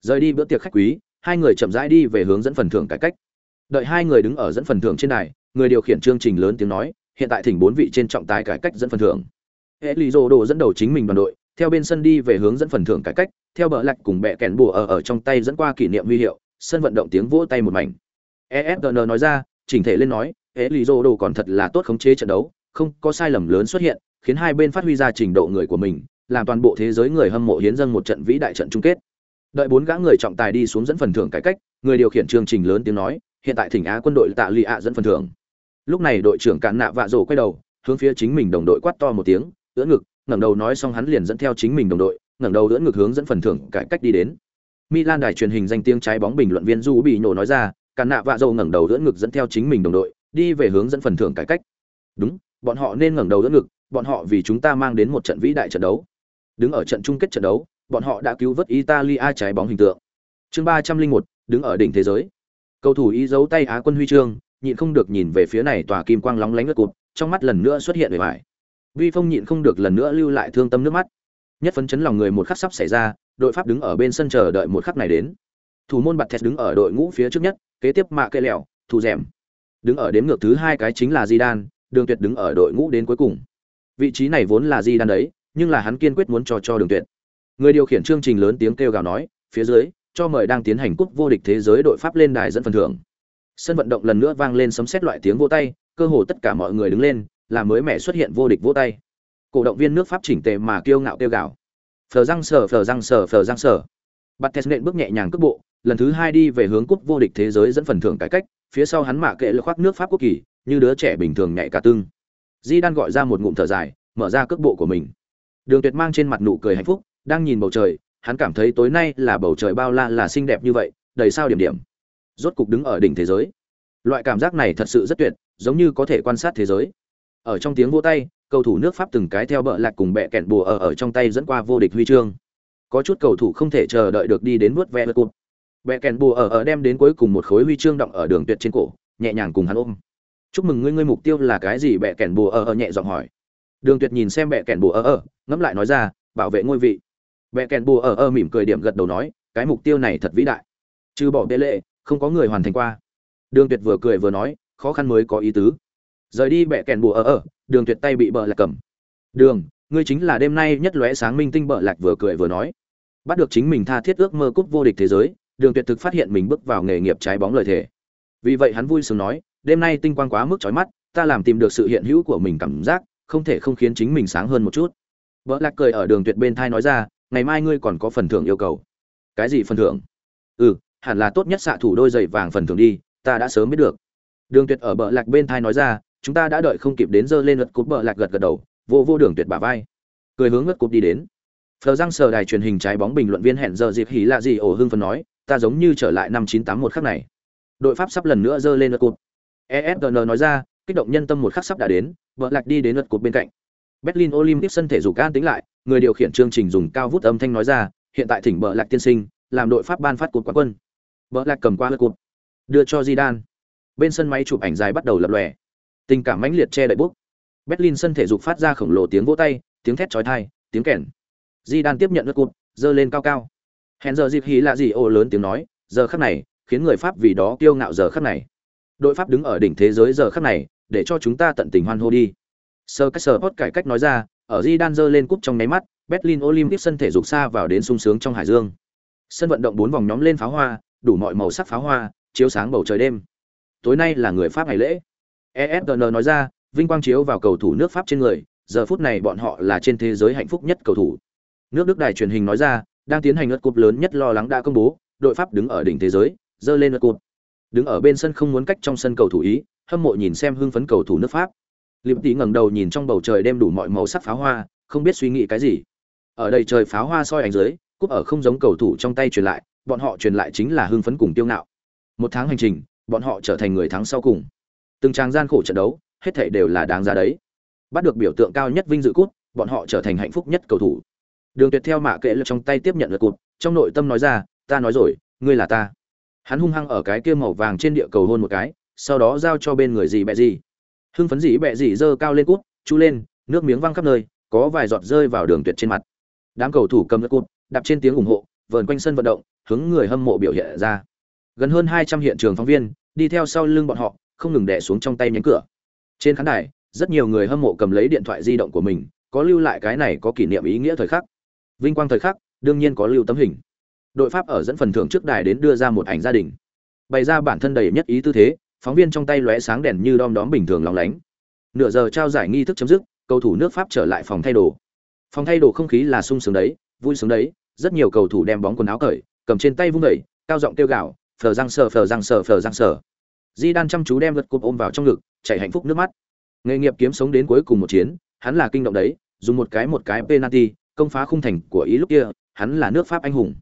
rời đi bữa tiệc khách quý, hai người chậm rãi đi về hướng dẫn phần thưởng cải cách. Đợi hai người đứng ở dẫn phần thưởng trên đài, người điều khiển chương trình lớn tiếng nói, hiện tại thỉnh bốn vị trên trọng tài cải cách dẫn phần thưởng. Hệ lì rô đồ dẫn đầu chính mình đoàn đội, theo bên sân đi về hướng dẫn phần thưởng cải cách, theo bờ lạch cùng bẹ kèn bùa ở ở trong tay dẫn qua kỷ niệm huy hiệu, sân vận động tiếng vỗ tay một mảnh. Efn nói ra, chỉnh thể lên nói hệ lì rô đồ còn thật là tốt khống chế trận đấu, không có sai lầm lớn xuất hiện, khiến hai bên phát huy ra trình độ người của mình, làm toàn bộ thế giới người hâm mộ hiến dâng một trận vĩ đại trận chung kết đợi bốn gã người trọng tài đi xuống dẫn phần thưởng cải cách, người điều khiển chương trình lớn tiếng nói, hiện tại thỉnh á quân đội tạ lụy ạ dẫn phần thưởng. Lúc này đội trưởng cạn nạ vạ rổ quay đầu, hướng phía chính mình đồng đội quát to một tiếng, ưỡn ngực, ngẩng đầu nói xong hắn liền dẫn theo chính mình đồng đội, ngẩng đầu ưỡn ngực hướng dẫn phần thưởng cải cách đi đến. Milan đài truyền hình danh tiếng trái bóng bình luận viên du bị nổ nói ra, cạn nạ vạ rổ ngẩng đầu ưỡn ngực dẫn theo chính mình đồng đội, đi về hướng dẫn phần thưởng cải cách. Đúng, bọn họ nên ngẩng đầu ưỡn ngực, bọn họ vì chúng ta mang đến một trận vĩ đại trận đấu. Đứng ở trận chung kết trận đấu bọn họ đã cứu vớt italia trái bóng hình tượng. Chương ba trăm linh một, đứng ở đỉnh thế giới. Cầu thủ ý giấu tay á quân huy chương, nhịn không được nhìn về phía này tòa kim quang lóng lánh ngất cụt, trong mắt lần nữa xuất hiện vẻ bài vi phong nhịn không được lần nữa lưu lại thương tâm nước mắt. Nhất phấn chấn lòng người một khắc sắp xảy ra, đội pháp đứng ở bên sân chờ đợi một khắc này đến. Thủ môn bạt thẹt đứng ở đội ngũ phía trước nhất, kế tiếp mạ Kê lẹo, thủ rèm. Đứng ở đếm ngược thứ hai cái chính là di đan đường tuyệt đứng ở đội ngũ đến cuối cùng. Vị trí này vốn là di đan đấy, nhưng là hắn kiên quyết muốn cho cho đường tuyệt người điều khiển chương trình lớn tiếng kêu gào nói, phía dưới, cho mời đang tiến hành cúp vô địch thế giới đội pháp lên đài dẫn phần thưởng. Sân vận động lần nữa vang lên sấm sét loại tiếng vỗ tay, cơ hồ tất cả mọi người đứng lên làm mới mẻ xuất hiện vô địch vỗ tay. Cổ động viên nước pháp chỉnh tề mà kiêu ngạo kêu gào. Phờ răng sờ, phờ răng sờ, phờ răng sờ. bắt test nện bước nhẹ nhàng cước bộ, lần thứ hai đi về hướng cúp vô địch thế giới dẫn phần thưởng cải cách, phía sau hắn mạ kệ lực khoác nước pháp quốc kỳ, như đứa trẻ bình thường nhảy cả tưng. Di đang gọi ra một ngụm thở dài, mở ra cước bộ của mình. Đường tuyệt mang trên mặt nụ cười hạnh phúc đang nhìn bầu trời, hắn cảm thấy tối nay là bầu trời bao la là xinh đẹp như vậy, đầy sao điểm điểm. Rốt cục đứng ở đỉnh thế giới. Loại cảm giác này thật sự rất tuyệt, giống như có thể quan sát thế giới. Ở trong tiếng vô tay, cầu thủ nước pháp từng cái theo bợ lạc cùng bẹ kẹn bùa ở ở trong tay dẫn qua vô địch huy chương. Có chút cầu thủ không thể chờ đợi được đi đến vuốt ve cụt. Bẹ kẹn bùa ở ở đem đến cuối cùng một khối huy chương động ở đường tuyệt trên cổ, nhẹ nhàng cùng hắn ôm. Chúc mừng ngươi ngươi mục tiêu là cái gì? Bẹ kẹn bùa ở ở nhẹ giọng hỏi. Đường tuyệt nhìn xem bẹ kẹn bùa ở ở, ngẫm lại nói ra, bảo vệ ngôi vị bẹ kèn bùa ở ơ mỉm cười điểm gật đầu nói, cái mục tiêu này thật vĩ đại. Trừ bỏ tệ lệ, không có người hoàn thành qua. Đường tuyệt vừa cười vừa nói, khó khăn mới có ý tứ. Rời đi bẹ kèn bùa ở ở, đường tuyệt tay bị bờ lạc cầm. Đường, ngươi chính là đêm nay nhất lóe sáng minh tinh bờ lạc vừa cười vừa nói. Bắt được chính mình tha thiết ước mơ cúp vô địch thế giới, đường tuyệt thực phát hiện mình bước vào nghề nghiệp trái bóng lời thề vì vậy hắn vui sướng nói, đêm nay tinh quang quá mức chói mắt, ta làm tìm được sự hiện hữu của mình cảm giác, không thể không khiến chính mình sáng hơn một chút. Bợ lạc cười ở đường tuyệt bên thai nói ra ngày mai ngươi còn có phần thưởng yêu cầu. Cái gì phần thưởng? Ừ hẳn là tốt nhất xạ thủ đôi giày vàng phần thưởng đi, ta đã sớm biết được. Đường tuyệt ở bờ lạc bên thai nói ra, chúng ta đã đợi không kịp đến giờ lên lượt cúp bờ lạc gật gật đầu, vô vô đường tuyệt bả vai. Cười hướng lượt cúp đi đến. Phờ răng sờ đài truyền hình trái bóng bình luận viên hẹn giờ dịp hỉ lạ gì ổ hưng phần nói, ta giống như trở lại năm chín tám một khắc này. Đội pháp sắp lần nữa dơ lên lượt cúp efn nói ra, kích động nhân tâm một khắc sắp đã đến, bờ lạc đi đến lượt cúp bên cạnh. Berlin olympic sân thể dục an tính lại người điều khiển chương trình dùng cao vút âm thanh nói ra hiện tại thỉnh bợ lạc tiên sinh làm đội pháp ban phát cột quán quân bợ lạc cầm qua hơi cúp đưa cho Zidane. Bên sân máy chụp ảnh dài bắt đầu lập lòe. Tình cảm mãnh liệt che đậy bút Berlin sân thể dục phát ra khổng lồ tiếng vỗ tay, tiếng thét chói tai, tiếng kèn. đan tiếp nhận hơi cụt, giơ lên cao cao. Hẹn giờ dịp hí là gì ô lớn tiếng nói, giờ khắc này, khiến người Pháp vì đó kiêu ngạo giờ khắc này. Đội Pháp đứng ở đỉnh thế giới giờ khắc này, để cho chúng ta tận tình hoan hô đi. Sir cách Sport cải cách nói ra, ở Zidane giơ lên cúp trong nháy mắt, Berlin Olympic sân thể dục xa vào đến sung sướng trong hải dương. Sân vận động bốn vòng nhóm lên pháo hoa, đủ mọi màu sắc pháo hoa, chiếu sáng bầu trời đêm. Tối nay là người pháp ngày lễ. Esn nói ra vinh quang chiếu vào cầu thủ nước pháp trên người giờ phút này bọn họ là trên thế giới hạnh phúc nhất cầu thủ. Nước đức đài truyền hình nói ra đang tiến hành lượt cúp lớn nhất lo lắng đã công bố đội pháp đứng ở đỉnh thế giới dơ lên lượt cúp. Đứng ở bên sân không muốn cách trong sân cầu thủ ý hâm mộ nhìn xem hưng phấn cầu thủ nước pháp liệp tí ngẩng đầu nhìn trong bầu trời đêm đủ mọi màu sắc pháo hoa, không biết suy nghĩ cái gì. Ở đây trời pháo hoa soi ánh dưới, cúp ở không giống cầu thủ trong tay truyền lại, bọn họ truyền lại chính là hưng phấn cùng tiêu ngạo. Một tháng hành trình, bọn họ trở thành người thắng sau cùng. Từng trang gian khổ trận đấu, hết thảy đều là đáng giá đấy. Bắt được biểu tượng cao nhất vinh dự cút bọn họ trở thành hạnh phúc nhất cầu thủ. Đường tuyệt theo mạ kệ lực trong tay tiếp nhận lượt cụt trong nội tâm nói ra, ta nói rồi, ngươi là ta. Hắn hung hăng ở cái kia màu vàng trên địa cầu hôn một cái, sau đó giao cho bên người gì bẹ gì hưng phấn dĩ bẹ dĩ dơ cao lên cút chú lên nước miếng văng khắp nơi có vài giọt rơi vào đường tuyệt trên mặt đám cầu thủ cầm nước cút đạp trên tiếng ủng hộ vờn quanh sân vận động, hướng người hâm mộ biểu hiện ra. Gần hơn 200 hiện trường phóng viên, đi theo sau lưng bọn họ, không ngừng đè xuống trong tay nhánh cửa. Trên khán đài, rất nhiều người hâm mộ cầm lấy điện thoại di động của mình, có lưu lại cái này có kỷ niệm ý nghĩa thời khắc. Vinh quang thời khắc, đương nhiên có lưu tấm hình. Đội Pháp ở dẫn phần thưởng trước đài đến đưa ra một ảnh gia đình. Bày ra bản thân đầy nhất ý tư thế, phóng viên trong tay lóe sáng đèn như đom đóm bình thường lóng lánh. Nửa giờ trao giải nghi thức chấm dứt, cầu thủ nước Pháp trở lại phòng thay đồ. Phòng thay đồ không khí là sung sướng đấy, vui sướng đấy, rất nhiều cầu thủ đem bóng quần áo cởi, cầm trên tay vung đẩy, cao giọng kêu gào, phở răng sờ phở răng sờ phở răng sờ. Di Đan chăm chú đem vật cúp ôm vào trong ngực, chảy hạnh phúc nước mắt. Nghề nghiệp kiếm sống đến cuối cùng một chiến, hắn là kinh động đấy, dùng một cái một cái penalty, công phá khung thành của ý lúc kia, hắn là nước Pháp anh hùng.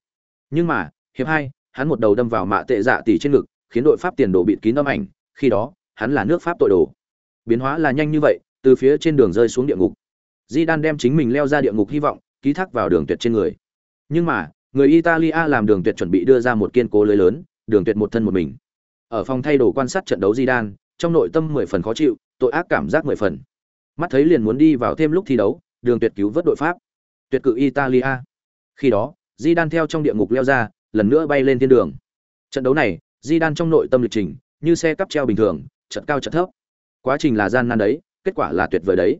Nhưng mà, hiệp hai, hắn một đầu đâm vào mạ tệ dạ tỷ trên ngực, khiến đội Pháp tiền đồ bịt kín âm ảnh, khi đó, hắn là nước Pháp tội đồ. Biến hóa là nhanh như vậy, từ phía trên đường rơi xuống địa ngục. Di Đan đem chính mình leo ra địa ngục hy vọng, ký thác vào đường tuyệt trên người. Nhưng mà, người Italia làm đường tuyệt chuẩn bị đưa ra một kiên cố lưới lớn, đường tuyệt một thân một mình. Ở phòng thay đồ quan sát trận đấu Di Đan, trong nội tâm mười phần khó chịu, tội ác cảm giác mười phần. Mắt thấy liền muốn đi vào thêm lúc thi đấu, đường tuyệt cứu vớt đội Pháp. Tuyệt cự Italia. Khi đó, Di Đan theo trong địa ngục leo ra, lần nữa bay lên thiên đường. Trận đấu này, Di Đan trong nội tâm lịch trình, như xe cắp treo bình thường, chật cao chật thấp. Quá trình là gian nan đấy, kết quả là tuyệt vời đấy.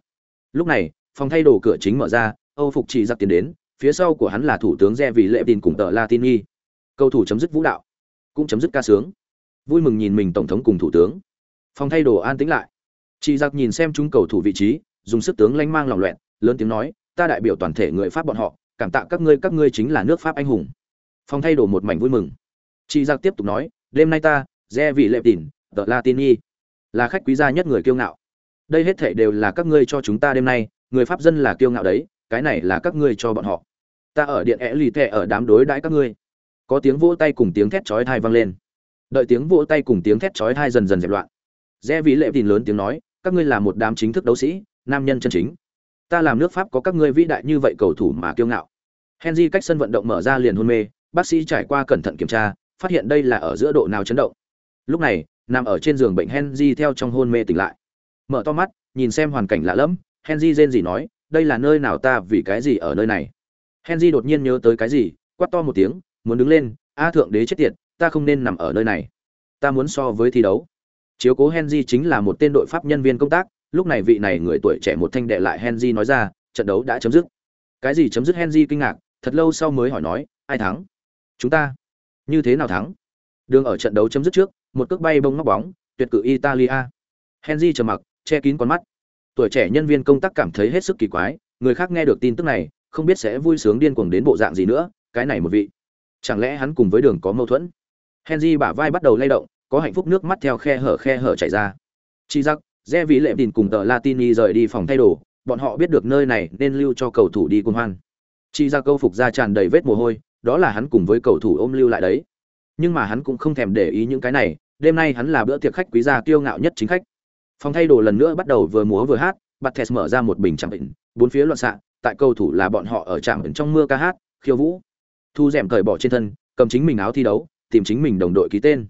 Lúc này, phòng thay đồ cửa chính mở ra, Âu phục chỉ giặc tiến đến, phía sau của hắn là thủ tướng Re vì lệ tin cùng tờ nghi, Cầu thủ chấm dứt vũ đạo, cũng chấm dứt ca sướng. Vui mừng nhìn mình tổng thống cùng thủ tướng. Phòng thay đồ an tĩnh lại. Chỉ giặc nhìn xem chúng cầu thủ vị trí, dùng sức tướng lanh mang lòng loẹn, lớn tiếng nói, ta đại biểu toàn thể người Pháp bọn họ, cảm tạ các ngươi các ngươi chính là nước Pháp anh hùng. Phòng thay đồ một mảnh vui mừng. Chỉ giặc tiếp tục nói, đêm nay ta, Re vị lệ tỉn tờ Latini, là khách quý gia nhất người kiêu ngạo. Đây hết thảy đều là các ngươi cho chúng ta đêm nay người pháp dân là kiêu ngạo đấy cái này là các ngươi cho bọn họ. Ta ở điện ẽ lì tệ ở đám đối đãi các ngươi. Có tiếng vỗ tay cùng tiếng thét chói thai vang lên. Đợi tiếng vỗ tay cùng tiếng thét chói thai dần dần dẹp loạn. Rẽ vị lệ tỉn lớn tiếng nói các ngươi là một đám chính thức đấu sĩ nam nhân chân chính. Ta làm nước pháp có các ngươi vĩ đại như vậy cầu thủ mà kiêu ngạo. Henry cách sân vận động mở ra liền hôn mê bác sĩ trải qua cẩn thận kiểm tra phát hiện đây là ở giữa độ nào chấn động. Lúc này, nằm ở trên giường bệnh henry theo trong hôn mê tỉnh lại. Mở to mắt, nhìn xem hoàn cảnh lạ lẫm, henry rên gì nói, đây là nơi nào ta, vì cái gì ở nơi này? Henry đột nhiên nhớ tới cái gì, quát to một tiếng, muốn đứng lên, a thượng đế chết tiệt, ta không nên nằm ở nơi này. Ta muốn so với thi đấu. Chiếu cố henry chính là một tên đội pháp nhân viên công tác, lúc này vị này người tuổi trẻ một thanh đệ lại henry nói ra, trận đấu đã chấm dứt. Cái gì chấm dứt? Henry kinh ngạc, thật lâu sau mới hỏi nói, ai thắng? Chúng ta như thế nào thắng? Đường ở trận đấu chấm dứt trước, một cước bay bông ngóc bóng, tuyệt cự italia. Henry trầm mặc, che kín con mắt. Tuổi trẻ nhân viên công tác cảm thấy hết sức kỳ quái, người khác nghe được tin tức này, không biết sẽ vui sướng điên cuồng đến bộ dạng gì nữa, cái này một vị. Chẳng lẽ hắn cùng với đường có mâu thuẫn? Henry bả vai bắt đầu lay động, có hạnh phúc nước mắt theo khe hở khe hở chảy ra. Chi giặc re vĩ lệ tìm cùng tờ latini rời đi phòng thay đồ, bọn họ biết được nơi này nên lưu cho cầu thủ đi cùng hoan. Chi ra câu phục ra tràn đầy vết mồ hôi đó là hắn cùng với cầu thủ ôm lưu lại đấy. Nhưng mà hắn cũng không thèm để ý những cái này, đêm nay hắn là bữa tiệc khách quý gia kiêu ngạo nhất chính khách. Phòng thay đồ lần nữa bắt đầu vừa múa vừa hát bạt thẹt mở ra một bình trạm bệnh bốn phía loạn xạ, tại cầu thủ là bọn họ ở trạm trong mưa ca hát, khiêu vũ. Thu rèm cởi bỏ trên thân, cầm chính mình áo thi đấu, tìm chính mình đồng đội ký tên.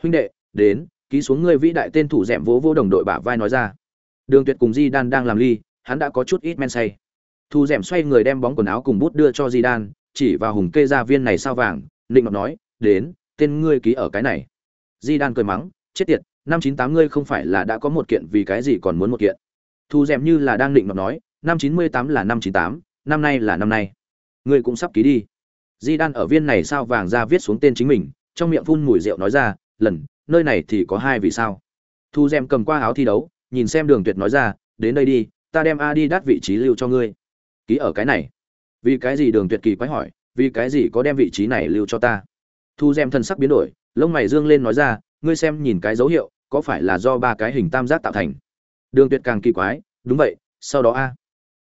Huynh đệ, đến, ký xuống ngươi vĩ đại tên thủ rèm vỗ vô đồng đội bả vai nói ra. Đường tuyệt cùng di đan đang làm ly, hắn đã có chút ít men say. Thu rèm xoay người đem bóng quần áo cùng bút đưa cho di đan chỉ vào hùng kê ra viên này sao vàng định ngọc nói, đến, tên ngươi ký ở cái này. Di đan cười mắng, chết tiệt, năm chín tám ngươi không phải là đã có một kiện vì cái gì còn muốn một kiện. Thu dèm như là đang định ngọc nói, năm chín mươi tám là năm chín tám, năm nay là năm nay. Ngươi cũng sắp ký đi. Di đan ở viên này sao vàng ra viết xuống tên chính mình, trong miệng phun mùi rượu nói ra, lần, nơi này thì có hai vì sao. Thu dèm cầm qua áo thi đấu, nhìn xem đường tuyệt nói ra, đến đây đi, ta đem a đi đắt vị trí lưu cho ngươi. Ký ở cái này vì cái gì đường tuyệt kỳ quái hỏi, vì cái gì có đem vị trí này lưu cho ta? Thu dèm thân sắc biến đổi, lông mày dương lên nói ra, ngươi xem nhìn cái dấu hiệu, có phải là do ba cái hình tam giác tạo thành? Đường tuyệt càng kỳ quái, đúng vậy, sau đó a.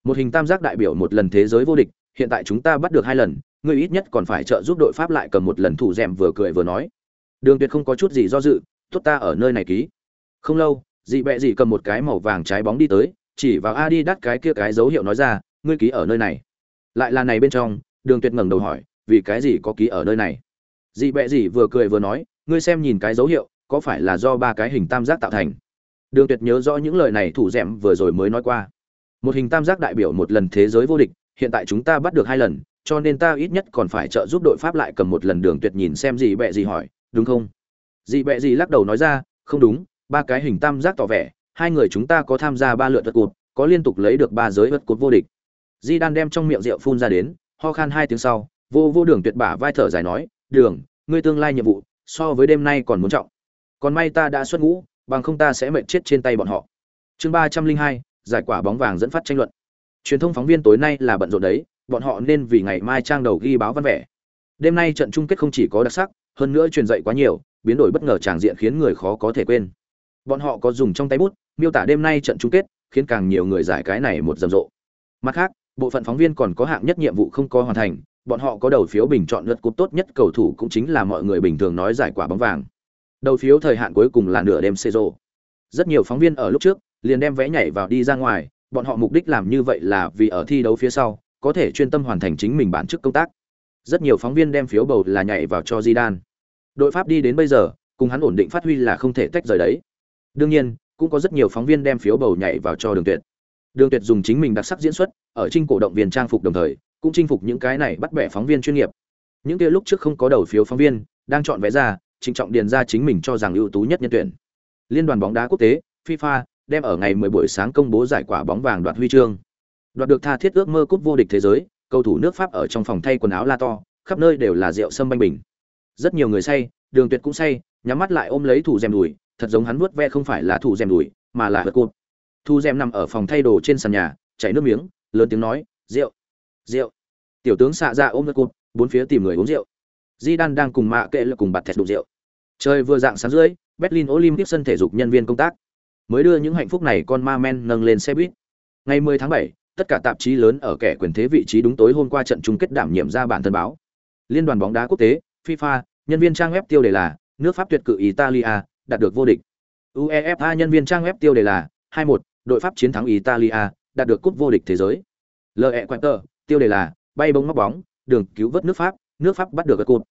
Một hình tam giác đại biểu một lần thế giới vô địch, hiện tại chúng ta bắt được hai lần, ngươi ít nhất còn phải trợ giúp đội pháp lại cầm một lần thủ rèm vừa cười vừa nói. Đường tuyệt không có chút gì do dự, tốt ta ở nơi này ký. Không lâu, dị bẹ dị cầm một cái màu vàng trái bóng đi tới, chỉ vào a đi đắt cái kia cái dấu hiệu nói ra, ngươi ký ở nơi này lại là này bên trong, đường tuyệt ngẩng đầu hỏi, vì cái gì có ký ở nơi này? Dị bẹ dị vừa cười vừa nói, ngươi xem nhìn cái dấu hiệu, có phải là do ba cái hình tam giác tạo thành? Đường tuyệt nhớ rõ những lời này thủ dẻm vừa rồi mới nói qua. Một hình tam giác đại biểu một lần thế giới vô địch, hiện tại chúng ta bắt được hai lần, cho nên ta ít nhất còn phải trợ giúp đội pháp lại cầm một lần. Đường tuyệt nhìn xem gì bẹ gì hỏi, đúng không? Dị bẹ gì lắc đầu nói ra, không đúng, ba cái hình tam giác tỏ vẻ, hai người chúng ta có tham gia ba lượt vật cụt có liên tục lấy được ba giới vật cụt vô địch di đan đem trong miệng rượu phun ra đến, ho khan hai tiếng sau, vô vô đường tuyệt bả vai thở dài nói, đường, ngươi tương lai nhiệm vụ so với đêm nay còn muốn trọng. Còn may ta đã xuất ngũ, bằng không ta sẽ mệt chết trên tay bọn họ. Chương ba trăm linh hai, giải quả bóng vàng dẫn phát tranh luận. Truyền thông phóng viên tối nay là bận rộn đấy, bọn họ nên vì ngày mai trang đầu ghi báo văn vẻ. Đêm nay trận chung kết không chỉ có đặc sắc, hơn nữa truyền dạy quá nhiều, biến đổi bất ngờ tràng diện khiến người khó có thể quên. Bọn họ có dùng trong tay bút, miêu tả đêm nay trận chung kết, khiến càng nhiều người giải cái này một rầm rộ. Mặt khác bộ phận phóng viên còn có hạng nhất nhiệm vụ không có hoàn thành bọn họ có đầu phiếu bình chọn lượt cúp tốt nhất cầu thủ cũng chính là mọi người bình thường nói giải quả bóng vàng đầu phiếu thời hạn cuối cùng là nửa đêm xê rô rất nhiều phóng viên ở lúc trước liền đem vẽ nhảy vào đi ra ngoài bọn họ mục đích làm như vậy là vì ở thi đấu phía sau có thể chuyên tâm hoàn thành chính mình bản chức công tác rất nhiều phóng viên đem phiếu bầu là nhảy vào cho Zidane. Đội Pháp đi đến bây giờ, cùng hắn ổn định phát huy là không thể tách rời đấy. Đương nhiên, cũng có rất nhiều phóng viên đem phiếu bầu nhảy vào cho Đường Tuyệt. Đường Tuyệt dùng chính mình đặc sắc diễn xuất, ở trinh cổ động viên trang phục đồng thời, cũng chinh phục những cái này bắt bẻ phóng viên chuyên nghiệp. Những kia lúc trước không có đầu phiếu phóng viên, đang chọn vẽ ra, trịnh trọng điền ra chính mình cho rằng ưu tú nhất nhân tuyển. Liên đoàn bóng đá quốc tế, FIFA, đem ở ngày 10 buổi sáng công bố giải quả bóng vàng đoạt huy chương. Đoạt được tha thiết ước mơ cúp vô địch thế giới, cầu thủ nước Pháp ở trong phòng thay quần áo la to, khắp nơi đều là rượu sâm banh bình. Rất nhiều người say, Đường Tuyệt cũng say, nhắm mắt lại ôm lấy thủ rèm đùi, thật giống hắn vuốt ve không phải là thủ rèm đùi, mà là vật cột. Thu rèm nằm ở phòng thay đồ trên sàn nhà, chảy nước miếng, lớn tiếng nói, "Rượu, rượu." Tiểu tướng xạ ra ôm đất cụt bốn phía tìm người uống rượu. Di Đan đang cùng mạ kệ là cùng bạt thẹt đục rượu. Trời vừa dạng sáng rưỡi, Berlin Olympic sân thể dục nhân viên công tác mới đưa những hạnh phúc này con ma men nâng lên xe buýt. Ngày 10 tháng 7, tất cả tạp chí lớn ở kẻ quyền thế vị trí đúng tối hôm qua trận chung kết đảm nhiệm ra bản thân báo. Liên đoàn bóng đá quốc tế, FIFA, nhân viên trang web tiêu đề là nước Pháp tuyệt cự Italia, đạt được vô địch. UEFA nhân viên trang web tiêu đề là 21, đội Pháp chiến thắng Italia, đạt được cúp vô địch thế giới. LE Quater, tiêu đề là bay bóng móc bóng, đường cứu vớt nước Pháp, nước Pháp bắt được cúp.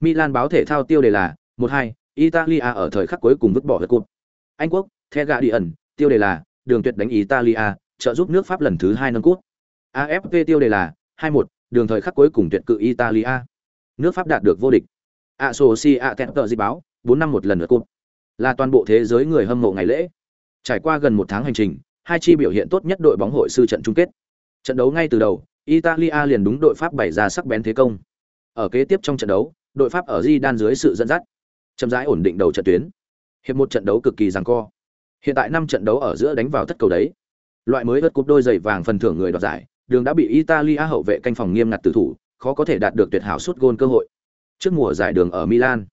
Milan báo thể thao tiêu đề là 12, Italia ở thời khắc cuối cùng vứt bỏ cúp. Anh quốc, The Guardian, tiêu đề là đường tuyệt đánh Italia, trợ giúp nước Pháp lần thứ hai nâng cúp. AFP tiêu đề là 21, đường thời khắc cuối cùng tuyệt cự Italia. Nước Pháp đạt được vô địch. Associated dự báo, 4 năm một lần lượt cúp. Là toàn bộ thế giới người hâm mộ ngày lễ. Trải qua gần một tháng hành trình, hai chi biểu hiện tốt nhất đội bóng hội sư trận chung kết. Trận đấu ngay từ đầu, Italia liền đúng đội Pháp bày ra sắc bén thế công. Ở kế tiếp trong trận đấu, đội Pháp ở Zidane dưới sự dẫn dắt, chậm rãi ổn định đầu trận tuyến. Hiệp một trận đấu cực kỳ giằng co. Hiện tại năm trận đấu ở giữa đánh vào thất cầu đấy. Loại mới vượt cúp đôi giày vàng phần thưởng người đoạt giải, đường đã bị Italia hậu vệ canh phòng nghiêm ngặt tử thủ, khó có thể đạt được tuyệt hảo suốt gôn cơ hội. Trước mùa giải đường ở Milan,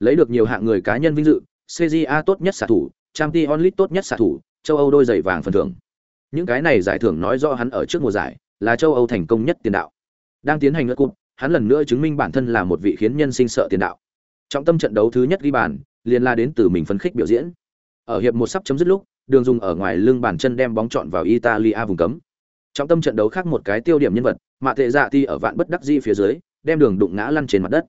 lấy được nhiều hạng người cá nhân vinh dự, CJA tốt nhất xạ thủ, Champions League tốt nhất xạ thủ, châu Âu đôi giày vàng phần thưởng. Những cái này giải thưởng nói rõ hắn ở trước mùa giải là châu Âu thành công nhất tiền đạo. Đang tiến hành lượt cúp, hắn lần nữa chứng minh bản thân là một vị khiến nhân sinh sợ tiền đạo. Trọng tâm trận đấu thứ nhất ghi bàn, liền la đến từ mình phấn khích biểu diễn. Ở hiệp một sắp chấm dứt lúc, đường dùng ở ngoài lưng bàn chân đem bóng trọn vào Italia vùng cấm. trọng tâm trận đấu khác một cái tiêu điểm nhân vật, mạ tệ dạ ti ở vạn bất đắc di phía dưới, đem đường đụng ngã lăn trên mặt đất.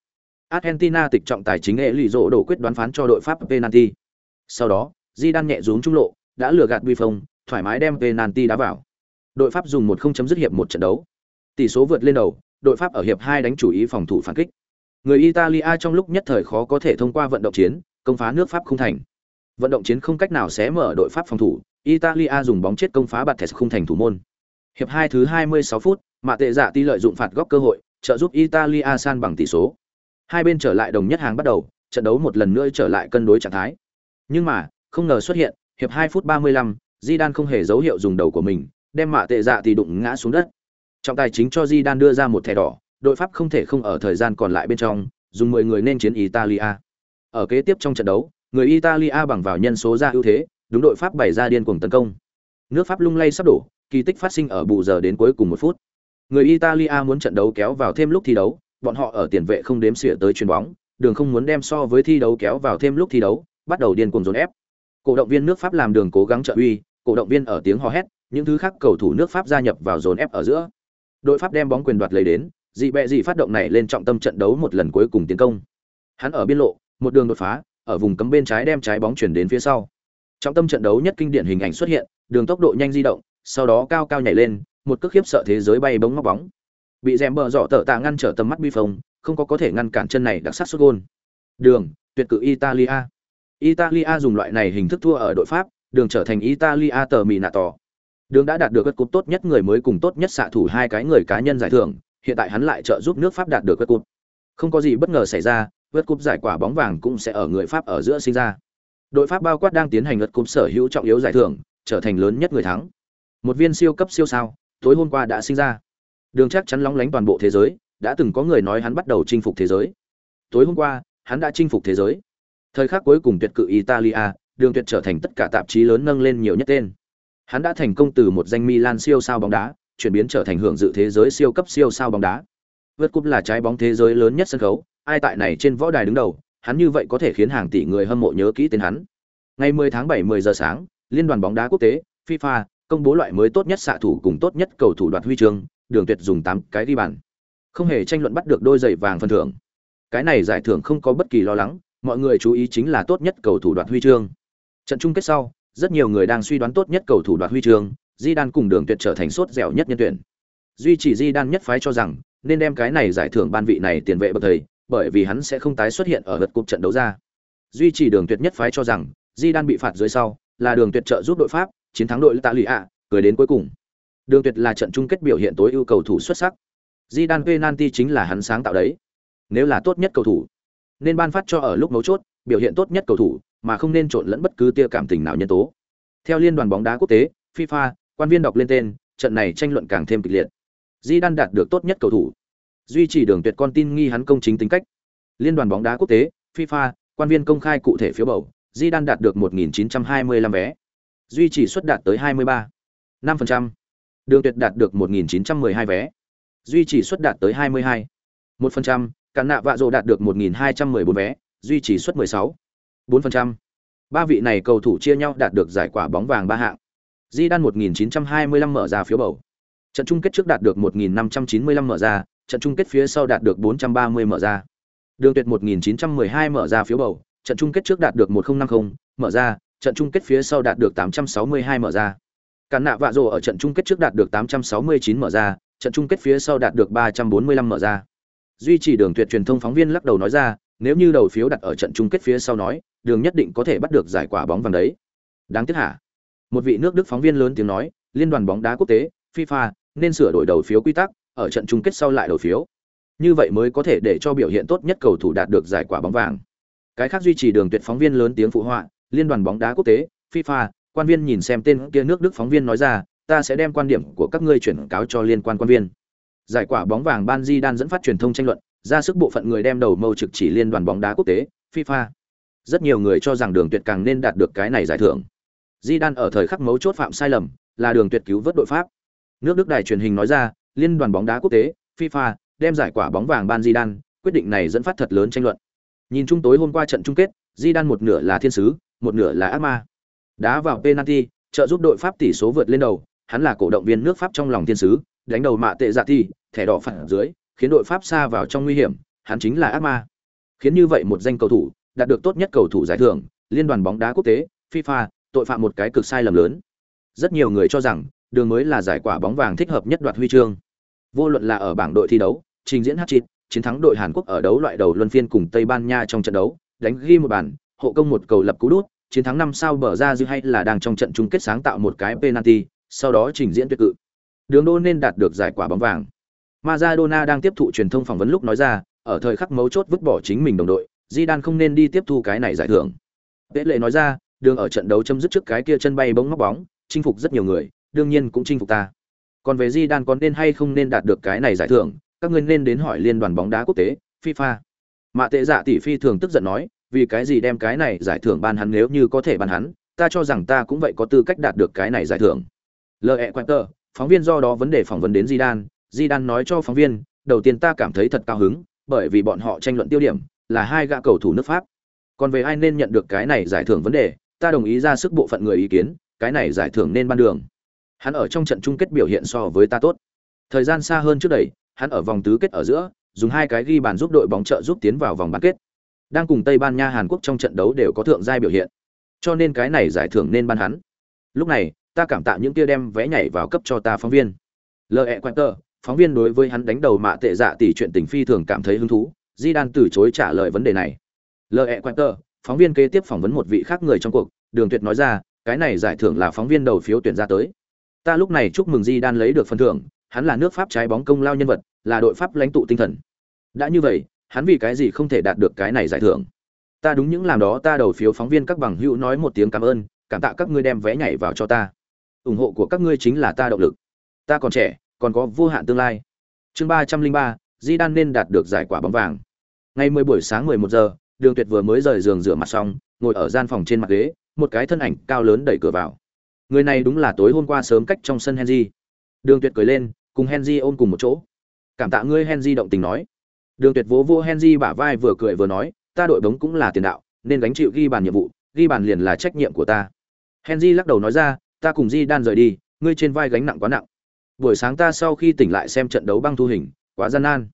Argentina tịch trọng tài chính nghệ lụy rỗ đổ quyết đoán phán cho đội Pháp penalty. Sau đó, Di đan nhẹ rúm trung lộ, đã lừa gạt Bi Phong, thoải mái đem penalty đá vào. Đội Pháp dùng một không chấm dứt hiệp một trận đấu. Tỷ số vượt lên đầu, đội Pháp ở hiệp hai đánh chủ ý phòng thủ phản kích. Người Italia trong lúc nhất thời khó có thể thông qua vận động chiến, công phá nước Pháp không thành. Vận động chiến không cách nào xé mở đội Pháp phòng thủ, Italia dùng bóng chết công phá bạt thẻ không thành thủ môn. Hiệp hai thứ 26 phút, Mạ Tệ Dạ ti lợi dụng phạt góc cơ hội, trợ giúp Italia san bằng tỷ số. Hai bên trở lại đồng nhất hàng bắt đầu, trận đấu một lần nữa trở lại cân đối trạng thái. Nhưng mà, không ngờ xuất hiện, hiệp 2 phút 35, Zidane không hề dấu hiệu dùng đầu của mình, đem Mạ Tệ Dạ thì đụng ngã xuống đất. Trọng tài chính cho Zidane đưa ra một thẻ đỏ, đội Pháp không thể không ở thời gian còn lại bên trong, dùng 10 người nên chiến Italia. Ở kế tiếp trong trận đấu, người Italia bằng vào nhân số ra ưu thế, đúng đội Pháp bày ra điên cuồng tấn công. Nước Pháp lung lay sắp đổ, kỳ tích phát sinh ở bù giờ đến cuối cùng một phút. Người Italia muốn trận đấu kéo vào thêm lúc thi đấu, bọn họ ở tiền vệ không đếm xỉa tới chuyền bóng, đường không muốn đem so với thi đấu kéo vào thêm lúc thi đấu, bắt đầu điên cuồng dồn ép. Cổ động viên nước Pháp làm đường cố gắng trợ uy, cổ động viên ở tiếng hò hét, những thứ khác cầu thủ nước Pháp gia nhập vào dồn ép ở giữa. Đội Pháp đem bóng quyền đoạt lấy đến, dị bẹ dị phát động này lên trọng tâm trận đấu một lần cuối cùng tiến công. Hắn ở biên lộ, một đường đột phá, ở vùng cấm bên trái đem trái bóng chuyển đến phía sau. Trọng tâm trận đấu nhất kinh điển hình ảnh xuất hiện, đường tốc độ nhanh di động, sau đó cao cao nhảy lên, một cước khiếp sợ thế giới bay bóng ngóc bóng. bị rèm bờ dọ tờ tạ ngăn trở tầm mắt bi phồng không có có thể ngăn cản chân này đặc sắc xuất gôn đường tuyệt cử italia italia dùng loại này hình thức thua ở đội pháp, đường trở thành italia tờ mì nạ tỏ. Đường đã đạt được các cúp tốt nhất người mới cùng tốt nhất xạ thủ hai cái người cá nhân giải thưởng, hiện tại hắn lại trợ giúp nước pháp đạt được các cúp. Không có gì bất ngờ xảy ra vượt cúp giải quả bóng vàng cũng sẽ ở người pháp ở giữa sinh ra. Đội pháp bao quát đang tiến hành lượt cúp sở hữu trọng yếu giải thưởng, trở thành lớn nhất người thắng. Một viên siêu cấp siêu sao, tối hôm qua đã sinh ra. Đường chắc chắn lóng lánh toàn bộ thế giới, đã từng có người nói hắn bắt đầu chinh phục thế giới. Tối hôm qua, hắn đã chinh phục thế giới thời khắc cuối cùng tuyệt cự italia đường tuyệt trở thành tất cả tạp chí lớn nâng lên nhiều nhất tên hắn đã thành công từ một danh milan siêu sao bóng đá chuyển biến trở thành hưởng dự thế giới siêu cấp siêu sao bóng đá vượt cúp là trái bóng thế giới lớn nhất sân khấu ai tại này trên võ đài đứng đầu hắn như vậy có thể khiến hàng tỷ người hâm mộ nhớ kỹ tên hắn ngày 10 tháng 7 10 giờ sáng liên đoàn bóng đá quốc tế FIFA công bố loại mới tốt nhất xạ thủ cùng tốt nhất cầu thủ đoạt huy chương, Đường Tuyệt dùng 8 cái ghi bàn. Không hề tranh luận bắt được đôi giày vàng phần thưởng. Cái này giải thưởng không có bất kỳ lo lắng, mọi người chú ý chính là tốt nhất cầu thủ đoạt huy chương. Trận chung kết sau, rất nhiều người đang suy đoán tốt nhất cầu thủ đoạt huy chương, Zidane cùng Đường Tuyệt trở thành sốt dẻo nhất nhân tuyển. Duy chỉ Zidane nhất phái cho rằng, nên đem cái này giải thưởng ban vị này tiền vệ bậc thầy, bởi vì hắn sẽ không tái xuất hiện ở lượt cúp trận đấu ra. Duy chỉ Đường Tuyệt nhất phái cho rằng, Zidane bị phạt dưới sau, là Đường Tuyệt trợ giúp đội Pháp, chiến thắng đội tạ ạ cười đến cuối cùng đường tuyệt là trận chung kết biểu hiện tối ưu cầu thủ xuất sắc di đan penalty chính là hắn sáng tạo đấy nếu là tốt nhất cầu thủ nên ban phát cho ở lúc mấu chốt biểu hiện tốt nhất cầu thủ mà không nên trộn lẫn bất cứ tia cảm tình nào nhân tố theo liên đoàn bóng đá quốc tế fifa quan viên đọc lên tên trận này tranh luận càng thêm kịch liệt Zidane đạt được tốt nhất cầu thủ duy trì đường tuyệt con tin nghi hắn công chính tính cách liên đoàn bóng đá quốc tế fifa quan viên công khai cụ thể phiếu bầu Zidane đạt được 1925 vé duy trì suất đạt tới 23. 5%. Đường Tuyệt đạt được 1912 vé. Duy trì suất đạt tới 22. 1%, Cản nạ vạ rồ đạt được 1214 vé, duy trì suất 16. 4%. Ba vị này cầu thủ chia nhau đạt được giải quả bóng vàng ba hạng. Di Đan 1925 mở ra phiếu bầu. Trận chung kết trước đạt được 1595 mở ra, trận chung kết phía sau đạt được 430 mở ra. Đường Tuyệt 1912 mở ra phiếu bầu, trận chung kết trước đạt được 1050 mở ra, trận chung kết phía sau đạt được 862 mở ra. Cản nạ vạ rồ ở trận chung kết trước đạt được 869 mở ra, trận chung kết phía sau đạt được 345 mở ra. Duy trì đường tuyệt truyền thông phóng viên lắc đầu nói ra, nếu như đầu phiếu đặt ở trận chung kết phía sau nói, đường nhất định có thể bắt được giải quả bóng vàng đấy. Đáng tiếc hả? Một vị nước Đức phóng viên lớn tiếng nói, liên đoàn bóng đá quốc tế, FIFA nên sửa đổi đầu phiếu quy tắc, ở trận chung kết sau lại đầu phiếu. Như vậy mới có thể để cho biểu hiện tốt nhất cầu thủ đạt được giải quả bóng vàng. Cái khác duy trì đường tuyệt phóng viên lớn tiếng phụ họa, liên đoàn bóng đá quốc tế FIFA quan viên nhìn xem tên kia nước Đức phóng viên nói ra ta sẽ đem quan điểm của các ngươi chuyển cáo cho liên quan quan viên giải quả bóng vàng ban di đan dẫn phát truyền thông tranh luận ra sức bộ phận người đem đầu mâu trực chỉ liên đoàn bóng đá quốc tế FIFA. Rất nhiều người cho rằng đường tuyệt càng nên đạt được cái này giải thưởng. Di đan ở thời khắc mấu chốt phạm sai lầm là đường tuyệt cứu vớt đội pháp. Nước đức đài truyền hình nói ra liên đoàn bóng đá quốc tế FIFA đem giải quả bóng vàng ban di đan quyết định này dẫn phát thật lớn tranh luận. Nhìn chung tối hôm qua trận chung kết di đan một nửa là thiên sứ một nửa là ác ma. Đá vào penalty, trợ giúp đội Pháp tỷ số vượt lên đầu, hắn là cổ động viên nước Pháp trong lòng thiên sứ, đánh đầu mạ tệ dạ thi, thẻ đỏ phản dưới, khiến đội Pháp xa vào trong nguy hiểm, hắn chính là ác ma. Khiến như vậy một danh cầu thủ, đạt được tốt nhất cầu thủ giải thưởng, liên đoàn bóng đá quốc tế, FIFA, tội phạm một cái cực sai lầm lớn. Rất nhiều người cho rằng, đường mới là giải quả bóng vàng thích hợp nhất đoạt huy chương. Vô luận là ở bảng đội thi đấu, trình diễn hat-trick, chiến thắng đội Hàn Quốc ở đấu loại đầu luân phiên cùng Tây Ban Nha trong trận đấu, đánh ghi một bàn, hộ công một cầu lập cú đút, chiến thắng năm sao bờ ra dư hay là đang trong trận chung kết sáng tạo một cái penalty, sau đó trình diễn tuyệt cự. Đường đô nên đạt được giải quả bóng vàng. Maradona đang tiếp thụ truyền thông phỏng vấn lúc nói ra, ở thời khắc mấu chốt vứt bỏ chính mình đồng đội, Zidane không nên đi tiếp thu cái này giải thưởng. Vệ lệ nói ra, đường ở trận đấu chấm dứt trước cái kia chân bay bóng ngóc bóng, chinh phục rất nhiều người, đương nhiên cũng chinh phục ta. Còn về Zidane có nên hay không nên đạt được cái này giải thưởng, các ngươi nên đến hỏi liên đoàn bóng đá quốc tế, FIFA. Mạ tệ dạ tỷ phi thường tức giận nói, vì cái gì đem cái này giải thưởng ban hắn nếu như có thể ban hắn, ta cho rằng ta cũng vậy có tư cách đạt được cái này giải thưởng. L.E. Quater, phóng viên do đó vấn đề phỏng vấn đến Zidane, Di Đan nói cho phóng viên, đầu tiên ta cảm thấy thật cao hứng, bởi vì bọn họ tranh luận tiêu điểm là hai gã cầu thủ nước Pháp. Còn về ai nên nhận được cái này giải thưởng vấn đề, ta đồng ý ra sức bộ phận người ý kiến, cái này giải thưởng nên ban đường. Hắn ở trong trận chung kết biểu hiện so với ta tốt. Thời gian xa hơn trước đây, hắn ở vòng tứ kết ở giữa, dùng hai cái ghi bàn giúp đội bóng trợ giúp tiến vào vòng bán kết đang cùng tây ban nha hàn quốc trong trận đấu đều có thượng giai biểu hiện cho nên cái này giải thưởng nên ban hắn lúc này ta cảm tạ những kia đem vé nhảy vào cấp cho ta phóng viên lệ quẹt tờ phóng viên đối với hắn đánh đầu mạ tệ dạ tỷ chuyện tình phi thường cảm thấy hứng thú, Di Đan từ chối trả lời vấn đề này. L.E. tờ, phóng viên kế tiếp phỏng vấn một vị khác người trong cuộc, Đường Tuyệt nói ra, cái này giải thưởng là phóng viên đầu phiếu tuyển ra tới. Ta lúc này chúc mừng Di Đan lấy được phần thưởng, hắn là nước Pháp trái bóng công lao nhân vật, là đội Pháp lãnh tụ tinh thần. Đã như vậy, hắn vì cái gì không thể đạt được cái này giải thưởng? Ta đúng những làm đó ta đầu phiếu phóng viên các bằng hữu nói một tiếng cảm ơn, cảm tạ các ngươi đem vé nhảy vào cho ta. ủng hộ của các ngươi chính là ta động lực. Ta còn trẻ, còn có vô hạn tương lai. Chương ba trăm linh ba, Di Đan nên đạt được giải quả bóng vàng. Ngày 10 buổi sáng 11 giờ, Đường Tuyệt vừa mới rời giường rửa mặt xong, ngồi ở gian phòng trên mặt ghế, một cái thân ảnh cao lớn đẩy cửa vào. Người này đúng là tối hôm qua sớm cách trong sân Henry. Đường Tuyệt cười lên, cùng Henry ôm cùng một chỗ. Cảm tạ ngươi Henry động tình nói. Đường Tuyệt vỗ vỗ Henry bả vai vừa cười vừa nói, ta đội bóng cũng là tiền đạo, nên gánh chịu ghi bàn nhiệm vụ, ghi bàn liền là trách nhiệm của ta. Henry lắc đầu nói ra, ta cùng Di Đan rời đi, ngươi trên vai gánh nặng quá nặng. Buổi sáng ta sau khi tỉnh lại xem trận đấu băng thu hình, quá gian nan.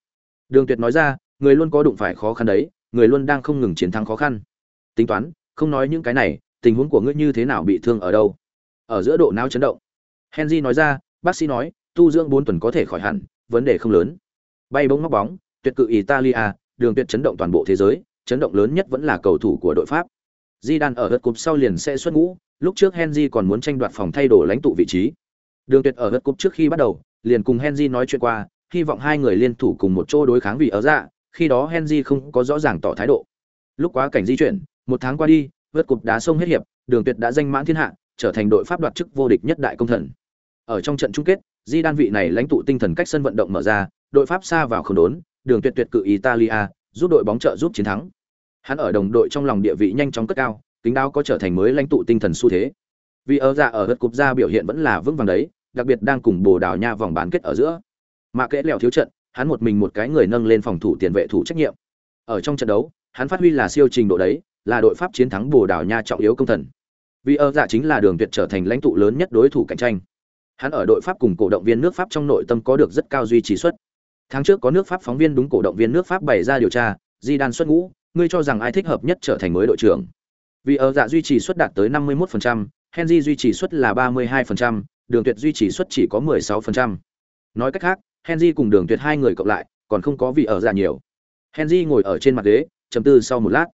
Đường Tuyệt nói ra, người luôn có đụng phải khó khăn đấy, người luôn đang không ngừng chiến thắng khó khăn. Tính toán, không nói những cái này, tình huống của ngươi như thế nào bị thương ở đâu? Ở giữa độ não chấn động. Henry nói ra, bác sĩ nói, tu dưỡng 4 tuần có thể khỏi hẳn, vấn đề không lớn. Bay bóng móc bóng, tuyệt cự Italia, đường tuyệt chấn động toàn bộ thế giới, chấn động lớn nhất vẫn là cầu thủ của đội Pháp. Di Đan ở lượt cúp sau liền sẽ xuất ngũ, lúc trước Henry còn muốn tranh đoạt phòng thay đổi lãnh tụ vị trí. Đường Tuyệt ở lượt cúp trước khi bắt đầu, liền cùng Henry nói chuyện qua, hy vọng hai người liên thủ cùng một chỗ đối kháng vì ở dạ, khi đó Henry không có rõ ràng tỏ thái độ. Lúc quá cảnh di chuyển, một tháng qua đi, vượt cục đá sông hết hiệp, Đường Tuyệt đã danh mãn thiên hạ, trở thành đội pháp đoạt chức vô địch nhất đại công thần. Ở trong trận chung kết, Di đan vị này lãnh tụ tinh thần cách sân vận động mở ra, đội pháp xa vào không đốn, Đường Tuyệt tuyệt cự Italia, giúp đội bóng trợ giúp chiến thắng. Hắn ở đồng đội trong lòng địa vị nhanh chóng cất cao, kính đáo có trở thành mới lãnh tụ tinh thần xu thế. Vì ở dạ ở vượt cục ra biểu hiện vẫn là vững vàng đấy, đặc biệt đang cùng Bồ Đào Nha vòng bán kết ở giữa. Mà kẽ lèo thiếu trận, hắn một mình một cái người nâng lên phòng thủ tiền vệ thủ trách nhiệm. Ở trong trận đấu, hắn phát huy là siêu trình độ đấy, là đội Pháp chiến thắng Bồ Đào Nha trọng yếu công thần. Vì ở dạ chính là đường tuyệt trở thành lãnh tụ lớn nhất đối thủ cạnh tranh. Hắn ở đội Pháp cùng cổ động viên nước Pháp trong nội tâm có được rất cao duy trì suất. Tháng trước có nước Pháp phóng viên đúng cổ động viên nước Pháp bày ra điều tra, Di Đan xuất ngũ, ngươi cho rằng ai thích hợp nhất trở thành mới đội trưởng? Vì ở dạ duy trì suất đạt tới 51%, Henry duy trì suất là 32%, Đường Tuyệt duy trì suất chỉ có 16%. Nói cách khác, Henry cùng Đường Tuyệt hai người cộng lại, còn không có vị ở dạ nhiều. Henry ngồi ở trên mặt ghế, trầm tư sau một lát.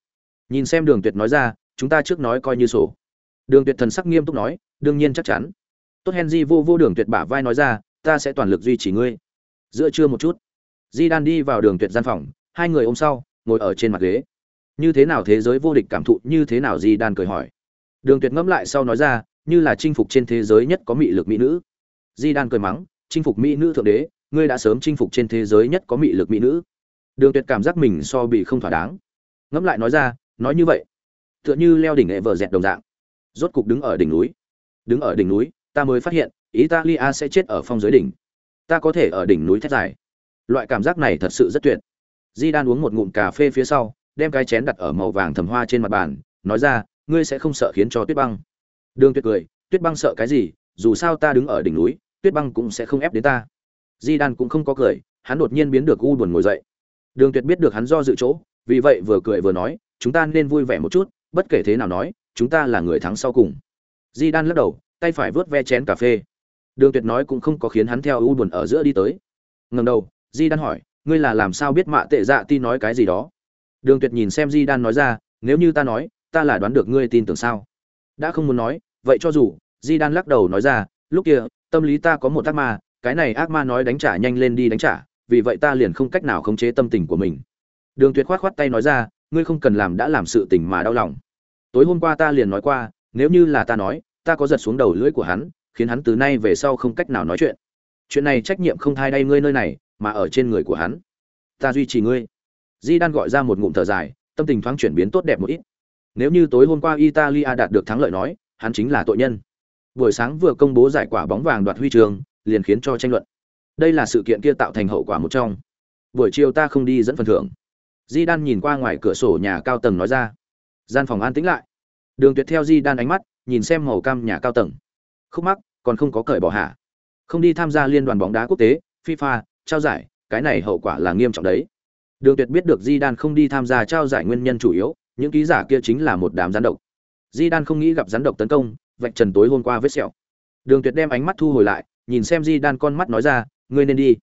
Nhìn xem Đường Tuyệt nói ra, chúng ta trước nói coi như sổ. Đường Tuyệt thần sắc nghiêm túc nói, đương nhiên chắc chắn. Tốt Henry vô vô Đường Tuyệt bả vai nói ra, ta sẽ toàn lực duy trì ngươi. Giữa trưa một chút, Di Đan đi vào Đường Tuyệt gian phòng, hai người ôm sau, ngồi ở trên mặt ghế. Như thế nào thế giới vô địch cảm thụ như thế nào Di Đan cười hỏi. Đường Tuyệt ngẫm lại sau nói ra, như là chinh phục trên thế giới nhất có mị lực mỹ nữ. Di Đan cười mắng, chinh phục mỹ nữ thượng đế, ngươi đã sớm chinh phục trên thế giới nhất có mị lực mỹ nữ. Đường tuyệt cảm giác mình so bị không thỏa đáng. Ngẫm lại nói ra nói như vậy tựa như leo đỉnh hệ vợ dẹt đồng dạng. Rốt cục đứng ở đỉnh núi. Đứng ở đỉnh núi ta mới phát hiện italia sẽ chết ở phong giới đỉnh. Ta có thể ở đỉnh núi thét dài. Loại cảm giác này thật sự rất tuyệt. Di đan uống một ngụm cà phê phía sau đem cái chén đặt ở màu vàng thầm hoa trên mặt bàn nói ra ngươi sẽ không sợ khiến cho tuyết băng đường tuyệt cười, tuyết băng sợ cái gì? Dù sao ta đứng ở đỉnh núi, tuyết băng cũng sẽ không ép đến ta. Di đan cũng không có cười, hắn đột nhiên biến được u buồn ngồi dậy. Đường tuyệt biết được hắn do dự chỗ, vì vậy vừa cười vừa nói, chúng ta nên vui vẻ một chút, bất kể thế nào nói, chúng ta là người thắng sau cùng. Di đan lắc đầu, tay phải vớt ve chén cà phê. Đường tuyệt nói cũng không có khiến hắn theo u buồn ở giữa đi tới. Ngẩng đầu, di đan hỏi, ngươi là làm sao biết mạ tệ dạ ti nói cái gì đó? Đường tuyệt nhìn xem di đan nói ra, nếu như ta nói, ta là đoán được ngươi tin tưởng sao? Đã không muốn nói, vậy cho dù di đan lắc đầu nói ra, lúc kia, tâm lý ta có một ác ma, cái này ác ma nói đánh trả nhanh lên đi đánh trả, vì vậy ta liền không cách nào khống chế tâm tình của mình. Đường tuyệt khoát khoát tay nói ra, ngươi không cần làm đã làm sự tình mà đau lòng. Tối hôm qua ta liền nói qua, nếu như là ta nói, ta có giật xuống đầu lưỡi của hắn, khiến hắn từ nay về sau không cách nào nói chuyện. Chuyện này trách nhiệm không thay đây ngươi nơi này, mà ở trên người của hắn. Ta duy trì ngươi. Di đan gọi ra một ngụm thở dài, tâm tình thoáng chuyển biến tốt đẹp một ít nếu như tối hôm qua italia đạt được thắng lợi nói, hắn chính là tội nhân. Buổi sáng vừa công bố giải quả bóng vàng đoạt huy trường, liền khiến cho tranh luận. Đây là sự kiện kia tạo thành hậu quả một trong. Buổi chiều ta không đi dẫn phần thưởng. Di đan nhìn qua ngoài cửa sổ nhà cao tầng nói ra. Gian phòng an tĩnh lại. Đường tuyệt theo di đan ánh mắt, nhìn xem màu cam nhà cao tầng. Khúc mắc, còn không có cởi bỏ hạ không đi tham gia liên đoàn bóng đá quốc tế, fifa, trao giải, cái này hậu quả là nghiêm trọng đấy. Đường tuyệt biết được di đan không đi tham gia trao giải nguyên nhân chủ yếu những ký giả kia chính là một đám gián độc di đan không nghĩ gặp gián độc tấn công vạch trần tối hôm qua vết sẹo đường tuyệt đem ánh mắt thu hồi lại nhìn xem di đan con mắt nói ra ngươi nên đi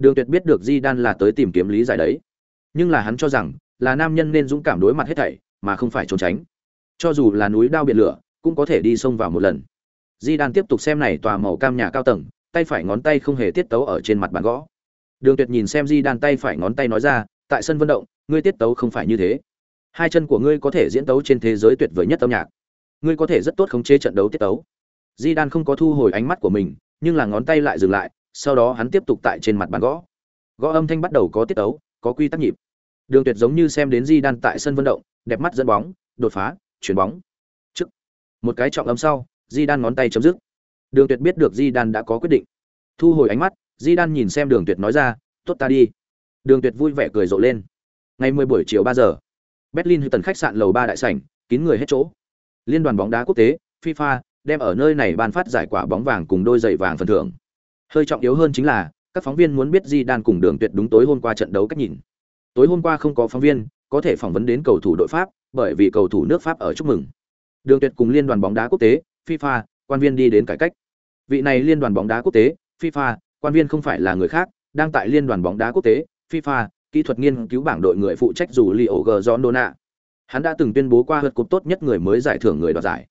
Đường Tuyệt biết được Di Đan là tới tìm kiếm lý giải đấy, nhưng là hắn cho rằng, là nam nhân nên dũng cảm đối mặt hết thảy, mà không phải trốn tránh. Cho dù là núi đao biển lửa, cũng có thể đi xông vào một lần. Di Đan tiếp tục xem này tòa màu cam nhà cao tầng, tay phải ngón tay không hề tiết tấu ở trên mặt bàn gõ. Đường Tuyệt nhìn xem Di Đan tay phải ngón tay nói ra, tại sân vận động, ngươi tiết tấu không phải như thế. Hai chân của ngươi có thể diễn tấu trên thế giới tuyệt vời nhất âm nhạc. Ngươi có thể rất tốt khống chế trận đấu tiết tấu. Di Đan không có thu hồi ánh mắt của mình, nhưng là ngón tay lại dừng lại, sau đó hắn tiếp tục tại trên mặt bàn gõ. Gõ âm thanh bắt đầu có tiết tấu, có quy tắc nhịp. Đường Tuyệt giống như xem đến Di Đan tại sân vận động, đẹp mắt dẫn bóng, đột phá, chuyển bóng. Trước. Một cái trọng âm sau, Di Đan ngón tay chấm dứt. Đường Tuyệt biết được Di Đan đã có quyết định. Thu hồi ánh mắt, Di Đan nhìn xem Đường Tuyệt nói ra, "Tốt ta đi." Đường Tuyệt vui vẻ cười rộ lên. Ngày 10 buổi chiều ba giờ, Berlin Hilton khách sạn lầu 3 đại sảnh, kín người hết chỗ. Liên đoàn bóng đá quốc tế, FIFA, đem ở nơi này ban phát giải quả bóng vàng cùng đôi giày vàng phần thưởng. Hơi trọng yếu hơn chính là, các phóng viên muốn biết Di Đan cùng Đường Tuyệt đúng tối hôm qua trận đấu cách nhìn. Tối hôm qua không có phóng viên, có thể phỏng vấn đến cầu thủ đội Pháp, bởi vì cầu thủ nước Pháp ở chúc mừng. Đường Tuyệt cùng liên đoàn bóng đá quốc tế, FIFA, quan viên đi đến cải cách. Vị này liên đoàn bóng đá quốc tế, FIFA, quan viên không phải là người khác, đang tại liên đoàn bóng đá quốc tế, FIFA, kỹ thuật nghiên cứu bảng đội người phụ trách dù Lio Gordona. Hắn đã từng tuyên bố qua hớt cúp tốt nhất người mới giải thưởng người đoạt giải.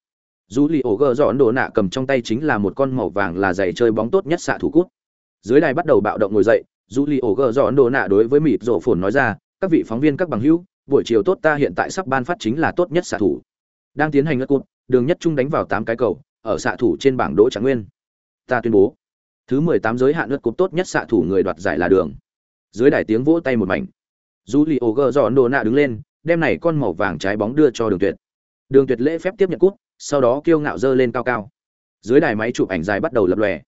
Dù Lio Gordona cầm trong tay chính là một con màu vàng là giày chơi bóng tốt nhất xạ thủ cút. Dưới đài bắt đầu bạo động ngồi dậy, dù Lio Gordona đối với mịt rổ phồn nói ra, các vị phóng viên các bằng hữu, buổi chiều tốt ta hiện tại sắp ban phát chính là tốt nhất xạ thủ. Đang tiến hành ngất cút, đường nhất trung đánh vào tám cái cầu, ở xạ thủ trên bảng đỗ trạng nguyên. Ta tuyên bố, thứ 18 giới hạn ngất cúp tốt nhất xạ thủ người đoạt giải là đường dưới đài tiếng vỗ tay một mảnh. Dù li ô gờ dọn đồ nạ đứng lên đem này con màu vàng trái bóng đưa cho đường tuyệt. Đường tuyệt lễ phép tiếp nhận cút, sau đó kiêu ngạo dơ lên cao cao. Dưới đài máy chụp ảnh dài bắt đầu lập lòe.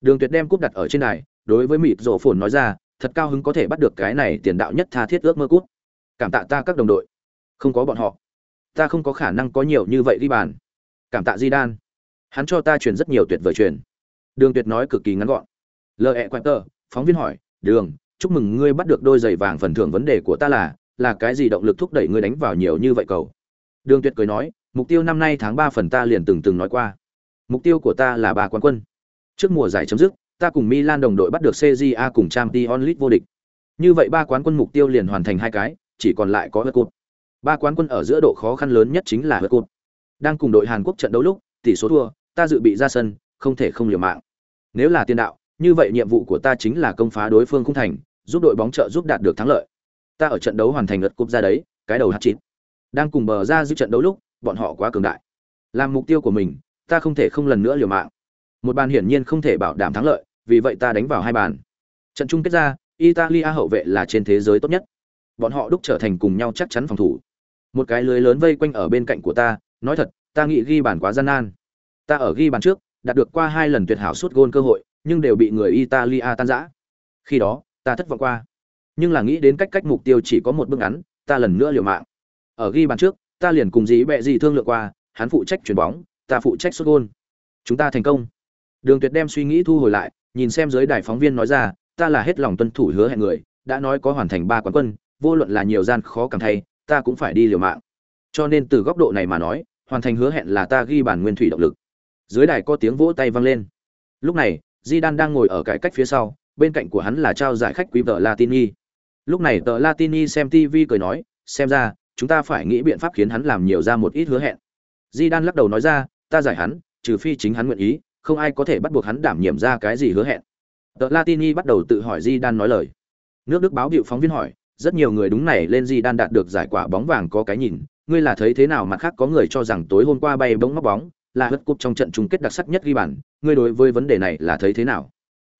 Đường tuyệt đem cúp đặt ở trên đài đối với mịt rổ phồn nói ra thật cao hứng có thể bắt được cái này tiền đạo nhất tha thiết ước mơ cút, cảm tạ ta các đồng đội. Không có bọn họ. Ta không có khả năng có nhiều như vậy đi bàn. Cảm tạ di đan hắn cho ta truyền rất nhiều tuyệt vời truyền. Đường tuyệt nói cực kỳ ngắn gọn. Lờ ẹ quẹt tờ phóng viên hỏi đường chúc mừng ngươi bắt được đôi giày vàng phần thưởng vấn đề của ta là là cái gì động lực thúc đẩy ngươi đánh vào nhiều như vậy cầu? Đường tuyệt cười nói, mục tiêu năm nay tháng ba phần ta liền từng từng nói qua. Mục tiêu của ta là ba quán quân. Trước mùa giải chấm dứt, ta cùng milan đồng đội bắt được cja cùng trang t onlit vô địch. Như vậy ba quán quân mục tiêu liền hoàn thành hai cái, chỉ còn lại có hớt cụt ba quán quân ở giữa độ khó khăn lớn nhất chính là hớt cụt đang cùng đội hàn quốc trận đấu lúc, tỷ số thua, ta dự bị ra sân, không thể không liều mạng. Nếu là tiền đạo như vậy nhiệm vụ của ta chính là công phá đối phương không thành, giúp đội bóng trợ giúp đạt được thắng lợi. Ta ở trận đấu hoàn thành lượt cúp ra đấy, cái đầu hạt chín đang cùng bờ ra giữ trận đấu lúc, bọn họ quá cường đại. Làm mục tiêu của mình, ta không thể không lần nữa liều mạng. Một bàn hiển nhiên không thể bảo đảm thắng lợi, vì vậy ta đánh vào hai bàn. Trận chung kết ra, italia hậu vệ là trên thế giới tốt nhất. Bọn họ đúc trở thành cùng nhau chắc chắn phòng thủ. Một cái lưới lớn vây quanh ở bên cạnh của ta, nói thật, ta nghĩ ghi bàn quá gian nan. Ta ở ghi bàn trước, đạt được qua hai lần tuyệt hảo suốt gôn cơ hội nhưng đều bị người italia tan rã. Khi đó, ta thất vọng qua. Nhưng là nghĩ đến cách cách mục tiêu chỉ có một bước ngắn, ta lần nữa liều mạng. Ở ghi bàn trước, ta liền cùng dí bẹ gì thương lượng qua, hắn phụ trách chuyển bóng, ta phụ trách sút gôn. Chúng ta thành công. Đường tuyệt đem suy nghĩ thu hồi lại, nhìn xem dưới đài phóng viên nói ra, ta là hết lòng tuân thủ hứa hẹn người, đã nói có hoàn thành ba quán quân, vô luận là nhiều gian khó cảm thay, ta cũng phải đi liều mạng. Cho nên từ góc độ này mà nói, hoàn thành hứa hẹn là ta ghi bàn nguyên thủy động lực. Dưới đài có tiếng vỗ tay vang lên. Lúc này di đan đang ngồi ở cải cách phía sau bên cạnh của hắn là trao giải khách quý vợ Latini. Lúc này tờ Latini xem TV cười nói, xem ra, chúng ta phải nghĩ biện pháp khiến hắn làm nhiều ra một ít hứa hẹn. Zidane lắc đầu nói ra, ta giải hắn, trừ phi chính hắn nguyện ý, không ai có thể bắt buộc hắn đảm nhiệm ra cái gì hứa hẹn. Tờ Latini bắt đầu tự hỏi Zidane nói lời. Nước Đức báo hiệu phóng viên hỏi, rất nhiều người đúng này lên Zidane đạt được giải quả bóng vàng có cái nhìn, ngươi là thấy thế nào mặt khác có người cho rằng tối hôm qua bay bóng móc bóng, là hất cúp trong trận chung kết đặc sắc nhất ghi bàn, ngươi đối với vấn đề này là thấy thế nào?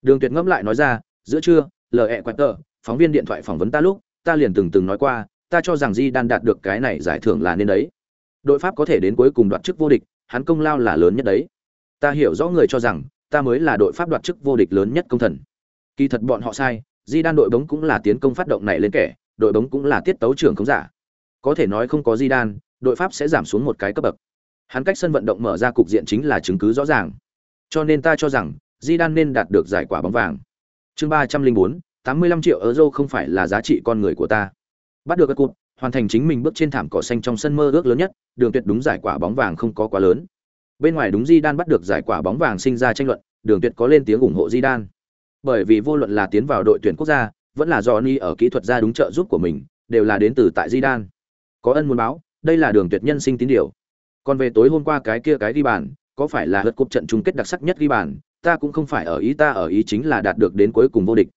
đường tuyệt ngẫm lại nói ra giữa trưa lờ ẹ quẹt tờ phóng viên điện thoại phỏng vấn ta lúc ta liền từng từng nói qua ta cho rằng di đan đạt được cái này giải thưởng là nên đấy. Đội pháp có thể đến cuối cùng đoạt chức vô địch hắn công lao là lớn nhất đấy. Ta hiểu rõ người cho rằng ta mới là đội pháp đoạt chức vô địch lớn nhất công thần. Kỳ thật bọn họ sai di đan đội bóng cũng là tiến công phát động này lên kẻ đội bóng cũng là tiết tấu trưởng không giả. Có thể nói không có di đan đội pháp sẽ giảm xuống một cái cấp bậc hắn cách sân vận động mở ra cục diện chính là chứng cứ rõ ràng cho nên ta cho rằng Zidane nên đạt được giải quả bóng vàng. Chương 304, 85 triệu euro không phải là giá trị con người của ta. Bắt được các cúp, hoàn thành chính mình bước trên thảm cỏ xanh trong sân mơ ước lớn nhất, đường tuyệt đúng giải quả bóng vàng không có quá lớn. Bên ngoài đúng Zidane bắt được giải quả bóng vàng sinh ra tranh luận, đường tuyệt có lên tiếng ủng hộ Zidane. Bởi vì vô luận là tiến vào đội tuyển quốc gia, vẫn là Johnny ở kỹ thuật ra đúng trợ giúp của mình, đều là đến từ tại Zidane. Có ân muốn báo, đây là đường tuyệt nhân sinh tín điều. Còn về tối hôm qua cái kia cái ghi bàn, có phải là lượt cúp trận chung kết đặc sắc nhất ghi bàn, ta cũng không phải ở ý ta ở ý chính là đạt được đến cuối cùng vô địch.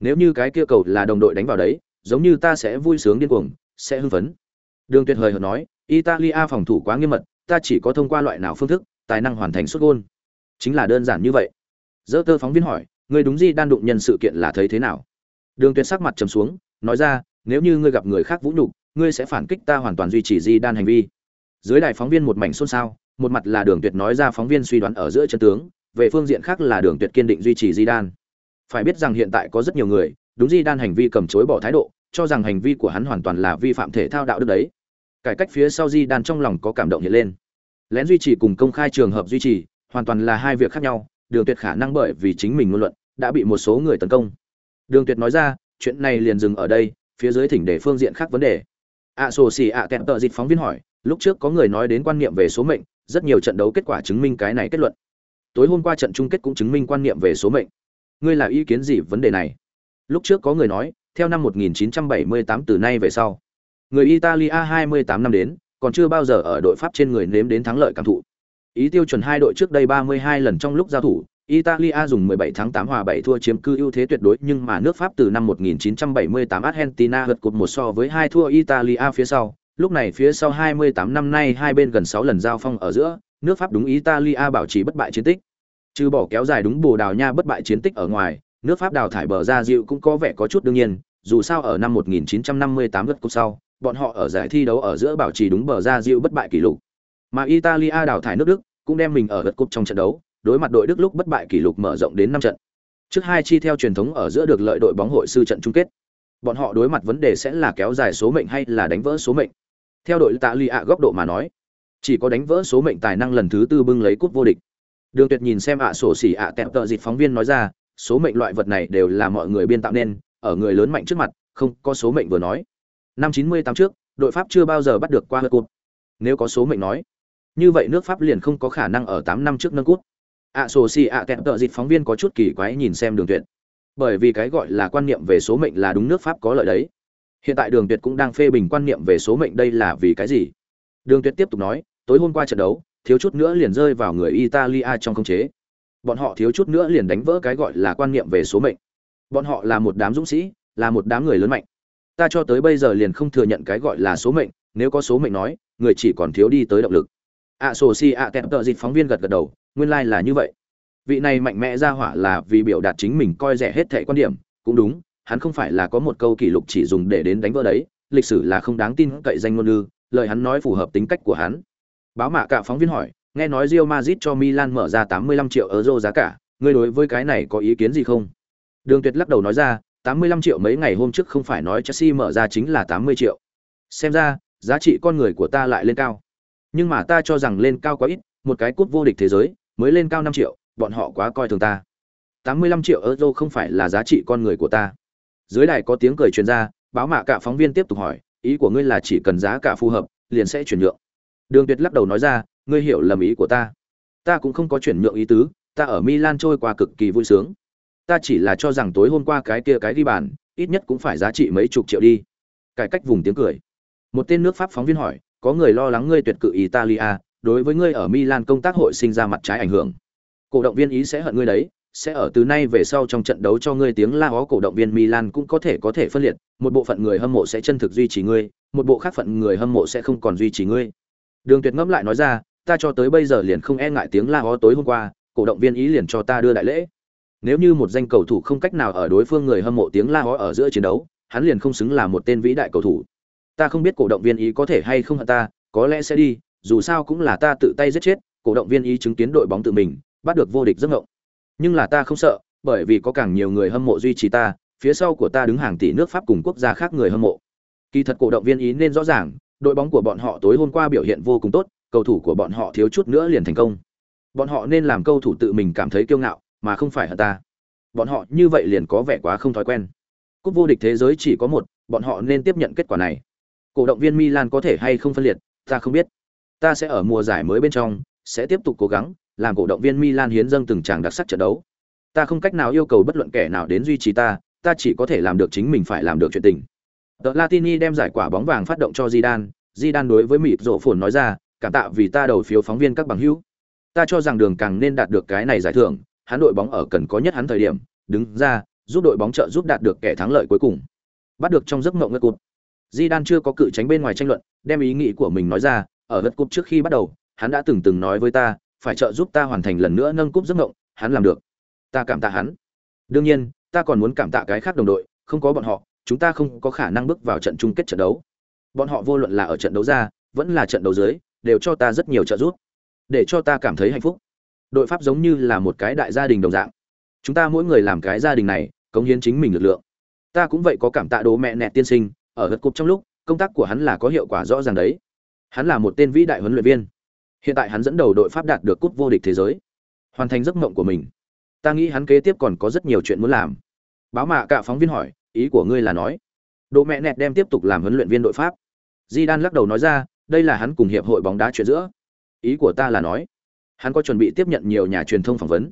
Nếu như cái kia cầu là đồng đội đánh vào đấy, giống như ta sẽ vui sướng điên cuồng, sẽ hưng phấn. Đường Tuyệt hời hợt nói, Italia phòng thủ quá nghiêm mật, ta chỉ có thông qua loại nào phương thức, tài năng hoàn thành xuất gol. Chính là đơn giản như vậy. Dỡ tơ phóng viên hỏi, người đúng gì đan đụng nhân sự kiện là thấy thế nào? Đường Tuyệt sắc mặt trầm xuống, nói ra, nếu như ngươi gặp người khác vũ nhục, ngươi sẽ phản kích ta hoàn toàn duy trì di đan hành vi. Dưới đài phóng viên một mảnh xôn xao, một mặt là Đường Tuyệt nói ra phóng viên suy đoán ở giữa chân tướng, về phương diện khác là Đường Tuyệt kiên định duy trì di đan. Phải biết rằng hiện tại có rất nhiều người, đúng di đan hành vi cầm chối bỏ thái độ, cho rằng hành vi của hắn hoàn toàn là vi phạm thể thao đạo đức đấy. Cải cách phía sau di đan trong lòng có cảm động hiện lên. Lén duy trì cùng công khai trường hợp duy trì, hoàn toàn là hai việc khác nhau, Đường Tuyệt khả năng bởi vì chính mình ngôn luận, đã bị một số người tấn công. Đường Tuyệt nói ra, chuyện này liền dừng ở đây, phía dưới thỉnh để phương diện khác vấn đề. ạ sổ xì ạ kẹt tợ dịch phóng viên hỏi, lúc trước có người nói đến quan niệm về số mệnh, rất nhiều trận đấu kết quả chứng minh cái này kết luận. Tối hôm qua trận chung kết cũng chứng minh quan niệm về số mệnh. Ngươi là ý kiến gì vấn đề này? Lúc trước có người nói, theo năm 1978 từ nay về sau, người Italia 28 năm đến, còn chưa bao giờ ở đội Pháp trên người nếm đến thắng lợi cảm thụ. Ý tiêu chuẩn hai đội trước đây 32 lần trong lúc giao thủ, Italia dùng 17 tháng 8 hòa 7 thua chiếm cư ưu thế tuyệt đối nhưng mà nước Pháp từ năm 1978 Argentina vượt cột một so với hai thua Italia phía sau, lúc này phía sau 28 năm nay hai bên gần 6 lần giao phong ở giữa, nước Pháp đúng Italia bảo trì bất bại chiến tích. Trừ bỏ kéo dài đúng Bồ Đào Nha bất bại chiến tích ở ngoài, nước Pháp đào thải bờ ra dịu cũng có vẻ có chút đương nhiên, dù sao ở năm 1958 vượt cột sau, bọn họ ở giải thi đấu ở giữa bảo trì đúng bờ ra dịu bất bại kỷ lục. Mà Italia đào thải nước Đức, cũng đem mình ở vượt cúp trong trận đấu, đối mặt đội Đức lúc bất bại kỷ lục mở rộng đến 5 trận. Trước hai chi theo truyền thống ở giữa được lợi đội bóng hội sư trận chung kết. Bọn họ đối mặt vấn đề sẽ là kéo dài số mệnh hay là đánh vỡ số mệnh. Theo đội tạ lì ạ góc độ mà nói, chỉ có đánh vỡ số mệnh tài năng lần thứ tư bưng lấy cúp vô địch. Đường Tuyệt nhìn xem ạ sổ xỉ ạ tẹp tợ dịt phóng viên nói ra, số mệnh loại vật này đều là mọi người biên tạo nên, ở người lớn mạnh trước mặt, không có số mệnh vừa nói. Năm 98 trước, đội Pháp chưa bao giờ bắt được qua cúp. Nếu có số mệnh nói, như vậy nước Pháp liền không có khả năng ở tám năm trước nâng cúp ạ sổ xỉ ạ kẹt tợ dịt phóng viên có chút kỳ quái nhìn xem đường tuyệt bởi vì cái gọi là quan niệm về số mệnh là đúng nước pháp có lợi đấy hiện tại đường tuyệt cũng đang phê bình quan niệm về số mệnh đây là vì cái gì? Đường tuyệt tiếp tục nói, tối hôm qua trận đấu, thiếu chút nữa liền rơi vào người italia trong khống chế. Bọn họ thiếu chút nữa liền đánh vỡ cái gọi là quan niệm về số mệnh. Bọn họ là một đám dũng sĩ, là một đám người lớn mạnh. Ta cho tới bây giờ liền không thừa nhận cái gọi là số mệnh, nếu có số mệnh nói, người chỉ còn thiếu đi tới động lực. Ạ sổ si ạ kẹt tợ dịch phóng viên gật gật đầu, nguyên lai là như vậy. Vị này mạnh mẽ ra hỏa là vì biểu đạt chính mình coi rẻ hết thẻ quan điểm, cũng đúng hắn không phải là có một câu kỷ lục chỉ dùng để đến đánh vỡ đấy, lịch sử là không đáng tin cậy danh ngôn ư lời hắn nói phù hợp tính cách của hắn. Báo mạ cả phóng viên hỏi, nghe nói Real Madrid cho Milan mở ra 85 triệu euro giá cả, ngươi đối với cái này có ý kiến gì không? Đường tuyệt lắc đầu nói ra 85 triệu mấy ngày hôm trước không phải nói Chelsea mở ra chính là 80 triệu. Xem ra, giá trị con người của ta lại lên cao. Nhưng mà ta cho rằng lên cao quá ít, một cái cúp vô địch thế giới, mới lên cao năm triệu, bọn họ quá coi thường ta. tám mươi lăm triệu euro không phải là giá trị con người của ta dưới đài có tiếng cười truyền ra báo mạ cả phóng viên tiếp tục hỏi ý của ngươi là chỉ cần giá cả phù hợp liền sẽ chuyển nhượng. Đường tuyệt lắc đầu nói ra ngươi hiểu lầm ý của ta. Ta cũng không có chuyển nhượng ý tứ ta ở milan trôi qua cực kỳ vui sướng. Ta chỉ là cho rằng tối hôm qua cái kia cái ghi bàn ít nhất cũng phải giá trị mấy chục triệu đi. Cải cách vùng tiếng cười. Một tên nước pháp phóng viên hỏi có người lo lắng ngươi tuyệt cự italia đối với ngươi ở Milan công tác hội sinh ra mặt trái ảnh hưởng. Cổ động viên ý sẽ hận ngươi đấy, sẽ ở từ nay về sau trong trận đấu cho ngươi tiếng la ó cổ động viên Milan cũng có thể có thể phân liệt, một bộ phận người hâm mộ sẽ chân thực duy trì ngươi, một bộ khác phận người hâm mộ sẽ không còn duy trì ngươi. Đường Tuyệt ngẫm lại nói ra, ta cho tới bây giờ liền không e ngại tiếng la ó tối hôm qua, cổ động viên ý liền cho ta đưa đại lễ. Nếu như một danh cầu thủ không cách nào ở đối phương người hâm mộ tiếng la ó ở giữa chiến đấu, hắn liền không xứng là một tên vĩ đại cầu thủ. Ta không biết cổ động viên ý có thể hay không hận ta, có lẽ sẽ đi, dù sao cũng là ta tự tay giết chết, cổ động viên ý chứng kiến đội bóng tự mình bắt được vô địch giấc ngộng. Nhưng là ta không sợ, bởi vì có càng nhiều người hâm mộ duy trì ta, phía sau của ta đứng hàng tỷ nước Pháp cùng quốc gia khác người hâm mộ. Kỳ thật cổ động viên ý nên rõ ràng, đội bóng của bọn họ tối hôm qua biểu hiện vô cùng tốt, cầu thủ của bọn họ thiếu chút nữa liền thành công. Bọn họ nên làm cầu thủ tự mình cảm thấy kiêu ngạo, mà không phải hận ta. Bọn họ như vậy liền có vẻ quá không thói quen. Cúp vô địch thế giới chỉ có một, bọn họ nên tiếp nhận kết quả này. Cổ động viên Milan có thể hay không phân liệt, ta không biết. Ta sẽ ở mùa giải mới bên trong, sẽ tiếp tục cố gắng, làm cổ động viên Milan hiến dâng từng tràng đặc sắc trận đấu. Ta không cách nào yêu cầu bất luận kẻ nào đến duy trì ta, ta chỉ có thể làm được chính mình phải làm được chuyện tình. The Latini đem giải quả bóng vàng phát động cho Zidane, Zidane đối với mịt rộ phồn nói ra, cảm tạ vì ta đầu phiếu phóng viên các bằng hữu. Ta cho rằng đường càng nên đạt được cái này giải thưởng, hắn đội bóng ở cần có nhất hắn thời điểm, đứng ra, giúp đội bóng trợ giúp đạt được kẻ thắng lợi cuối cùng. Bắt được trong giấc mộng ngất cụt. Zidane chưa có cự tránh bên ngoài tranh luận, đem ý nghĩ của mình nói ra, ở vật cúp trước khi bắt đầu, hắn đã từng từng nói với ta, phải trợ giúp ta hoàn thành lần nữa nâng cúp giấc ngộng hắn làm được. Ta cảm tạ hắn. Đương nhiên, ta còn muốn cảm tạ cái khác đồng đội, không có bọn họ, chúng ta không có khả năng bước vào trận chung kết trận đấu. Bọn họ vô luận là ở trận đấu ra, vẫn là trận đấu dưới, đều cho ta rất nhiều trợ giúp, để cho ta cảm thấy hạnh phúc. Đội Pháp giống như là một cái đại gia đình đồng dạng. Chúng ta mỗi người làm cái gia đình này, cống hiến chính mình lực lượng. Ta cũng vậy có cảm tạ đố mẹ nẹt tiên sinh, ở gật cục trong lúc, công tác của hắn là có hiệu quả rõ ràng đấy. Hắn là một tên vĩ đại huấn luyện viên. Hiện tại hắn dẫn đầu đội Pháp đạt được cúp vô địch thế giới, hoàn thành giấc mộng của mình. Ta nghĩ hắn kế tiếp còn có rất nhiều chuyện muốn làm. Báo mạ cả phóng viên hỏi, ý của ngươi là nói, Đỗ mẹ nẹt đem tiếp tục làm huấn luyện viên đội Pháp. Di Đan lắc đầu nói ra, đây là hắn cùng hiệp hội bóng đá chuyện giữa. Ý của ta là nói, hắn có chuẩn bị tiếp nhận nhiều nhà truyền thông phỏng vấn.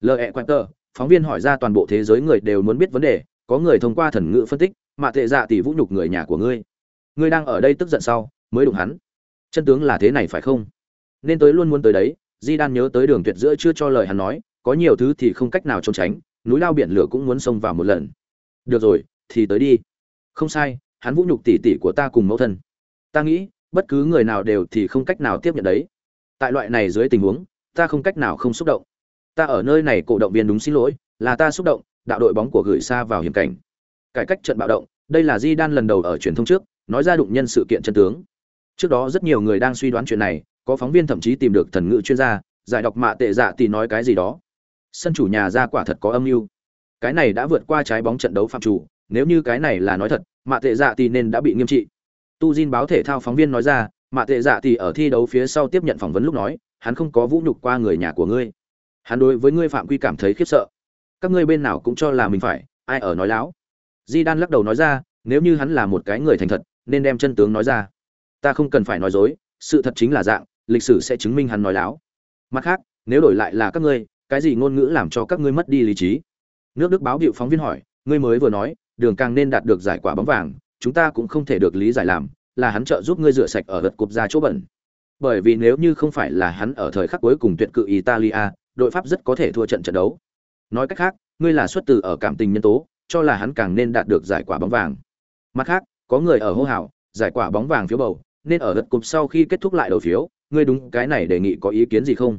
L.E. Quater, phóng viên hỏi ra toàn bộ thế giới người đều muốn biết vấn đề, có người thông qua thần ngữ phân tích, mà tệ dạ tỷ vũ nhục người nhà của ngươi. Ngươi đang ở đây tức giận sau, mới đụng hắn. Chân tướng là thế này phải không? Nên tới luôn muốn tới đấy, Di Đan nhớ tới đường tuyệt giữa chưa cho lời hắn nói, có nhiều thứ thì không cách nào trốn tránh, núi lao biển lửa cũng muốn xông vào một lần. Được rồi, thì tới đi. Không sai, hắn vũ nhục tỷ tỷ của ta cùng mẫu thân. Ta nghĩ, bất cứ người nào đều thì không cách nào tiếp nhận đấy. Tại loại này dưới tình huống, ta không cách nào không xúc động. Ta ở nơi này cổ động viên đúng xin lỗi, là ta xúc động, đạo đội bóng của gửi xa vào hiểm cảnh. Cải cách trận bạo động, đây là Di Đan lần đầu ở truyền thông trước, nói ra đụng nhân sự kiện chân tướng. Trước đó rất nhiều người đang suy đoán chuyện này, có phóng viên thậm chí tìm được thần ngữ chuyên gia, giải đọc mạ tệ dạ thì nói cái gì đó. Sân chủ nhà ra quả thật có âm mưu. Cái này đã vượt qua trái bóng trận đấu phạm chủ, nếu như cái này là nói thật, mạ tệ dạ thì nên đã bị nghiêm trị. Tu Jin báo thể thao phóng viên nói ra, mạ tệ dạ thì ở thi đấu phía sau tiếp nhận phỏng vấn lúc nói, hắn không có vũ nhục qua người nhà của ngươi. Hắn đối với ngươi phạm quy cảm thấy khiếp sợ. Các ngươi bên nào cũng cho là mình phải, ai ở nói láo. Di Đan lắc đầu nói ra, nếu như hắn là một cái người thành thật, nên đem chân tướng nói ra. Ta không cần phải nói dối, sự thật chính là dạng, lịch sử sẽ chứng minh hắn nói láo. Mặt khác, nếu đổi lại là các ngươi, cái gì ngôn ngữ làm cho các ngươi mất đi lý trí? Nước Đức báo hiệu phóng viên hỏi, ngươi mới vừa nói, đường càng nên đạt được giải quả bóng vàng, chúng ta cũng không thể được lý giải làm, là hắn trợ giúp ngươi rửa sạch ở vật cục ra chỗ bẩn. Bởi vì nếu như không phải là hắn ở thời khắc cuối cùng tuyệt cự Italia, đội Pháp rất có thể thua trận trận đấu. Nói cách khác, ngươi là xuất từ ở cảm tình nhân tố, cho là hắn càng nên đạt được giải quả bóng vàng. Mặt khác, có người ở hô hào, giải quả bóng vàng phiếu bầu, nên ở gật cục sau khi kết thúc lại đầu phiếu, ngươi đúng cái này đề nghị có ý kiến gì không?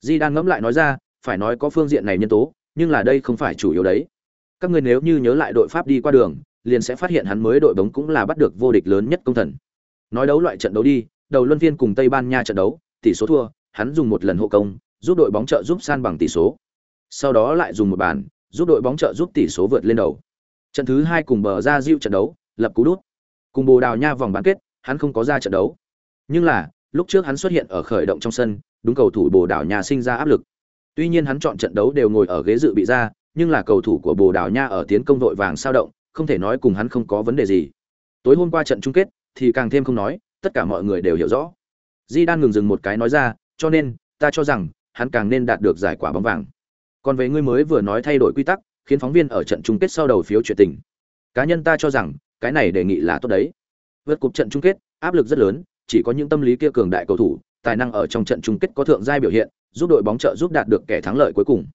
Di đang ngẫm lại nói ra, phải nói có phương diện này nhân tố, nhưng là đây không phải chủ yếu đấy. Các ngươi nếu như nhớ lại đội Pháp đi qua đường, liền sẽ phát hiện hắn mới đội bóng cũng là bắt được vô địch lớn nhất công thần. Nói đấu loại trận đấu đi, đầu luân phiên cùng Tây Ban Nha trận đấu, tỷ số thua, hắn dùng một lần hộ công, giúp đội bóng trợ giúp san bằng tỷ số. Sau đó lại dùng một bàn, giúp đội bóng trợ giúp tỷ số vượt lên đầu. Trận thứ hai cùng bờ ra diệu trận đấu, lập cú đút. Cùng Bồ Đào Nha vòng bán kết, hắn không có ra trận đấu. Nhưng là, lúc trước hắn xuất hiện ở khởi động trong sân, đúng cầu thủ Bồ Đào Nha sinh ra áp lực. Tuy nhiên hắn chọn trận đấu đều ngồi ở ghế dự bị ra, nhưng là cầu thủ của Bồ Đào Nha ở tiến công đội vàng sao động, không thể nói cùng hắn không có vấn đề gì. Tối hôm qua trận chung kết thì càng thêm không nói, tất cả mọi người đều hiểu rõ. Di đang ngừng dừng một cái nói ra, cho nên, ta cho rằng hắn càng nên đạt được giải quả bóng vàng. Còn về ngươi mới vừa nói thay đổi quy tắc, khiến phóng viên ở trận chung kết sau đầu phiếu chuyện tình. Cá nhân ta cho rằng, cái này đề nghị là tốt đấy. Vượt cục trận chung kết, áp lực rất lớn, chỉ có những tâm lý kia cường đại cầu thủ, tài năng ở trong trận chung kết có thượng giai biểu hiện, giúp đội bóng trợ giúp đạt được kẻ thắng lợi cuối cùng.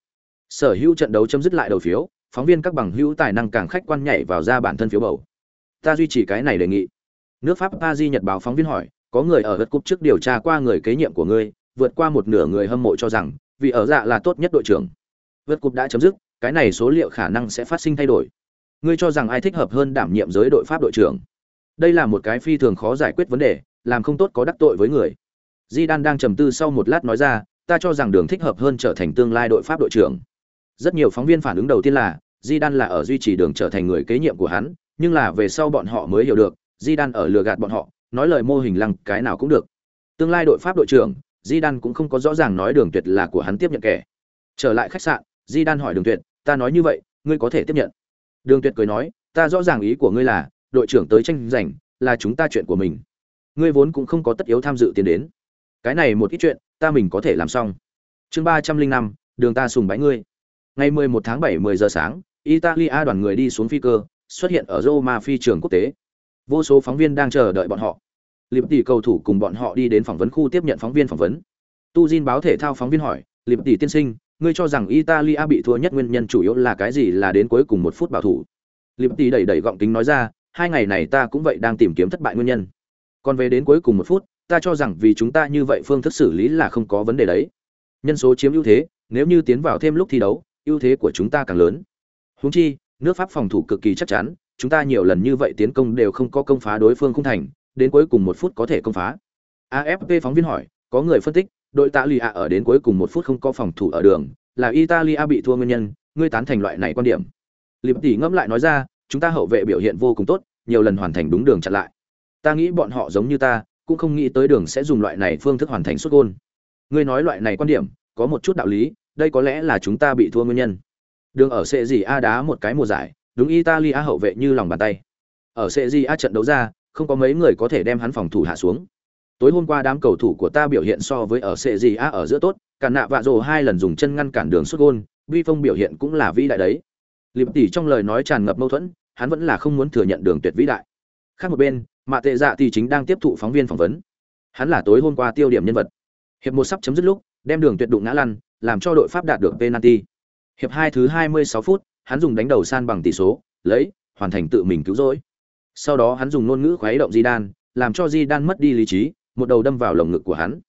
Sở hữu trận đấu chấm dứt lại đầu phiếu, phóng viên các bằng hữu tài năng càng khách quan nhảy vào ra bản thân phiếu bầu. Ta duy trì cái này đề nghị. Nước Pháp Paris Nhật báo phóng viên hỏi, có người ở gật cúp trước điều tra qua người kế nhiệm của ngươi, vượt qua một nửa người hâm mộ cho rằng, vì ở dạ là tốt nhất đội trưởng. Vượt cúp đã chấm dứt, cái này số liệu khả năng sẽ phát sinh thay đổi. Ngươi cho rằng ai thích hợp hơn đảm nhiệm giới đội Pháp đội trưởng? Đây là một cái phi thường khó giải quyết vấn đề, làm không tốt có đắc tội với người. Di Đan đang trầm tư sau một lát nói ra, ta cho rằng đường thích hợp hơn trở thành tương lai đội Pháp đội trưởng. Rất nhiều phóng viên phản ứng đầu tiên là, Di Đan là ở duy trì đường trở thành người kế nhiệm của hắn, nhưng là về sau bọn họ mới hiểu được, Di Đan ở lừa gạt bọn họ, nói lời mô hình lăng cái nào cũng được. Tương lai đội Pháp đội trưởng, Di Đan cũng không có rõ ràng nói đường tuyệt là của hắn tiếp nhận kẻ. Trở lại khách sạn, Di Đan hỏi đường tuyệt, ta nói như vậy, ngươi có thể tiếp nhận? Đường tuyệt cười nói, ta rõ ràng ý của ngươi là, đội trưởng tới tranh giành, là chúng ta chuyện của mình. Ngươi vốn cũng không có tất yếu tham dự tiền đến. Cái này một ít chuyện, ta mình có thể làm xong. Chương ba trăm linh năm, đường ta sùng bái ngươi Ngày 11 tháng 7 10 giờ sáng, Italia đoàn người đi xuống phi cơ, xuất hiện ở Roma phi trường quốc tế. Vô số phóng viên đang chờ đợi bọn họ. Liberty cầu thủ cùng bọn họ đi đến phỏng vấn khu tiếp nhận phóng viên phỏng vấn. Tu Jin báo thể thao phóng viên hỏi, Liberty tiên sinh, ngươi cho rằng Italia bị thua nhất nguyên nhân chủ yếu là cái gì là đến cuối cùng một phút bảo thủ. Liberty đẩy đẩy gọng kính nói ra, hai ngày này ta cũng vậy đang tìm kiếm thất bại nguyên nhân. Còn về đến cuối cùng một phút, ta cho rằng vì chúng ta như vậy phương thức xử lý là không có vấn đề đấy. Nhân số chiếm ưu thế, nếu như tiến vào thêm lúc thi đấu, ưu thế của chúng ta càng lớn. húng chi, nước Pháp phòng thủ cực kỳ chắc chắn, chúng ta nhiều lần như vậy tiến công đều không có công phá đối phương không thành, đến cuối cùng một phút có thể công phá. AFP phóng viên hỏi, có người phân tích, đội tạ lì ạ ở đến cuối cùng một phút không có phòng thủ ở đường, là Italia bị thua nguyên nhân, ngươi tán thành loại này quan điểm. Liệp tỷ ngẫm lại nói ra, chúng ta hậu vệ biểu hiện vô cùng tốt, nhiều lần hoàn thành đúng đường chặn lại. Ta nghĩ bọn họ giống như ta, cũng không nghĩ tới đường sẽ dùng loại này phương thức hoàn thành xuất gôn Ngươi nói loại này quan điểm, có một chút đạo lý, đây có lẽ là chúng ta bị thua nguyên nhân. Đường ở sệ gì A đá một cái mùa giải, đúng Italia hậu vệ như lòng bàn tay. Ở sệ gì A trận đấu ra, không có mấy người có thể đem hắn phòng thủ hạ xuống. Tối hôm qua đám cầu thủ của ta biểu hiện so với ở sệ gì A ở giữa tốt, cả nạ vạ rồ hai lần dùng chân ngăn cản đường xuất gôn vi phong biểu hiện cũng là vĩ đại đấy. Liệp tỷ trong lời nói tràn ngập mâu thuẫn, hắn vẫn là không muốn thừa nhận đường tuyệt vĩ đại. Khác một bên, Mạ Tệ Dạ thì chính đang tiếp thụ phóng viên phỏng vấn. Hắn là tối hôm qua tiêu điểm nhân vật. Hiệp một sắp chấm dứt lúc, đem đường tuyệt đụng ngã lăn, làm cho đội Pháp đạt được penalty. Hiệp hai thứ 26 phút, hắn dùng đánh đầu san bằng tỷ số, lấy, hoàn thành tự mình cứu rỗi. Sau đó hắn dùng ngôn ngữ khuấy động Di Đan, làm cho Di Đan mất đi lý trí, một đầu đâm vào lồng ngực của hắn.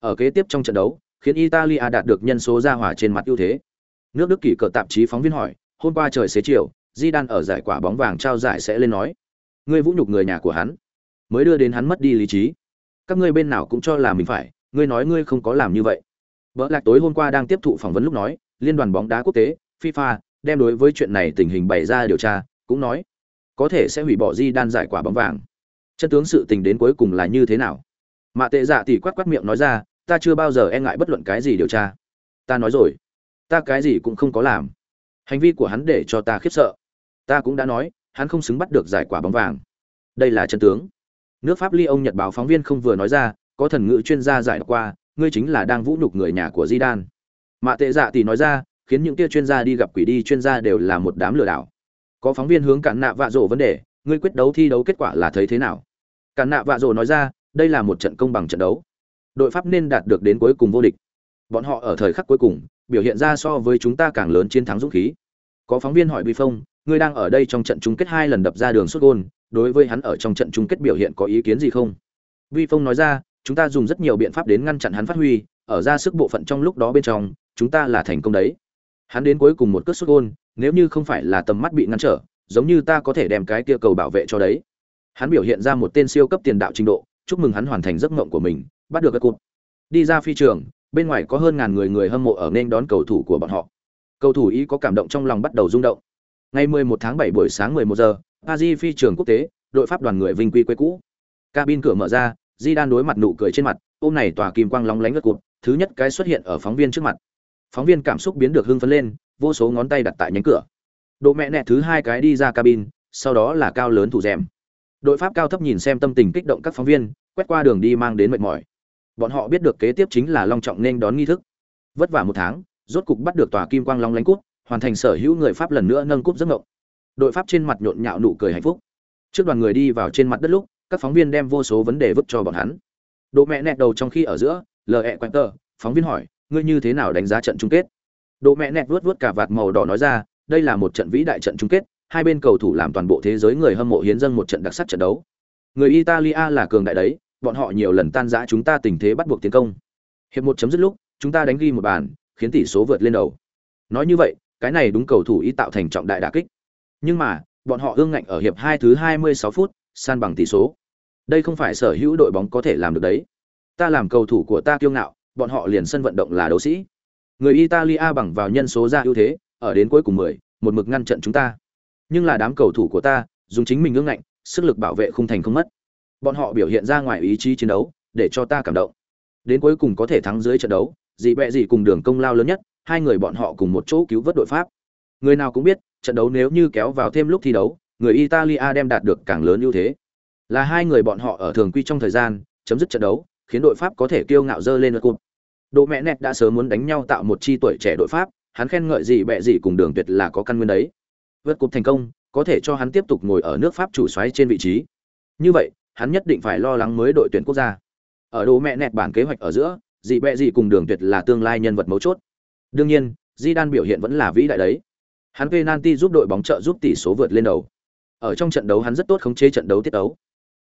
Ở kế tiếp trong trận đấu, khiến Italia đạt được nhân số ra hỏa trên mặt ưu thế. Nước Đức kỷ cờ tạp chí phóng viên hỏi, hôm qua trời xế chiều, Di Đan ở giải quả bóng vàng trao giải sẽ lên nói, ngươi vũ nhục người nhà của hắn, mới đưa đến hắn mất đi lý trí. Các ngươi bên nào cũng cho là mình phải, ngươi nói ngươi không có làm như vậy. vợ lạc tối hôm qua đang tiếp thụ phỏng vấn lúc nói, liên đoàn bóng đá quốc tế, FIFA, đem đối với chuyện này tình hình bày ra điều tra, cũng nói, có thể sẽ hủy bỏ di đan giải quả bóng vàng. Chân tướng sự tình đến cuối cùng là như thế nào? Mạ tệ dạ thì quát quát miệng nói ra, ta chưa bao giờ e ngại bất luận cái gì điều tra. Ta nói rồi, ta cái gì cũng không có làm. Hành vi của hắn để cho ta khiếp sợ. Ta cũng đã nói, hắn không xứng bắt được giải quả bóng vàng. Đây là chân tướng. Nước Pháp Lyon Nhật báo phóng viên không vừa nói ra, có thần ngữ chuyên gia giải qua, ngươi chính là đang vũ nhục người nhà của Zidane. Mạ tệ dạ tỷ nói ra, khiến những kia chuyên gia đi gặp quỷ đi chuyên gia đều là một đám lừa đảo. Có phóng viên hướng cản nạ vạ rộ vấn đề, ngươi quyết đấu thi đấu kết quả là thấy thế nào? Cản nạ vạ rộ nói ra, đây là một trận công bằng trận đấu. Đội Pháp nên đạt được đến cuối cùng vô địch. Bọn họ ở thời khắc cuối cùng, biểu hiện ra so với chúng ta càng lớn chiến thắng dũng khí. Có phóng viên hỏi Bùi Phong, ngươi đang ở đây trong trận chung kết hai lần đập ra đường xuất gôn, đối với hắn ở trong trận chung kết biểu hiện có ý kiến gì không? Vi Phong nói ra, chúng ta dùng rất nhiều biện pháp đến ngăn chặn hắn phát huy, ở ra sức bộ phận trong lúc đó bên trong, chúng ta là thành công đấy. Hắn đến cuối cùng một cước xuất gôn, nếu như không phải là tầm mắt bị ngăn trở, giống như ta có thể đem cái kia cầu bảo vệ cho đấy. Hắn biểu hiện ra một tên siêu cấp tiền đạo trình độ, chúc mừng hắn hoàn thành giấc mộng của mình, bắt được cái cụt Đi ra phi trường, bên ngoài có hơn ngàn người người hâm mộ ở nên đón cầu thủ của bọn họ. Cầu thủ ý có cảm động trong lòng bắt đầu rung động. Ngày 11 tháng 7 buổi sáng 11 giờ, Paris phi trường quốc tế, đội Pháp đoàn người vinh quy quê cũ. Cabin cửa mở ra, Di Đan đối mặt nụ cười trên mặt, ôm này tỏa kim quang lóng lánh ngất cụt, thứ nhất cái xuất hiện ở phóng viên trước mặt. Phóng viên cảm xúc biến được hưng phấn lên, vô số ngón tay đặt tại nhánh cửa. Độ mẹ nẹ thứ hai cái đi ra cabin, sau đó là cao lớn thủ rèm. Đội Pháp cao thấp nhìn xem tâm tình kích động các phóng viên, quét qua đường đi mang đến mệt mỏi. Bọn họ biết được kế tiếp chính là long trọng nên đón nghi thức. Vất vả một tháng, rốt cục bắt được tòa kim quang long lánh cút, hoàn thành sở hữu người Pháp lần nữa nâng cúp giấc ngộng Đội Pháp trên mặt nhộn nhạo nụ cười hạnh phúc. Trước đoàn người đi vào trên mặt đất lúc, các phóng viên đem vô số vấn đề vứt cho bọn hắn. Độ mẹ nẹt đầu trong khi ở giữa, lờ ẹ quạnh tờ, phóng viên hỏi, ngươi như thế nào đánh giá trận chung kết? Độ mẹ nẹt vuốt vuốt cả vạt màu đỏ nói ra, đây là một trận vĩ đại trận chung kết, hai bên cầu thủ làm toàn bộ thế giới người hâm mộ hiến dâng một trận đặc sắc trận đấu. Người Italia là cường đại đấy, bọn họ nhiều lần tan rã chúng ta tình thế bắt buộc tiến công. Hiệp một chấm dứt lúc, chúng ta đánh ghi một bàn, khiến tỷ số vượt lên đầu. Nói như vậy, cái này đúng cầu thủ ý tạo thành trọng đại đả kích. Nhưng mà, bọn họ ương ngạnh ở hiệp hai thứ 26 phút, san bằng tỷ số. Đây không phải sở hữu đội bóng có thể làm được đấy. Ta làm cầu thủ của ta kiêu ngạo, bọn họ liền sân vận động là đấu sĩ. Người Italia bằng vào nhân số ra ưu thế, ở đến cuối cùng 10, một mực ngăn trận chúng ta. Nhưng là đám cầu thủ của ta, dùng chính mình ương ngạnh, sức lực bảo vệ không thành không mất. Bọn họ biểu hiện ra ngoài ý chí chiến đấu, để cho ta cảm động. Đến cuối cùng có thể thắng dưới trận đấu, gì bẹ gì cùng đường công lao lớn nhất, hai người bọn họ cùng một chỗ cứu vớt đội Pháp. Người nào cũng biết, trận đấu nếu như kéo vào thêm lúc thi đấu, người Italia đem đạt được càng lớn ưu thế. Là hai người bọn họ ở thường quy trong thời gian, chấm dứt trận đấu, khiến đội Pháp có thể kiêu ngạo dơ lên cúp. Độ mẹ nẹt đã sớm muốn đánh nhau tạo một chi tuổi trẻ đội Pháp, hắn khen ngợi gì bẹ gì cùng đường tuyệt là có căn nguyên đấy vượt cục thành công có thể cho hắn tiếp tục ngồi ở nước pháp chủ xoáy trên vị trí như vậy hắn nhất định phải lo lắng mới đội tuyển quốc gia ở đồ mẹ nẹt bản kế hoạch ở giữa dị bẹ dị cùng đường tuyệt là tương lai nhân vật mấu chốt đương nhiên di biểu hiện vẫn là vĩ đại đấy. Hắn penalty giúp đội bóng trợ giúp tỷ số vượt lên đầu. Ở trong trận đấu hắn rất tốt khống chế trận đấu tiết đấu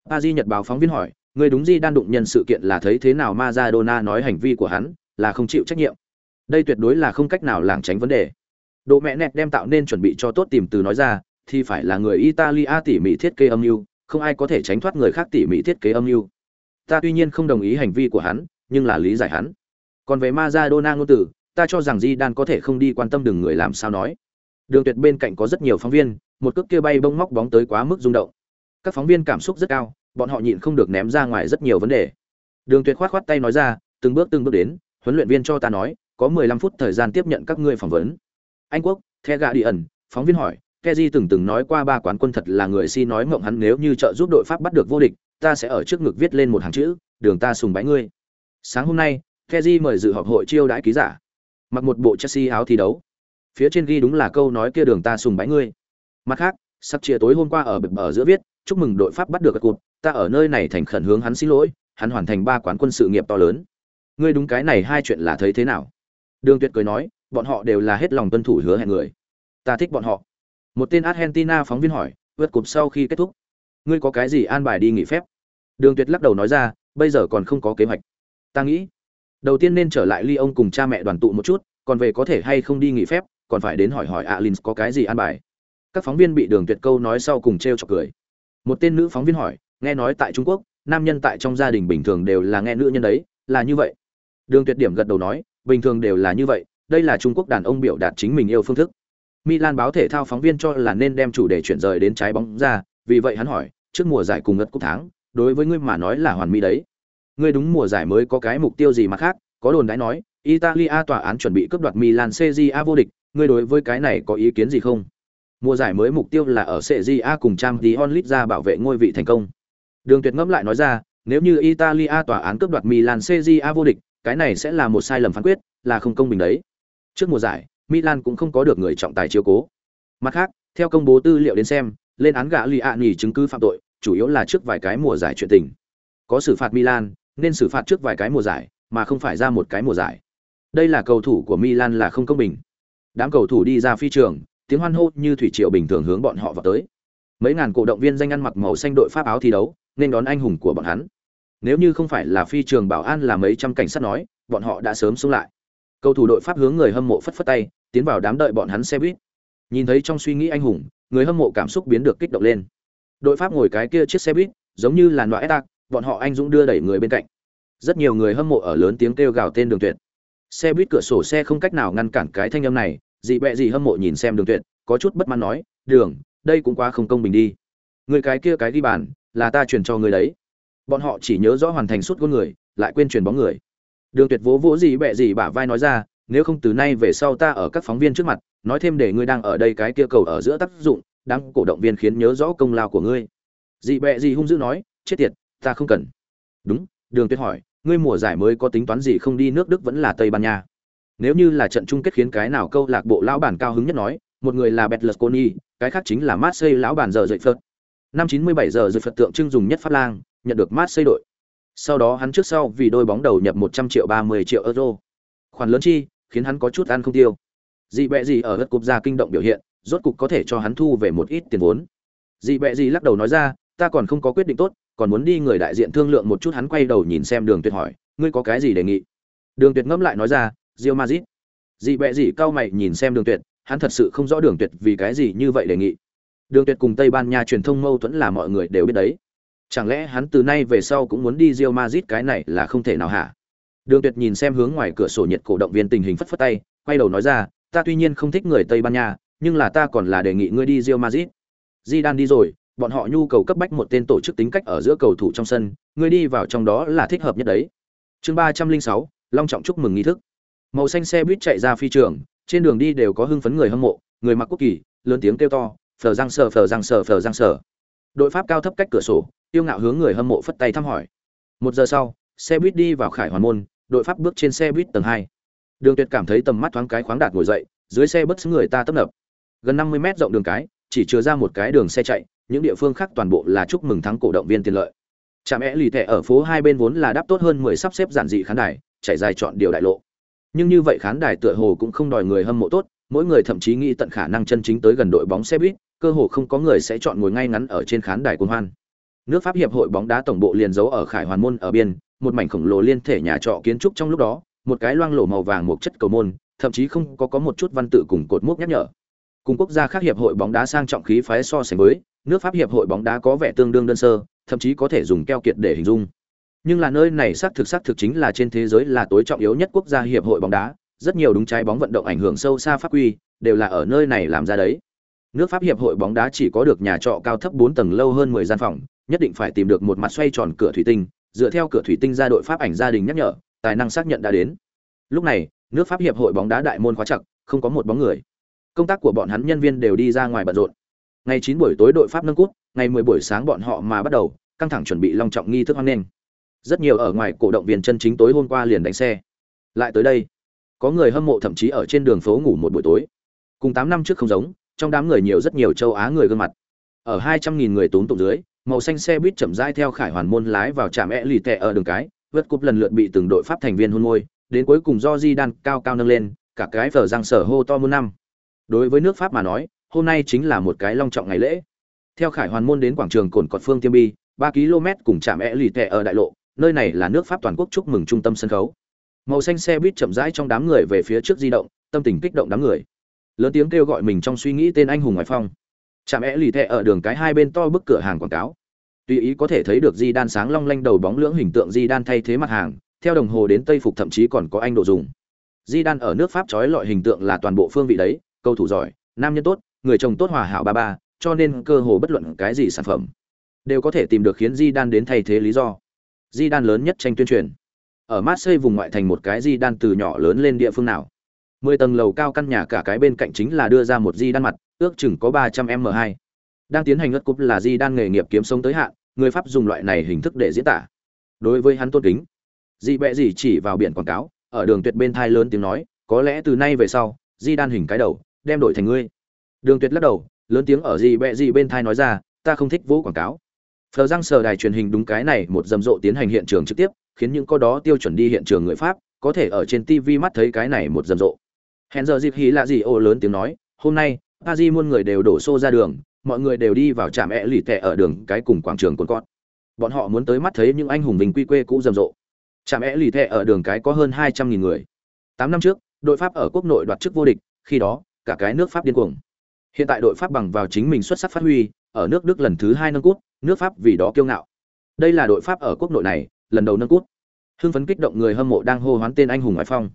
Paris nhật báo phóng viên hỏi, người đúng di đụng nhân sự kiện là thấy thế nào? Maradona nói hành vi của hắn là không chịu trách nhiệm. Đây tuyệt đối là không cách nào lảng tránh vấn đề. Độ mẹ nẹt đem tạo nên chuẩn bị cho tốt tìm từ nói ra, thì phải là người italia tỉ mỉ thiết kế âm mưu, không ai có thể tránh thoát người khác tỉ mỉ thiết kế âm mưu. Ta tuy nhiên không đồng ý hành vi của hắn, nhưng là lý giải hắn. Còn về Maradona ngôn tử ta cho rằng di đan có thể không đi quan tâm đừng người làm sao nói đường tuyệt bên cạnh có rất nhiều phóng viên một cước kia bay bông móc bóng tới quá mức rung động các phóng viên cảm xúc rất cao bọn họ nhịn không được ném ra ngoài rất nhiều vấn đề đường tuyệt khoát khoát tay nói ra từng bước từng bước đến huấn luyện viên cho ta nói có 15 phút thời gian tiếp nhận các ngươi phỏng vấn anh quốc the gà đi ẩn phóng viên hỏi Keji từng từng nói qua ba quán quân thật là người si nói mộng hắn nếu như trợ giúp đội Pháp bắt được vô địch, ta sẽ ở trước ngực viết lên một hàng chữ, đường ta sùng bái ngươi. Sáng hôm nay, Keji mời dự họp hội chiêu đãi ký giả. Mặc một bộ Chelsea áo thi đấu. Phía trên ghi đúng là câu nói kia đường ta sùng bái ngươi. Mặt khác, sắp chia tối hôm qua ở bực ở giữa viết, chúc mừng đội Pháp bắt được các cột, ta ở nơi này thành khẩn hướng hắn xin lỗi, hắn hoàn thành ba quán quân sự nghiệp to lớn. Ngươi đúng cái này hai chuyện là thấy thế nào? Đường Tuyệt cười nói, bọn họ đều là hết lòng tuân thủ hứa hẹn người. Ta thích bọn họ. Một tên Argentina phóng viên hỏi, vượt cục sau khi kết thúc, ngươi có cái gì an bài đi nghỉ phép? Đường Tuyệt lắc đầu nói ra, bây giờ còn không có kế hoạch. Ta nghĩ, đầu tiên nên trở lại Lyon cùng cha mẹ đoàn tụ một chút, còn về có thể hay không đi nghỉ phép, còn phải đến hỏi hỏi Alins có cái gì an bài. Các phóng viên bị Đường Tuyệt câu nói sau cùng trêu chọc cười. Một tên nữ phóng viên hỏi, nghe nói tại Trung Quốc, nam nhân tại trong gia đình bình thường đều là nghe nữ nhân đấy, là như vậy. Đường Tuyệt điểm gật đầu nói, bình thường đều là như vậy, đây là Trung Quốc đàn ông biểu đạt chính mình yêu phương thức. Milan báo thể thao phóng viên cho là nên đem chủ đề chuyển rời đến trái bóng ra, vì vậy hắn hỏi, trước mùa giải cùng ngất cúp tháng, đối với ngươi mà nói là hoàn mỹ đấy. Ngươi đúng mùa giải mới có cái mục tiêu gì mà khác, có đồn đãi nói, Italia tòa án chuẩn bị cướp đoạt Milan CJA vô địch, ngươi đối với cái này có ý kiến gì không? Mùa giải mới mục tiêu là ở CJA cùng Champions League ra bảo vệ ngôi vị thành công. Đường Tuyệt ngẫm lại nói ra, nếu như Italia tòa án cướp đoạt Milan CJA vô địch, cái này sẽ là một sai lầm phán quyết, là không công bình đấy. Trước mùa giải, Milan cũng không có được người trọng tài chiếu cố. Mặt khác, theo công bố tư liệu đến xem, lên án gã Li nghỉ chứng cứ phạm tội, chủ yếu là trước vài cái mùa giải chuyện tình. Có xử phạt Milan, nên xử phạt trước vài cái mùa giải, mà không phải ra một cái mùa giải. Đây là cầu thủ của Milan là không công bình. Đám cầu thủ đi ra phi trường, tiếng hoan hô như thủy triều bình thường hướng bọn họ vào tới. Mấy ngàn cổ động viên danh ăn mặc màu xanh đội Pháp áo thi đấu, nên đón anh hùng của bọn hắn. Nếu như không phải là phi trường bảo an là mấy trăm cảnh sát nói, bọn họ đã sớm xuống lại. Cầu thủ đội Pháp hướng người hâm mộ phất phất tay, tiến vào đám đợi bọn hắn xe buýt nhìn thấy trong suy nghĩ anh hùng người hâm mộ cảm xúc biến được kích động lên đội pháp ngồi cái kia chiếc xe buýt giống như là loại tạc bọn họ anh dũng đưa đẩy người bên cạnh. Rất nhiều người hâm mộ ở lớn tiếng kêu gào tên đường tuyệt. Xe buýt cửa sổ xe không cách nào ngăn cản cái thanh âm này, dị bẹ dị hâm mộ nhìn xem đường tuyệt, có chút bất mãn nói, đường, đây cũng quá không công bình đi. Người cái kia cái ghi bàn, là ta truyền cho người đấy. Bọn họ chỉ nhớ rõ hoàn thành suốt con người, lại quên truyền bóng người. Đường tuyệt vỗ vỗ dị bẹ dị bả vai nói ra, nếu không từ nay về sau ta ở các phóng viên trước mặt, nói thêm để ngươi đang ở đây cái kia cầu ở giữa tác dụng đang cổ động viên khiến nhớ rõ công lao của ngươi. Dị bẹ dị hung dữ nói, chết tiệt ta không cần đúng đường tuyết hỏi ngươi mùa giải mới có tính toán gì không đi nước đức vẫn là tây ban nha nếu như là trận chung kết khiến cái nào câu lạc bộ lão bản cao hứng nhất nói một người là Betlesconi, cái khác chính là Marseille lão bản giờ dậy phật. Năm 97 giờ dậy phật tượng trưng dùng nhất Pháp Lang, nhận được Marseille đội. Sau đó hắn trước sau vì đôi bóng đầu nhập 100 triệu 30 triệu euro. Khoản lớn chi, khiến hắn có chút ăn không tiêu dị bẹ gì ở đất cục gia kinh động biểu hiện rốt cục có thể cho hắn thu về một ít tiền vốn dị bẹ gì lắc đầu nói ra ta còn không có quyết định tốt còn muốn đi người đại diện thương lượng một chút. Hắn quay đầu nhìn xem đường tuyệt hỏi ngươi có cái gì đề nghị? Đường tuyệt ngẫm lại nói ra rio mazit dị bẹ dị cao mày nhìn xem đường tuyệt hắn thật sự không rõ đường tuyệt vì cái gì như vậy đề nghị. Đường tuyệt cùng tây ban nha truyền thông mâu thuẫn là mọi người đều biết đấy. Chẳng lẽ hắn từ nay về sau cũng muốn đi rio mazit cái này là không thể nào hả? Đường Tuyệt nhìn xem hướng ngoài cửa sổ nhiệt cổ động viên tình hình phất phất tay, quay đầu nói ra, ta tuy nhiên không thích người Tây Ban Nha, nhưng là ta còn là đề nghị ngươi đi rio mazit di đan đi rồi, bọn họ nhu cầu cấp bách một tên tổ chức tính cách ở giữa cầu thủ trong sân, người đi vào trong đó là thích hợp nhất đấy. Chương ba trăm linh sáu, long trọng chúc mừng nghi thức. Màu xanh xe buýt chạy ra phi trường, trên đường đi đều có hưng phấn người hâm mộ, người mặc quốc kỳ, lớn tiếng kêu to, phở răng sờ phở răng sờ phở răng sờ. Đội Pháp cao thấp cách cửa sổ, tiêu ngạo hướng người hâm mộ phất tay thăm hỏi. Một giờ sau, xe buýt đi vào Khải Hoàn môn, đội pháp bước trên xe buýt tầng hai đường tuyệt cảm thấy tầm mắt thoáng cái khoáng đạt ngồi dậy dưới xe bất người ta tấp nập gần năm mươi mét rộng đường cái chỉ chứa ra một cái đường xe chạy những địa phương khác toàn bộ là chúc mừng thắng cổ động viên tiền lợi. Trạm é lì thẻ ở phố hai bên vốn là đáp tốt hơn mười sắp xếp giản dị khán đài chạy dài chọn điều đại lộ. Nhưng như vậy khán đài tựa hồ cũng không đòi người hâm mộ tốt, mỗi người thậm chí nghĩ tận khả năng chân chính tới gần đội bóng xe buýt cơ hồ không có người sẽ chọn ngồi ngay ngắn ở trên khán đài quân hoan. Nước pháp hiệp hội bóng đá tổng bộ liền giấu ở khải hoàn môn ở biên, một mảnh khổng lồ liên thể nhà trọ kiến trúc trong lúc đó, một cái loang lổ màu vàng một chất cầu môn, thậm chí không có có một chút văn tự cùng cột mốc nhắc nhở. Cùng quốc gia khác hiệp hội bóng đá sang trọng khí phái so sánh với nước pháp hiệp hội bóng đá có vẻ tương đương đơn sơ, thậm chí có thể dùng keo kiệt để hình dung. Nhưng là nơi này xác thực xác thực chính là trên thế giới là tối trọng yếu nhất quốc gia hiệp hội bóng đá, rất nhiều đúng trái bóng vận động ảnh hưởng sâu xa pháp quy, đều là ở nơi này làm ra đấy. Nước pháp hiệp hội bóng đá chỉ có được nhà trọ cao thấp bốn tầng lâu hơn mười gian phòng, nhất định phải tìm được một mặt xoay tròn cửa thủy tinh, dựa theo cửa thủy tinh ra đội pháp ảnh gia đình nhắc nhở, tài năng xác nhận đã đến. Lúc này, nước pháp hiệp hội bóng đá đại môn khóa chặt, không có một bóng người. Công tác của bọn hắn nhân viên đều đi ra ngoài bận rộn ngày chín buổi tối đội pháp nâng cút ngày mười buổi sáng bọn họ mà bắt đầu, căng thẳng chuẩn bị long trọng nghi thức hoan nghênh. Rất nhiều ở ngoài cổ động viên chân chính tối hôm qua liền đánh xe. Lại tới đây, có người hâm mộ thậm chí ở trên đường phố ngủ một buổi tối. Cùng tám năm trước không giống, trong đám người nhiều rất nhiều châu á người gương mặt. Ở hai trăm nghìn người tốn tụng dưới, màu xanh xe buýt chậm rãi theo khải hoàn môn lái vào trạm e lì tệ ở đường cái vượt cúp lần lượt bị từng đội pháp thành viên hôn môi, đến cuối cùng do di đan cao cao nâng lên, cả cái phở răng sở hô to muôn năm. Đối với nước pháp mà nói hôm nay chính là một cái long trọng ngày lễ. Theo khải hoàn môn đến quảng trường cồn cọt phương tiêm bi, ba km cùng trạm e lì tệ ở đại lộ, nơi này là nước pháp toàn quốc chúc mừng trung tâm sân khấu. Màu xanh xe buýt chậm rãi trong đám người về phía trước di động, tâm tình kích động đám người. Lớn tiếng kêu gọi mình trong suy nghĩ tên anh hùng ngoại phong. Chạm é e lì thẹ ở đường cái hai bên to bức cửa hàng quảng cáo. Tùy ý có thể thấy được di đan sáng long lanh đầu bóng lưỡng hình tượng di đan thay thế mặt hàng, theo đồng hồ đến tây phục thậm chí còn có anh độ dùng. Di đan ở nước pháp trói lọi hình tượng là toàn bộ phương vị đấy, cầu thủ giỏi, nam nhân tốt người chồng tốt hòa hảo ba ba, cho nên cơ hồ bất luận cái gì sản phẩm đều có thể tìm được khiến di đan đến thay thế lý do. Di đan lớn nhất tranh tuyên truyền. Ở marseille vùng ngoại thành một cái di đan từ nhỏ lớn lên địa phương nào? Mười tầng lầu cao căn nhà cả cái bên cạnh chính là đưa ra một di đan mặt, ước chừng có ba trăm m hai. Đang tiến hành ngất cúp là di đan nghề nghiệp kiếm sống tới hạn, người pháp dùng loại này hình thức để diễn tả. Đối với hắn tôn kính, di bẹ gì chỉ vào biển quảng cáo, ở đường tuyệt bên thai lớn tiếng nói, có lẽ từ nay về sau, di đan hình cái đầu, đem đổi thành ngươi đường tuyệt lắc đầu, lớn tiếng ở gì bẹ gì bên thai nói ra, ta không thích vỗ quảng cáo. Phờ răng sờ đài truyền hình đúng cái này một rầm rộ tiến hành hiện trường trực tiếp, khiến những có đó tiêu chuẩn đi hiện trường người pháp, có thể ở trên tv mắt thấy cái này một rầm rộ. Hẹn giờ dịp hí là gì ô lớn tiếng nói, hôm nay, a di muôn người đều đổ xô ra đường, mọi người đều đi vào trạm ẹ lì tệ ở đường, cái cùng quảng trường cồn cọt. Bọn họ muốn tới mắt thấy những anh hùng bình quy quê cũ rầm rộ. Trạm ẹ lì tệ ở đường cái có hơn hai trăm nghìn người. Tám năm trước, đội pháp ở quốc nội đoạt chức vô địch, khi đó, cả cái nước pháp điên cuồng hiện tại đội pháp bằng vào chính mình xuất sắc phát huy ở nước đức lần thứ hai nâng cút nước pháp vì đó kiêu ngạo. Đây là đội pháp ở quốc nội này lần đầu nâng cút. Hưng phấn kích động người hâm mộ đang hô hoán tên anh hùng ngoại phong.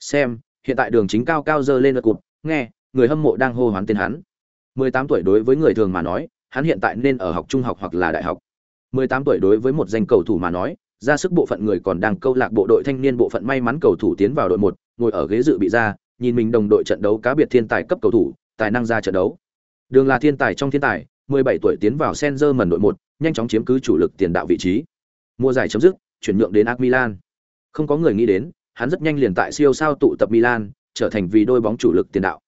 Xem hiện tại đường chính cao cao dơ lên cột, nghe người hâm mộ đang hô hoán tên hắn. 18 tuổi đối với người thường mà nói hắn hiện tại nên ở học trung học hoặc là đại học. 18 tuổi đối với một danh cầu thủ mà nói ra sức bộ phận người còn đang câu lạc bộ đội thanh niên bộ phận may mắn cầu thủ tiến vào đội một ngồi ở ghế dự bị ra nhìn mình đồng đội trận đấu cá biệt thiên tài cấp cầu thủ tài năng ra trận đấu đường là thiên tài trong thiên tài 17 tuổi tiến vào Senzer mần đội một nhanh chóng chiếm cứ chủ lực tiền đạo vị trí mùa giải chấm dứt chuyển nhượng đến AC Milan không có người nghĩ đến hắn rất nhanh liền tại siêu sao tụ tập Milan, trở thành vì đôi bóng chủ lực tiền đạo.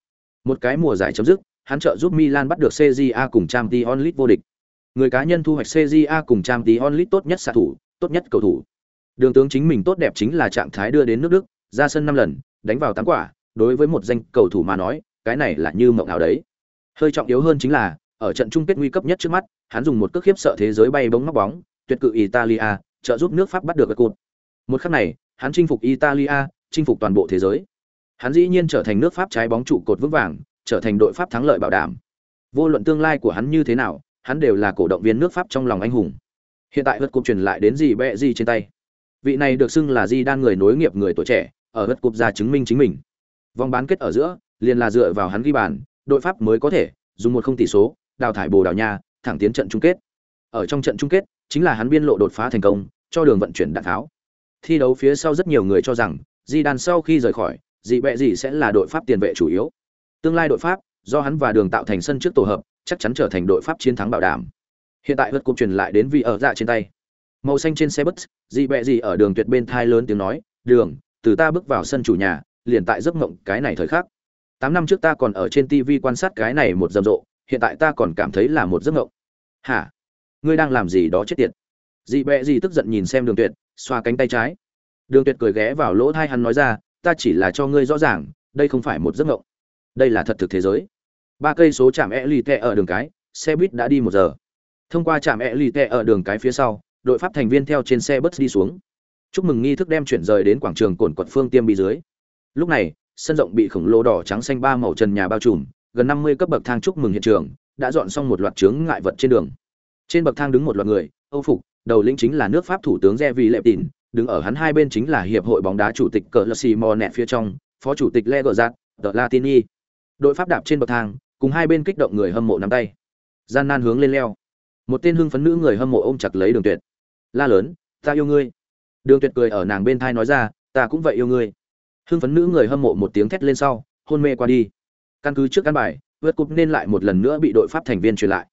Một cái mùa giải chấm dứt, hắn trợ giúp Milan bắt được CJA cùng Champions League vô địch. Người cá nhân thu hoạch CJA cùng Champions League tốt nhất xạ thủ, tốt nhất cầu thủ. Đường tướng chính mình tốt đẹp chính là trạng thái đưa đến nước Đức, ra sân 5 lần, đánh vào 8 quả, đối với một danh cầu thủ mà nói, cái này là như mộng ảo đấy. Hơi trọng yếu hơn chính là, ở trận chung kết nguy cấp nhất trước mắt, hắn dùng một cước khiếp sợ thế giới bay bóng móc bóng, tuyệt cự Italia, trợ giúp nước Pháp bắt được cột. Một khắc này, hắn chinh phục Italia, chinh phục toàn bộ thế giới. Hắn dĩ nhiên trở thành nước Pháp trái bóng trụ cột vững vàng, trở thành đội Pháp thắng lợi bảo đảm. Vô luận tương lai của hắn như thế nào, hắn đều là cổ động viên nước Pháp trong lòng anh hùng. Hiện tại vật cục truyền lại đến gì bẹ gì trên tay. Vị này được xưng là Di đan người nối nghiệp người tuổi trẻ, ở vật cục ra chứng minh chính mình. Vòng bán kết ở giữa, liền là dựa vào hắn ghi bàn, đội Pháp mới có thể dùng một không tỷ số, đào thải Bồ Đào Nha, thẳng tiến trận chung kết. Ở trong trận chung kết, chính là hắn biên lộ đột phá thành công, cho đường vận chuyển đạn tháo. Thi đấu phía sau rất nhiều người cho rằng, Di Đan sau khi rời khỏi, dị bẹ gì sẽ là đội Pháp tiền vệ chủ yếu. Tương lai đội Pháp, do hắn và Đường tạo thành sân trước tổ hợp, chắc chắn trở thành đội Pháp chiến thắng bảo đảm. Hiện tại vật cục truyền lại đến vị ở dạ trên tay. Màu xanh trên xe bus, dị bẹ gì ở đường tuyệt bên thai lớn tiếng nói, "Đường, từ ta bước vào sân chủ nhà, liền tại giấc mộng cái này thời khắc tám năm trước ta còn ở trên tv quan sát cái này một rầm rộ, hiện tại ta còn cảm thấy là một giấc mộng. Hả? Ngươi đang làm gì đó chết tiệt. Dị bẹ gì tức giận nhìn xem đường tuyệt, xoa cánh tay trái. Đường tuyệt cười ghé vào lỗ thai hắn nói ra, ta chỉ là cho ngươi rõ ràng, đây không phải một giấc mộng. Đây là thật thực thế giới. Ba cây số chạm e lì tệ ở đường cái, xe buýt đã đi một giờ. Thông qua trạm e lì tệ ở đường cái phía sau, đội pháp thành viên theo trên xe bus đi xuống. Chúc mừng nghi thức đem chuyển rời đến quảng trường cồn quật phương tiêm bị dưới. Lúc này sân rộng bị khổng lồ đỏ trắng xanh ba màu trần nhà bao trùm gần năm mươi cấp bậc thang chúc mừng hiện trường đã dọn xong một loạt chướng ngại vật trên đường trên bậc thang đứng một loạt người âu phục đầu lĩnh chính là nước pháp thủ tướng Jevi Lệ Tịn, đứng ở hắn hai bên chính là hiệp hội bóng đá chủ tịch cờ Lassi Monet phía trong, phó chủ tịch Legerzat, The Latini. Đội pháp đạp trên bậc thang, cùng hai bên kích động người hâm mộ nắm tay. Gian nan hướng lên leo. Một tên hưng phấn nữ người hâm mộ ôm chặt lấy Đường Tuyệt. La lớn, "Ta yêu ngươi." Đường Tuyệt cười ở nàng bên thai nói ra, "Ta cũng vậy yêu ngươi." Hưng phấn nữ người hâm mộ một tiếng thét lên sau, hôn mê qua đi. Căn cứ trước căn bài, vượt cúp nên lại một lần nữa bị đội pháp thành viên truyền lại.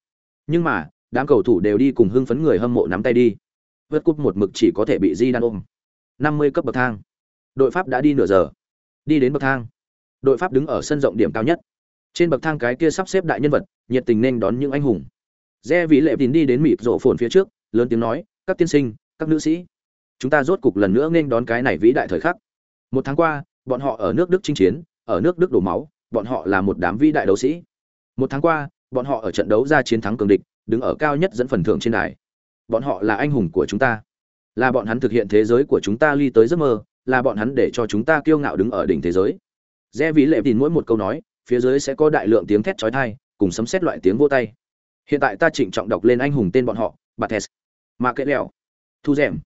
Nhưng mà, đám cầu thủ đều đi cùng hưng phấn người hâm mộ nắm tay đi. Vượt cúp một mực chỉ có thể bị di đan ôm. Năm mươi cấp bậc thang. Đội pháp đã đi nửa giờ. Đi đến bậc thang. Đội pháp đứng ở sân rộng điểm cao nhất. Trên bậc thang cái kia sắp xếp đại nhân vật nhiệt tình nên đón những anh hùng. Re vĩ lệ tín đi đến mịt rộ phồn phía trước lớn tiếng nói các tiên sinh các nữ sĩ chúng ta rốt cục lần nữa nên đón cái này vĩ đại thời khắc một tháng qua, bọn họ ở nước đức chinh chiến, ở nước đức đổ máu, bọn họ là một đám vĩ đại đấu sĩ. Một tháng qua, bọn họ ở trận đấu ra chiến thắng cường địch, đứng ở cao nhất dẫn phần thưởng trên đài. Bọn họ là anh hùng của chúng ta. Là bọn hắn thực hiện thế giới của chúng ta ly tới giấc mơ, là bọn hắn để cho chúng ta kiêu ngạo đứng ở đỉnh thế giới. Rẽ ví lệ tin mỗi một câu nói, phía dưới sẽ có đại lượng tiếng thét chói tai, cùng sấm xét loại tiếng vô tay. Hiện tại ta trịnh trọng đọc lên anh hùng tên bọn họ, bates. Mà kệ lẹo. Thu rèm.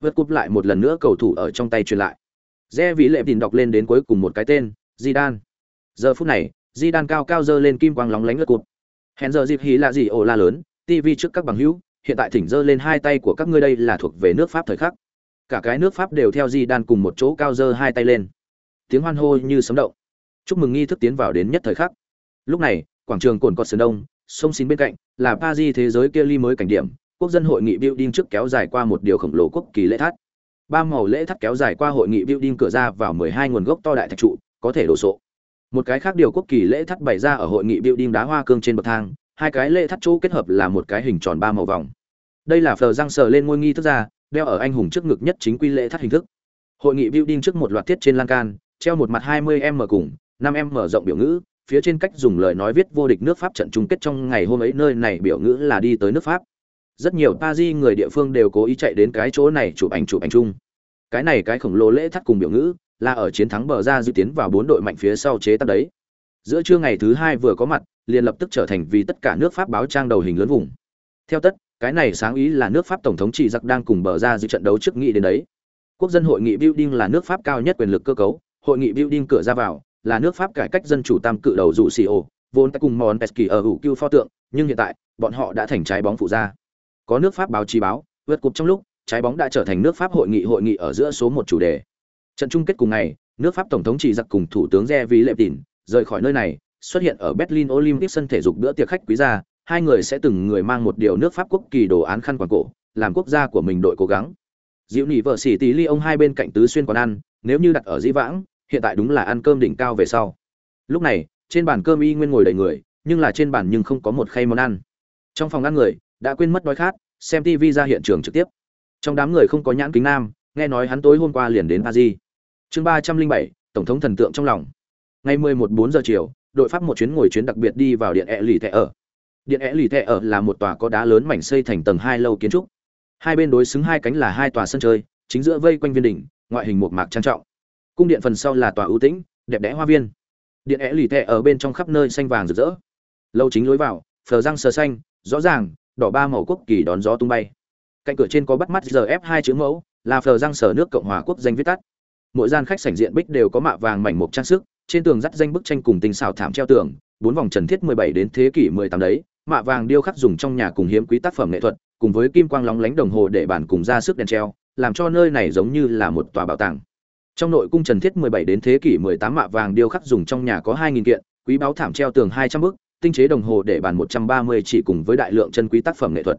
Vượt cúp lại một lần nữa cầu thủ ở trong tay truyền lại. Rê vĩ lệ tìm đọc lên đến cuối cùng một cái tên di đan giờ phút này di đan cao cao dơ lên kim quang lóng lánh lướt cụt. Hẹn giờ dịp hí là gì ồ la lớn tv trước các bằng hữu, hiện tại thỉnh dơ lên hai tay của các ngươi đây là thuộc về nước pháp thời khắc. Cả cái nước pháp đều theo di đan cùng một chỗ cao dơ hai tay lên. Tiếng hoan hô như sấm động. Chúc mừng nghi thức tiến vào đến nhất thời khắc. Lúc này, quảng trường cồn cọt sườn đông, sông xin bên cạnh, là pa di thế giới kia ly mới cảnh điểm, quốc dân hội nghị building trước kéo dài qua một điều khổng lồ quốc kỳ lễ thát ba màu lễ thắt kéo dài qua hội nghị building cửa ra vào mười hai nguồn gốc to đại thạch trụ, có thể đổ sộ. Một cái khác điều quốc kỳ lễ thắt bày ra ở hội nghị building đá hoa cương trên bậc thang, hai cái lễ thắt chỗ kết hợp là một cái hình tròn ba màu vòng. Đây là phờ răng sờ lên ngôi nghi thức ra, đeo ở anh hùng trước ngực nhất chính quy lễ thắt hình thức. Hội nghị building trước một loạt thiết trên lan can, treo một mặt 20 m cùng 5 m mở rộng biểu ngữ, phía trên cách dùng lời nói viết vô địch nước pháp trận chung kết trong ngày hôm ấy, nơi này biểu ngữ là đi tới nước pháp rất nhiều Paris người địa phương đều cố ý chạy đến cái chỗ này chụp ảnh chụp ảnh chung. Cái này cái khổng lồ lễ thắt cùng biểu ngữ, là ở chiến thắng bờ ra dự tiến vào bốn đội mạnh phía sau chế tác đấy. Giữa trưa ngày thứ hai vừa có mặt, liền lập tức trở thành vì tất cả nước pháp báo trang đầu hình lớn vùng. Theo tất, cái này sáng ý là nước pháp tổng thống trị giặc đang cùng bờ ra dự trận đấu trước nghị đến đấy. Quốc dân hội nghị building là nước pháp cao nhất quyền lực cơ cấu, hội nghị building cửa ra vào, là nước pháp cải cách dân chủ tam cự đầu dụ xì ổ, vốn ta cùng mòn pesky ở hữu cưu pho tượng, nhưng hiện tại, bọn họ đã thành trái bóng phụ ra có nước pháp báo chí báo, vượt cục trong lúc, trái bóng đã trở thành nước pháp hội nghị hội nghị ở giữa số một chủ đề. Trận chung kết cùng ngày, nước pháp tổng thống chỉ giặc cùng thủ tướng re vì lệ tỉn rời khỏi nơi này, xuất hiện ở berlin olympic sân thể dục bữa tiệc khách quý gia. Hai người sẽ từng người mang một điều nước pháp quốc kỳ đồ án khăn quàng cổ, làm quốc gia của mình đội cố gắng. Diệu nỉ vợ xỉ tí ly ông hai bên cạnh tứ xuyên quán ăn, nếu như đặt ở dĩ vãng, hiện tại đúng là ăn cơm đỉnh cao về sau. Lúc này, trên bàn cơm y nguyên ngồi đầy người, nhưng là trên bàn nhưng không có một khay món ăn. Trong phòng ăn người đã quên mất đói khát, xem tv ra hiện trường trực tiếp. Trong đám người không có nhãn kính nam, nghe nói hắn tối hôm qua liền đến paris. Chương ba trăm linh bảy, tổng thống thần tượng trong lòng. Ngày mười một bốn giờ chiều, đội pháp một chuyến ngồi chuyến đặc biệt đi vào điện e lì ở. Điện e lì ở là một tòa có đá lớn mảnh xây thành tầng hai lâu kiến trúc. Hai bên đối xứng hai cánh là hai tòa sân chơi, chính giữa vây quanh viên đỉnh, ngoại hình một mạc trang trọng. Cung điện phần sau là tòa ưu tĩnh, đẹp đẽ hoa viên. Điện e lì ở bên trong khắp nơi xanh vàng rực rỡ. Lâu chính lối vào, phờ răng sờ xanh, rõ ràng đỏ ba màu quốc kỳ đón gió tung bay. Cạnh cửa trên có bắt mắt giờ f hai chữ mẫu, là phờ răng sở nước cộng hòa quốc danh viết tắt. Mỗi gian khách sảnh diện bích đều có mạ vàng mảnh mục trang sức, trên tường dắt danh bức tranh cùng tinh xào thảm treo tường, bốn vòng trần thiết 17 đến thế kỷ 18 đấy, mạ vàng điêu khắc dùng trong nhà cùng hiếm quý tác phẩm nghệ thuật, cùng với kim quang lóng lánh đồng hồ để bản cùng ra sức đèn treo, làm cho nơi này giống như là một tòa bảo tàng. Trong nội cung trần thiết 17 đến thế kỷ 18 mạ vàng điêu khắc dùng trong nhà có 2.000 kiện, quý báo thảm treo tường 200 bức tinh chế đồng hồ để bàn 130 chỉ cùng với đại lượng chân quý tác phẩm nghệ thuật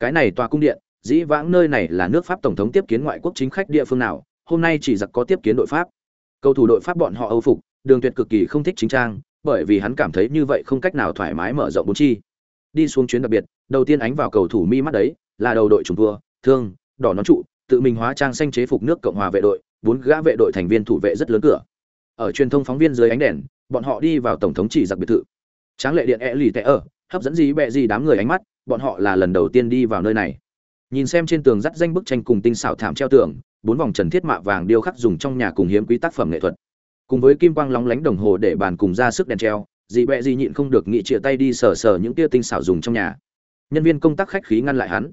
cái này tòa cung điện dĩ vãng nơi này là nước pháp tổng thống tiếp kiến ngoại quốc chính khách địa phương nào hôm nay chỉ giặc có tiếp kiến đội pháp cầu thủ đội pháp bọn họ âu phục Đường Tuyệt cực kỳ không thích chính trang, bởi vì hắn cảm thấy như vậy không cách nào thoải mái mở rộng bốn chi. Đi xuống chuyến đặc biệt, đầu tiên ánh vào cầu thủ mi mắt đấy, là đầu đội trùng vua thương, đỏ nón trụ, tự mình hóa trang xanh chế phục nước Cộng hòa vệ đội, bốn gã vệ đội thành viên thủ vệ rất lớn cửa. Ở truyền thông phóng viên dưới ánh đèn, bọn họ đi vào tổng thống chỉ giặc biệt thự. Tráng lệ điện e lì tệ ở, hấp dẫn gì bẹ gì đám người ánh mắt, bọn họ là lần đầu tiên đi vào nơi này. Nhìn xem trên tường dắt danh bức tranh cùng tinh xảo thảm treo tường, bốn vòng trần thiết mạ vàng điêu khắc dùng trong nhà cùng hiếm quý tác phẩm nghệ thuật. Cùng với kim quang lóng lánh đồng hồ để bàn cùng ra sức đèn treo dị bẹ dị nhịn không được nghị chia tay đi sờ sờ những tia tinh xảo dùng trong nhà. Nhân viên công tác khách khí ngăn lại hắn.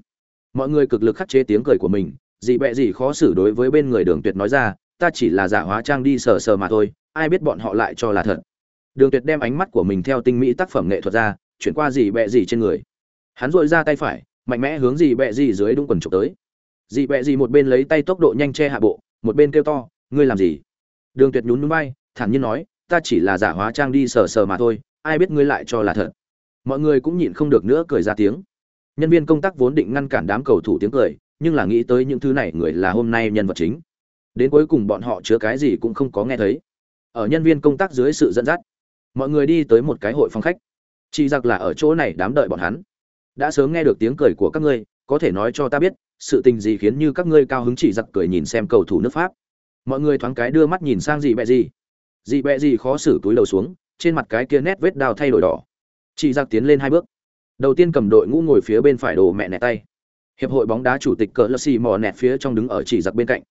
Mọi người cực lực khắc chế tiếng cười của mình dị bẹ dị khó xử đối với bên người đường tuyệt nói ra ta chỉ là giả hóa trang đi sờ sờ mà thôi ai biết bọn họ lại cho là thật đường tuyệt đem ánh mắt của mình theo tinh mỹ tác phẩm nghệ thuật ra, chuyển qua dị bẹ dị trên người. Hắn dội ra tay phải, mạnh mẽ hướng dị bẹ dị dưới đúng quần trục tới. Dị bẹ dị một bên lấy tay tốc độ nhanh che hạ bộ, một bên kêu to, ngươi làm gì? Đường tuyệt nhún núi bay thản nhiên nói, ta chỉ là giả hóa trang đi sờ sờ mà thôi, ai biết ngươi lại cho là thật. Mọi người cũng nhịn không được nữa cười ra tiếng. Nhân viên công tác vốn định ngăn cản đám cầu thủ tiếng cười, nhưng là nghĩ tới những thứ này, người là hôm nay nhân vật chính. Đến cuối cùng bọn họ chứa cái gì cũng không có nghe thấy. Ở nhân viên công tác dưới sự dẫn dắt mọi người đi tới một cái hội phòng khách. Chỉ giặc là ở chỗ này đám đợi bọn hắn. Đã sớm nghe được tiếng cười của các ngươi, có thể nói cho ta biết, sự tình gì khiến như các ngươi cao hứng chỉ giặc cười nhìn xem cầu thủ nước pháp. Mọi người thoáng cái đưa mắt nhìn sang dị bẹ gì dị bẹ gì khó xử túi đầu xuống, trên mặt cái kia nét vết đao thay đổi đỏ. Chị giặc tiến lên hai bước. Đầu tiên cầm đội ngũ ngồi phía bên phải đồ mẹ nẹt tay. Hiệp hội bóng đá chủ tịch cờ lơ xì mò nẹt phía trong đứng ở chị giặc bên cạnh.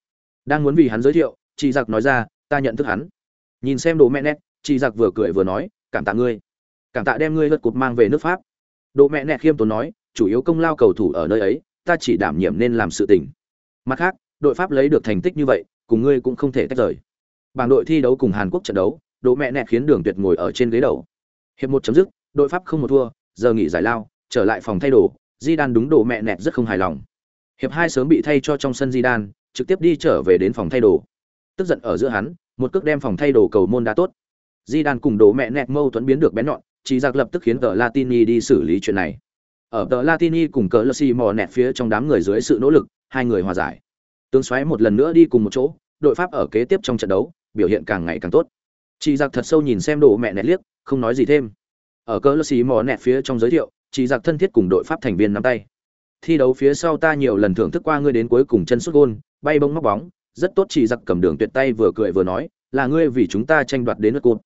Đang muốn vì hắn giới thiệu chị giặc nói ra, ta nhận thức hắn. Nhìn xem đồ mẹ nẹt chị giặc vừa cười vừa nói, cảm tạ ngươi. Cảm tạ đem ngươi lật cụt mang về nước pháp. Độ mẹ nẹt khiêm tốn nói, chủ yếu công lao cầu thủ ở nơi ấy, ta chỉ đảm nhiệm nên làm sự tình. Mặt khác, đội pháp lấy được thành tích như vậy, cùng ngươi cũng không thể tách rời. Bảng đội thi đấu cùng hàn quốc trận đấu độ mẹ nẹt khiến đường tuyệt ngồi ở trên ghế đầu. Hiệp một chấm dứt, đội pháp không một thua, giờ nghỉ giải lao, trở lại phòng thay đồ di đan đúng độ mẹ nẹt rất không hài lòng. Hiệp hai sớm bị thay cho trong sân di đan trực tiếp đi trở về đến phòng thay đồ. Tức giận ở giữa hắn, một cước đem phòng thay đồ cầu môn đá tốt di đan cùng đồ mẹ nẹt mâu thuẫn biến được bén nhọn chỉ giặc lập tức khiến tờ latini đi xử lý chuyện này. Ở tờ latini cùng cờ lơ mò nẹt phía trong đám người dưới sự nỗ lực, hai người hòa giải. Tướng xoáy một lần nữa đi cùng một chỗ, đội pháp ở kế tiếp trong trận đấu, biểu hiện càng ngày càng tốt. Chị giặc thật sâu nhìn xem đồ mẹ nẹt liếc, không nói gì thêm. Ở cỡ lơ xì mò nẹt phía trong giới thiệu chị giặc thân thiết cùng đội pháp thành viên nắm tay. Thi đấu phía sau ta nhiều lần thưởng thức qua ngươi đến cuối cùng chân xuất gôn, bay bông móc bóng, rất tốt chị giặc cầm đường tuyệt tay vừa cười vừa nói, là ngươi vì chúng ta tranh đoạt đến nước cột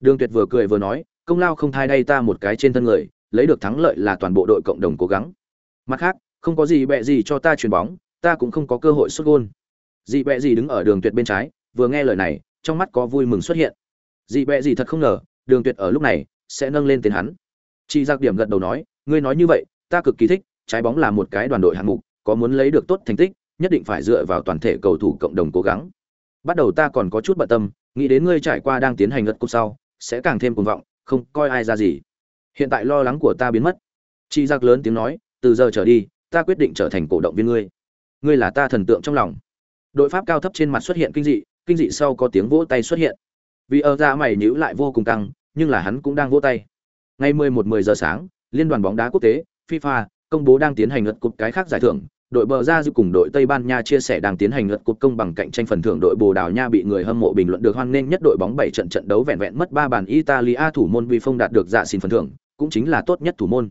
đường tuyệt vừa cười vừa nói, công lao không thai đây ta một cái trên thân người, lấy được thắng lợi là toàn bộ đội cộng đồng cố gắng. Mặt khác, không có gì bẹ gì cho ta chuyền bóng, ta cũng không có cơ hội xuất gol. dị bẹ gì đứng ở đường tuyệt bên trái, vừa nghe lời này, trong mắt có vui mừng xuất hiện. Dị bẹ gì thật không ngờ, đường tuyệt ở lúc này sẽ nâng lên tên hắn. Chỉ giặc điểm gật đầu nói, ngươi nói như vậy, ta cực kỳ thích, trái bóng là một cái đoàn đội hạng mục, có muốn lấy được tốt thành tích, nhất định phải dựa vào toàn thể cầu thủ cộng đồng cố gắng. Bắt đầu ta còn có chút bận tâm, nghĩ đến ngươi trải qua đang tiến hành lật cúp sau sẽ càng thêm cuồng vọng, không coi ai ra gì. Hiện tại lo lắng của ta biến mất. Chị giặc lớn tiếng nói, từ giờ trở đi, ta quyết định trở thành cổ động viên ngươi. Ngươi là ta thần tượng trong lòng. Đội pháp cao thấp trên mặt xuất hiện kinh dị kinh dị sau có tiếng vỗ tay xuất hiện. Vì ở ra mày nhíu lại vô cùng căng, nhưng là hắn cũng đang vỗ tay. Ngày 11-10 giờ sáng, liên đoàn bóng đá quốc tế, FIFA công bố đang tiến hành lượt cục cái khác giải thưởng đội bờ ra dư cùng đội Tây Ban Nha chia sẻ đang tiến hành lượt cuộc công bằng cạnh tranh phần thưởng đội Bồ Đào Nha bị người hâm mộ bình luận được hoan nghênh nhất đội bóng 7 trận trận đấu vẹn vẹn mất 3 bàn Italia thủ môn Vi Phong đạt được dạ xin phần thưởng, cũng chính là tốt nhất thủ môn.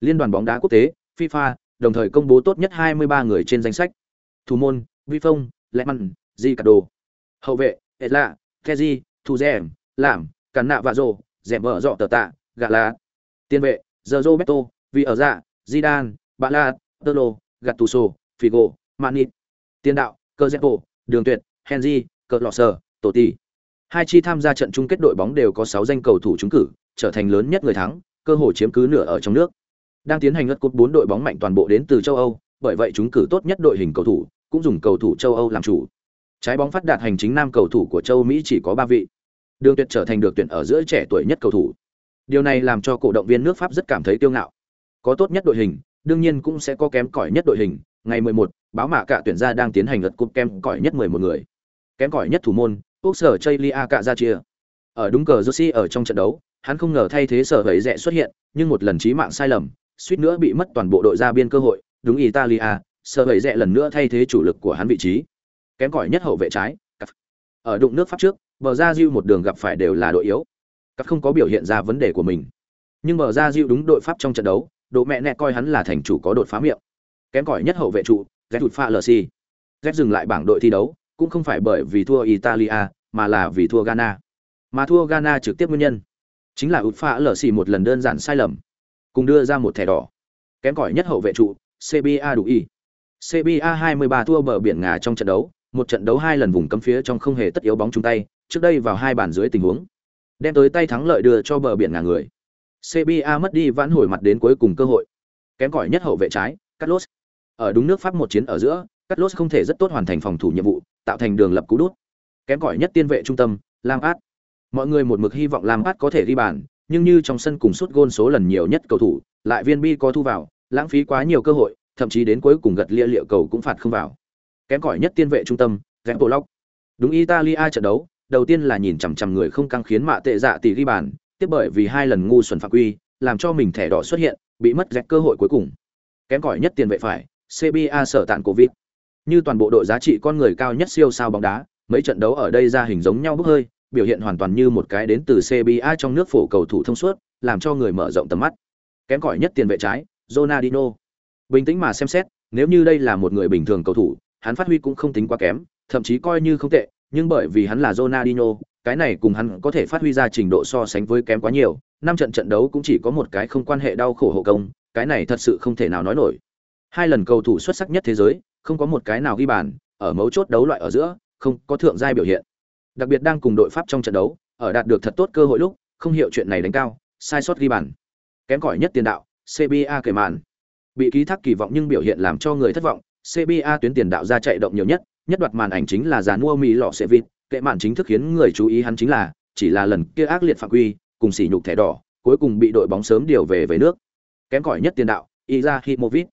Liên đoàn bóng đá quốc tế FIFA đồng thời công bố tốt nhất 23 người trên danh sách. Thủ môn: Vi Phong, Lehmann, Ricardo, hậu vệ Etla, lạ keji thu Dèm, làm cắn nạ và rồ Dèm vợ dọ tờ tạ gà lá tiền vệ giờ roberto vì ở dạ zidane bạ la tơ lô gattuso figo manit tiền đạo cơ đường tuyệt henry cờ lọ sờ hai chi tham gia trận chung kết đội bóng đều có sáu danh cầu thủ trúng cử trở thành lớn nhất người thắng cơ hội chiếm cứ nửa ở trong nước đang tiến hành ngất cúp bốn đội bóng mạnh toàn bộ đến từ châu âu bởi vậy chúng cử tốt nhất đội hình cầu thủ cũng dùng cầu thủ châu âu làm chủ Trái bóng phát đạt hành chính nam cầu thủ của châu Mỹ chỉ có ba vị. Đường Tuyệt trở thành được tuyển ở giữa trẻ tuổi nhất cầu thủ. Điều này làm cho cổ động viên nước Pháp rất cảm thấy kiêu ngạo. Có tốt nhất đội hình, đương nhiên cũng sẽ có kém cỏi nhất đội hình. Ngày 11, báo mạ cả tuyển ra đang tiến hành lượt cúp kém cỏi nhất 11 người. Kém cỏi nhất thủ môn, quốc sở Chaylia cả ra chia. Ở đúng cờ Josi ở trong trận đấu, hắn không ngờ thay thế sở vẩy rẻ xuất hiện, nhưng một lần chí mạng sai lầm, suýt nữa bị mất toàn bộ đội ra biên cơ hội, đúng Italia, sở vẩy rẻ lần nữa thay thế chủ lực của hắn vị trí kém cỏi nhất hậu vệ trái ở đụng nước pháp trước Bờ ra Diu một đường gặp phải đều là đội yếu, cặp không có biểu hiện ra vấn đề của mình. Nhưng bờ ra Diu đúng đội pháp trong trận đấu, độ mẹ nẹ coi hắn là thành chủ có đột phá miệng. Kém cỏi nhất hậu vệ trụ, Ghét đụt pha LC. Ghét dừng lại bảng đội thi đấu, cũng không phải bởi vì thua Italia, mà là vì thua Ghana. Mà thua Ghana trực tiếp nguyên nhân chính là ụt pha lc một lần đơn giản sai lầm cùng đưa ra một thẻ đỏ kém cỏi nhất hậu vệ trụ cba đủ y cba 23 thua bờ biển ngà trong trận đấu một trận đấu hai lần vùng cấm phía trong không hề tất yếu bóng chung tay trước đây vào hai bàn dưới tình huống đem tới tay thắng lợi đưa cho bờ biển ngà người cba mất đi vãn hồi mặt đến cuối cùng cơ hội kém cỏi nhất hậu vệ trái Carlos. ở đúng nước pháp một chiến ở giữa Carlos không thể rất tốt hoàn thành phòng thủ nhiệm vụ tạo thành đường lập cú đút kém cỏi nhất tiên vệ trung tâm Lampard. Mọi người một mực hy vọng Lampard có thể ghi bàn, nhưng như trong sân cùng suốt gôn số lần nhiều nhất cầu thủ, lại viên bi có thu vào, lãng phí quá nhiều cơ hội, thậm chí đến cuối cùng gật lia liệu cầu cũng phạt không vào. Kém cỏi nhất tiên vệ trung tâm, Gentolog. Đúng Italia trận đấu, đầu tiên là nhìn chằm chằm người không căng khiến mạ tệ dạ tỷ ghi bàn, tiếp bởi vì hai lần ngu xuẩn phạm quy, làm cho mình thẻ đỏ xuất hiện, bị mất dẹt cơ hội cuối cùng. Kém cỏi nhất tiền vệ phải, CBA sở tạn cổ Việt. Như toàn bộ đội giá trị con người cao nhất siêu sao bóng đá, mấy trận đấu ở đây ra hình giống nhau bốc hơi, biểu hiện hoàn toàn như một cái đến từ CBA trong nước phổ cầu thủ thông suốt, làm cho người mở rộng tầm mắt. Kém cỏi nhất tiền vệ trái, Ronaldinho. Bình tĩnh mà xem xét, nếu như đây là một người bình thường cầu thủ, hắn phát huy cũng không tính quá kém, thậm chí coi như không tệ, nhưng bởi vì hắn là Ronaldinho, cái này cùng hắn có thể phát huy ra trình độ so sánh với kém quá nhiều, năm trận trận đấu cũng chỉ có một cái không quan hệ đau khổ hộ công, cái này thật sự không thể nào nói nổi. Hai lần cầu thủ xuất sắc nhất thế giới, không có một cái nào ghi bàn, ở mấu chốt đấu loại ở giữa, không có thượng giai biểu hiện. Đặc biệt đang cùng đội Pháp trong trận đấu, ở đạt được thật tốt cơ hội lúc, không hiểu chuyện này đánh cao, sai sót ghi bàn. Kém cỏi nhất tiền đạo, CBA kể màn. Bị ký thác kỳ vọng nhưng biểu hiện làm cho người thất vọng, CBA tuyến tiền đạo ra chạy động nhiều nhất, nhất đoạt màn ảnh chính là giàn mua mì lọ xe vịt, kệ màn chính thức khiến người chú ý hắn chính là, chỉ là lần kia ác liệt phạm quy, cùng sỉ nhục thẻ đỏ, cuối cùng bị đội bóng sớm điều về về nước. Kém cỏi nhất tiền đạo, Izahimovic.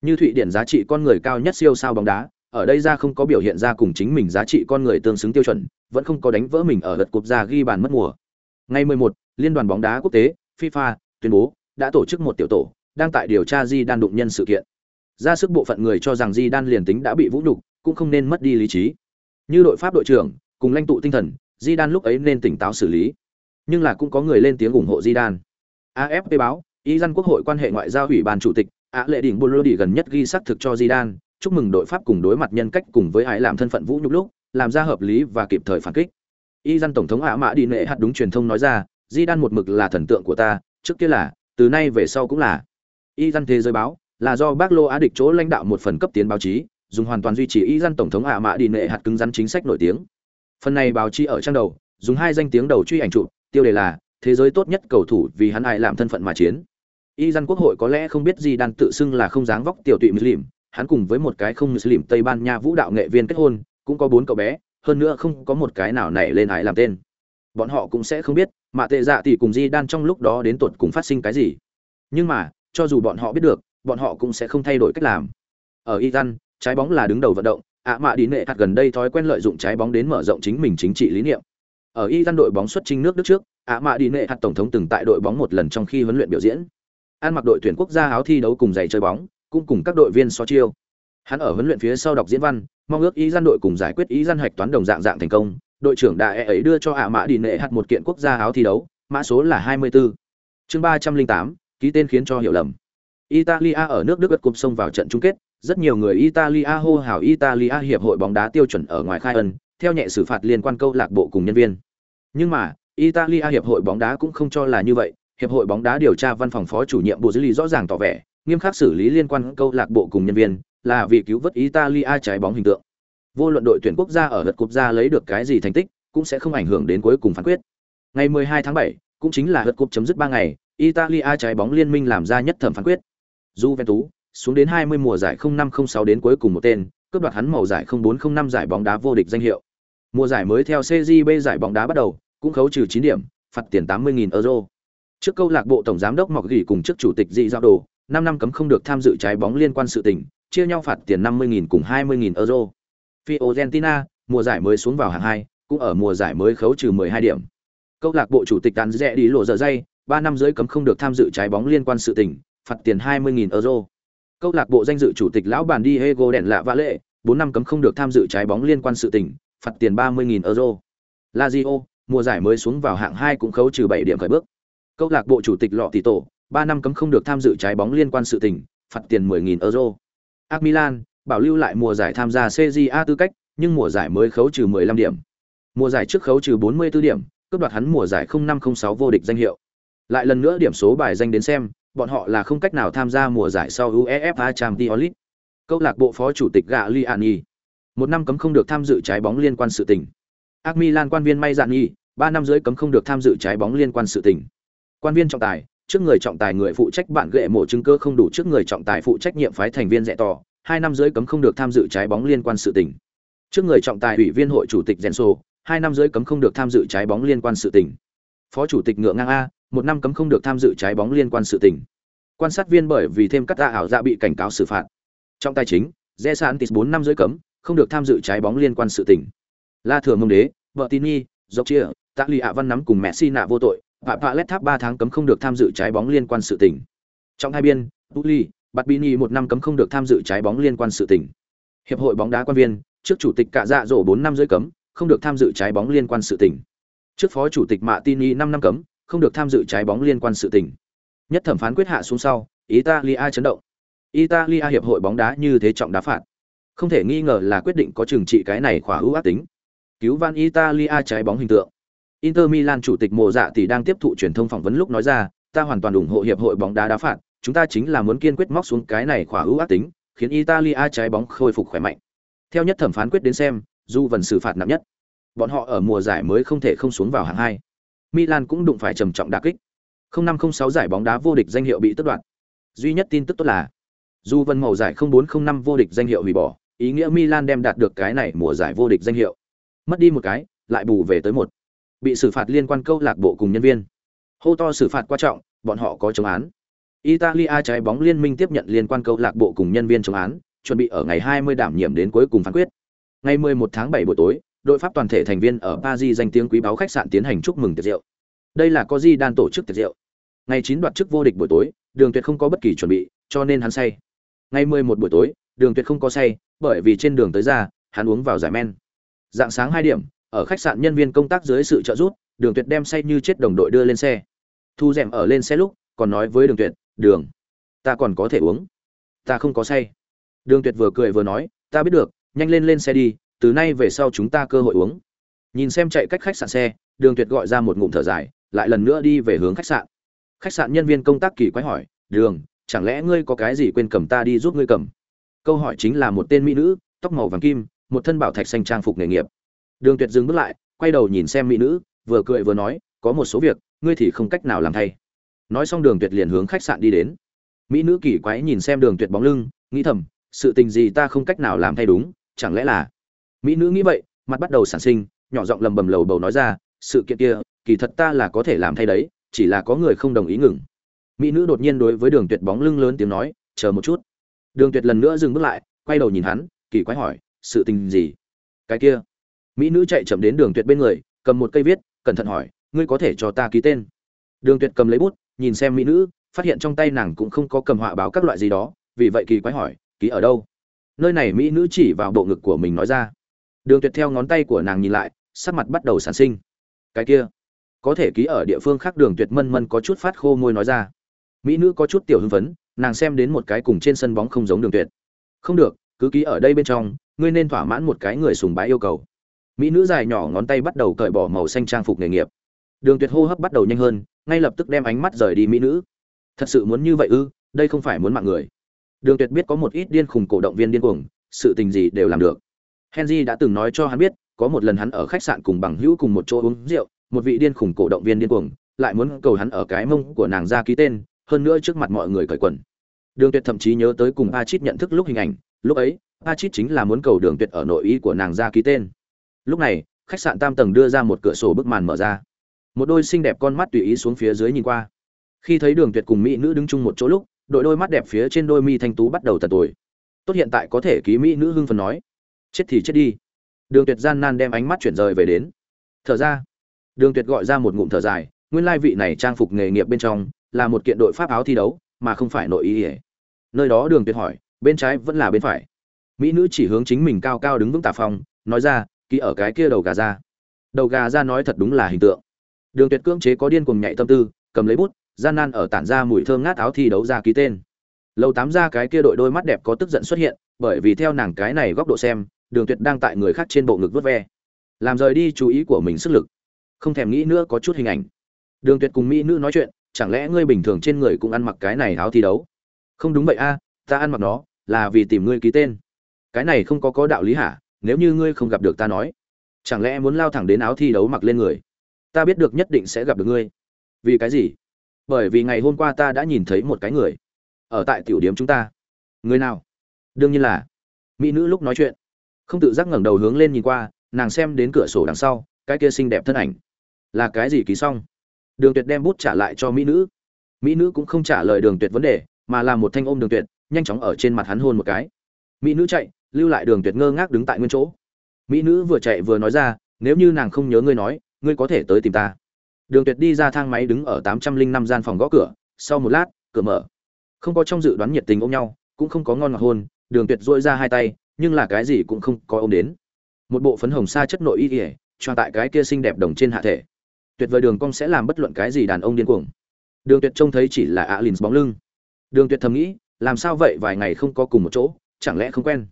Như Thụy Điển giá trị con người cao nhất siêu sao bóng đá, ở đây ra không có biểu hiện ra cùng chính mình giá trị con người tương xứng tiêu chuẩn, vẫn không có đánh vỡ mình ở lượt cúp ra ghi bàn mất mùa. Ngày 11, Liên đoàn bóng đá quốc tế FIFA tuyên bố đã tổ chức một tiểu tổ, đang tại điều tra Di Đan đụng nhân sự kiện. Ra sức bộ phận người cho rằng Di Đan liền tính đã bị vũ nhục, cũng không nên mất đi lý trí. Như đội Pháp đội trưởng, cùng lãnh tụ tinh thần, Di Đan lúc ấy nên tỉnh táo xử lý. Nhưng là cũng có người lên tiếng ủng hộ Di Đan. AFP báo, Iran quốc hội quan hệ ngoại giao ủy ban chủ tịch, Á Lệ Đỉnh Bolo gần nhất ghi xác thực cho Di Đan, chúc mừng đội Pháp cùng đối mặt nhân cách cùng với hải làm thân phận vũ nhục lúc, làm ra hợp lý và kịp thời phản kích. Y dân tổng thống Ả Mã Đi Nệ hạt đúng truyền thông nói ra, Di Đan một mực là thần tượng của ta, trước kia là, từ nay về sau cũng là. Y dân thế giới báo, là do Bác Lô Á địch chỗ lãnh đạo một phần cấp tiến báo chí, dùng hoàn toàn duy trì Y dân tổng thống Ả Mã Đi Nệ hạt cứng rắn chính sách nổi tiếng. Phần này báo chí ở trang đầu, dùng hai danh tiếng đầu truy ảnh chụp, tiêu đề là thế giới tốt nhất cầu thủ vì hắn ai làm thân phận mà chiến. Y dân quốc hội có lẽ không biết gì Đan tự xưng là không dáng vóc tiểu tụy Muslim, hắn cùng với một cái không Muslim Tây Ban Nha vũ đạo nghệ viên kết hôn, cũng có bốn cậu bé, hơn nữa không có một cái nào nảy lên ai làm tên. Bọn họ cũng sẽ không biết, mà tệ dạ tỷ cùng Di Đan trong lúc đó đến tuột cùng phát sinh cái gì. Nhưng mà, cho dù bọn họ biết được, bọn họ cũng sẽ không thay đổi cách làm. Ở Iran, trái bóng là đứng đầu vận động, ạ mạ đi nệ hạt gần đây thói quen lợi dụng trái bóng đến mở rộng chính mình chính trị lý niệm. Ở Iran đội bóng xuất chinh nước Đức trước, ạ mạ đi nệ hạt tổng thống từng tại đội bóng một lần trong khi huấn luyện biểu diễn. ăn mặc đội tuyển quốc gia áo thi đấu cùng giày chơi bóng, cũng cùng các đội viên so chiêu. Hắn ở huấn luyện phía sau đọc diễn văn, mong ước ý gian đội cùng giải quyết ý gian hạch toán đồng dạng dạng thành công. Đội trưởng đại e ấy đưa cho ạ mã đi nệ hạt một kiện quốc gia áo thi đấu, mã số là 24. Chương 308, ký tên khiến cho hiểu lầm. Italia ở nước Đức gật cục xông vào trận chung kết, rất nhiều người Italia hô hào Italia hiệp hội bóng đá tiêu chuẩn ở ngoài khai ân, theo nhẹ xử phạt liên quan câu lạc bộ cùng nhân viên. Nhưng mà, Italia hiệp hội bóng đá cũng không cho là như vậy, hiệp hội bóng đá điều tra văn phòng phó chủ nhiệm Bộ Dữ lý rõ ràng tỏ vẻ, nghiêm khắc xử lý liên quan câu lạc bộ cùng nhân viên, là vì cứu vớt Italia trái bóng hình tượng. Vô luận đội tuyển quốc gia ở lượt cúp ra lấy được cái gì thành tích, cũng sẽ không ảnh hưởng đến cuối cùng phán quyết. Ngày 12 tháng 7, cũng chính là lượt cúp chấm dứt 3 ngày, Italia trái bóng liên minh làm ra nhất thẩm phán quyết. Juventus xuống đến 20 mùa giải 0506 đến cuối cùng một tên, cướp đoạt hắn màu giải 0405 giải bóng đá vô địch danh hiệu. Mùa giải mới theo CJB giải bóng đá bắt đầu, cũng khấu trừ 9 điểm, phạt tiền 80.000 euro. Trước câu lạc bộ tổng giám đốc Mọc Gỉ cùng trước chủ tịch Dị Giao Đồ, 5 năm cấm không được tham dự trái bóng liên quan sự tình, chia nhau phạt tiền 50.000 cùng 20.000 euro. Fiorentina, mùa giải mới xuống vào hạng 2, cũng ở mùa giải mới khấu trừ 12 điểm. Câu lạc bộ chủ tịch Tán Rẽ đi lộ giờ dây, 3 năm dưới cấm không được tham dự trái bóng liên quan sự tình, phạt tiền 20.000 euro. Câu lạc bộ danh dự chủ tịch lão bản Diego đèn lạ vã lệ, 4 năm cấm không được tham dự trái bóng liên quan sự tình, phạt tiền 30.000 euro. Lazio, mùa giải mới xuống vào hạng 2 cũng khấu trừ 7 điểm khởi bước. Câu lạc bộ chủ tịch Lọ Tỷ Tổ, 3 năm cấm không được tham dự trái bóng liên quan sự tình, phạt tiền 10.000 euro. AC Milan, bảo lưu lại mùa giải tham gia CJA tư cách, nhưng mùa giải mới khấu trừ 15 điểm. Mùa giải trước khấu trừ 44 điểm, cướp đoạt hắn mùa giải 0506 vô địch danh hiệu. Lại lần nữa điểm số bài danh đến xem, bọn họ là không cách nào tham gia mùa giải sau UEFA Champions League. Câu lạc bộ phó chủ tịch Gagliani, một năm cấm không được tham dự trái bóng liên quan sự tình. AC Milan quan viên may dạn nghi, 3 năm dưới cấm không được tham dự trái bóng liên quan sự tình. Quan viên trọng tài, trước người trọng tài người phụ trách bạn ghệ mổ chứng cơ không đủ trước người trọng tài phụ trách nhiệm phái thành viên rẻ tỏ, 2 năm dưới cấm không được tham dự trái bóng liên quan sự tình. Trước người trọng tài ủy viên hội chủ tịch Genso, 2 năm dưới cấm không được tham dự trái bóng liên quan sự tình. Phó chủ tịch ngựa ngang a, một năm cấm không được tham dự trái bóng liên quan sự tình. Quan sát viên bởi vì thêm cắt ra ảo dạ bị cảnh cáo xử phạt. Trong tài chính, Zesantis 4 năm dưới cấm, không được tham dự trái bóng liên quan sự tình. La Thừa Mông Đế, vợ Tini, Dọc Chia, Tạ Lì ạ Văn nắm cùng Messi nạ vô tội, và Pạ Lét Tháp 3 tháng cấm không được tham dự trái bóng liên quan sự tình. Trong hai biên, Tuli, Bini một năm cấm không được tham dự trái bóng liên quan sự tình. Hiệp hội bóng đá quan viên, trước chủ tịch cạ dạ dỗ 4 năm dưới cấm, không được tham dự trái bóng liên quan sự tình. Trước phó chủ tịch Mạ Tini 5 năm cấm, không được tham dự trái bóng liên quan sự tình. Nhất thẩm phán quyết hạ xuống sau, Italia chấn động. Italia hiệp hội bóng đá như thế trọng đá phạt. Không thể nghi ngờ là quyết định có trừng trị cái này khỏa ưu ác tính. Cứu van Italia trái bóng hình tượng. Inter Milan chủ tịch Mộ Dạ tỷ đang tiếp thụ truyền thông phỏng vấn lúc nói ra, ta hoàn toàn ủng hộ hiệp hội bóng đá đá phạt, chúng ta chính là muốn kiên quyết móc xuống cái này khỏa ưu ác tính, khiến Italia trái bóng khôi phục khỏe mạnh. Theo nhất thẩm phán quyết đến xem, dù vẫn xử phạt nặng nhất. Bọn họ ở mùa giải mới không thể không xuống vào hạng 2. Milan cũng đụng phải trầm trọng đả kích. 0506 giải bóng đá vô địch danh hiệu bị tước đoạt. Duy nhất tin tức tốt là, dù vân màu giải 0405 vô địch danh hiệu hủy bỏ, ý nghĩa Milan đem đạt được cái này mùa giải vô địch danh hiệu. Mất đi một cái, lại bù về tới một. Bị xử phạt liên quan câu lạc bộ cùng nhân viên. Hô to xử phạt quan trọng, bọn họ có chống án. Italia trái bóng liên minh tiếp nhận liên quan câu lạc bộ cùng nhân viên chống án, chuẩn bị ở ngày 20 đảm nhiệm đến cuối cùng phán quyết. Ngày 11 tháng 7 buổi tối, đội pháp toàn thể thành viên ở Paris danh tiếng quý báo khách sạn tiến hành chúc mừng tiệc rượu. Đây là có gì đan tổ chức tiệc rượu. Ngày 9 đoạt chức vô địch buổi tối, Đường Tuyệt không có bất kỳ chuẩn bị, cho nên hắn say. Ngày 11 buổi tối, Đường Tuyệt không có say, bởi vì trên đường tới ra, hắn uống vào giải men. Dạng sáng 2 điểm, ở khách sạn nhân viên công tác dưới sự trợ giúp, Đường Tuyệt đem say như chết đồng đội đưa lên xe. Thu rèm ở lên xe lúc, còn nói với Đường Tuyệt, "Đường, ta còn có thể uống. Ta không có say." Đường Tuyệt vừa cười vừa nói, "Ta biết được, nhanh lên lên xe đi, từ nay về sau chúng ta cơ hội uống." Nhìn xem chạy cách khách sạn xe, Đường Tuyệt gọi ra một ngụm thở dài, lại lần nữa đi về hướng khách sạn. Khách sạn nhân viên công tác kỳ quái hỏi, "Đường, chẳng lẽ ngươi có cái gì quên cầm ta đi giúp ngươi cầm?" Câu hỏi chính là một tên mỹ nữ, tóc màu vàng kim, một thân bảo thạch xanh trang phục nghề nghiệp. Đường Tuyệt dừng bước lại, quay đầu nhìn xem mỹ nữ, vừa cười vừa nói, "Có một số việc, ngươi thì không cách nào làm thay." Nói xong Đường Tuyệt liền hướng khách sạn đi đến. Mỹ nữ kỳ quái nhìn xem Đường Tuyệt bóng lưng, nghĩ thầm, sự tình gì ta không cách nào làm thay đúng, chẳng lẽ là Mỹ nữ nghĩ vậy, mặt bắt đầu sản sinh, nhỏ giọng lầm bầm lầu bầu nói ra, sự kiện kia, kỳ thật ta là có thể làm thay đấy, chỉ là có người không đồng ý ngừng. Mỹ nữ đột nhiên đối với Đường Tuyệt bóng lưng lớn tiếng nói, chờ một chút. Đường Tuyệt lần nữa dừng bước lại, quay đầu nhìn hắn, kỳ quái hỏi, sự tình gì? Cái kia. Mỹ nữ chạy chậm đến Đường Tuyệt bên người, cầm một cây viết, cẩn thận hỏi, ngươi có thể cho ta ký tên? Đường Tuyệt cầm lấy bút, nhìn xem mỹ nữ, phát hiện trong tay nàng cũng không có cầm họa báo các loại gì đó, vì vậy kỳ quái hỏi, ký ở đâu? Nơi này mỹ nữ chỉ vào bộ ngực của mình nói ra. Đường Tuyệt theo ngón tay của nàng nhìn lại, sắc mặt bắt đầu sản sinh. Cái kia, có thể ký ở địa phương khác Đường Tuyệt mân mân có chút phát khô môi nói ra. Mỹ nữ có chút tiểu hưng phấn, nàng xem đến một cái cùng trên sân bóng không giống Đường Tuyệt. Không được, cứ ký ở đây bên trong, ngươi nên thỏa mãn một cái người sùng bái yêu cầu. Mỹ nữ dài nhỏ ngón tay bắt đầu cởi bỏ màu xanh trang phục nghề nghiệp. Đường Tuyệt hô hấp bắt đầu nhanh hơn, ngay lập tức đem ánh mắt rời đi mỹ nữ. Thật sự muốn như vậy ư? Đây không phải muốn mạng người. Đường Tuyệt biết có một ít điên khùng cổ động viên điên cuồng, sự tình gì đều làm được. Henry đã từng nói cho hắn biết, có một lần hắn ở khách sạn cùng bằng hữu cùng một chỗ uống rượu, một vị điên khủng cổ động viên điên cuồng, lại muốn cầu hắn ở cái mông của nàng ra ký tên, hơn nữa trước mặt mọi người cởi quần. Đường Tuyệt thậm chí nhớ tới cùng A Chít nhận thức lúc hình ảnh, lúc ấy, A Chít chính là muốn cầu Đường Tuyệt ở nội ý của nàng ra ký tên. Lúc này, khách sạn tam tầng đưa ra một cửa sổ bức màn mở ra. Một đôi xinh đẹp con mắt tùy ý xuống phía dưới nhìn qua. Khi thấy Đường Tuyệt cùng mỹ nữ đứng chung một chỗ lúc, đội đôi mắt đẹp phía trên đôi mi thanh tú bắt đầu tần tuổi. Tốt hiện tại có thể ký mỹ nữ hưng phấn nói, chết thì chết đi. Đường Tuyệt gian nan đem ánh mắt chuyển rời về đến. Thở ra. Đường Tuyệt gọi ra một ngụm thở dài, nguyên lai vị này trang phục nghề nghiệp bên trong là một kiện đội pháp áo thi đấu, mà không phải nội y. Nơi đó Đường Tuyệt hỏi, bên trái vẫn là bên phải. Mỹ nữ chỉ hướng chính mình cao cao đứng vững tà phong, nói ra, ký ở cái kia đầu gà ra. đầu gà ra nói thật đúng là hình tượng đường tuyệt cưỡng chế có điên cùng nhạy tâm tư cầm lấy bút gian nan ở tản ra mùi thơm ngát áo thi đấu ra ký tên lâu tám ra cái kia đội đôi mắt đẹp có tức giận xuất hiện bởi vì theo nàng cái này góc độ xem đường tuyệt đang tại người khác trên bộ ngực vớt ve. Làm rời đi chú ý của mình sức lực. Không thèm nghĩ nữa có chút hình ảnh. Đường tuyệt cùng mỹ nữ nói chuyện, chẳng lẽ ngươi bình thường trên người cũng ăn mặc cái này áo thi đấu? Không đúng vậy a, ta ăn mặc nó là vì tìm ngươi ký tên. Cái này không có có đạo lý hả? Nếu như ngươi không gặp được ta nói, chẳng lẽ muốn lao thẳng đến áo thi đấu mặc lên người? Ta biết được nhất định sẽ gặp được ngươi. Vì cái gì? Bởi vì ngày hôm qua ta đã nhìn thấy một cái người ở tại tiểu điểm chúng ta. Người nào? Đương nhiên là mỹ nữ lúc nói chuyện không tự giác ngẩng đầu hướng lên nhìn qua, nàng xem đến cửa sổ đằng sau, cái kia xinh đẹp thân ảnh. Là cái gì ký xong đường tuyệt đem bút trả lại cho mỹ nữ. Mỹ nữ cũng không trả lời đường tuyệt vấn đề, mà là một thanh ôm đường tuyệt, nhanh chóng ở trên mặt hắn hôn một cái. Mỹ nữ chạy, lưu lại đường tuyệt ngơ ngác đứng tại nguyên chỗ. Mỹ nữ vừa chạy vừa nói ra, nếu như nàng không nhớ ngươi nói, ngươi có thể tới tìm ta. Đường tuyệt đi ra thang máy đứng ở tám trăm linh năm gian phòng gõ cửa, sau một lát, cửa mở. Không có trong dự đoán nhiệt tình ôm nhau, cũng không có ngon ngọt hôn, đường tuyệt dội ra hai tay nhưng là cái gì cũng không có ôm đến. Một bộ phấn hồng sa chất nội y ỉa cho tại cái kia xinh đẹp đồng trên hạ thể. Tuyệt vời đường cong sẽ làm bất luận cái gì đàn ông điên cuồng. Đường tuyệt trông thấy chỉ là alin bóng lưng. Đường tuyệt thầm nghĩ, làm sao vậy vài ngày không có cùng một chỗ, chẳng lẽ không quen?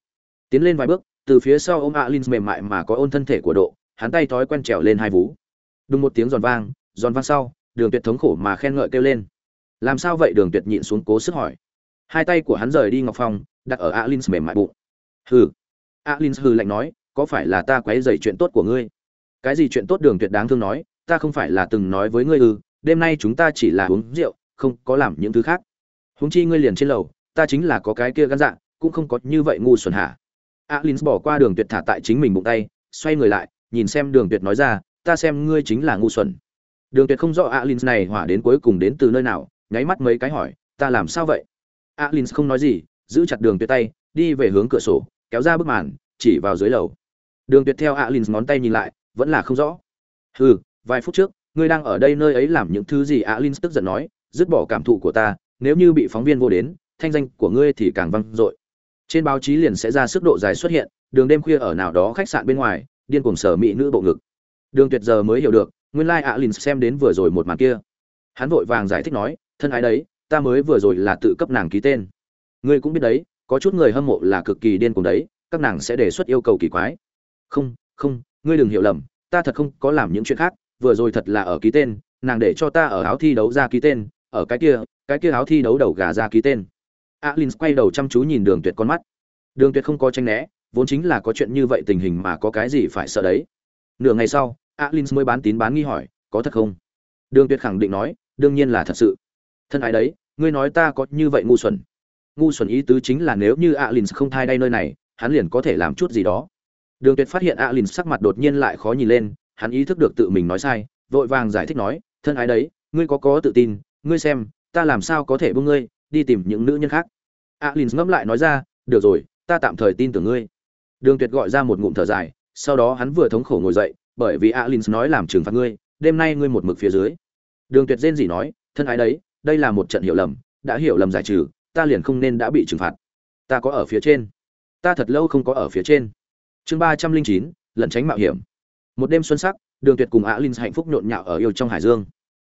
Tiến lên vài bước, từ phía sau ôm alin mềm mại mà có ôn thân thể của độ, hắn tay thói quen trèo lên hai vú. Đùng một tiếng giòn vang giòn vang sau, đường tuyệt thống khổ mà khen ngợi kêu lên. Làm sao vậy? Đường tuyệt nhịn xuống cố sức hỏi. Hai tay của hắn rời đi ngọc phong đặt ở alin mềm mại bụng hừ. Alin hừ lạnh nói, có phải là ta quấy dày chuyện tốt của ngươi? Cái gì chuyện tốt đường tuyệt đáng thương nói, ta không phải là từng nói với ngươi ư, đêm nay chúng ta chỉ là uống rượu, không có làm những thứ khác. Huống chi ngươi liền trên lầu, ta chính là có cái kia gan dạ cũng không có như vậy ngu xuẩn hả? Alin bỏ qua đường tuyệt thả tại chính mình bụng tay, xoay người lại, nhìn xem đường tuyệt nói ra, ta xem ngươi chính là ngu xuẩn. Đường tuyệt không rõ alin này hỏa đến cuối cùng đến từ nơi nào, nháy mắt mấy cái hỏi, ta làm sao vậy? Alin không nói gì, giữ chặt đường tuyệt tay, đi về hướng cửa sổ kéo ra bức màn, chỉ vào dưới lầu. Đường tuyệt theo alin ngón tay nhìn lại, vẫn là không rõ. Hừ, vài phút trước, ngươi đang ở đây nơi ấy làm những thứ gì? Alin tức giận nói, dứt bỏ cảm thụ của ta, nếu như bị phóng viên vô đến, thanh danh của ngươi thì càng văng dội. Trên báo chí liền sẽ ra sức độ dài xuất hiện, đường đêm khuya ở nào đó khách sạn bên ngoài, điên cuồng sở mỹ nữ bộ ngực. Đường tuyệt giờ mới hiểu được, nguyên lai like alin xem đến vừa rồi một màn kia. Hắn vội vàng giải thích nói, thân ái đấy, ta mới vừa rồi là tự cấp nàng ký tên. Ngươi cũng biết đấy có chút người hâm mộ là cực kỳ điên cuồng đấy, các nàng sẽ đề xuất yêu cầu kỳ quái. Không không, ngươi đừng hiểu lầm, ta thật không có làm những chuyện khác, vừa rồi thật là ở ký tên, nàng để cho ta ở áo thi đấu ra ký tên, ở cái kia cái kia áo thi đấu đầu gà ra ký tên. Alin quay đầu chăm chú nhìn đường tuyệt con mắt. Đường tuyệt không có tranh né, vốn chính là có chuyện như vậy tình hình mà có cái gì phải sợ đấy. Nửa ngày sau, alin mới bán tín bán nghi hỏi, có thật không? Đường tuyệt khẳng định nói, đương nhiên là thật sự. Thân ái đấy, ngươi nói ta có như vậy ngu xuẩn ngu xuẩn ý tứ chính là nếu như alin không thai đây nơi này, hắn liền có thể làm chút gì đó. Đường tuyệt phát hiện alin sắc mặt đột nhiên lại khó nhìn lên, hắn ý thức được tự mình nói sai, vội vàng giải thích nói, thân ái đấy, ngươi có có tự tin, ngươi xem, ta làm sao có thể buông ngươi, đi tìm những nữ nhân khác. Alin ngẫm lại nói ra, được rồi, ta tạm thời tin tưởng ngươi. Đường tuyệt gọi ra một ngụm thở dài, sau đó hắn vừa thống khổ ngồi dậy, bởi vì alin nói làm trừng phạt ngươi, đêm nay ngươi một mực phía dưới. Đường tuyệt rên gì nói, thân ái đấy, đây là một trận hiểu lầm, đã hiểu lầm giải trừ ta liền không nên đã bị trừng phạt. Ta có ở phía trên. Ta thật lâu không có ở phía trên. Chương ba trăm linh chín, lẩn tránh mạo hiểm. Một đêm xuân sắc, đường tuyệt cùng alin hạnh phúc nhộn nhạo ở yêu trong hải dương.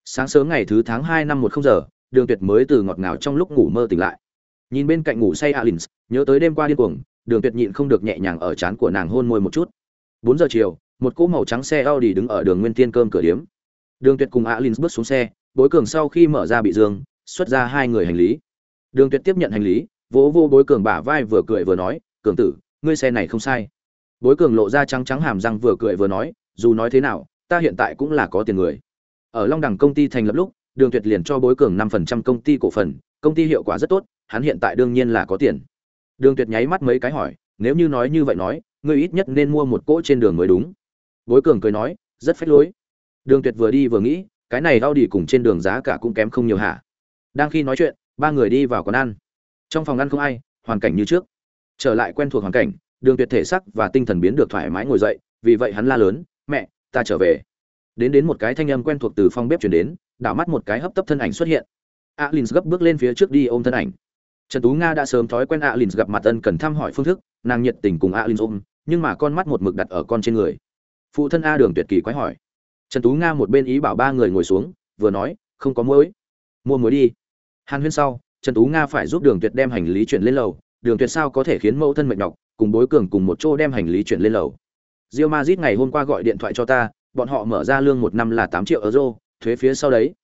Sáng sớm ngày thứ tháng hai năm một không giờ, đường tuyệt mới từ ngọt ngào trong lúc ngủ mơ tỉnh lại. Nhìn bên cạnh ngủ say alin nhớ tới đêm qua điên cuồng, đường tuyệt nhịn không được nhẹ nhàng ở trán của nàng hôn môi một chút. Bốn giờ chiều, một cỗ màu trắng xe audi đứng ở đường nguyên tiên cơm cửa điếm. Đường tuyệt cùng alin bước xuống xe, bối cường sau khi mở ra bị dương, xuất ra hai người hành lý đường tuyệt tiếp nhận hành lý, vỗ vô bối cường bả vai vừa cười vừa nói, cường tử, ngươi xe này không sai. Bối cường lộ ra trắng trắng hàm răng vừa cười vừa nói, dù nói thế nào, ta hiện tại cũng là có tiền người. Ở long đẳng công ty thành lập lúc, đường tuyệt liền cho bối cường năm phần trăm công ty cổ phần, công ty hiệu quả rất tốt, hắn hiện tại đương nhiên là có tiền. Đường tuyệt nháy mắt mấy cái hỏi, nếu như nói như vậy nói, ngươi ít nhất nên mua một cỗ trên đường mới đúng. Bối cường cười nói, rất phách lối. Đường tuyệt vừa đi vừa nghĩ, cái này Audi đi cùng trên đường giá cả cũng kém không nhiều hả? Đang khi nói chuyện ba người đi vào quán ăn. Trong phòng ăn không ai, hoàn cảnh như trước. Trở lại quen thuộc hoàn cảnh, đường tuyệt thể sắc và tinh thần biến được thoải mái ngồi dậy, vì vậy hắn la lớn, mẹ, ta trở về. Đến đến một cái thanh âm quen thuộc từ phòng bếp chuyển đến, đảo mắt một cái hấp tấp thân ảnh xuất hiện. Alin gấp bước lên phía trước đi ôm thân ảnh. Trần tú nga đã sớm thói quen alin gặp mặt ân cần thăm hỏi phương thức, nàng nhiệt tình cùng alin ôm, nhưng mà con mắt một mực đặt ở con trên người. Phụ thân a đường tuyệt kỳ quái hỏi. Trần tú nga một bên ý bảo ba người ngồi xuống, vừa nói, không có muối. Mua muối đi hàn huyên sau, trần tú nga phải giúp đường tuyệt đem hành lý chuyển lên lầu, đường tuyệt sao có thể khiến mẫu thân mệt nhọc, cùng bối cường cùng một chỗ đem hành lý chuyển lên lầu. Rio mazit ngày hôm qua gọi điện thoại cho ta, bọn họ mở ra lương một năm là tám triệu euro, thuế phía sau đấy.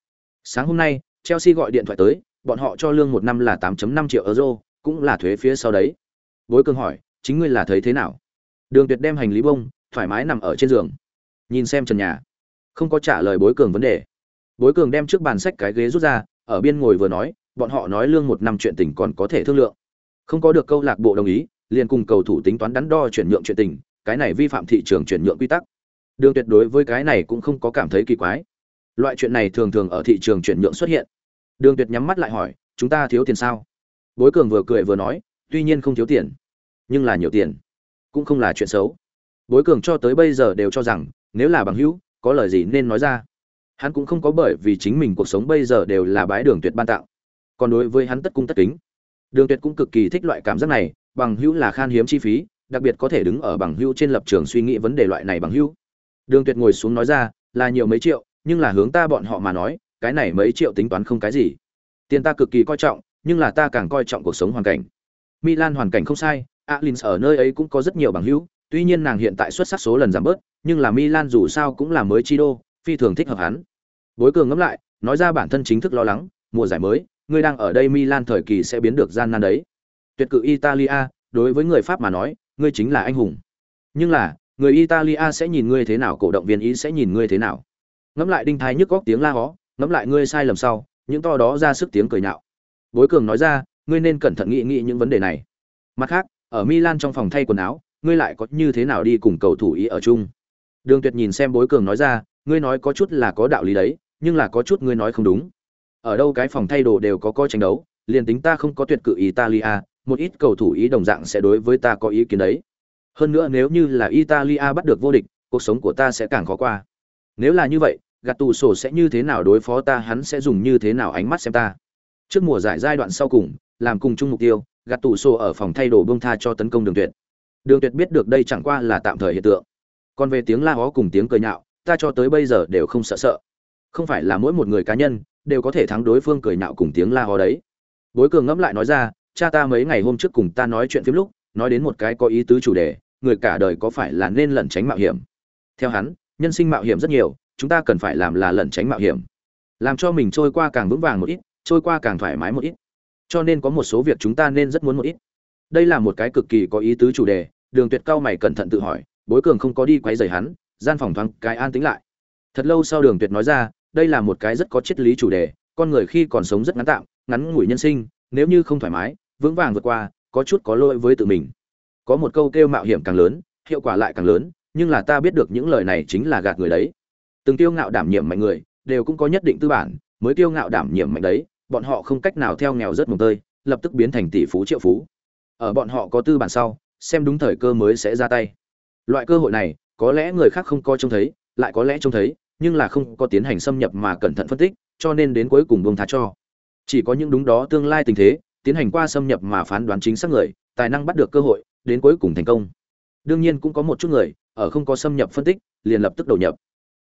Sáng hôm nay, chelsea gọi điện thoại tới, bọn họ cho lương một năm là 8.5 triệu euro, cũng là thuế phía sau đấy. Bối cường hỏi, chính ngươi là thấy thế nào? Đường tuyệt đem hành lý bông, thoải mái nằm ở trên giường. Nhìn xem trần nhà. Không có trả lời bối cường vấn đề. Bối cường đem trước bàn sách cái ghế rút ra ở biên ngồi vừa nói, bọn họ nói lương một năm chuyện tình còn có thể thương lượng. Không có được câu lạc bộ đồng ý, liền cùng cầu thủ tính toán đắn đo chuyển nhượng chuyện tình, cái này vi phạm thị trường chuyển nhượng quy tắc. Đường tuyệt đối với cái này cũng không có cảm thấy kỳ quái. Loại chuyện này thường thường ở thị trường chuyển nhượng xuất hiện. Đường tuyệt nhắm mắt lại hỏi, chúng ta thiếu tiền sao? Bối cường vừa cười vừa nói, tuy nhiên không thiếu tiền, nhưng là nhiều tiền, cũng không là chuyện xấu. Bối cường cho tới bây giờ đều cho rằng, nếu là bằng hữu, có lời gì nên nói ra hắn cũng không có bởi vì chính mình cuộc sống bây giờ đều là bái đường tuyệt ban tạo. Còn đối với hắn tất cung tất kính. Đường tuyệt cũng cực kỳ thích loại cảm giác này, bằng hữu là khan hiếm chi phí, đặc biệt có thể đứng ở bằng hữu trên lập trường suy nghĩ vấn đề loại này bằng hữu. Đường tuyệt ngồi xuống nói ra, là nhiều mấy triệu, nhưng là hướng ta bọn họ mà nói, cái này mấy triệu tính toán không cái gì. Tiền ta cực kỳ coi trọng, nhưng là ta càng coi trọng cuộc sống hoàn cảnh. Milan hoàn cảnh không sai, alins ở nơi ấy cũng có rất nhiều bằng hữu, tuy nhiên nàng hiện tại xuất sắc số lần giảm bớt, nhưng là milan dù sao cũng là mới chi đô phi thường thích hợp hắn. Bối cường ngẫm lại, nói ra bản thân chính thức lo lắng, mùa giải mới, ngươi đang ở đây milan thời kỳ sẽ biến được gian nan đấy. Tuyệt cự italia, đối với người pháp mà nói, ngươi chính là anh hùng. Nhưng là, người italia sẽ nhìn ngươi thế nào, cổ động viên ý sẽ nhìn ngươi thế nào. Ngẫm lại đinh thái nhức góc tiếng la hó, ngẫm lại ngươi sai lầm sau, những to đó ra sức tiếng cười nhạo. Bối cường nói ra, ngươi nên cẩn thận nghĩ nghĩ những vấn đề này. Mặt khác, ở milan trong phòng thay quần áo, ngươi lại có như thế nào đi cùng cầu thủ ý ở chung? Đường tuyệt nhìn xem bối cường nói ra ngươi nói có chút là có đạo lý đấy, nhưng là có chút ngươi nói không đúng. Ở đâu cái phòng thay đồ đều có coi tranh đấu, liền tính ta không có tuyệt cự italia, một ít cầu thủ ý đồng dạng sẽ đối với ta có ý kiến đấy. Hơn nữa nếu như là italia bắt được vô địch, cuộc sống của ta sẽ càng khó qua. Nếu là như vậy gạt tù sổ sẽ như thế nào đối phó ta, hắn sẽ dùng như thế nào ánh mắt xem ta. Trước mùa giải giai đoạn sau cùng, làm cùng chung mục tiêu gạt tù sổ ở phòng thay đồ bông tha cho tấn công đường tuyệt. Đường tuyệt biết được đây chẳng qua là tạm thời hiện tượng. Còn về tiếng la hó cùng tiếng cười nhạo ta cho tới bây giờ đều không sợ sợ. Không phải là mỗi một người cá nhân đều có thể thắng đối phương cười nhạo cùng tiếng la hó đấy. Bối cường ngẫm lại nói ra, cha ta mấy ngày hôm trước cùng ta nói chuyện phim lúc, nói đến một cái có ý tứ chủ đề, người cả đời có phải là nên lẩn tránh mạo hiểm? Theo hắn, nhân sinh mạo hiểm rất nhiều, chúng ta cần phải làm là lẩn tránh mạo hiểm. Làm cho mình trôi qua càng vững vàng một ít, trôi qua càng thoải mái một ít. Cho nên có một số việc chúng ta nên rất muốn một ít. Đây là một cái cực kỳ có ý tứ chủ đề, đường tuyệt cao mày cẩn thận tự hỏi, bối cường không có đi quấy rầy hắn gian phòng thoáng cái an tĩnh lại. Thật lâu sau đường tuyệt nói ra, đây là một cái rất có triết lý chủ đề, con người khi còn sống rất ngắn tạm, ngắn ngủi nhân sinh, nếu như không thoải mái, vững vàng vượt qua, có chút có lỗi với tự mình. Có một câu kêu mạo hiểm càng lớn, hiệu quả lại càng lớn, nhưng là ta biết được những lời này chính là gạt người đấy. Từng tiêu ngạo đảm nhiệm mạnh người, đều cũng có nhất định tư bản, mới tiêu ngạo đảm nhiệm mạnh đấy, bọn họ không cách nào theo nghèo rất mồng tơi, lập tức biến thành tỷ phú triệu phú. Ở bọn họ có tư bản sau, xem đúng thời cơ mới sẽ ra tay. Loại cơ hội này có lẽ người khác không coi trông thấy, lại có lẽ trông thấy, nhưng là không có tiến hành xâm nhập mà cẩn thận phân tích, cho nên đến cuối cùng bông tha cho. Chỉ có những đúng đó tương lai tình thế, tiến hành qua xâm nhập mà phán đoán chính xác người, tài năng bắt được cơ hội, đến cuối cùng thành công. Đương nhiên cũng có một chút người, ở không có xâm nhập phân tích, liền lập tức đầu nhập.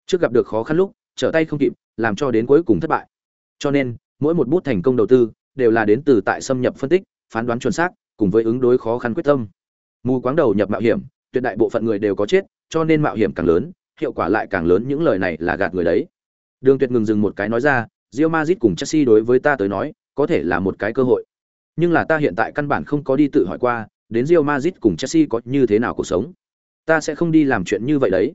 Trước gặp được khó khăn lúc, trở tay không kịp, làm cho đến cuối cùng thất bại. Cho nên, mỗi một bút thành công đầu tư, đều là đến từ tại xâm nhập phân tích, phán đoán chuẩn xác, cùng với ứng đối khó khăn quyết tâm. Mù quáng đầu nhập mạo hiểm, tuyệt đại bộ phận người đều có chết cho nên mạo hiểm càng lớn, hiệu quả lại càng lớn, những lời này là gạt người đấy. Đường tuyệt ngừng dừng một cái nói ra, Real Madrid cùng Chelsea đối với ta tới nói, có thể là một cái cơ hội. Nhưng là ta hiện tại căn bản không có đi tự hỏi qua, đến Real Madrid cùng Chelsea có như thế nào cuộc sống. Ta sẽ không đi làm chuyện như vậy đấy.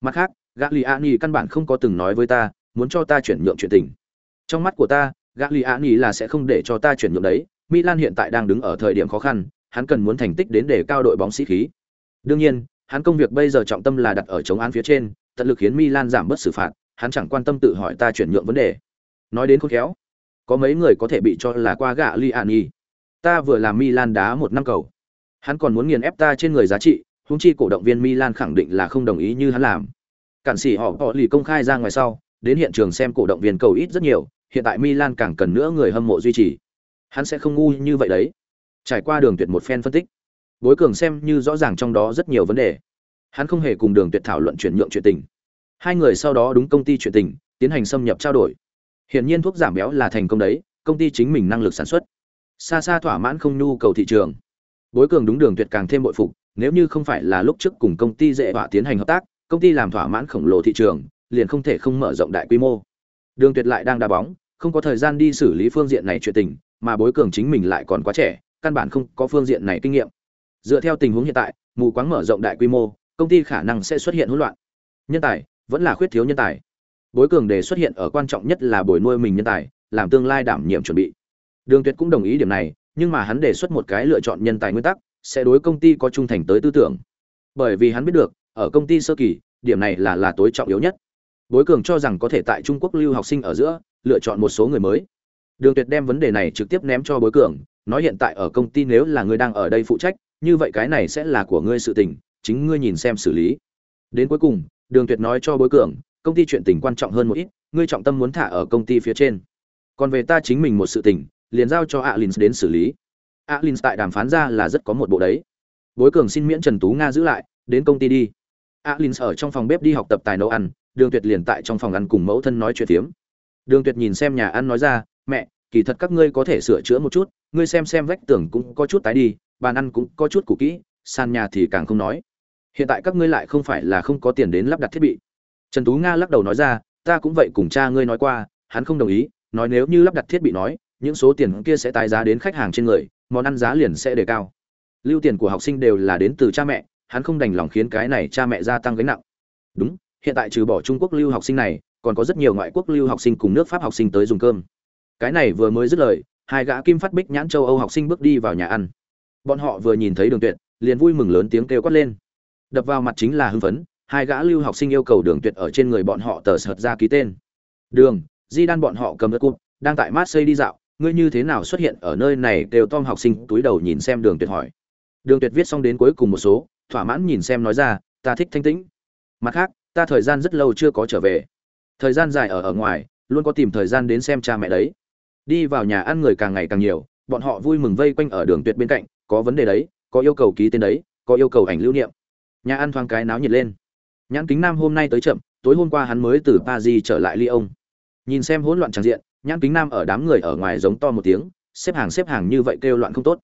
Mặt khác, Gagliani căn bản không có từng nói với ta, muốn cho ta chuyển nhượng chuyện tình. Trong mắt của ta, Gagliani là sẽ không để cho ta chuyển nhượng đấy. Milan hiện tại đang đứng ở thời điểm khó khăn, hắn cần muốn thành tích đến để cao đội bóng sĩ khí. Đương nhiên hắn công việc bây giờ trọng tâm là đặt ở chống án phía trên tận lực khiến Milan giảm bớt xử phạt hắn chẳng quan tâm tự hỏi ta chuyển nhượng vấn đề nói đến khôn khéo có mấy người có thể bị cho là qua gạ Liani. Ta vừa làm Milan đá một năm cầu. Hắn còn muốn nghiền ép ta trên người giá trị, huống chi cổ động viên Milan khẳng định là không đồng ý như hắn làm. Cản sĩ họ họ lì công khai ra ngoài sau, đến hiện trường xem cổ động viên cầu ít rất nhiều, hiện tại Milan càng cần nữa người hâm mộ duy trì. Hắn sẽ không ngu như vậy đấy. Trải qua đường tuyệt một phen phân tích, Bối Cường xem như rõ ràng trong đó rất nhiều vấn đề. hắn không hề cùng đường tuyệt thảo luận chuyển nhượng chuyện tình. Hai người sau đó đúng công ty chuyện tình, tiến hành xâm nhập trao đổi. Hiển nhiên thuốc giảm béo là thành công đấy, công ty chính mình năng lực sản xuất. Xa xa thỏa mãn không nhu cầu thị trường. Bối cường đúng đường tuyệt càng thêm bội phục, nếu như không phải là lúc trước cùng công ty dễ họa tiến hành hợp tác, công ty làm thỏa mãn khổng lồ thị trường, liền không thể không mở rộng đại quy mô. Đường tuyệt lại đang đá bóng, không có thời gian đi xử lý phương diện này chuyện tình, mà bối cường chính mình lại còn quá trẻ, căn bản không có phương diện này kinh nghiệm dựa theo tình huống hiện tại, mù quáng mở rộng đại quy mô, công ty khả năng sẽ xuất hiện hỗn loạn. Nhân tài, vẫn là khuyết thiếu nhân tài. Bối cường đề xuất hiện ở quan trọng nhất là bồi nuôi mình nhân tài, làm tương lai đảm nhiệm chuẩn bị. Đường tuyệt cũng đồng ý điểm này, nhưng mà hắn đề xuất một cái lựa chọn nhân tài nguyên tắc, sẽ đối công ty có trung thành tới tư tưởng. Bởi vì hắn biết được, ở công ty sơ kỳ, điểm này là là tối trọng yếu nhất. Bối cường cho rằng có thể tại trung quốc lưu học sinh ở giữa, lựa chọn một số người mới. Đường tuyệt đem vấn đề này trực tiếp ném cho bối cường, nói hiện tại ở công ty nếu là người đang ở đây phụ trách như vậy cái này sẽ là của ngươi sự tình, chính ngươi nhìn xem xử lý. Đến cuối cùng, đường tuyệt nói cho bối cường, công ty chuyện tình quan trọng hơn một ít, ngươi trọng tâm muốn thả ở công ty phía trên. Còn về ta chính mình một sự tình, liền giao cho Alins đến xử lý. Alins tại đàm phán ra là rất có một bộ đấy. Bối cường xin miễn trần tú nga giữ lại, đến công ty đi. Alins ở trong phòng bếp đi học tập tài nấu ăn, đường tuyệt liền tại trong phòng ăn cùng mẫu thân nói chuyện tiếm đường tuyệt nhìn xem nhà ăn nói ra, mẹ, kỳ thật các ngươi có thể sửa chữa một chút, ngươi xem xem vách tường cũng có chút tái đi bàn ăn cũng có chút cũ kỹ, sàn nhà thì càng không nói. Hiện tại các ngươi lại không phải là không có tiền đến lắp đặt thiết bị. Trần tú nga lắc đầu nói ra, ta cũng vậy cùng cha ngươi nói qua, hắn không đồng ý, nói nếu như lắp đặt thiết bị nói, những số tiền kia sẽ tái giá đến khách hàng trên người, món ăn giá liền sẽ đề cao. Lưu tiền của học sinh đều là đến từ cha mẹ, hắn không đành lòng khiến cái này cha mẹ gia tăng gánh nặng. Đúng, hiện tại trừ bỏ trung quốc lưu học sinh này, còn có rất nhiều ngoại quốc lưu học sinh cùng nước pháp học sinh tới dùng cơm. Cái này vừa mới dứt lời, hai gã kim phát bích nhãn châu âu học sinh bước đi vào nhà ăn bọn họ vừa nhìn thấy đường tuyệt, liền vui mừng lớn tiếng kêu quát lên. Đập vào mặt chính là hưng phấn, hai gã lưu học sinh yêu cầu đường tuyệt ở trên người bọn họ tờ sợt ra ký tên. Đường di đan bọn họ cầm đất cụt đang tại marseille đi dạo, ngươi như thế nào xuất hiện ở nơi này? Đều tom học sinh túi đầu nhìn xem đường tuyệt hỏi. Đường tuyệt viết xong đến cuối cùng một số, thỏa mãn nhìn xem nói ra, ta thích thanh tĩnh. Mặt khác, ta thời gian rất lâu chưa có trở về. Thời gian dài ở ở ngoài, luôn có tìm thời gian đến xem cha mẹ đấy. Đi vào nhà ăn người càng ngày càng nhiều, bọn họ vui mừng vây quanh ở đường tuyệt bên cạnh có vấn đề đấy, có yêu cầu ký tên đấy, có yêu cầu ảnh lưu niệm. Nhà ăn thoáng cái náo nhiệt lên. Nhãn kính nam hôm nay tới chậm, tối hôm qua hắn mới từ paris trở lại lyon. Nhìn xem hỗn loạn tràng diện, nhãn kính nam ở đám người ở ngoài giống to một tiếng, xếp hàng xếp hàng như vậy kêu loạn không tốt.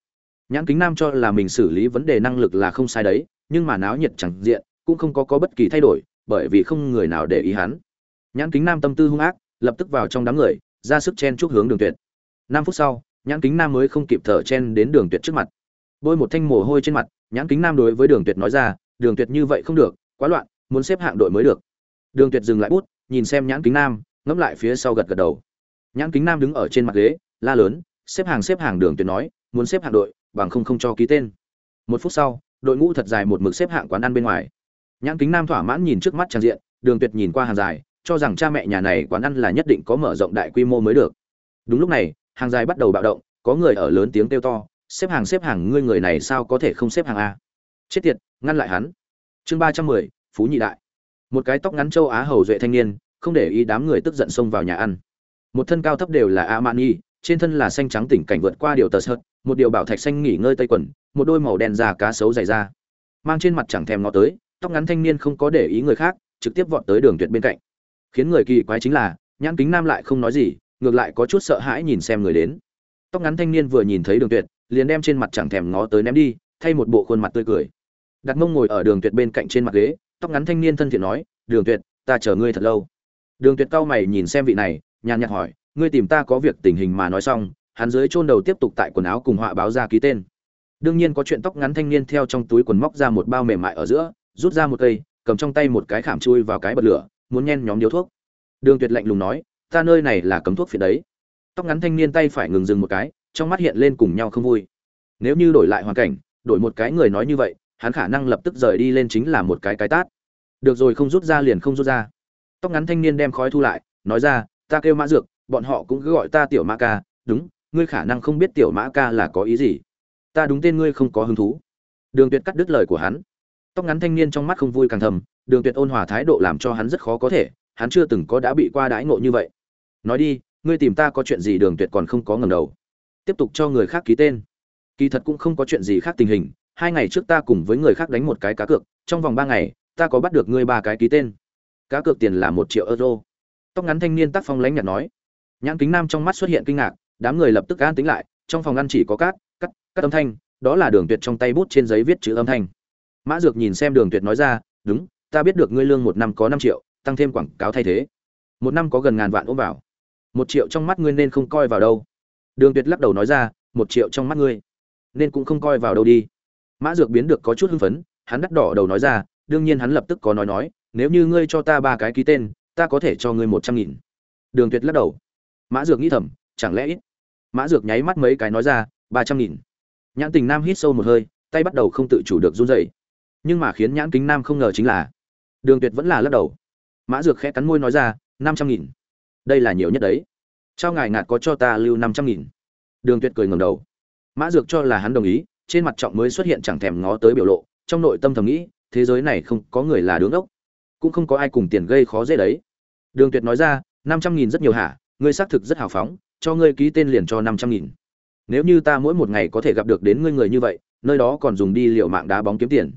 Nhãn kính nam cho là mình xử lý vấn đề năng lực là không sai đấy, nhưng mà náo nhiệt chẳng diện cũng không có có bất kỳ thay đổi, bởi vì không người nào để ý hắn. Nhãn kính nam tâm tư hung ác, lập tức vào trong đám người, ra sức chen chúc hướng đường tuyệt. Năm phút sau, nhãn kính nam mới không kịp thở chen đến đường tuyệt trước mặt bôi một thanh mồ hôi trên mặt, nhãn kính nam đối với đường tuyệt nói ra, đường tuyệt như vậy không được, quá loạn, muốn xếp hạng đội mới được. Đường tuyệt dừng lại bút, nhìn xem nhãn kính nam, ngẫm lại phía sau gật gật đầu. Nhãn kính nam đứng ở trên mặt ghế, la lớn, xếp hàng xếp hàng, đường tuyệt nói, muốn xếp hạng đội, bằng không không cho ký tên. Một phút sau, đội ngũ thật dài một mực xếp hạng quán ăn bên ngoài. Nhãn kính nam thỏa mãn nhìn trước mắt trang diện, đường tuyệt nhìn qua hàng dài, cho rằng cha mẹ nhà này quán ăn là nhất định có mở rộng đại quy mô mới được. Đúng lúc này, hàng dài bắt đầu bạo động, có người ở lớn tiếng kêu to xếp hàng xếp hàng ngươi người này sao có thể không xếp hàng a? Chết tiệt, ngăn lại hắn. Chương ba trăm mười, phú nhị đại. Một cái tóc ngắn châu á hầu duệ thanh niên, không để ý đám người tức giận xông vào nhà ăn. Một thân cao thấp đều là a mani trên thân là xanh trắng tỉnh cảnh vượt qua điều tờ sợt, một điều bảo thạch xanh nghỉ ngơi tây quần, một đôi màu đen già cá sấu dày ra mang trên mặt chẳng thèm ngó tới, tóc ngắn thanh niên không có để ý người khác, trực tiếp vọt tới đường tuyệt bên cạnh. Khiến người kỳ quái chính là, nhãn kính nam lại không nói gì, ngược lại có chút sợ hãi nhìn xem người đến. Tóc ngắn thanh niên vừa nhìn thấy đường tuyệt liền đem trên mặt chẳng thèm ngó tới ném đi, thay một bộ khuôn mặt tươi cười. Đặt mông ngồi ở đường tuyệt bên cạnh trên mặt ghế, tóc ngắn thanh niên thân thiện nói, đường tuyệt, ta chờ ngươi thật lâu. Đường tuyệt cau mày nhìn xem vị này, nhàn nhạt hỏi, ngươi tìm ta có việc tình hình mà nói xong, hắn dưới chôn đầu tiếp tục tại quần áo cùng họa báo ra ký tên. Đương nhiên có chuyện tóc ngắn thanh niên theo trong túi quần móc ra một bao mềm mại ở giữa, rút ra một cây, cầm trong tay một cái khảm chui vào cái bật lửa, muốn nhen nhóm điếu thuốc. Đường tuyệt lạnh lùng nói, ta nơi này là cấm thuốc phiện đấy. Tóc ngắn thanh niên tay phải ngừng dừng một cái trong mắt hiện lên cùng nhau không vui. Nếu như đổi lại hoàn cảnh, đổi một cái người nói như vậy, hắn khả năng lập tức rời đi lên chính là một cái cái tát. Được rồi không rút ra liền không rút ra. Tóc ngắn thanh niên đem khói thu lại, nói ra, ta kêu mã dược, bọn họ cũng cứ gọi ta tiểu mã ca, đúng, ngươi khả năng không biết tiểu mã ca là có ý gì. Ta đúng tên ngươi không có hứng thú. Đường tuyệt cắt đứt lời của hắn. Tóc ngắn thanh niên trong mắt không vui càng thầm, đường tuyệt ôn hòa thái độ làm cho hắn rất khó có thể, hắn chưa từng có đã bị qua đãi ngộ như vậy. Nói đi, ngươi tìm ta có chuyện gì? Đường tuyệt còn không có ngầm đầu tiếp tục cho người khác ký tên. Kỳ thật cũng không có chuyện gì khác tình hình, hai ngày trước ta cùng với người khác đánh một cái cá cược, trong vòng ba ngày, ta có bắt được ngươi ba cái ký tên. Cá cược tiền là một triệu euro. Tóc ngắn thanh niên tác phong lãnh nhạt nói. Nhãn kính nam trong mắt xuất hiện kinh ngạc, đám người lập tức an tính lại, trong phòng ăn chỉ có cát cắt cắt âm thanh, đó là đường tuyệt trong tay bút trên giấy viết chữ âm thanh. Mã dược nhìn xem đường tuyệt nói ra, đúng, ta biết được ngươi lương một năm có năm triệu, tăng thêm quảng cáo thay thế. Một năm có gần ngàn vạn ôm vào. Một triệu trong mắt ngươi nên không coi vào đâu đường tuyệt lắc đầu nói ra, một triệu trong mắt ngươi, nên cũng không coi vào đâu đi. Mã dược biến được có chút hưng phấn, hắn đắt đỏ đầu nói ra, đương nhiên hắn lập tức có nói nói, nếu như ngươi cho ta ba cái ký tên, ta có thể cho ngươi một trăm nghìn. Đường tuyệt lắc đầu. Mã dược nghĩ thầm, chẳng lẽ ít? Mã dược nháy mắt mấy cái nói ra, ba trăm nghìn. Nhãn tình nam hít sâu một hơi, tay bắt đầu không tự chủ được run rẩy. Nhưng mà khiến nhãn kính nam không ngờ chính là, đường tuyệt vẫn là lắc đầu. Mã dược khẽ cắn môi nói ra, năm trăm nghìn, đây là nhiều nhất đấy trao ngài ngạt có cho ta lưu năm trăm nghìn. Đường tuyệt cười ngầm đầu. Mã dược cho là hắn đồng ý, trên mặt trọng mới xuất hiện chẳng thèm ngó tới biểu lộ, trong nội tâm thầm nghĩ, thế giới này không có người là đứng ốc cũng không có ai cùng tiền gây khó dễ đấy. Đường tuyệt nói ra, năm trăm nghìn rất nhiều hả? Ngươi xác thực rất hào phóng, cho ngươi ký tên liền cho năm trăm nghìn. Nếu như ta mỗi một ngày có thể gặp được đến ngươi người như vậy, nơi đó còn dùng đi liệu mạng đá bóng kiếm tiền.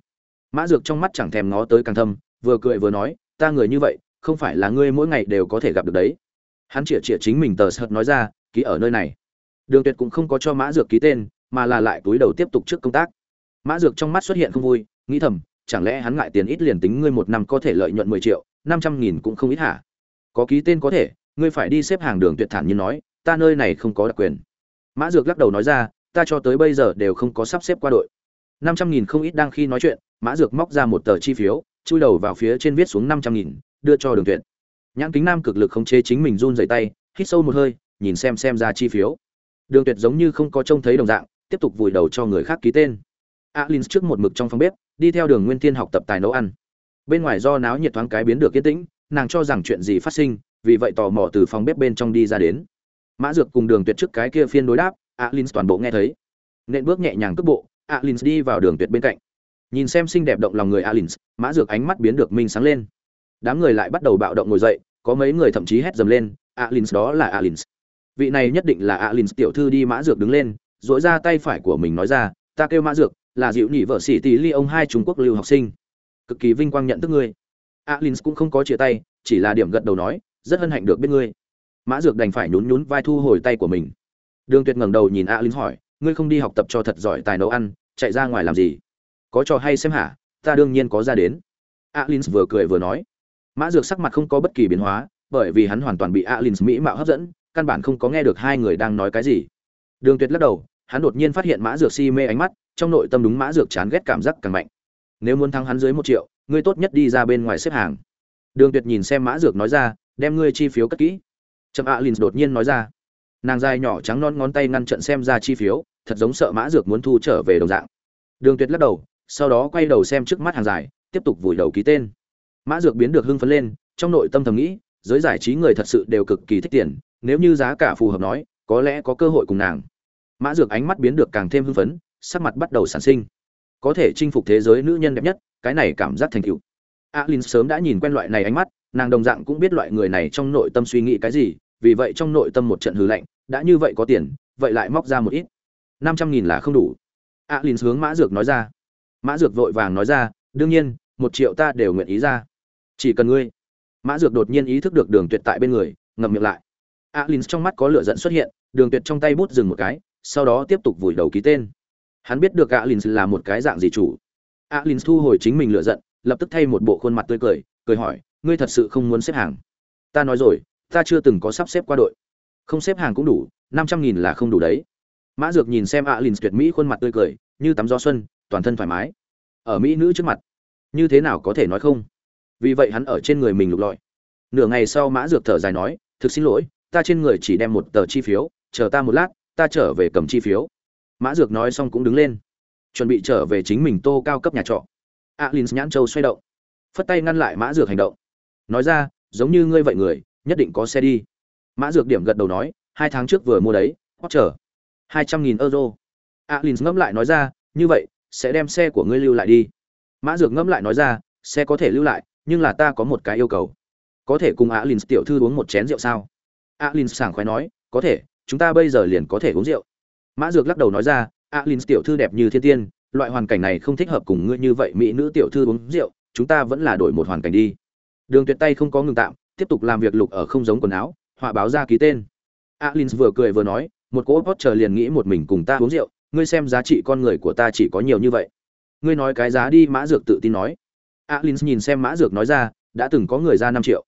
Mã dược trong mắt chẳng thèm ngó tới càng thâm, vừa cười vừa nói, ta người như vậy, không phải là ngươi mỗi ngày đều có thể gặp được đấy hắn chĩa chĩa chính mình tờ sợt nói ra, ký ở nơi này. Đường tuyệt cũng không có cho mã dược ký tên, mà là lại túi đầu tiếp tục trước công tác. Mã dược trong mắt xuất hiện không vui, nghĩ thầm, chẳng lẽ hắn ngại tiền ít liền tính ngươi một năm có thể lợi nhuận mười triệu, năm trăm nghìn cũng không ít hả? Có ký tên có thể, ngươi phải đi xếp hàng. Đường tuyệt thản như nói, ta nơi này không có đặc quyền. Mã dược lắc đầu nói ra, ta cho tới bây giờ đều không có sắp xếp qua đội. Năm trăm nghìn không ít đang khi nói chuyện, mã dược móc ra một tờ chi phiếu, chui đầu vào phía trên viết xuống năm trăm nghìn, đưa cho đường tuyệt nhãn kính nam cực lực khống chế chính mình run dày tay, hít sâu một hơi, nhìn xem xem ra chi phiếu. Đường tuyệt giống như không có trông thấy đồng dạng, tiếp tục vùi đầu cho người khác ký tên. Alin trước một mực trong phòng bếp, đi theo đường nguyên thiên học tập tài nấu ăn. Bên ngoài do náo nhiệt thoáng cái biến được yên tĩnh, nàng cho rằng chuyện gì phát sinh, vì vậy tò mò từ phòng bếp bên trong đi ra đến. Mã dược cùng đường tuyệt trước cái kia phiên đối đáp alin toàn bộ nghe thấy. Nên bước nhẹ nhàng cước bộ alin đi vào đường tuyệt bên cạnh. Nhìn xem xinh đẹp động lòng người alin mã dược ánh mắt biến được minh sáng lên. Đám người lại bắt đầu bạo động ngồi dậy có mấy người thậm chí hét dầm lên, alins, đó là alins. Vị này nhất định là alins tiểu thư đi mã dược đứng lên dỗi ra tay phải của mình nói ra, ta kêu mã dược, là dịu nhị vợ sĩ tỷ ly ông hai trung quốc lưu học sinh. Cực kỳ vinh quang nhận thức ngươi. Alins cũng không có chia tay, chỉ là điểm gật đầu nói, rất hân hạnh được biết ngươi. Mã dược đành phải nhún nhún vai thu hồi tay của mình. Đường tuyệt ngẩng đầu nhìn alins hỏi, ngươi không đi học tập cho thật giỏi tài nấu ăn, chạy ra ngoài làm gì? Có trò hay xem hả? Ta đương nhiên có ra đến. Alins vừa cười vừa nói mã dược sắc mặt không có bất kỳ biến hóa, bởi vì hắn hoàn toàn bị alin mỹ mạo hấp dẫn, căn bản không có nghe được hai người đang nói cái gì. Đường tuyệt lắc đầu, hắn đột nhiên phát hiện mã dược si mê ánh mắt, trong nội tâm đúng mã dược chán ghét cảm giác càng mạnh. Nếu muốn thắng hắn dưới một triệu, ngươi tốt nhất đi ra bên ngoài xếp hàng. Đường tuyệt nhìn xem mã dược nói ra, đem ngươi chi phiếu cất kỹ. Trầm alin đột nhiên nói ra. Nàng dài nhỏ trắng non ngón tay ngăn trận xem ra chi phiếu, thật giống sợ mã dược muốn thu trở về đồng dạng. Đường tuyệt lắc đầu, sau đó quay đầu xem trước mắt hàng dài, tiếp tục vùi đầu ký tên mã dược biến được hưng phấn lên, trong nội tâm thầm nghĩ, giới giải trí người thật sự đều cực kỳ thích tiền, nếu như giá cả phù hợp nói, có lẽ có cơ hội cùng nàng. Mã dược ánh mắt biến được càng thêm hưng phấn, sắc mặt bắt đầu sản sinh. Có thể chinh phục thế giới nữ nhân đẹp nhất, cái này cảm giác thành tựu. Alin sớm đã nhìn quen loại này ánh mắt, nàng đồng dạng cũng biết loại người này trong nội tâm suy nghĩ cái gì, vì vậy trong nội tâm một trận hư lạnh, đã như vậy có tiền, vậy lại móc ra một ít. Năm trăm nghìn là không đủ. Alin hướng mã dược nói ra. Mã dược vội vàng nói ra, đương nhiên, một triệu ta đều nguyện ý ra chỉ cần ngươi. Mã dược đột nhiên ý thức được đường tuyệt tại bên người, ngậm miệng lại. Alin trong mắt có lửa giận xuất hiện, đường tuyệt trong tay bút dừng một cái, sau đó tiếp tục vùi đầu ký tên. Hắn biết được alin là một cái dạng gì chủ. Alin thu hồi chính mình lửa giận, lập tức thay một bộ khuôn mặt tươi cười cười hỏi, ngươi thật sự không muốn xếp hàng? Ta nói rồi, ta chưa từng có sắp xếp qua đội. Không xếp hàng cũng đủ, năm trăm nghìn là không đủ đấy. Mã dược nhìn xem alin tuyệt mỹ khuôn mặt tươi cười, như tắm gió xuân, toàn thân thoải mái. Ở mỹ nữ trước mặt, như thế nào có thể nói không? Vì vậy hắn ở trên người mình lục lọi. Nửa ngày sau mã dược thở dài nói, thực xin lỗi, ta trên người chỉ đem một tờ chi phiếu, chờ ta một lát, ta trở về cầm chi phiếu. Mã dược nói xong cũng đứng lên, chuẩn bị trở về chính mình tô cao cấp nhà trọ. Alin nhãn châu xoay động, phất tay ngăn lại mã dược hành động. Nói ra, giống như ngươi vậy người, nhất định có xe đi. Mã dược điểm gật đầu nói, hai tháng trước vừa mua đấy hót chờ hai trăm nghìn euro. Alin ngẫm lại nói ra, như vậy, sẽ đem xe của ngươi lưu lại đi. Mã dược ngẫm lại nói ra, xe có thể lưu lại nhưng là ta có một cái yêu cầu. Có thể cùng alin tiểu thư uống một chén rượu sao? Alin sảng khoái nói, có thể, chúng ta bây giờ liền có thể uống rượu. Mã dược lắc đầu nói ra alin tiểu thư đẹp như thiên tiên, loại hoàn cảnh này không thích hợp cùng ngươi như vậy mỹ nữ tiểu thư uống rượu, chúng ta vẫn là đổi một hoàn cảnh đi. Đường tuyệt tay không có ngừng tạm, tiếp tục làm việc lục ở không giống quần áo, họa báo ra ký tên. Alin vừa cười vừa nói, một cỗ potter liền nghĩ một mình cùng ta uống rượu, ngươi xem giá trị con người của ta chỉ có nhiều như vậy. Ngươi nói cái giá đi, mã dược tự tin nói alin nhìn xem mã dược nói ra, đã từng có người ra năm triệu.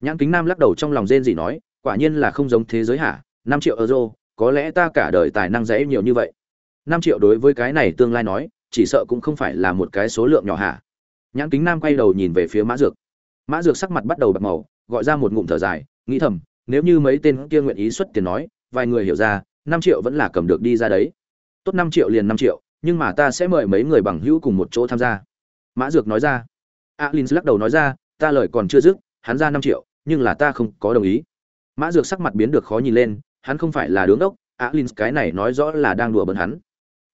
Nhãn kính nam lắc đầu trong lòng rên gì nói, quả nhiên là không giống thế giới hả? Năm triệu euro, có lẽ ta cả đời tài năng dễ nhiều như vậy. Năm triệu đối với cái này tương lai nói, chỉ sợ cũng không phải là một cái số lượng nhỏ hả? Nhãn kính nam quay đầu nhìn về phía mã dược. Mã dược sắc mặt bắt đầu bạc màu, gọi ra một ngụm thở dài, nghĩ thầm, nếu như mấy tên kia nguyện ý xuất tiền nói, vài người hiểu ra, năm triệu vẫn là cầm được đi ra đấy. Tốt năm triệu liền năm triệu, nhưng mà ta sẽ mời mấy người bằng hữu cùng một chỗ tham gia. Mã dược nói ra alin lắc đầu nói ra, ta lời còn chưa dứt, hắn ra năm triệu, nhưng là ta không có đồng ý. Mã dược sắc mặt biến được khó nhìn lên, hắn không phải là đứng đốc alin cái này nói rõ là đang đùa bỡn hắn.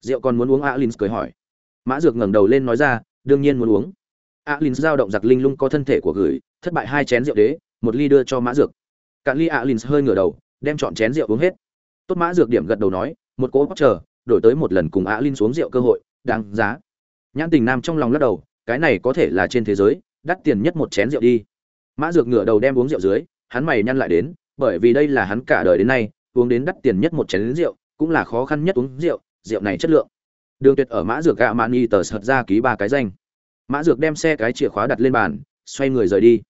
Rượu còn muốn uống alin cười hỏi. Mã dược ngẩng đầu lên nói ra, đương nhiên muốn uống. Alin giao động giặc linh lung có thân thể của gửi, thất bại hai chén rượu đế, một ly đưa cho mã dược. Cạn ly alin hơi ngửa đầu, đem chọn chén rượu uống hết. Tốt mã dược điểm gật đầu nói, một cỗ chờ, đổi tới một lần cùng alin xuống rượu cơ hội, đáng giá. Nhãn tình nam trong lòng lắc đầu cái này có thể là trên thế giới, đắt tiền nhất một chén rượu đi. Mã dược ngửa đầu đem uống rượu dưới, hắn mày nhăn lại đến, bởi vì đây là hắn cả đời đến nay, uống đến đắt tiền nhất một chén rượu, cũng là khó khăn nhất uống rượu rượu này chất lượng. Đường tuyệt ở mã dược gạ mạn y tờ sợt ra ký ba cái danh. Mã dược đem xe cái chìa khóa đặt lên bàn, xoay người rời đi.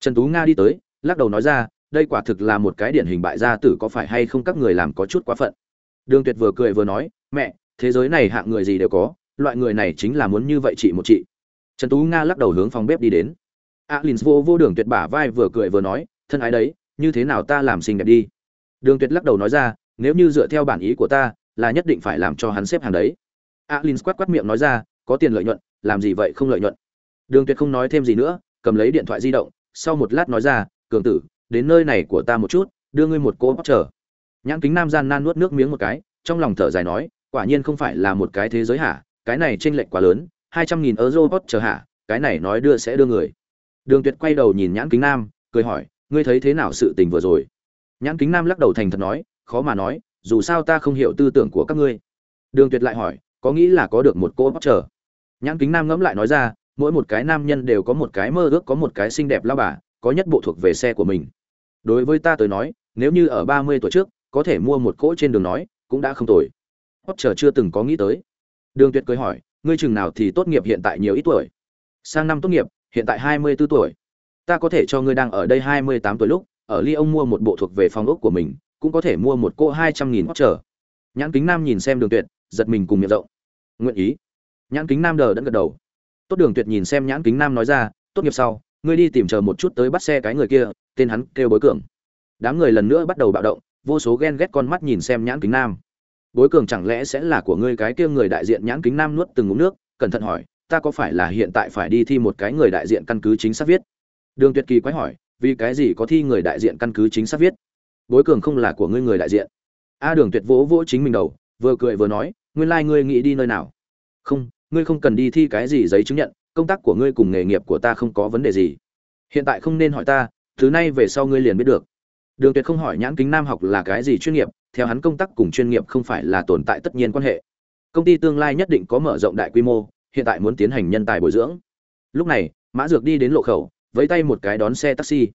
Trần tú nga đi tới, lắc đầu nói ra, đây quả thực là một cái điển hình bại gia tử có phải hay không các người làm có chút quá phận. Đường tuyệt vừa cười vừa nói, mẹ, thế giới này hạng người gì đều có, loại người này chính là muốn như vậy chị một chị trần tú nga lắc đầu hướng phòng bếp đi đến. Alin vô vô đường tuyệt bả vai vừa cười vừa nói, thân ái đấy, như thế nào ta làm xinh đẹp đi? Đường tuyệt lắc đầu nói ra, nếu như dựa theo bản ý của ta, là nhất định phải làm cho hắn xếp hàng đấy. Alin quát quát miệng nói ra, có tiền lợi nhuận, làm gì vậy không lợi nhuận? Đường tuyệt không nói thêm gì nữa, cầm lấy điện thoại di động, sau một lát nói ra, cường tử, đến nơi này của ta một chút, đưa ngươi một cô bóc chờ nhãn kính nam gian nan nuốt nước miếng một cái, trong lòng thở dài nói, quả nhiên không phải là một cái thế giới hả? Cái này chênh lệch quá lớn hai trăm nghìn euro bot chờ hạ, cái này nói đưa sẽ đưa người. Đường tuyệt quay đầu nhìn nhãn kính nam, cười hỏi, ngươi thấy thế nào sự tình vừa rồi? Nhãn kính nam lắc đầu thành thật nói, khó mà nói, dù sao ta không hiểu tư tưởng của các ngươi. Đường tuyệt lại hỏi, có nghĩ là có được một cô bóc chờ? Nhãn kính nam ngẫm lại nói ra, mỗi một cái nam nhân đều có một cái mơ ước, có một cái xinh đẹp lao bà, có nhất bộ thuộc về xe của mình. Đối với ta tới nói, nếu như ở ba mươi tuổi trước, có thể mua một cỗ trên đường nói, cũng đã không tồi. Bóc chờ chưa từng có nghĩ tới. Đường tuyệt cười hỏi ngươi chừng nào thì tốt nghiệp hiện tại nhiều ít tuổi. Sang năm tốt nghiệp, hiện tại hai mươi 24 tuổi. Ta có thể cho ngươi đang ở đây hai mươi tám tuổi lúc, ở ly ông mua một bộ thuộc về phòng ốc của mình, cũng có thể mua một cô hai trăm nghìn hót nhãn kính nam nhìn xem đường tuyệt, giật mình cùng miệng rộng. Nguyện ý. Nhãn kính nam đờ đẫn gật đầu. Tốt đường tuyệt nhìn xem nhãn kính nam nói ra, tốt nghiệp sau, ngươi đi tìm chờ một chút tới bắt xe cái người kia, tên hắn kêu bối cường. Đám người lần nữa bắt đầu bạo động, vô số ghen ghét con mắt nhìn xem nhãn kính nam bối cường chẳng lẽ sẽ là của ngươi cái kia người đại diện nhãn kính nam nuốt từng ngụm nước, cẩn thận hỏi, ta có phải là hiện tại phải đi thi một cái người đại diện căn cứ chính xác viết? Đường tuyệt kỳ quái hỏi, vì cái gì có thi người đại diện căn cứ chính xác viết? Bối cường không là của ngươi người đại diện. A đường tuyệt vỗ vỗ chính mình đầu, vừa cười vừa nói, nguyên lai ngươi nghĩ đi nơi nào? Không, ngươi không cần đi thi cái gì giấy chứng nhận, công tác của ngươi cùng nghề nghiệp của ta không có vấn đề gì. Hiện tại không nên hỏi ta, thứ này về sau ngươi liền biết được. Đường tuyệt không hỏi nhãn kính nam học là cái gì chuyên nghiệp theo hắn công tác cùng chuyên nghiệp không phải là tồn tại tất nhiên quan hệ. Công ty tương lai nhất định có mở rộng đại quy mô hiện tại muốn tiến hành nhân tài bồi dưỡng. Lúc này mã dược đi đến lộ khẩu với tay một cái đón xe taxi.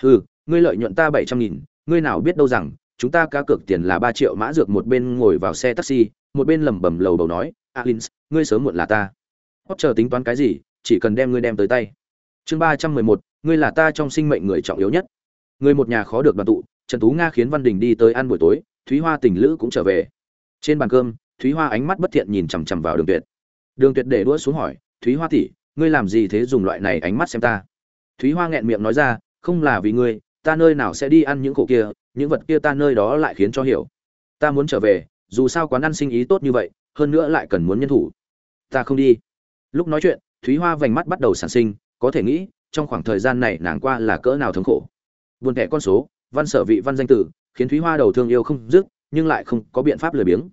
Hừ ngươi lợi nhuận ta bảy trăm nghìn ngươi nào biết đâu rằng chúng ta cá cược tiền là ba triệu. Mã dược một bên ngồi vào xe taxi một bên lẩm bẩm lầu bầu nói "Alins, ngươi sớm muộn là ta. Hốt chờ tính toán cái gì chỉ cần đem ngươi đem tới tay. Chương ba trăm mười một ngươi là ta trong sinh mệnh người trọng yếu nhất. Ngươi một nhà khó được đoàn tụ trần tú nga khiến văn đình đi tới ăn buổi tối thúy hoa tình lữ cũng trở về. Trên bàn cơm, thúy hoa ánh mắt bất thiện nhìn chằm chằm vào đường tuyệt. Đường tuyệt để đũa xuống hỏi, thúy hoa tỷ, ngươi làm gì thế dùng loại này ánh mắt xem ta? Thúy hoa nghẹn miệng nói ra, không là vì ngươi, ta nơi nào sẽ đi ăn những khổ kia, những vật kia ta nơi đó lại khiến cho hiểu. Ta muốn trở về, dù sao quán ăn sinh ý tốt như vậy, hơn nữa lại cần muốn nhân thủ. Ta không đi. Lúc nói chuyện, thúy hoa vành mắt bắt đầu sản sinh, có thể nghĩ, trong khoảng thời gian này nàng qua là cỡ nào thống khổ. Buồn thẻ con số, văn sở vị văn danh tử khiến thúy hoa đầu thương yêu không dứt, nhưng lại không có biện pháp lười biếng.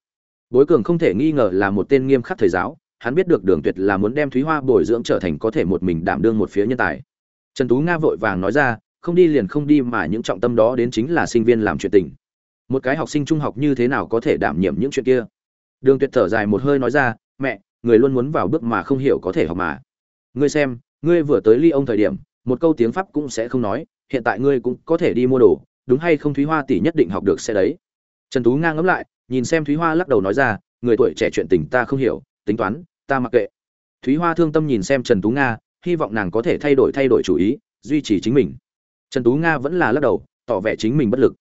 Bối cường không thể nghi ngờ là một tên nghiêm khắc thầy giáo, hắn biết được đường tuyệt là muốn đem thúy hoa bồi dưỡng trở thành có thể một mình đảm đương một phía nhân tài. Trần tú nga vội vàng nói ra, không đi liền không đi mà những trọng tâm đó đến chính là sinh viên làm chuyện tình. Một cái học sinh trung học như thế nào có thể đảm nhiệm những chuyện kia? Đường tuyệt thở dài một hơi nói ra, mẹ, người luôn muốn vào bước mà không hiểu có thể học mà. Ngươi xem, ngươi vừa tới ly ông thời điểm, một câu tiếng pháp cũng sẽ không nói, hiện tại ngươi cũng có thể đi mua đồ đúng hay không thúy hoa tỷ nhất định học được sẽ đấy. Trần tú nga ngẫm lại, nhìn xem thúy hoa lắc đầu nói ra, người tuổi trẻ chuyện tình ta không hiểu, tính toán, ta mặc kệ. Thúy hoa thương tâm nhìn xem trần tú nga, hy vọng nàng có thể thay đổi thay đổi chủ ý, duy trì chính mình. Trần tú nga vẫn là lắc đầu, tỏ vẻ chính mình bất lực.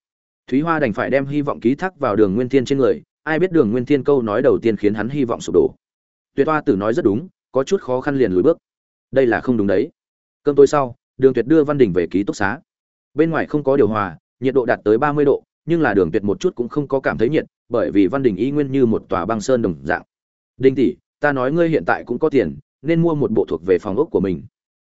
Thúy hoa đành phải đem hy vọng ký thác vào đường nguyên thiên trên người, ai biết đường nguyên thiên câu nói đầu tiên khiến hắn hy vọng sụp đổ. Tuyệt hoa tử nói rất đúng, có chút khó khăn liền lùi bước. Đây là không đúng đấy. Cơm tối sau, đường tuyệt đưa văn đình về ký túc xá. Bên ngoài không có điều hòa nhiệt độ đạt tới ba mươi độ, nhưng là đường tuyệt một chút cũng không có cảm thấy nhiệt, bởi vì văn đình y nguyên như một tòa băng sơn đồng dạng. Đinh tỷ, ta nói ngươi hiện tại cũng có tiền, nên mua một bộ thuộc về phòng ốc của mình.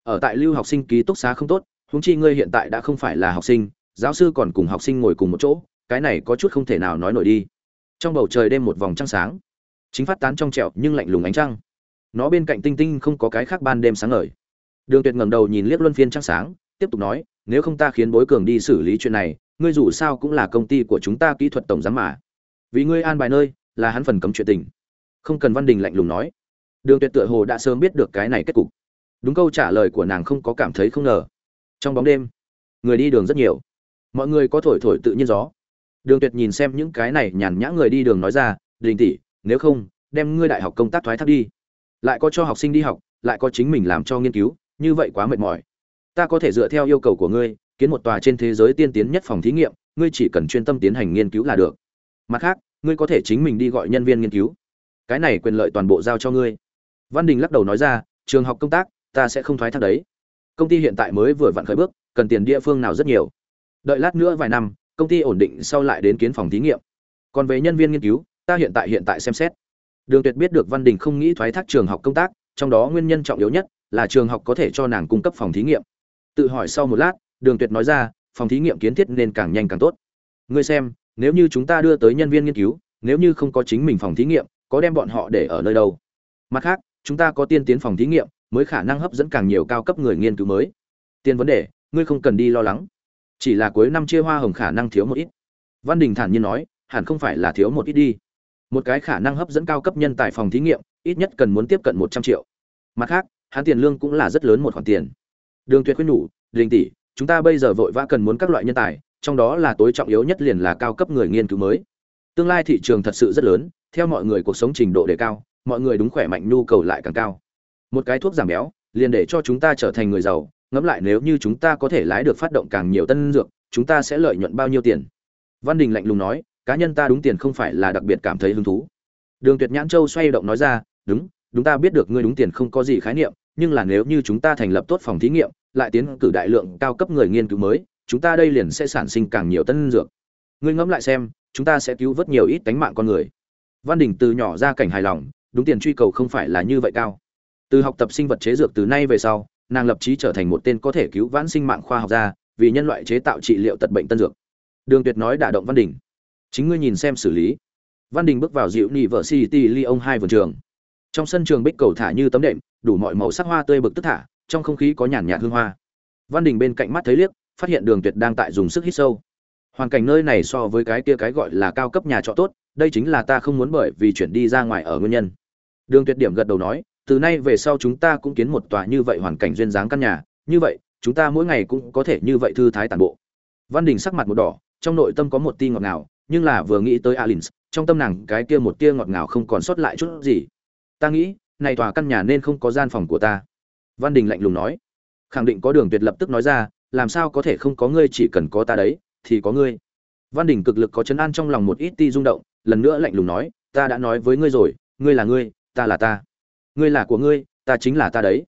Ở tại lưu học sinh ký túc xá không tốt, huống chi ngươi hiện tại đã không phải là học sinh, giáo sư còn cùng học sinh ngồi cùng một chỗ, cái này có chút không thể nào nói nổi đi. Trong bầu trời đêm một vòng trăng sáng, chính phát tán trong trẻo nhưng lạnh lùng ánh trăng. Nó bên cạnh tinh tinh không có cái khác ban đêm sáng ngời. Đường tuyệt ngẩng đầu nhìn liếc luân phiên trăng sáng, tiếp tục nói nếu không ta khiến bối cường đi xử lý chuyện này, ngươi dù sao cũng là công ty của chúng ta kỹ thuật tổng giám mà. Vì ngươi an bài nơi, là hắn phần cấm chuyện tình. Không cần văn đình lạnh lùng nói. Đường tuyệt tựa hồ đã sớm biết được cái này kết cục. Đúng câu trả lời của nàng không có cảm thấy không ngờ. Trong bóng đêm, người đi đường rất nhiều. Mọi người có thổi thổi tự nhiên gió. Đường tuyệt nhìn xem những cái này nhàn nhã người đi đường nói ra, đình tỷ, nếu không, đem ngươi đại học công tác thoái thác đi. Lại có cho học sinh đi học, lại có chính mình làm cho nghiên cứu, như vậy quá mệt mỏi ta có thể dựa theo yêu cầu của ngươi, kiến một tòa trên thế giới tiên tiến nhất phòng thí nghiệm, ngươi chỉ cần chuyên tâm tiến hành nghiên cứu là được. Mặt khác, ngươi có thể chính mình đi gọi nhân viên nghiên cứu. Cái này quyền lợi toàn bộ giao cho ngươi. Văn đình lắc đầu nói ra, trường học công tác, ta sẽ không thoái thác đấy. Công ty hiện tại mới vừa vặn khởi bước, cần tiền địa phương nào rất nhiều. Đợi lát nữa vài năm, công ty ổn định sau lại đến kiến phòng thí nghiệm. Còn về nhân viên nghiên cứu, ta hiện tại hiện tại xem xét. Đường tuyệt biết được văn đình không nghĩ thoái thác trường học công tác, trong đó nguyên nhân trọng yếu nhất là trường học có thể cho nàng cung cấp phòng thí nghiệm tự hỏi sau một lát, đường tuyệt nói ra, phòng thí nghiệm kiến thiết nên càng nhanh càng tốt. Ngươi xem, nếu như chúng ta đưa tới nhân viên nghiên cứu, nếu như không có chính mình phòng thí nghiệm, có đem bọn họ để ở nơi đâu? Mặt khác, chúng ta có tiên tiến phòng thí nghiệm, mới khả năng hấp dẫn càng nhiều cao cấp người nghiên cứu mới. Tiền vấn đề, ngươi không cần đi lo lắng. Chỉ là cuối năm chia hoa hồng khả năng thiếu một ít. Văn đình thản nhiên nói, hẳn không phải là thiếu một ít đi. Một cái khả năng hấp dẫn cao cấp nhân tài phòng thí nghiệm, ít nhất cần muốn tiếp cận một trăm triệu. Mặt khác, hắn tiền lương cũng là rất lớn một khoản tiền đường tuyệt khuyên nhủ, đình tỷ, chúng ta bây giờ vội vã cần muốn các loại nhân tài, trong đó là tối trọng yếu nhất liền là cao cấp người nghiên cứu mới. Tương lai thị trường thật sự rất lớn, theo mọi người cuộc sống trình độ đề cao, mọi người đúng khỏe mạnh, nhu cầu lại càng cao. Một cái thuốc giảm béo, liền để cho chúng ta trở thành người giàu, ngẫm lại nếu như chúng ta có thể lái được phát động càng nhiều tân dược, chúng ta sẽ lợi nhuận bao nhiêu tiền? Văn đình lạnh lùng nói, cá nhân ta đúng tiền không phải là đặc biệt cảm thấy hứng thú. Đường tuyệt nhãn châu xoay động nói ra, đúng chúng ta biết được ngươi đúng tiền không có gì khái niệm, nhưng là nếu như chúng ta thành lập tốt phòng thí nghiệm lại tiến cử đại lượng cao cấp người nghiên cứu mới, chúng ta đây liền sẽ sản sinh càng nhiều tân dược. Ngươi ngẫm lại xem, chúng ta sẽ cứu vớt nhiều ít tánh mạng con người. Văn đình từ nhỏ ra cảnh hài lòng, đúng tiền truy cầu không phải là như vậy cao. Từ học tập sinh vật chế dược từ nay về sau, nàng lập chí trở thành một tên có thể cứu vãn sinh mạng khoa học gia vì nhân loại chế tạo trị liệu tật bệnh tân dược. Đường tuyệt nói đả động văn đình. Chính ngươi nhìn xem xử lý. Văn đình bước vào dịu nị vợ city ly ông hai vườn trường. Trong sân trường bích cầu thả như tấm đệm, đủ mọi màu sắc hoa tươi bực tức thả trong không khí có nhàn nhạt hương hoa. Văn đình bên cạnh mắt thấy liếc, phát hiện đường tuyệt đang tại dùng sức hít sâu. Hoàn cảnh nơi này so với cái kia cái gọi là cao cấp nhà trọ tốt, đây chính là ta không muốn bởi vì chuyển đi ra ngoài ở nguyên nhân. Đường tuyệt điểm gật đầu nói, từ nay về sau chúng ta cũng kiến một tòa như vậy hoàn cảnh duyên dáng căn nhà, như vậy, chúng ta mỗi ngày cũng có thể như vậy thư thái tàn bộ. Văn đình sắc mặt một đỏ, trong nội tâm có một tia ngọt ngào, nhưng là vừa nghĩ tới alin trong tâm nàng cái kia một tia ngọt ngào không còn sót lại chút gì. Ta nghĩ, này tòa căn nhà nên không có gian phòng của ta văn đình lạnh lùng nói. Khẳng định có đường tuyệt lập tức nói ra, làm sao có thể không có ngươi, chỉ cần có ta đấy, thì có ngươi. Văn đình cực lực có chấn an trong lòng một ít ti rung động, lần nữa lạnh lùng nói, ta đã nói với ngươi rồi, ngươi là ngươi, ta là ta. Ngươi là của ngươi, ta chính là ta đấy.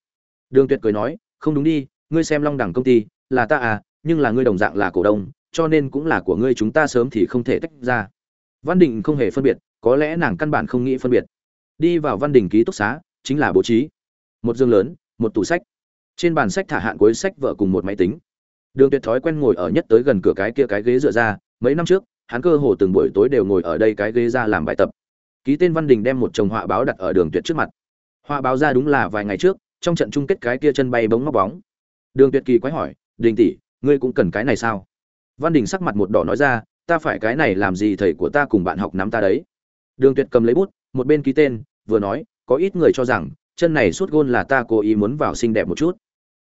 Đường tuyệt cười nói, không đúng đi, ngươi xem long đẳng công ty, là ta à nhưng là ngươi đồng dạng là cổ đông, cho nên cũng là của ngươi chúng ta sớm thì không thể tách ra. Văn đình không hề phân biệt, có lẽ nàng căn bản không nghĩ phân biệt. Đi vào văn đình ký túc xá, chính là bố trí. Một giường lớn một tủ sách. Trên bàn sách thả hạn cuối sách vợ cùng một máy tính. Đường tuyệt thói quen ngồi ở nhất tới gần cửa cái kia cái ghế dựa ra, mấy năm trước, hắn cơ hồ từng buổi tối đều ngồi ở đây cái ghế ra làm bài tập. Ký tên văn đình đem một chồng họa báo đặt ở đường tuyệt trước mặt. Họa báo ra đúng là vài ngày trước, trong trận chung kết cái kia chân bay bóng ngóc bóng. Đường tuyệt kỳ quái hỏi, đình tỷ, ngươi cũng cần cái này sao? Văn đình sắc mặt một đỏ nói ra, ta phải cái này làm gì thầy của ta cùng bạn học nắm ta đấy? Đường tuyệt cầm lấy bút, một bên ký tên, vừa nói, có ít người cho rằng chân này suốt gôn là ta cố ý muốn vào xinh đẹp một chút.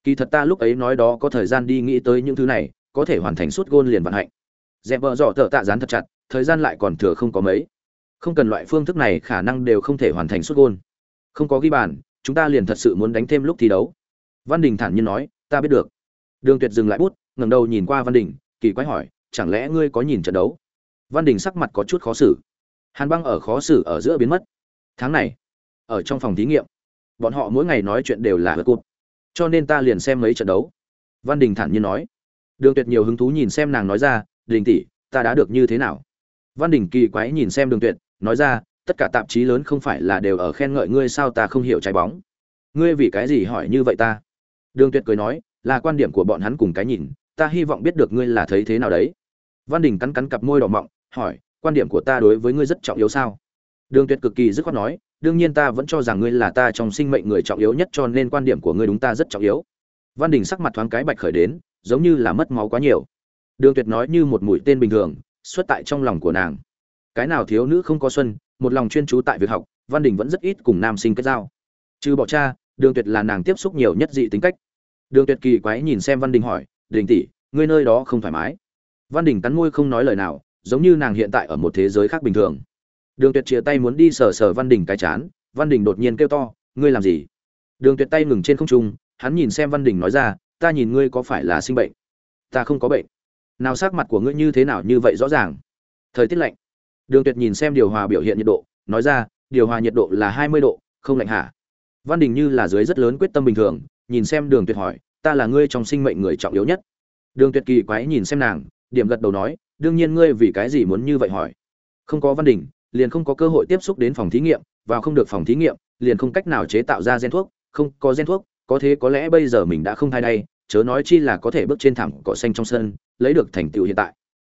Kỳ thật ta lúc ấy nói đó có thời gian đi nghĩ tới những thứ này, có thể hoàn thành suốt gôn liền vận hạnh. Dẹp vợ dọ thợ tạ dán thật chặt, thời gian lại còn thừa không có mấy. Không cần loại phương thức này, khả năng đều không thể hoàn thành suốt gôn. Không có ghi bàn, chúng ta liền thật sự muốn đánh thêm lúc thi đấu. Văn đình thản nhiên nói, ta biết được. Đường tuyệt dừng lại bút, ngẩng đầu nhìn qua văn đình, kỳ quái hỏi, chẳng lẽ ngươi có nhìn trận đấu? Văn đình sắc mặt có chút khó xử. Hàn băng ở khó xử ở giữa biến mất. Tháng này, ở trong phòng thí nghiệm bọn họ mỗi ngày nói chuyện đều là hớt cụt. Cho nên ta liền xem mấy trận đấu. Văn đình thản nhiên nói. Đường tuyệt nhiều hứng thú nhìn xem nàng nói ra, đình tỷ, ta đã được như thế nào? Văn đình kỳ quái nhìn xem đường tuyệt, nói ra, tất cả tạp chí lớn không phải là đều ở khen ngợi ngươi sao ta không hiểu trái bóng. Ngươi vì cái gì hỏi như vậy ta? Đường tuyệt cười nói, là quan điểm của bọn hắn cùng cái nhìn, ta hy vọng biết được ngươi là thấy thế nào đấy. Văn đình cắn cắn cặp môi đỏ mọng, hỏi, quan điểm của ta đối với ngươi rất trọng yếu sao? Đường tuyệt cực kỳ dứt khoát nói đương nhiên ta vẫn cho rằng ngươi là ta trong sinh mệnh người trọng yếu nhất cho nên quan điểm của ngươi đúng ta rất trọng yếu. Văn đình sắc mặt thoáng cái bạch khởi đến, giống như là mất máu quá nhiều. Đường tuyệt nói như một mũi tên bình thường, xuất tại trong lòng của nàng. Cái nào thiếu nữ không có xuân, một lòng chuyên chú tại việc học, văn đình vẫn rất ít cùng nam sinh kết giao. Trừ bỏ cha, đường tuyệt là nàng tiếp xúc nhiều nhất dị tính cách. Đường tuyệt kỳ quái nhìn xem văn đình hỏi, đình tỷ, ngươi nơi đó không thoải mái? Văn đình cắn môi không nói lời nào, giống như nàng hiện tại ở một thế giới khác bình thường đường tuyệt chia tay muốn đi sờ sờ văn đình cái chán, văn đình đột nhiên kêu to, ngươi làm gì? Đường tuyệt tay ngừng trên không trung, hắn nhìn xem văn đình nói ra, ta nhìn ngươi có phải là sinh bệnh? Ta không có bệnh. Nào sắc mặt của ngươi như thế nào như vậy rõ ràng? Thời tiết lạnh. Đường tuyệt nhìn xem điều hòa biểu hiện nhiệt độ, nói ra, điều hòa nhiệt độ là hai mươi độ, không lạnh hả? Văn đình như là dưới rất lớn quyết tâm bình thường, nhìn xem đường tuyệt hỏi, ta là ngươi trong sinh mệnh người trọng yếu nhất? Đường tuyệt kỳ quái nhìn xem nàng, điểm gật đầu nói, đương nhiên ngươi vì cái gì muốn như vậy hỏi? Không có văn đình liền không có cơ hội tiếp xúc đến phòng thí nghiệm vào không được phòng thí nghiệm liền không cách nào chế tạo ra gen thuốc không có gen thuốc có thế có lẽ bây giờ mình đã không thay đây chớ nói chi là có thể bước trên thảm cỏ xanh trong sân lấy được thành tựu hiện tại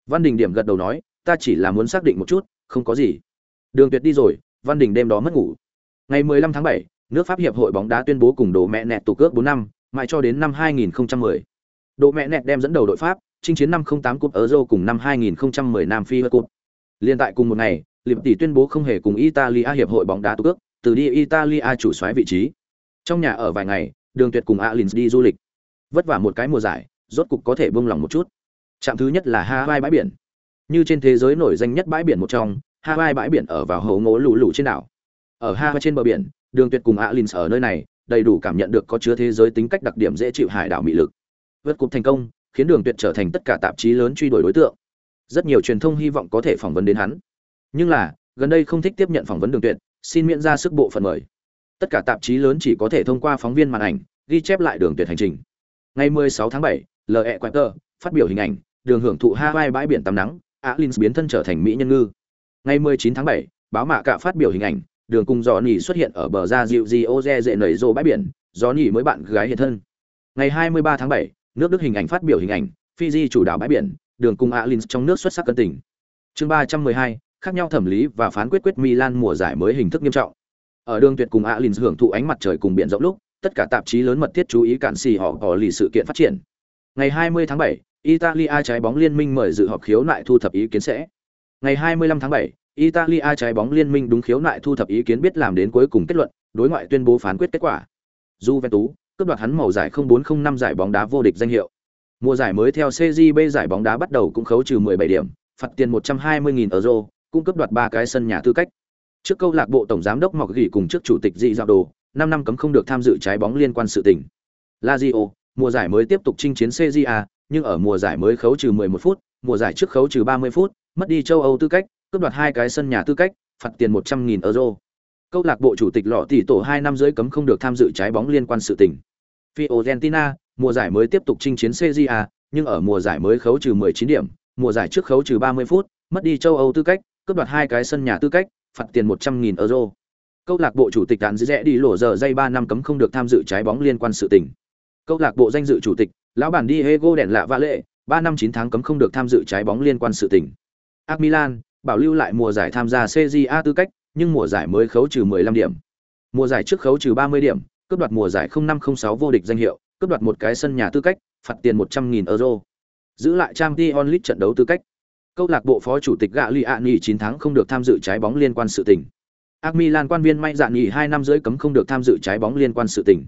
văn đình điểm gật đầu nói ta chỉ là muốn xác định một chút không có gì đường tuyệt đi rồi văn đình đêm đó mất ngủ ngày 15 tháng 7, nước pháp hiệp hội bóng đá tuyên bố cùng đồ mẹ nẹt tụ cước 4 năm mãi cho đến năm 2010. Đồ mẹ nẹt đem dẫn đầu đội Pháp, chinh chiến năm 08 cúp Euro cùng năm 2010 Nam Phi Cup. Liên tại cùng một ngày, Liệp tỷ tuyên bố không hề cùng Italia hiệp hội bóng đá tụ cước, từ đi Italia chủ soái vị trí. Trong nhà ở vài ngày, Đường Tuyệt cùng Alins đi du lịch. Vất vả một cái mùa giải, rốt cục có thể buông lòng một chút. Trạm thứ nhất là Hawaii bãi biển. Như trên thế giới nổi danh nhất bãi biển một trong, Hawaii bãi biển ở vào hố ngố lũ lũ trên đảo. Ở Hawaii trên bờ biển, Đường Tuyệt cùng Alins ở nơi này, đầy đủ cảm nhận được có chứa thế giới tính cách đặc điểm dễ chịu hải đảo mị lực. Vượt cục thành công, khiến Đường Tuyệt trở thành tất cả tạp chí lớn truy đuổi đối tượng. Rất nhiều truyền thông hy vọng có thể phỏng vấn đến hắn. Nhưng là, gần đây không thích tiếp nhận phỏng vấn Đường Tuyệt, xin miễn ra sức bộ phận mời. Tất cả tạp chí lớn chỉ có thể thông qua phóng viên màn ảnh, ghi chép lại Đường Tuyệt hành trình. Ngày 16 tháng 7, LE Quater phát biểu hình ảnh, đường hưởng thụ Hawaii bãi biển tắm nắng, Alins biến thân trở thành mỹ nhân ngư. Ngày 19 tháng 7, báo mạ cả phát biểu hình ảnh, đường cùng dò nhỉ xuất hiện ở bờ ra dịu di ô dê dệ nảy rô bãi biển dò nhỉ mới bạn gái hiện thân ngày 23 tháng 7, nước đức hình ảnh phát biểu hình ảnh fiji chủ đạo bãi biển đường cùng alins trong nước xuất sắc cân tình chương 312, khác nhau thẩm lý và phán quyết quyết milan mùa giải mới hình thức nghiêm trọng ở đường tuyệt cùng alin hưởng thụ ánh mặt trời cùng biển rộng lúc tất cả tạp chí lớn mật thiết chú ý cản xì họ có lì sự kiện phát triển ngày 20 tháng 7, italia trái bóng liên minh mời dự họp khiếu nại thu thập ý kiến sẽ ngày 25 tháng 7, Italia trái bóng liên minh đúng khiếu nại thu thập ý kiến biết làm đến cuối cùng kết luận, đối ngoại tuyên bố phán quyết kết quả. Juventus cướp đoạt hắn màu giải 0405 giải bóng đá vô địch danh hiệu. Mùa giải mới theo CJB giải bóng đá bắt đầu cũng khấu trừ 17 điểm, phạt tiền 120.000 euro, cũng cướp đoạt ba cái sân nhà tư cách. Trước câu lạc bộ tổng giám đốc Mọc Gỉ cùng trước chủ tịch Dị Dạo Đồ, 5 năm cấm không được tham dự trái bóng liên quan sự tình. Lazio, mùa giải mới tiếp tục chinh chiến CJA, nhưng ở mùa giải mới khấu trừ 11 phút, mùa giải trước khấu trừ 30 phút, mất đi châu Âu tư cách, cướp đoạt hai cái sân nhà tư cách, phạt tiền một trăm nghìn euro. Câu lạc bộ chủ tịch lọ tỷ tổ hai năm dưới cấm không được tham dự trái bóng liên quan sự tình. Fiorentina, mùa giải mới tiếp tục chinh chiến CJA, nhưng ở mùa giải mới khấu trừ 19 điểm, mùa giải trước khấu trừ 30 phút, mất đi châu Âu tư cách, cướp đoạt hai cái sân nhà tư cách, phạt tiền 100.000 euro. Câu lạc bộ chủ tịch đàn dễ đi lỗ giờ dây 3 năm cấm không được tham dự trái bóng liên quan sự tình. Câu lạc bộ danh dự chủ tịch, lão bản Diego đèn lạ vạ lệ, 3 năm 9 tháng cấm không được tham dự trái bóng liên quan sự tình. AC Milan, bảo lưu lại mùa giải tham gia CJA tư cách, nhưng mùa giải mới khấu trừ 15 điểm. Mùa giải trước khấu trừ 30 điểm, cướp đoạt mùa giải 0506 vô địch danh hiệu, cướp đoạt một cái sân nhà tư cách, phạt tiền 100.000 euro. Giữ lại Champions League trận đấu tư cách. Câu lạc bộ phó chủ tịch Gagliani 9 tháng không được tham dự trái bóng liên quan sự tình. AC Milan quan viên may dạn nghỉ 2 năm rưỡi cấm không được tham dự trái bóng liên quan sự tình.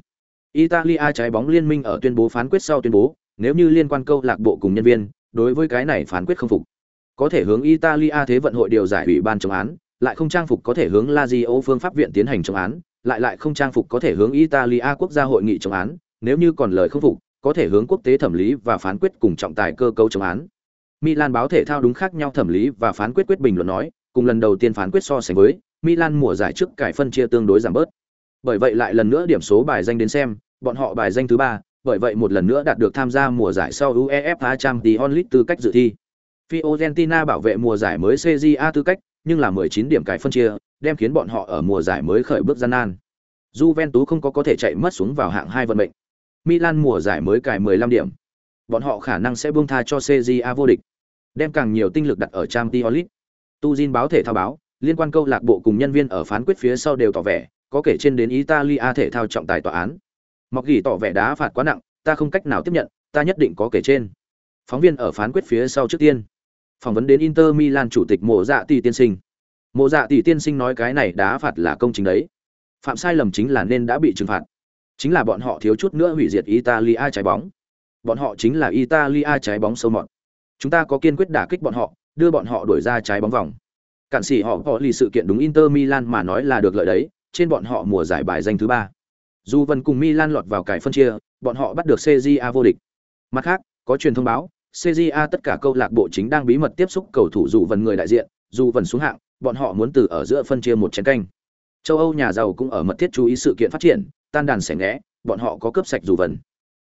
Italia trái bóng liên minh ở tuyên bố phán quyết sau tuyên bố, nếu như liên quan câu lạc bộ cùng nhân viên, đối với cái này phán quyết không phục, có thể hướng Italia thế vận hội điều giải ủy ban chống án, lại không trang phục có thể hướng Lazio phương pháp viện tiến hành chống án, lại lại không trang phục có thể hướng Italia quốc gia hội nghị chống án, nếu như còn lời không phục, có thể hướng quốc tế thẩm lý và phán quyết cùng trọng tài cơ cấu chống án. Milan báo thể thao đúng khác nhau thẩm lý và phán quyết quyết bình luận nói, cùng lần đầu tiên phán quyết so sánh với, Milan mùa giải trước cải phân chia tương đối giảm bớt. Bởi vậy lại lần nữa điểm số bài danh đến xem, bọn họ bài danh thứ ba, bởi vậy một lần nữa đạt được tham gia mùa giải sau UEFA Champions League tư cách dự thi. Fiorentina bảo vệ mùa giải mới CJA tư cách, nhưng là 19 điểm cải phân chia, đem khiến bọn họ ở mùa giải mới khởi bước gian nan. Juventus không có có thể chạy mất xuống vào hạng hai vận mệnh. Milan mùa giải mới cải 15 điểm. Bọn họ khả năng sẽ buông tha cho CJA vô địch. Đem càng nhiều tinh lực đặt ở Champions League. Tuzin báo thể thao báo, liên quan câu lạc bộ cùng nhân viên ở phán quyết phía sau đều tỏ vẻ, có kể trên đến Italia thể thao trọng tài tòa án. Mọc gỉ tỏ vẻ đá phạt quá nặng, ta không cách nào tiếp nhận, ta nhất định có kể trên. Phóng viên ở phán quyết phía sau trước tiên. Phỏng vấn đến Inter Milan chủ tịch Mộ Dạ Tỷ tiên sinh. Mộ Dạ Tỷ tiên sinh nói cái này đá phạt là công chính đấy. Phạm sai lầm chính là nên đã bị trừng phạt. Chính là bọn họ thiếu chút nữa hủy diệt Italia trái bóng. Bọn họ chính là Italia trái bóng sâu mọt. Chúng ta có kiên quyết đả kích bọn họ, đưa bọn họ đuổi ra trái bóng vòng. Cản sĩ họ họ lì sự kiện đúng Inter Milan mà nói là được lợi đấy, trên bọn họ mùa giải bài danh thứ ba. Dù Vân cùng Milan lọt vào cải phân chia, bọn họ bắt được CJA vô địch. Mặt khác, có truyền thông báo, CJA tất cả câu lạc bộ chính đang bí mật tiếp xúc cầu thủ dù Vân người đại diện, dù Vân xuống hạng, bọn họ muốn từ ở giữa phân chia một chén canh. Châu Âu nhà giàu cũng ở mật thiết chú ý sự kiện phát triển, tan đàn sẽ ngẽ, bọn họ có cướp sạch dù Vân.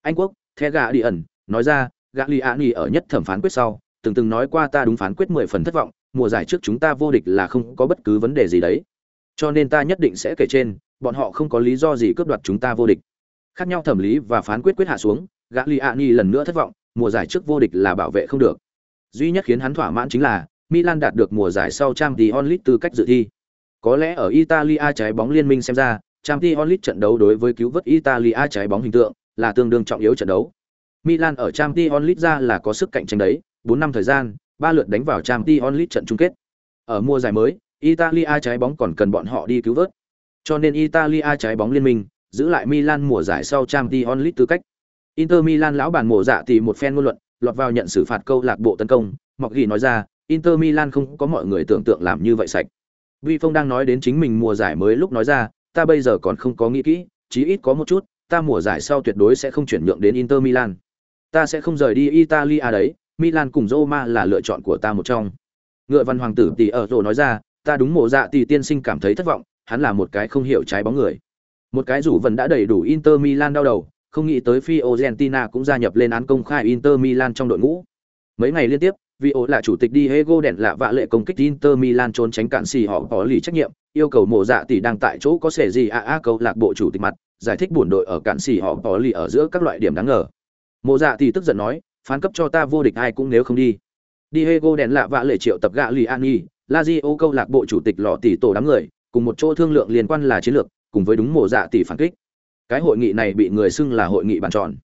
Anh quốc, The Guardian, nói ra, Gagliani ở nhất thẩm phán quyết sau, từng từng nói qua ta đúng phán quyết 10 phần thất vọng, mùa giải trước chúng ta vô địch là không có bất cứ vấn đề gì đấy. Cho nên ta nhất định sẽ kể trên, bọn họ không có lý do gì cướp đoạt chúng ta vô địch. Khác nhau thẩm lý và phán quyết quyết hạ xuống, Gagliani lần nữa thất vọng, mùa giải trước vô địch là bảo vệ không được. Duy nhất khiến hắn thỏa mãn chính là Milan đạt được mùa giải sau Champions League tư cách dự thi. Có lẽ ở Italia trái bóng liên minh xem ra, Champions League trận đấu đối với cứu vớt Italia trái bóng hình tượng là tương đương trọng yếu trận đấu. Milan ở Champions League ra là có sức cạnh tranh đấy, 4 năm thời gian, ba lượt đánh vào Champions League trận chung kết. Ở mùa giải mới, Italia trái bóng còn cần bọn họ đi cứu vớt. Cho nên Italia trái bóng liên minh giữ lại Milan mùa giải sau Champions League tư cách. Inter Milan lão bản mùa dạ thì một phen ngôn luận, lọt vào nhận xử phạt câu lạc bộ tấn công, Mọc Ghi nói ra, Inter Milan không có mọi người tưởng tượng làm như vậy sạch. Vi Phong đang nói đến chính mình mùa giải mới lúc nói ra, ta bây giờ còn không có nghĩ kỹ, chí ít có một chút, ta mùa giải sau tuyệt đối sẽ không chuyển nhượng đến Inter Milan. Ta sẽ không rời đi Italia đấy, Milan cùng Roma là lựa chọn của ta một trong. Ngựa văn hoàng tử tỷ ở rồ nói ra, ta đúng mộ dạ tỷ tiên sinh cảm thấy thất vọng, hắn là một cái không hiểu trái bóng người. Một cái rủ vẫn đã đầy đủ Inter Milan đau đầu, không nghĩ tới Fiorentina cũng gia nhập lên án công khai Inter Milan trong đội ngũ. Mấy ngày liên tiếp, vì ổ là chủ tịch Diego đèn lạ vạ lệ công kích Inter Milan trốn tránh cản xì họ có lì trách nhiệm, yêu cầu mộ dạ tỷ đang tại chỗ có sẻ gì a a câu lạc bộ chủ tịch mặt, giải thích buồn đội ở cạn xỉ họ bỏ lì ở giữa các loại điểm đáng ngờ. Mộ dạ tỷ tức giận nói, phán cấp cho ta vô địch ai cũng nếu không đi. Diego đèn lạ vạ lệ triệu tập gạ lì an y la di ô câu lạc bộ chủ tịch lọ tỷ tổ đám người, cùng một chỗ thương lượng liên quan là chiến lược, cùng với đúng mộ dạ tỷ phản kích. Cái hội nghị này bị người xưng là hội nghị bàn tròn.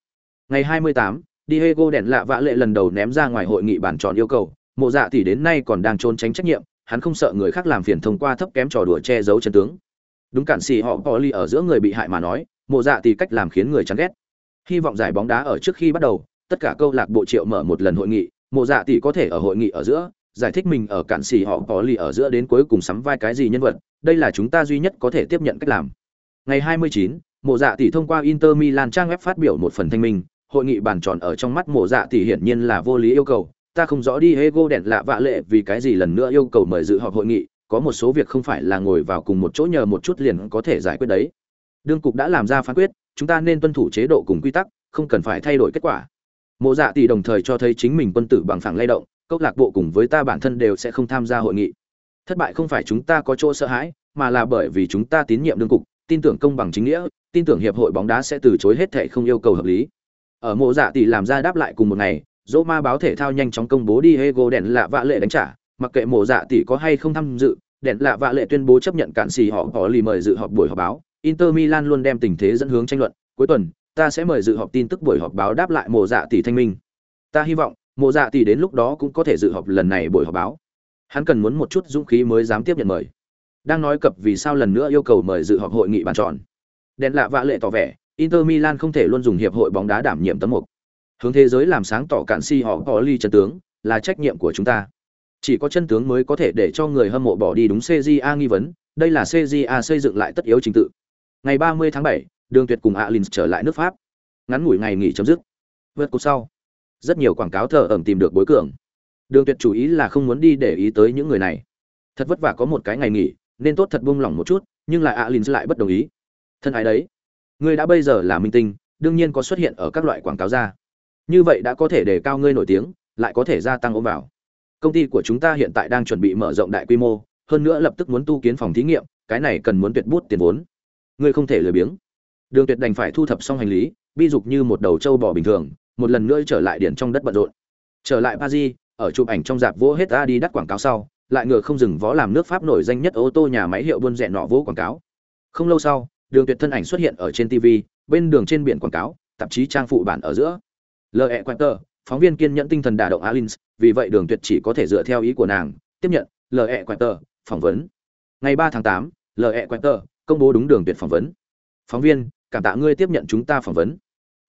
Ngày 28, Diego đèn lạ vạ lệ lần đầu ném ra ngoài hội nghị bàn tròn yêu cầu, mộ dạ tỷ đến nay còn đang trốn tránh trách nhiệm, hắn không sợ người khác làm phiền thông qua thấp kém trò đùa che giấu chân tướng. Đúng cản xì họ Poly ở giữa người bị hại mà nói, mộ dạ tỷ cách làm khiến người chán ghét. Hy vọng giải bóng đá ở trước khi bắt đầu, tất cả câu lạc bộ triệu mở một lần hội nghị, mộ dạ tỷ có thể ở hội nghị ở giữa giải thích mình ở cản xì họ Poly ở giữa đến cuối cùng sắm vai cái gì nhân vật, đây là chúng ta duy nhất có thể tiếp nhận cách làm. Ngày 29, mộ dạ tỷ thông qua Inter Milan trang web phát biểu một phần thanh minh, hội nghị bàn tròn ở trong mắt mộ dạ tỷ hiển nhiên là vô lý yêu cầu, ta không rõ đi Hego đèn lạ vạ lệ vì cái gì lần nữa yêu cầu mời dự họp hội nghị, có một số việc không phải là ngồi vào cùng một chỗ nhờ một chút liền có thể giải quyết đấy. Đương cục đã làm ra phán quyết, chúng ta nên tuân thủ chế độ cùng quy tắc, không cần phải thay đổi kết quả. Mộ Dạ tỷ đồng thời cho thấy chính mình quân tử bằng phẳng lay động, câu lạc bộ cùng với ta bản thân đều sẽ không tham gia hội nghị. Thất bại không phải chúng ta có chỗ sợ hãi, mà là bởi vì chúng ta tín nhiệm đương cục, tin tưởng công bằng chính nghĩa, tin tưởng hiệp hội bóng đá sẽ từ chối hết thảy không yêu cầu hợp lý. Ở mộ dạ tỷ làm ra đáp lại cùng một ngày, Roma báo thể thao nhanh chóng công bố đi Diego đèn lạ vạ lệ đánh trả, mặc kệ mộ dạ tỷ có hay không tham dự, đèn lạ vạ lệ tuyên bố chấp nhận cản xì họ có lì mời dự họp buổi họp báo. Inter Milan luôn đem tình thế dẫn hướng tranh luận, cuối tuần, ta sẽ mời dự họp tin tức buổi họp báo đáp lại mộ dạ tỷ thanh minh. Ta hy vọng, mộ dạ tỷ đến lúc đó cũng có thể dự họp lần này buổi họp báo. Hắn cần muốn một chút dũng khí mới dám tiếp nhận mời. đang nói cập vì sao lần nữa yêu cầu mời dự họp hội nghị bàn tròn đèn lạ vạ lệ tỏ vẻ inter milan không thể luôn dùng hiệp hội bóng đá đảm nhiệm tấm mục hướng thế giới làm sáng tỏ cạn si họ có ly chân tướng là trách nhiệm của chúng ta chỉ có chân tướng mới có thể để cho người hâm mộ bỏ đi đúng cja nghi vấn đây là cja xây dựng lại tất yếu trình tự. Ngày 30 tháng 7, đường tuyệt cùng alin trở lại nước pháp. Ngắn ngủi ngày nghỉ chấm dứt. Vượt cuộc sau. Rất nhiều quảng cáo thờ ẩm tìm được bối cường. Đường tuyệt chủ ý là không muốn đi để ý tới những người này. Thật vất vả có một cái ngày nghỉ nên tốt thật buông lỏng một chút nhưng lại alin lại bất đồng ý. Thân ái đấy. Ngươi đã bây giờ là minh tinh đương nhiên có xuất hiện ở các loại quảng cáo ra như vậy đã có thể đề cao ngươi nổi tiếng lại có thể gia tăng ôm vào công ty của chúng ta hiện tại đang chuẩn bị mở rộng đại quy mô, hơn nữa lập tức muốn tu kiến phòng thí nghiệm, cái này cần muốn tuyệt bút tiền vốn. Ngươi không thể lười biếng. Đường tuyệt đành phải thu thập xong hành lý, bi dục như một đầu trâu bò bình thường, một lần nữa trở lại điển trong đất bận rộn. Trở lại paris, ở chụp ảnh trong dạp vỗ hết ra đi đắt quảng cáo sau, lại ngựa không dừng vó làm nước pháp nổi danh nhất ô tô nhà máy hiệu buôn rẻ nọ vỗ quảng cáo. Không lâu sau, đường tuyệt thân ảnh xuất hiện ở trên tv bên đường trên biển quảng cáo, tạp chí trang phụ bản ở giữa. Lệ tờ phóng viên kiên nhẫn tinh thần đả động Alins, vì vậy đường tuyệt chỉ có thể dựa theo ý của nàng tiếp nhận lệ quater phỏng vấn. Ngày 3 tháng 8, lệ quater công bố đúng đường tuyệt phỏng vấn. Phóng viên cảm tạ ngươi tiếp nhận chúng ta phỏng vấn.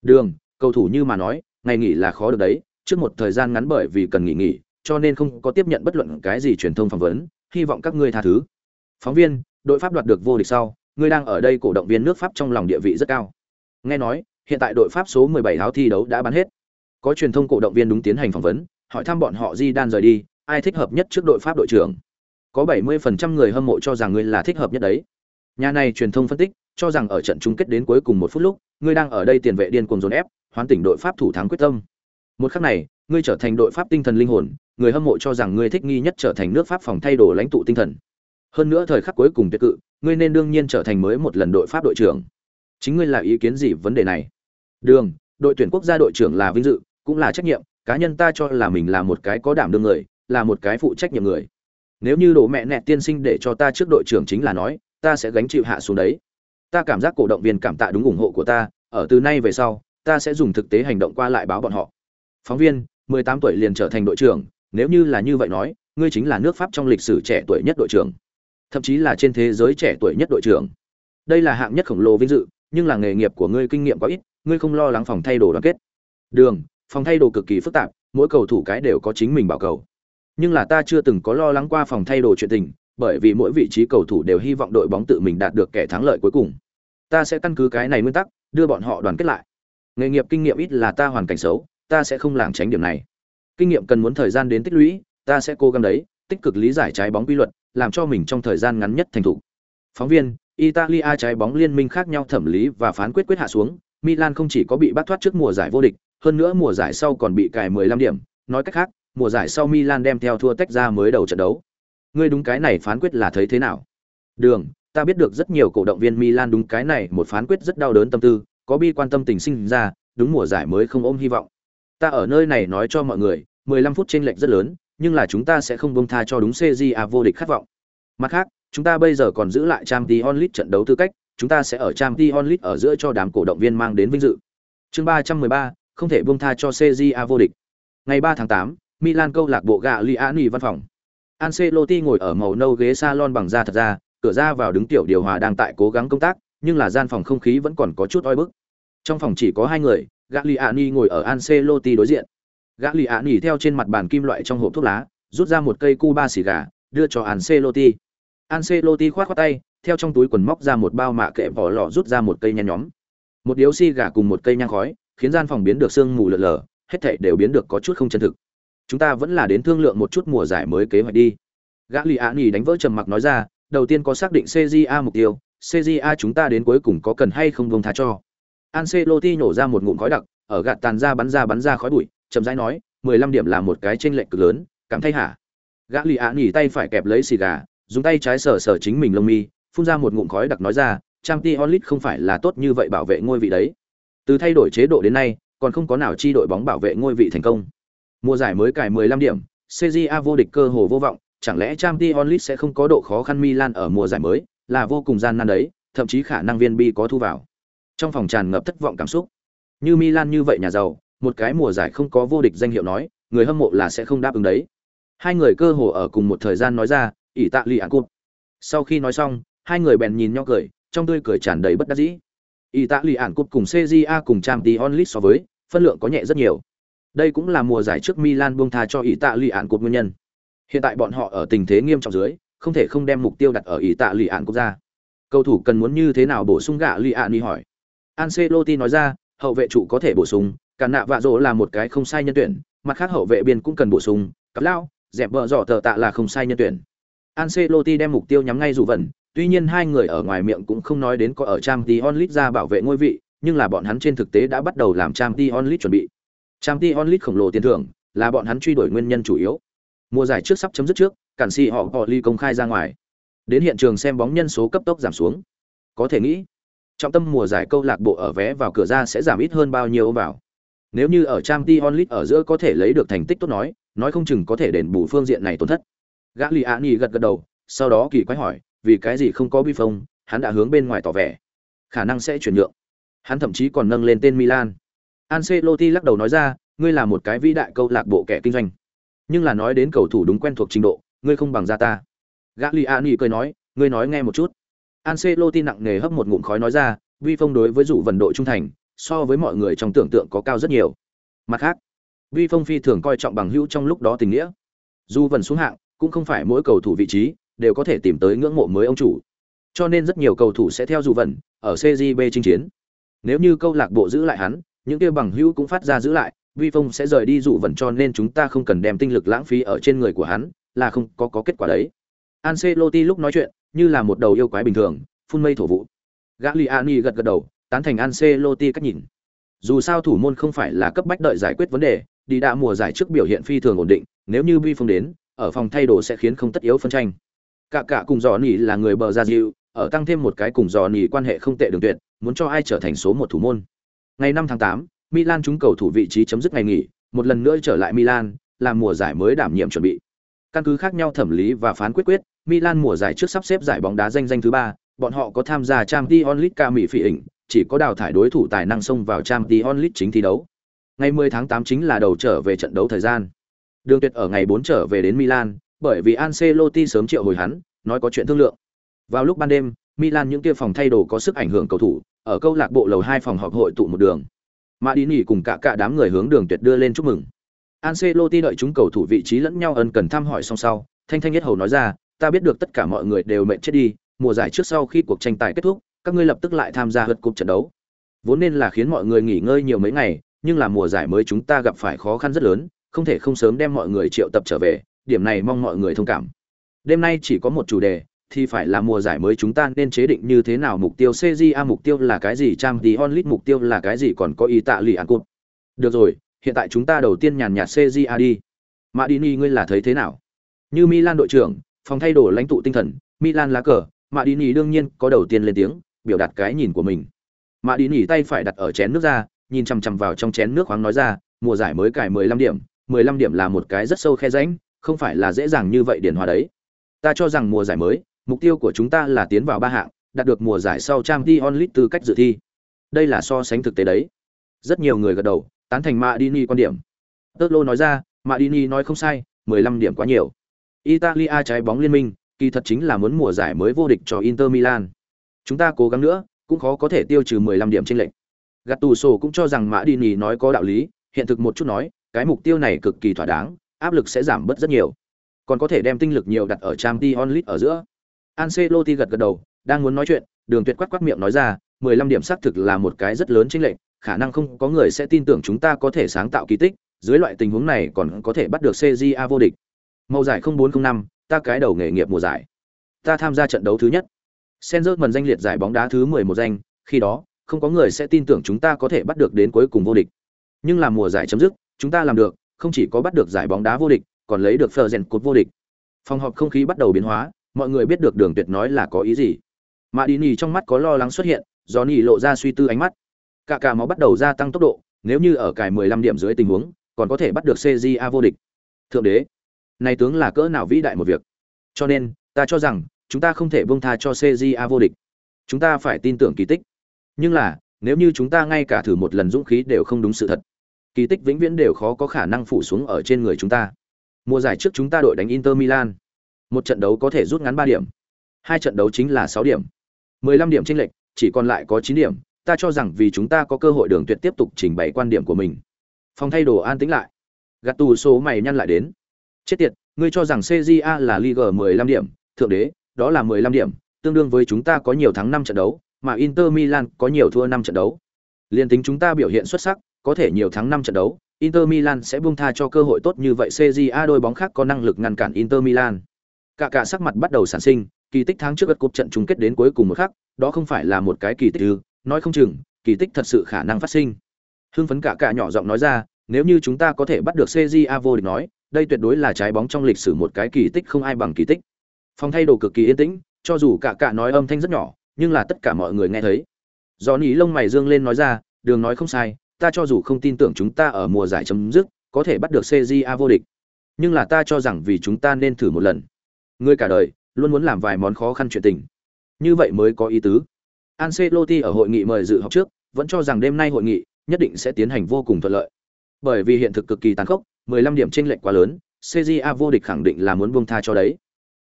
Đường cầu thủ như mà nói ngày nghỉ là khó được đấy trước một thời gian ngắn bởi vì cần nghỉ nghỉ cho nên không có tiếp nhận bất luận cái gì truyền thông phỏng vấn hy vọng các ngươi tha thứ. Phóng viên đội pháp đoạt được vô địch sau ngươi đang ở đây cổ động viên nước pháp trong lòng địa vị rất cao. Nghe nói hiện tại đội pháp số 17 áo thi đấu đã bán hết có truyền thông cổ động viên đúng tiến hành phỏng vấn, hỏi thăm bọn họ di đan rời đi, ai thích hợp nhất trước đội pháp đội trưởng. Có 70% người hâm mộ cho rằng ngươi là thích hợp nhất đấy. Nhà này truyền thông phân tích, cho rằng ở trận chung kết đến cuối cùng một phút lúc, ngươi đang ở đây tiền vệ điên cuồng dồn ép, hoán tỉnh đội pháp thủ thắng quyết tâm. Một khắc này, ngươi trở thành đội pháp tinh thần linh hồn, người hâm mộ cho rằng ngươi thích nghi nhất trở thành nước pháp phòng thay đồ lãnh tụ tinh thần. Hơn nữa thời khắc cuối cùng tuyệt cự, ngươi nên đương nhiên trở thành mới một lần đội pháp đội trưởng. Chính ngươi là ý kiến gì vấn đề này? Đường, đội tuyển quốc gia đội trưởng là vinh dự cũng là trách nhiệm, cá nhân ta cho là mình là một cái có đảm đương người, là một cái phụ trách nhiệm người. Nếu như đồ mẹ nẹ tiên sinh để cho ta trước đội trưởng chính là nói, ta sẽ gánh chịu hạ xuống đấy. Ta cảm giác cổ động viên cảm tạ đúng ủng hộ của ta, ở từ nay về sau, ta sẽ dùng thực tế hành động qua lại báo bọn họ. Phóng viên 18 tuổi liền trở thành đội trưởng, nếu như là như vậy nói, ngươi chính là nước pháp trong lịch sử trẻ tuổi nhất đội trưởng. Thậm chí là trên thế giới trẻ tuổi nhất đội trưởng. Đây là hạng nhất khổng lồ vinh dự, nhưng là nghề nghiệp của ngươi kinh nghiệm quá ít, ngươi không lo lắng phòng thay đồ đoàn kết. Đường phòng thay đồ cực kỳ phức tạp, mỗi cầu thủ cái đều có chính mình bảo cầu. Nhưng là ta chưa từng có lo lắng qua phòng thay đồ chuyện tình, bởi vì mỗi vị trí cầu thủ đều hy vọng đội bóng tự mình đạt được kẻ thắng lợi cuối cùng. Ta sẽ căn cứ cái này nguyên tắc, đưa bọn họ đoàn kết lại. Nghề nghiệp kinh nghiệm ít là ta hoàn cảnh xấu, ta sẽ không lảng tránh điểm này. Kinh nghiệm cần muốn thời gian đến tích lũy, ta sẽ cố gắng đấy, tích cực lý giải trái bóng quy luật, làm cho mình trong thời gian ngắn nhất thành thục. Phóng viên, italia trái bóng liên minh khác nhau thẩm lý và phán quyết quyết hạ xuống milan không chỉ có bị bắt thoát trước mùa giải vô địch, hơn nữa mùa giải sau còn bị cài 15 điểm. Nói cách khác, mùa giải sau milan đem theo thua tách ra mới đầu trận đấu. Ngươi đúng cái này phán quyết là thấy thế nào? Đường, ta biết được rất nhiều cổ động viên milan đúng cái này một phán quyết rất đau đớn tâm tư, có bi quan tâm tình sinh ra, đúng mùa giải mới không ôm hy vọng. Ta ở nơi này nói cho mọi người 15 phút chênh lệch rất lớn, nhưng là chúng ta sẽ không buông tha cho đúng CJA vô địch khát vọng. Mặt khác, chúng ta bây giờ còn giữ lại Champions League trận đấu tư cách chúng ta sẽ ở Champions League ở giữa cho đám cổ động viên mang đến vinh dự chương 313, không thể buông tha cho CJA vô địch ngày 3 tháng 8, Milan câu lạc bộ Gagliani văn phòng Ancelotti ngồi ở màu nâu ghế salon bằng da thật ra, cửa ra vào đứng tiểu điều hòa đang tại cố gắng công tác, nhưng là gian phòng không khí vẫn còn có chút oi bức. Trong phòng chỉ có hai người, Gagliani ngồi ở Ancelotti đối diện. Gagliani theo trên mặt bàn kim loại trong hộp thuốc lá, rút ra một cây Cuba xì gà, đưa cho Ancelotti. Ancelotti khoát khoát tay, theo trong túi quần móc ra một bao mạ kệ vỏ lọ rút ra một cây nhen nhóm. Một điếu xì gà cùng một cây nhang khói, khiến gian phòng biến được sương mù lờ lờ, hết thảy đều biến được có chút không chân thực. Chúng ta vẫn là đến thương lượng một chút mùa giải mới kế hoạch đi. Gã lì ạ nghỉ đánh vỡ trầm mặc nói ra đầu tiên có xác định cja mục tiêu cja chúng ta đến cuối cùng có cần hay không vông tha cho. Ancelotti nhổ ra một ngụm khói đặc ở gạt tàn ra bắn ra bắn ra khói bụi chậm rãi nói 15 điểm là một cái chênh lệch cực lớn cảm thấy hả? Gã lì ạ nghỉ tay phải kẹp lấy xì gà dùng tay trái sờ sờ chính mình lông mi phun ra một ngụm khói đặc nói ra trang t onlit không phải là tốt như vậy bảo vệ ngôi vị đấy từ thay đổi chế độ đến nay còn không có nào chi đội bóng bảo vệ ngôi vị thành công Mùa giải mới cài 15 điểm, CJA vô địch cơ hồ vô vọng, chẳng lẽ Champions League sẽ không có độ khó khăn Milan ở mùa giải mới, là vô cùng gian nan đấy, thậm chí khả năng viên bi có thu vào. Trong phòng tràn ngập thất vọng cảm xúc. Như Milan như vậy nhà giàu, một cái mùa giải không có vô địch danh hiệu nói, người hâm mộ là sẽ không đáp ứng đấy. Hai người cơ hồ ở cùng một thời gian nói ra, ỷ tạ lì Cup. Sau khi nói xong, hai người bèn nhìn nhau cười, trong tươi cười tràn đầy bất đắc dĩ. Italy ản cúp cùng CJA cùng Champions League so với, phân lượng có nhẹ rất nhiều. Đây cũng là mùa giải trước Milan buông tha cho Italy ản cúp nguyên nhân. Hiện tại bọn họ ở tình thế nghiêm trọng dưới, không thể không đem mục tiêu đặt ở Italy ản cúp ra. Cầu thủ cần muốn như thế nào bổ sung gạ Liani hỏi. Ancelotti nói ra, hậu vệ trụ có thể bổ sung, cả nạ vạ rỗ là một cái không sai nhân tuyển, mặt khác hậu vệ biên cũng cần bổ sung, cặp lao, dẹp vợ dọ tờ tạ là không sai nhân tuyển. Ancelotti đem mục tiêu nhắm ngay dù vẩn, tuy nhiên hai người ở ngoài miệng cũng không nói đến có ở Trang Champions Onlit ra bảo vệ ngôi vị, nhưng là bọn hắn trên thực tế đã bắt đầu làm Trang Champions Onlit chuẩn bị. Trang Champions Onlit khổng lồ tiền thưởng là bọn hắn truy đuổi nguyên nhân chủ yếu. Mùa giải trước sắp chấm dứt trước, cản si họ họ ly công khai ra ngoài. Đến hiện trường xem bóng nhân số cấp tốc giảm xuống. Có thể nghĩ, trọng tâm mùa giải câu lạc bộ ở vé vào cửa ra sẽ giảm ít hơn bao nhiêu vào. Nếu như ở Trang Champions Onlit ở giữa có thể lấy được thành tích tốt nói, nói không chừng có thể đền bù phương diện này tổn thất. Gã Liani gật gật đầu, sau đó kỳ quái hỏi, vì cái gì không có bi phong, hắn đã hướng bên ngoài tỏ vẻ, khả năng sẽ chuyển nhượng. Hắn thậm chí còn nâng lên tên Milan. Ancelotti lắc đầu nói ra, ngươi là một cái vĩ đại câu lạc bộ kẻ kinh doanh, nhưng là nói đến cầu thủ đúng quen thuộc trình độ, ngươi không bằng ra ta. Gagliani cười nói, ngươi nói nghe một chút. Ancelotti nặng nề hấp một ngụm khói nói ra, vi phong đối với dụ vận đội trung thành, so với mọi người trong tưởng tượng có cao rất nhiều. Mặt khác, vi phong phi thường coi trọng bằng hữu trong lúc đó tình nghĩa. Dù vận xuống hạng, cũng không phải mỗi cầu thủ vị trí đều có thể tìm tới ngưỡng mộ mới ông chủ. Cho nên rất nhiều cầu thủ sẽ theo dù vận ở CJB chinh chiến. Nếu như câu lạc bộ giữ lại hắn, những kia bằng hữu cũng phát ra giữ lại, vi phong sẽ rời đi dụ vận cho nên chúng ta không cần đem tinh lực lãng phí ở trên người của hắn, là không có có kết quả đấy. Ancelotti lúc nói chuyện, như là một đầu yêu quái bình thường, phun mây thổ vụ. Gagliani gật gật đầu, tán thành Ancelotti cách nhìn. Dù sao thủ môn không phải là cấp bách đợi giải quyết vấn đề, đi đã mùa giải trước biểu hiện phi thường ổn định, nếu như Vi Phong đến, ở phòng thay đồ sẽ khiến không tất yếu phân tranh. Cả cả cùng Dò Nỉ là người bờ ra dịu, ở tăng thêm một cái cùng Dò Nỉ quan hệ không tệ đường tuyệt, muốn cho ai trở thành số một thủ môn. Ngày 5 tháng 8, Milan trúng cầu thủ vị trí chấm dứt ngày nghỉ, một lần nữa trở lại Milan, làm mùa giải mới đảm nhiệm chuẩn bị. Căn cứ khác nhau thẩm lý và phán quyết quyết, Milan mùa giải trước sắp xếp giải bóng đá danh danh thứ ba, bọn họ có tham gia Champions League ca mỹ phỉ ỉnh, chỉ có đào thải đối thủ tài năng xông vào Champions League chính thi đấu. Ngày 10 tháng 8 chính là đầu trở về trận đấu thời gian. Đường Tuyệt ở ngày 4 trở về đến Milan, bởi vì Ancelotti sớm triệu hồi hắn, nói có chuyện thương lượng. Vào lúc ban đêm, Milan những kia phòng thay đồ có sức ảnh hưởng cầu thủ, ở câu lạc bộ lầu 2 phòng họp hội tụ một đường. Madini cùng cả cả đám người hướng Đường Tuyệt đưa lên chúc mừng. Ancelotti đợi chúng cầu thủ vị trí lẫn nhau ân cần thăm hỏi song sau, thanh thanh nhất hầu nói ra, ta biết được tất cả mọi người đều mệt chết đi, mùa giải trước sau khi cuộc tranh tài kết thúc, các ngươi lập tức lại tham gia hượt cục trận đấu. Vốn nên là khiến mọi người nghỉ ngơi nhiều mấy ngày, nhưng là mùa giải mới chúng ta gặp phải khó khăn rất lớn, không thể không sớm đem mọi người triệu tập trở về, điểm này mong mọi người thông cảm. Đêm nay chỉ có một chủ đề, thì phải là mùa giải mới chúng ta nên chế định như thế nào mục tiêu CJA mục tiêu là cái gì, trang tí onlit mục tiêu là cái gì còn có ý tạ lì ăn cụt. Được rồi, hiện tại chúng ta đầu tiên nhàn nhạt CJA đi. Madini ngươi là thấy thế nào? Như Milan đội trưởng, phòng thay đổi lãnh tụ tinh thần, Milan lá cờ, Madini đương nhiên có đầu tiên lên tiếng, biểu đạt cái nhìn của mình. Madini tay phải đặt ở chén nước ra, nhìn chằm chằm vào trong chén nước khoáng nói ra, mùa giải mới cải 15 điểm, 15 điểm là một cái rất sâu khe rãnh, không phải là dễ dàng như vậy điển hòa đấy. Ta cho rằng mùa giải mới, mục tiêu của chúng ta là tiến vào ba hạng, đạt được mùa giải sau Champions League tư cách dự thi. Đây là so sánh thực tế đấy. Rất nhiều người gật đầu, tán thành Madini quan điểm. Tớt Lô nói ra, Madini nói không sai, 15 điểm quá nhiều. Italia trái bóng liên minh, kỳ thật chính là muốn mùa giải mới vô địch cho Inter Milan. Chúng ta cố gắng nữa, cũng khó có thể tiêu trừ 15 điểm trên lệnh. Gattuso cũng cho rằng Madini nói có đạo lý, hiện thực một chút nói, cái mục tiêu này cực kỳ thỏa đáng, áp lực sẽ giảm bớt rất nhiều. Còn có thể đem tinh lực nhiều đặt ở Champions League ở giữa. Ancelotti gật gật đầu, đang muốn nói chuyện, Đường Tuyệt quát quát miệng nói ra, 15 điểm xác thực là một cái rất lớn chênh lệnh, khả năng không có người sẽ tin tưởng chúng ta có thể sáng tạo kỳ tích, dưới loại tình huống này còn có thể bắt được CJA vô địch. Màu giải 0405, ta cái đầu nghề nghiệp mùa giải. Ta tham gia trận đấu thứ nhất. Senzer mần danh liệt giải bóng đá thứ 11 danh, khi đó, không có người sẽ tin tưởng chúng ta có thể bắt được đến cuối cùng vô địch. Nhưng là mùa giải chấm dứt, chúng ta làm được, không chỉ có bắt được giải bóng đá vô địch, còn lấy được Fergen cột vô địch. Phòng họp không khí bắt đầu biến hóa, mọi người biết được Đường Tuyệt nói là có ý gì. Madini trong mắt có lo lắng xuất hiện, Johnny lộ ra suy tư ánh mắt. Cả cả máu bắt đầu gia tăng tốc độ, nếu như ở cài 15 điểm dưới tình huống, còn có thể bắt được CJA vô địch. Thượng đế, này tướng là cỡ nào vĩ đại một việc. Cho nên, ta cho rằng, chúng ta không thể buông tha cho CJA vô địch. Chúng ta phải tin tưởng kỳ tích. Nhưng là, nếu như chúng ta ngay cả thử một lần dũng khí đều không đúng sự thật, kỳ tích vĩnh viễn đều khó có khả năng phủ xuống ở trên người chúng ta. Mùa giải trước chúng ta đội đánh Inter Milan, một trận đấu có thể rút ngắn 3 điểm. Hai trận đấu chính là 6 điểm. 15 điểm chênh lệch, chỉ còn lại có 9 điểm, ta cho rằng vì chúng ta có cơ hội đường tuyệt tiếp tục trình bày quan điểm của mình. Phòng thay đồ an tĩnh lại. Gạt tù số mày nhăn lại đến. Chết tiệt, ngươi cho rằng CJA là Liga 15 điểm, thượng đế, đó là 15 điểm, tương đương với chúng ta có nhiều thắng 5 trận đấu, mà Inter Milan có nhiều thua 5 trận đấu. Liên tính chúng ta biểu hiện xuất sắc, có thể nhiều tháng 5 trận đấu, Inter Milan sẽ buông tha cho cơ hội tốt như vậy CJA đôi bóng khác có năng lực ngăn cản Inter Milan. Cả cả sắc mặt bắt đầu sản sinh, kỳ tích tháng trước gật cục trận chung kết đến cuối cùng một khắc, đó không phải là một cái kỳ tích ư, nói không chừng, kỳ tích thật sự khả năng phát sinh. Hưng phấn cả cả nhỏ giọng nói ra, nếu như chúng ta có thể bắt được CJA vô địch nói, đây tuyệt đối là trái bóng trong lịch sử một cái kỳ tích không ai bằng kỳ tích. Phòng thay đồ cực kỳ yên tĩnh, cho dù cả cả nói âm thanh rất nhỏ, nhưng là tất cả mọi người nghe thấy. Johnny lông mày dương lên nói ra, đường nói không sai, ta cho dù không tin tưởng chúng ta ở mùa giải chấm dứt có thể bắt được CJA vô địch, nhưng là ta cho rằng vì chúng ta nên thử một lần. Ngươi cả đời luôn muốn làm vài món khó khăn chuyện tình, như vậy mới có ý tứ. Ancelotti ở hội nghị mời dự họp trước, vẫn cho rằng đêm nay hội nghị nhất định sẽ tiến hành vô cùng thuận lợi. Bởi vì hiện thực cực kỳ tàn khốc, 15 điểm chênh lệch quá lớn, CJA vô địch khẳng định là muốn buông tha cho đấy.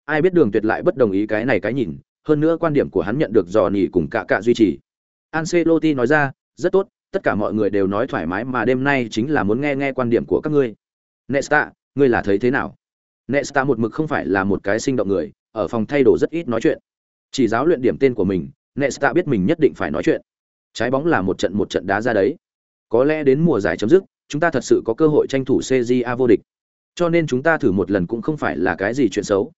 Ai biết Đường Tuyệt lại bất đồng ý cái này cái nhìn, hơn nữa quan điểm của hắn nhận được dò nỉ cùng cả cả duy trì. Ancelotti nói ra, rất tốt, tất cả mọi người đều nói thoải mái mà đêm nay chính là muốn nghe nghe quan điểm của các ngươi. Nesta, ngươi là thấy thế nào? Nesta một mực không phải là một cái sinh động người, ở phòng thay đồ rất ít nói chuyện. Chỉ giáo luyện điểm tên của mình, Nesta biết mình nhất định phải nói chuyện. Trái bóng là một trận một trận đá ra đấy. Có lẽ đến mùa giải chấm dứt, chúng ta thật sự có cơ hội tranh thủ CJA vô địch. Cho nên chúng ta thử một lần cũng không phải là cái gì chuyện xấu.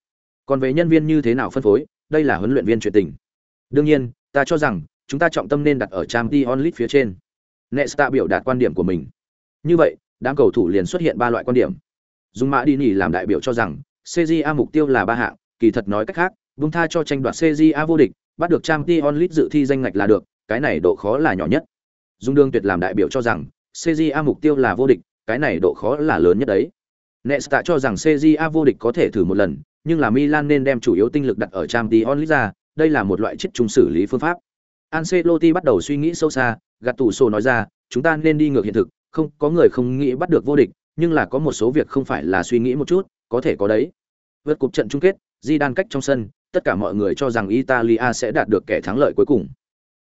Còn về nhân viên như thế nào phân phối, đây là huấn luyện viên chuyện tình. Đương nhiên, ta cho rằng chúng ta trọng tâm nên đặt ở Champions League phía trên. Nesta biểu đạt quan điểm của mình. Như vậy, đám cầu thủ liền xuất hiện ba loại quan điểm. Dung Mã Đi Nhỉ làm đại biểu cho rằng, CJA mục tiêu là ba hạng, kỳ thật nói cách khác, buông tha cho tranh đoạt CJA vô địch, bắt được Champions League dự thi danh ngạch là được, cái này độ khó là nhỏ nhất. Dung Đương Tuyệt làm đại biểu cho rằng, CJA mục tiêu là vô địch, cái này độ khó là lớn nhất đấy. Nesta cho rằng CJA vô địch có thể thử một lần, nhưng là Milan nên đem chủ yếu tinh lực đặt ở Champions League ra, đây là một loại chết trung xử lý phương pháp. Ancelotti bắt đầu suy nghĩ sâu xa, gạt tủ sổ nói ra, chúng ta nên đi ngược hiện thực, không, có người không nghĩ bắt được vô địch, nhưng là có một số việc không phải là suy nghĩ một chút, có thể có đấy. Vượt cục trận chung kết, Zidane cách trong sân, tất cả mọi người cho rằng Italia sẽ đạt được kẻ thắng lợi cuối cùng.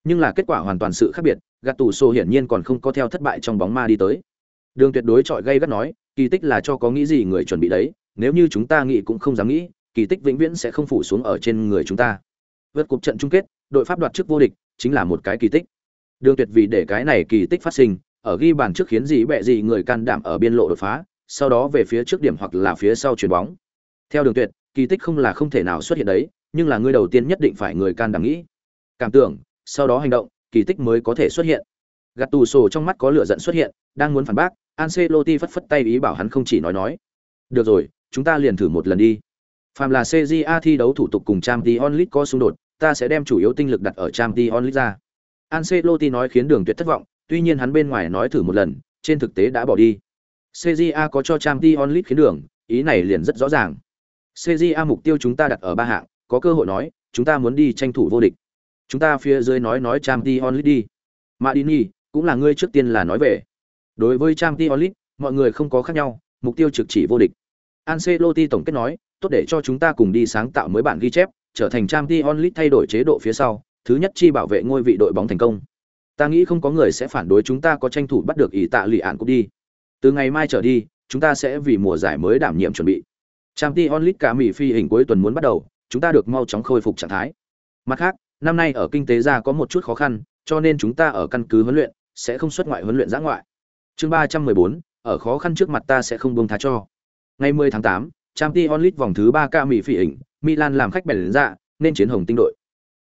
Nhưng là kết quả hoàn toàn sự khác biệt, Gattuso hiển nhiên còn không có theo thất bại trong bóng ma đi tới. Đường tuyệt đối trọi gây gắt nói, kỳ tích là cho có nghĩ gì người chuẩn bị đấy, nếu như chúng ta nghĩ cũng không dám nghĩ, kỳ tích vĩnh viễn sẽ không phủ xuống ở trên người chúng ta. Vượt cục trận chung kết, đội pháp đoạt chức vô địch, chính là một cái kỳ tích. Đường Tuyệt vì để cái này kỳ tích phát sinh, ở ghi bàn trước khiến gì bẹ gì người can đảm ở biên lộ đột phá, sau đó về phía trước điểm hoặc là phía sau chuyền bóng. Theo Đường Tuyệt, kỳ tích không là không thể nào xuất hiện đấy, nhưng là người đầu tiên nhất định phải người can đảm nghĩ, cảm tưởng, sau đó hành động, kỳ tích mới có thể xuất hiện. Gạt tù sổ trong mắt có lửa giận xuất hiện, đang muốn phản bác, Ancelotti phất phất tay ý bảo hắn không chỉ nói nói. Được rồi, chúng ta liền thử một lần đi. Phàm là CJA thi đấu thủ tục cùng Champions League có xung đột, ta sẽ đem chủ yếu tinh lực đặt ở Champions League ra. Ancelotti nói khiến Đường Tuyệt thất vọng, tuy nhiên hắn bên ngoài nói thử một lần, trên thực tế đã bỏ đi. CJA có cho Champions League khiến đường, ý này liền rất rõ ràng. CJA mục tiêu chúng ta đặt ở ba hạng, có cơ hội nói, chúng ta muốn đi tranh thủ vô địch. Chúng ta phía dưới nói nói Champions League đi. Madini, cũng là ngươi trước tiên là nói về. Đối với Champions League, mọi người không có khác nhau, mục tiêu trực chỉ vô địch. Ancelotti tổng kết nói, tốt để cho chúng ta cùng đi sáng tạo mới bản ghi chép, trở thành Champions League thay đổi chế độ phía sau, thứ nhất chi bảo vệ ngôi vị đội bóng thành công. Ta nghĩ không có người sẽ phản đối chúng ta có tranh thủ bắt được ý tạ lì ạn cúp đi. Từ ngày mai trở đi, chúng ta sẽ vì mùa giải mới đảm nhiệm chuẩn bị. Champions League cả Mỹ phi hình cuối tuần muốn bắt đầu, chúng ta được mau chóng khôi phục trạng thái. Mặt khác, năm nay ở kinh tế ra có một chút khó khăn, cho nên chúng ta ở căn cứ huấn luyện sẽ không xuất ngoại huấn luyện giã ngoại. Chương ba trăm mười bốn, ở khó khăn trước mặt ta sẽ không buông tha cho. Ngày 10 tháng 8, Champions League vòng thứ 3 ca Mỹ phi hình, Milan làm khách bèn ra, dạ, nên chiến hồng tinh đội.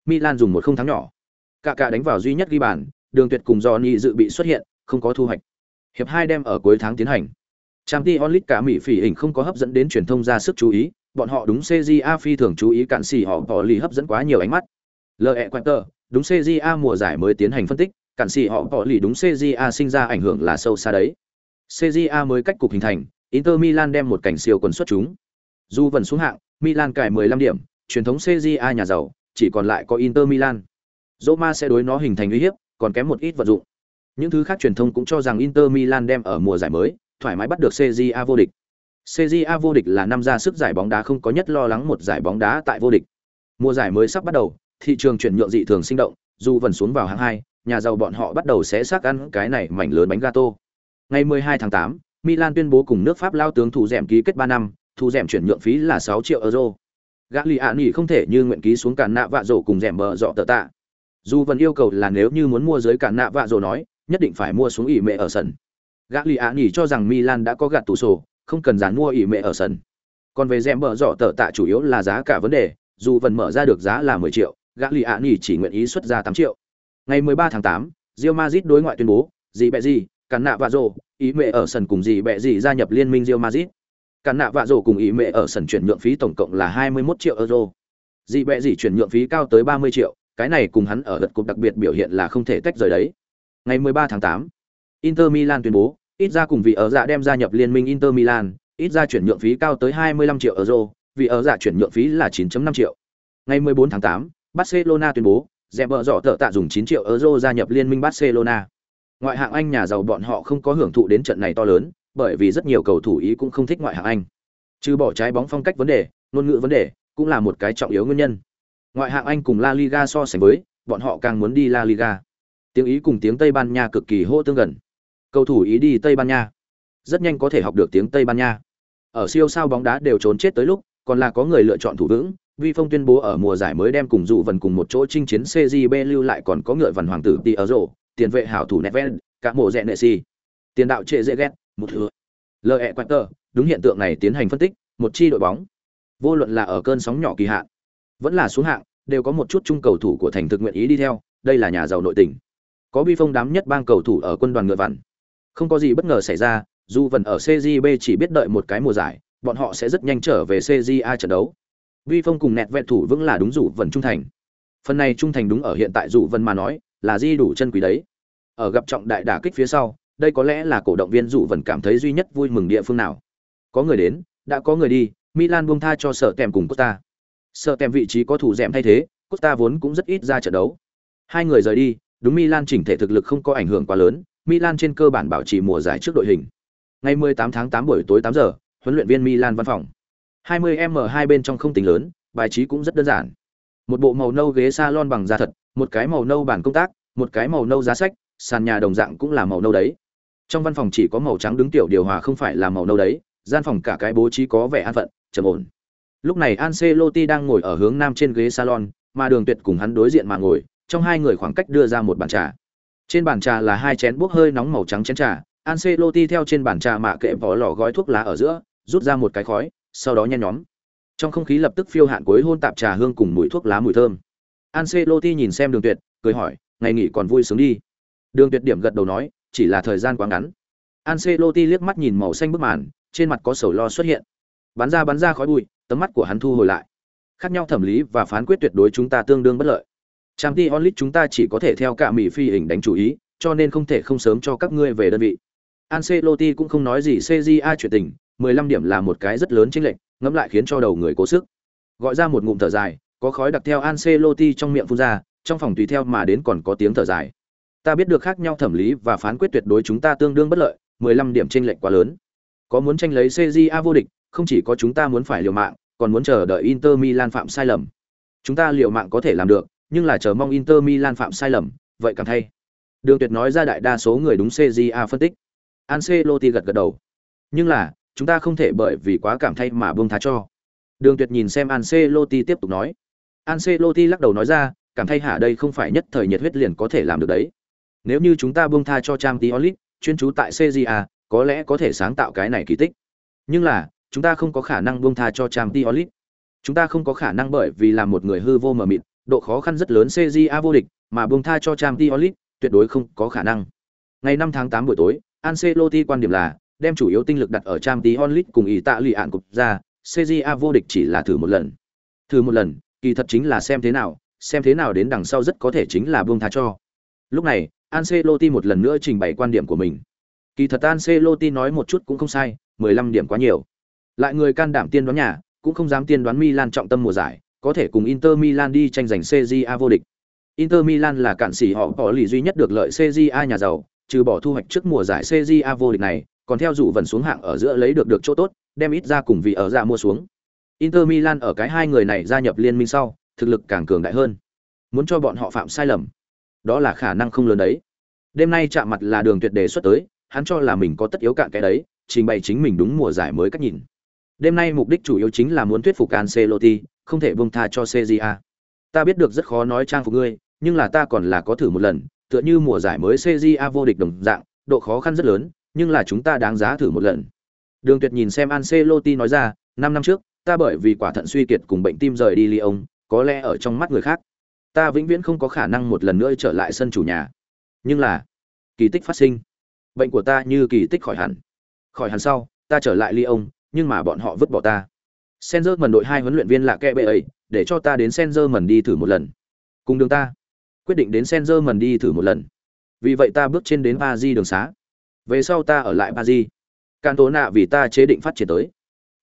Milan dùng một không thắng nhỏ. Cả cả đánh vào duy nhất ghi bàn, Đường Tuyệt cùng Johnny dự bị xuất hiện, không có thu hoạch. Hiệp hai đem ở cuối tháng tiến hành. Champions League cả Mỹ phỉ hình không có hấp dẫn đến truyền thông ra sức chú ý, bọn họ đúng CJA phi thường chú ý cạn xỉ họ bỏ lì hấp dẫn quá nhiều ánh mắt. L.E. Quater, đúng CJA mùa giải mới tiến hành phân tích, cạn xỉ họ bỏ lì đúng CJA sinh ra ảnh hưởng là sâu xa đấy. CJA mới cách cục hình thành, Inter Milan đem một cảnh siêu quần xuất chúng. Dù vẫn xuống hạng, Milan cải 15 điểm, truyền thống CJA nhà giàu, chỉ còn lại có Inter Milan. Roma sẽ đối nó hình thành uy hiếp, còn kém một ít vật dụng. Những thứ khác truyền thông cũng cho rằng Inter Milan đem ở mùa giải mới, thoải mái bắt được CJA vô địch. CJA vô địch là năm ra sức giải bóng đá không có nhất lo lắng một giải bóng đá tại vô địch. Mùa giải mới sắp bắt đầu, thị trường chuyển nhượng dị thường sinh động, dù vẫn xuống vào hạng hai, nhà giàu bọn họ bắt đầu sẽ xác ăn cái này mảnh lớn bánh gato. Ngày 12 tháng 8, Milan tuyên bố cùng nước Pháp lao tướng thủ dẻm ký kết 3 năm, thu dẻm chuyển nhượng phí là 6 triệu euro. Gagliani không thể như nguyện ký xuống cản nạ vạ rổ cùng dẻm bờ dọ tờ tạ. Dù vẫn yêu cầu là nếu như muốn mua dưới cản nạ vạ rổ nói, nhất định phải mua xuống ỉ mẹ ở sân. Gagliani cho rằng Milan đã có gạt tủ sổ, không cần dàn mua ỉ mẹ ở sân. Còn về dẻm bờ dọ tờ tạ chủ yếu là giá cả vấn đề, dù vẫn mở ra được giá là 10 triệu, Gagliani chỉ nguyện ý xuất ra 8 triệu. Ngày 13 tháng 8, Real Madrid đối ngoại tuyên bố, gì bẹ gì, cản nạ vạ rổ, ý mẹ ở sân cùng gì bẹ gì gia nhập liên minh Real Madrid. Cản nạ vạ rổ cùng ý mẹ ở sân chuyển nhượng phí tổng cộng là 21 triệu euro. Dị bẹ gì chuyển nhượng phí cao tới 30 triệu, cái này cùng hắn ở lượt cục đặc biệt biểu hiện là không thể tách rời đấy. Ngày 13 tháng 8, Inter Milan tuyên bố, ít ra cùng vị ở dạ đem gia nhập liên minh Inter Milan, ít ra chuyển nhượng phí cao tới 25 triệu euro, vì ở dạ chuyển nhượng phí là 9.5 triệu. Ngày 14 tháng 8, Barcelona tuyên bố, Dẹp vợ dọ tợ tạ dùng 9 triệu euro gia nhập liên minh Barcelona. Ngoại hạng Anh nhà giàu bọn họ không có hưởng thụ đến trận này to lớn, bởi vì rất nhiều cầu thủ ý cũng không thích ngoại hạng Anh. Trừ bỏ trái bóng phong cách vấn đề, ngôn ngữ vấn đề cũng là một cái trọng yếu nguyên nhân. Ngoại hạng Anh cùng La Liga so sánh với, bọn họ càng muốn đi La Liga. Tiếng Ý cùng tiếng Tây Ban Nha cực kỳ hô tương gần. Cầu thủ Ý đi Tây Ban Nha, rất nhanh có thể học được tiếng Tây Ban Nha. Ở siêu sao bóng đá đều trốn chết tới lúc, còn là có người lựa chọn thủ vững. Vi Phong tuyên bố ở mùa giải mới đem cùng dụ vần cùng một chỗ chinh chiến CJB lưu lại còn có ngựa vần hoàng tử Ti ở rổ, tiền vệ hảo thủ Neven, cả mộ rẻ nệ si. Tiền đạo trệ dễ ghét, một thừa. Lợi ẹ quạt tờ, đúng hiện tượng này tiến hành phân tích, một chi đội bóng. Vô luận là ở cơn sóng nhỏ kỳ hạn, vẫn là xuống hạng, đều có một chút trung cầu thủ của thành thực nguyện ý đi theo, đây là nhà giàu nội tình. Có bi phong đám nhất bang cầu thủ ở quân đoàn ngựa vằn. Không có gì bất ngờ xảy ra, dù vẫn ở CJB chỉ biết đợi một cái mùa giải, bọn họ sẽ rất nhanh trở về CJA trận đấu. Vi phong cùng nẹt vẹn thủ vững là đúng rủ vần trung thành. Phần này trung thành đúng ở hiện tại rủ vân mà nói, là di đủ chân quý đấy. Ở gặp trọng đại đả kích phía sau, đây có lẽ là cổ động viên rủ vẫn cảm thấy duy nhất vui mừng địa phương nào. Có người đến, đã có người đi, Milan buông tha cho sợ tèm cùng Costa. sợ tèm vị trí có thủ dẻm thay thế, Costa vốn cũng rất ít ra trận đấu. Hai người rời đi, đúng Milan chỉnh thể thực lực không có ảnh hưởng quá lớn, Milan trên cơ bản bảo trì mùa giải trước đội hình. Ngày 18 tháng 8 buổi tối 8 giờ, huấn luyện viên Milan văn phòng. 20m hai bên trong không tính lớn, bài trí cũng rất đơn giản. Một bộ màu nâu ghế salon bằng da thật, một cái màu nâu bàn công tác, một cái màu nâu giá sách, sàn nhà đồng dạng cũng là màu nâu đấy. Trong văn phòng chỉ có màu trắng đứng tiểu điều hòa không phải là màu nâu đấy, gian phòng cả cái bố trí có vẻ an phận, trầm ổn. Lúc này Ancelotti đang ngồi ở hướng nam trên ghế salon, mà Đường Tuyệt cùng hắn đối diện mà ngồi, trong hai người khoảng cách đưa ra một bàn trà. Trên bàn trà là hai chén bốc hơi nóng màu trắng chén trà, Ancelotti theo trên bàn trà mạ kệ vỏ lọ gói thuốc lá ở giữa, rút ra một cái khói, sau đó nhen nhóm. Trong không khí lập tức phiêu hạn cuối hôn tạp trà hương cùng mùi thuốc lá mùi thơm. Ancelotti nhìn xem Đường Tuyệt, cười hỏi, ngày nghỉ còn vui sướng đi. Đường Tuyệt điểm gật đầu nói, chỉ là thời gian quá ngắn. Ancelotti liếc mắt nhìn màu xanh bức màn, trên mặt có sầu lo xuất hiện. Bắn ra bắn ra khói bụi, tấm mắt của hắn thu hồi lại. Khác nhau thẩm lý và phán quyết tuyệt đối chúng ta tương đương bất lợi. Champions League chúng ta chỉ có thể theo cả mỹ phi hình đánh chủ ý, cho nên không thể không sớm cho các ngươi về đơn vị. Ancelotti cũng không nói gì CJA chuyện tình, 15 điểm là một cái rất lớn chênh lệch, ngẫm lại khiến cho đầu người cố sức. Gọi ra một ngụm thở dài, có khói đặc theo Ancelotti trong miệng phun ra, trong phòng tùy theo mà đến còn có tiếng thở dài. Ta biết được khác nhau thẩm lý và phán quyết tuyệt đối chúng ta tương đương bất lợi, 15 điểm chênh lệch quá lớn. Có muốn tranh lấy CJA vô địch, không chỉ có chúng ta muốn phải liều mạng, còn muốn chờ đợi Inter Milan phạm sai lầm. Chúng ta liều mạng có thể làm được, nhưng là chờ mong Inter Milan phạm sai lầm, vậy càng thay. Đường Tuyệt nói ra đại đa số người đúng CJA phân tích. Ancelotti gật gật đầu. Nhưng là, chúng ta không thể bởi vì quá cảm thay mà buông tha cho. Đường Tuyệt nhìn xem Ancelotti tiếp tục nói. Ancelotti lắc đầu nói ra, cảm thay hả đây không phải nhất thời nhiệt huyết liền có thể làm được đấy. Nếu như chúng ta buông tha cho Champions League, chuyên chú tại CJA, có lẽ có thể sáng tạo cái này kỳ tích. Nhưng là, chúng ta không có khả năng buông tha cho Champions League. Chúng ta không có khả năng bởi vì làm một người hư vô mờ mịt, độ khó khăn rất lớn CJA vô địch, mà buông tha cho Champions League, tuyệt đối không có khả năng. Ngày 5 tháng 8 buổi tối, Ancelotti quan điểm là đem chủ yếu tinh lực đặt ở Champions League cùng ý tạ lì ạn cục ra, CJA vô địch chỉ là thử một lần. Thử một lần, kỳ thật chính là xem thế nào, xem thế nào đến đằng sau rất có thể chính là buông tha cho. Lúc này, Ancelotti một lần nữa trình bày quan điểm của mình. Kỳ thật Ancelotti nói một chút cũng không sai, 15 điểm quá nhiều. Lại người can đảm tiên đoán nhà, cũng không dám tiên đoán Milan trọng tâm mùa giải, có thể cùng Inter Milan đi tranh giành CJA vô địch. Inter Milan là cản sĩ họ bỏ lì duy nhất được lợi CJA nhà giàu, trừ bỏ thu hoạch trước mùa giải CJA vô địch này, còn theo dụ vần xuống hạng ở giữa lấy được được chỗ tốt, đem ít ra cùng vị ở ra mua xuống. Inter Milan ở cái hai người này gia nhập liên minh sau, thực lực càng cường đại hơn muốn cho bọn họ phạm sai lầm đó là khả năng không lớn đấy. Đêm nay chạm mặt là đường tuyệt đề xuất tới, hắn cho là mình có tất yếu cạn cái đấy, trình bày chính mình đúng mùa giải mới cách nhìn. Đêm nay mục đích chủ yếu chính là muốn thuyết phục Ancelotti, không thể buông tha cho CJA ta biết được rất khó nói trang phục ngươi, nhưng là ta còn là có thử một lần, tựa như mùa giải mới CJA vô địch đồng dạng, độ khó khăn rất lớn, nhưng là chúng ta đáng giá thử một lần. Đường tuyệt nhìn xem Ancelotti nói ra, năm năm trước, ta bởi vì quả thận suy kiệt cùng bệnh tim rời đi Lyon, có lẽ ở trong mắt người khác ta vĩnh viễn không có khả năng một lần nữa trở lại sân chủ nhà. Nhưng là, kỳ tích phát sinh. Bệnh của ta như kỳ tích khỏi hẳn. Khỏi hẳn sau, ta trở lại Lyon nhưng mà bọn họ vứt bỏ ta. Senzer mần đội hai huấn luyện viên lạ kẽ bệ ấy để cho ta đến Senzer mần đi thử một lần. Cùng đường ta. Quyết định đến Senzer mần đi thử một lần. Vì vậy ta bước trên đến ba di đường xá. Về sau ta ở lại ba di can tố nạ vì ta chế định phát triển tới.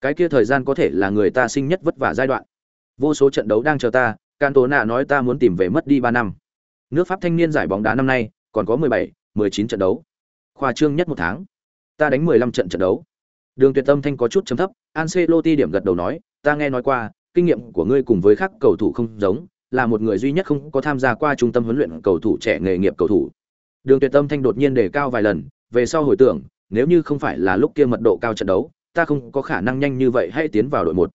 Cái kia thời gian có thể là người ta sinh nhất vất vả giai đoạn. Vô số trận đấu đang chờ ta can tố nạ nói ta muốn tìm về mất đi ba năm. Nước pháp thanh niên giải bóng đá năm nay còn có mười bảy, mười chín trận đấu. Khoa trương nhất một tháng. Ta đánh mười lăm trận trận đấu. Đường tuyệt tâm thanh có chút chấm thấp Ancelotti điểm gật đầu nói ta nghe nói qua kinh nghiệm của ngươi cùng với các cầu thủ không giống là một người duy nhất không có tham gia qua trung tâm huấn luyện cầu thủ trẻ nghề nghiệp cầu thủ. Đường tuyệt tâm thanh đột nhiên đề cao vài lần về sau hồi tưởng nếu như không phải là lúc kia mật độ cao trận đấu ta không có khả năng nhanh như vậy hay tiến vào đội một.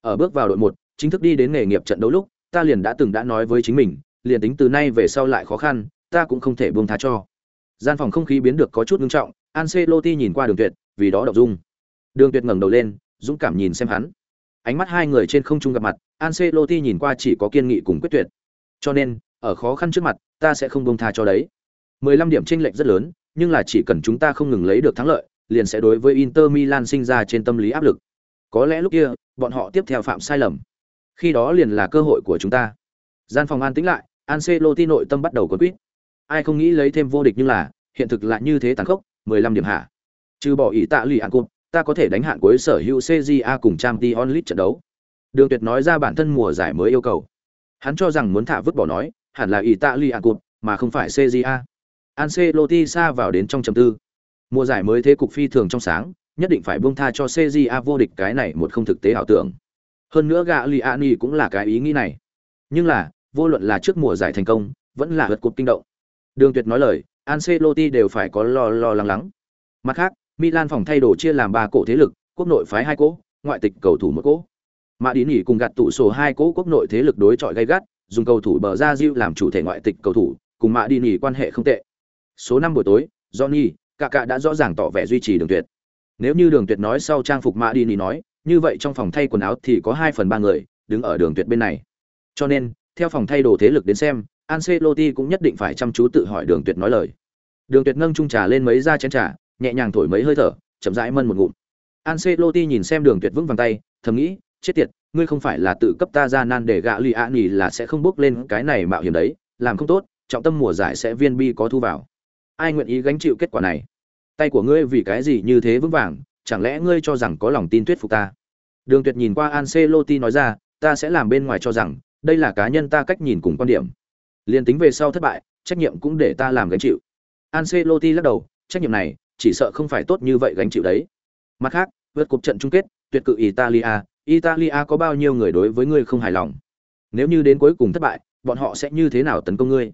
Ở bước vào đội một chính thức đi đến nghề nghiệp trận đấu lúc ta liền đã từng đã nói với chính mình liền tính từ nay về sau lại khó khăn ta cũng không thể buông tha cho. Gian phòng không khí biến được có chút ngưng trọng Ancelotti nhìn qua đường tuyệt vì đó đọc dung. Đường tuyệt ngẩng đầu lên dũng cảm nhìn xem hắn. Ánh mắt hai người trên không trung gặp mặt Ancelotti nhìn qua chỉ có kiên nghị cùng quyết tuyệt. Cho nên ở khó khăn trước mặt ta sẽ không buông tha cho đấy. 15 điểm chênh lệch rất lớn nhưng là chỉ cần chúng ta không ngừng lấy được thắng lợi liền sẽ đối với Inter Milan sinh ra trên tâm lý áp lực. Có lẽ lúc kia, bọn họ tiếp theo phạm sai lầm. Khi đó liền là cơ hội của chúng ta. Gian phòng an tĩnh lại, Ancelotti nội tâm bắt đầu cuộn quýt. Ai không nghĩ lấy thêm vô địch nhưng là, hiện thực lại như thế tàn khốc, 15 điểm hạ. Trừ bỏ ý tạ lì ăn cột, ta có thể đánh hạn cuối sở hữu CJA cùng Champions League trận đấu. Đường Tuyệt nói ra bản thân mùa giải mới yêu cầu. Hắn cho rằng muốn thả vứt bỏ nói, hẳn là ý tạ lì ăn mà không phải CJA. Ancelotti xa vào đến trong trầm tư. Mùa giải mới thế cục phi thường trong sáng, nhất định phải buông tha cho CJA vô địch cái này một không thực tế ảo tưởng. Hơn nữa Gagliani cũng là cái ý nghĩ này. Nhưng là, vô luận là trước mùa giải thành công, vẫn là vượt cột kinh động. Đường Tuyệt nói lời, Ancelotti đều phải có lo lo lắng lắng. Mặt khác, Milan phòng thay đồ chia làm ba cổ thế lực, quốc nội phái hai cỗ, ngoại tịch cầu thủ một cỗ. mạ Đi Nhỉ cùng gạt tụ sổ hai cỗ quốc nội thế lực đối chọi gay gắt, dùng cầu thủ bờ ra diêu làm chủ thể ngoại tịch cầu thủ, cùng mạ Đi Nhỉ quan hệ không tệ. Số năm buổi tối, Johnny, cả cả đã rõ ràng tỏ vẻ duy trì đường tuyệt nếu như đường tuyệt nói sau trang phục mạ đi nỉ nói như vậy trong phòng thay quần áo thì có hai phần ba người, đứng ở đường tuyệt bên này. Cho nên, theo phòng thay đồ thế lực đến xem, Ancelotti cũng nhất định phải chăm chú tự hỏi đường tuyệt nói lời. Đường tuyệt nâng chung trà lên mấy ra chén trà, nhẹ nhàng thổi mấy hơi thở, chậm rãi mân một ngụm. Ancelotti nhìn xem đường tuyệt vững vàng tay, thầm nghĩ, chết tiệt, ngươi không phải là tự cấp ta ra nan để gạ lì ạ nhỉ là sẽ không bước lên cái này mạo hiểm đấy, làm không tốt, trọng tâm mùa giải sẽ viên bi có thu vào. Ai nguyện ý gánh chịu kết quả này? Tay của ngươi vì cái gì như thế vững vàng chẳng lẽ ngươi cho rằng có lòng tin thuyết phục ta? Đường tuyệt nhìn qua Ancelotti nói ra ta sẽ làm bên ngoài cho rằng đây là cá nhân ta cách nhìn cùng quan điểm. Liên tính về sau thất bại trách nhiệm cũng để ta làm gánh chịu. Ancelotti lắc đầu trách nhiệm này chỉ sợ không phải tốt như vậy gánh chịu đấy. Mặt khác vượt cục trận chung kết tuyệt cự Italia Italia có bao nhiêu người đối với ngươi không hài lòng? Nếu như đến cuối cùng thất bại bọn họ sẽ như thế nào tấn công ngươi?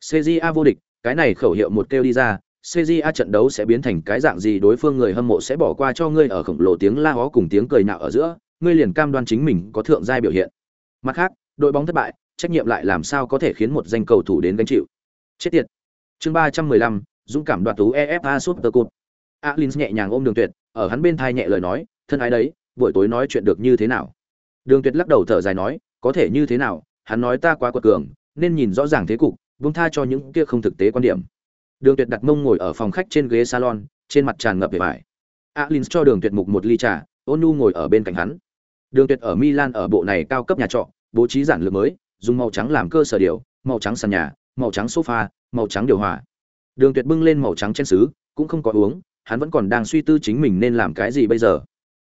CJA vô địch cái này khẩu hiệu một kêu đi ra, CJA trận đấu sẽ biến thành cái dạng gì đối phương người hâm mộ sẽ bỏ qua cho ngươi ở khổng lồ tiếng la hó cùng tiếng cười nhạo ở giữa, ngươi liền cam đoan chính mình có thượng giai biểu hiện. Mặt khác, đội bóng thất bại, trách nhiệm lại làm sao có thể khiến một danh cầu thủ đến gánh chịu. Chết tiệt. Chương 315, dũng cảm đoạt tú EFA Super Cup. Alins nhẹ nhàng ôm Đường Tuyệt, ở hắn bên thai nhẹ lời nói, thân ái đấy, buổi tối nói chuyện được như thế nào? Đường Tuyệt lắc đầu thở dài nói, có thể như thế nào, hắn nói ta quá quật cường, nên nhìn rõ ràng thế cục, buông tha cho những kia không thực tế quan điểm đường tuyệt đặt mông ngồi ở phòng khách trên ghế salon, trên mặt tràn ngập vẻ vải. Alin cho đường tuyệt mục một ly trà, ôn nu ngồi ở bên cạnh hắn. Đường tuyệt ở milan ở bộ này cao cấp nhà trọ, bố trí giản lược mới, dùng màu trắng làm cơ sở điều, màu trắng sàn nhà, màu trắng sofa, màu trắng điều hòa. Đường tuyệt bưng lên màu trắng trên xứ cũng không có uống, hắn vẫn còn đang suy tư chính mình nên làm cái gì bây giờ.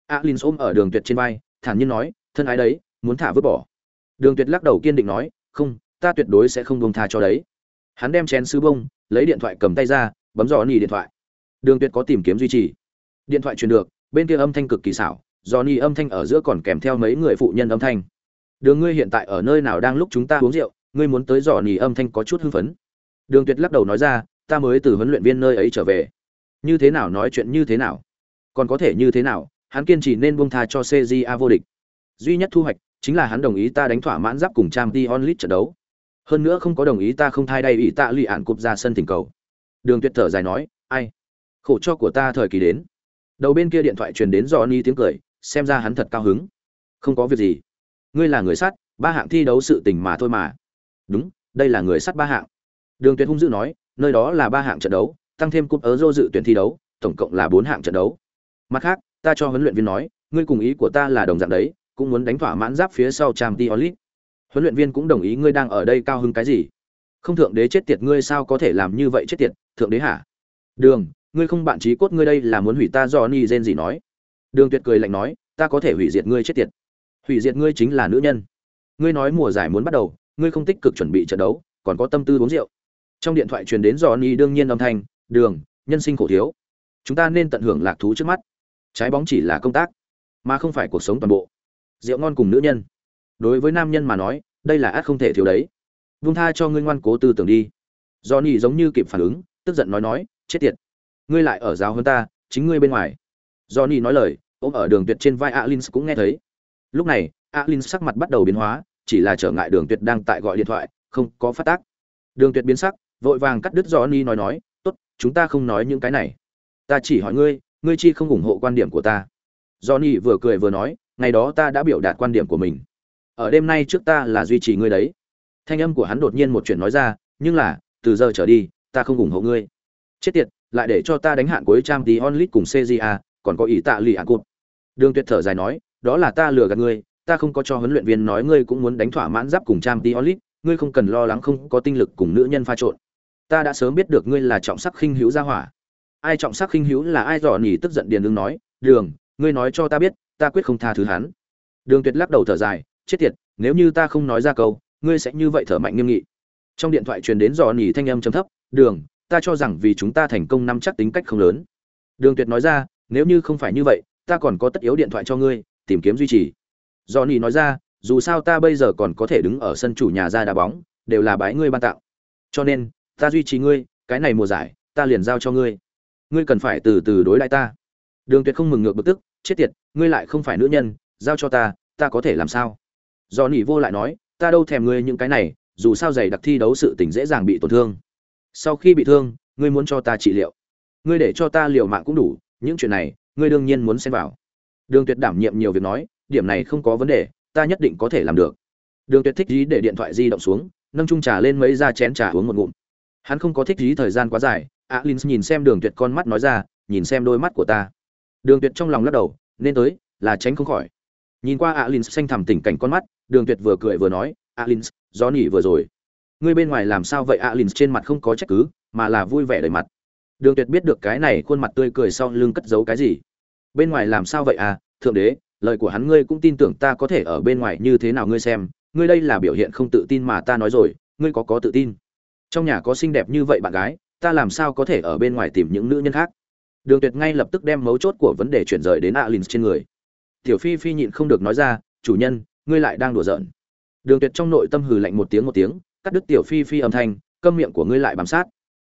Alin ôm ở đường tuyệt trên vai, thản nhiên nói, thân ái đấy, muốn thả vứt bỏ. Đường tuyệt lắc đầu kiên định nói, không, ta tuyệt đối sẽ không buông tha cho đấy hắn đem chén sứ bông, lấy điện thoại cầm tay ra, bấm dò nỉ điện thoại. Đường tuyệt có tìm kiếm duy trì. Điện thoại truyền được, bên kia âm thanh cực kỳ xảo dò nỉ âm thanh ở giữa còn kèm theo mấy người phụ nhân âm thanh. Đường ngươi hiện tại ở nơi nào đang lúc chúng ta uống rượu, ngươi muốn tới dò nỉ âm thanh có chút hưng phấn. Đường tuyệt lắc đầu nói ra, ta mới từ huấn luyện viên nơi ấy trở về. Như thế nào nói chuyện như thế nào? Còn có thể như thế nào? Hắn kiên trì nên buông tha cho cja vô địch. Duy nhất thu hoạch, chính là hắn đồng ý ta đánh thỏa mãn giáp cùng trang t onlit trận đấu hơn nữa không có đồng ý ta không thay đây ý tạ lụy ạn cụp ra sân tình cầu. Đường tuyệt thở dài nói, ai? Khổ cho của ta thời kỳ đến. Đầu bên kia điện thoại truyền đến do ni tiếng cười, xem ra hắn thật cao hứng. Không có việc gì. Ngươi là người sắt ba hạng thi đấu sự tình mà thôi mà. Đúng, đây là người sắt ba hạng. Đường tuyệt hung dữ nói, nơi đó là ba hạng trận đấu, tăng thêm cúp euro dự tuyển thi đấu, tổng cộng là bốn hạng trận đấu. Mặt khác, ta cho huấn luyện viên nói, ngươi cùng ý của ta là đồng dạng đấy, cũng muốn đánh thỏa mãn giáp phía sau trang t onlit huấn luyện viên cũng đồng ý ngươi đang ở đây cao hứng cái gì? Không thượng đế chết tiệt ngươi sao có thể làm như vậy chết tiệt, thượng đế hả? Đường, ngươi không bạn trí cốt ngươi đây là muốn hủy ta do ni gen gì nói? Đường tuyệt cười lạnh nói, ta có thể hủy diệt ngươi chết tiệt. Hủy diệt ngươi chính là nữ nhân. Ngươi nói mùa giải muốn bắt đầu, ngươi không tích cực chuẩn bị trận đấu, còn có tâm tư uống rượu. Trong điện thoại truyền đến dò ni đương nhiên âm thanh, đường, nhân sinh khổ thiếu. Chúng ta nên tận hưởng lạc thú trước mắt. Trái bóng chỉ là công tác, mà không phải cuộc sống toàn bộ. Rượu ngon cùng nữ nhân đối với nam nhân mà nói, đây là át không thể thiếu đấy. Vung tha cho ngươi ngoan cố tư tưởng đi. Do nỉ giống như kịp phản ứng, tức giận nói nói, chết tiệt, ngươi lại ở giáo hơn ta, chính ngươi bên ngoài. Do nỉ nói lời ông ở đường tuyệt trên vai alin cũng nghe thấy. Lúc này alin sắc mặt bắt đầu biến hóa, chỉ là trở ngại đường tuyệt đang tại gọi điện thoại, không có phát tác. Đường tuyệt biến sắc, vội vàng cắt đứt do nỉ nói nói, tốt, chúng ta không nói những cái này. Ta chỉ hỏi ngươi ngươi chi không ủng hộ quan điểm của ta? Do nỉ vừa cười vừa nói, ngày đó ta đã biểu đạt quan điểm của mình ở đêm nay trước ta là duy trì ngươi đấy. Thanh âm của hắn đột nhiên một chuyện nói ra, nhưng là, từ giờ trở đi, ta không ủng hộ ngươi. Chết tiệt, lại để cho ta đánh hạn cuối trang tí onlit cùng cja còn có ý tạ lì ạ cụt. Đường tuyệt thở dài nói, đó là ta lừa gạt ngươi, ta không có cho huấn luyện viên nói ngươi cũng muốn đánh thỏa mãn giáp cùng trang tí onlit ngươi không cần lo lắng không có tinh lực cùng nữ nhân pha trộn. Ta đã sớm biết được ngươi là trọng sắc khinh hữu gia hỏa. Ai trọng sắc khinh hữu là ai dò nhỉ tức giận điền đương nói, đường, ngươi nói cho ta biết, ta quyết không tha thứ hắn. Đường tuyệt lắc đầu thở dài chết tiệt, nếu như ta không nói ra câu, ngươi sẽ như vậy thở mạnh nghiêm nghị. Trong điện thoại truyền đến dò nỉ thanh âm chấm thấp, đường, ta cho rằng vì chúng ta thành công nắm chắc tính cách không lớn. Đường tuyệt nói ra, nếu như không phải như vậy, ta còn có tất yếu điện thoại cho ngươi, tìm kiếm duy trì. Dò nỉ nói ra, dù sao ta bây giờ còn có thể đứng ở sân chủ nhà ra đá bóng, đều là bái ngươi ban tặng. Cho nên, ta duy trì ngươi, cái này mùa giải, ta liền giao cho ngươi. Ngươi cần phải từ từ đối lại ta. Đường tuyệt không mừng ngược bực tức, chết tiệt, ngươi lại không phải nữ nhân, giao cho ta ta có thể làm sao? Do nỉ vô lại nói, ta đâu thèm ngươi những cái này, dù sao giày đặc thi đấu sự tình dễ dàng bị tổn thương. Sau khi bị thương, ngươi muốn cho ta trị liệu. Ngươi để cho ta liều mạng cũng đủ, những chuyện này, ngươi đương nhiên muốn xem vào. Đường tuyệt đảm nhiệm nhiều việc nói, điểm này không có vấn đề, ta nhất định có thể làm được. Đường tuyệt thích ý để điện thoại di động xuống, nâng chung trà lên mấy ra chén trà uống một ngụm. Hắn không có thích ý thời gian quá dài alin nhìn xem đường tuyệt con mắt nói ra, nhìn xem đôi mắt của ta. Đường tuyệt trong lòng lắc đầu, nên tới, là tránh không khỏi nhìn qua alin xanh thẳm tình cảnh con mắt, đường tuyệt vừa cười vừa nói alin gió nỉ vừa rồi. Ngươi bên ngoài làm sao vậy? Alin trên mặt không có trách cứ, mà là vui vẻ đầy mặt. Đường tuyệt biết được cái này khuôn mặt tươi cười sau lưng cất giấu cái gì. Bên ngoài làm sao vậy à thượng đế? Lời của hắn ngươi cũng tin tưởng ta có thể ở bên ngoài như thế nào ngươi xem. Ngươi đây là biểu hiện không tự tin mà ta nói rồi, ngươi có có tự tin? Trong nhà có xinh đẹp như vậy bạn gái, ta làm sao có thể ở bên ngoài tìm những nữ nhân khác? Đường tuyệt ngay lập tức đem mấu chốt của vấn đề chuyển rời đến alin trên người tiểu phi phi nhịn không được nói ra, chủ nhân, ngươi lại đang đùa giỡn. Đường tuyệt trong nội tâm hừ lạnh một tiếng một tiếng, cắt đứt tiểu phi phi âm thanh câm miệng của ngươi lại bám sát.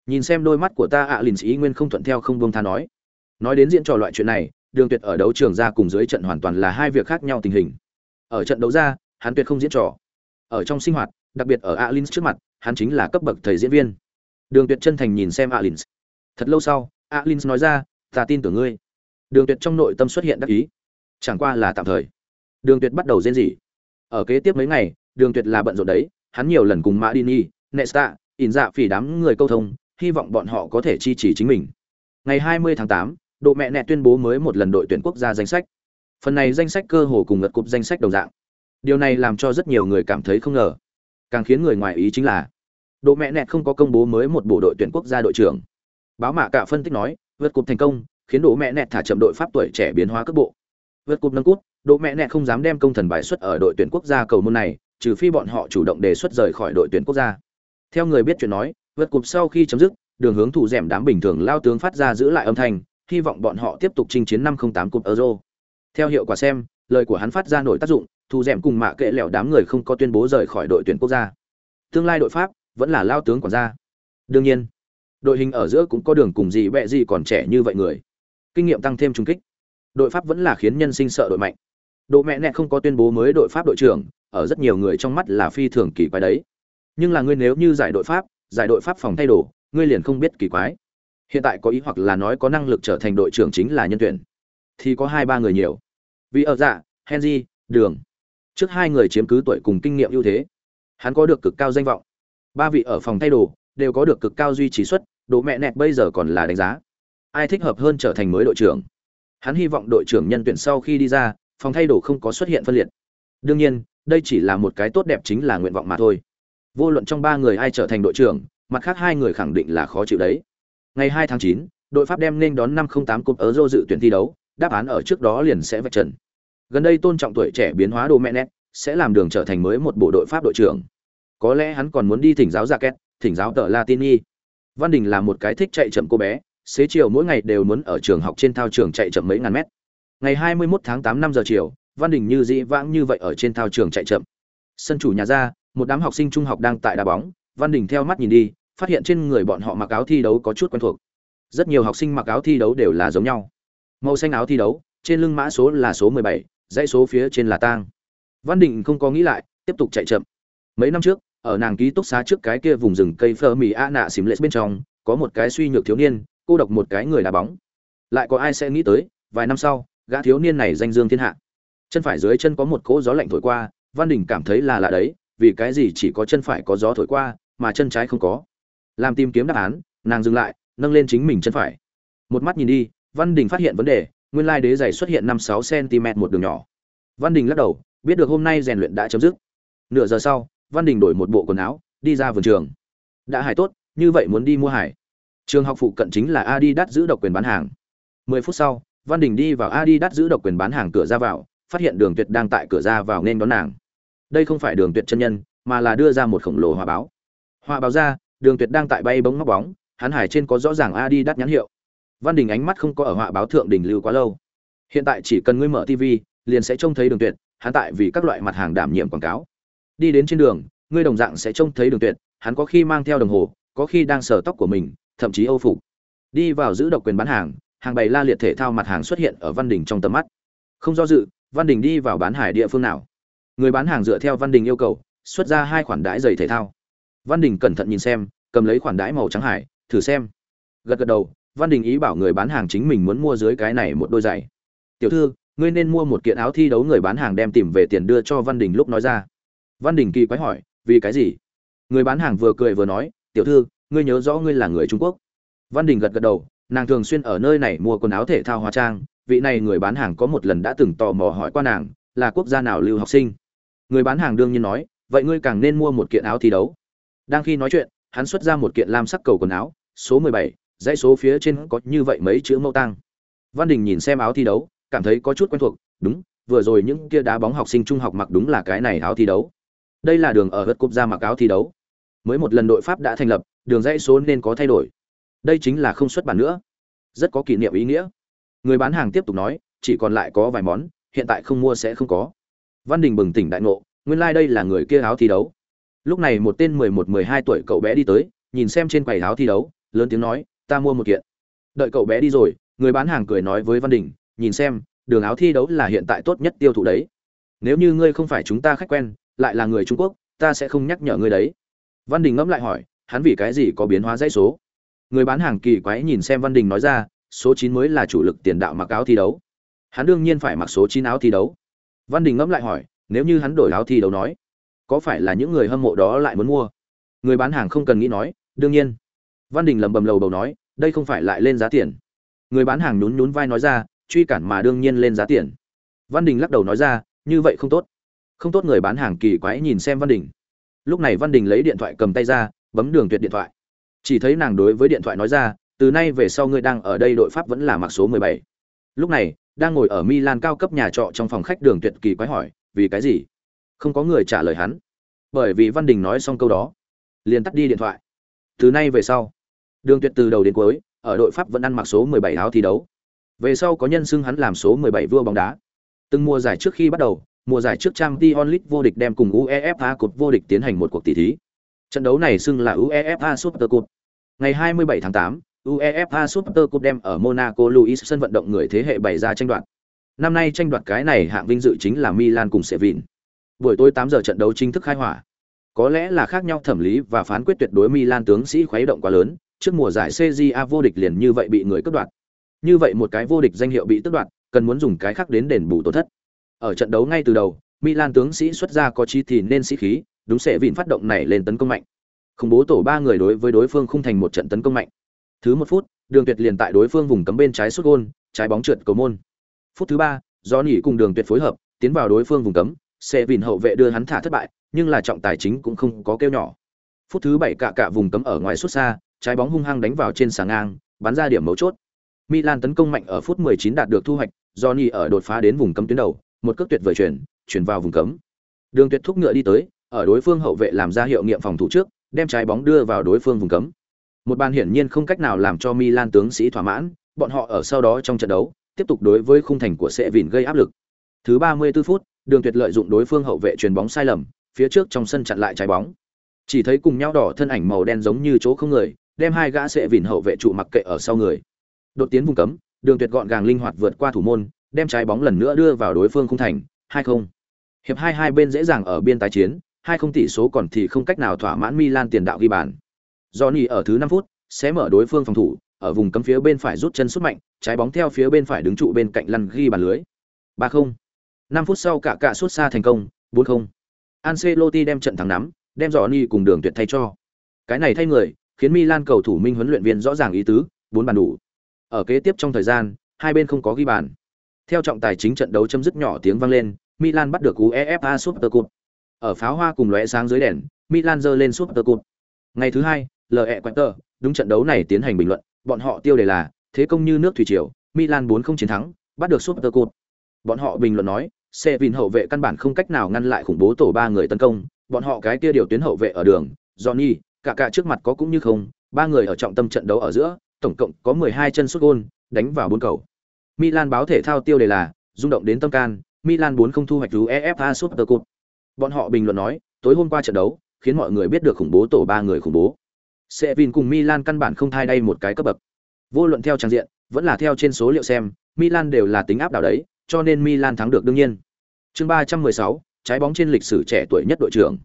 Nhìn xem đôi mắt của ta ạ à lìn Sĩ nguyên không thuận theo không buông tha nói. Nói đến diễn trò loại chuyện này, đường tuyệt ở đấu trường ra cùng dưới trận hoàn toàn là hai việc khác nhau tình hình. Ở trận đấu ra, hắn tuyệt không diễn trò. Ở trong sinh hoạt, đặc biệt ở alin trước mặt, hắn chính là cấp bậc thầy diễn viên. Đường tuyệt chân thành nhìn xem alin thật lâu sau alin nói ra, ta tin tưởng ngươi. Đường tuyệt trong nội tâm xuất hiện đắc ý chẳng qua là tạm thời. Đường tuyệt bắt đầu rên rỉ. Ở kế tiếp mấy ngày đường tuyệt là bận rộn đấy hắn nhiều lần cùng mã Madini, Nesta, in dạ phỉ đám người câu thông hy vọng bọn họ có thể chi trì chính mình. Ngày 20 tháng 8, độ mẹ nẹ tuyên bố mới một lần đội tuyển quốc gia danh sách. Phần này danh sách cơ hồ cùng ngật cục danh sách đồng dạng. Điều này làm cho rất nhiều người cảm thấy không ngờ. Càng khiến người ngoài ý chính là độ mẹ nẹt không có công bố mới một bộ đội tuyển quốc gia đội trưởng. Báo mạ cả phân tích nói vượt cục thành công khiến độ mẹ nẹt thả chậm đội pháp tuổi trẻ biến hóa cấp bộ vượt cúp nâng cút Đỗ mẹ Nẹ không dám đem công thần bài xuất ở đội tuyển quốc gia cầu môn này, trừ phi bọn họ chủ động đề xuất rời khỏi đội tuyển quốc gia. Theo người biết chuyện nói, vượt cúp sau khi chấm dứt, đường hướng thủ rèm đám bình thường lao tướng phát ra giữ lại âm thanh, hy vọng bọn họ tiếp tục chinh chiến năm không tám cúp euro. Theo hiệu quả xem, lời của hắn phát ra nổi tác dụng, thủ dẻm cùng mạ kệ lẻo đám người không có tuyên bố rời khỏi đội tuyển quốc gia. Tương lai đội pháp vẫn là lao tướng quản gia. Đương nhiên, đội hình ở giữa cũng có đường cùng gì bẹ gì còn trẻ như vậy người. Kinh nghiệm tăng thêm trung kích đội pháp vẫn là khiến nhân sinh sợ đội mạnh. Độ mẹ nẹ không có tuyên bố mới đội pháp đội trưởng, ở rất nhiều người trong mắt là phi thường kỳ quái đấy. Nhưng là ngươi nếu như giải đội pháp, giải đội pháp phòng thay đồ, ngươi liền không biết kỳ quái. Hiện tại có ý hoặc là nói có năng lực trở thành đội trưởng chính là nhân tuyển. Thì có hai ba người nhiều. Vì ở dạ henry, đường. Trước hai người chiếm cứ tuổi cùng kinh nghiệm ưu thế. Hắn có được cực cao danh vọng. Ba vị ở phòng thay đồ, đều có được cực cao duy trì suất, độ mẹ nẹt bây giờ còn là đánh giá. Ai thích hợp hơn trở thành mới đội trưởng? Hắn hy vọng đội trưởng nhân tuyển sau khi đi ra phòng thay đồ không có xuất hiện phân liệt. Đương nhiên đây chỉ là một cái tốt đẹp chính là nguyện vọng mà thôi. Vô luận trong ba người ai trở thành đội trưởng mặt khác hai người khẳng định là khó chịu đấy. Ngày 2 tháng 9, đội pháp đem nên đón 508 cúp euro dự tuyển thi đấu đáp án ở trước đó liền sẽ vạch trần. Gần đây tôn trọng tuổi trẻ biến hóa đồ mẹ nét sẽ làm đường trở thành mới một bộ đội pháp đội trưởng. Có lẽ hắn còn muốn đi thỉnh giáo ra két thỉnh giáo tờ latini. Văn đình là một cái thích chạy chậm cô bé xế chiều mỗi ngày đều muốn ở trường học trên thao trường chạy chậm mấy ngàn mét. Ngày 21 tháng 8 năm giờ chiều văn đình như dĩ vãng như vậy ở trên thao trường chạy chậm. Sân chủ nhà ra một đám học sinh trung học đang tại đá bóng. Văn đình theo mắt nhìn đi phát hiện trên người bọn họ mặc áo thi đấu có chút quen thuộc. Rất nhiều học sinh mặc áo thi đấu đều là giống nhau. Màu xanh áo thi đấu trên lưng mã số là số 17, dãy số phía trên là tang. Văn đình không có nghĩ lại tiếp tục chạy chậm. Mấy năm trước ở nàng ký túc xá trước cái kia vùng rừng cây Fermi mì a lệ bên trong có một cái suy nhược thiếu niên cô độc một cái người đá bóng. Lại có ai sẽ nghĩ tới, vài năm sau, gã thiếu niên này danh dương thiên hạ. Chân phải dưới chân có một cỗ gió lạnh thổi qua, văn đình cảm thấy là lạ đấy, vì cái gì chỉ có chân phải có gió thổi qua, mà chân trái không có. Làm tìm kiếm đáp án, nàng dừng lại, nâng lên chính mình chân phải. Một mắt nhìn đi, văn đình phát hiện vấn đề, nguyên lai đế giày xuất hiện năm sáu cm một đường nhỏ. Văn đình lắc đầu, biết được hôm nay rèn luyện đã chấm dứt. Nửa giờ sau, văn đình đổi một bộ quần áo, đi ra vườn trường. Đã hải tốt, như vậy muốn đi mua hải trường học phụ cận chính là adidas giữ độc quyền bán hàng. Mười phút sau, văn đình đi vào adidas giữ độc quyền bán hàng cửa ra vào, phát hiện đường tuyệt đang tại cửa ra vào nên đón nàng. Đây không phải đường tuyệt chân nhân, mà là đưa ra một khổng lồ hòa báo. Hòa báo ra, đường tuyệt đang tại bay bóng móc bóng, hắn hải trên có rõ ràng adidas nhãn hiệu. Văn đình ánh mắt không có ở họa báo thượng đỉnh lưu quá lâu. Hiện tại chỉ cần ngươi mở tv liền sẽ trông thấy đường tuyệt, hắn tại vì các loại mặt hàng đảm nhiệm quảng cáo. Đi đến trên đường, ngươi đồng dạng sẽ trông thấy đường tuyệt, hắn có khi mang theo đồng hồ, có khi đang sờ tóc của mình thậm chí âu phục. Đi vào giữ độc quyền bán hàng hàng bày la liệt thể thao mặt hàng xuất hiện ở văn đình trong tầm mắt. Không do dự, văn đình đi vào bán hải địa phương nào? Người bán hàng dựa theo văn đình yêu cầu, xuất ra hai khoản đãi giày thể thao. Văn đình cẩn thận nhìn xem, cầm lấy khoản đãi màu trắng hải, thử xem. Gật gật đầu, văn đình ý bảo người bán hàng chính mình muốn mua dưới cái này một đôi giày. Tiểu thư, ngươi nên mua một kiện áo thi đấu người bán hàng đem tìm về tiền đưa cho văn đình lúc nói ra. Văn đình kỳ quái hỏi, vì cái gì? Người bán hàng vừa cười vừa nói, tiểu thư ngươi nhớ rõ ngươi là người trung quốc. Văn đình gật gật đầu, nàng thường xuyên ở nơi này mua quần áo thể thao hóa trang. Vị này người bán hàng có một lần đã từng tò mò hỏi qua nàng, là quốc gia nào lưu học sinh? Người bán hàng đương nhiên nói, vậy ngươi càng nên mua một kiện áo thi đấu. Đang khi nói chuyện, hắn xuất ra một kiện lam sắc cầu quần áo, số mười bảy, dãy số phía trên có như vậy mấy chữ mẫu tăng văn đình nhìn xem áo thi đấu, cảm thấy có chút quen thuộc, đúng, vừa rồi những kia đá bóng học sinh trung học mặc đúng là cái này áo thi đấu. Đây là đường ở hớt cúp ra mặc áo thi đấu mới một lần đội pháp đã thành lập, đường dãy số nên có thay đổi. Đây chính là không xuất bản nữa. Rất có kỷ niệm ý nghĩa. Người bán hàng tiếp tục nói, chỉ còn lại có vài món, hiện tại không mua sẽ không có. Văn đình bừng tỉnh đại ngộ, nguyên lai、like、đây là người kia áo thi đấu. Lúc này một tên mười một, mười hai tuổi cậu bé đi tới, nhìn xem trên quầy áo thi đấu, lớn tiếng nói, ta mua một kiện. Đợi cậu bé đi rồi, người bán hàng cười nói với văn đình, nhìn xem, đường áo thi đấu là hiện tại tốt nhất tiêu thụ đấy. Nếu như ngươi không phải chúng ta khách quen, lại là người trung quốc, ta sẽ không nhắc nhở ngươi đấy văn đình ngẫm lại hỏi, hắn vì cái gì có biến hóa dãy số? Người bán hàng kỳ quái nhìn xem văn đình nói ra, số chín mới là chủ lực tiền đạo mặc áo thi đấu. Hắn đương nhiên phải mặc số chín áo thi đấu. Văn đình ngẫm lại hỏi, nếu như hắn đổi áo thi đấu nói, có phải là những người hâm mộ đó lại muốn mua? Người bán hàng không cần nghĩ nói, đương nhiên. Văn đình lẩm bẩm lầu bầu nói, đây không phải lại lên giá tiền. Người bán hàng nhún nhún vai nói ra, truy cản mà đương nhiên lên giá tiền. Văn đình lắc đầu nói ra, như vậy không tốt. Không tốt người bán hàng kỳ quái nhìn xem văn đình lúc này văn đình lấy điện thoại cầm tay ra, bấm đường tuyệt điện thoại. Chỉ thấy nàng đối với điện thoại nói ra, từ nay về sau ngươi đang ở đây đội pháp vẫn là mặc số mười bảy. Lúc này, đang ngồi ở milan cao cấp nhà trọ trong phòng khách đường tuyệt kỳ quái hỏi, vì cái gì? Không có người trả lời hắn. Bởi vì văn đình nói xong câu đó, liền tắt đi điện thoại. Từ nay về sau, đường tuyệt từ đầu đến cuối, ở đội pháp vẫn ăn mặc số 17 áo thi đấu. Về sau có nhân xưng hắn làm số 17 vua bóng đá. Từng mùa giải trước khi bắt đầu mùa giải trước Champions League vô địch đem cùng UEFA Cup vô địch tiến hành một cuộc tỷ thí. Trận đấu này xưng là UEFA Super Cup. Ngày 27 tháng 8, UEFA Super Cup đem ở Monaco Louis sân vận động người thế hệ bày ra tranh đoạt. Năm nay tranh đoạt cái này hạng vinh dự chính là Milan cùng Sevilla. Buổi tối 8 giờ trận đấu chính thức khai hỏa. Có lẽ là khác nhau thẩm lý và phán quyết tuyệt đối Milan tướng sĩ khuấy động quá lớn, trước mùa giải CJA vô địch liền như vậy bị người cướp đoạt. Như vậy một cái vô địch danh hiệu bị tước đoạt, cần muốn dùng cái khác đến đền bù tổn thất. Ở trận đấu ngay từ đầu, Milan tướng sĩ xuất ra có chi thì nên sĩ khí, đúng sẽ vịn phát động này lên tấn công mạnh. Khủng bố tổ ba người đối với đối phương không thành một trận tấn công mạnh. Thứ một phút, Đường Tuyệt liền tại đối phương vùng cấm bên trái sút gôn, trái bóng trượt cầu môn. Phút thứ ba, do nhỉ cùng Đường Tuyệt phối hợp, tiến vào đối phương vùng cấm, sẽ vịn hậu vệ đưa hắn thả thất bại, nhưng là trọng tài chính cũng không có kêu nhỏ. Phút thứ bảy cả cả vùng cấm ở ngoài xuất xa, trái bóng hung hăng đánh vào trên sàng ngang, bắn ra điểm mấu chốt. Milan tấn công mạnh ở phút 19 đạt được thu hoạch, Johnny ở đột phá đến vùng cấm tuyến đầu, một cước tuyệt vời chuyển, chuyển vào vùng cấm. Đường Tuyệt thúc ngựa đi tới, ở đối phương hậu vệ làm ra hiệu nghiệm phòng thủ trước, đem trái bóng đưa vào đối phương vùng cấm. Một bàn hiển nhiên không cách nào làm cho Milan tướng sĩ thỏa mãn, bọn họ ở sau đó trong trận đấu, tiếp tục đối với khung thành của sẽ vìn gây áp lực. Thứ 34 phút, Đường Tuyệt lợi dụng đối phương hậu vệ chuyển bóng sai lầm, phía trước trong sân chặn lại trái bóng. Chỉ thấy cùng nhau đỏ thân ảnh màu đen giống như chỗ không người, đem hai gã sẽ vìn hậu vệ trụ mặc kệ ở sau người. Đột tiến vùng cấm, Đường Tuyệt gọn gàng linh hoạt vượt qua thủ môn, đem trái bóng lần nữa đưa vào đối phương khung thành, 2-0. Hiệp hai hai bên dễ dàng ở biên tái chiến, 2-0 tỷ số còn thì không cách nào thỏa mãn Milan tiền đạo ghi bàn. Johnny ở thứ 5 phút sẽ mở đối phương phòng thủ, ở vùng cấm phía bên phải rút chân sút mạnh, trái bóng theo phía bên phải đứng trụ bên cạnh lăn ghi bàn lưới. 3-0. 5 phút sau cả cả sút xa thành công, 4-0. Ancelotti đem trận thắng nắm, đem Johnny cùng đường tuyệt thay cho. Cái này thay người, khiến Milan cầu thủ minh huấn luyện viên rõ ràng ý tứ, bốn bàn đủ. Ở kế tiếp trong thời gian, hai bên không có ghi bàn. Theo trọng tài chính trận đấu chấm dứt nhỏ tiếng vang lên, Milan bắt được UEFA Super Cup. Ở pháo hoa cùng lóe sáng dưới đèn, Milan giơ lên Super Cup. Ngày thứ hai, LE Quater, đúng trận đấu này tiến hành bình luận, bọn họ tiêu đề là thế công như nước thủy triều, Milan 4-0 chiến thắng, bắt được Super Cup. Bọn họ bình luận nói, Sevin hậu vệ căn bản không cách nào ngăn lại khủng bố tổ ba người tấn công, bọn họ cái kia điều tuyến hậu vệ ở đường, Johnny, cả cả trước mặt có cũng như không, ba người ở trọng tâm trận đấu ở giữa, tổng cộng có 12 chân sút gôn, đánh vào bốn cầu. Milan báo thể thao tiêu đề là rung động đến tâm can, Milan 4 không thu hoạch UEFA Super Cup. Bọn họ bình luận nói, tối hôm qua trận đấu, khiến mọi người biết được khủng bố tổ ba người khủng bố. Sevin cùng Milan căn bản không thay đây một cái cấp bậc. Vô luận theo trang diện, vẫn là theo trên số liệu xem, Milan đều là tính áp đảo đấy, cho nên Milan thắng được đương nhiên. Chương 316, trái bóng trên lịch sử trẻ tuổi nhất đội trưởng.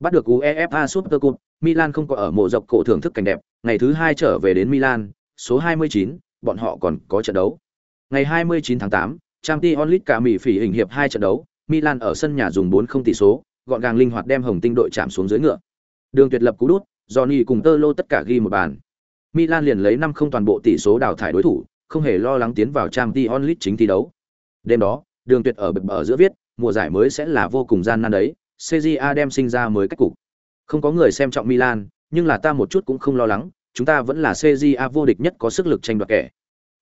Bắt được UEFA Super Cup, Milan không có ở mộ dọc cổ thưởng thức cảnh đẹp, ngày thứ hai trở về đến Milan, số 29, bọn họ còn có trận đấu. Ngày 29 tháng 8, Champions League cả Mỹ phỉ hình hiệp hai trận đấu, Milan ở sân nhà dùng 4-0 tỷ số, gọn gàng linh hoạt đem Hồng Tinh đội chạm xuống dưới ngựa. Đường tuyệt lập cú đút, Johnny cùng Tơ Lô tất cả ghi một bàn. Milan liền lấy 5-0 toàn bộ tỷ số đào thải đối thủ, không hề lo lắng tiến vào Champions League chính thi đấu. Đêm đó, Đường Tuyệt ở bực ở giữa viết, mùa giải mới sẽ là vô cùng gian nan đấy, CJA đem sinh ra mới cách cục. Không có người xem trọng Milan, nhưng là ta một chút cũng không lo lắng, chúng ta vẫn là CJA vô địch nhất có sức lực tranh đoạt kẻ.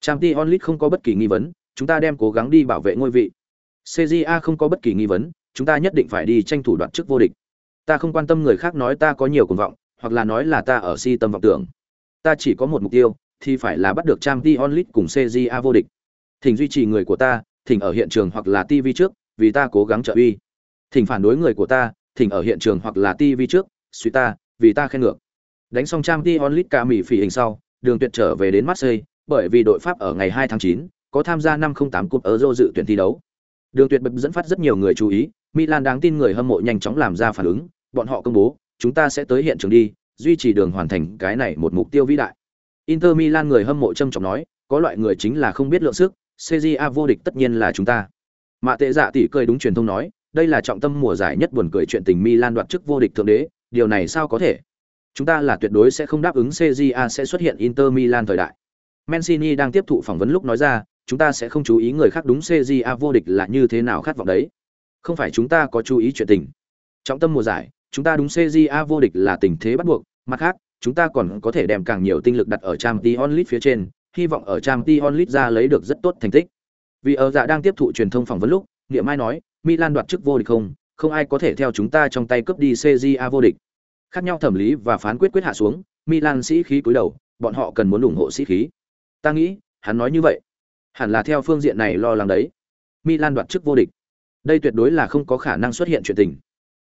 Trang Ti Onlit không có bất kỳ nghi vấn, chúng ta đem cố gắng đi bảo vệ ngôi vị. CJA không có bất kỳ nghi vấn, chúng ta nhất định phải đi tranh thủ đoạt chức vô địch. Ta không quan tâm người khác nói ta có nhiều cuồng vọng, hoặc là nói là ta ở si tâm vọng tưởng. Ta chỉ có một mục tiêu, thì phải là bắt được Trang Ti Onlit cùng CJA vô địch. Thỉnh duy trì người của ta, thỉnh ở hiện trường hoặc là TV trước, vì ta cố gắng trợ uy. Thỉnh phản đối người của ta, thỉnh ở hiện trường hoặc là TV trước, suy ta, vì ta khen ngược. Đánh xong Trang Ti Onlit cả Mỹ phỉ hình sau, Đường Tuyệt trở về đến Marseille, bởi vì đội Pháp ở ngày 2 tháng 9 có tham gia 508 cúp Euro dự tuyển thi đấu. Đường Tuyệt bật dẫn phát rất nhiều người chú ý, Milan đáng tin người hâm mộ nhanh chóng làm ra phản ứng, bọn họ công bố, chúng ta sẽ tới hiện trường đi, duy trì đường hoàn thành cái này một mục tiêu vĩ đại. Inter Milan người hâm mộ trầm trọng nói, có loại người chính là không biết lượng sức, CJA vô địch tất nhiên là chúng ta. Mạ Tệ Dạ tỷ cười đúng truyền thông nói, đây là trọng tâm mùa giải nhất buồn cười chuyện tình Milan đoạt chức vô địch thượng đế, điều này sao có thể? Chúng ta là tuyệt đối sẽ không đáp ứng CJA sẽ xuất hiện Inter Milan thời đại. Mancini đang tiếp thụ phỏng vấn lúc nói ra, chúng ta sẽ không chú ý người khác đúng CJA vô địch là như thế nào khát vọng đấy. Không phải chúng ta có chú ý chuyện tình. Trọng tâm mùa giải, chúng ta đúng CJA vô địch là tình thế bắt buộc, mặt khác, chúng ta còn có thể đem càng nhiều tinh lực đặt ở Champions League phía trên, hy vọng ở Champions League ra lấy được rất tốt thành tích. Vì ở dạ đang tiếp thụ truyền thông phỏng vấn lúc, Niệm Mai nói, Milan đoạt chức vô địch không, không ai có thể theo chúng ta trong tay cướp đi CJA vô địch. Khác nhau thẩm lý và phán quyết quyết hạ xuống, Milan sĩ khí cúi đầu, bọn họ cần muốn ủng hộ sĩ khí. Ta nghĩ, hắn nói như vậy, hẳn là theo phương diện này lo lắng đấy. Milan đoạt chức vô địch. đây tuyệt đối là không có khả năng xuất hiện chuyện tình.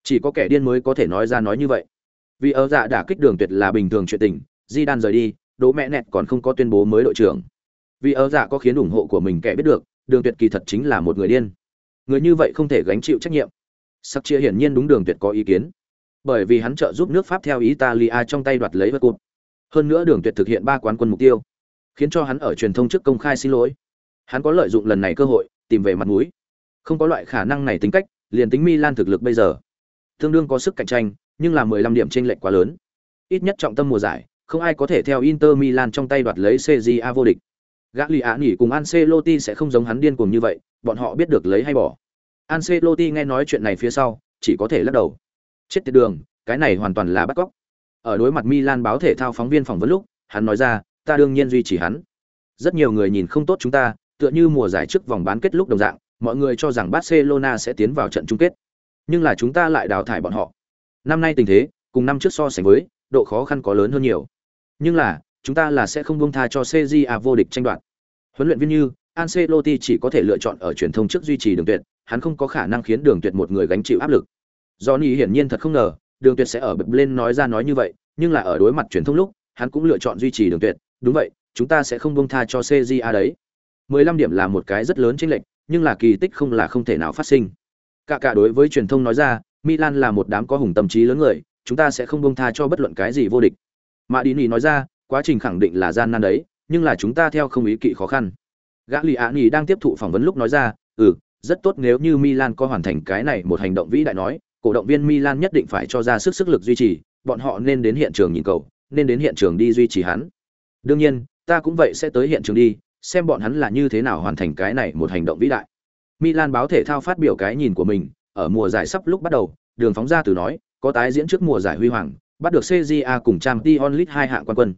Chỉ có kẻ điên mới có thể nói ra nói như vậy. Vì ở dạ đả kích đường tuyệt là bình thường chuyện tình di đan rời đi đỗ mẹ nẹt còn không có tuyên bố mới đội trưởng. Vì ở dạ có khiến ủng hộ của mình kẻ biết được đường tuyệt kỳ thật chính là một người điên. Người như vậy không thể gánh chịu trách nhiệm. Sắc chia hiển nhiên đúng đường tuyệt có ý kiến. Bởi vì hắn trợ giúp nước pháp theo italia trong tay đoạt lấy vật cột hơn nữa đường tuyệt thực hiện ba quán quân mục tiêu khiến cho hắn ở truyền thông trước công khai xin lỗi. Hắn có lợi dụng lần này cơ hội, tìm về mặt mũi. Không có loại khả năng này tính cách, liền tính milan thực lực bây giờ, tương đương có sức cạnh tranh, nhưng là 15 điểm chênh lệch quá lớn. Ít nhất trọng tâm mùa giải, không ai có thể theo inter milan trong tay đoạt lấy cja vô địch. Gã lì nghỉ cùng ancelotti sẽ không giống hắn điên cuồng như vậy, bọn họ biết được lấy hay bỏ. Ancelotti nghe nói chuyện này phía sau, chỉ có thể lắc đầu. Chết tiệt đường, cái này hoàn toàn là bắt cóc. Ở đối mặt milan báo thể thao phóng viên phỏng vấn lúc, hắn nói ra ta đương nhiên duy trì hắn. Rất nhiều người nhìn không tốt chúng ta, tựa như mùa giải trước vòng bán kết lúc đồng dạng, mọi người cho rằng barcelona sẽ tiến vào trận chung kết. Nhưng là chúng ta lại đào thải bọn họ. Năm nay tình thế, cùng năm trước so sánh với, độ khó khăn có lớn hơn nhiều. Nhưng là, chúng ta là sẽ không buông tha cho CJA vô địch tranh đoạt. Huấn luyện viên như Ancelotti chỉ có thể lựa chọn ở truyền thông trước duy trì đường tuyệt, hắn không có khả năng khiến đường tuyệt một người gánh chịu áp lực. Johnny hiển nhiên thật không ngờ, đường tuyệt sẽ ở bập lên nói ra nói như vậy, nhưng là ở đối mặt truyền thông lúc, hắn cũng lựa chọn duy trì đường tuyệt đúng vậy, chúng ta sẽ không buông tha cho CJA đấy. 15 điểm là một cái rất lớn chênh lệch, nhưng là kỳ tích không là không thể nào phát sinh. Cả cả đối với truyền thông nói ra, Milan là một đám có hùng tâm trí lớn người, chúng ta sẽ không buông tha cho bất luận cái gì vô địch. Mà Đi nói ra, quá trình khẳng định là gian nan đấy, nhưng là chúng ta theo không ý kỵ khó khăn. Gã lì ạ đang tiếp thụ phỏng vấn lúc nói ra ừ rất tốt nếu như Milan có hoàn thành cái này, một hành động vĩ đại nói. Cổ động viên Milan nhất định phải cho ra sức sức lực duy trì, bọn họ nên đến hiện trường nhìn cầu, nên đến hiện trường đi duy trì hắn đương nhiên ta cũng vậy sẽ tới hiện trường đi xem bọn hắn là như thế nào hoàn thành cái này một hành động vĩ đại Milan báo thể thao phát biểu cái nhìn của mình ở mùa giải sắp lúc bắt đầu đường phóng ra từ nói có tái diễn trước mùa giải huy hoàng bắt được CJA cùng trang t onlit hai hạng quan quân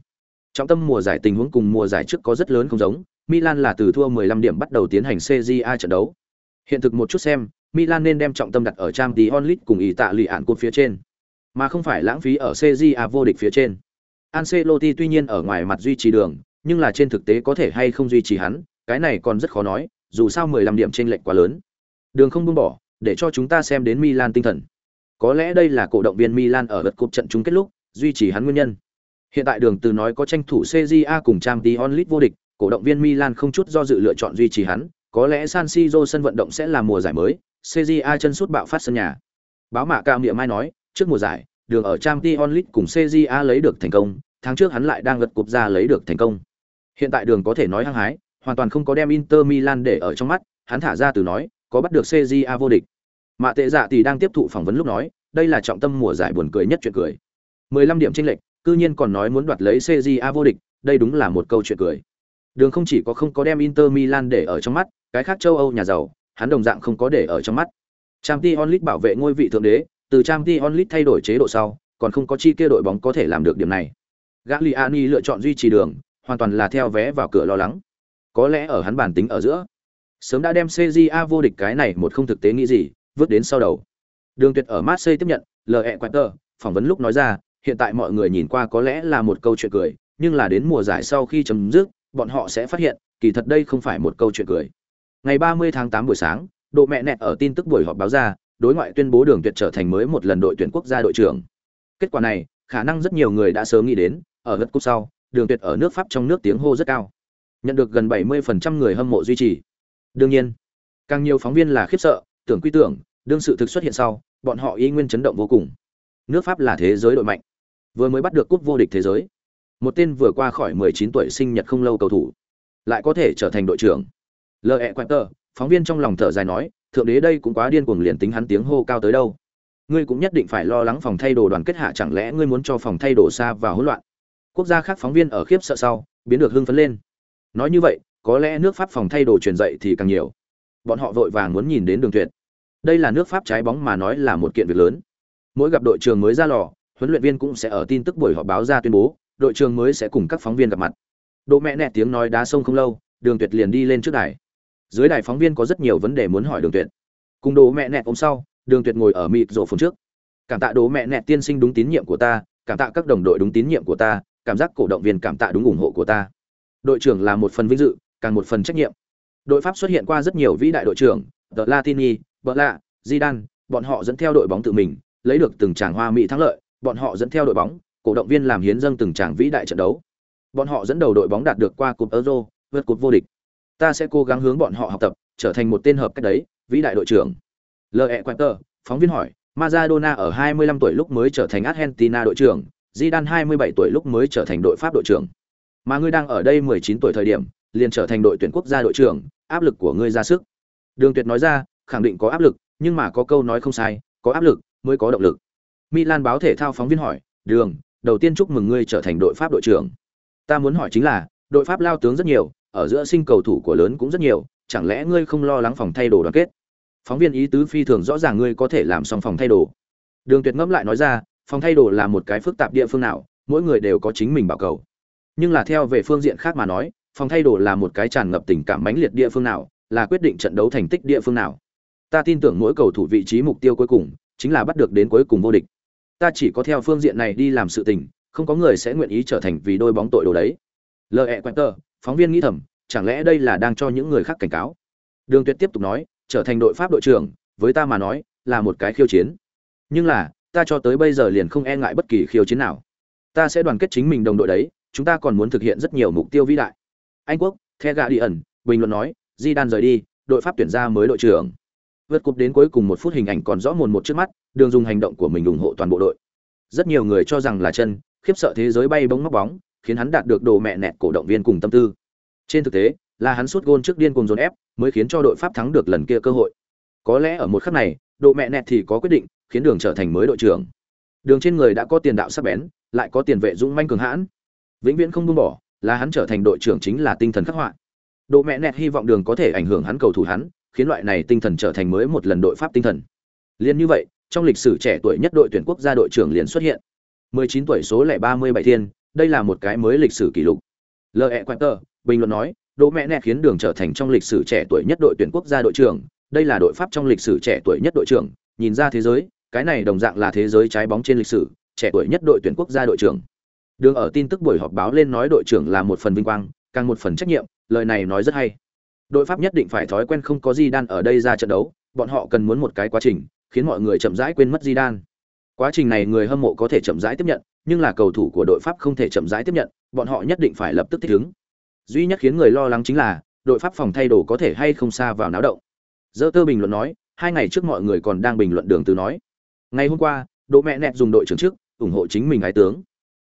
Trọng tâm mùa giải tình huống cùng mùa giải trước có rất lớn không giống, Milan là từ thua 15 điểm bắt đầu tiến hành CJA trận đấu. Hiện thực một chút xem, Milan nên đem trọng tâm đặt ở trang t onlit cùng ý tạ lì ạn cột phía trên, mà không phải lãng phí ở CJA vô địch phía trên. Ancelotti tuy nhiên ở ngoài mặt duy trì đường, nhưng là trên thực tế có thể hay không duy trì hắn, cái này còn rất khó nói, dù sao 15 điểm trên lệch quá lớn. Đường không buông bỏ, để cho chúng ta xem đến Milan tinh thần. Có lẽ đây là cổ động viên Milan ở vật cúp trận chung kết lúc, duy trì hắn nguyên nhân. Hiện tại Đường Từ nói có tranh thủ CJA cùng Champions League vô địch, cổ động viên Milan không chút do dự lựa chọn duy trì hắn, có lẽ San Siro sân vận động sẽ là mùa giải mới, CJA chân sút bạo phát sân nhà. Báo mạ cao niệm mai nói, trước mùa giải, Đường ở Champions League cùng CJA lấy được thành công, tháng trước hắn lại đang gật cục ra lấy được thành công. Hiện tại Đường có thể nói hăng hái, hoàn toàn không có đem Inter Milan để ở trong mắt, hắn thả ra từ nói, có bắt được CJA vô địch. Mạ Tệ Dạ thì đang tiếp thụ phỏng vấn lúc nói, đây là trọng tâm mùa giải buồn cười nhất chuyện cười. 15 điểm chênh lệch, cư nhiên còn nói muốn đoạt lấy CJA vô địch, đây đúng là một câu chuyện cười. Đường không chỉ có không có đem Inter Milan để ở trong mắt, cái khác châu Âu nhà giàu, hắn đồng dạng không có để ở trong mắt. Champions League bảo vệ ngôi vị thượng đế, từ Champions onlit thay đổi chế độ sau, còn không có chi kia đội bóng có thể làm được điểm này. Gagliani lựa chọn duy trì đường, hoàn toàn là theo vé vào cửa lo lắng. Có lẽ ở hắn bản tính ở giữa, sớm đã đem CJA vô địch cái này một không thực tế nghĩ gì, vứt đến sau đầu. Đường Tuyệt ở Marseille tiếp nhận, LE Quater, phỏng vấn lúc nói ra, hiện tại mọi người nhìn qua có lẽ là một câu chuyện cười, nhưng là đến mùa giải sau khi chấm dứt, bọn họ sẽ phát hiện, kỳ thật đây không phải một câu chuyện cười. Ngày 30 tháng 8 buổi sáng, độ mẹ nẹt ở tin tức buổi họp báo ra, đối ngoại tuyên bố Đường Tuyệt trở thành mới một lần đội tuyển quốc gia đội trưởng. Kết quả này, khả năng rất nhiều người đã sớm nghĩ đến, ở gật cúp sau, Đường Tuyệt ở nước Pháp trong nước tiếng hô rất cao, nhận được gần 70% người hâm mộ duy trì. Đương nhiên, càng nhiều phóng viên là khiếp sợ, tưởng quy tưởng, đương sự thực xuất hiện sau, bọn họ y nguyên chấn động vô cùng. Nước Pháp là thế giới đội mạnh vừa mới bắt được cúp vô địch thế giới một tên vừa qua khỏi 19 tuổi sinh nhật không lâu cầu thủ lại có thể trở thành đội trưởng lệ quater phóng viên trong lòng thở dài nói thượng đế đây cũng quá điên cuồng liền tính hắn tiếng hô cao tới đâu. Ngươi cũng nhất định phải lo lắng phòng thay đồ đoàn kết hạ, chẳng lẽ ngươi muốn cho phòng thay đồ xa và hỗn loạn? Quốc gia khác phóng viên ở khiếp sợ sau, biến được hưng phấn lên. Nói như vậy, có lẽ nước pháp phòng thay đồ truyền dạy thì càng nhiều. Bọn họ vội vàng muốn nhìn đến đường tuyệt. Đây là nước pháp trái bóng mà nói là một kiện việc lớn. Mỗi gặp đội trường mới ra lò, huấn luyện viên cũng sẽ ở tin tức buổi họp báo ra tuyên bố, đội trường mới sẽ cùng các phóng viên gặp mặt. Độ mẹ nẹ tiếng nói đá sông không lâu, đường tuyệt liền đi lên trước đài dưới đài phóng viên có rất nhiều vấn đề muốn hỏi đường tuyệt. Cùng đồ mẹ nẹt hôm sau đường tuyệt ngồi ở mịt rộ phun trước. Cảm tạ đồ mẹ nẹt tiên sinh đúng tín nhiệm của ta cảm tạ các đồng đội đúng tín nhiệm của ta cảm giác cổ động viên cảm tạ đúng ủng hộ của ta. Đội trưởng là một phần vinh dự càng một phần trách nhiệm. Đội pháp xuất hiện qua rất nhiều vĩ đại đội trưởng the latini vợ lạ Zidane, bọn họ dẫn theo đội bóng tự mình lấy được từng tràng hoa mỹ thắng lợi bọn họ dẫn theo đội bóng cổ động viên làm hiến dâng từng tràng vĩ đại trận đấu. Bọn họ dẫn đầu đội bóng đạt được qua cúp euro vượt cúp vô địch ta sẽ cố gắng hướng bọn họ học tập trở thành một tên hợp cách đấy vĩ đại đội trưởng L.E. tờ phóng viên hỏi, Maradona ở 25 tuổi lúc mới trở thành Argentina đội trưởng, Zidane 27 tuổi lúc mới trở thành đội Pháp đội trưởng. Mà ngươi đang ở đây 19 tuổi thời điểm, liền trở thành đội tuyển quốc gia đội trưởng, áp lực của ngươi ra sức. Đường Tuyệt nói ra, khẳng định có áp lực, nhưng mà có câu nói không sai, có áp lực mới có động lực. Milan báo thể thao phóng viên hỏi, "Đường, đầu tiên chúc mừng ngươi trở thành đội Pháp đội trưởng. Ta muốn hỏi chính là, đội Pháp lao tướng rất nhiều, ở giữa sinh cầu thủ của lớn cũng rất nhiều, chẳng lẽ ngươi không lo lắng phòng thay đồ đoàn kết?" phóng viên ý tứ phi thường rõ ràng ngươi có thể làm xong phòng thay đồ. Đường tuyệt ngẫm lại nói ra phòng thay đồ là một cái phức tạp địa phương nào mỗi người đều có chính mình bảo cầu. Nhưng là theo về phương diện khác mà nói phòng thay đồ là một cái tràn ngập tình cảm mãnh liệt địa phương nào là quyết định trận đấu thành tích địa phương nào. Ta tin tưởng mỗi cầu thủ vị trí mục tiêu cuối cùng chính là bắt được đến cuối cùng vô địch. Ta chỉ có theo phương diện này đi làm sự tình không có người sẽ nguyện ý trở thành vì đôi bóng tội đồ đấy. Lờ ẹ quẹt tờ phóng viên nghĩ thầm, chẳng lẽ đây là đang cho những người khác cảnh cáo? Đường tuyệt tiếp tục nói, trở thành đội pháp đội trưởng, với ta mà nói, là một cái khiêu chiến. Nhưng là, ta cho tới bây giờ liền không e ngại bất kỳ khiêu chiến nào. Ta sẽ đoàn kết chính mình đồng đội đấy, chúng ta còn muốn thực hiện rất nhiều mục tiêu vĩ đại. Anh quốc, the gà đi ẩn bình luận nói di đan rời đi, đội pháp tuyển ra mới đội trưởng. Vượt cục đến cuối cùng một phút hình ảnh còn rõ mồn một trước mắt, đường dùng hành động của mình ủng hộ toàn bộ đội. Rất nhiều người cho rằng là chân, khiếp sợ thế giới bay bóng móc bóng khiến hắn đạt được đồ mẹ nẹt cổ động viên cùng tâm tư. Trên thực tế, là hắn sút gôn trước điên cùng dồn ép, mới khiến cho đội pháp thắng được lần kia cơ hội. Có lẽ ở một khắc này độ mẹ nẹt thì có quyết định, khiến đường trở thành mới đội trưởng. Đường trên người đã có tiền đạo sắc bén, lại có tiền vệ dũng manh cường hãn. Vĩnh viễn không buông bỏ, là hắn trở thành đội trưởng chính là tinh thần khắc họa. Độ mẹ nẹt hy vọng đường có thể ảnh hưởng hắn cầu thủ hắn, khiến loại này tinh thần trở thành mới một lần đội pháp tinh thần. Liên như vậy, trong lịch sử trẻ tuổi nhất đội tuyển quốc gia đội trưởng liền xuất hiện. 19 tuổi số lẻ 37 thiên đây là một cái mới lịch sử kỷ lục L.E. Quater, bình luận nói, Đỗ Mẹ Nẹ khiến Đường trở thành trong lịch sử trẻ tuổi nhất đội tuyển quốc gia đội trưởng, đây là đội Pháp trong lịch sử trẻ tuổi nhất đội trưởng, nhìn ra thế giới, cái này đồng dạng là thế giới trái bóng trên lịch sử, trẻ tuổi nhất đội tuyển quốc gia đội trưởng. Đường ở tin tức buổi họp báo lên nói đội trưởng là một phần vinh quang, càng một phần trách nhiệm, lời này nói rất hay. Đội Pháp nhất định phải thói quen không có Zidane ở đây ra trận đấu, bọn họ cần muốn một cái quá trình, khiến mọi người chậm rãi quên mất Zidane. Quá trình này người hâm mộ có thể chậm rãi tiếp nhận, nhưng là cầu thủ của đội Pháp không thể chậm rãi tiếp nhận, bọn họ nhất định phải lập tức thích ứng. Duy nhất khiến người lo lắng chính là đội pháp phòng thay đồ có thể hay không xa vào náo động. Dơ tơ bình luận nói hai ngày trước mọi người còn đang bình luận đường từ nói. Ngày hôm qua đỗ mẹ nẹt dùng đội trưởng trước ủng hộ chính mình ái tướng.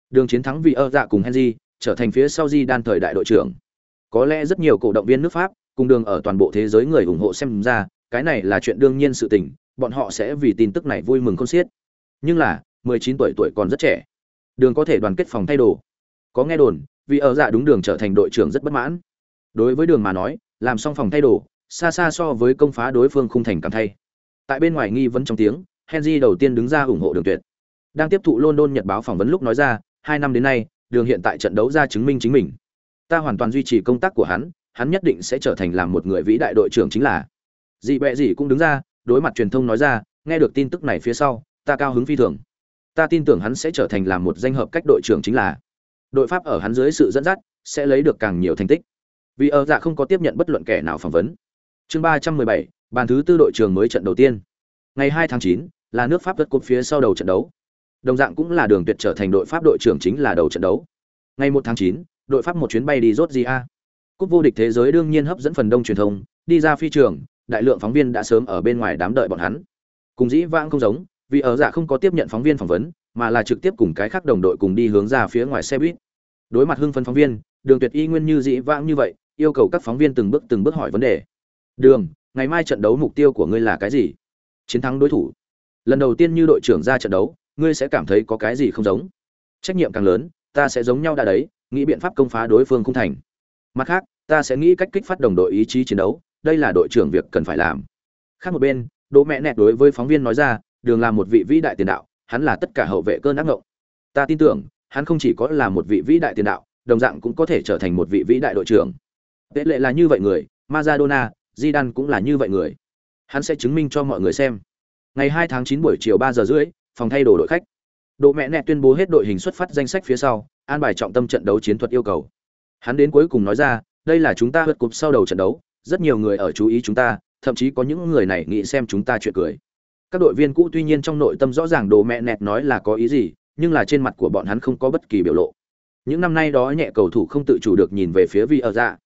Đường chiến thắng vì ơ dạ cùng henry trở thành phía sau di đan thời đại đội trưởng. Có lẽ rất nhiều cổ động viên nước pháp cùng đường ở toàn bộ thế giới người ủng hộ xem ra cái này là chuyện đương nhiên sự tình bọn họ sẽ vì tin tức này vui mừng khôn xiết. Nhưng là 19 tuổi tuổi còn rất trẻ đường có thể đoàn kết phòng thay đồ. Có nghe đồn, vì ở dạ đúng đường trở thành đội trưởng rất bất mãn. Đối với đường mà nói, làm xong phòng thay đồ, xa xa so với công phá đối phương khung thành cảm thay. Tại bên ngoài nghi vấn trong tiếng, henry đầu tiên đứng ra ủng hộ đường tuyệt. Đang tiếp thụ london nhật báo phỏng vấn lúc nói ra, hai năm đến nay, đường hiện tại trận đấu ra chứng minh chính mình. Ta hoàn toàn duy trì công tác của hắn hắn nhất định sẽ trở thành làm một người vĩ đại đội trưởng chính là. Dị bẹ dị cũng đứng ra, đối mặt truyền thông nói ra, nghe được tin tức này phía sau, ta cao hứng phi thường ta tin tưởng hắn sẽ trở thành làm một danh hợp cách đội trưởng chính là. Đội pháp ở hắn dưới sự dẫn dắt, sẽ lấy được càng nhiều thành tích. Vì ở dạ không có tiếp nhận bất luận kẻ nào phỏng vấn. Chương ba trăm mười bảy, bàn thứ tư đội trường mới trận đầu tiên. Ngày hai tháng chín, là nước pháp đất cột phía sau đầu trận đấu. Đồng dạng cũng là đường tuyệt trở thành đội pháp đội trưởng chính là đầu trận đấu. Ngày một tháng chín, đội pháp một chuyến bay đi rốt gì a cúp vô địch thế giới đương nhiên hấp dẫn phần đông truyền thông, đi ra phi trường, đại lượng phóng viên đã sớm ở bên ngoài đám đợi bọn hắn. Cùng dĩ vãng không giống vì ở dạ không có tiếp nhận phóng viên phỏng vấn, mà là trực tiếp cùng cái khác đồng đội cùng đi hướng ra phía ngoài xe buýt. Đối mặt hưng phấn phóng viên, đường tuyệt y nguyên như dĩ vãng như vậy, yêu cầu các phóng viên từng bước từng bước hỏi vấn đề. Đường, ngày mai trận đấu mục tiêu của ngươi là cái gì? Chiến thắng đối thủ. Lần đầu tiên như đội trưởng ra trận đấu, ngươi sẽ cảm thấy có cái gì không giống? Trách nhiệm càng lớn, ta sẽ giống nhau đã đấy, nghĩ biện pháp công phá đối phương không thành. Mặt khác, ta sẽ nghĩ cách kích phát đồng đội ý chí chiến đấu, đây là đội trưởng việc cần phải làm. Khác một bên, đỗ mẹ nẹt đối với phóng viên nói ra đường là một vị vĩ đại tiền đạo hắn là tất cả hậu vệ cơn ác ngộng ta tin tưởng hắn không chỉ có là một vị vĩ đại tiền đạo, đồng dạng cũng có thể trở thành một vị vĩ đại đội trưởng. Tệ lệ là như vậy người, Maradona, Zidane cũng là như vậy người. Hắn sẽ chứng minh cho mọi người xem. Ngày 2 tháng 9 buổi chiều 3 giờ rưỡi, phòng thay đồ đội khách. Độ mẹ nẹ tuyên bố hết đội hình xuất phát danh sách phía sau, an bài trọng tâm trận đấu chiến thuật yêu cầu. Hắn đến cuối cùng nói ra, đây là chúng ta vượt cục sau đầu trận đấu, rất nhiều người ở chú ý chúng ta, thậm chí có những người này nghĩ xem chúng ta chuyện cười các đội viên cũ tuy nhiên trong nội tâm rõ ràng đồ mẹ nẹt nói là có ý gì, nhưng là trên mặt của bọn hắn không có bất kỳ biểu lộ. Những năm nay đó nhẹ cầu thủ không tự chủ được nhìn về phía vị ở dạ.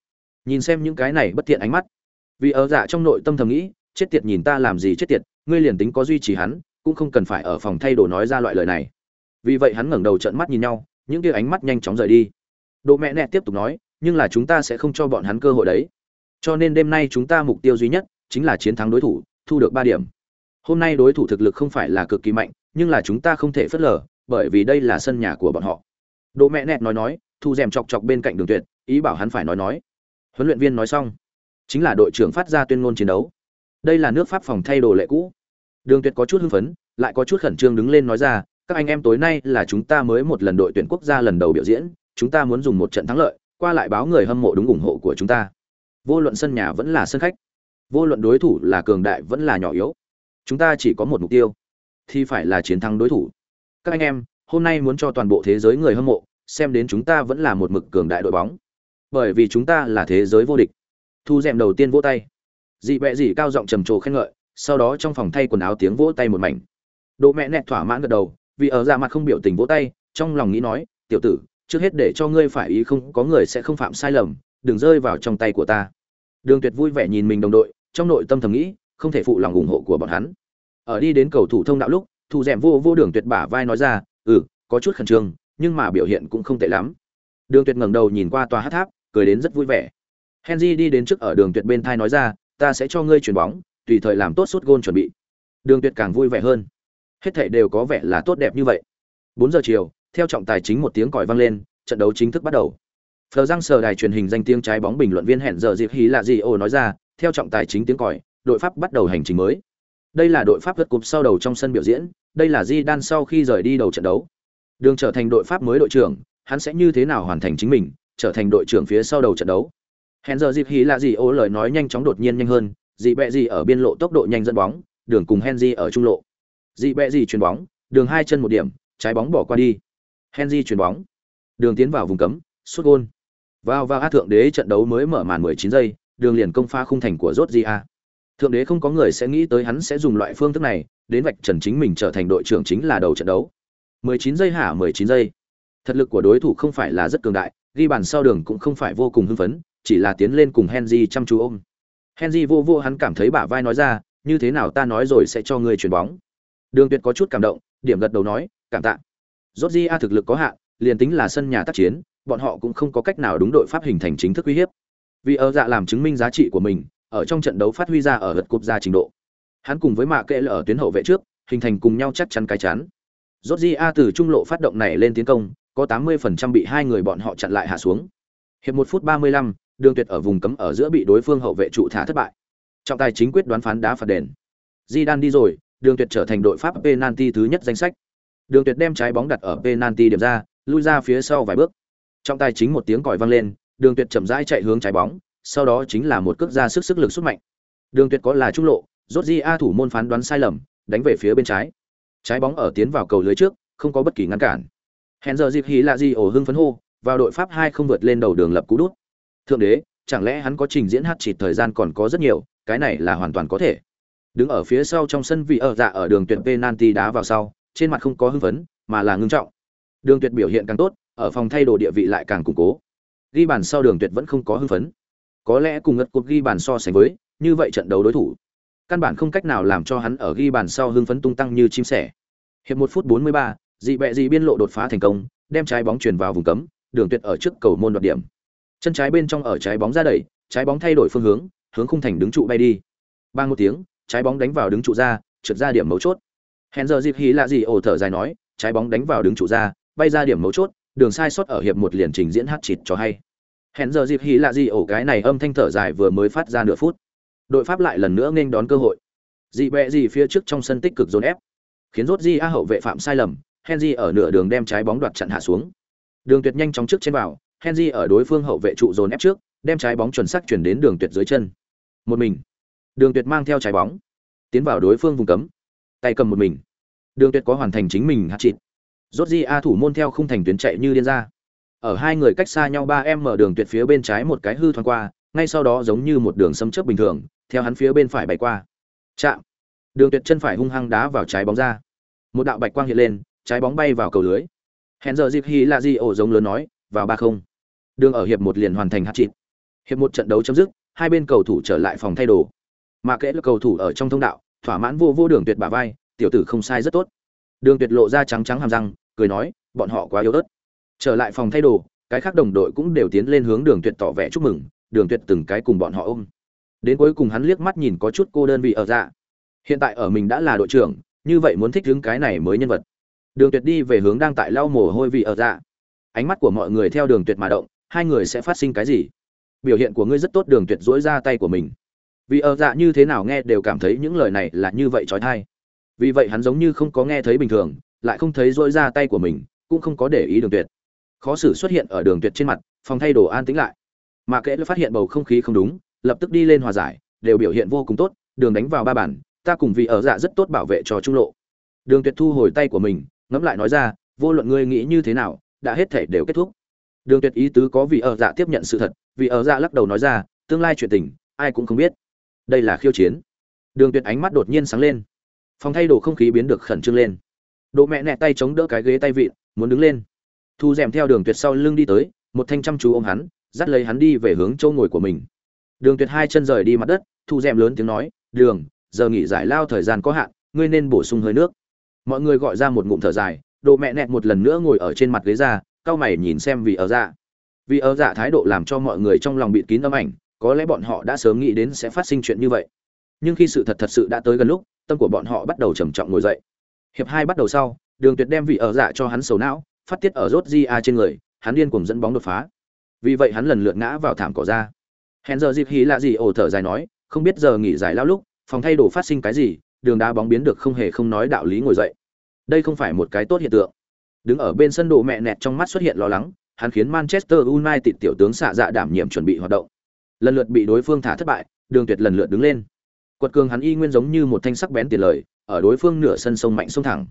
Nhìn xem những cái này bất tiện ánh mắt. Vì ở dạ trong nội tâm thầm nghĩ, chết tiệt nhìn ta làm gì chết tiệt, ngươi liền tính có duy trì hắn, cũng không cần phải ở phòng thay đồ nói ra loại lời này. Vì vậy hắn ngẩng đầu trợn mắt nhìn nhau, những cái ánh mắt nhanh chóng rời đi. Đồ mẹ nẹt tiếp tục nói, nhưng là chúng ta sẽ không cho bọn hắn cơ hội đấy. Cho nên đêm nay chúng ta mục tiêu duy nhất chính là chiến thắng đối thủ, thu được ba điểm hôm nay đối thủ thực lực không phải là cực kỳ mạnh, nhưng là chúng ta không thể phớt lờ, bởi vì đây là sân nhà của bọn họ. Đồ mẹ nẹt nói nói, thu rèm chọc chọc bên cạnh đường tuyệt, ý bảo hắn phải nói nói. Huấn luyện viên nói xong, chính là đội trưởng phát ra tuyên ngôn chiến đấu. Đây là nước pháp phòng thay đồ lệ cũ. Đường tuyệt có chút hưng phấn, lại có chút khẩn trương đứng lên nói ra, các anh em tối nay là chúng ta mới một lần đội tuyển quốc gia lần đầu biểu diễn, chúng ta muốn dùng một trận thắng lợi, qua lại báo người hâm mộ đúng ủng hộ của chúng ta. Vô luận sân nhà vẫn là sân khách, vô luận đối thủ là cường đại vẫn là nhỏ yếu chúng ta chỉ có một mục tiêu, thì phải là chiến thắng đối thủ. Các anh em, hôm nay muốn cho toàn bộ thế giới người hâm mộ xem đến chúng ta vẫn là một mực cường đại đội bóng. Bởi vì chúng ta là thế giới vô địch. Thu d đầu tiên vỗ tay. Dị bẹ dị cao giọng trầm trồ khen ngợi, sau đó trong phòng thay quần áo tiếng vỗ tay một mảnh. Độ mẹ nẹt thỏa mãn gật đầu, vì ở ra mặt không biểu tình vỗ tay, trong lòng nghĩ nói, tiểu tử, trước hết để cho ngươi phải ý không, có người sẽ không phạm sai lầm, đừng rơi vào trong tay của ta. Đường tuyệt vui vẻ nhìn mình đồng đội, trong nội tâm thầm nghĩ không thể phụ lòng ủng hộ của bọn hắn. Ở đi đến cầu thủ thông đạo lúc thủ rèm vô vô đường tuyệt bả vai nói ra ừ có chút khẩn trương nhưng mà biểu hiện cũng không tệ lắm. Đường tuyệt ngẩng đầu nhìn qua tòa hát tháp cười đến rất vui vẻ. Henry đi đến trước ở đường tuyệt bên thai nói ra ta sẽ cho ngươi chuyền bóng tùy thời làm tốt suốt gôn chuẩn bị. Đường tuyệt càng vui vẻ hơn. Hết thảy đều có vẻ là tốt đẹp như vậy. 4 giờ chiều theo trọng tài chính một tiếng còi vang lên trận đấu chính thức bắt đầu. Phờ răng sờ đài truyền hình danh tiếng trái bóng bình luận viên hẹn giờ dịp hí là gì ồ nói ra, theo trọng tài chính tiếng còi, đội Pháp bắt đầu hành trình mới. Đây là đội Pháp vượt cúp sau đầu trong sân biểu diễn, đây là Di Đan sau khi rời đi đầu trận đấu. Đường trở thành đội Pháp mới đội trưởng, hắn sẽ như thế nào hoàn thành chính mình, trở thành đội trưởng phía sau đầu trận đấu. Hẹn giờ dịp hí là gì ô lời nói nhanh chóng đột nhiên nhanh hơn, dị bẹ gì ở biên lộ tốc độ nhanh dẫn bóng, đường cùng Henry ở trung lộ. Dị bẹ gì chuyền bóng, đường hai chân một điểm, trái bóng bỏ qua đi. Henry chuyền bóng, đường tiến vào vùng cấm, sút gôn. Vào vào á thượng đế trận đấu mới mở màn 19 giây, đường liền công pha khung thành của Georgia. Thượng đế không có người sẽ nghĩ tới hắn sẽ dùng loại phương thức này, đến vạch trần chính mình trở thành đội trưởng chính là đầu trận đấu. 19 giây hả 19 giây. Thật lực của đối thủ không phải là rất cường đại, ghi bàn sau đường cũng không phải vô cùng hưng phấn, chỉ là tiến lên cùng Henry chăm chú ôm. Henry vô vô hắn cảm thấy bả vai nói ra, như thế nào ta nói rồi sẽ cho ngươi chuyền bóng. Đường Tuyệt có chút cảm động, điểm gật đầu nói, cảm tạ. Georgia thực lực có hạn, liền tính là sân nhà tác chiến, bọn họ cũng không có cách nào đúng đội pháp hình thành chính thức uy hiếp vì ở dạ làm chứng minh giá trị của mình ở trong trận đấu phát huy ra ở gật cúp ra trình độ. Hắn cùng với mạ kệ là ở tuyến hậu vệ trước hình thành cùng nhau chắc chắn cái chắn. Rốt a từ trung lộ phát động này lên tiến công có 80% bị hai người bọn họ chặn lại hạ xuống. Hiệp một phút 35, đường tuyệt ở vùng cấm ở giữa bị đối phương hậu vệ trụ thả thất bại. Trọng tài chính quyết đoán phán đá phạt đền. Di đi rồi đường tuyệt trở thành đội pháp penalty thứ nhất danh sách. Đường tuyệt đem trái bóng đặt ở penalty điểm ra lui ra phía sau vài bước. Trọng tài chính một tiếng còi vang lên đường tuyệt chậm rãi chạy hướng trái bóng sau đó chính là một cước ra sức sức lực xuất mạnh. Đường tuyệt có là trung lộ, rốt di a thủ môn phán đoán sai lầm, đánh về phía bên trái. Trái bóng ở tiến vào cầu lưới trước, không có bất kỳ ngăn cản. Hẹn giờ dịp hí là gì ổ hưng phấn hô, vào đội pháp hai không vượt lên đầu đường lập cú đút. Thượng đế, chẳng lẽ hắn có trình diễn hát chỉ thời gian còn có rất nhiều, cái này là hoàn toàn có thể. Đứng ở phía sau trong sân vì ở dạ ở đường tuyệt penalty đá vào sau, trên mặt không có hưng phấn, mà là ngưng trọng. Đường tuyệt biểu hiện càng tốt, ở phòng thay đồ địa vị lại càng củng cố. Ghi bàn sau đường tuyệt vẫn không có hưng phấn có lẽ cùng ngất cột ghi bàn so sánh với như vậy trận đấu đối thủ. Căn bản không cách nào làm cho hắn ở ghi bàn sau hưng phấn tung tăng như chim sẻ. Hiệp một phút 43, dị bẹ dị biên lộ đột phá thành công đem trái bóng chuyển vào vùng cấm đường tuyệt ở trước cầu môn đoạt điểm. Chân trái bên trong ở trái bóng ra đẩy trái bóng thay đổi phương hướng hướng khung thành đứng trụ bay đi. Ba một tiếng trái bóng đánh vào đứng trụ ra trượt ra điểm mấu chốt. Hẹn giờ dịp hí là gì ổ thở dài nói trái bóng đánh vào đứng trụ ra bay ra điểm mấu chốt đường sai sót ở hiệp một liền trình diễn hát chịt cho hay hẹn giờ dịp hí lạ gì ổ cái này âm thanh thở dài vừa mới phát ra nửa phút. Đội pháp lại lần nữa nghênh đón cơ hội. Dị bẹ gì phía trước trong sân tích cực dồn ép. Khiến rốt di a hậu vệ phạm sai lầm, henry ở nửa đường đem trái bóng đoạt chặn hạ xuống. Đường tuyệt nhanh chóng trước trên vào, henry ở đối phương hậu vệ trụ dồn ép trước, đem trái bóng chuẩn xác chuyển đến đường tuyệt dưới chân. Một mình. Đường tuyệt mang theo trái bóng, tiến vào đối phương vùng cấm. Tay cầm một mình. Đường tuyệt có hoàn thành chính mình hát chịt Rốt Di A thủ môn theo không thành tuyến chạy như điên ra. Ở hai người cách xa nhau ba em mở đường tuyệt phía bên trái một cái hư thoáng qua, ngay sau đó giống như một đường sấm chớp bình thường, theo hắn phía bên phải bay qua. Chạm! Đường tuyệt chân phải hung hăng đá vào trái bóng ra. Một đạo bạch quang hiện lên trái bóng bay vào cầu lưới. Hẹn giờ dịp hy là gì ổ giống lớn nói vào ba không. Đường ở hiệp một liền hoàn thành hát chịt. Hiệp một trận đấu chấm dứt hai bên cầu thủ trở lại phòng thay đồ. Mà kẽ là cầu thủ ở trong thông đạo thỏa mãn vô vô đường tuyệt bả vai tiểu tử không sai rất tốt. Đường tuyệt lộ ra trắng trắng hàm răng cười nói bọn họ quá yếu ớt trở lại phòng thay đồ, cái khác đồng đội cũng đều tiến lên hướng đường tuyệt tỏ vẻ chúc mừng, đường tuyệt từng cái cùng bọn họ ôm. Đến cuối cùng hắn liếc mắt nhìn có chút cô đơn vị ở dạ. Hiện tại ở mình đã là đội trưởng, như vậy muốn thích hướng cái này mới nhân vật. Đường tuyệt đi về hướng đang tại lau mồ hôi vị ở dạ. Ánh mắt của mọi người theo đường tuyệt mà động, hai người sẽ phát sinh cái gì? Biểu hiện của ngươi rất tốt, đường tuyệt dỗi ra tay của mình. Vì ở dạ như thế nào nghe đều cảm thấy những lời này là như vậy trói thai. Vì vậy hắn giống như không có nghe thấy bình thường, lại không thấy dỗi ra tay của mình, cũng không có để ý đường tuyệt khó xử xuất hiện ở đường tuyệt trên mặt, phòng thay đồ an tĩnh lại. Mà kẽ phát hiện bầu không khí không đúng, lập tức đi lên hòa giải, đều biểu hiện vô cùng tốt, đường đánh vào ba bản ta cùng vì ở dạ rất tốt bảo vệ cho trung lộ. Đường tuyệt thu hồi tay của mình, ngẫm lại nói ra, vô luận ngươi nghĩ như thế nào, đã hết thể đều kết thúc. Đường tuyệt ý tứ có vì ở dạ tiếp nhận sự thật vì ở dạ lắc đầu nói ra, tương lai chuyện tình, ai cũng không biết. Đây là khiêu chiến. Đường tuyệt ánh mắt đột nhiên sáng lên. Phòng thay đồ không khí biến được khẩn trương lên. Độ mẹ nẹ tay chống đỡ cái ghế tay vịn, muốn đứng lên thu rèm theo đường tuyệt sau lưng đi tới, một thanh chăm chú ôm hắn, dắt lấy hắn đi về hướng châu ngồi của mình. Đường tuyệt hai chân rời đi mặt đất, thu rèm lớn tiếng nói, đường, giờ nghỉ giải lao thời gian có hạn, ngươi nên bổ sung hơi nước. Mọi người gọi ra một ngụm thở dài, độ mẹ nẹt một lần nữa ngồi ở trên mặt ghế ra cau mày nhìn xem vì ở dạ. Vì ở dạ thái độ làm cho mọi người trong lòng bịt kín âm ảnh, có lẽ bọn họ đã sớm nghĩ đến sẽ phát sinh chuyện như vậy. Nhưng khi sự thật thật sự đã tới gần lúc, tâm của bọn họ bắt đầu trầm trọng ngồi dậy. Hiệp hai bắt đầu sau, đường tuyệt đem vị ở dạ cho hắn sầu não phát tiết ở rốt di a trên người hắn điên cuồng dẫn bóng đột phá. Vì vậy hắn lần lượt ngã vào thảm cỏ ra. Hẹn giờ dịp hí là gì ổ thở dài nói không biết giờ nghỉ giải lao lúc phòng thay đồ phát sinh cái gì đường đá bóng biến được không hề không nói đạo lý ngồi dậy. Đây không phải một cái tốt hiện tượng. Đứng ở bên sân đồ mẹ nẹt trong mắt xuất hiện lo lắng hắn khiến manchester united tiểu tướng xạ dạ đảm nhiệm chuẩn bị hoạt động. Lần lượt bị đối phương thả thất bại đường tuyệt lần lượt đứng lên. Quật cường hắn y nguyên giống như một thanh sắc bén tiền lời ở đối phương nửa sân sông mạnh sông thẳng.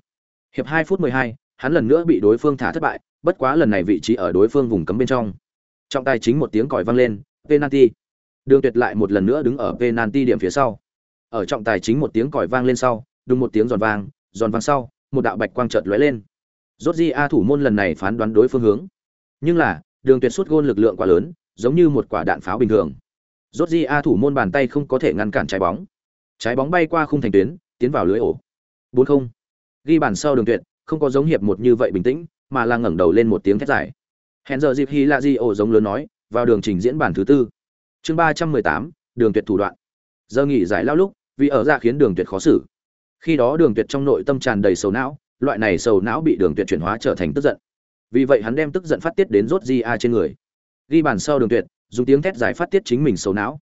Hiệp hai phút mười hai, hắn lần nữa bị đối phương thả thất bại, bất quá lần này vị trí ở đối phương vùng cấm bên trong. Trọng tài chính một tiếng còi vang lên, penalty. Đường tuyệt lại một lần nữa đứng ở penalty điểm phía sau. Ở trọng tài chính một tiếng còi vang lên sau đùng một tiếng giòn vang giòn vang sau, một đạo bạch quang chợt lóe lên. Rốt di a thủ môn lần này phán đoán đối phương hướng. Nhưng là, đường tuyệt suốt gôn lực lượng quá lớn, giống như một quả đạn pháo bình thường. Rốt di a thủ môn bàn tay không có thể ngăn cản trái bóng. Trái bóng bay qua khung thành tuyến, tiến vào lưới ổ. Bốn không. Ghi bàn sau đường tuyệt không có giống hiệp một như vậy bình tĩnh, mà là ngẩng đầu lên một tiếng thét dài. Hẹn giờ dịp hy lạ di ổ giống lớn nói, vào đường trình diễn bản thứ tư. Chương ba trăm mười tám, đường tuyệt thủ đoạn. Giờ nghỉ giải lao lúc, vì ở ra khiến đường tuyệt khó xử. Khi đó đường tuyệt trong nội tâm tràn đầy sầu não, loại này sầu não bị đường tuyệt chuyển hóa trở thành tức giận. Vì vậy hắn đem tức giận phát tiết đến rốt di a trên người. Ghi bàn sau đường tuyệt, dùng tiếng thét giải phát tiết chính mình sầu não.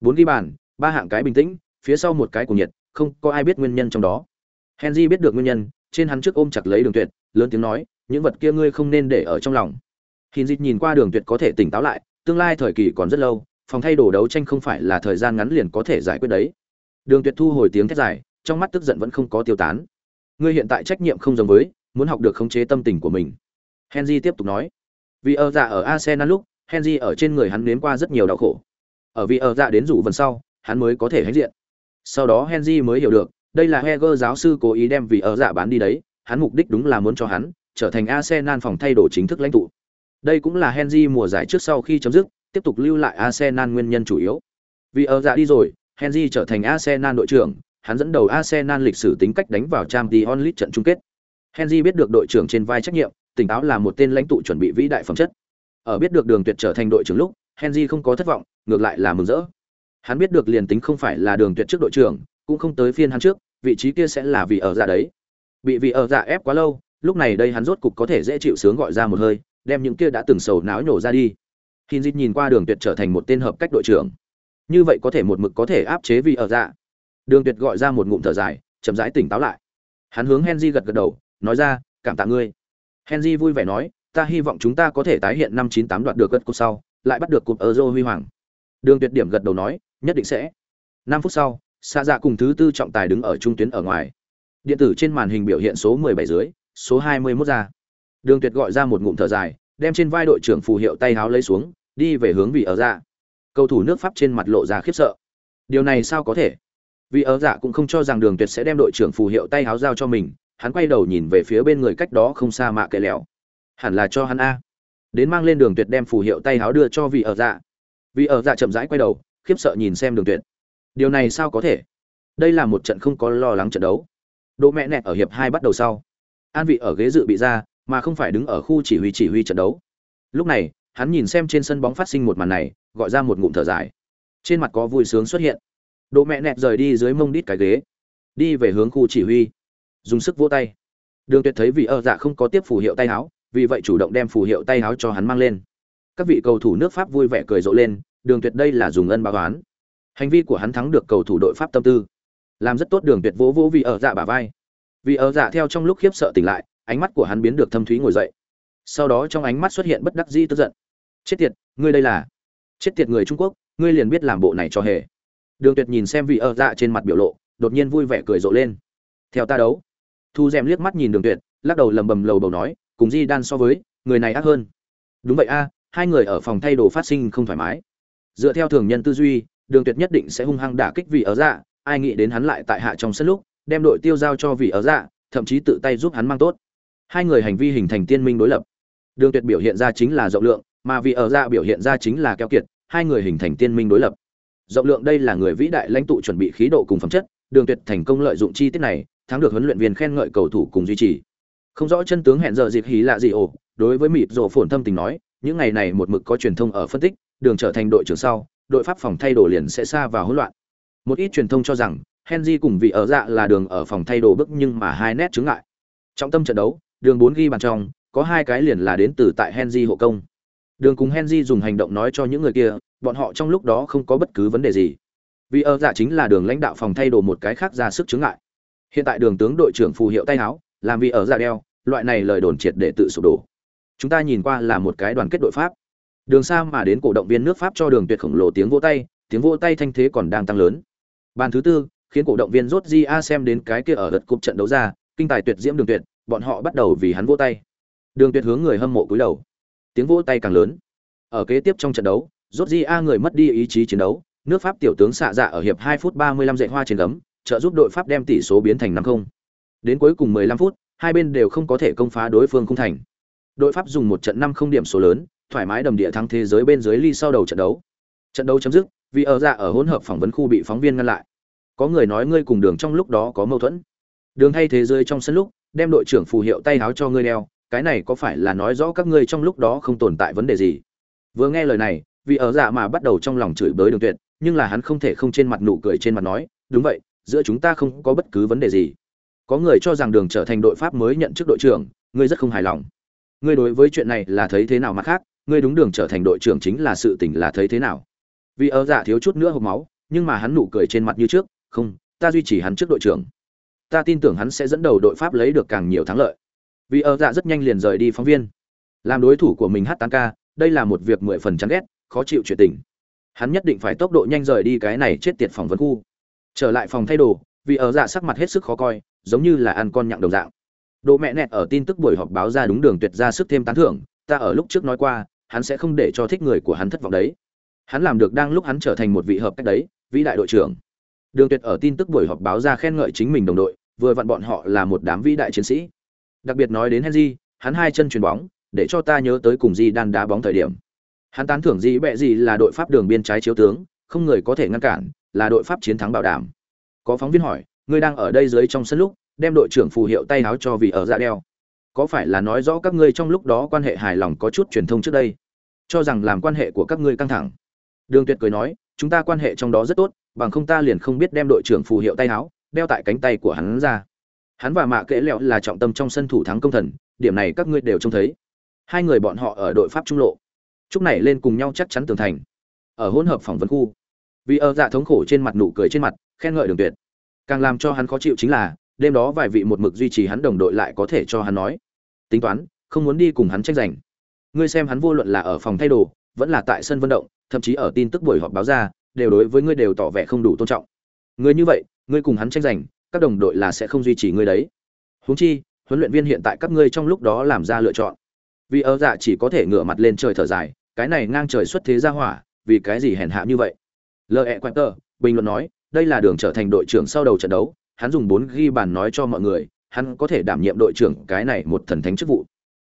Bốn ghi bàn, ba hạng cái bình tĩnh, phía sau một cái của nhiệt, không có ai biết nguyên nhân trong đó. Henry biết được nguyên nhân trên hắn trước ôm chặt lấy đường tuyệt, lớn tiếng nói, những vật kia ngươi không nên để ở trong lòng. Hin dịch nhìn qua đường tuyệt có thể tỉnh táo lại, tương lai thời kỳ còn rất lâu, phòng thay đồ đấu tranh không phải là thời gian ngắn liền có thể giải quyết đấy. Đường tuyệt thu hồi tiếng thét dài, trong mắt tức giận vẫn không có tiêu tán. Ngươi hiện tại trách nhiệm không giống với, muốn học được khống chế tâm tình của mình. Henry tiếp tục nói, vì ở dạ ở arsenal lúc, henry ở trên người hắn nếm qua rất nhiều đau khổ. Ở vì ở dạ đến rủ vần sau, hắn mới có thể hãnh diện. Sau đó henry mới hiểu được đây là heger giáo sư cố ý đem vì ở dạ bán đi đấy hắn mục đích đúng là muốn cho hắn trở thành arsenal phòng thay đổi chính thức lãnh tụ đây cũng là henry mùa giải trước sau khi chấm dứt tiếp tục lưu lại arsenal nguyên nhân chủ yếu vì ở dạ đi rồi henry trở thành arsenal đội trưởng hắn dẫn đầu Arsenal lịch sử tính cách đánh vào Champions League trận chung kết. Henry biết được đội trưởng trên vai trách nhiệm, tỉnh táo là một tên lãnh tụ chuẩn bị vĩ đại phẩm chất. Ở biết được Đường Tuyệt trở thành đội trưởng lúc, Henry không có thất vọng, ngược lại là mừng rỡ. Hắn biết được liền tính không phải là Đường Tuyệt trước đội trưởng, cũng không tới phiên hắn trước, vị trí kia sẽ là vì ở dạ đấy. Bị vị ở dạ ép quá lâu, lúc này đây hắn rốt cục có thể dễ chịu sướng gọi ra một hơi, đem những kia đã từng sầu não nhổ ra đi. Henry nhìn qua Đường Tuyệt trở thành một tên hợp cách đội trưởng. Như vậy có thể một mực có thể áp chế vì ở dạ Đường Tuyệt gọi ra một ngụm thở dài, chậm rãi tỉnh táo lại. Hắn hướng Henry gật gật đầu, nói ra, cảm tạ ngươi. Henry vui vẻ nói, ta hy vọng chúng ta có thể tái hiện năm 98 đoạt được cất cục sau, lại bắt được cúp Euro huy hoàng. Đường Tuyệt điểm gật đầu nói, nhất định sẽ. năm phút sau, Sa Dạ cùng thứ tư trọng tài đứng ở trung tuyến ở ngoài. Điện tử trên màn hình biểu hiện số 17 dưới, số 21 ra. Đường Tuyệt gọi ra một ngụm thở dài, đem trên vai đội trưởng phù hiệu tay háo lấy xuống, đi về hướng vị ở ra. Cầu thủ nước Pháp trên mặt lộ ra khiếp sợ. điều này sao có thể vì ở dạ cũng không cho rằng đường tuyệt sẽ đem đội trưởng phù hiệu tay háo giao cho mình hắn quay đầu nhìn về phía bên người cách đó không xa mạ kệ lẹo hẳn là cho hắn a đến mang lên đường tuyệt đem phù hiệu tay háo đưa cho vị ở dạ vị ở dạ chậm rãi quay đầu khiếp sợ nhìn xem đường tuyệt điều này sao có thể? Đây là một trận không có lo lắng trận đấu. Đỗ mẹ nẹt ở hiệp hai bắt đầu sau. An vị ở ghế dự bị ra, mà không phải đứng ở khu chỉ huy chỉ huy trận đấu. Lúc này, hắn nhìn xem trên sân bóng phát sinh một màn này, gọi ra một ngụm thở dài. Trên mặt có vui sướng xuất hiện. Đỗ mẹ nẹt rời đi dưới mông đít cái ghế. Đi về hướng khu chỉ huy. Dùng sức vỗ tay. Đường tuyệt thấy vị ơ dạ không có tiếp phù hiệu tay áo, vì vậy chủ động đem phù hiệu tay áo cho hắn mang lên. Các vị cầu thủ nước pháp vui vẻ cười rộ lên, đường tuyệt đây là dùng ân báo oán hành vi của hắn thắng được cầu thủ đội pháp tâm tư. Làm rất tốt đường tuyệt vỗ vỗ vì ở dạ bả vai. Vì ở dạ theo trong lúc khiếp sợ tỉnh lại, ánh mắt của hắn biến được thâm thúy ngồi dậy. Sau đó trong ánh mắt xuất hiện bất đắc dĩ tức giận. Chết tiệt, ngươi đây là? Chết tiệt người trung quốc, ngươi liền biết làm bộ này cho hề. Đường tuyệt nhìn xem vị ở dạ trên mặt biểu lộ, đột nhiên vui vẻ cười rộ lên. Theo ta đấu. Thu rèm liếc mắt nhìn đường tuyệt, lắc đầu lầm bầm lầu bầu nói, cùng di đan so với, người này ác hơn. Đúng vậy a, hai người ở phòng thay đồ phát sinh không thoải mái. Dựa theo thường nhân tư duy đường tuyệt nhất định sẽ hung hăng đả kích vị ở dạ ai nghĩ đến hắn lại tại hạ trong sân lúc, đem đội tiêu giao cho vị ở dạ thậm chí tự tay giúp hắn mang tốt. Hai người hành vi hình thành tiên minh đối lập. Đường tuyệt biểu hiện ra chính là rộng lượng, mà vị ở dạ biểu hiện ra chính là keo kiệt, hai người hình thành tiên minh đối lập. Rộng lượng đây là người vĩ đại lãnh tụ chuẩn bị khí độ cùng phẩm chất, đường tuyệt thành công lợi dụng chi tiết này, thắng được huấn luyện viên khen ngợi cầu thủ cùng duy trì. Không rõ chân tướng hẹn giờ dịp hí lạ gì ồ, đối với mịt rổ phồn thâm tình nói, những ngày này một mực có truyền thông ở phân tích, đường trở thành đội trưởng sau đội pháp phòng thay đồ liền sẽ xa vào hỗn loạn. Một ít truyền thông cho rằng, henry cùng vị ở dạ là đường ở phòng thay đồ bức nhưng mà hai nét chứng ngại. Trọng tâm trận đấu, đường bốn ghi bàn trong, có hai cái liền là đến từ tại henry hộ công. Đường cùng henry dùng hành động nói cho những người kia, bọn họ trong lúc đó không có bất cứ vấn đề gì. Vì ở dạ chính là đường lãnh đạo phòng thay đồ một cái khác ra sức chứng ngại. Hiện tại đường tướng đội trưởng phù hiệu tay áo, làm vì ở dạ đeo, loại này lời đồn triệt để tự sụp đổ. Chúng ta nhìn qua là một cái đoàn kết đội pháp đường xa mà đến cổ động viên nước pháp cho đường tuyệt khổng lồ tiếng vỗ tay, tiếng vỗ tay thanh thế còn đang tăng lớn. Bàn thứ tư, khiến cổ động viên rốt di a xem đến cái kia ở đợt cúp trận đấu ra, kinh tài tuyệt diễm đường tuyệt, bọn họ bắt đầu vì hắn vỗ tay. Đường tuyệt hướng người hâm mộ cúi đầu. Tiếng vỗ tay càng lớn. Ở kế tiếp trong trận đấu rốt di a người mất đi ý chí chiến đấu, nước pháp tiểu tướng xạ dạ ở hiệp 2 phút 35 dạy hoa trên gấm, trợ giúp đội pháp đem tỷ số biến thành 5-0 đến cuối cùng 15 phút, hai bên đều không có thể công phá đối phương không thành. Đội pháp dùng một trận 5-0 điểm số lớn thoải mái đầm địa thắng thế giới bên dưới ly sau đầu trận đấu. Trận đấu chấm dứt, vì ở dạ ở hỗn hợp phỏng vấn khu bị phóng viên ngăn lại. Có người nói ngươi cùng đường trong lúc đó có mâu thuẫn. Đường thay thế giới trong sân lúc, đem đội trưởng phù hiệu tay áo cho ngươi đeo, cái này có phải là nói rõ các ngươi trong lúc đó không tồn tại vấn đề gì? Vừa nghe lời này, vì ở dạ mà bắt đầu trong lòng chửi bới đường tuyệt, nhưng là hắn không thể không trên mặt nụ cười trên mặt nói, đúng vậy, giữa chúng ta không có bất cứ vấn đề gì. Có người cho rằng đường trở thành đội pháp mới nhận chức đội trưởng, ngươi rất không hài lòng. Ngươi đối với chuyện này là thấy thế nào mà khác? Ngươi đúng đường trở thành đội trưởng chính là sự tình là thấy thế nào. Vì ở dạ thiếu chút nữa hộp máu, nhưng mà hắn nụ cười trên mặt như trước, không, ta duy trì hắn trước đội trưởng. Ta tin tưởng hắn sẽ dẫn đầu đội pháp lấy được càng nhiều thắng lợi. Vì ở dạ rất nhanh liền rời đi phóng viên. Làm đối thủ của mình hát tán ca, đây là một việc mười phần chán ghét, khó chịu chuyện tình. Hắn nhất định phải tốc độ nhanh rời đi cái này chết tiệt phòng vấn khu. Trở lại phòng thay đồ, vì ở dạ sắc mặt hết sức khó coi, giống như là ăn con nhặng đồng dạng. Đồ mẹ nẹt ở tin tức buổi họp báo ra đúng đường tuyệt ra sức thêm tán thưởng, ta ở lúc trước nói qua hắn sẽ không để cho thích người của hắn thất vọng đấy. Hắn làm được đang lúc hắn trở thành một vị hợp cách đấy, vĩ đại đội trưởng. Đường tuyệt ở tin tức buổi họp báo ra khen ngợi chính mình đồng đội, vừa vặn bọn họ là một đám vĩ đại chiến sĩ. Đặc biệt nói đến henry, hắn hai chân chuyền bóng, để cho ta nhớ tới cùng di đan đá bóng thời điểm. Hắn tán thưởng gì bẹ gì là đội pháp đường biên trái chiếu tướng, không người có thể ngăn cản, là đội pháp chiến thắng bảo đảm. Có phóng viên hỏi, ngươi đang ở đây dưới trong sân lúc, đem đội trưởng phù hiệu tay áo cho vì ở dạ đeo? Có phải là nói rõ các ngươi trong lúc đó quan hệ hài lòng có chút truyền thông trước đây? Cho rằng làm quan hệ của các ngươi căng thẳng. Đường tuyệt cười nói, chúng ta quan hệ trong đó rất tốt, bằng không ta liền không biết đem đội trưởng phù hiệu tay áo, đeo tại cánh tay của hắn ra. Hắn và mạ kẽ lẹo là trọng tâm trong sân thủ thắng công thần, điểm này các ngươi đều trông thấy. Hai người bọn họ ở đội pháp trung lộ. Chúc này lên cùng nhau chắc chắn tường thành. Ở hỗn hợp phỏng vấn khu. Vì ở dạ thống khổ trên mặt nụ cười trên mặt, khen ngợi đường tuyệt. Càng làm cho hắn khó chịu chính là đêm đó vài vị một mực duy trì hắn đồng đội lại có thể cho hắn nói. Tính toán không muốn đi cùng hắn tranh giành. Ngươi xem hắn vô luận là ở phòng thay đồ vẫn là tại sân vận động thậm chí ở tin tức buổi họp báo ra đều đối với ngươi đều tỏ vẻ không đủ tôn trọng. Ngươi như vậy ngươi cùng hắn tranh giành các đồng đội là sẽ không duy trì ngươi đấy. Huống chi huấn luyện viên hiện tại các ngươi trong lúc đó làm ra lựa chọn. Vì ở dạ chỉ có thể ngửa mặt lên trời thở dài cái này ngang trời xuất thế ra hỏa vì cái gì hèn hạ như vậy? Lờ ẹ quẹt tờ bình luận nói, đây là đường trở thành đội trưởng sau đầu trận đấu, hắn dùng 4 ghi bàn nói cho mọi người, hắn có thể đảm nhiệm đội trưởng cái này một thần thánh chức vụ.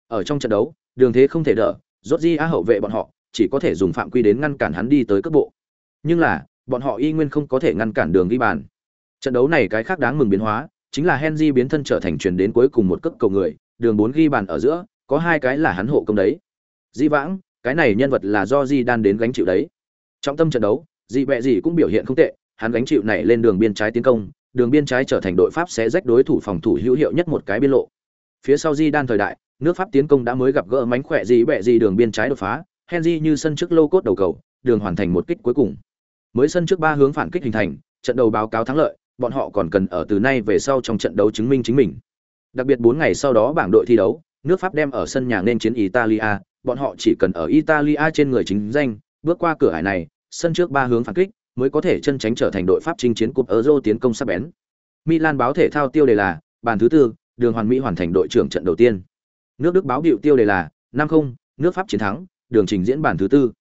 Ở trong trận đấu, đường thế không thể đỡ, rốt di á hậu vệ bọn họ, chỉ có thể dùng phạm quy đến ngăn cản hắn đi tới cấp bộ. Nhưng là, bọn họ y nguyên không có thể ngăn cản đường ghi bàn. Trận đấu này cái khác đáng mừng biến hóa, chính là Henry biến thân trở thành truyền đến cuối cùng một cấp cầu người, đường 4 ghi bàn ở giữa, có hai cái là hắn hộ công đấy. Di vãng, cái này nhân vật là do Di đan đến gánh chịu đấy. Trong tâm trận đấu, Di bẹ gì cũng biểu hiện không tệ, hắn gánh chịu này lên đường biên trái tiến công, đường biên trái trở thành đội Pháp sẽ rách đối thủ phòng thủ hữu hiệu nhất một cái biên lộ. Phía sau Di đan thời đại, nước Pháp tiến công đã mới gặp gỡ mánh khỏe gì bẹ gì đường biên trái đột phá, Henry như sân trước lô cốt đầu cầu, đường hoàn thành một kích cuối cùng. Mới sân trước ba hướng phản kích hình thành, trận đầu báo cáo thắng lợi, bọn họ còn cần ở từ nay về sau trong trận đấu chứng minh chính mình. Đặc biệt 4 ngày sau đó bảng đội thi đấu, nước Pháp đem ở sân nhà nên chiến Italia, bọn họ chỉ cần ở Italia trên người chính danh, bước qua cửa ải này, sân trước ba hướng phản kích, mới có thể chân tránh trở thành đội Pháp chinh chiến cúp Euro tiến công sắc bén. Milan báo thể thao tiêu đề là bàn thứ tư, đường hoàn mỹ hoàn thành đội trưởng trận đầu tiên. Nước Đức báo biểu tiêu đề là 5-0, nước Pháp chiến thắng, đường trình diễn bàn thứ tư.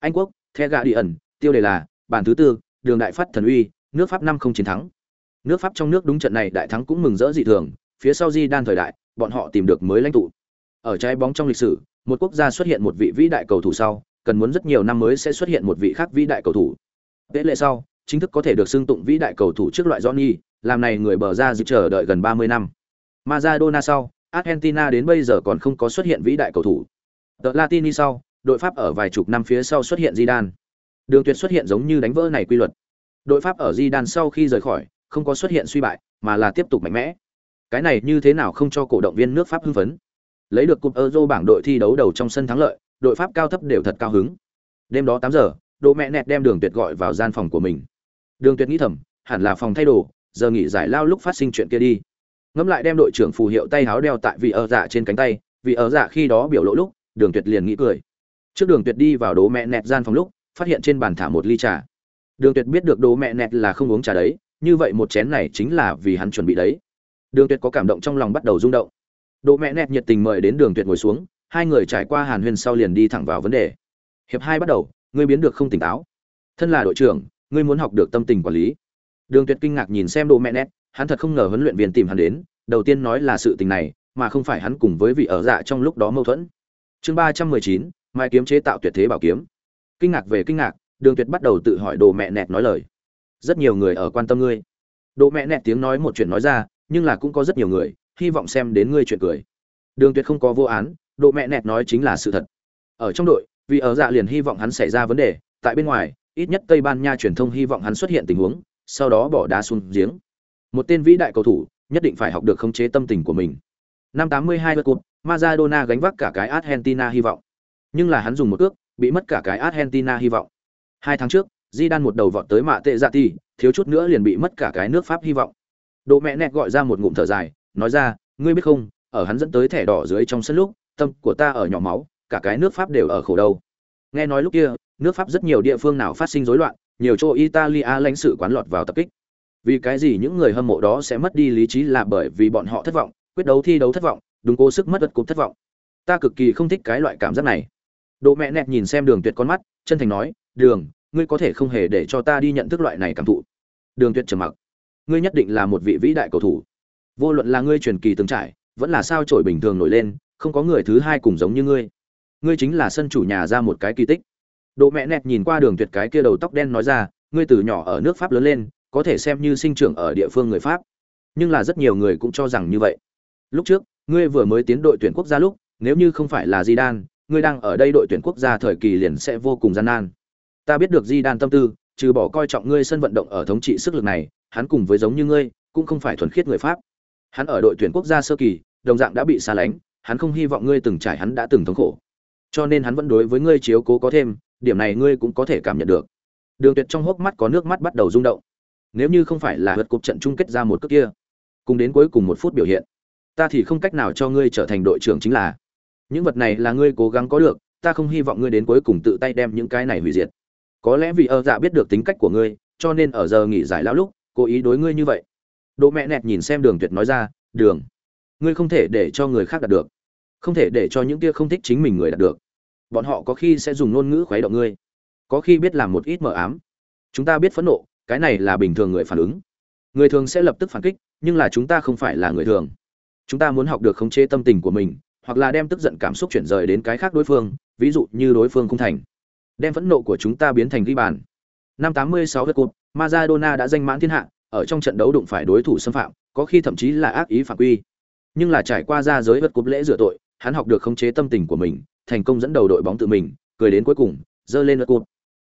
Anh quốc, The Guardian, tiêu đề là bàn thứ tư, đường đại phát thần uy, nước Pháp 5-0 chiến thắng. Nước Pháp trong nước đúng trận này đại thắng cũng mừng rỡ dị thường, phía sau Di đan thời đại, bọn họ tìm được mới lãnh tụ. Ở trái bóng trong lịch sử, một quốc gia xuất hiện một vị vĩ đại cầu thủ sau, cần muốn rất nhiều năm mới sẽ xuất hiện một vị khác vĩ đại cầu thủ. Tế lệ sau, chính thức có thể được xưng tụng vĩ đại cầu thủ trước loại Johnny, làm này người bờ ra dự chờ đợi gần 30 năm. Maradona sau, Argentina đến bây giờ còn không có xuất hiện vĩ đại cầu thủ. The Latini sau, đội Pháp ở vài chục năm phía sau xuất hiện Zidane. Đường Tuyệt xuất hiện giống như đánh vỡ này quy luật. Đội Pháp ở Zidane sau khi rời khỏi, không có xuất hiện suy bại, mà là tiếp tục mạnh mẽ. Cái này như thế nào không cho cổ động viên nước Pháp hưng phấn? Lấy được cúp Euro bảng đội thi đấu đầu trong sân thắng lợi, đội Pháp cao thấp đều thật cao hứng. Đêm đó 8 giờ, Đỗ Mẹ Nẹt đem Đường Tuyệt gọi vào gian phòng của mình. Đường Tuyệt nghĩ thầm, hẳn là phòng thay đồ, giờ nghỉ giải lao lúc phát sinh chuyện kia đi. Ngẫm lại đem đội trưởng phù hiệu tay háo đeo tại vị ở dạ trên cánh tay, vì ở dạ khi đó biểu lộ lúc, Đường Tuyệt liền nghĩ cười. Trước Đường Tuyệt đi vào đố Mẹ Nẹt gian phòng lúc, phát hiện trên bàn thả một ly trà. Đường Tuyệt biết được đố Mẹ Nẹt là không uống trà đấy, như vậy một chén này chính là vì hắn chuẩn bị đấy. Đường Tuyệt có cảm động trong lòng bắt đầu rung động. đố Mẹ Nẹt nhiệt tình mời đến Đường Tuyệt ngồi xuống, hai người trải qua Hàn Huyên sau liền đi thẳng vào vấn đề. Hiệp hai bắt đầu, ngươi biến được không tỉnh táo. Thân là đội trưởng, ngươi muốn học được tâm tình quản lý. Đường Tuyệt kinh ngạc nhìn xem đồ Mẹ Nẹt, hắn thật không ngờ huấn luyện viên tìm hắn đến, đầu tiên nói là sự tình này, mà không phải hắn cùng với vị ở dạ trong lúc đó mâu thuẫn. Chương ba trăm mười chín, Mai kiếm chế tạo tuyệt thế bảo kiếm. Kinh ngạc về kinh ngạc, Đường Tuyệt bắt đầu tự hỏi Đồ Mẹ Nẹt nói lời. Rất nhiều người ở quan tâm ngươi. Đồ Mẹ Nẹt tiếng nói một chuyện nói ra, nhưng là cũng có rất nhiều người hy vọng xem đến ngươi chuyện cười. Đường Tuyệt không có vô án, Đồ Mẹ Nẹt nói chính là sự thật. Ở trong đội, vì ở dạ liền hy vọng hắn xảy ra vấn đề, tại bên ngoài, ít nhất Tây Ban Nha truyền thông hy vọng hắn xuất hiện tình huống, sau đó bỏ đá xuống giếng. Một tên vĩ đại cầu thủ, nhất định phải học được khống chế tâm tình của mình. Năm 82 mươi Cup, Maradona gánh vác cả cái Argentina hy vọng. Nhưng là hắn dùng một cước, bị mất cả cái Argentina hy vọng. Hai tháng trước, Di Đan một đầu vọt tới mạ tệ dạ ti, thiếu chút nữa liền bị mất cả cái nước Pháp hy vọng. Độ mẹ nẹt gọi ra một ngụm thở dài, nói ra, ngươi biết không, ở hắn dẫn tới thẻ đỏ dưới trong sân lúc, tâm của ta ở nhỏ máu, cả cái nước Pháp đều ở khổ đâu. Nghe nói lúc kia, nước Pháp rất nhiều địa phương nào phát sinh rối loạn, nhiều chỗ Italia lãnh sự quán lọt vào tập kích. Vì cái gì những người hâm mộ đó sẽ mất đi lý trí là bởi vì bọn họ thất vọng, quyết đấu thi đấu thất vọng, đúng cố sức mất đất cục thất vọng. Ta cực kỳ không thích cái loại cảm giác này. Độ mẹ nẹt nhìn xem Đường Tuyệt con mắt, chân thành nói, "Đường, ngươi có thể không hề để cho ta đi nhận thức loại này cảm thụ." Đường Tuyệt trầm mặc. "Ngươi nhất định là một vị vĩ đại cầu thủ. Vô luận là ngươi truyền kỳ từng trải, vẫn là sao trổi bình thường nổi lên, không có người thứ hai cùng giống như ngươi. Ngươi chính là sân chủ nhà ra một cái kỳ tích." Độ mẹ nẹt nhìn qua Đường Tuyệt cái kia đầu tóc đen nói ra, "Ngươi từ nhỏ ở nước Pháp lớn lên, có thể xem như sinh trưởng ở địa phương người Pháp, nhưng là rất nhiều người cũng cho rằng như vậy. Lúc trước, ngươi vừa mới tiến đội tuyển quốc gia lúc, nếu như không phải là di đan ngươi đang ở đây đội tuyển quốc gia thời kỳ liền sẽ vô cùng gian nan. Ta biết được di đan tâm tư, trừ bỏ coi trọng ngươi sân vận động ở thống trị sức lực này, hắn cùng với giống như ngươi, cũng không phải thuần khiết người Pháp. Hắn ở đội tuyển quốc gia sơ kỳ, đồng dạng đã bị xa lánh, hắn không hy vọng ngươi từng trải hắn đã từng thống khổ. Cho nên hắn vẫn đối với ngươi chiếu cố có thêm, điểm này ngươi cũng có thể cảm nhận được. Đường Tuyệt trong hốc mắt có nước mắt bắt đầu rung động. Nếu như không phải là vượt cục trận chung kết ra một cước kia cùng đến cuối cùng một phút biểu hiện ta thì không cách nào cho ngươi trở thành đội trưởng chính là. Những vật này là ngươi cố gắng có được ta không hy vọng ngươi đến cuối cùng tự tay đem những cái này hủy diệt. Có lẽ vì ơ dạ biết được tính cách của ngươi cho nên ở giờ nghỉ giải lao lúc cố ý đối ngươi như vậy. Độ mẹ nẹt nhìn xem đường tuyệt nói ra đường ngươi không thể để cho người khác đạt được không thể để cho những kia không thích chính mình người đạt được bọn họ có khi sẽ dùng ngôn ngữ khuấy động ngươi. Có khi biết làm một ít mờ ám. Chúng ta biết phẫn nộ, cái này là bình thường người phản ứng. Người thường sẽ lập tức phản kích, nhưng là chúng ta không phải là người thường. Chúng ta muốn học được khống chế tâm tình của mình, hoặc là đem tức giận cảm xúc chuyển rời đến cái khác đối phương, ví dụ như đối phương không thành. Đem phẫn nộ của chúng ta biến thành ghi bàn. Năm 86 lượt cột, Maradona đã danh mãn thiên hạ, ở trong trận đấu đụng phải đối thủ xâm phạm, có khi thậm chí là ác ý phạm quy. Nhưng là trải qua ra giới vật cúp lễ rửa tội, hắn học được khống chế tâm tình của mình thành công dẫn đầu đội bóng tự mình, cười đến cuối cùng dơ lên lượt cột.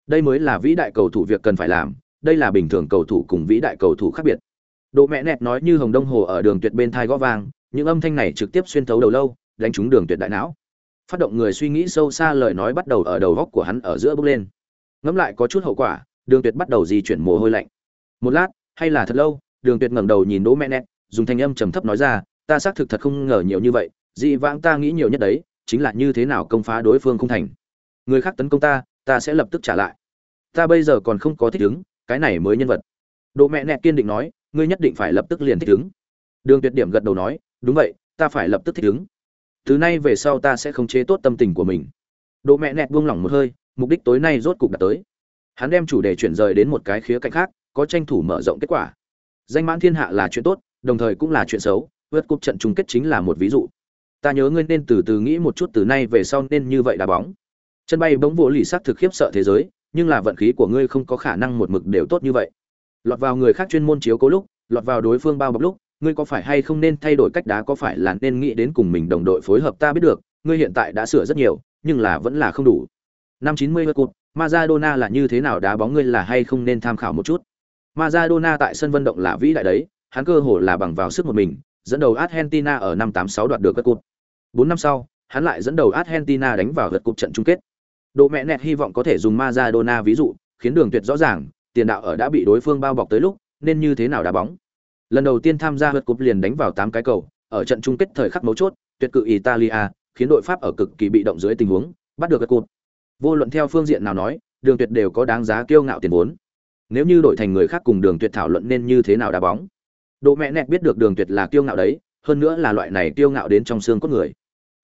đây mới là vĩ đại cầu thủ việc cần phải làm, đây là bình thường cầu thủ cùng vĩ đại cầu thủ khác biệt. Độ mẹ nẹt nói như hồng đông hồ ở đường tuyệt bên thai gõ vang, những âm thanh này trực tiếp xuyên thấu đầu lâu, đánh trúng đường tuyệt đại não. Phát động người suy nghĩ sâu xa lời nói bắt đầu ở đầu góc của hắn ở giữa bốc lên. Ngẫm lại có chút hậu quả, đường tuyệt bắt đầu di chuyển mồ hôi lạnh. Một lát, hay là thật lâu, đường tuyệt ngẩng đầu nhìn đỗ mẹ nẹt, dùng thanh âm trầm thấp nói ra, ta xác thực thật không ngờ nhiều như vậy, dị vãng ta nghĩ nhiều nhất đấy chính là như thế nào công phá đối phương không thành. Người khác tấn công ta ta sẽ lập tức trả lại. Ta bây giờ còn không có thích ứng, cái này mới nhân vật. Độ mẹ nẹt kiên định nói, ngươi nhất định phải lập tức liền thích ứng. Đường tuyệt điểm gật đầu nói, đúng vậy, ta phải lập tức thích ứng. Từ nay về sau ta sẽ không chế tốt tâm tình của mình. Độ mẹ nẹt buông lỏng một hơi, mục đích tối nay rốt cục đạt tới. Hắn đem chủ đề chuyển rời đến một cái khía cạnh khác, có tranh thủ mở rộng kết quả. Danh mãn thiên hạ là chuyện tốt, đồng thời cũng là chuyện xấu, vượt cúp trận chung kết chính là một ví dụ ta nhớ ngươi nên từ từ nghĩ một chút từ nay về sau nên như vậy đá bóng. Chân bay bóng vỗ lì sắc thực khiếp sợ thế giới, nhưng là vận khí của ngươi không có khả năng một mực đều tốt như vậy. Lọt vào người khác chuyên môn chiếu cố lúc, lọt vào đối phương bao bọc lúc, ngươi có phải hay không nên thay đổi cách đá có phải là nên nghĩ đến cùng mình đồng đội phối hợp ta biết được, ngươi hiện tại đã sửa rất nhiều, nhưng là vẫn là không đủ. Năm chín mươi cột, Maradona là như thế nào đá bóng ngươi là hay không nên tham khảo một chút? Maradona tại sân vận động là vĩ đại đấy, hắn cơ hồ là bằng vào sức một mình, dẫn đầu Argentina ở năm 86 đoạt được các cúp. 4 năm sau, hắn lại dẫn đầu Argentina đánh vào lượt cúp trận chung kết. Độ mẹ nẹt hy vọng có thể dùng Maradona ví dụ, khiến đường tuyệt rõ ràng, tiền đạo ở đã bị đối phương bao bọc tới lúc, nên như thế nào đá bóng. Lần đầu tiên tham gia lượt cúp liền đánh vào 8 cái cầu, ở trận chung kết thời khắc mấu chốt, tuyệt cự Italia, khiến đội Pháp ở cực kỳ bị động dưới tình huống, bắt được lượt cúp. Vô luận theo phương diện nào nói, đường tuyệt đều có đáng giá kiêu ngạo tiền vốn. Nếu như đổi thành người khác cùng đường tuyệt thảo luận nên như thế nào đá bóng, Độ mẹ nẹt biết được Đường Tuyệt là kiêu ngạo đấy, hơn nữa là loại này kiêu ngạo đến trong xương cốt người.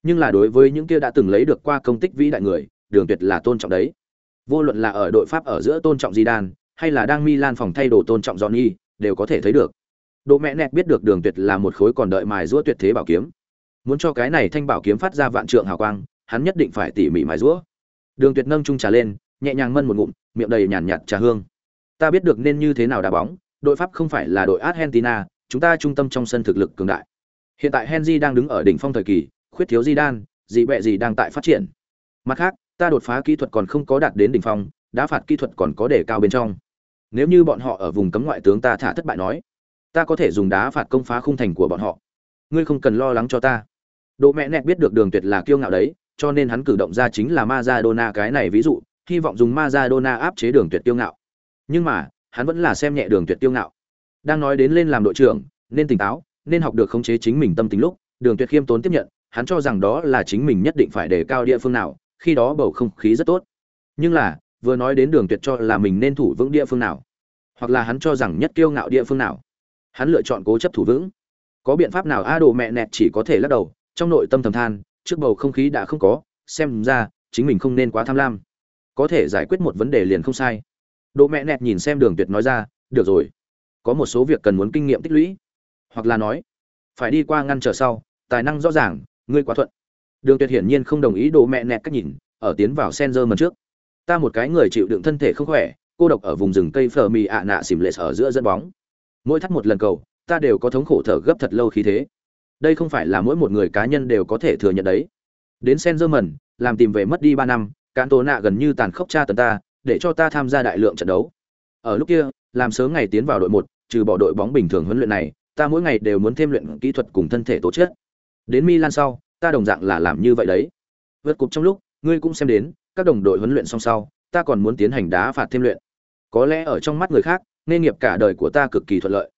Nhưng là đối với những kia đã từng lấy được qua công tích vĩ đại người, Đường Tuyệt là tôn trọng đấy. Vô luận là ở đội Pháp ở giữa tôn trọng Zidane, hay là đang Milan phòng thay đồ tôn trọng Johnny, đều có thể thấy được. Độ mẹ nẹt biết được Đường Tuyệt là một khối còn đợi mài giũa tuyệt thế bảo kiếm. Muốn cho cái này thanh bảo kiếm phát ra vạn trượng hào quang, hắn nhất định phải tỉ mỉ mài giũa. Đường Tuyệt nâng chung trà lên, nhẹ nhàng mân một ngụm, miệng đầy nhàn nhạt trà hương. Ta biết được nên như thế nào đá bóng, đội Pháp không phải là đội Argentina, chúng ta trung tâm trong sân thực lực cường đại. Hiện tại Henry đang đứng ở đỉnh phong thời kỳ, khuyết thiếu Zidane, gì bẹ gì đang tại phát triển. Mặt khác, ta đột phá kỹ thuật còn không có đạt đến đỉnh phong, đá phạt kỹ thuật còn có để cao bên trong. Nếu như bọn họ ở vùng cấm ngoại tướng ta thả thất bại nói, ta có thể dùng đá phạt công phá khung thành của bọn họ. Ngươi không cần lo lắng cho ta. Độ mẹ nẹt biết được đường tuyệt là kiêu ngạo đấy, cho nên hắn cử động ra chính là Maradona cái này ví dụ, hy vọng dùng Maradona áp chế đường tuyệt kiêu ngạo. Nhưng mà, hắn vẫn là xem nhẹ đường tuyệt kiêu ngạo đang nói đến lên làm đội trưởng nên tỉnh táo nên học được khống chế chính mình tâm tính lúc đường tuyệt khiêm tốn tiếp nhận hắn cho rằng đó là chính mình nhất định phải đề cao địa phương nào, khi đó bầu không khí rất tốt. Nhưng là, vừa nói đến đường tuyệt cho là mình nên thủ vững địa phương nào, hoặc là hắn cho rằng nhất kiêu ngạo địa phương nào, hắn lựa chọn cố chấp thủ vững. Có biện pháp nào a đồ mẹ nẹt chỉ có thể lắc đầu, trong nội tâm thầm than, trước bầu không khí đã không có, xem ra, chính mình không nên quá tham lam. Có thể giải quyết một vấn đề liền không sai. Đồ mẹ nẹt nhìn xem đường tuyệt nói ra, được rồi, có một số việc cần muốn kinh nghiệm tích lũy. Hoặc là nói, phải đi qua ngăn trở sau, tài năng rõ ràng ngươi quá thuận. Đường tuyệt hiển nhiên không đồng ý đồ mẹ nẹt cách nhìn, ở tiến vào sen dơ mần trước. Ta một cái người chịu đựng thân thể không khỏe, cô độc ở vùng rừng cây phờ mì ạ nạ xìm lệ ở giữa dẫn bóng. Mỗi thắt một lần cầu, ta đều có thống khổ thở gấp thật lâu khí thế. Đây không phải là mỗi một người cá nhân đều có thể thừa nhận đấy. Đến sen dơ mần làm tìm về mất đi ba năm cán tố nạ gần như tàn khốc tra tần ta, để cho ta tham gia đại lượng trận đấu. Ở lúc kia, làm sớm ngày tiến vào đội một, trừ bỏ đội bóng bình thường huấn luyện này, ta mỗi ngày đều muốn thêm luyện kỹ thuật cùng thân thể tố chất đến milan sau, ta đồng dạng là làm như vậy đấy. Vượt cục trong lúc, ngươi cũng xem đến, các đồng đội huấn luyện xong sau, ta còn muốn tiến hành đá phạt thêm luyện. Có lẽ ở trong mắt người khác, nghề nghiệp cả đời của ta cực kỳ thuận lợi.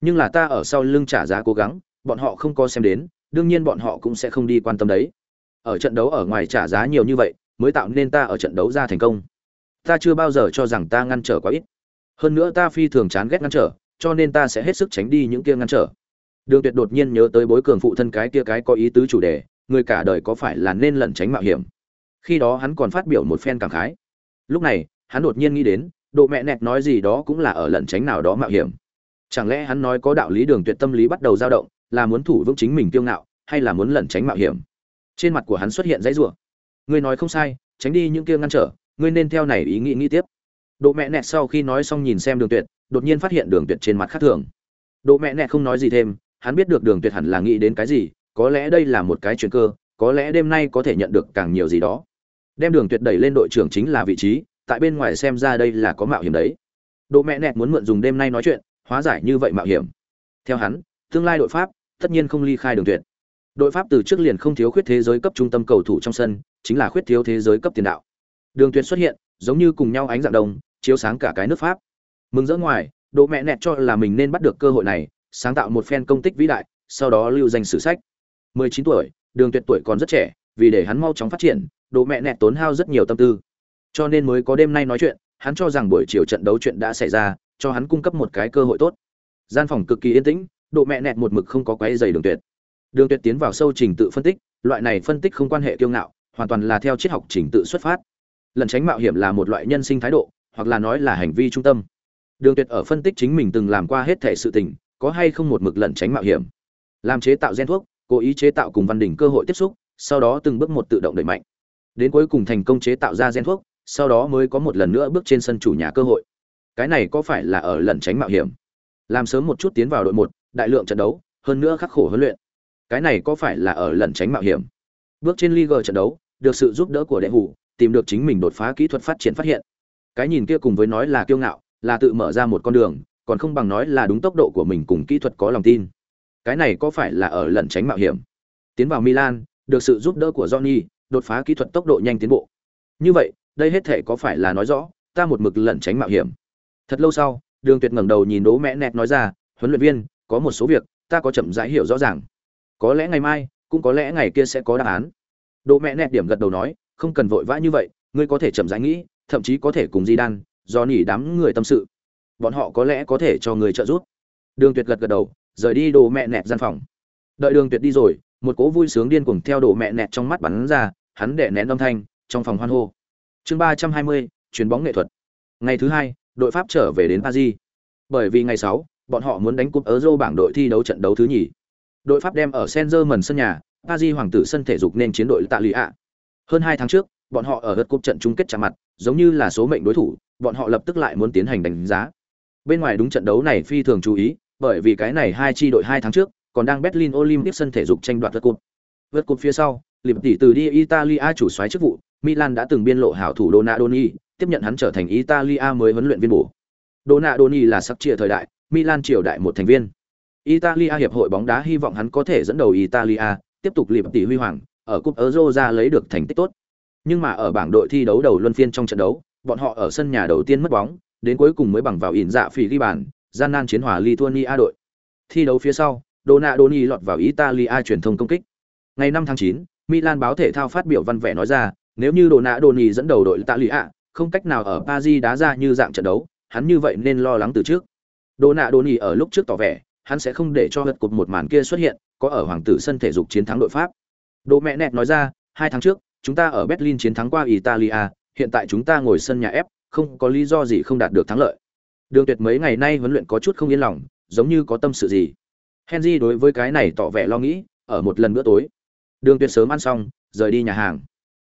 Nhưng là ta ở sau lưng trả giá cố gắng, bọn họ không có xem đến, đương nhiên bọn họ cũng sẽ không đi quan tâm đấy. Ở trận đấu ở ngoài trả giá nhiều như vậy, mới tạo nên ta ở trận đấu ra thành công. Ta chưa bao giờ cho rằng ta ngăn trở quá ít. Hơn nữa ta phi thường chán ghét ngăn trở, cho nên ta sẽ hết sức tránh đi những kia ngăn trở đường tuyệt đột nhiên nhớ tới bối cường phụ thân cái kia cái có ý tứ chủ đề, người cả đời có phải là nên lẩn tránh mạo hiểm? Khi đó hắn còn phát biểu một phen cảm khái. Lúc này, hắn đột nhiên nghĩ đến, độ mẹ nẹt nói gì đó cũng là ở lẩn tránh nào đó mạo hiểm. Chẳng lẽ hắn nói có đạo lý đường tuyệt tâm lý bắt đầu dao động, là muốn thủ vững chính mình kiêu ngạo, hay là muốn lẩn tránh mạo hiểm? Trên mặt của hắn xuất hiện dãy rủa. Ngươi nói không sai, tránh đi những kia ngăn trở, ngươi nên theo này ý nghĩ nghĩ tiếp. Độ mẹ nẹt sau khi nói xong nhìn xem đường tuyệt, đột nhiên phát hiện đường tuyệt trên mặt khác thường. Độ mẹ nẹt không nói gì thêm hắn biết được đường tuyệt hẳn là nghĩ đến cái gì có lẽ đây là một cái chuyện cơ có lẽ đêm nay có thể nhận được càng nhiều gì đó. Đem đường tuyệt đẩy lên đội trưởng chính là vị trí tại bên ngoài xem ra đây là có mạo hiểm đấy. Độ mẹ nẹt muốn mượn dùng đêm nay nói chuyện hóa giải như vậy mạo hiểm. Theo hắn tương lai đội pháp tất nhiên không ly khai đường tuyệt. Đội pháp từ trước liền không thiếu khuyết thế giới cấp trung tâm cầu thủ trong sân chính là khuyết thiếu thế giới cấp tiền đạo. Đường tuyệt xuất hiện giống như cùng nhau ánh dạng đồng, chiếu sáng cả cái nước pháp. Mừng rỡ ngoài độ mẹ nẹt cho là mình nên bắt được cơ hội này sáng tạo một phen công tích vĩ đại, sau đó lưu danh sử sách. 19 tuổi, đường tuyệt tuổi còn rất trẻ, vì để hắn mau chóng phát triển đồ mẹ nẹt tốn hao rất nhiều tâm tư. Cho nên mới có đêm nay nói chuyện, hắn cho rằng buổi chiều trận đấu chuyện đã xảy ra, cho hắn cung cấp một cái cơ hội tốt. Gian phòng cực kỳ yên tĩnh, độ mẹ nẹt một mực không có quấy rầy đường tuyệt. Đường tuyệt tiến vào sâu trình tự phân tích, loại này phân tích không quan hệ kiêu ngạo, hoàn toàn là theo triết học trình tự xuất phát. Lần tránh mạo hiểm là một loại nhân sinh thái độ, hoặc là nói là hành vi trung tâm. Đường tuyệt ở phân tích chính mình từng làm qua hết thể sự tình có hay không một mực lẩn tránh mạo hiểm. Làm chế tạo gen thuốc, cố ý chế tạo cùng văn đỉnh cơ hội tiếp xúc, sau đó từng bước một tự động đẩy mạnh. Đến cuối cùng thành công chế tạo ra gen thuốc, sau đó mới có một lần nữa bước trên sân chủ nhà cơ hội. Cái này có phải là ở lẩn tránh mạo hiểm? Làm sớm một chút tiến vào đội một, đại lượng trận đấu, hơn nữa khắc khổ huấn luyện. Cái này có phải là ở lẩn tránh mạo hiểm? Bước trên league trận đấu, được sự giúp đỡ của đệ hủ, tìm được chính mình đột phá kỹ thuật phát triển phát hiện. Cái nhìn kia cùng với nói là kiêu ngạo, là tự mở ra một con đường còn không bằng nói là đúng tốc độ của mình cùng kỹ thuật có lòng tin. Cái này có phải là ở lẩn tránh mạo hiểm? Tiến vào milan, được sự giúp đỡ của johnny, đột phá kỹ thuật tốc độ nhanh tiến bộ. Như vậy, đây hết thể có phải là nói rõ, ta một mực lẩn tránh mạo hiểm. Thật lâu sau, đường tuyệt ngẩng đầu nhìn đố mẹ nẹt nói ra, huấn luyện viên, có một số việc, ta có chậm rãi hiểu rõ ràng. Có lẽ ngày mai, cũng có lẽ ngày kia sẽ có đáp án. Đố mẹ nẹt điểm gật đầu nói, không cần vội vã như vậy, ngươi có thể chậm rãi nghĩ, thậm chí có thể cùng di đan do đám người tâm sự bọn họ có lẽ có thể cho người trợ giúp. Đường tuyệt gật gật đầu, rời đi đồ mẹ nẹt gian phòng. Đợi đường tuyệt đi rồi, một cỗ vui sướng điên cuồng theo đồ mẹ nẹt trong mắt bắn ra, hắn để nén âm thanh, trong phòng hoan hô. Chương ba trăm hai mươi, chuyền bóng nghệ thuật. Ngày thứ hai, đội pháp trở về đến paris. Bởi vì ngày sáu, bọn họ muốn đánh cúp euro bảng đội thi đấu trận đấu thứ nhì. Đội pháp đem ở saint germain sân nhà, paris hoàng tử sân thể dục nên chiến đội tạ lý ạ hơn hai tháng trước, bọn họ ở lượt cúp trận chung kết chạm mặt, giống như là số mệnh đối thủ, bọn họ lập tức lại muốn tiến hành đánh giá bên ngoài đúng trận đấu này phi thường chú ý, bởi vì cái này hai chi đội hai tháng trước còn đang berlin olympic sân thể dục tranh đoạt vượt cột. vượt cột phía sau liệp tỷ từ đi italia chủ soái chức vụ, milan đã từng biên lộ hảo thủ donadoni tiếp nhận hắn trở thành italia mới huấn luyện viên bổ. Donadoni là sắc chia thời đại, milan triều đại một thành viên. Italia hiệp hội bóng đá hy vọng hắn có thể dẫn đầu italia, tiếp tục liệp tỷ huy hoàng, ở cúp euro ra lấy được thành tích tốt. Nhưng mà ở bảng đội thi đấu đầu luân phiên trong trận đấu, bọn họ ở sân nhà đầu tiên mất bóng đến cuối cùng mới bằng vào ỉn dạ phỉ ghi bàn gian nan chiến hòa Lithuania đội. Thi đấu phía sau, Donadoni lọt vào Italia truyền thông công kích. Ngày 5 tháng 9, Milan báo thể thao phát biểu văn vẻ nói ra, nếu như Donadoni dẫn đầu đội Italia, không cách nào ở Paris đá ra như dạng trận đấu, hắn như vậy nên lo lắng từ trước. Donadoni ở lúc trước tỏ vẻ, hắn sẽ không để cho hất cục một màn kia xuất hiện, có ở hoàng tử sân thể dục chiến thắng đội Pháp. Đỗ mẹ nẹt nói ra, hai tháng trước, chúng ta ở Berlin chiến thắng qua Italia, hiện tại chúng ta ngồi sân nhà ép, không có lý do gì không đạt được thắng lợi. Đường Tuyệt mấy ngày nay huấn luyện có chút không yên lòng, giống như có tâm sự gì. Henry đối với cái này tỏ vẻ lo nghĩ, ở một lần bữa tối. Đường Tuyệt sớm ăn xong, rời đi nhà hàng.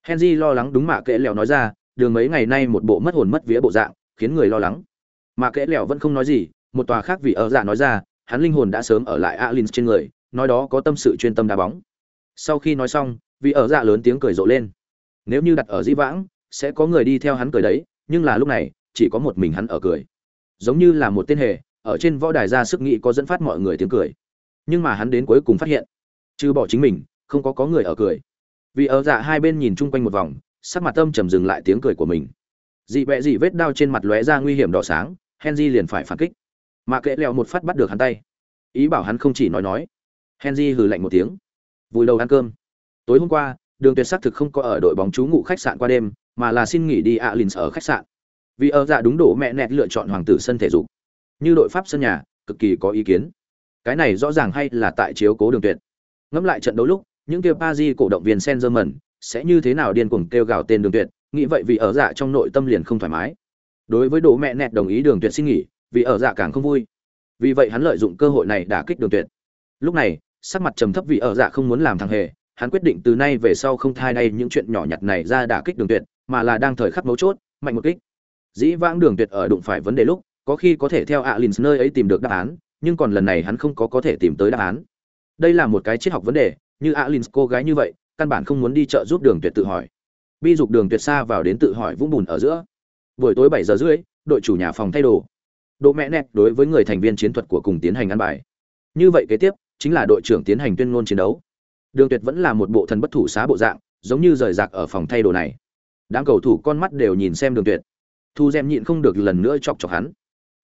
Henry lo lắng đúng mạ kệ lèo nói ra, đường mấy ngày nay một bộ mất hồn mất vía bộ dạng, khiến người lo lắng. Mạ kệ lèo vẫn không nói gì, một tòa khác vì ở dạ nói ra, hắn linh hồn đã sớm ở lại Alins trên người, nói đó có tâm sự chuyên tâm đá bóng. Sau khi nói xong, vì ở dạ lớn tiếng cười rộ lên. Nếu như đặt ở Di Vãng, sẽ có người đi theo hắn cười đấy, nhưng là lúc này, chỉ có một mình hắn ở cười. Giống như là một tên hề ở trên võ đài ra sức nghĩ có dẫn phát mọi người tiếng cười. Nhưng mà hắn đến cuối cùng phát hiện trừ bỏ chính mình không có có người ở cười. Vì ở dạ hai bên nhìn chung quanh một vòng sắc mặt tâm trầm dừng lại tiếng cười của mình. Dị bẹ dị vết đao trên mặt lóe ra nguy hiểm đỏ sáng henry liền phải phản kích. Mà kệ leo một phát bắt được hắn tay. Ý bảo hắn không chỉ nói nói. Henry hừ lạnh một tiếng. Vùi đầu ăn cơm. Tối hôm qua đường tuyệt xác thực không có ở đội bóng trú ngụ khách sạn qua đêm mà là xin nghỉ đi alins ở khách sạn. Vì ở dạ đúng đổ mẹ nẹt lựa chọn hoàng tử sân thể dục. Như đội pháp sân nhà, cực kỳ có ý kiến. Cái này rõ ràng hay là tại chiếu cố đường tuyệt. Ngẫm lại trận đấu lúc, những kia pa di cổ động viên sen german sẽ như thế nào điên cuồng kêu gào tên đường tuyệt, nghĩ vậy vì ở dạ trong nội tâm liền không thoải mái. Đối với đồ mẹ nẹt đồng ý đường tuyệt xin nghỉ, vì ở dạ càng không vui. Vì vậy hắn lợi dụng cơ hội này đả kích đường tuyệt. Lúc này, sắc mặt trầm thấp vì ở dạ không muốn làm thằng hề, hắn quyết định từ nay về sau không thai đây những chuyện nhỏ nhặt này ra đả kích đường tuyệt mà là đang thời khắc mấu chốt, mạnh một kích. Dĩ vãng đường tuyệt ở đụng phải vấn đề lúc, có khi có thể theo alin nơi ấy tìm được đáp án, nhưng còn lần này hắn không có có thể tìm tới đáp án. Đây là một cái triết học vấn đề, như alin cô gái như vậy, căn bản không muốn đi chợ giúp đường tuyệt tự hỏi. Bi dục đường tuyệt xa vào đến tự hỏi vũng bùn ở giữa. Buổi tối bảy giờ rưỡi, đội chủ nhà phòng thay đồ. Độ mẹ nẹt đối với người thành viên chiến thuật của cùng tiến hành ăn bài. Như vậy kế tiếp, chính là đội trưởng tiến hành tuyên ngôn chiến đấu. Đường tuyệt vẫn là một bộ thần bất thủ xá bộ dạng, giống như rời rạc ở phòng thay đồ này đám cầu thủ con mắt đều nhìn xem đường tuyệt. Thu dèm nhịn không được lần nữa chọc chọc hắn.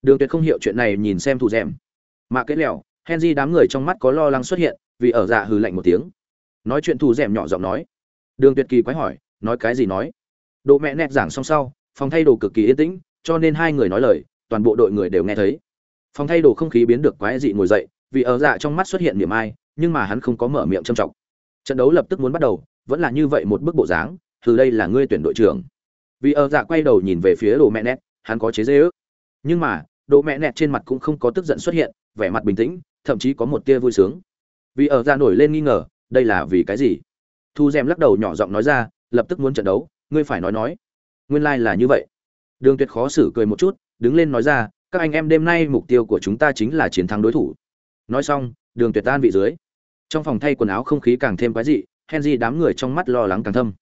Đường tuyệt không hiểu chuyện này nhìn xem thu dèm mà cái lẹo, henry đám người trong mắt có lo lắng xuất hiện, vì ở dạ hừ lạnh một tiếng. Nói chuyện thu dèm nhỏ giọng nói. Đường tuyệt kỳ quái hỏi, nói cái gì nói? Độ mẹ nẹt giảng xong sau, phòng thay đồ cực kỳ yên tĩnh, cho nên hai người nói lời, toàn bộ đội người đều nghe thấy. Phòng thay đồ không khí biến được quái dị ngồi dậy, vì ở dạ trong mắt xuất hiện niềm ai, nhưng mà hắn không có mở miệng trầm trọng. Trận đấu lập tức muốn bắt đầu, vẫn là như vậy một bức bộ dáng từ đây là ngươi tuyển đội trưởng. Vì ở dạ quay đầu nhìn về phía đồ mẹ nẹt, hắn có chế dê ước. Nhưng mà, đồ mẹ nẹt trên mặt cũng không có tức giận xuất hiện, vẻ mặt bình tĩnh, thậm chí có một tia vui sướng. Vì ở dạ nổi lên nghi ngờ, đây là vì cái gì? Thu gem lắc đầu nhỏ giọng nói ra, lập tức muốn trận đấu, ngươi phải nói nói. Nguyên lai là như vậy. Đường tuyệt khó xử cười một chút, đứng lên nói ra, các anh em đêm nay mục tiêu của chúng ta chính là chiến thắng đối thủ. Nói xong, đường tuyệt tan vị dưới. Trong phòng thay quần áo không khí càng thêm quái dị, henry đám người trong mắt lo lắng càng thâm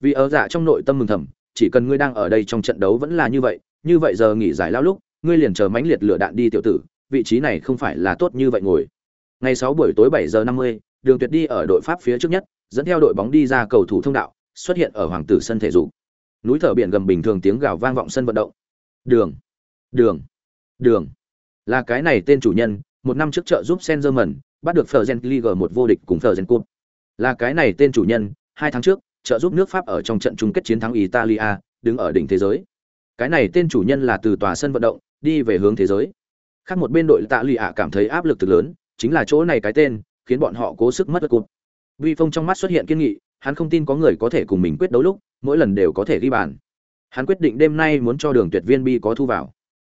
vì ở dạ trong nội tâm mừng thầm chỉ cần ngươi đang ở đây trong trận đấu vẫn là như vậy như vậy giờ nghỉ giải lao lúc ngươi liền chờ mãnh liệt lửa đạn đi tiểu tử vị trí này không phải là tốt như vậy ngồi. Ngày 6 buổi tối 7 giờ 50, đường tuyệt đi ở đội pháp phía trước nhất dẫn theo đội bóng đi ra cầu thủ thông đạo xuất hiện ở hoàng tử sân thể dục. Núi thở biển gầm bình thường tiếng gào vang vọng sân vận động. Đường đường đường. Là cái này tên chủ nhân một năm trước trợ giúp Sengerman bắt được Fergen League một vô địch cùng Fergen Cup là cái này tên chủ nhân hai tháng trước trợ giúp nước Pháp ở trong trận chung kết chiến thắng Italia, đứng ở đỉnh thế giới. Cái này tên chủ nhân là từ tòa sân vận động, đi về hướng thế giới. Khác một bên đội tạ lì ạ cảm thấy áp lực từ lớn, chính là chỗ này cái tên, khiến bọn họ cố sức mất cụt vi phong trong mắt xuất hiện kiên nghị, hắn không tin có người có thể cùng mình quyết đấu lúc, mỗi lần đều có thể ghi bàn. Hắn quyết định đêm nay muốn cho đường tuyệt viên bi có thu vào.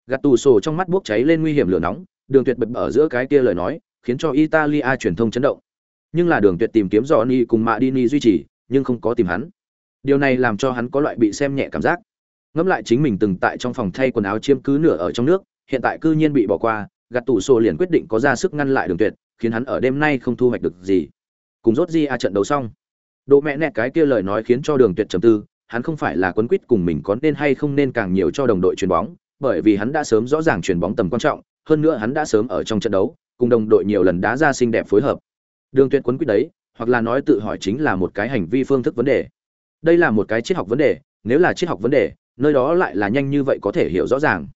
Gạt tù sổ trong mắt bốc cháy lên nguy hiểm lửa nóng, đường tuyệt bật ở giữa cái kia lời nói, khiến cho italia truyền thông chấn động. Nhưng là đường tuyệt tìm kiếm johnny cùng madini duy trì nhưng không có tìm hắn. Điều này làm cho hắn có loại bị xem nhẹ cảm giác. Ngẫm lại chính mình từng tại trong phòng thay quần áo chiếm cứ nửa ở trong nước, hiện tại cư nhiên bị bỏ qua, gạt tủ sổ liền quyết định có ra sức ngăn lại đường tuyệt, khiến hắn ở đêm nay không thu hoạch được gì. Cùng rốt di a trận đấu xong. Độ mẹ nẹt cái kia lời nói khiến cho đường tuyệt trầm tư, hắn không phải là quấn quýt cùng mình có nên hay không nên càng nhiều cho đồng đội chuyền bóng, bởi vì hắn đã sớm rõ ràng chuyền bóng tầm quan trọng, hơn nữa hắn đã sớm ở trong trận đấu, cùng đồng đội nhiều lần đá ra xinh đẹp phối hợp. Đường tuyệt quấn quýt đấy hoặc là nói tự hỏi chính là một cái hành vi phương thức vấn đề. Đây là một cái triết học vấn đề, nếu là triết học vấn đề, nơi đó lại là nhanh như vậy có thể hiểu rõ ràng.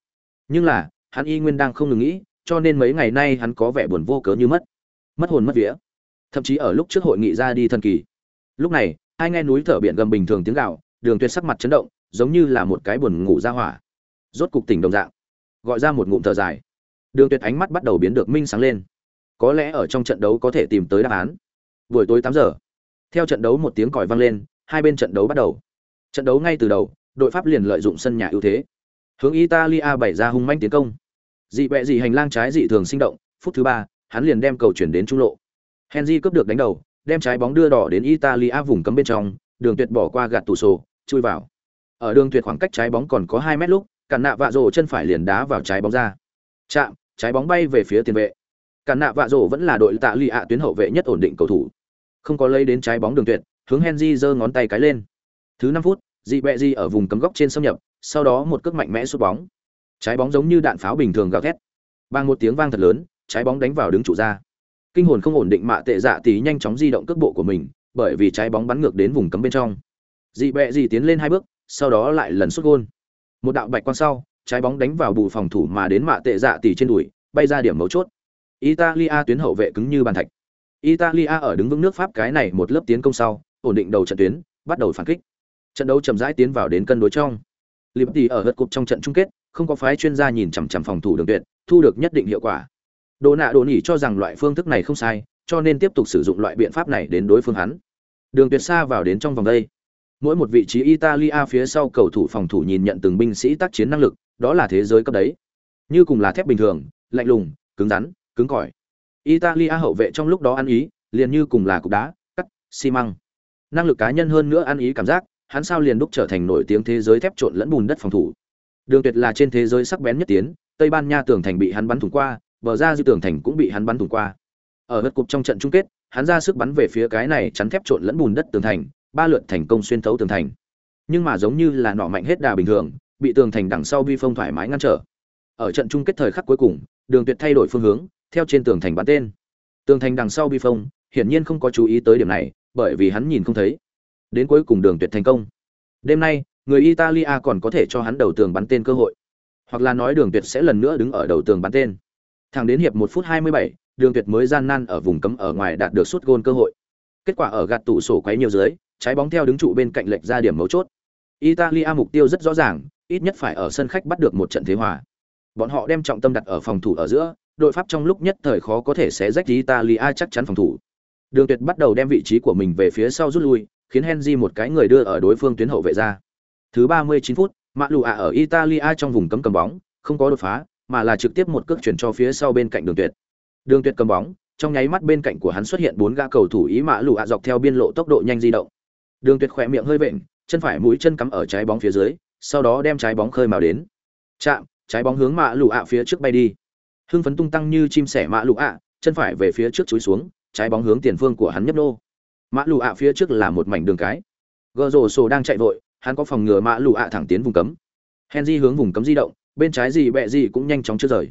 Nhưng là, hắn y nguyên đang không ngừng nghĩ, cho nên mấy ngày nay hắn có vẻ buồn vô cớ như mất. Mất hồn mất vía. Thậm chí ở lúc trước hội nghị ra đi thần kỳ. Lúc này, hai nghe núi thở biển gầm bình thường tiếng gạo đường tuyệt sắc mặt chấn động, giống như là một cái buồn ngủ ra hỏa. Rốt cục tỉnh đồng dạng. Gọi ra một ngụm thở dài. Đường tuyệt ánh mắt bắt đầu biến được minh sáng lên. Có lẽ ở trong trận đấu có thể tìm tới đáp án buổi tối tám giờ. Theo trận đấu một tiếng còi vang lên, hai bên trận đấu bắt đầu. Trận đấu ngay từ đầu, đội pháp liền lợi dụng sân nhà ưu thế. Hướng italia bày ra hung manh tiến công. Dị bẹ dị hành lang trái dị thường sinh động, phút thứ ba, hắn liền đem cầu chuyển đến trung lộ. Henry cướp được đánh đầu, đem trái bóng đưa đỏ đến italia vùng cấm bên trong, đường tuyệt bỏ qua gạt tủ sổ, chui vào. Ở đường tuyệt khoảng cách trái bóng còn có hai mét lúc, cản nạ vạ rổ chân phải liền đá vào trái bóng ra. Chạm, trái bóng bay về phía tiền vệ. Cản nạ vạ rổ vẫn là đội tạ lì ạ tuyến hậu vệ nhất ổn định cầu thủ không có lấy đến trái bóng đường tuyệt, hướng henry giơ ngón tay cái lên. Thứ năm phút, dị bẹ di ở vùng cấm góc trên xâm nhập, sau đó một cước mạnh mẽ sút bóng. Trái bóng giống như đạn pháo bình thường gào thét. Bằng một tiếng vang thật lớn, trái bóng đánh vào đứng trụ ra. Kinh hồn không ổn định mạ tệ dạ tí nhanh chóng di động cước bộ của mình, bởi vì trái bóng bắn ngược đến vùng cấm bên trong. Dị bẹ dị tiến lên hai bước, sau đó lại lần xuất gôn. Một đạo bạch quang sau, trái bóng đánh vào bù phòng thủ mà đến mạ tệ dạ tỷ trên đùi, bay ra điểm mấu chốt. Italia tuyến hậu vệ cứng như bàn thạch italia ở đứng vững nước pháp cái này một lớp tiến công sau, ổn định đầu trận tuyến, bắt đầu phản kích. Trận đấu chậm rãi tiến vào đến cân đối trong. Liberty ở hất cục trong trận chung kết, không có phái chuyên gia nhìn chằm chằm phòng thủ đường tuyệt, thu được nhất định hiệu quả. Đồ nạ đồ nỉ cho rằng loại phương thức này không sai, cho nên tiếp tục sử dụng loại biện pháp này đến đối phương hắn. Đường tuyệt xa vào đến trong vòng đây. Mỗi một vị trí italia phía sau cầu thủ phòng thủ nhìn nhận từng binh sĩ tác chiến năng lực, đó là thế giới cấp đấy. Như cùng là thép bình thường, lạnh lùng, cứng rắn, cứng cỏi italia hậu vệ trong lúc đó ăn ý, liền như cùng là cục đá, cắt, xi măng. Năng lực cá nhân hơn nữa ăn ý cảm giác, hắn sao liền đúc trở thành nổi tiếng thế giới thép trộn lẫn bùn đất phòng thủ. Đường tuyệt là trên thế giới sắc bén nhất tiến, tây ban nha tường thành bị hắn bắn thủng qua, bờ ra dư tường thành cũng bị hắn bắn thủng qua. Ở hất cục trong trận chung kết, hắn ra sức bắn về phía cái này chắn thép trộn lẫn bùn đất tường thành, ba lượt thành công xuyên thấu tường thành. Nhưng mà giống như là nọ mạnh hết đà bình thường, bị tường thành đằng sau bi phong thoải mái ngăn trở. Ở trận chung kết thời khắc cuối cùng, đường tuyệt thay đổi phương hướng theo trên tường thành bắn tên. Tường thành đằng sau bi phong hiển nhiên không có chú ý tới điểm này bởi vì hắn nhìn không thấy. Đến cuối cùng đường tuyệt thành công. Đêm nay người italia còn có thể cho hắn đầu tường bắn tên cơ hội. Hoặc là nói đường tuyệt sẽ lần nữa đứng ở đầu tường bắn tên. Thẳng đến hiệp một phút 27, đường tuyệt mới gian nan ở vùng cấm ở ngoài đạt được suốt gôn cơ hội. Kết quả ở gạt tủ sổ quấy nhiều dưới trái bóng theo đứng trụ bên cạnh lệch ra điểm mấu chốt. Italia mục tiêu rất rõ ràng ít nhất phải ở sân khách bắt được một trận thế hòa. Bọn họ đem trọng tâm đặt ở phòng thủ ở giữa đội pháp trong lúc nhất thời khó có thể sẽ rách italia chắc chắn phòng thủ. Đường tuyệt bắt đầu đem vị trí của mình về phía sau rút lui, khiến henry một cái người đưa ở đối phương tuyến hậu vệ ra. Thứ 39 phút Mã lù ở italia trong vùng cấm cầm bóng, không có đột phá, mà là trực tiếp một cước chuyển cho phía sau bên cạnh đường tuyệt. Đường tuyệt cầm bóng, trong nháy mắt bên cạnh của hắn xuất hiện bốn gã cầu thủ ý Mã lù dọc theo biên lộ tốc độ nhanh di động. Đường tuyệt khỏe miệng hơi vện, chân phải mũi chân cắm ở trái bóng phía dưới, sau đó đem trái bóng khơi mào đến. Chạm, trái bóng hướng Mã lù phía trước bay đi hưng phấn tung tăng như chim sẻ mã lù ạ, chân phải về phía trước chúi xuống, trái bóng hướng tiền phương của hắn nhấp nô. Mã lù ạ phía trước là một mảnh đường cái. Gờ rổ sổ đang chạy vội, hắn có phòng ngừa mã lù ạ thẳng tiến vùng cấm. Henry hướng vùng cấm di động, bên trái gì bẹ gì cũng nhanh chóng chưa rời.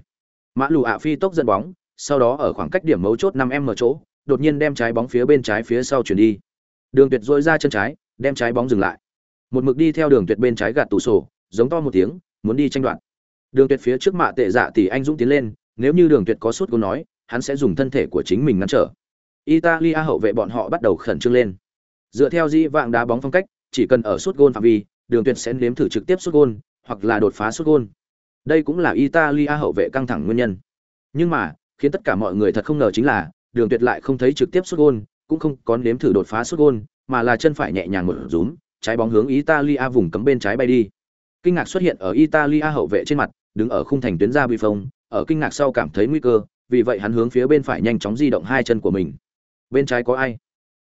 Mã lù ạ phi tốc dẫn bóng, sau đó ở khoảng cách điểm mấu chốt năm m chỗ, đột nhiên đem trái bóng phía bên trái phía sau chuyển đi. Đường tuyệt dội ra chân trái, đem trái bóng dừng lại. Một mực đi theo đường tuyệt bên trái gạt tủ sổ, giống to một tiếng, muốn đi tranh đoạt. Đường tuyệt phía trước mạ tệ dạ tỷ anh dũng tiến lên nếu như đường tuyệt có suốt câu nói hắn sẽ dùng thân thể của chính mình ngăn trở. Italia hậu vệ bọn họ bắt đầu khẩn trương lên. Dựa theo di vạng đá bóng phong cách chỉ cần ở suốt gôn phạm vi đường tuyệt sẽ nếm thử trực tiếp suốt gôn hoặc là đột phá suốt gôn. Đây cũng là italia hậu vệ căng thẳng nguyên nhân. Nhưng mà khiến tất cả mọi người thật không ngờ chính là đường tuyệt lại không thấy trực tiếp suốt gôn cũng không có nếm thử đột phá suốt gôn mà là chân phải nhẹ nhàng một rúm trái bóng hướng Italia vùng cấm bên trái bay đi. Kinh ngạc xuất hiện ở Italia hậu vệ trên mặt, đứng ở khung thành tuyến ra bị phong, ở kinh ngạc sau cảm thấy nguy cơ, vì vậy hắn hướng phía bên phải nhanh chóng di động hai chân của mình. Bên trái có ai?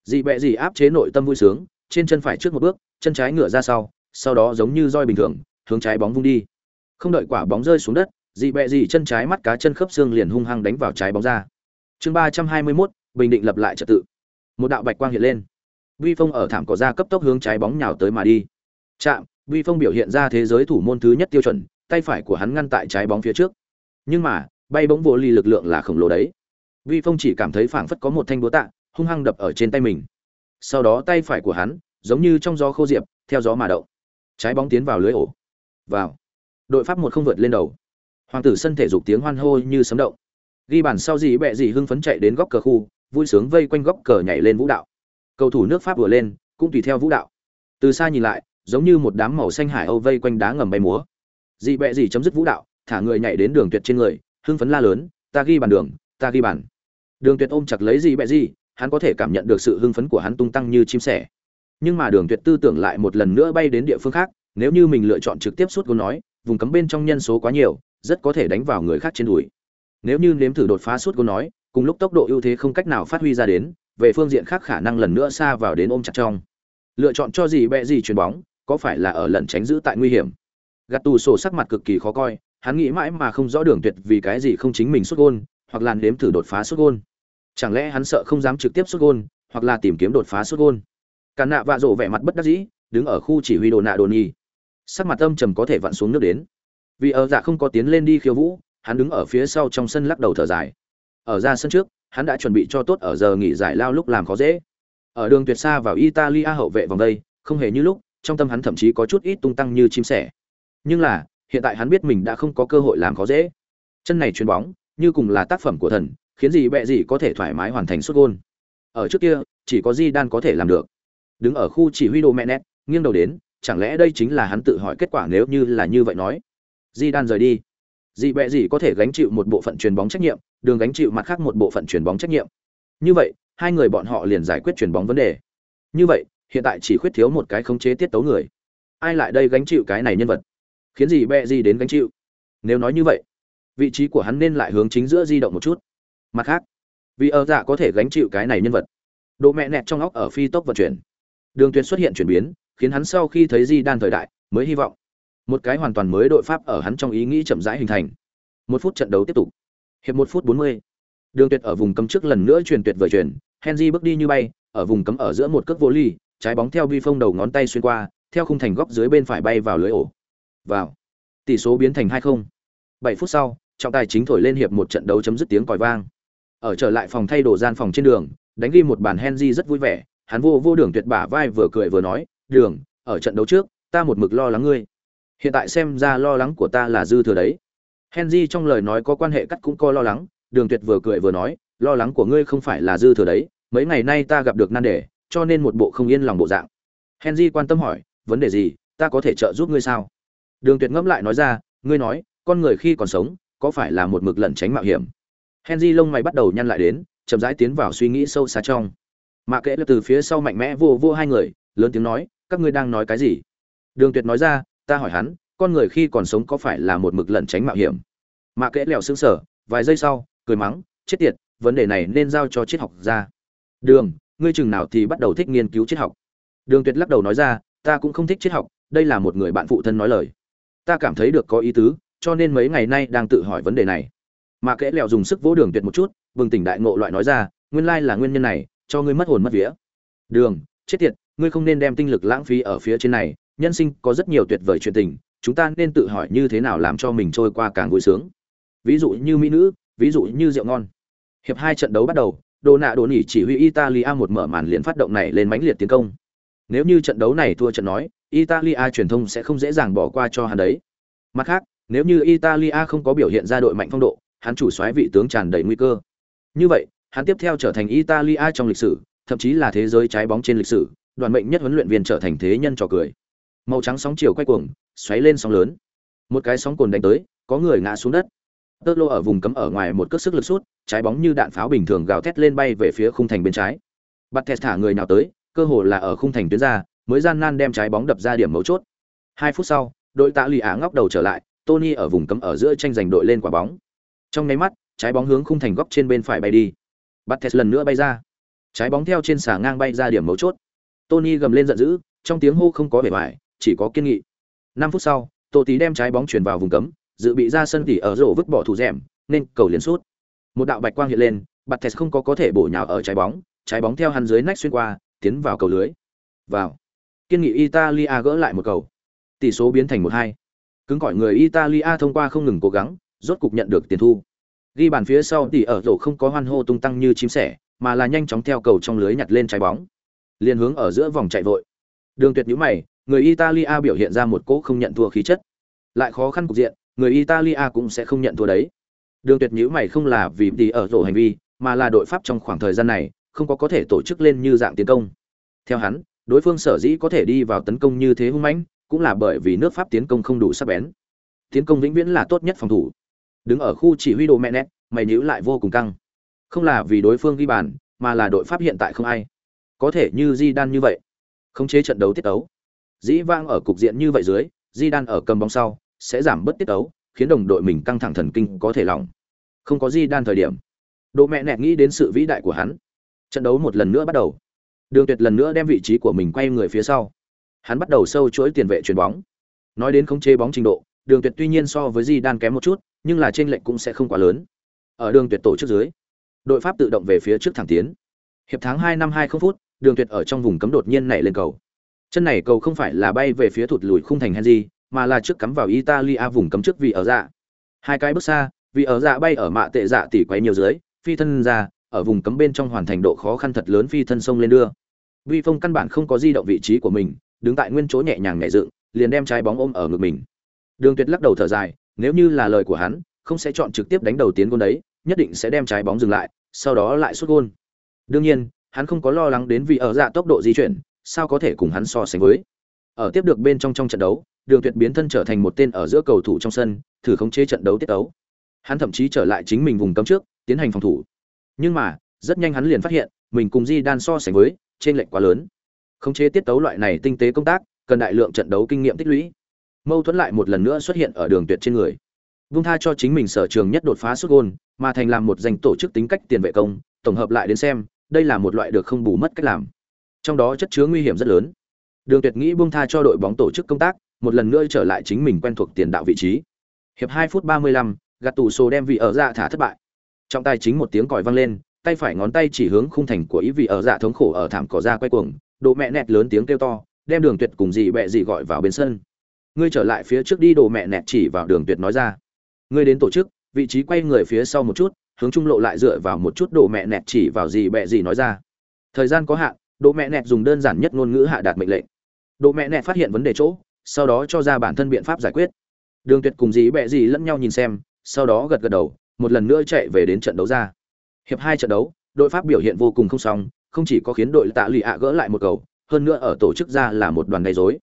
Dị bẹ dị áp chế nội tâm vui sướng, trên chân phải trước một bước, chân trái ngửa ra sau, sau đó giống như roi bình thường, hướng trái bóng vung đi. Không đợi quả bóng rơi xuống đất, dị bẹ dị chân trái mắt cá chân khớp xương liền hung hăng đánh vào trái bóng ra. Chương ba trăm hai mươi mốt bình định lập lại trật tự. Một đạo bạch quang hiện lên Vi Phong ở thảm cỏ ra cấp tốc hướng trái bóng nhào tới mà đi. Chạm, Vi Phong biểu hiện ra thế giới thủ môn thứ nhất tiêu chuẩn, tay phải của hắn ngăn tại trái bóng phía trước. Nhưng mà, bay bóng vô ly lực lượng là khổng lồ đấy. Vi Phong chỉ cảm thấy phảng phất có một thanh búa tạ, hung hăng đập ở trên tay mình. Sau đó tay phải của hắn, giống như trong gió khô diệp, theo gió mà động. Trái bóng tiến vào lưới ổ. Vào. Đội pháp một không vượt lên đầu. Hoàng tử sân thể dục tiếng hoan hô như sấm động. Ghi bàn sau gì bẹ gì hưng phấn chạy đến góc cờ khu, vui sướng vây quanh góc cờ nhảy lên vũ đạo cầu thủ nước pháp vừa lên cũng tùy theo vũ đạo từ xa nhìn lại giống như một đám màu xanh hải âu vây quanh đá ngầm bay múa dị bẹ gì chấm dứt vũ đạo thả người nhảy đến đường tuyệt trên người, hưng phấn la lớn, ta ghi bàn đường, ta ghi bàn. Đường tuyệt ôm chặt lấy gì bẹ gì, hắn có thể cảm nhận được sự hưng phấn của hắn tung tăng như chim sẻ. Nhưng mà đường tuyệt tư tưởng lại một lần nữa bay đến địa phương khác, nếu như mình lựa chọn trực tiếp suốt gôn nói, vùng cấm bên trong nhân số quá nhiều, rất có thể đánh vào người khác trên đùi. Nếu như nếm thử đột phá suốt gôn nói, cùng lúc tốc độ ưu thế không cách nào phát huy ra đến, về phương diện khác khả năng lần nữa xa vào đến ôm chặt trong. Lựa chọn cho gì bẹ gì chuyền bóng, có phải là ở lần tránh giữ tại nguy hiểm? Gạt tù sổ sắc mặt cực kỳ khó coi hắn nghĩ mãi mà không rõ đường tuyệt vì cái gì không chính mình xuất gôn hoặc là nếm thử đột phá xuất gôn. Chẳng lẽ hắn sợ không dám trực tiếp xuất gôn hoặc là tìm kiếm đột phá xuất gôn? Cả nạ vạ rộ vẻ mặt bất đắc dĩ đứng ở khu chỉ huy đồ nạ đồn nhi sắc mặt âm trầm có thể vặn xuống nước đến. Vì ở dạ không có tiến lên đi khiêu vũ hắn đứng ở phía sau trong sân lắc đầu thở dài. Ở ra sân trước hắn đã chuẩn bị cho tốt ở giờ nghỉ giải lao lúc làm khó dễ. Ở đường tuyệt xa vào Italia hậu vệ vòng đây, không hề như lúc, trong tâm hắn thậm chí có chút ít tung tăng như chim sẻ. Nhưng là, hiện tại hắn biết mình đã không có cơ hội làm khó dễ. Chân này chuyền bóng, như cùng là tác phẩm của thần, khiến gì bẹ gì có thể thoải mái hoàn thành sút gôn Ở trước kia, chỉ có Di Đan có thể làm được. Đứng ở khu chỉ huy đồ mẹ nét, nghiêng đầu đến, chẳng lẽ đây chính là hắn tự hỏi kết quả nếu như là như vậy nói. Di Đan rời đi. Dị bẹ gì có thể gánh chịu một bộ phận chuyền bóng trách nhiệm, đường gánh chịu mặt khác một bộ phận chuyền bóng trách nhiệm. Như vậy, hai người bọn họ liền giải quyết chuyền bóng vấn đề. Như vậy, hiện tại chỉ khuyết thiếu một cái khống chế tiết tấu người. Ai lại đây gánh chịu cái này nhân vật? Khiến gì bẹ gì đến gánh chịu. Nếu nói như vậy, vị trí của hắn nên lại hướng chính giữa di động một chút. Mặt khác, vì ở dạ có thể gánh chịu cái này nhân vật, độ mẹ nẹt trong óc ở phi tốc vận chuyển. Đường tuyệt xuất hiện chuyển biến, khiến hắn sau khi thấy di đan thời đại, mới hy vọng. Một cái hoàn toàn mới đội pháp ở hắn trong ý nghĩ chậm rãi hình thành. Một phút trận đấu tiếp tục. Hiệp một phút bốn mươi. Đường tuyệt ở vùng cấm trước lần nữa truyền tuyệt vời chuyển henry bước đi như bay, ở vùng cấm ở giữa một cước vô ly, trái bóng theo vi phong đầu ngón tay xuyên qua, theo khung thành góc dưới bên phải bay vào lưới ổ vào. Tỷ số biến thành hai không. Bảy phút sau, trọng tài chính thổi lên hiệp một trận đấu chấm dứt tiếng còi vang. Ở trở lại phòng thay đồ gian phòng trên đường, đánh ghi một bản henry rất vui vẻ, hắn vô vô đường tuyệt bả vai vừa cười vừa nói, đường, ở trận đấu trước, ta một mực lo lắng ngươi. Hiện tại xem ra lo lắng của ta là dư thừa đấy. Henry trong lời nói có quan hệ cắt cũng có lo lắng, đường tuyệt vừa cười vừa nói, lo lắng của ngươi không phải là dư thừa đấy, mấy ngày nay ta gặp được nan đề, cho nên một bộ không yên lòng bộ dạng. Henry quan tâm hỏi, vấn đề gì, ta có thể trợ giúp ngươi sao? Đường tuyệt ngẫm lại nói ra, ngươi nói, con người khi còn sống, có phải là một mực lẩn tránh mạo hiểm? Henry lông mày bắt đầu nhăn lại đến, chậm rãi tiến vào suy nghĩ sâu xa trong. Mã kệ từ phía sau mạnh mẽ vô vô hai người, lớn tiếng nói, các ngươi đang nói cái gì? Đường tuyệt nói ra, ta hỏi hắn, con người khi còn sống có phải là một mực lẩn tránh mạo hiểm? Mã kệ lèo sững sở vài giây sau, cười mắng, chết tiệt, vấn đề này nên giao cho triết học ra đường, ngươi chừng nào thì bắt đầu thích nghiên cứu triết học? Đường tuyệt lắc đầu nói ra, ta cũng không thích triết học, đây là một người bạn phụ thân nói lời ta cảm thấy được có ý tứ, cho nên mấy ngày nay đang tự hỏi vấn đề này. Mà kẽ lẹo dùng sức vỗ đường tuyệt một chút, bừng tỉnh đại ngộ loại nói ra, nguyên lai là nguyên nhân này, cho ngươi mất hồn mất vía. Đường, chết tiệt, ngươi không nên đem tinh lực lãng phí ở phía trên này, nhân sinh có rất nhiều tuyệt vời chuyện tình, chúng ta nên tự hỏi như thế nào làm cho mình trôi qua càng vui sướng. Ví dụ như mỹ nữ, ví dụ như rượu ngon. Hiệp hai trận đấu bắt đầu, đồ nạ đồ nỉ chỉ huy italia một mở màn liền phát động này lên mãnh liệt tiến công nếu như trận đấu này thua trận nói, italia truyền thông sẽ không dễ dàng bỏ qua cho hắn đấy. Mặt khác, nếu như italia không có biểu hiện ra đội mạnh phong độ, hắn chủ soái vị tướng tràn đầy nguy cơ. Như vậy, hắn tiếp theo trở thành italia trong lịch sử, thậm chí là thế giới trái bóng trên lịch sử, đoàn mệnh nhất huấn luyện viên trở thành thế nhân trò cười. Màu trắng sóng chiều quay cuồng, xoáy lên sóng lớn. Một cái sóng cồn đánh tới, có người ngã xuống đất. Tơ lô ở vùng cấm ở ngoài một cước sức lực sút, trái bóng như đạn pháo bình thường gào thét lên bay về phía khung thành bên trái. Bắt thẹt thả người nào tới cơ hồ là ở khung thành tuyến ra mới gian nan đem trái bóng đập ra điểm mấu chốt. Hai phút sau đội tạ lì á ngóc đầu trở lại tony ở vùng cấm ở giữa tranh giành đội lên quả bóng. Trong nháy mắt trái bóng hướng khung thành góc trên bên phải bay đi. Bắt thẹt lần nữa bay ra. Trái bóng theo trên xà ngang bay ra điểm mấu chốt. Tony gầm lên giận dữ trong tiếng hô không có vẻ bại, chỉ có kiên nghị. Năm phút sau tô tí đem trái bóng chuyển vào vùng cấm dự bị ra sân tỉ ở rổ vứt bỏ thủ rèm nên cầu liền sút. Một đạo bạch quang hiện lên bạt thẹt không có có thể bổ nhào ở trái bóng trái bóng theo hắn dưới nách xuyên qua tiến vào cầu lưới. Vào. Kiên nghị italia gỡ lại một cầu. Tỷ số biến thành một hai. Cứng cỏi người italia thông qua không ngừng cố gắng, rốt cục nhận được tiền thu. Ghi bàn phía sau thì ở rổ không có hoan hô tung tăng như chim sẻ, mà là nhanh chóng theo cầu trong lưới nhặt lên trái bóng. Liền hướng ở giữa vòng chạy vội. Đường tuyệt nhíu mày, người italia biểu hiện ra một cỗ không nhận thua khí chất. Lại khó khăn cục diện, người italia cũng sẽ không nhận thua đấy. Đường tuyệt nhíu mày không là vì đi ở rổ hành vi, mà là đội pháp trong khoảng thời gian này không có có thể tổ chức lên như dạng tiến công. Theo hắn, đối phương sở dĩ có thể đi vào tấn công như thế hung mãnh, cũng là bởi vì nước pháp tiến công không đủ sắc bén. Tiến công vĩnh viễn là tốt nhất phòng thủ. Đứng ở khu chỉ huy đồ mẹ nét mày nhíu lại vô cùng căng. Không là vì đối phương ghi bàn, mà là đội pháp hiện tại không ai. Có thể như di đan như vậy. Khống chế trận đấu tiết tấu. Dĩ vang ở cục diện như vậy dưới di đan ở cầm bóng sau, sẽ giảm bớt tiết tấu, khiến đồng đội mình căng thẳng thần kinh có thể lỏng. Không có di đan thời điểm. Đồ mẹ nẹt nghĩ đến sự vĩ đại của hắn trận đấu một lần nữa bắt đầu. Đường tuyệt lần nữa đem vị trí của mình quay người phía sau. Hắn bắt đầu sâu chuỗi tiền vệ chuyền bóng. Nói đến khống chế bóng trình độ, đường tuyệt tuy nhiên so với di đan kém một chút, nhưng là trên lệnh cũng sẽ không quá lớn. Ở đường tuyệt tổ chức dưới, đội pháp tự động về phía trước thẳng tiến. Hiệp tháng hai năm hai không phút, đường tuyệt ở trong vùng cấm đột nhiên nảy lên cầu. Chân này cầu không phải là bay về phía thụt lùi khung thành henry, mà là trước cắm vào italia vùng cấm trước vì ở dạ. Hai cái bước xa, vì ở dạ bay ở mạ tệ dạ tỉ quay nhiều dưới, phi thân ra ở vùng cấm bên trong hoàn thành độ khó khăn thật lớn phi thân sông lên đưa. Vi phong căn bản không có di động vị trí của mình, đứng tại nguyên chỗ nhẹ nhàng nhẹ dựng, liền đem trái bóng ôm ở ngực mình. Đường tuyệt lắc đầu thở dài, nếu như là lời của hắn, không sẽ chọn trực tiếp đánh đầu tiến gôn đấy, nhất định sẽ đem trái bóng dừng lại, sau đó lại xuất gôn. Đương nhiên, hắn không có lo lắng đến vì ở dạ tốc độ di chuyển, sao có thể cùng hắn so sánh với. Ở tiếp được bên trong trong trận đấu, đường tuyệt biến thân trở thành một tên ở giữa cầu thủ trong sân, thử khống chế trận đấu tiết đấu hắn thậm chí trở lại chính mình vùng cấm trước, tiến hành phòng thủ nhưng mà rất nhanh hắn liền phát hiện mình cùng di đan so sánh với trên lệnh quá lớn. Khống chế tiết tấu loại này tinh tế công tác cần đại lượng trận đấu kinh nghiệm tích lũy. Mâu thuẫn lại một lần nữa xuất hiện ở đường tuyệt trên người. Vung tha cho chính mình sở trường nhất đột phá xuất gôn mà thành làm một danh tổ chức tính cách tiền vệ công tổng hợp lại đến xem đây là một loại được không bù mất cách làm. Trong đó chất chứa nguy hiểm rất lớn. Đường tuyệt nghĩ buông tha cho đội bóng tổ chức công tác một lần nữa trở lại chính mình quen thuộc tiền đạo vị trí. Hiệp 2 phút 35, gạt tủ sổ đem vị ở ra thả thất bại trong tài chính một tiếng còi vang lên, tay phải ngón tay chỉ hướng khung thành của ý vị ở dạ thống khổ ở thảm cỏ ra quay cuồng, độ mẹ nẹt lớn tiếng kêu to, đem đường tuyệt cùng dì bẹ dì gọi vào bên sân. Ngươi trở lại phía trước đi đồ mẹ nẹt chỉ vào đường tuyệt nói ra. Ngươi đến tổ chức, vị trí quay người phía sau một chút, hướng trung lộ lại dựa vào một chút đồ mẹ nẹt chỉ vào dì bẹ dì nói ra. Thời gian có hạn đồ mẹ nẹt dùng đơn giản nhất ngôn ngữ hạ đạt mệnh lệnh. Đồ mẹ nẹt phát hiện vấn đề chỗ, sau đó cho ra bản thân biện pháp giải quyết. Đường tuyệt cùng dì bẹ dì lẫn nhau nhìn xem, sau đó gật gật đầu một lần nữa chạy về đến trận đấu ra. Hiệp hai trận đấu, đội pháp biểu hiện vô cùng không xong không chỉ có khiến đội tạ lụy ạ gỡ lại một cầu, hơn nữa ở tổ chức ra là một đoàn gây rối.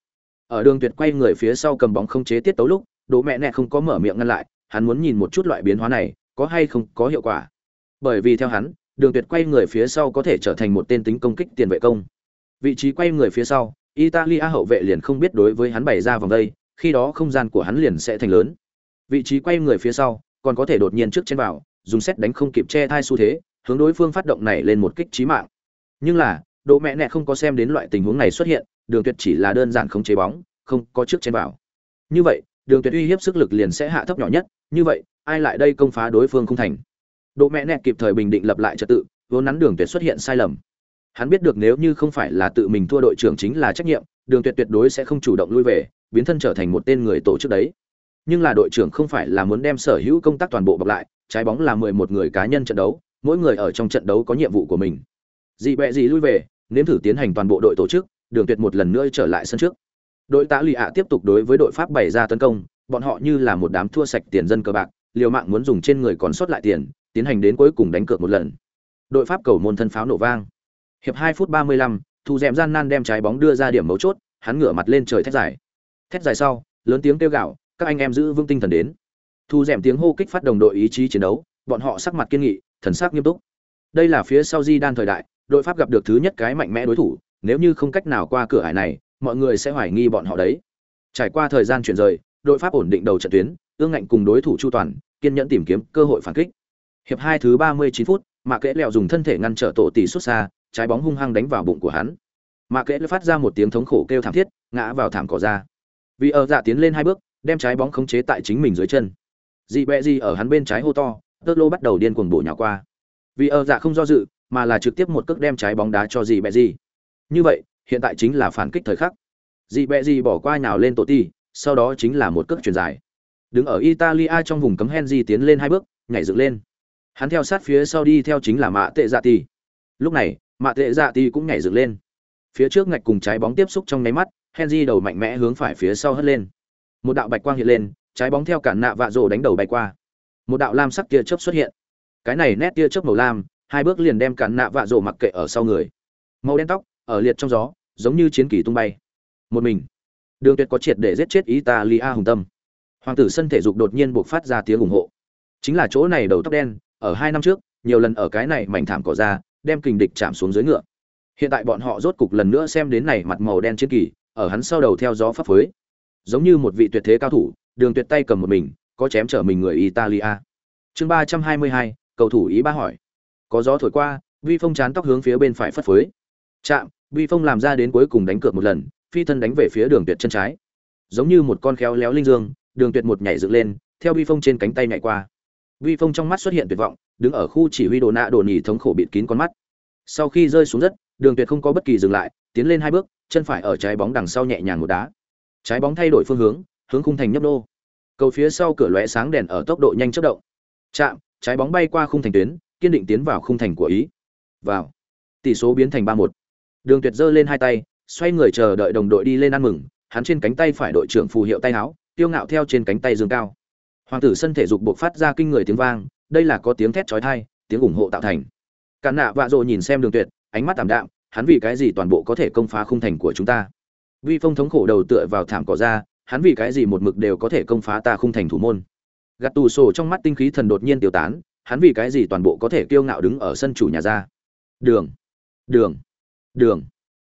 Ở đường tuyệt quay người phía sau cầm bóng không chế tiết tấu lúc, đỗ mẹ nẹ không có mở miệng ngăn lại, hắn muốn nhìn một chút loại biến hóa này, có hay không có hiệu quả. Bởi vì theo hắn, đường tuyệt quay người phía sau có thể trở thành một tên tính công kích tiền vệ công. Vị trí quay người phía sau, italia hậu vệ liền không biết đối với hắn bày ra vòng đây, khi đó không gian của hắn liền sẽ thành lớn. Vị trí quay người phía sau còn có thể đột nhiên trước trên vào, dùng xét đánh không kịp che thai xu thế, hướng đối phương phát động này lên một kích trí mạng. Nhưng là, độ mẹ nẹ không có xem đến loại tình huống này xuất hiện, đường tuyệt chỉ là đơn giản không chế bóng, không có trước trên vào. Như vậy, đường tuyệt uy hiếp sức lực liền sẽ hạ thấp nhỏ nhất, như vậy, ai lại đây công phá đối phương không thành? Độ mẹ nẹ kịp thời bình định lập lại trật tự, vốn nắn đường tuyệt xuất hiện sai lầm. Hắn biết được nếu như không phải là tự mình thua đội trưởng chính là trách nhiệm, đường tuyệt tuyệt đối sẽ không chủ động lui về, biến thân trở thành một tên người tổ chức đấy nhưng là đội trưởng không phải là muốn đem sở hữu công tác toàn bộ bọc lại trái bóng là mười một người cá nhân trận đấu mỗi người ở trong trận đấu có nhiệm vụ của mình. Dị bẹ gì lui về nếm thử tiến hành toàn bộ đội tổ chức đường tuyệt một lần nữa trở lại sân trước. Đội tạ lụy ạ tiếp tục đối với đội pháp bày ra tấn công bọn họ như là một đám thua sạch tiền dân cờ bạc liều mạng muốn dùng trên người còn sót lại tiền tiến hành đến cuối cùng đánh cược một lần. Đội pháp cầu môn thân pháo nổ vang. Hiệp hai phút ba mươi lăm, thu dẻm gian nan đem trái bóng đưa ra điểm mấu chốt hắn ngửa mặt lên trời thét dài. Thét dài sau lớn tiếng kêu gạo các anh em giữ vững tinh thần đến. Thu dẻm tiếng hô kích phát đồng đội ý chí chiến đấu, bọn họ sắc mặt kiên nghị, thần sắc nghiêm túc. Đây là phía sau di đan thời đại, đội pháp gặp được thứ nhất cái mạnh mẽ đối thủ, nếu như không cách nào qua cửa hải này, mọi người sẽ hoài nghi bọn họ đấy. Trải qua thời gian chuyển rời, đội pháp ổn định đầu trận tuyến, ương ngạnh cùng đối thủ chu toàn, kiên nhẫn tìm kiếm cơ hội phản kích. Hiệp hai thứ ba mươi chín phút mạ kẽ lẹo dùng thân thể ngăn trở tổ tỷ xuất xa, trái bóng hung hăng đánh vào bụng của hắn. Mạ kẽ phát ra một tiếng thống khổ kêu thảm thiết, ngã vào thảm cỏ ra. Vì ở dạ tiến lên hai bước đem trái bóng khống chế tại chính mình dưới chân. Dị bẹ dị ở hắn bên trái hô to tơ lô bắt đầu điên cuồng bổ nhào qua. Vì ở dạ không do dự, mà là trực tiếp một cước đem trái bóng đá cho dị bẹ dị. Như vậy, hiện tại chính là phản kích thời khắc. Dị bẹ dị bỏ qua nhào lên tổ ti, sau đó chính là một cước truyền dài. Đứng ở italia trong vùng cấm henry tiến lên hai bước, nhảy dựng lên. Hắn theo sát phía sau đi theo chính là mạ tệ dạ ti lúc này, mạ tệ dạ ti cũng nhảy dựng lên. Phía trước ngạch cùng trái bóng tiếp xúc trong nháy mắt, henry đầu mạnh mẽ hướng phải phía sau hất lên một đạo bạch quang hiện lên, trái bóng theo cản nạ vạ rổ đánh đầu bay qua. Một đạo lam sắc tia chớp xuất hiện. Cái này nét tia chớp màu lam, hai bước liền đem cản nạ vạ rổ mặc kệ ở sau người. Màu đen tóc, ở liệt trong gió, giống như chiến kỳ tung bay. Một mình. Đường tuyệt có triệt để giết chết italia hùng tâm. Hoàng tử sân thể dục đột nhiên buộc phát ra tiếng ủng hộ. Chính là chỗ này đầu tóc đen, ở hai năm trước, nhiều lần ở cái này mảnh thảm cỏ ra, đem kình địch chạm xuống dưới ngựa. Hiện tại bọn họ rốt cục lần nữa xem đến này mặt màu đen chiến kỳ, ở hắn sau đầu theo gió pháp phới giống như một vị tuyệt thế cao thủ, đường tuyệt tay cầm một mình, có chém trở mình người italia. Chương ba trăm hai mươi hai, cầu thủ ý ba hỏi. Có gió thổi qua, vi phong chán tóc hướng phía bên phải phất phới. Chạm, vi phong làm ra đến cuối cùng đánh cược một lần, phi thân đánh về phía đường tuyệt chân trái. Giống như một con khéo léo linh dương, đường tuyệt một nhảy dựng lên, theo vi phong trên cánh tay nhảy qua. Vi phong trong mắt xuất hiện tuyệt vọng, đứng ở khu chỉ huy đồ nạ đồ nhỉ thống khổ bịt kín con mắt. Sau khi rơi xuống đất, đường tuyệt không có bất kỳ dừng lại, tiến lên hai bước, chân phải ở trái bóng đằng sau nhẹ nhàng một đá trái bóng thay đổi phương hướng hướng khung thành nhấp nô. Cầu phía sau cửa lóe sáng đèn ở tốc độ nhanh chớp động. Chạm, trái bóng bay qua khung thành tuyến, kiên định tiến vào khung thành của ý. Vào. Tỷ số biến thành ba một. Đường tuyệt giơ lên hai tay, xoay người chờ đợi đồng đội đi lên ăn mừng, hắn trên cánh tay phải đội trưởng phù hiệu tay áo tiêu ngạo theo trên cánh tay dương cao. Hoàng tử sân thể dục buộc phát ra kinh người tiếng vang, đây là có tiếng thét chói tai, tiếng ủng hộ tạo thành. Cả nạ vạ rộ nhìn xem đường tuyệt, ánh mắt tạm đạm, hắn vì cái gì toàn bộ có thể công phá khung thành của chúng ta? Vi phong thống khổ đầu tựa vào thảm cỏ ra, hắn vì cái gì một mực đều có thể công phá ta khung thành thủ môn? Gạt tù sổ trong mắt tinh khí thần đột nhiên tiêu tán, hắn vì cái gì toàn bộ có thể kiêu ngạo đứng ở sân chủ nhà ra? Đường đường đường.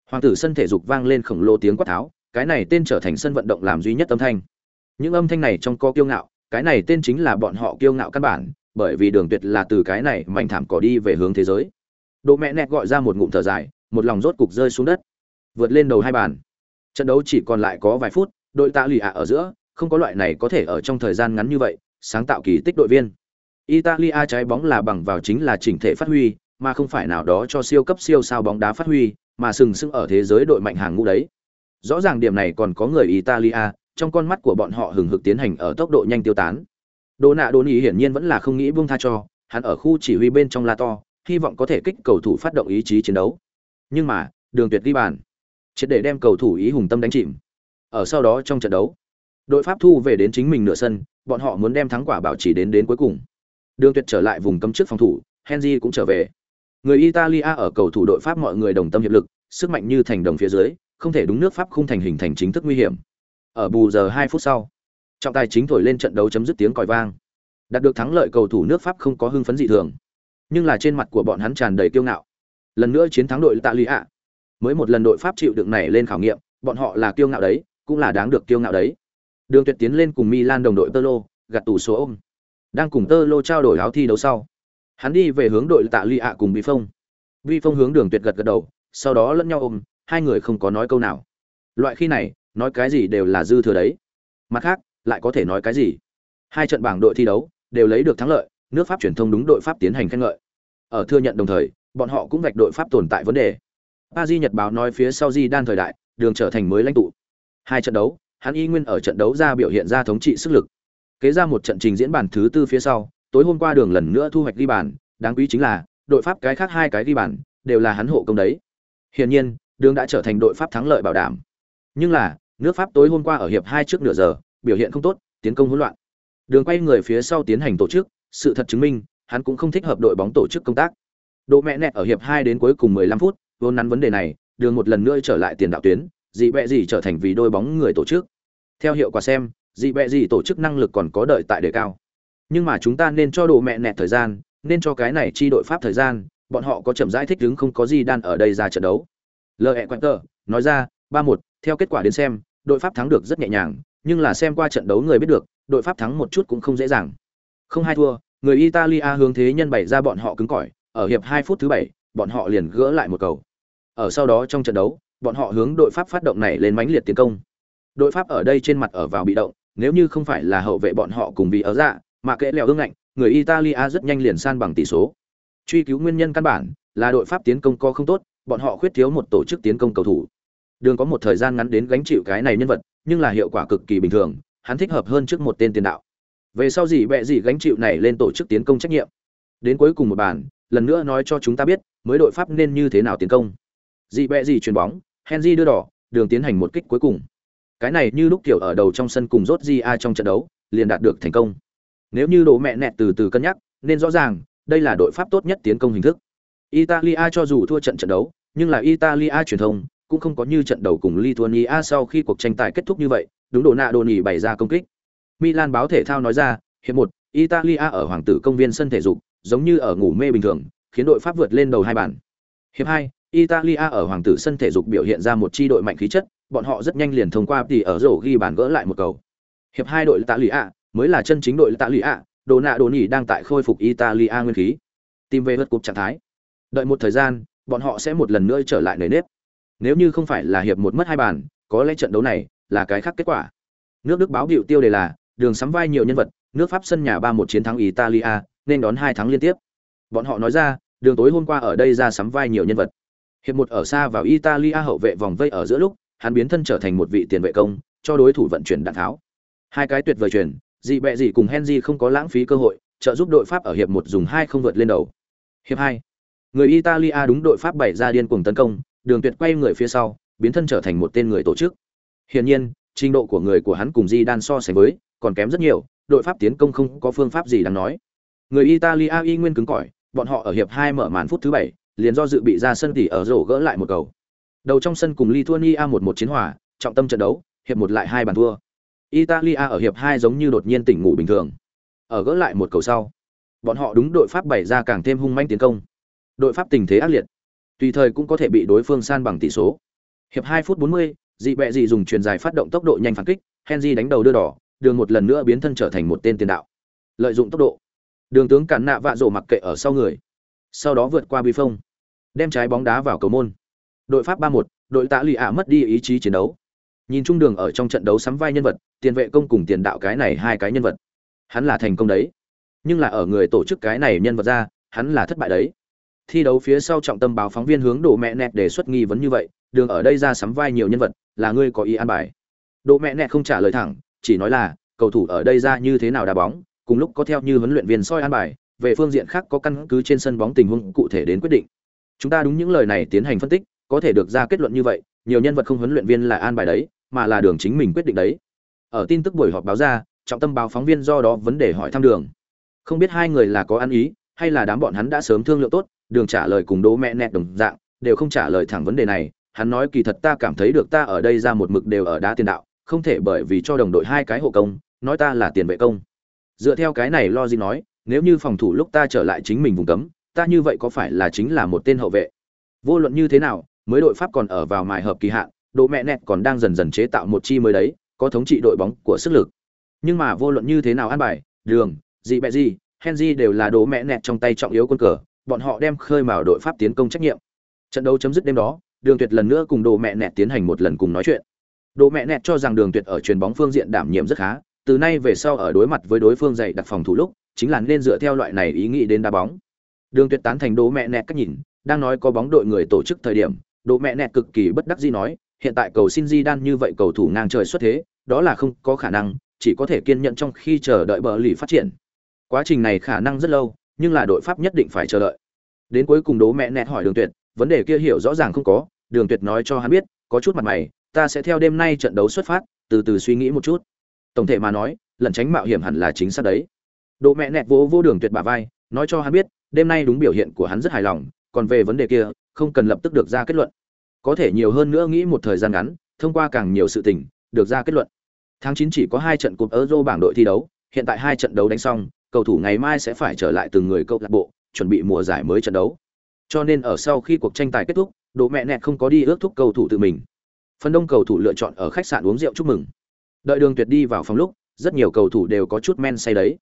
Hoàng tử sân thể dục vang lên khổng lồ tiếng quát tháo, cái này tên trở thành sân vận động làm duy nhất âm thanh. Những âm thanh này trong co kiêu ngạo, cái này tên chính là bọn họ kiêu ngạo căn bản, bởi vì đường tuyệt là từ cái này mảnh thảm cỏ đi về hướng thế giới. Đồ mẹ nẹt gọi ra một ngụm thở dài, một lòng rốt cục rơi xuống đất. Vượt lên đầu hai bàn trận đấu chỉ còn lại có vài phút, đội tạ lụy ạ ở giữa, không có loại này có thể ở trong thời gian ngắn như vậy, sáng tạo kỳ tích đội viên. Italia trái bóng là bằng vào chính là chỉnh thể phát huy, mà không phải nào đó cho siêu cấp siêu sao bóng đá phát huy, mà sừng sững ở thế giới đội mạnh hàng ngũ đấy. Rõ ràng điểm này còn có người italia, trong con mắt của bọn họ hừng hực tiến hành ở tốc độ nhanh tiêu tán. Đồ nạ đồ nỉ hiển nhiên vẫn là không nghĩ buông tha cho, hắn ở khu chỉ huy bên trong la to, hy vọng có thể kích cầu thủ phát động ý chí chiến đấu. Nhưng mà, đường tuyệt ghi bàn triệt để đem cầu thủ ý hùng tâm đánh chìm. Ở sau đó trong trận đấu, đội pháp thu về đến chính mình nửa sân, bọn họ muốn đem thắng quả bảo trì đến đến cuối cùng. Đường tuyệt trở lại vùng cấm trước phòng thủ, henry cũng trở về. Người italia ở cầu thủ đội pháp mọi người đồng tâm hiệp lực, sức mạnh như thành đồng phía dưới, không thể đúng nước pháp không thành hình thành chính thức nguy hiểm. Ở bù giờ hai phút sau, trọng tài chính thổi lên trận đấu chấm dứt tiếng còi vang. Đạt được thắng lợi cầu thủ nước pháp không có hưng phấn dị thường, nhưng là trên mặt của bọn hắn tràn đầy kiêu ngạo. Lần nữa chiến thắng đội italia mới một lần đội pháp chịu đựng này lên khảo nghiệm, bọn họ là kiêu ngạo đấy, cũng là đáng được kiêu ngạo đấy. Đường tuyệt tiến lên cùng milan đồng đội tơ lô, gạt tủ số ôm. Đang cùng tơ lô trao đổi áo thi đấu sau, hắn đi về hướng đội tạ Ly ạ cùng Vi phong. Vi phong hướng đường tuyệt gật gật đầu, sau đó lẫn nhau ôm, hai người không có nói câu nào. Loại khi này, nói cái gì đều là dư thừa đấy. Mặt khác, lại có thể nói cái gì? Hai trận bảng đội thi đấu, đều lấy được thắng lợi, nước pháp truyền thông đúng đội pháp tiến hành khen ngợi. Ở thừa nhận đồng thời, bọn họ cũng vạch đội pháp tồn tại vấn đề. Ba di nhật báo nói phía sau di đan thời đại, đường trở thành mới lãnh tụ. Hai trận đấu, hắn y nguyên ở trận đấu ra biểu hiện ra thống trị sức lực. Kế ra một trận trình diễn bản thứ tư phía sau, tối hôm qua đường lần nữa thu hoạch ghi bàn, đáng quý chính là, đội pháp cái khác hai cái ghi bàn, đều là hắn hộ công đấy. Hiển nhiên, đường đã trở thành đội pháp thắng lợi bảo đảm. Nhưng là, nước pháp tối hôm qua ở hiệp hai trước nửa giờ, biểu hiện không tốt, tiến công hỗn loạn. Đường quay người phía sau tiến hành tổ chức, sự thật chứng minh, hắn cũng không thích hợp đội bóng tổ chức công tác. Độ mẹ nẹt ở hiệp hai đến cuối cùng 15 phút vốn nắn vấn đề này, đường một lần nữa trở lại tiền đạo tuyến, dị bẹ dị trở thành vì đôi bóng người tổ chức. Theo hiệu quả xem, dị bẹ dị tổ chức năng lực còn có đợi tại đề cao. Nhưng mà chúng ta nên cho đồ mẹ nẹt thời gian, nên cho cái này chi đội pháp thời gian, bọn họ có chậm rãi thích đứng không có gì đan ở đây ra trận đấu. Lờ hẹ quạnh tờ, nói ra, ba một, theo kết quả đến xem, đội pháp thắng được rất nhẹ nhàng, nhưng là xem qua trận đấu người biết được, đội pháp thắng một chút cũng không dễ dàng. Không hai thua, người italia hướng thế nhân bày ra bọn họ cứng cỏi, ở hiệp hai phút thứ bảy, bọn họ liền gỡ lại một cầu ở sau đó trong trận đấu, bọn họ hướng đội pháp phát động này lên mãnh liệt tiến công. Đội pháp ở đây trên mặt ở vào bị động, nếu như không phải là hậu vệ bọn họ cùng vì ở dạ mà kệ leo ương ngạnh, người italia rất nhanh liền san bằng tỷ số. Truy cứu nguyên nhân căn bản là đội pháp tiến công co không tốt, bọn họ khuyết thiếu một tổ chức tiến công cầu thủ. Đường có một thời gian ngắn đến gánh chịu cái này nhân vật, nhưng là hiệu quả cực kỳ bình thường, hắn thích hợp hơn trước một tên tiền đạo. Về sau gì bẹ gì gánh chịu này lên tổ chức tiến công trách nhiệm. Đến cuối cùng một bàn, lần nữa nói cho chúng ta biết, mới đội pháp nên như thế nào tiến công dị bẹ dị chuyền bóng, henry đưa đỏ, đường tiến hành một kích cuối cùng. Cái này như lúc kiểu ở đầu trong sân cùng rốt di trong trận đấu, liền đạt được thành công. Nếu như đổ mẹ nẹt từ từ cân nhắc, nên rõ ràng, đây là đội pháp tốt nhất tiến công hình thức. Italia cho dù thua trận trận đấu, nhưng là italia truyền thông cũng không có như trận đầu cùng lithuania sau khi cuộc tranh tài kết thúc như vậy, đúng đồ nạ đồ nỉ bày ra công kích. Milan báo thể thao nói ra, hiệp một, italia ở hoàng tử công viên sân thể dục, giống như ở ngủ mê bình thường, khiến đội pháp vượt lên đầu hai bàn. Hiệp hai italia ở hoàng tử sân thể dục biểu hiện ra một chi đội mạnh khí chất, bọn họ rất nhanh liền thông qua thì ở rổ ghi bàn gỡ lại một cầu. Hiệp hai đội tạ ạ mới là chân chính đội tạ lụy ạ đồ nạ đồ đang tại khôi phục italia nguyên khí. Tìm về vượt cục trạng thái. Đợi một thời gian, bọn họ sẽ một lần nữa trở lại nơi nếp. Nếu như không phải là hiệp một mất hai bàn, có lẽ trận đấu này là cái khác kết quả. Nước đức báo biểu tiêu đề là, đường sắm vai nhiều nhân vật, nước pháp sân nhà ba một chiến thắng italia, nên đón hai thắng liên tiếp. Bọn họ nói ra, đường tối hôm qua ở đây ra sắm vai nhiều nhân vật hiệp một ở xa vào italia hậu vệ vòng vây ở giữa lúc, hắn biến thân trở thành một vị tiền vệ công, cho đối thủ vận chuyển đạn tháo. Hai cái tuyệt vời chuyển, dị bẹ dị cùng henry không có lãng phí cơ hội, trợ giúp đội pháp ở hiệp một dùng hai không vượt lên đầu. Hiệp hai, người italia đúng đội pháp bày ra điên cuồng tấn công, đường tuyệt quay người phía sau, biến thân trở thành một tên người tổ chức. Hiển nhiên, trình độ của người của hắn cùng di đan so sánh với, còn kém rất nhiều, đội pháp tiến công không có phương pháp gì đáng nói. Người italia y nguyên cứng cỏi, bọn họ ở hiệp hai mở màn phút thứ bảy liền do dự bị ra sân tỉ ở rổ gỡ lại một cầu. Đầu trong sân cùng lithuania một một chiến hòa, trọng tâm trận đấu, hiệp một lại hai bàn thua. Italia ở hiệp hai giống như đột nhiên tỉnh ngủ bình thường. Ở gỡ lại một cầu sau, bọn họ đúng đội pháp bày ra càng thêm hung manh tiến công. Đội pháp tình thế ác liệt, tùy thời cũng có thể bị đối phương san bằng tỷ số. Hiệp hai phút bốn mươi, dị bẹ dị dùng truyền dài phát động tốc độ nhanh phản kích, henry đánh đầu đưa đỏ, đường một lần nữa biến thân trở thành một tên tiền đạo. Lợi dụng tốc độ, đường tướng cản nạ vạ rổ mặc kệ ở sau người sau đó vượt qua bi phong đem trái bóng đá vào cầu môn. Đội pháp ba một, đội tạ lụy ạ mất đi ý chí chiến đấu. Nhìn trung đường ở trong trận đấu sắm vai nhân vật, tiền vệ công cùng tiền đạo cái này hai cái nhân vật. Hắn là thành công đấy. Nhưng là ở người tổ chức cái này nhân vật ra, hắn là thất bại đấy. Thi đấu phía sau trọng tâm báo phóng viên hướng đổ mẹ nẹt đề xuất nghi vấn như vậy, đường ở đây ra sắm vai nhiều nhân vật, là ngươi có ý an bài. Độ mẹ nẹt không trả lời thẳng, chỉ nói là, cầu thủ ở đây ra như thế nào đá bóng, cùng lúc có theo như huấn luyện viên soi an bài về phương diện khác có căn cứ trên sân bóng tình huống cụ thể đến quyết định. Chúng ta đúng những lời này tiến hành phân tích, có thể được ra kết luận như vậy, nhiều nhân vật không huấn luyện viên là an bài đấy, mà là đường chính mình quyết định đấy. Ở tin tức buổi họp báo ra, trọng tâm báo phóng viên do đó vấn đề hỏi thăm đường. Không biết hai người là có ăn ý, hay là đám bọn hắn đã sớm thương lượng tốt, đường trả lời cùng đố mẹ nẹt đồng dạng, đều không trả lời thẳng vấn đề này. Hắn nói kỳ thật ta cảm thấy được ta ở đây ra một mực đều ở đá tiền đạo, không thể bởi vì cho đồng đội hai cái hộ công, nói ta là tiền vệ công. Dựa theo cái này lo gì nói nếu như phòng thủ lúc ta trở lại chính mình vùng cấm, ta như vậy có phải là chính là một tên hậu vệ? Vô luận như thế nào, mới đội pháp còn ở vào mài hợp kỳ hạn, độ mẹ nẹt còn đang dần dần chế tạo một chi mới đấy, có thống trị đội bóng của sức lực. Nhưng mà vô luận như thế nào an bài, đường dị bẹ gì, henry đều là đồ mẹ nẹt trong tay trọng yếu quân cờ, bọn họ đem khơi mào đội pháp tiến công trách nhiệm. Trận đấu chấm dứt đêm đó, đường tuyệt lần nữa cùng đồ mẹ nẹt tiến hành một lần cùng nói chuyện. Đồ mẹ nẹt cho rằng đường tuyệt ở truyền bóng phương diện đảm nhiệm rất khá, từ nay về sau ở đối mặt với đối phương dạy đặt phòng thủ lúc chính là nên dựa theo loại này ý nghĩ đến đá bóng. Đường tuyệt tán thành Đỗ mẹ nẹt cách nhìn, đang nói có bóng đội người tổ chức thời điểm, Đỗ mẹ nẹt cực kỳ bất đắc dĩ nói, hiện tại cầu xin di đan như vậy cầu thủ ngang trời xuất thế, đó là không có khả năng, chỉ có thể kiên nhẫn trong khi chờ đợi bờ lì phát triển. Quá trình này khả năng rất lâu, nhưng là đội pháp nhất định phải chờ đợi. Đến cuối cùng Đỗ mẹ nẹt hỏi đường tuyệt, vấn đề kia hiểu rõ ràng không có, đường tuyệt nói cho hắn biết, có chút mặt mày, ta sẽ theo đêm nay trận đấu xuất phát, từ từ suy nghĩ một chút. Tổng thể mà nói lần tránh mạo hiểm hẳn là chính xác đấy độ mẹ nẹt vỗ vô đường tuyệt bả vai, nói cho hắn biết, đêm nay đúng biểu hiện của hắn rất hài lòng, còn về vấn đề kia, không cần lập tức được ra kết luận. Có thể nhiều hơn nữa nghĩ một thời gian ngắn, thông qua càng nhiều sự tình, được ra kết luận. Tháng chín chỉ có hai trận cúp euro bảng đội thi đấu, hiện tại hai trận đấu đánh xong, cầu thủ ngày mai sẽ phải trở lại từng người câu lạc bộ, chuẩn bị mùa giải mới trận đấu. Cho nên ở sau khi cuộc tranh tài kết thúc, Đỗ mẹ nẹt không có đi ước thúc cầu thủ tự mình. Phần đông cầu thủ lựa chọn ở khách sạn uống rượu chúc mừng. Đợi đường tuyệt đi vào phòng lúc, rất nhiều cầu thủ đều có chút men say đấy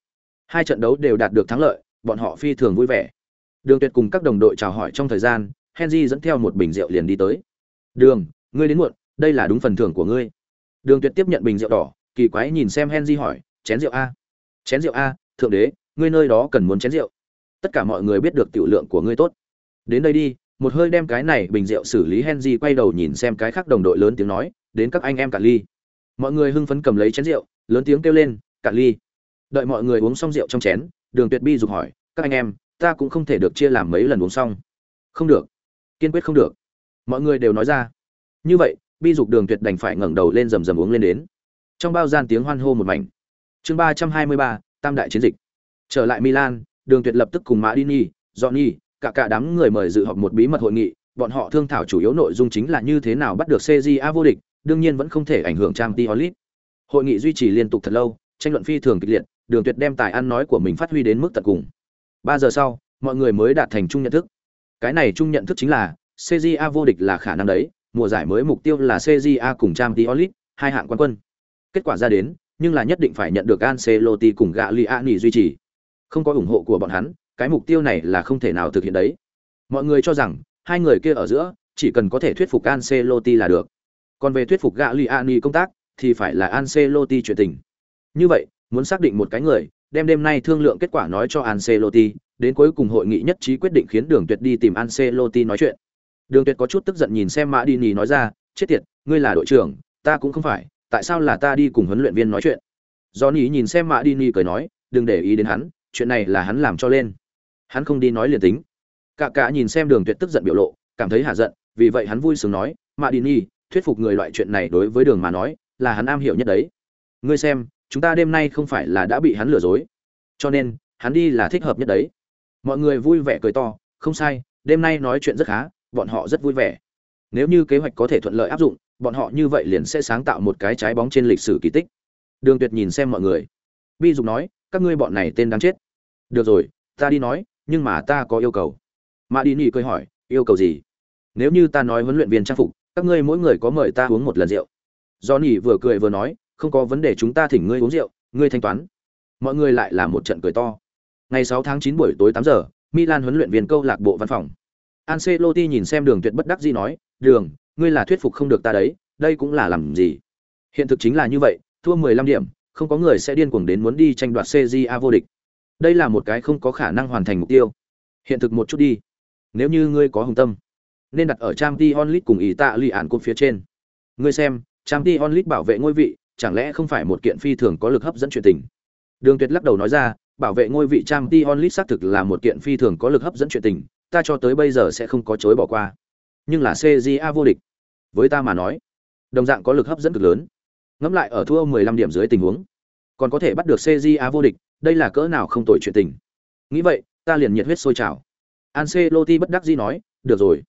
hai trận đấu đều đạt được thắng lợi, bọn họ phi thường vui vẻ. Đường tuyệt cùng các đồng đội chào hỏi trong thời gian, henry dẫn theo một bình rượu liền đi tới. Đường, ngươi đến muộn, đây là đúng phần thưởng của ngươi. Đường tuyệt tiếp nhận bình rượu đỏ, kỳ quái nhìn xem henry hỏi, chén rượu a? Chén rượu a, thượng đế, ngươi nơi đó cần muốn chén rượu. Tất cả mọi người biết được tiểu lượng của ngươi tốt. Đến đây đi. Một hơi đem cái này bình rượu xử lý, henry quay đầu nhìn xem cái khác đồng đội lớn tiếng nói, đến các anh em cả ly. Mọi người hưng phấn cầm lấy chén rượu, lớn tiếng kêu lên cả ly đợi mọi người uống xong rượu trong chén, đường tuyệt bi dục hỏi, các anh em, ta cũng không thể được chia làm mấy lần uống xong. Không được. Kiên quyết không được. Mọi người đều nói ra. Như vậy, bi dục đường tuyệt đành phải ngẩng đầu lên rầm rầm uống lên đến. Trong bao gian tiếng hoan hô một mảnh. Chương ba trăm hai mươi ba, tam đại chiến dịch. Trở lại milan, đường tuyệt lập tức cùng mã dini johnny cả cả đám người mời dự họp một bí mật hội nghị. Bọn họ thương thảo chủ yếu nội dung chính là như thế nào bắt được cja vô địch, đương nhiên vẫn không thể ảnh hưởng trang t hội nghị duy trì liên tục thật lâu, tranh luận phi thường kịch liệt đường tuyệt đem tài ăn nói của mình phát huy đến mức tận cùng ba giờ sau mọi người mới đạt thành chung nhận thức cái này chung nhận thức chính là cja vô địch là khả năng đấy mùa giải mới mục tiêu là cja cùng trang t hai hạng quan quân kết quả ra đến nhưng là nhất định phải nhận được Ancelotti cùng Gagliani duy trì. Không có ủng hộ của bọn hắn, cái mục tiêu này là không thể nào thực hiện đấy. Mọi người cho rằng, hai người kia ở giữa, chỉ cần có thể thuyết phục Ancelotti là được. Còn về thuyết phục Gagliani công tác, thì phải là Ancelotti chuyện tình. Như vậy, muốn xác định một cái người, đem đêm nay thương lượng kết quả nói cho Ancelotti, đến cuối cùng hội nghị nhất trí quyết định khiến Đường Tuyệt đi tìm Ancelotti nói chuyện. Đường Tuyệt có chút tức giận nhìn xem Madini nói ra, chết tiệt, ngươi là đội trưởng, ta cũng không phải, tại sao là ta đi cùng huấn luyện viên nói chuyện? Johnny nhìn xem mạ đi cười nói đừng để ý đến hắn chuyện này là hắn làm cho lên. Hắn không đi nói liền tính. Cả cả nhìn xem đường tuyệt tức giận biểu lộ cảm thấy hạ giận vì vậy hắn vui sướng nói "Madini, thuyết phục người loại chuyện này đối với đường mà nói là hắn am hiểu nhất đấy. Ngươi xem chúng ta đêm nay không phải là đã bị hắn lừa dối. Cho nên, hắn đi là thích hợp nhất đấy. Mọi người vui vẻ cười to, không sai, đêm nay nói chuyện rất khá, bọn họ rất vui vẻ. Nếu như kế hoạch có thể thuận lợi áp dụng, bọn họ như vậy liền sẽ sáng tạo một cái trái bóng trên lịch sử kỳ tích. Đường tuyệt nhìn xem mọi người. Bi dục nói, các ngươi bọn này tên đáng chết. Được rồi, ta đi nói, nhưng mà ta có yêu cầu. Mà đi nghỉ cười hỏi, yêu cầu gì? Nếu như ta nói huấn luyện viên trang phục, các ngươi mỗi người có mời ta uống một lần rượu. Do nỉ vừa cười vừa nói không có vấn đề chúng ta thỉnh ngươi uống rượu, ngươi thanh toán. Mọi người lại là một trận cười to. Ngày 6 tháng 9 buổi tối 8 giờ, Milan huấn luyện viên câu lạc bộ văn phòng. Ancelotti nhìn xem Đường Tuyệt bất đắc dĩ nói, "Đường, ngươi là thuyết phục không được ta đấy, đây cũng là làm gì?" Hiện thực chính là như vậy, thua 15 điểm, không có người sẽ điên cuồng đến muốn đi tranh đoạt CJA vô địch. Đây là một cái không có khả năng hoàn thành mục tiêu. Hiện thực một chút đi. Nếu như ngươi có hùng tâm, nên đặt ở Champions League cùng ý tạ lì ản cột phía trên. Ngươi xem, Champions League bảo vệ ngôi vị, chẳng lẽ không phải một kiện phi thường có lực hấp dẫn chuyện tình. Đường Tuyệt lắc đầu nói ra, bảo vệ ngôi vị Champions League xác thực là một kiện phi thường có lực hấp dẫn chuyện tình, ta cho tới bây giờ sẽ không có chối bỏ qua. Nhưng là CJA vô địch, với ta mà nói, đồng dạng có lực hấp dẫn cực lớn. Ngẫm lại ở thua 15 điểm dưới tình huống, còn có thể bắt được CJA vô địch, đây là cỡ nào không tội chuyện tình. Nghĩ vậy, ta liền nhiệt huyết sôi trào. Ancelotti bất đắc dĩ nói, được rồi,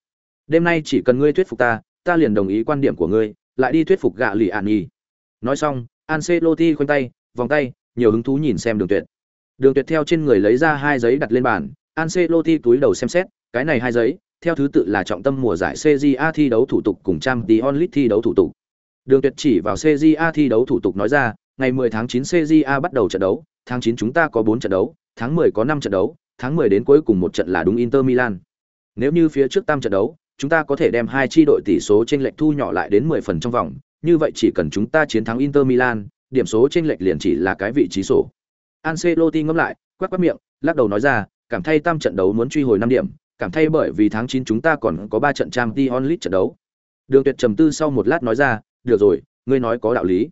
đêm nay chỉ cần ngươi thuyết phục ta, ta liền đồng ý quan điểm của ngươi, lại đi thuyết phục gạ lì ạn nhi. Nói xong, Ancelotti khoanh tay, vòng tay, nhiều hứng thú nhìn xem Đường Tuyệt. Đường Tuyệt theo trên người lấy ra hai giấy đặt lên bàn, Ancelotti túi đầu xem xét, cái này hai giấy, theo thứ tự là trọng tâm mùa giải CJA thi đấu thủ tục cùng Champions League thi đấu thủ tục. Đường Tuyệt chỉ vào CJA thi đấu thủ tục nói ra, ngày 10 tháng 9 CJA bắt đầu trận đấu, tháng 9 chúng ta có 4 trận đấu, tháng 10 có 5 trận đấu, tháng 10 đến cuối cùng một trận là đúng Inter Milan. Nếu như phía trước tam trận đấu, chúng ta có thể đem hai chi đội tỷ số chênh lệch thu nhỏ lại đến 10 phần trong vòng, như vậy chỉ cần chúng ta chiến thắng Inter Milan, điểm số trên lệch liền chỉ là cái vị trí sổ. Ancelotti ngẫm lại, quát quát miệng, lắc đầu nói ra, cảm thay tam trận đấu muốn truy hồi 5 điểm, cảm thay bởi vì tháng 9 chúng ta còn có 3 trận Champions League trận đấu. Đường Tuyệt trầm tư sau một lát nói ra, được rồi, ngươi nói có đạo lý.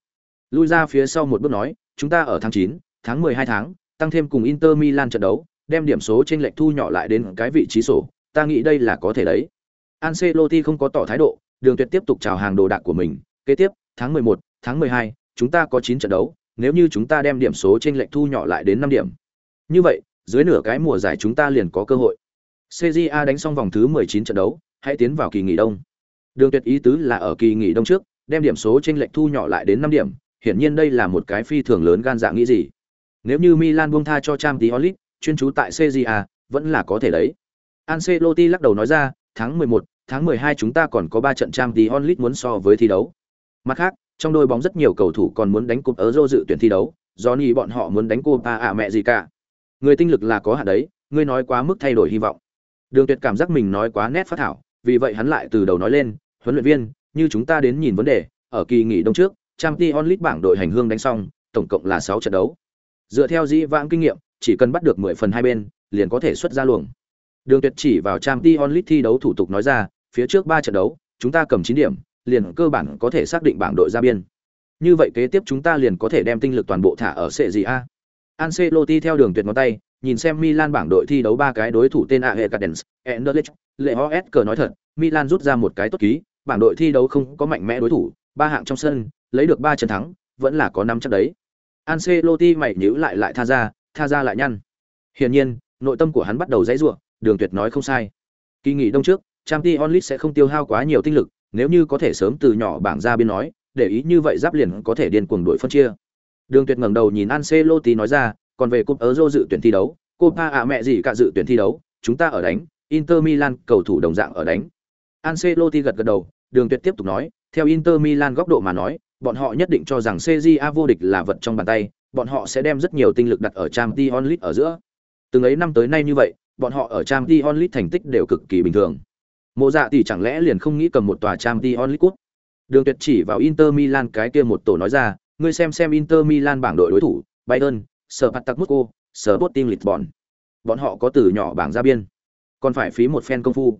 Lui ra phía sau một bước nói, chúng ta ở tháng 9, tháng 12 tháng, tăng thêm cùng Inter Milan trận đấu, đem điểm số trên lệch thu nhỏ lại đến cái vị trí sổ, ta nghĩ đây là có thể đấy. Ancelotti không có tỏ thái độ, Đường Tuyệt tiếp tục chào hàng đồ đạc của mình, kế tiếp, tháng 11, tháng 12, chúng ta có 9 trận đấu, nếu như chúng ta đem điểm số trên lệch thu nhỏ lại đến 5 điểm. Như vậy, dưới nửa cái mùa giải chúng ta liền có cơ hội. CJA đánh xong vòng thứ 19 trận đấu, hãy tiến vào kỳ nghỉ đông. Đường Tuyệt ý tứ là ở kỳ nghỉ đông trước, đem điểm số trên lệch thu nhỏ lại đến 5 điểm, hiển nhiên đây là một cái phi thường lớn gan dạ nghĩ gì. Nếu như Milan buông tha cho Champions League, chuyên chú tại CJA, vẫn là có thể đấy. Ancelotti lắc đầu nói ra, tháng 11, tháng 12 chúng ta còn có 3 trận Champions League muốn so với thi đấu. Mặt khác, trong đôi bóng rất nhiều cầu thủ còn muốn đánh cúp Euro dự tuyển thi đấu, Johnny bọn họ muốn đánh Copa à mẹ gì cả. Người tinh lực là có hạn đấy, ngươi nói quá mức thay đổi hy vọng. Đường Tuyệt cảm giác mình nói quá nét phát thảo, vì vậy hắn lại từ đầu nói lên, huấn luyện viên, như chúng ta đến nhìn vấn đề, ở kỳ nghỉ đông trước, Champions League bảng đội hành hương đánh xong, tổng cộng là 6 trận đấu. Dựa theo dĩ vãng kinh nghiệm, chỉ cần bắt được 10 phần hai bên, liền có thể xuất ra luồng. Đường Tuyệt chỉ vào Champions League thi đấu thủ tục nói ra, phía trước 3 trận đấu, chúng ta cầm 9 điểm, liền cơ bản có thể xác định bảng đội ra biên. Như vậy kế tiếp chúng ta liền có thể đem tinh lực toàn bộ thả ở Serie A. Ancelotti theo đường tuyệt ngón tay, nhìn xem Milan bảng đội thi đấu ba cái đối thủ tên AE Cadence, Anderlecht, Leo S nói thật, Milan rút ra một cái tốt ký, bảng đội thi đấu không có mạnh mẽ đối thủ, ba hạng trong sân, lấy được ba trận thắng, vẫn là có năm chắc đấy. Ancelotti mày nhíu lại lại tha ra, tha ra lại nhăn. Hiển nhiên, nội tâm của hắn bắt đầu dãy rủa, Đường Tuyệt nói không sai. Kỳ nghỉ đông trước, Champions League sẽ không tiêu hao quá nhiều tinh lực, nếu như có thể sớm từ nhỏ bảng ra biên nói, để ý như vậy giáp liền có thể điên cuồng đội phân chia. Đường Tuyệt ngẩng đầu nhìn Ancelotti nói ra, còn về cúp Euro dự tuyển thi đấu, Copa à mẹ gì cả dự tuyển thi đấu, chúng ta ở đánh, Inter Milan cầu thủ đồng dạng ở đánh. Ancelotti gật gật đầu, Đường Tuyệt tiếp tục nói, theo Inter Milan góc độ mà nói, bọn họ nhất định cho rằng CJA vô địch là vật trong bàn tay, bọn họ sẽ đem rất nhiều tinh lực đặt ở Champions League ở giữa. Từng ấy năm tới nay như vậy, bọn họ ở Champions League thành tích đều cực kỳ bình thường. Mộ Dạ tỷ chẳng lẽ liền không nghĩ cầm một tòa Champions League cúp? Đường Tuyệt chỉ vào Inter Milan cái kia một tổ nói ra, ngươi xem xem Inter Milan bảng đội đối thủ, Bayern, Spartak Moscow, Sporting Lisbon. Bọn họ có từ nhỏ bảng ra biên, còn phải phí một phen công phu.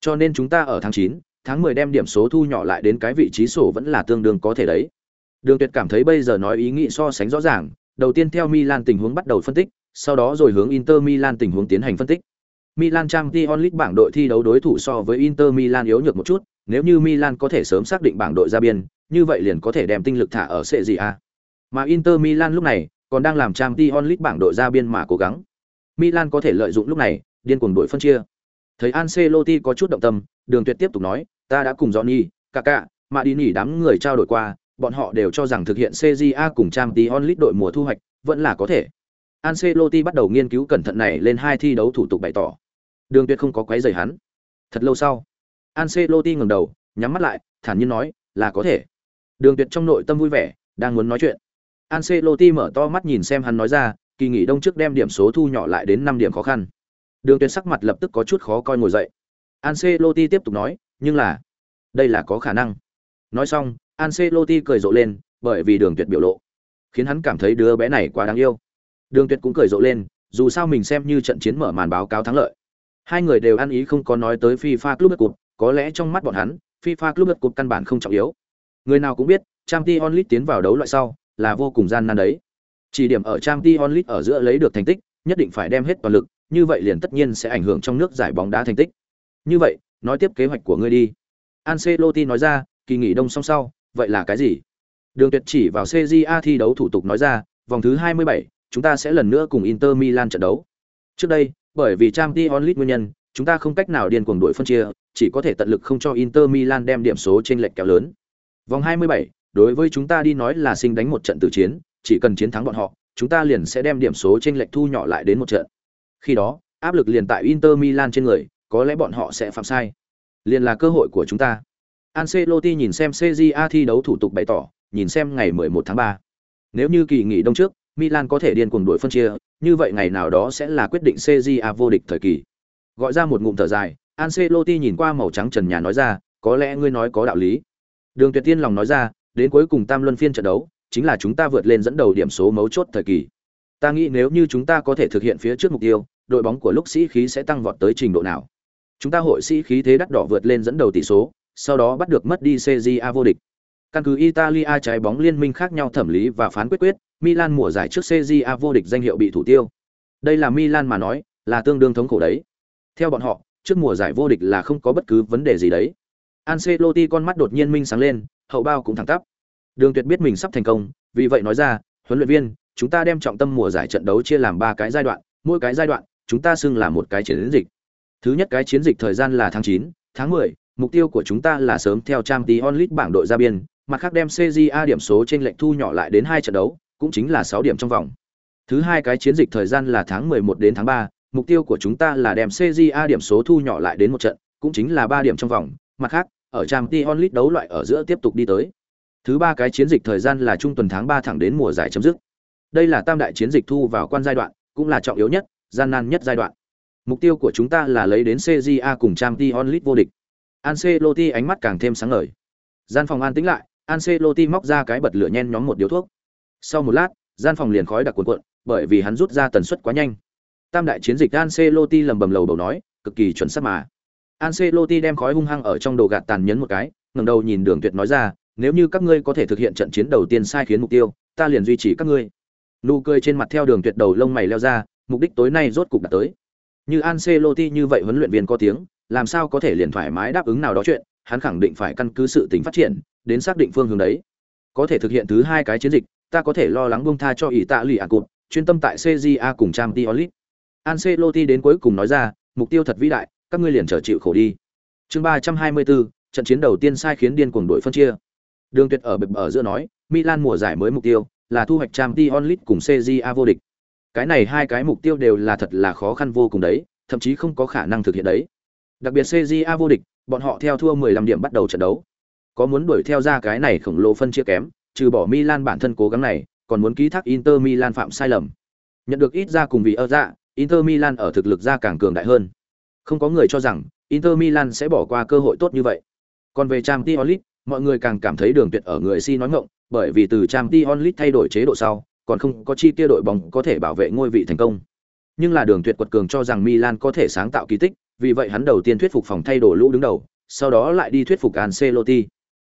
Cho nên chúng ta ở tháng 9, tháng 10 đem điểm số thu nhỏ lại đến cái vị trí sổ vẫn là tương đương có thể đấy. Đường Tuyệt cảm thấy bây giờ nói ý nghĩ so sánh rõ ràng, đầu tiên theo Milan tình huống bắt đầu phân tích, sau đó rồi hướng Inter Milan tình huống tiến hành phân tích. Milan Champions League bảng đội thi đấu đối thủ so với Inter Milan yếu nhược một chút, nếu như Milan có thể sớm xác định bảng đội ra biên, như vậy liền có thể đem tinh lực thả ở Serie A. Mà Inter Milan lúc này còn đang làm Champions League bảng đội ra biên mà cố gắng. Milan có thể lợi dụng lúc này, điên cuồng đội phân chia. Thấy Ancelotti có chút động tâm, Đường Tuyệt tiếp tục nói, ta đã cùng Johnny, Kaká, Madini đám người trao đổi qua, bọn họ đều cho rằng thực hiện CJA cùng Champions League đội mùa thu hoạch vẫn là có thể. Ancelotti bắt đầu nghiên cứu cẩn thận này lên hai thi đấu thủ tục bày tỏ. Đường Tuyệt không có quấy rầy hắn. Thật lâu sau, Ancelotti ngẩng đầu, nhắm mắt lại, thản nhiên nói, là có thể. Đường Tuyệt trong nội tâm vui vẻ, đang muốn nói chuyện. Ancelotti mở to mắt nhìn xem hắn nói ra, kỳ nghỉ đông trước đem điểm số thu nhỏ lại đến 5 điểm khó khăn. Đường Tuyệt sắc mặt lập tức có chút khó coi ngồi dậy. Ancelotti tiếp tục nói, nhưng là, đây là có khả năng. Nói xong, Ancelotti cười rộ lên, bởi vì Đường Tuyệt biểu lộ, khiến hắn cảm thấy đứa bé này quá đáng yêu. Đường Tuyệt cũng cười rộ lên, dù sao mình xem như trận chiến mở màn báo cáo thắng lợi. Hai người đều ăn ý không có nói tới FIFA Club Cup, có lẽ trong mắt bọn hắn, FIFA Club Cup căn bản không trọng yếu. Người nào cũng biết, Champions League tiến vào đấu loại sau là vô cùng gian nan đấy. Chỉ điểm ở Champions League ở giữa lấy được thành tích, nhất định phải đem hết toàn lực, như vậy liền tất nhiên sẽ ảnh hưởng trong nước giải bóng đá thành tích. Như vậy, nói tiếp kế hoạch của ngươi đi. Ancelotti nói ra, kỳ nghỉ đông xong sau, vậy là cái gì? Đường Tuyệt chỉ vào CJA thi đấu thủ tục nói ra, vòng thứ 27, chúng ta sẽ lần nữa cùng Inter Milan trận đấu. Trước đây, bởi vì Champions League nguyên nhân, chúng ta không cách nào điên cuồng đội phân chia, chỉ có thể tận lực không cho Inter Milan đem điểm số trên lệch kéo lớn. Vòng 27, đối với chúng ta đi nói là sinh đánh một trận tử chiến, chỉ cần chiến thắng bọn họ, chúng ta liền sẽ đem điểm số trên lệch thu nhỏ lại đến một trận. Khi đó, áp lực liền tại Inter Milan trên người, có lẽ bọn họ sẽ phạm sai. Liền là cơ hội của chúng ta. Ancelotti nhìn xem CJA thi đấu thủ tục bày tỏ, nhìn xem ngày 11 tháng 3. Nếu như kỳ nghỉ đông trước, Milan có thể điên cuồng đuổi phân chia, như vậy ngày nào đó sẽ là quyết định CJA vô địch thời kỳ. Gọi ra một ngụm thở dài, Ancelotti nhìn qua màu trắng trần nhà nói ra, có lẽ ngươi nói có đạo lý. Đường Tuyệt Tiên lòng nói ra, đến cuối cùng tam luân phiên trận đấu, chính là chúng ta vượt lên dẫn đầu điểm số mấu chốt thời kỳ. Ta nghĩ nếu như chúng ta có thể thực hiện phía trước mục tiêu, đội bóng của lúc sĩ khí sẽ tăng vọt tới trình độ nào. Chúng ta hội sĩ khí thế đắt đỏ vượt lên dẫn đầu tỷ số, sau đó bắt được mất đi CJA vô địch. Căn cứ Italia trái bóng liên minh khác nhau thẩm lý và phán quyết quyết, Milan mùa giải trước CJA vô địch danh hiệu bị thủ tiêu. Đây là Milan mà nói, là tương đương thống khổ đấy. Theo bọn họ, trước mùa giải vô địch là không có bất cứ vấn đề gì đấy. Ancelotti con mắt đột nhiên minh sáng lên, hậu bao cũng thẳng tắp. Đường Tuyệt biết mình sắp thành công, vì vậy nói ra, huấn luyện viên, chúng ta đem trọng tâm mùa giải trận đấu chia làm ba cái giai đoạn, mỗi cái giai đoạn, chúng ta xưng là một cái chiến dịch. Thứ nhất cái chiến dịch thời gian là tháng 9, tháng 10, mục tiêu của chúng ta là sớm theo Champions League bảng đội ra biên, mặt khác đem CJA điểm số trên lệnh thu nhỏ lại đến hai trận đấu, cũng chính là 6 điểm trong vòng. Thứ hai cái chiến dịch thời gian là tháng 11 đến tháng 3, mục tiêu của chúng ta là đem CJA điểm số thu nhỏ lại đến một trận, cũng chính là 3 điểm trong vòng, mặt khác, ở Champions League đấu loại ở giữa tiếp tục đi tới. Thứ ba cái chiến dịch thời gian là trung tuần tháng 3 thẳng đến mùa giải chấm dứt. Đây là tam đại chiến dịch thu vào quan giai đoạn, cũng là trọng yếu nhất, gian nan nhất giai đoạn. Mục tiêu của chúng ta là lấy đến CJA cùng Champions League vô địch. Ancelotti ánh mắt càng thêm sáng ngời. Gian phòng an tĩnh lại, Ancelotti móc ra cái bật lửa nhen nhóm một điếu thuốc. Sau một lát, gian phòng liền khói đặc cuộn cuộn, bởi vì hắn rút ra tần suất quá nhanh. Tam đại chiến dịch Ancelotti lầm bầm lầu đầu nói, cực kỳ chuẩn xác mà. Ancelotti đem khói hung hăng ở trong đồ gạt tàn nhấn một cái, ngẩng đầu nhìn Đường Tuyệt nói ra, nếu như các ngươi có thể thực hiện trận chiến đầu tiên sai khiến mục tiêu, ta liền duy trì các ngươi. Nụ cười trên mặt theo Đường Tuyệt đầu lông mày leo ra, mục đích tối nay rốt cục đã tới. Như Ancelotti như vậy huấn luyện viên có tiếng, làm sao có thể liền thoải mái đáp ứng nào đó chuyện, hắn khẳng định phải căn cứ sự tình phát triển, đến xác định phương hướng đấy. Có thể thực hiện thứ hai cái chiến dịch, ta có thể lo lắng buông tha cho ý tạ lì ạ cụt, chuyên tâm tại CJA cùng Champions League. Ancelotti đến cuối cùng nói ra, mục tiêu thật vĩ đại, các ngươi liền trở chịu khổ đi. Chương 324, trận chiến đầu tiên sai khiến điên cuồng đội phân chia. Đường Tuyệt ở bập ở giữa nói, Milan mùa giải mới mục tiêu là thu hoạch Champions League cùng CJA vô địch. Cái này hai cái mục tiêu đều là thật là khó khăn vô cùng đấy, thậm chí không có khả năng thực hiện đấy. Đặc biệt CJA vô địch, bọn họ theo thua 15 điểm bắt đầu trận đấu. Có muốn đuổi theo ra cái này khổng lồ phân chia kém, trừ bỏ Milan bản thân cố gắng này, còn muốn ký thác Inter Milan phạm sai lầm. Nhận được ít ra cùng vì ở dạ, Inter Milan ở thực lực ra càng cường đại hơn. Không có người cho rằng Inter Milan sẽ bỏ qua cơ hội tốt như vậy. Còn về Champions League, mọi người càng cảm thấy đường tuyệt ở người si nói ngọng, bởi vì từ Champions League thay đổi chế độ sau, còn không có chi tiêu đội bóng có thể bảo vệ ngôi vị thành công. Nhưng là đường tuyệt quật cường cho rằng Milan có thể sáng tạo kỳ tích, vì vậy hắn đầu tiên thuyết phục phòng thay đổi lũ đứng đầu, sau đó lại đi thuyết phục Ancelotti.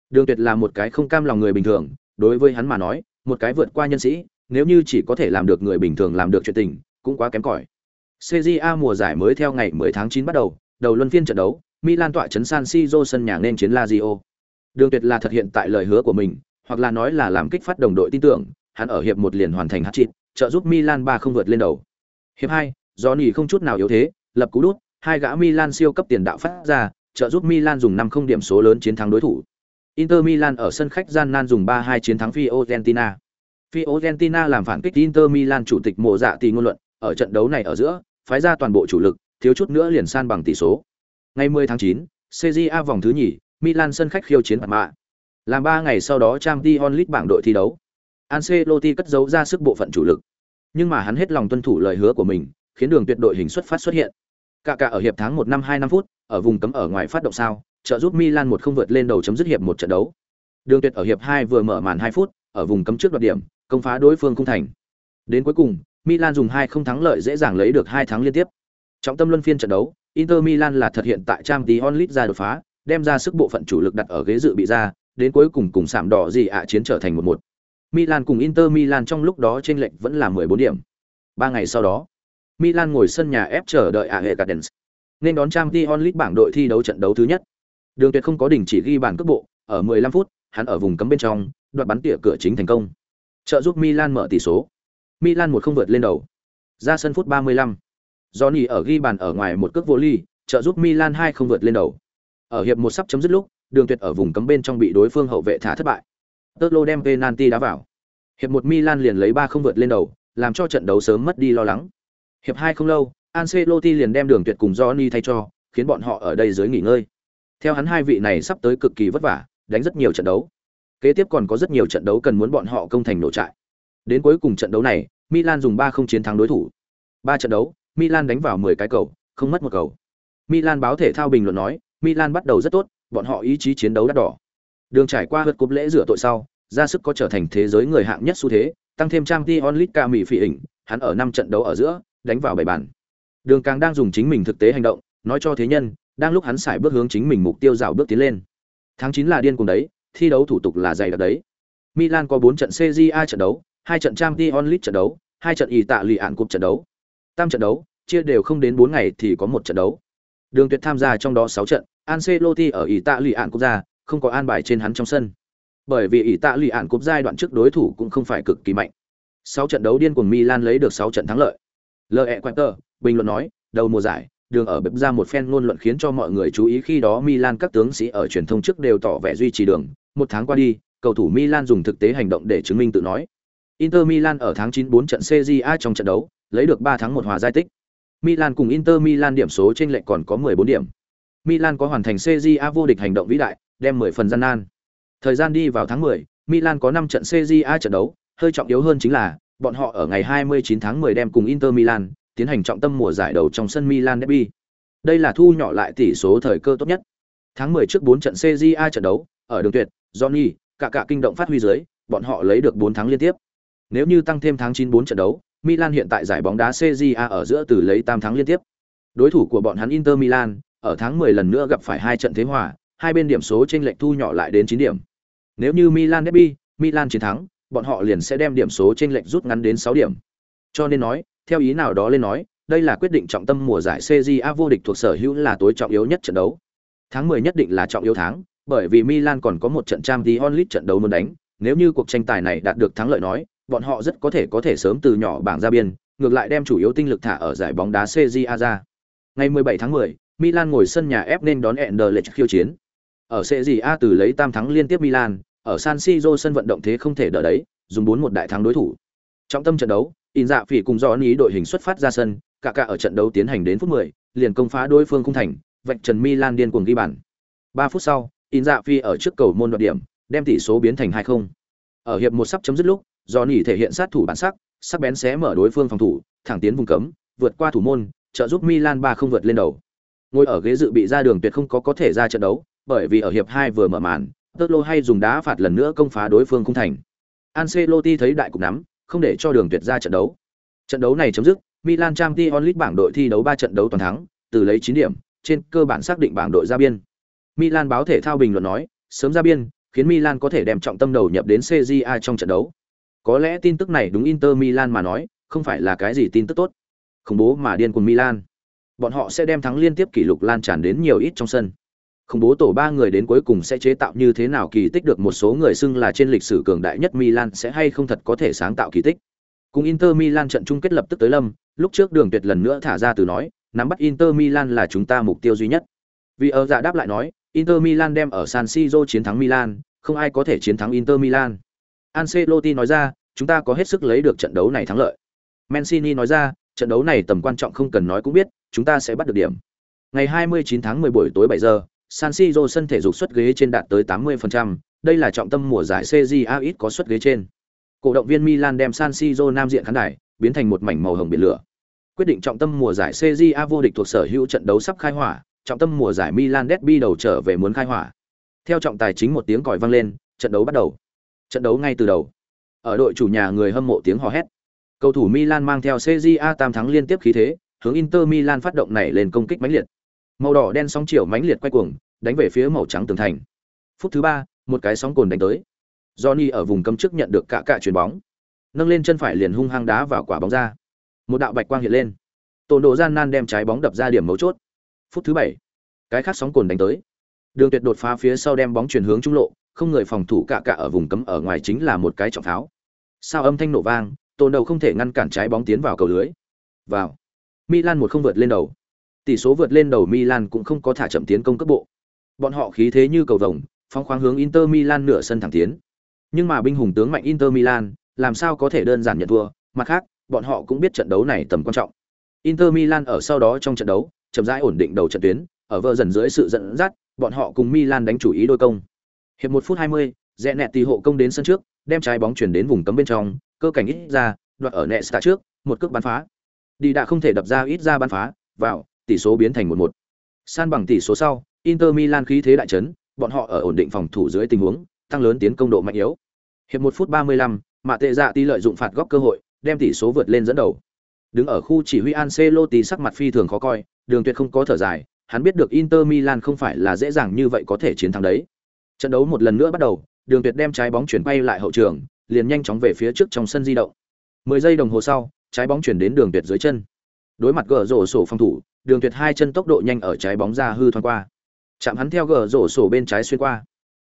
Đường tuyệt là một cái không cam lòng người bình thường, đối với hắn mà nói, một cái vượt qua nhân sĩ, nếu như chỉ có thể làm được người bình thường làm được chuyện tình, cũng quá kém cỏi. A mùa giải mới theo ngày 10 tháng 9 bắt đầu, đầu luân phiên trận đấu, Milan tọa trấn San Siro sân nhà nên chiến Lazio. Đường Tuyệt là thực hiện tại lời hứa của mình, hoặc là nói là làm kích phát đồng đội tin tưởng, hắn ở hiệp một liền hoàn thành hat-trick, trợ giúp Milan 3 không vượt lên đầu. Hiệp 2, Johnny không chút nào yếu thế, lập cú đút, hai gã Milan siêu cấp tiền đạo phát ra, trợ giúp Milan dùng 5 không điểm số lớn chiến thắng đối thủ. Inter Milan ở sân khách gian nan dùng 3-2 chiến thắng Fiorentina. Fiorentina làm phản kích Inter Milan chủ tịch mộ dạ tỷ ngôn luận, ở trận đấu này ở giữa, phái ra toàn bộ chủ lực, thiếu chút nữa liền san bằng tỷ số. Ngày 10 tháng 9, Serie A vòng thứ nhì, Milan sân khách khiêu chiến Parma. Làm 3 ngày sau đó Champions League bảng đội thi đấu. Ancelotti cất giấu ra sức bộ phận chủ lực, nhưng mà hắn hết lòng tuân thủ lời hứa của mình, khiến đường tuyệt đội hình xuất phát xuất hiện. Cả cả ở hiệp tháng 1 năm 2 năm phút, ở vùng cấm ở ngoài phát động sao, trợ giúp Milan một không vượt lên đầu chấm dứt hiệp một trận đấu. Đường tuyệt ở hiệp 2 vừa mở màn 2 phút, ở vùng cấm trước đoạt điểm, công phá đối phương không thành. Đến cuối cùng, Milan dùng 2 không thắng lợi dễ dàng lấy được 2 thắng liên tiếp. Trọng tâm luân phiên trận đấu, Inter Milan là thật hiện tại Champions League ra đột phá, đem ra sức bộ phận chủ lực đặt ở ghế dự bị ra, đến cuối cùng cùng sạm đỏ gì ạ chiến trở thành 1-1. Milan cùng Inter Milan trong lúc đó chênh lệch vẫn là 14 điểm. 3 ngày sau đó, Milan ngồi sân nhà ép chờ đợi AE Gardens. Nên đón Champions League bảng đội thi đấu trận đấu thứ nhất. Đường Tuyệt không có đình chỉ ghi bàn cước bộ, ở 15 phút, hắn ở vùng cấm bên trong, đoạt bắn tỉa cửa chính thành công. Trợ giúp Milan mở tỷ số. Milan một không vượt lên đầu. Ra sân phút 35. Johnny ở ghi bàn ở ngoài một cước vô ly, trợ giúp Milan 2 không vượt lên đầu. Ở hiệp một sắp chấm dứt lúc, Đường Tuyệt ở vùng cấm bên trong bị đối phương hậu vệ thả thất bại. Totlo đem penalty đá vào. Hiệp một Milan liền lấy 3 không vượt lên đầu, làm cho trận đấu sớm mất đi lo lắng. Hiệp 2 không lâu, Ancelotti liền đem Đường Tuyệt cùng Johnny thay cho, khiến bọn họ ở đây dưới nghỉ ngơi. Theo hắn hai vị này sắp tới cực kỳ vất vả, đánh rất nhiều trận đấu. Kế tiếp còn có rất nhiều trận đấu cần muốn bọn họ công thành nổ trại. Đến cuối cùng trận đấu này, Milan dùng 3 không chiến thắng đối thủ. Ba trận đấu, Milan đánh vào 10 cái cầu, không mất một cầu. Milan báo thể thao bình luận nói, Milan bắt đầu rất tốt, bọn họ ý chí chiến đấu đắt đỏ. Đường trải qua vượt cúp lễ rửa tội sau, ra sức có trở thành thế giới người hạng nhất xu thế, tăng thêm Champions League ca mỹ phỉ hình, hắn ở năm trận đấu ở giữa, đánh vào bảy bàn. Đường càng đang dùng chính mình thực tế hành động, nói cho thế nhân, đang lúc hắn xài bước hướng chính mình mục tiêu rào bước tiến lên. Tháng 9 là điên cùng đấy, thi đấu thủ tục là dày đặc đấy. Milan có 4 trận CJA trận đấu, 2 trận Champions League trận đấu, 2 trận ý tạ lì ạn cúp trận đấu. Tam trận đấu, chia đều không đến 4 ngày thì có một trận đấu. Đường Tuyệt tham gia trong đó 6 trận, Ancelotti ở ý tạ lì ạn cúp ra, không có an bài trên hắn trong sân. Bởi vì ý tạ lì ạn cúp giai đoạn trước đối thủ cũng không phải cực kỳ mạnh. 6 trận đấu điên cuồng Milan lấy được 6 trận thắng lợi. L.E. Quinter, bình luận nói, đầu mùa giải, đường ở bếp ra một phen ngôn luận khiến cho mọi người chú ý khi đó Milan các tướng sĩ ở truyền thông trước đều tỏ vẻ duy trì đường. Một tháng qua đi, cầu thủ Milan dùng thực tế hành động để chứng minh tự nói. Inter Milan ở tháng 9 4 trận CJA trong trận đấu, lấy được 3 thắng 1 hòa giải tích. Milan cùng Inter Milan điểm số trên lệch còn có 14 điểm. Milan có hoàn thành CJA vô địch hành động vĩ đại, đem 10 phần gian nan. Thời gian đi vào tháng 10, Milan có 5 trận CJA trận đấu, hơi trọng yếu hơn chính là bọn họ ở ngày 29 tháng 10 đem cùng Inter Milan tiến hành trọng tâm mùa giải đầu trong sân Milan derby. Đây là thu nhỏ lại tỷ số thời cơ tốt nhất. Tháng 10 trước 4 trận CJA trận đấu, ở đường tuyệt, Johnny, cả cả kinh động phát huy dưới, bọn họ lấy được 4 thắng liên tiếp. Nếu như tăng thêm tháng 9 4 trận đấu, Milan hiện tại giải bóng đá CJA ở giữa từ lấy tam thắng liên tiếp. Đối thủ của bọn hắn Inter Milan, ở tháng 10 lần nữa gặp phải hai trận thế hòa, hai bên điểm số chênh lệch thu nhỏ lại đến 9 điểm. Nếu như Milan derby, Milan chiến thắng, bọn họ liền sẽ đem điểm số chênh lệch rút ngắn đến 6 điểm. Cho nên nói, theo ý nào đó lên nói, đây là quyết định trọng tâm mùa giải CJA vô địch thuộc sở hữu là tối trọng yếu nhất trận đấu. Tháng 10 nhất định là trọng yếu tháng, bởi vì Milan còn có một trận Champions League trận đấu muốn đánh, nếu như cuộc tranh tài này đạt được thắng lợi nói, bọn họ rất có thể có thể sớm từ nhỏ bảng ra biên, ngược lại đem chủ yếu tinh lực thả ở giải bóng đá CJA ra. Ngày 17 tháng 10, Milan ngồi sân nhà ép nên đón Anderlecht khiêu chiến. Ở CJA từ lấy tam thắng liên tiếp Milan, ở San Siro sân vận động thế không thể đỡ đấy, dùng 4-1 đại thắng đối thủ. Trọng tâm trận đấu, In Dạ Phỉ cùng Johnny đội hình xuất phát ra sân, cả cả ở trận đấu tiến hành đến phút 10, liền công phá đối phương khung thành, vạch trần Milan điên cuồng ghi bàn. 3 phút sau, In Dạ Phỉ ở trước cầu môn đoạt điểm, đem tỷ số biến thành 2-0. Ở hiệp một sắp chấm dứt lúc, Johnny thể hiện sát thủ bản sắc, sắc bén xé mở đối phương phòng thủ, thẳng tiến vùng cấm, vượt qua thủ môn, trợ giúp Milan 3 không vượt lên đầu. Ngồi ở ghế dự bị ra đường tuyệt không có có thể ra trận đấu, bởi vì ở hiệp 2 vừa mở màn, Totlo hay dùng đá phạt lần nữa công phá đối phương khung thành. Ancelotti thấy đại cục nắm, không để cho đường tuyệt ra trận đấu. Trận đấu này chấm dứt, Milan Champions League bảng đội thi đấu 3 trận đấu toàn thắng, từ lấy 9 điểm, trên cơ bản xác định bảng đội ra biên. Milan báo thể thao bình luận nói, sớm ra biên, khiến Milan có thể đem trọng tâm đầu nhập đến CJA trong trận đấu. Có lẽ tin tức này đúng Inter Milan mà nói, không phải là cái gì tin tức tốt. không bố mà điên cuồng Milan. Bọn họ sẽ đem thắng liên tiếp kỷ lục lan tràn đến nhiều ít trong sân. Khủng bố tổ ba người đến cuối cùng sẽ chế tạo như thế nào kỳ tích được một số người xưng là trên lịch sử cường đại nhất Milan sẽ hay không thật có thể sáng tạo kỳ tích. Cùng Inter Milan trận chung kết lập tức tới lâm, lúc trước Đường Tuyệt lần nữa thả ra từ nói, nắm bắt Inter Milan là chúng ta mục tiêu duy nhất. Vì ở dạ đáp lại nói, Inter Milan đem ở San Siro chiến thắng Milan, không ai có thể chiến thắng Inter Milan. Ancelotti nói ra, chúng ta có hết sức lấy được trận đấu này thắng lợi. Mancini nói ra, trận đấu này tầm quan trọng không cần nói cũng biết, chúng ta sẽ bắt được điểm. Ngày 29 tháng 10 buổi tối 7 giờ, San Siro sân thể dục suất ghế trên đạt tới 80%, đây là trọng tâm mùa giải CJA ít có suất ghế trên. cổ động viên Milan đem San Siro nam diện khán đài biến thành một mảnh màu hồng biển lửa. Quyết định trọng tâm mùa giải CJA vô địch thuộc sở hữu trận đấu sắp khai hỏa, trọng tâm mùa giải Milan Derby đầu trở về muốn khai hỏa. Theo trọng tài chính một tiếng còi vang lên, trận đấu bắt đầu. Trận đấu ngay từ đầu. Ở đội chủ nhà người hâm mộ tiếng hò hét. Cầu thủ Milan mang theo CJA tam thắng liên tiếp khí thế, hướng Inter Milan phát động này lên công kích mãnh liệt. Màu đỏ đen sóng chiều mãnh liệt quay cuồng, đánh về phía màu trắng tường thành. Phút thứ ba, một cái sóng cồn đánh tới. Johnny ở vùng cấm trước nhận được cả cả chuyền bóng. Nâng lên chân phải liền hung hăng đá vào quả bóng ra. Một đạo bạch quang hiện lên. Tổn độ gian nan đem trái bóng đập ra điểm mấu chốt. Phút thứ bảy, cái khác sóng cồn đánh tới. Đường Tuyệt đột phá phía sau đem bóng chuyển hướng trung lộ, không người phòng thủ cả cả ở vùng cấm ở ngoài chính là một cái trọng pháo. Sao âm thanh nổ vang, Tổn đầu không thể ngăn cản trái bóng tiến vào cầu lưới. Vào. Milan một không vượt lên đầu. Tỷ số vượt lên đầu Milan cũng không có thả chậm tiến công cấp bộ. Bọn họ khí thế như cầu vồng, phóng khoáng hướng Inter Milan nửa sân thẳng tiến. Nhưng mà binh hùng tướng mạnh Inter Milan, làm sao có thể đơn giản nhận thua, mặt khác, bọn họ cũng biết trận đấu này tầm quan trọng. Inter Milan ở sau đó trong trận đấu, chậm rãi ổn định đầu trận tuyến, ở vợ dần dưới sự dẫn dắt, bọn họ cùng Milan đánh chủ ý đôi công. Hiệp 1 phút 20, Rẽ nẹt tỷ hộ công đến sân trước, đem trái bóng chuyển đến vùng cấm bên trong, cơ cảnh ít ra, đoạt ở nẹt trước, một cước bắn phá. Đi đã không thể đập ra ít ra bắn phá, vào, tỷ số biến thành 1-1. San bằng tỷ số sau, Inter Milan khí thế đại chấn, bọn họ ở ổn định phòng thủ dưới tình huống, tăng lớn tiến công độ mạnh yếu. Hiệp 1 phút 35, Mạ Tệ Dạ tỷ lợi dụng phạt góc cơ hội, đem tỷ số vượt lên dẫn đầu. Đứng ở khu chỉ huy Ancelotti sắc mặt phi thường khó coi, Đường Tuyệt không có thở dài, hắn biết được Inter Milan không phải là dễ dàng như vậy có thể chiến thắng đấy. Trận đấu một lần nữa bắt đầu, Đường Tuyệt đem trái bóng chuyển bay lại hậu trường, liền nhanh chóng về phía trước trong sân di động. 10 giây đồng hồ sau, trái bóng chuyển đến Đường Tuyệt dưới chân. Đối mặt gỡ rổ sổ phòng thủ, Đường Tuyệt hai chân tốc độ nhanh ở trái bóng ra hư thoáng qua. Chạm hắn theo gờ rổ sổ bên trái xuyên qua.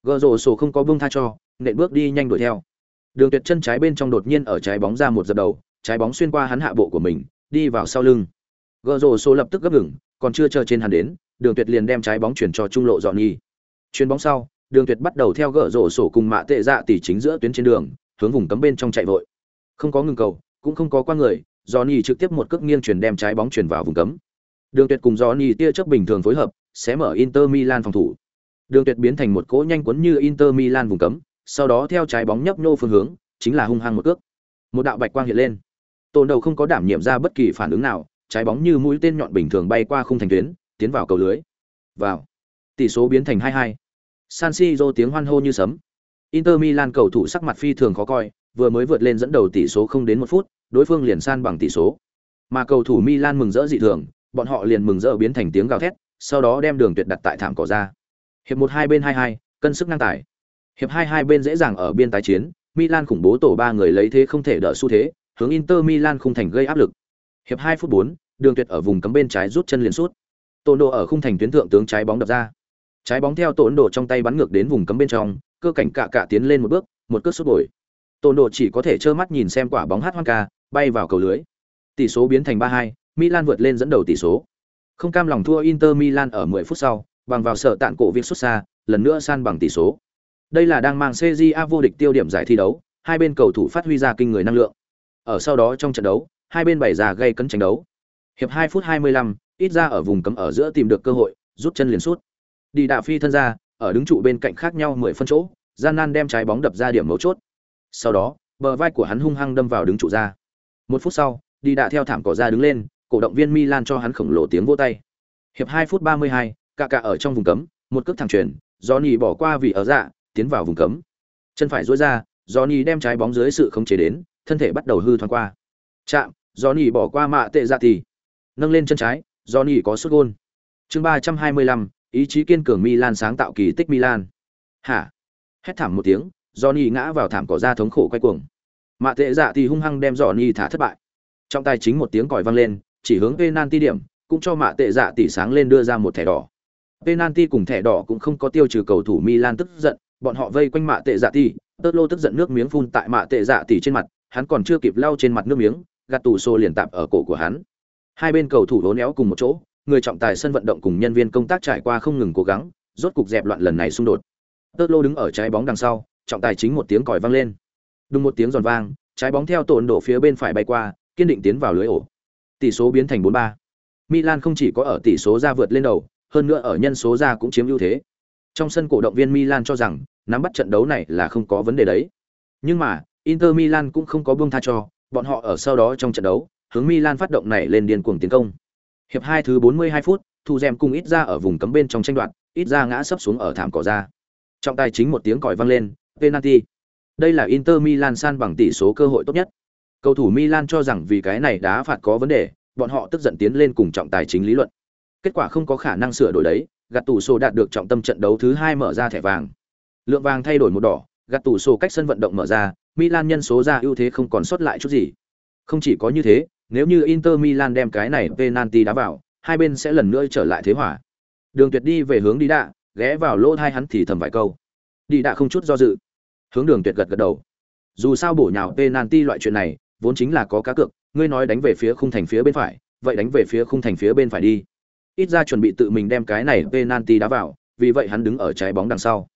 Gờ rổ sổ không có buông tha cho, nện bước đi nhanh đuổi theo. Đường Tuyệt chân trái bên trong đột nhiên ở trái bóng ra một giật đầu, trái bóng xuyên qua hắn hạ bộ của mình, đi vào sau lưng. Gờ rổ sổ lập tức gấp ngừng, còn chưa chờ trên hắn đến, Đường Tuyệt liền đem trái bóng chuyển cho trung lộ dọn nghi. Chuyền bóng sau, Đường Tuyệt bắt đầu theo gỡ rổ sổ cùng mạ tệ dạ tỉ chính giữa tuyến trên đường, hướng vùng cấm bên trong chạy vội. Không có ngừng cầu, cũng không có qua người, Johnny trực tiếp một cước nghiêng chuyển đem trái bóng chuyển vào vùng cấm. Đường Tuyệt cùng Johnny tia chớp bình thường phối hợp, sẽ mở Inter Milan phòng thủ. Đường Tuyệt biến thành một cỗ nhanh cuốn như Inter Milan vùng cấm, sau đó theo trái bóng nhấp nhô phương hướng, chính là hung hăng một cước. Một đạo bạch quang hiện lên. Tôn đầu không có đảm nhiệm ra bất kỳ phản ứng nào, trái bóng như mũi tên nhọn bình thường bay qua khung thành tuyến, tiến vào cầu lưới. Vào. Tỷ số biến thành 2-2. San Siro tiếng hoan hô như sấm. Inter Milan cầu thủ sắc mặt phi thường khó coi, vừa mới vượt lên dẫn đầu tỷ số không đến một phút, đối phương liền san bằng tỷ số. Mà cầu thủ Milan mừng rỡ dị thường, bọn họ liền mừng rỡ biến thành tiếng gào thét, sau đó đem đường tuyệt đặt tại thảm cỏ ra. Hiệp một hai bên hai hai, cân sức năng tải. Hiệp hai hai bên dễ dàng ở biên tái chiến, Milan khủng bố tổ ba người lấy thế không thể đỡ xu thế, hướng Inter Milan khung thành gây áp lực. Hiệp hai phút bốn, đường tuyệt ở vùng cấm bên trái rút chân liền sút. Tổn độ ở khung thành tuyến thượng tướng trái bóng đập ra. Trái bóng theo tổn độ trong tay bắn ngược đến vùng cấm bên trong, cơ cảnh cạ cạ tiến lên một bước, một cước sút bồi. Tổn độ chỉ có thể trơ mắt nhìn xem quả bóng hát hoang ca, bay vào cầu lưới. Tỷ số biến thành 3-2, Milan vượt lên dẫn đầu tỷ số. Không cam lòng thua Inter Milan ở 10 phút sau, bằng vào sở tạn cổ việc xuất xa, lần nữa san bằng tỷ số. Đây là đang mang CJA vô địch tiêu điểm giải thi đấu, hai bên cầu thủ phát huy ra kinh người năng lượng. Ở sau đó trong trận đấu, hai bên bày ra gây cấn tranh đấu. Hiệp 2 phút 25, ít ra ở vùng cấm ở giữa tìm được cơ hội, rút chân liền sút. Đi đạ phi thân ra, ở đứng trụ bên cạnh khác nhau 10 phân chỗ, gian nan đem trái bóng đập ra điểm mấu chốt. Sau đó, bờ vai của hắn hung hăng đâm vào đứng trụ ra. Một phút sau, đi đạ theo thảm cỏ ra đứng lên, cổ động viên Milan cho hắn khổng lồ tiếng vỗ tay. Hiệp 2 phút 32, cả cả ở trong vùng cấm, một cước thẳng truyền, Johnny bỏ qua vì ở dạ, tiến vào vùng cấm. Chân phải duỗi ra, Johnny đem trái bóng dưới sự khống chế đến, thân thể bắt đầu hư thoáng qua. Chạm, Johnny bỏ qua mạ tệ dạ thì nâng lên chân trái, Johnny có sút gôn. Chương 325, ý chí kiên cường Milan sáng tạo kỳ tích Milan. Hả? Hét thảm một tiếng, Johnny ngã vào thảm cỏ ra thống khổ quay cuồng. Mạ tệ dạ thì hung hăng đem Johnny thả thất bại. Trong tay chính một tiếng còi vang lên, chỉ hướng penalty điểm, cũng cho mạ tệ dạ tỷ sáng lên đưa ra một thẻ đỏ. Penalty cùng thẻ đỏ cũng không có tiêu trừ cầu thủ Milan tức giận, bọn họ vây quanh mạ tệ dạ tỷ, Tớt Lô tức giận nước miếng phun tại mạ tệ dạ tỷ trên mặt, hắn còn chưa kịp lau trên mặt nước miếng, gạt tủ xô liền tạm ở cổ của hắn. Hai bên cầu thủ hỗn éo cùng một chỗ, người trọng tài sân vận động cùng nhân viên công tác trải qua không ngừng cố gắng, rốt cục dẹp loạn lần này xung đột. Tớt Lô đứng ở trái bóng đằng sau, trọng tài chính một tiếng còi vang lên. Đùng một tiếng giòn vang, trái bóng theo tổn độ phía bên phải bay qua, kiên định tiến vào lưới ổ. Tỷ số biến thành 4-3. Milan không chỉ có ở tỷ số ra vượt lên đầu, hơn nữa ở nhân số ra cũng chiếm ưu thế. Trong sân cổ động viên Milan cho rằng nắm bắt trận đấu này là không có vấn đề đấy. Nhưng mà, Inter Milan cũng không có buông tha cho, bọn họ ở sau đó trong trận đấu, hướng Milan phát động này lên điên cuồng tiến công. Hiệp 2 thứ 42 phút, thủ dèm cùng ít ra ở vùng cấm bên trong tranh đoạt, ít ra ngã sấp xuống ở thảm cỏ ra. Trọng tài chính một tiếng còi vang lên, penalty. Đây là Inter Milan san bằng tỷ số cơ hội tốt nhất. Cầu thủ Milan cho rằng vì cái này đá phạt có vấn đề, bọn họ tức giận tiến lên cùng trọng tài chính lý luận. Kết quả không có khả năng sửa đổi đấy, gạt tủ sổ đạt được trọng tâm trận đấu thứ hai mở ra thẻ vàng. Lượng vàng thay đổi một đỏ, gạt tủ sổ cách sân vận động mở ra, Milan nhân số ra ưu thế không còn sót lại chút gì. Không chỉ có như thế, nếu như Inter Milan đem cái này penalty đá vào, hai bên sẽ lần nữa trở lại thế hòa. Đường Tuyệt đi về hướng đi đạ, ghé vào lỗ hai hắn thì thầm vài câu. Đi đạ không chút do dự. Hướng Đường Tuyệt gật gật đầu. Dù sao bổ nhào penalty loại chuyện này, vốn chính là có cá cược, ngươi nói đánh về phía khung thành phía bên phải, vậy đánh về phía khung thành phía bên phải đi. Ít ra chuẩn bị tự mình đem cái này penalty đá vào, vì vậy hắn đứng ở trái bóng đằng sau.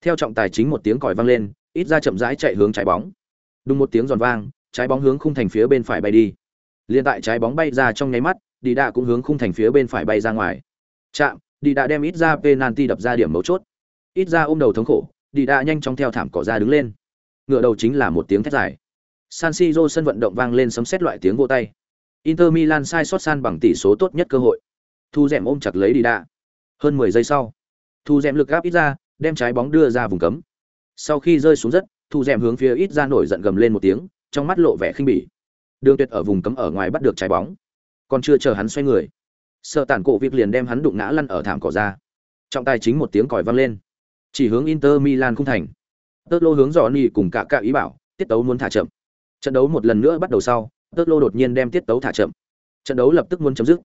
Theo trọng tài chính một tiếng còi vang lên, ít ra chậm rãi chạy hướng trái bóng. Đùng một tiếng giòn vang, trái bóng hướng khung thành phía bên phải bay đi. Liên tại trái bóng bay ra trong nháy mắt, đi đạ cũng hướng khung thành phía bên phải bay ra ngoài. Chạm, đi đạ đem ít ra penalty đập ra điểm mấu chốt. Ít ra ôm đầu thống khổ, đi đạ nhanh chóng theo thảm cỏ ra đứng lên. Ngựa đầu chính là một tiếng thét dài. San Siro sân vận động vang lên sấm sét loại tiếng vỗ tay. Inter Milan sai sót san bằng tỷ số tốt nhất cơ hội. Thu Dệm ôm chặt lấy đi đà. Hơn 10 giây sau, Thu Dệm lực gáp ít ra, đem trái bóng đưa ra vùng cấm. Sau khi rơi xuống đất, Thu Dệm hướng phía ít ra nổi giận gầm lên một tiếng, trong mắt lộ vẻ khinh bỉ. Đường Tuyệt ở vùng cấm ở ngoài bắt được trái bóng, còn chưa chờ hắn xoay người, sợ tản cổ việc liền đem hắn đụng ngã lăn ở thảm cỏ ra. Trọng tài chính một tiếng còi vang lên, chỉ hướng Inter Milan không thành. Tớt lô hướng Johnny cùng cả cả ý bảo, tiết tấu muốn thả chậm. Trận đấu một lần nữa bắt đầu sau, Tớt lô đột nhiên đem tiết tấu thả chậm. Trận đấu lập tức muốn chấm dứt.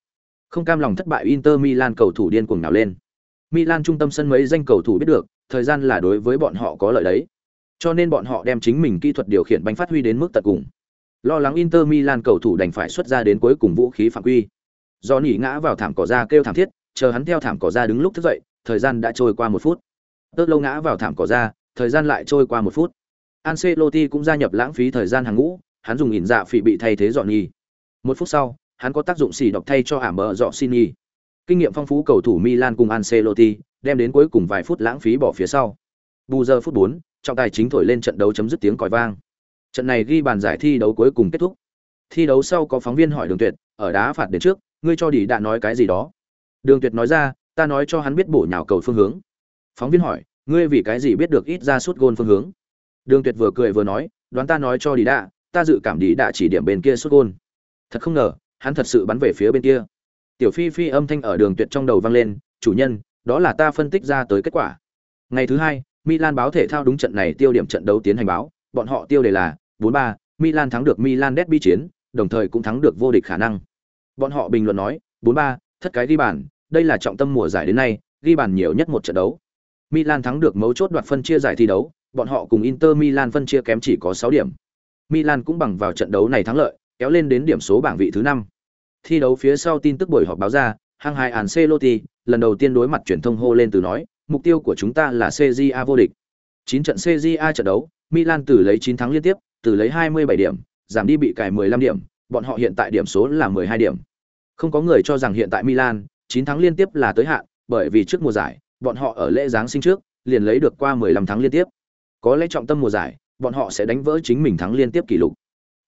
Không cam lòng thất bại Inter Milan cầu thủ điên cuồng nào lên. Milan trung tâm sân mấy danh cầu thủ biết được, thời gian là đối với bọn họ có lợi đấy. Cho nên bọn họ đem chính mình kỹ thuật điều khiển bánh phát huy đến mức tận cùng. Lo lắng Inter Milan cầu thủ đành phải xuất ra đến cuối cùng vũ khí phạm quy. Do nỉ ngã vào thảm cỏ ra kêu thảm thiết, chờ hắn theo thảm cỏ ra đứng lúc thức dậy, thời gian đã trôi qua một phút. Tớt lâu ngã vào thảm cỏ ra, thời gian lại trôi qua một phút. Ancelotti cũng gia nhập lãng phí thời gian hàng ngũ, hắn dùng ỉn dạ phỉ bị thay thế dọn nhì. Một phút sau, hắn có tác dụng xỉ độc thay cho ảm bờ dọ xin nhì. Kinh nghiệm phong phú cầu thủ Milan cùng Ancelotti, đem đến cuối cùng vài phút lãng phí bỏ phía sau. Bù giờ phút 4, trọng tài chính thổi lên trận đấu chấm dứt tiếng còi vang. Trận này ghi bàn giải thi đấu cuối cùng kết thúc. Thi đấu sau có phóng viên hỏi Đường Tuyệt, ở đá phạt đến trước, ngươi cho Đi đã nói cái gì đó? Đường Tuyệt nói ra, ta nói cho hắn biết bổ nhào cầu phương hướng. Phóng viên hỏi, ngươi vì cái gì biết được ít ra suốt gôn phương hướng? Đường Tuyệt vừa cười vừa nói, đoán ta nói cho Đi Đạ, ta dự cảm Đi Đạ chỉ điểm bên kia sút gol. Thật không ngờ, hắn thật sự bắn về phía bên kia. Tiểu Phi Phi âm thanh ở Đường Tuyệt trong đầu vang lên, chủ nhân, đó là ta phân tích ra tới kết quả. Ngày thứ hai, Milan báo thể thao đúng trận này tiêu điểm trận đấu tiến hành báo, bọn họ tiêu đề là 4-3, Milan thắng được Milan derby chiến, đồng thời cũng thắng được vô địch khả năng. Bọn họ bình luận nói, 4-3, thất cái ghi bàn, đây là trọng tâm mùa giải đến nay, ghi bàn nhiều nhất một trận đấu. Milan thắng được mấu chốt đoạt phân chia giải thi đấu, bọn họ cùng Inter Milan phân chia kém chỉ có 6 điểm. Milan cũng bằng vào trận đấu này thắng lợi, kéo lên đến điểm số bảng vị thứ 5. Thi đấu phía sau tin tức buổi họp báo ra, hàng hai Ancelotti lần đầu tiên đối mặt truyền thông hô lên từ nói, mục tiêu của chúng ta là CJA vô địch. 9 trận CJA trận đấu, Milan từ lấy 9 thắng liên tiếp, từ lấy 27 điểm, giảm đi bị cài 15 điểm, bọn họ hiện tại điểm số là 12 điểm. Không có người cho rằng hiện tại Milan 9 thắng liên tiếp là tới hạn, bởi vì trước mùa giải, bọn họ ở lễ giáng sinh trước, liền lấy được qua 15 thắng liên tiếp. Có lẽ trọng tâm mùa giải, bọn họ sẽ đánh vỡ chính mình thắng liên tiếp kỷ lục.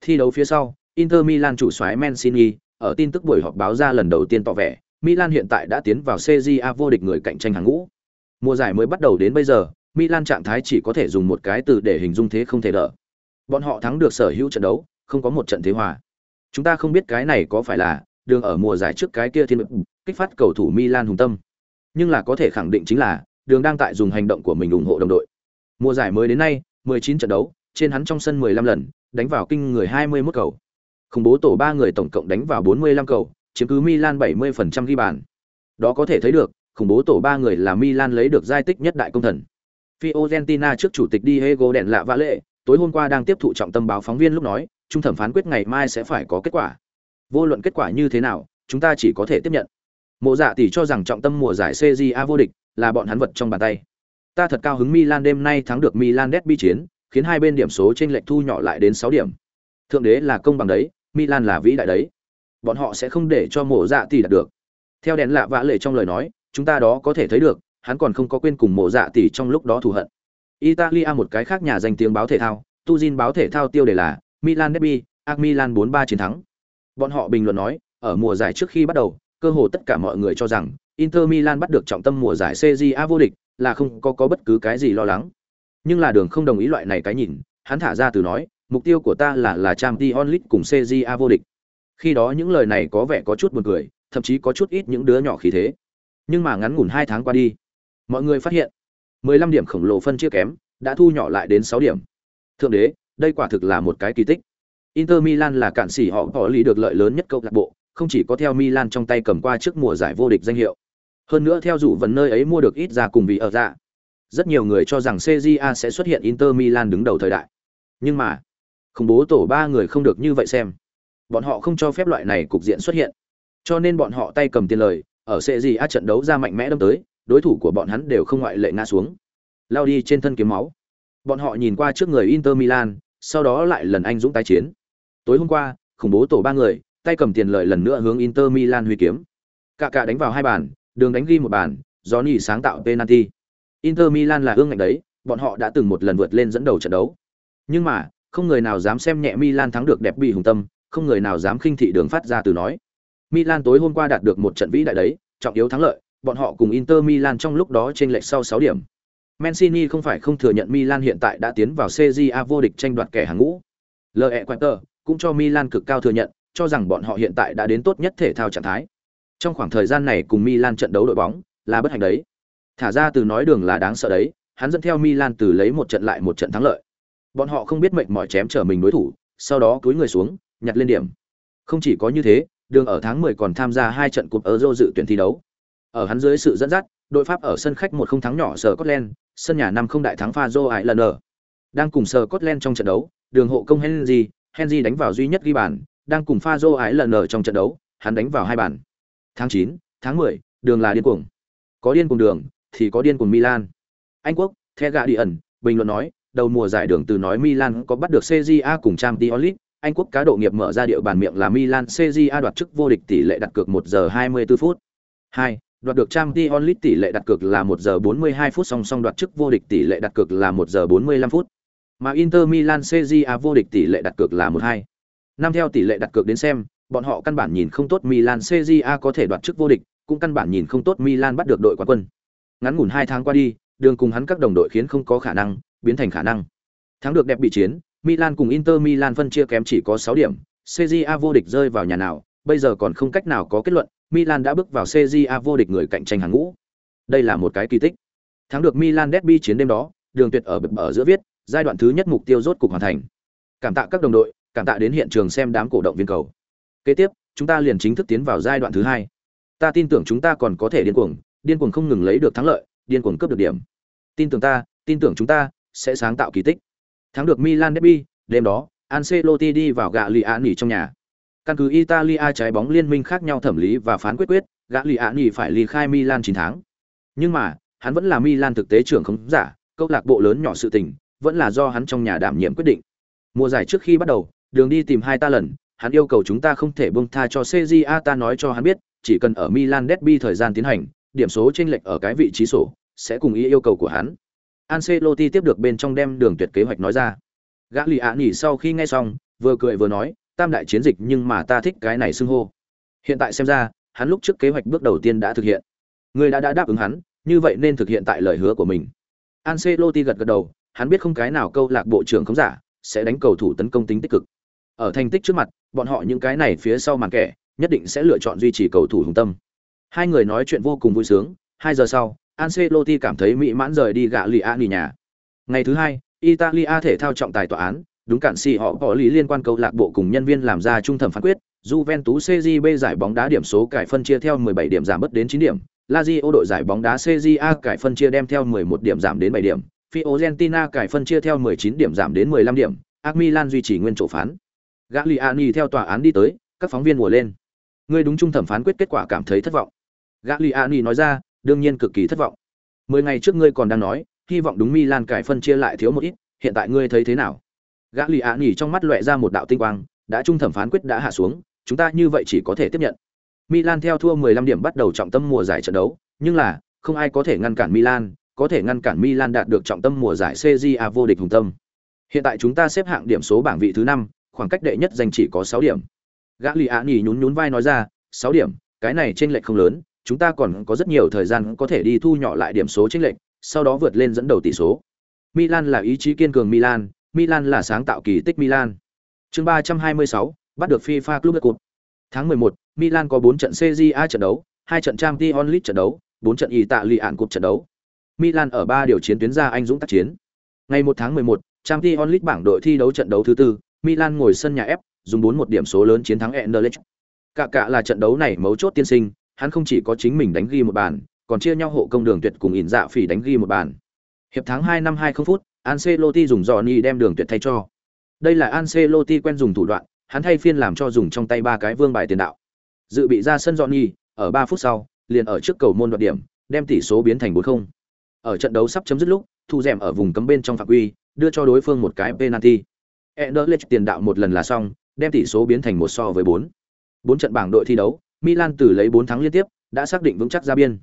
Thi đấu phía sau, Inter Milan chủ soái Mancini ở tin tức buổi họp báo ra lần đầu tiên tỏ vẻ, Milan hiện tại đã tiến vào CJA vô địch người cạnh tranh hàng ngũ. Mùa giải mới bắt đầu đến bây giờ, Milan trạng thái chỉ có thể dùng một cái từ để hình dung thế không thể đỡ. Bọn họ thắng được sở hữu trận đấu, không có một trận thế hòa. Chúng ta không biết cái này có phải là đường ở mùa giải trước cái kia thiên mệnh, kích phát cầu thủ Milan hùng tâm. Nhưng là có thể khẳng định chính là, đường đang tại dùng hành động của mình ủng hộ đồng đội. Mùa giải mới đến nay, 19 trận đấu, trên hắn trong sân 15 lần, đánh vào kinh người 21 cầu. Khủng bố tổ ba người tổng cộng đánh vào 45 cầu, chiếm cứ Milan 70% ghi bàn. Đó có thể thấy được, khủng bố tổ ba người là Milan lấy được giai tích nhất đại công thần. Fiorentina trước chủ tịch Diego đèn lạ vã lệ, tối hôm qua đang tiếp thụ trọng tâm báo phóng viên lúc nói, trung thẩm phán quyết ngày mai sẽ phải có kết quả. Vô luận kết quả như thế nào, chúng ta chỉ có thể tiếp nhận. Mộ Dạ tỷ cho rằng trọng tâm mùa giải CJA vô địch là bọn hắn vật trong bàn tay. Ta thật cao hứng Milan đêm nay thắng được Milan derby chiến, khiến hai bên điểm số trên lệch thu nhỏ lại đến 6 điểm. Thượng đế là công bằng đấy, Milan là vĩ đại đấy. Bọn họ sẽ không để cho Mộ Dạ tỷ đạt được. Theo đèn lạ vã lệ trong lời nói, chúng ta đó có thể thấy được, hắn còn không có quên cùng Mộ Dạ tỷ trong lúc đó thù hận. Italia một cái khác nhà danh tiếng báo thể thao, Tuzin báo thể thao tiêu đề là Milan derby, AC Milan 4-3 chiến thắng. Bọn họ bình luận nói, ở mùa giải trước khi bắt đầu, cơ hồ tất cả mọi người cho rằng Inter Milan bắt được trọng tâm mùa giải Serie A vô địch, là không có có bất cứ cái gì lo lắng. Nhưng là đường không đồng ý loại này cái nhìn, hắn thả ra từ nói, mục tiêu của ta là là Champions League cùng CJA vô địch. Khi đó những lời này có vẻ có chút buồn cười, thậm chí có chút ít những đứa nhỏ khí thế. Nhưng mà ngắn ngủn 2 tháng qua đi, mọi người phát hiện, 15 điểm khổng lồ phân chia kém, đã thu nhỏ lại đến 6 điểm. Thượng đế, đây quả thực là một cái kỳ tích. Inter Milan là cản sĩ họ có lý được lợi lớn nhất câu lạc bộ, không chỉ có theo Milan trong tay cầm qua trước mùa giải vô địch danh hiệu. Hơn nữa theo dụ vấn nơi ấy mua được ít ra cùng vì ở dạ. Rất nhiều người cho rằng CJA sẽ xuất hiện Inter Milan đứng đầu thời đại. Nhưng mà, khủng bố tổ ba người không được như vậy xem. Bọn họ không cho phép loại này cục diện xuất hiện. Cho nên bọn họ tay cầm tiền lời, ở CJA trận đấu ra mạnh mẽ đâm tới, đối thủ của bọn hắn đều không ngoại lệ ngã xuống. Lao đi trên thân kiếm máu. Bọn họ nhìn qua trước người Inter Milan, sau đó lại lần anh dũng tái chiến. Tối hôm qua, khủng bố tổ ba người, tay cầm tiền lợi lần nữa hướng Inter Milan huy kiếm. Cả cả đánh vào hai bàn, đường đánh ghi một bàn, Johnny sáng tạo penalty. Inter Milan là ương ngạnh đấy, bọn họ đã từng một lần vượt lên dẫn đầu trận đấu. Nhưng mà, không người nào dám xem nhẹ Milan thắng được đẹp bị hùng tâm, không người nào dám khinh thị đường phát ra từ nói. Milan tối hôm qua đạt được một trận vĩ đại đấy, trọng yếu thắng lợi, bọn họ cùng Inter Milan trong lúc đó trên lệch sau 6 điểm. Mancini không phải không thừa nhận Milan hiện tại đã tiến vào CJA vô địch tranh đoạt kẻ hàng ngũ. L.E. Quater cũng cho Milan cực cao thừa nhận, cho rằng bọn họ hiện tại đã đến tốt nhất thể thao trạng thái. Trong khoảng thời gian này cùng Milan trận đấu đội bóng, là bất hạnh đấy. Thả ra từ nói đường là đáng sợ đấy, hắn dẫn theo Milan từ lấy một trận lại một trận thắng lợi. Bọn họ không biết mệt mỏi chém trở mình đối thủ, sau đó cúi người xuống, nhặt lên điểm. Không chỉ có như thế, đường ở tháng 10 còn tham gia hai trận cúp Euro dự tuyển thi đấu. Ở hắn dưới sự dẫn dắt, đội Pháp ở sân khách một không thắng nhỏ sở Scotland, sân nhà năm không đại thắng Fazo Islander. Đang cùng sở Scotland trong trận đấu, đường hộ công Henry, Henry đánh vào duy nhất ghi bàn, đang cùng Fazo Islander trong trận đấu, hắn đánh vào hai bàn. Tháng 9, tháng 10, đường là điên cuồng. Có điên cuồng đường, thì có điên cuồng Milan. Anh quốc, The Guardian, bình luận nói, đầu mùa giải đường từ nói Milan có bắt được CJA cùng Champions League, Anh quốc cá độ nghiệp mở ra điệu bàn miệng là Milan CJA đoạt chức vô địch tỷ lệ đặt cược 1 giờ 24 phút. 2. Đoạt được Champions League tỷ lệ đặt cược là 1 giờ 42 phút song song đoạt chức vô địch tỷ lệ đặt cược là 1 giờ 45 phút. Mà Inter Milan CJA vô địch tỷ lệ đặt cược là 1-2. Năm theo tỷ lệ đặt cược đến xem, bọn họ căn bản nhìn không tốt Milan CJA có thể đoạt chức vô địch, cũng căn bản nhìn không tốt Milan bắt được đội quán quân. Ngắn ngủn 2 tháng qua đi, đường cùng hắn các đồng đội khiến không có khả năng biến thành khả năng. Thắng được đẹp bị chiến, Milan cùng Inter Milan phân chia kém chỉ có 6 điểm, CJA vô địch rơi vào nhà nào, bây giờ còn không cách nào có kết luận, Milan đã bước vào CJA vô địch người cạnh tranh hàng ngũ. Đây là một cái kỳ tích. Thắng được Milan derby chiến đêm đó, đường tuyệt ở bực ở giữa viết, giai đoạn thứ nhất mục tiêu rốt cục hoàn thành. Cảm tạ các đồng đội, cảm tạ đến hiện trường xem đám cổ động viên cầu. Kế tiếp, chúng ta liền chính thức tiến vào giai đoạn thứ hai. Ta tin tưởng chúng ta còn có thể điên cuồng, điên cuồng không ngừng lấy được thắng lợi, điên cuồng cướp được điểm. Tin tưởng ta, tin tưởng chúng ta sẽ sáng tạo kỳ tích. Thắng được Milan derby, đêm đó, Ancelotti đi vào gạ lì ạ nghỉ trong nhà. Căn cứ Italia trái bóng liên minh khác nhau thẩm lý và phán quyết quyết, gã lì ạ nghỉ phải ly khai Milan chín tháng. Nhưng mà, hắn vẫn là Milan thực tế trưởng không giả, câu lạc bộ lớn nhỏ sự tình, vẫn là do hắn trong nhà đảm nhiệm quyết định. Mùa giải trước khi bắt đầu, đường đi tìm hai ta lần, hắn yêu cầu chúng ta không thể buông tha cho CJA ta nói cho hắn biết, chỉ cần ở Milan derby thời gian tiến hành, điểm số chênh lệch ở cái vị trí sổ, sẽ cùng ý yêu cầu của hắn. Ancelotti tiếp được bên trong đem đường tuyệt kế hoạch nói ra. Gã Lý Án nhỉ sau khi nghe xong, vừa cười vừa nói, tam đại chiến dịch nhưng mà ta thích cái này xưng hô. Hiện tại xem ra, hắn lúc trước kế hoạch bước đầu tiên đã thực hiện. Người đã đã đáp ứng hắn, như vậy nên thực hiện tại lời hứa của mình. Ancelotti gật gật đầu, hắn biết không cái nào câu lạc bộ trưởng không giả, sẽ đánh cầu thủ tấn công tính tích cực. Ở thành tích trước mặt, bọn họ những cái này phía sau màn kẻ, nhất định sẽ lựa chọn duy trì cầu thủ hùng tâm. Hai người nói chuyện vô cùng vui sướng, hai giờ sau, Ancelotti cảm thấy mỹ mãn rời đi gạ lì ạ nghỉ nhà. Ngày thứ hai, Italia thể thao trọng tài tòa án, đúng cản si họ bỏ lý liên quan câu lạc bộ cùng nhân viên làm ra trung thẩm phán quyết, Juventus CJB giải bóng đá điểm số cải phân chia theo 17 điểm giảm bớt đến 9 điểm, Lazio đội giải bóng đá CJA cải phân chia đem theo 11 điểm giảm đến 7 điểm, Fiorentina cải phân chia theo 19 điểm giảm đến 15 điểm, AC Milan duy trì nguyên chỗ phán. Gagliani theo tòa án đi tới, các phóng viên ùa lên. Ngươi đúng trung thẩm phán quyết kết quả cảm thấy thất vọng. Gagliani nói ra, đương nhiên cực kỳ thất vọng. Mười ngày trước ngươi còn đang nói, hy vọng đúng Milan cải phân chia lại thiếu một ít, hiện tại ngươi thấy thế nào? Gagliani trong mắt loẹ ra một đạo tinh quang, đã trung thẩm phán quyết đã hạ xuống, chúng ta như vậy chỉ có thể tiếp nhận. Milan theo thua 15 điểm bắt đầu trọng tâm mùa giải trận đấu, nhưng là không ai có thể ngăn cản Milan, có thể ngăn cản Milan đạt được trọng tâm mùa giải CJA vô địch hùng tâm. Hiện tại chúng ta xếp hạng điểm số bảng vị thứ năm, khoảng cách đệ nhất giành chỉ có sáu điểm. Gã Lý Á nhì nhún nhún vai nói ra, sáu điểm, cái này chênh lệch không lớn, chúng ta còn có rất nhiều thời gian có thể đi thu nhỏ lại điểm số chênh lệch, sau đó vượt lên dẫn đầu tỷ số. Milan là ý chí kiên cường Milan, Milan là sáng tạo kỳ tích Milan. Chương 326, bắt được FIFA Club Cup. Tháng 11, Milan có 4 trận CJA trận đấu, 2 trận Champions League trận đấu, 4 trận Italia Cup trận đấu. Milan ở 3 điều chiến tuyến ra anh dũng tác chiến. Ngày 1 tháng 11, Champions League bảng đội thi đấu trận đấu thứ tư, Milan ngồi sân nhà ép, dùng 4-1 điểm số lớn chiến thắng Anderlecht. Cả cả là trận đấu này mấu chốt tiên sinh, hắn không chỉ có chính mình đánh ghi một bàn, còn chia nhau hộ công đường tuyệt cùng ỉn dạ phỉ đánh ghi một bàn. Hiệp tháng 2 năm 20 phút, Ancelotti dùng Johnny đem đường tuyệt thay cho. Đây là Ancelotti quen dùng thủ đoạn, hắn thay phiên làm cho dùng trong tay ba cái vương bài tiền đạo. Dự bị ra sân Johnny, ở 3 phút sau, liền ở trước cầu môn đoạt điểm, đem tỷ số biến thành 4-0. Ở trận đấu sắp chấm dứt lúc, thu rèm ở vùng cấm bên trong phạm quy, đưa cho đối phương một cái penalty. Anderlecht tiền đạo một lần là xong, đem tỷ số biến thành một so với 4. 4 trận bảng đội thi đấu, Milan từ lấy 4 thắng liên tiếp, đã xác định vững chắc ra biên.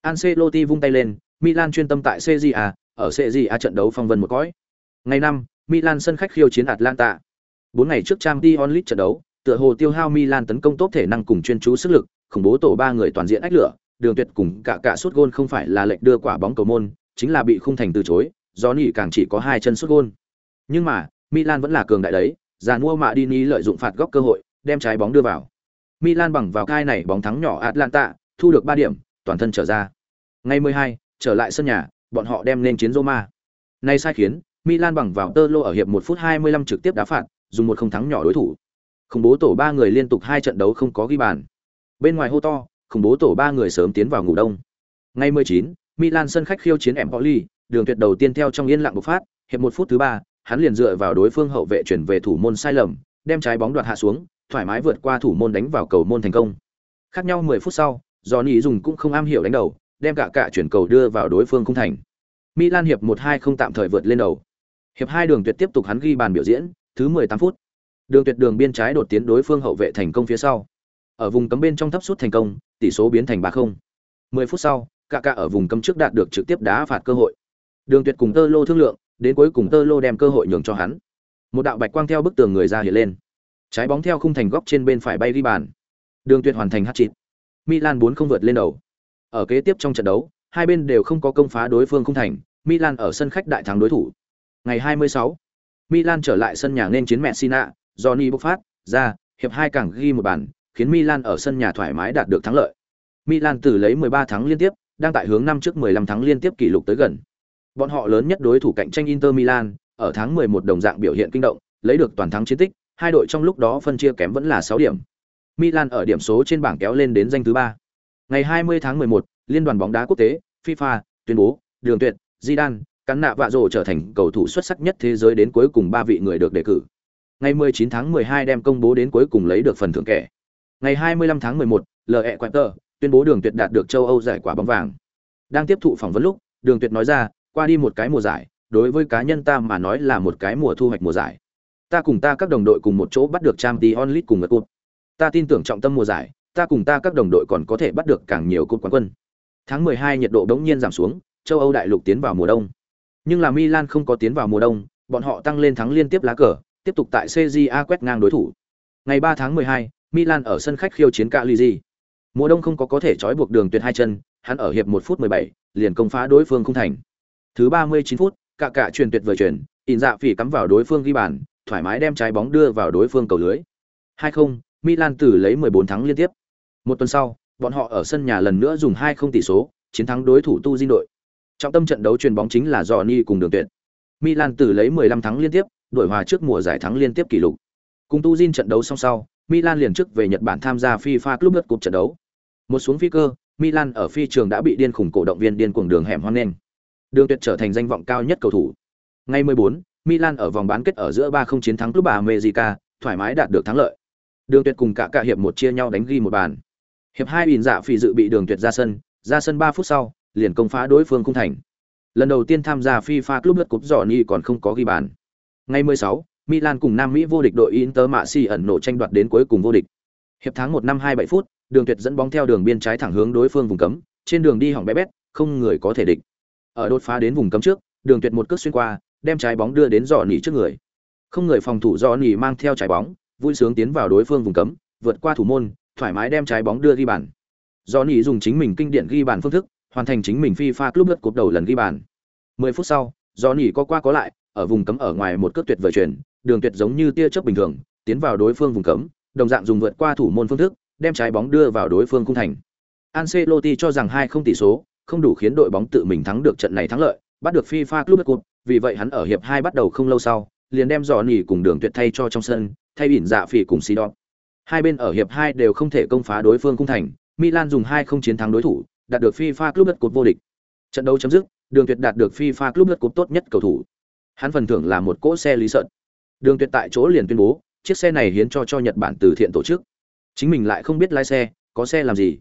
Ancelotti vung tay lên, Milan chuyên tâm tại Serie A, ở Serie A trận đấu phong vân một cõi. Ngày năm, Milan sân khách khiêu chiến Atlanta. 4 ngày trước Champions League trận đấu, tựa hồ tiêu hao Milan tấn công tốt thể năng cùng chuyên chú sức lực, khủng bố tổ ba người toàn diện ách lửa, đường tuyệt cùng cả cả suốt gôn không phải là lệnh đưa quả bóng cầu môn, chính là bị khung thành từ chối, Johnny càng chỉ có hai chân suốt gôn. Nhưng mà, Milan vẫn là cường đại đấy, giàn mua Madini lợi dụng phạt góc cơ hội, đem trái bóng đưa vào. Milan bằng vào cai này bóng thắng nhỏ Atlanta, thu được 3 điểm, toàn thân trở ra. Ngày 12, trở lại sân nhà, bọn họ đem lên chiến Roma. Nay sai khiến, Milan bằng vào tơ lô ở hiệp 1 phút 25 trực tiếp đá phạt, dùng một không thắng nhỏ đối thủ. Khủng bố tổ ba người liên tục hai trận đấu không có ghi bàn. Bên ngoài hô to, khủng bố tổ ba người sớm tiến vào ngủ đông. Ngày 19, Milan sân khách khiêu chiến Empoli, đường tuyệt đầu tiên theo trong yên lặng bộc phát, hiệp 1 phút thứ 3, hắn liền dựa vào đối phương hậu vệ chuyển về thủ môn sai lầm, đem trái bóng đoạt hạ xuống, thoải mái vượt qua thủ môn đánh vào cầu môn thành công. Khác nhau 10 phút sau, Johnny dùng cũng không am hiểu đánh đầu, đem cả cả chuyển cầu đưa vào đối phương không thành. Milan hiệp 1-2 không tạm thời vượt lên đầu. Hiệp 2 đường tuyệt tiếp tục hắn ghi bàn biểu diễn, thứ 18 phút. Đường tuyệt đường biên trái đột tiến đối phương hậu vệ thành công phía sau. Ở vùng cấm bên trong thấp sút thành công, tỷ số biến thành 3-0. 10 phút sau, cả cả ở vùng cấm trước đạt được trực tiếp đá phạt cơ hội. Đường tuyệt cùng Tơ Lô thương lượng, đến cuối cùng Tơ Lô đem cơ hội nhường cho hắn. Một đạo bạch quang theo bức tường người ra hiện lên. Trái bóng theo khung thành góc trên bên phải bay đi bàn. Đường tuyệt hoàn thành hát chịt Milan bốn không vượt lên đầu. Ở kế tiếp trong trận đấu, hai bên đều không có công phá đối phương khung thành, Milan ở sân khách đại thắng đối thủ. Ngày 26, Milan trở lại sân nhà nên chiến Messina, Johnny bộc phát, ra, hiệp hai càng ghi một bàn, khiến Milan ở sân nhà thoải mái đạt được thắng lợi. Milan từ lấy 13 thắng liên tiếp, đang tại hướng năm trước 15 thắng liên tiếp kỷ lục tới gần. Bọn họ lớn nhất đối thủ cạnh tranh Inter Milan, ở tháng 11 đồng dạng biểu hiện kinh động, lấy được toàn thắng chiến tích, hai đội trong lúc đó phân chia kém vẫn là 6 điểm. Milan ở điểm số trên bảng kéo lên đến danh thứ 3. Ngày 20 tháng 11, Liên đoàn bóng đá quốc tế FIFA tuyên bố, Đường Tuyệt, Zidane, cắn nạ vạ rồ trở thành cầu thủ xuất sắc nhất thế giới đến cuối cùng ba vị người được đề cử. Ngày 19 tháng 12 đem công bố đến cuối cùng lấy được phần thưởng kẻ. Ngày 25 tháng 11, LE Quater tuyên bố Đường Tuyệt đạt được châu Âu giải quả bóng vàng. Đang tiếp thụ phỏng vấn lúc, Đường Tuyệt nói ra, qua đi một cái mùa giải, đối với cá nhân ta mà nói là một cái mùa thu hoạch mùa giải. Ta cùng ta các đồng đội cùng một chỗ bắt được Champions League cùng ngược cột. Ta tin tưởng trọng tâm mùa giải, ta cùng ta các đồng đội còn có thể bắt được càng nhiều cúp quán quân. Tháng 12 nhiệt độ đống nhiên giảm xuống, châu Âu đại lục tiến vào mùa đông. Nhưng là Milan không có tiến vào mùa đông, bọn họ tăng lên thắng liên tiếp lá cờ, tiếp tục tại CJA quét ngang đối thủ. Ngày 3 tháng 12, Milan ở sân khách khiêu chiến Cagliari. Mùa đông không có có thể trói buộc đường tuyệt hai chân, hắn ở hiệp 1 phút 17, liền công phá đối phương không thành. Thứ 39 phút, cả cả truyền tuyệt vời chuyển, in dạ phỉ cắm vào đối phương ghi bàn, thoải mái đem trái bóng đưa vào đối phương cầu lưới. 2-0, Milan tử lấy 14 thắng liên tiếp. Một tuần sau, bọn họ ở sân nhà lần nữa dùng 2-0 tỷ số, chiến thắng đối thủ Tu Di đội. Trọng tâm trận đấu truyền bóng chính là Johnny cùng Đường Tuyệt. Milan từ lấy 15 thắng liên tiếp, đổi hòa trước mùa giải thắng liên tiếp kỷ lục. Cùng Tu Jin trận đấu xong sau, Milan liền trước về Nhật Bản tham gia FIFA Club World Cup trận đấu. Một xuống phi cơ, Milan ở phi trường đã bị điên khủng cổ động viên điên cuồng đường hẻm hoan nghênh. Đường Tuyệt trở thành danh vọng cao nhất cầu thủ. Ngày 14, Milan ở vòng bán kết ở giữa 3-0 chiến thắng Club America, thoải mái đạt được thắng lợi. Đường Tuyệt cùng cả cả hiệp một chia nhau đánh ghi một bàn. Hiệp hai Bìn Dạ Phỉ dự bị Đường Tuyệt ra sân, ra sân 3 phút sau, liền công phá đối phương khung thành. Lần đầu tiên tham gia FIFA Club World Cup Johnny còn không có ghi bàn. Ngày 16, Milan cùng Nam Mỹ vô địch đội Inter Maxi ẩn nổ tranh đoạt đến cuối cùng vô địch. Hiệp tháng 1 năm 27 phút, Đường Tuyệt dẫn bóng theo đường biên trái thẳng hướng đối phương vùng cấm, trên đường đi hỏng bé bét, không người có thể địch. Ở đột phá đến vùng cấm trước, Đường Tuyệt một cước xuyên qua, đem trái bóng đưa đến dò nỉ trước người. Không người phòng thủ dò nỉ mang theo trái bóng, vui sướng tiến vào đối phương vùng cấm, vượt qua thủ môn, thoải mái đem trái bóng đưa ghi bàn. Dò nỉ dùng chính mình kinh điển ghi bàn phương thức, hoàn thành chính mình FIFA club lượt cột đầu lần ghi bàn. 10 phút sau, dò nỉ có qua có lại, ở vùng cấm ở ngoài một cước tuyệt vời chuyển, đường tuyệt giống như tia chớp bình thường, tiến vào đối phương vùng cấm, đồng dạng dùng vượt qua thủ môn phương thức, đem trái bóng đưa vào đối phương khung thành. Ancelotti cho rằng hai không tỷ số, không đủ khiến đội bóng tự mình thắng được trận này thắng lợi, bắt được FIFA Club Cup, vì vậy hắn ở hiệp 2 bắt đầu không lâu sau, liền đem dò nhỉ cùng đường tuyệt thay cho trong sân, thay ỉn dạ phỉ cùng Sidon. Hai bên ở hiệp 2 đều không thể công phá đối phương cung thành, Milan dùng 2 không chiến thắng đối thủ, đạt được FIFA Club Cup vô địch. Trận đấu chấm dứt, đường tuyệt đạt được FIFA Club Cup tốt nhất cầu thủ. Hắn phần thưởng là một cỗ xe lý sợn. Đường tuyệt tại chỗ liền tuyên bố, chiếc xe này hiến cho cho Nhật Bản từ thiện tổ chức. Chính mình lại không biết lái xe, có xe làm gì?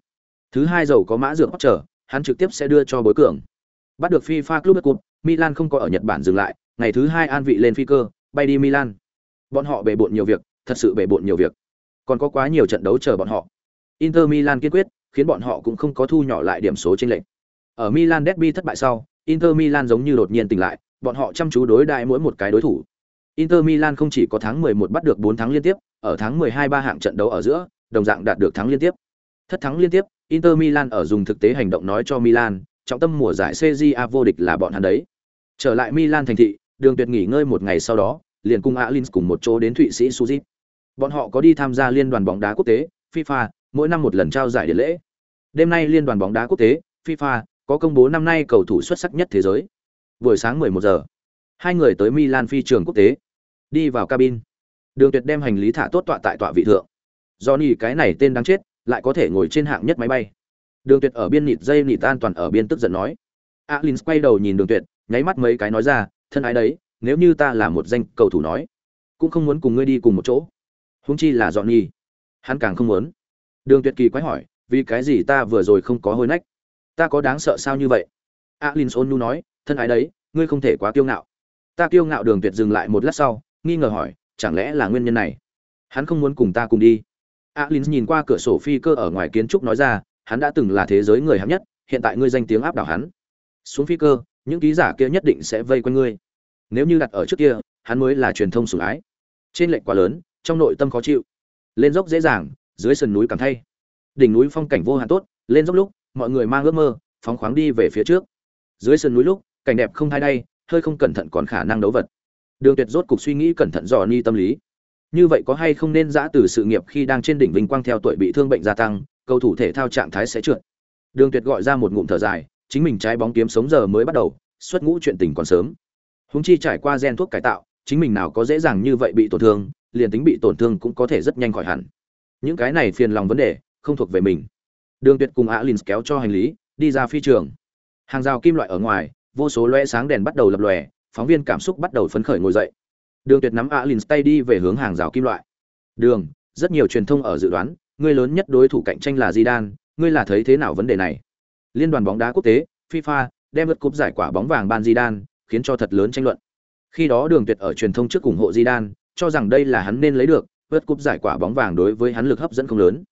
Thứ hai dầu có mã dược chờ, hắn trực tiếp sẽ đưa cho bối cường. Bắt được FIFA Club Cup, Milan không có ở Nhật Bản dừng lại, ngày thứ hai an vị lên phi cơ, bay đi Milan. Bọn họ bể bộn nhiều việc, thật sự bể bộn nhiều việc. Còn có quá nhiều trận đấu chờ bọn họ. Inter Milan kiên quyết, khiến bọn họ cũng không có thu nhỏ lại điểm số chênh lệch. Ở Milan derby thất bại sau, Inter Milan giống như đột nhiên tỉnh lại, bọn họ chăm chú đối đại mỗi một cái đối thủ. Inter Milan không chỉ có tháng 11 bắt được 4 thắng liên tiếp, ở tháng 12 ba hạng trận đấu ở giữa, đồng dạng đạt được thắng liên tiếp. Thất thắng liên tiếp, Inter Milan ở dùng thực tế hành động nói cho Milan, trọng tâm mùa giải CJA vô địch là bọn hắn đấy. Trở lại Milan thành thị, Đường Tuyệt nghỉ ngơi một ngày sau đó, liền cùng Alins cùng một chỗ đến Thụy Sĩ Suzip. Bọn họ có đi tham gia liên đoàn bóng đá quốc tế FIFA, mỗi năm một lần trao giải điển lễ. Đêm nay liên đoàn bóng đá quốc tế FIFA có công bố năm nay cầu thủ xuất sắc nhất thế giới. Buổi sáng 11 giờ, hai người tới Milan phi trường quốc tế, đi vào cabin. Đường Tuyệt đem hành lý thả tốt tọa tại tọa vị thượng. Johnny cái này tên đáng chết, lại có thể ngồi trên hạng nhất máy bay. Đường Tuyệt ở biên nịt dây nịt an toàn ở biên tức giận nói. Alin quay đầu nhìn Đường Tuyệt, nháy mắt mấy cái nói ra, thân ái đấy, nếu như ta là một danh cầu thủ nói, cũng không muốn cùng ngươi đi cùng một chỗ. Huống chi là Johnny. Hắn càng không muốn. Đường Tuyệt kỳ quái hỏi, vì cái gì ta vừa rồi không có hôi nách? Ta có đáng sợ sao như vậy? Alin ôn nhu nói, thân ái đấy, ngươi không thể quá kiêu ngạo. Ta kiêu ngạo Đường Tuyệt dừng lại một lát sau, nghi ngờ hỏi, chẳng lẽ là nguyên nhân này? Hắn không muốn cùng ta cùng đi. Alin nhìn qua cửa sổ phi cơ ở ngoài kiến trúc nói ra, hắn đã từng là thế giới người hạng nhất, hiện tại ngươi danh tiếng áp đảo hắn. Xuống phi cơ, những ký giả kia nhất định sẽ vây quanh ngươi. Nếu như đặt ở trước kia, hắn mới là truyền thông sủng ái. Trên lệnh quá lớn, trong nội tâm khó chịu. Lên dốc dễ dàng, dưới sườn núi cảm thay. Đỉnh núi phong cảnh vô hạn tốt, lên dốc lúc, mọi người mang ước mơ, phóng khoáng đi về phía trước. Dưới sườn núi lúc, cảnh đẹp không thay đây, hơi không cẩn thận còn khả năng đấu vật. Đường Tuyệt rốt cục suy nghĩ cẩn thận dò ni tâm lý. Như vậy có hay không nên giã từ sự nghiệp khi đang trên đỉnh vinh quang theo tuổi bị thương bệnh gia tăng, cầu thủ thể thao trạng thái sẽ trượt. Đường Tuyệt gọi ra một ngụm thở dài, chính mình trái bóng kiếm sống giờ mới bắt đầu, xuất ngũ chuyện tình còn sớm. Huống chi trải qua gen thuốc cải tạo, chính mình nào có dễ dàng như vậy bị tổn thương, liền tính bị tổn thương cũng có thể rất nhanh khỏi hẳn. Những cái này phiền lòng vấn đề, không thuộc về mình. Đường Tuyệt cùng Alins kéo cho hành lý, đi ra phi trường. Hàng rào kim loại ở ngoài, vô số loe sáng đèn bắt đầu lập lòe, phóng viên cảm xúc bắt đầu phấn khởi ngồi dậy. Đường Tuyệt nắm Alins tay đi về hướng hàng rào kim loại. Đường, rất nhiều truyền thông ở dự đoán, ngươi lớn nhất đối thủ cạnh tranh là Zidane, ngươi là thấy thế nào vấn đề này? Liên đoàn bóng đá quốc tế, FIFA, đem vượt cúp giải quả bóng vàng ban Zidane, khiến cho thật lớn tranh luận. Khi đó Đường Tuyệt ở truyền thông trước ủng hộ Zidane, cho rằng đây là hắn nên lấy được, vượt cúp giải quả bóng vàng đối với hắn lực hấp dẫn không lớn.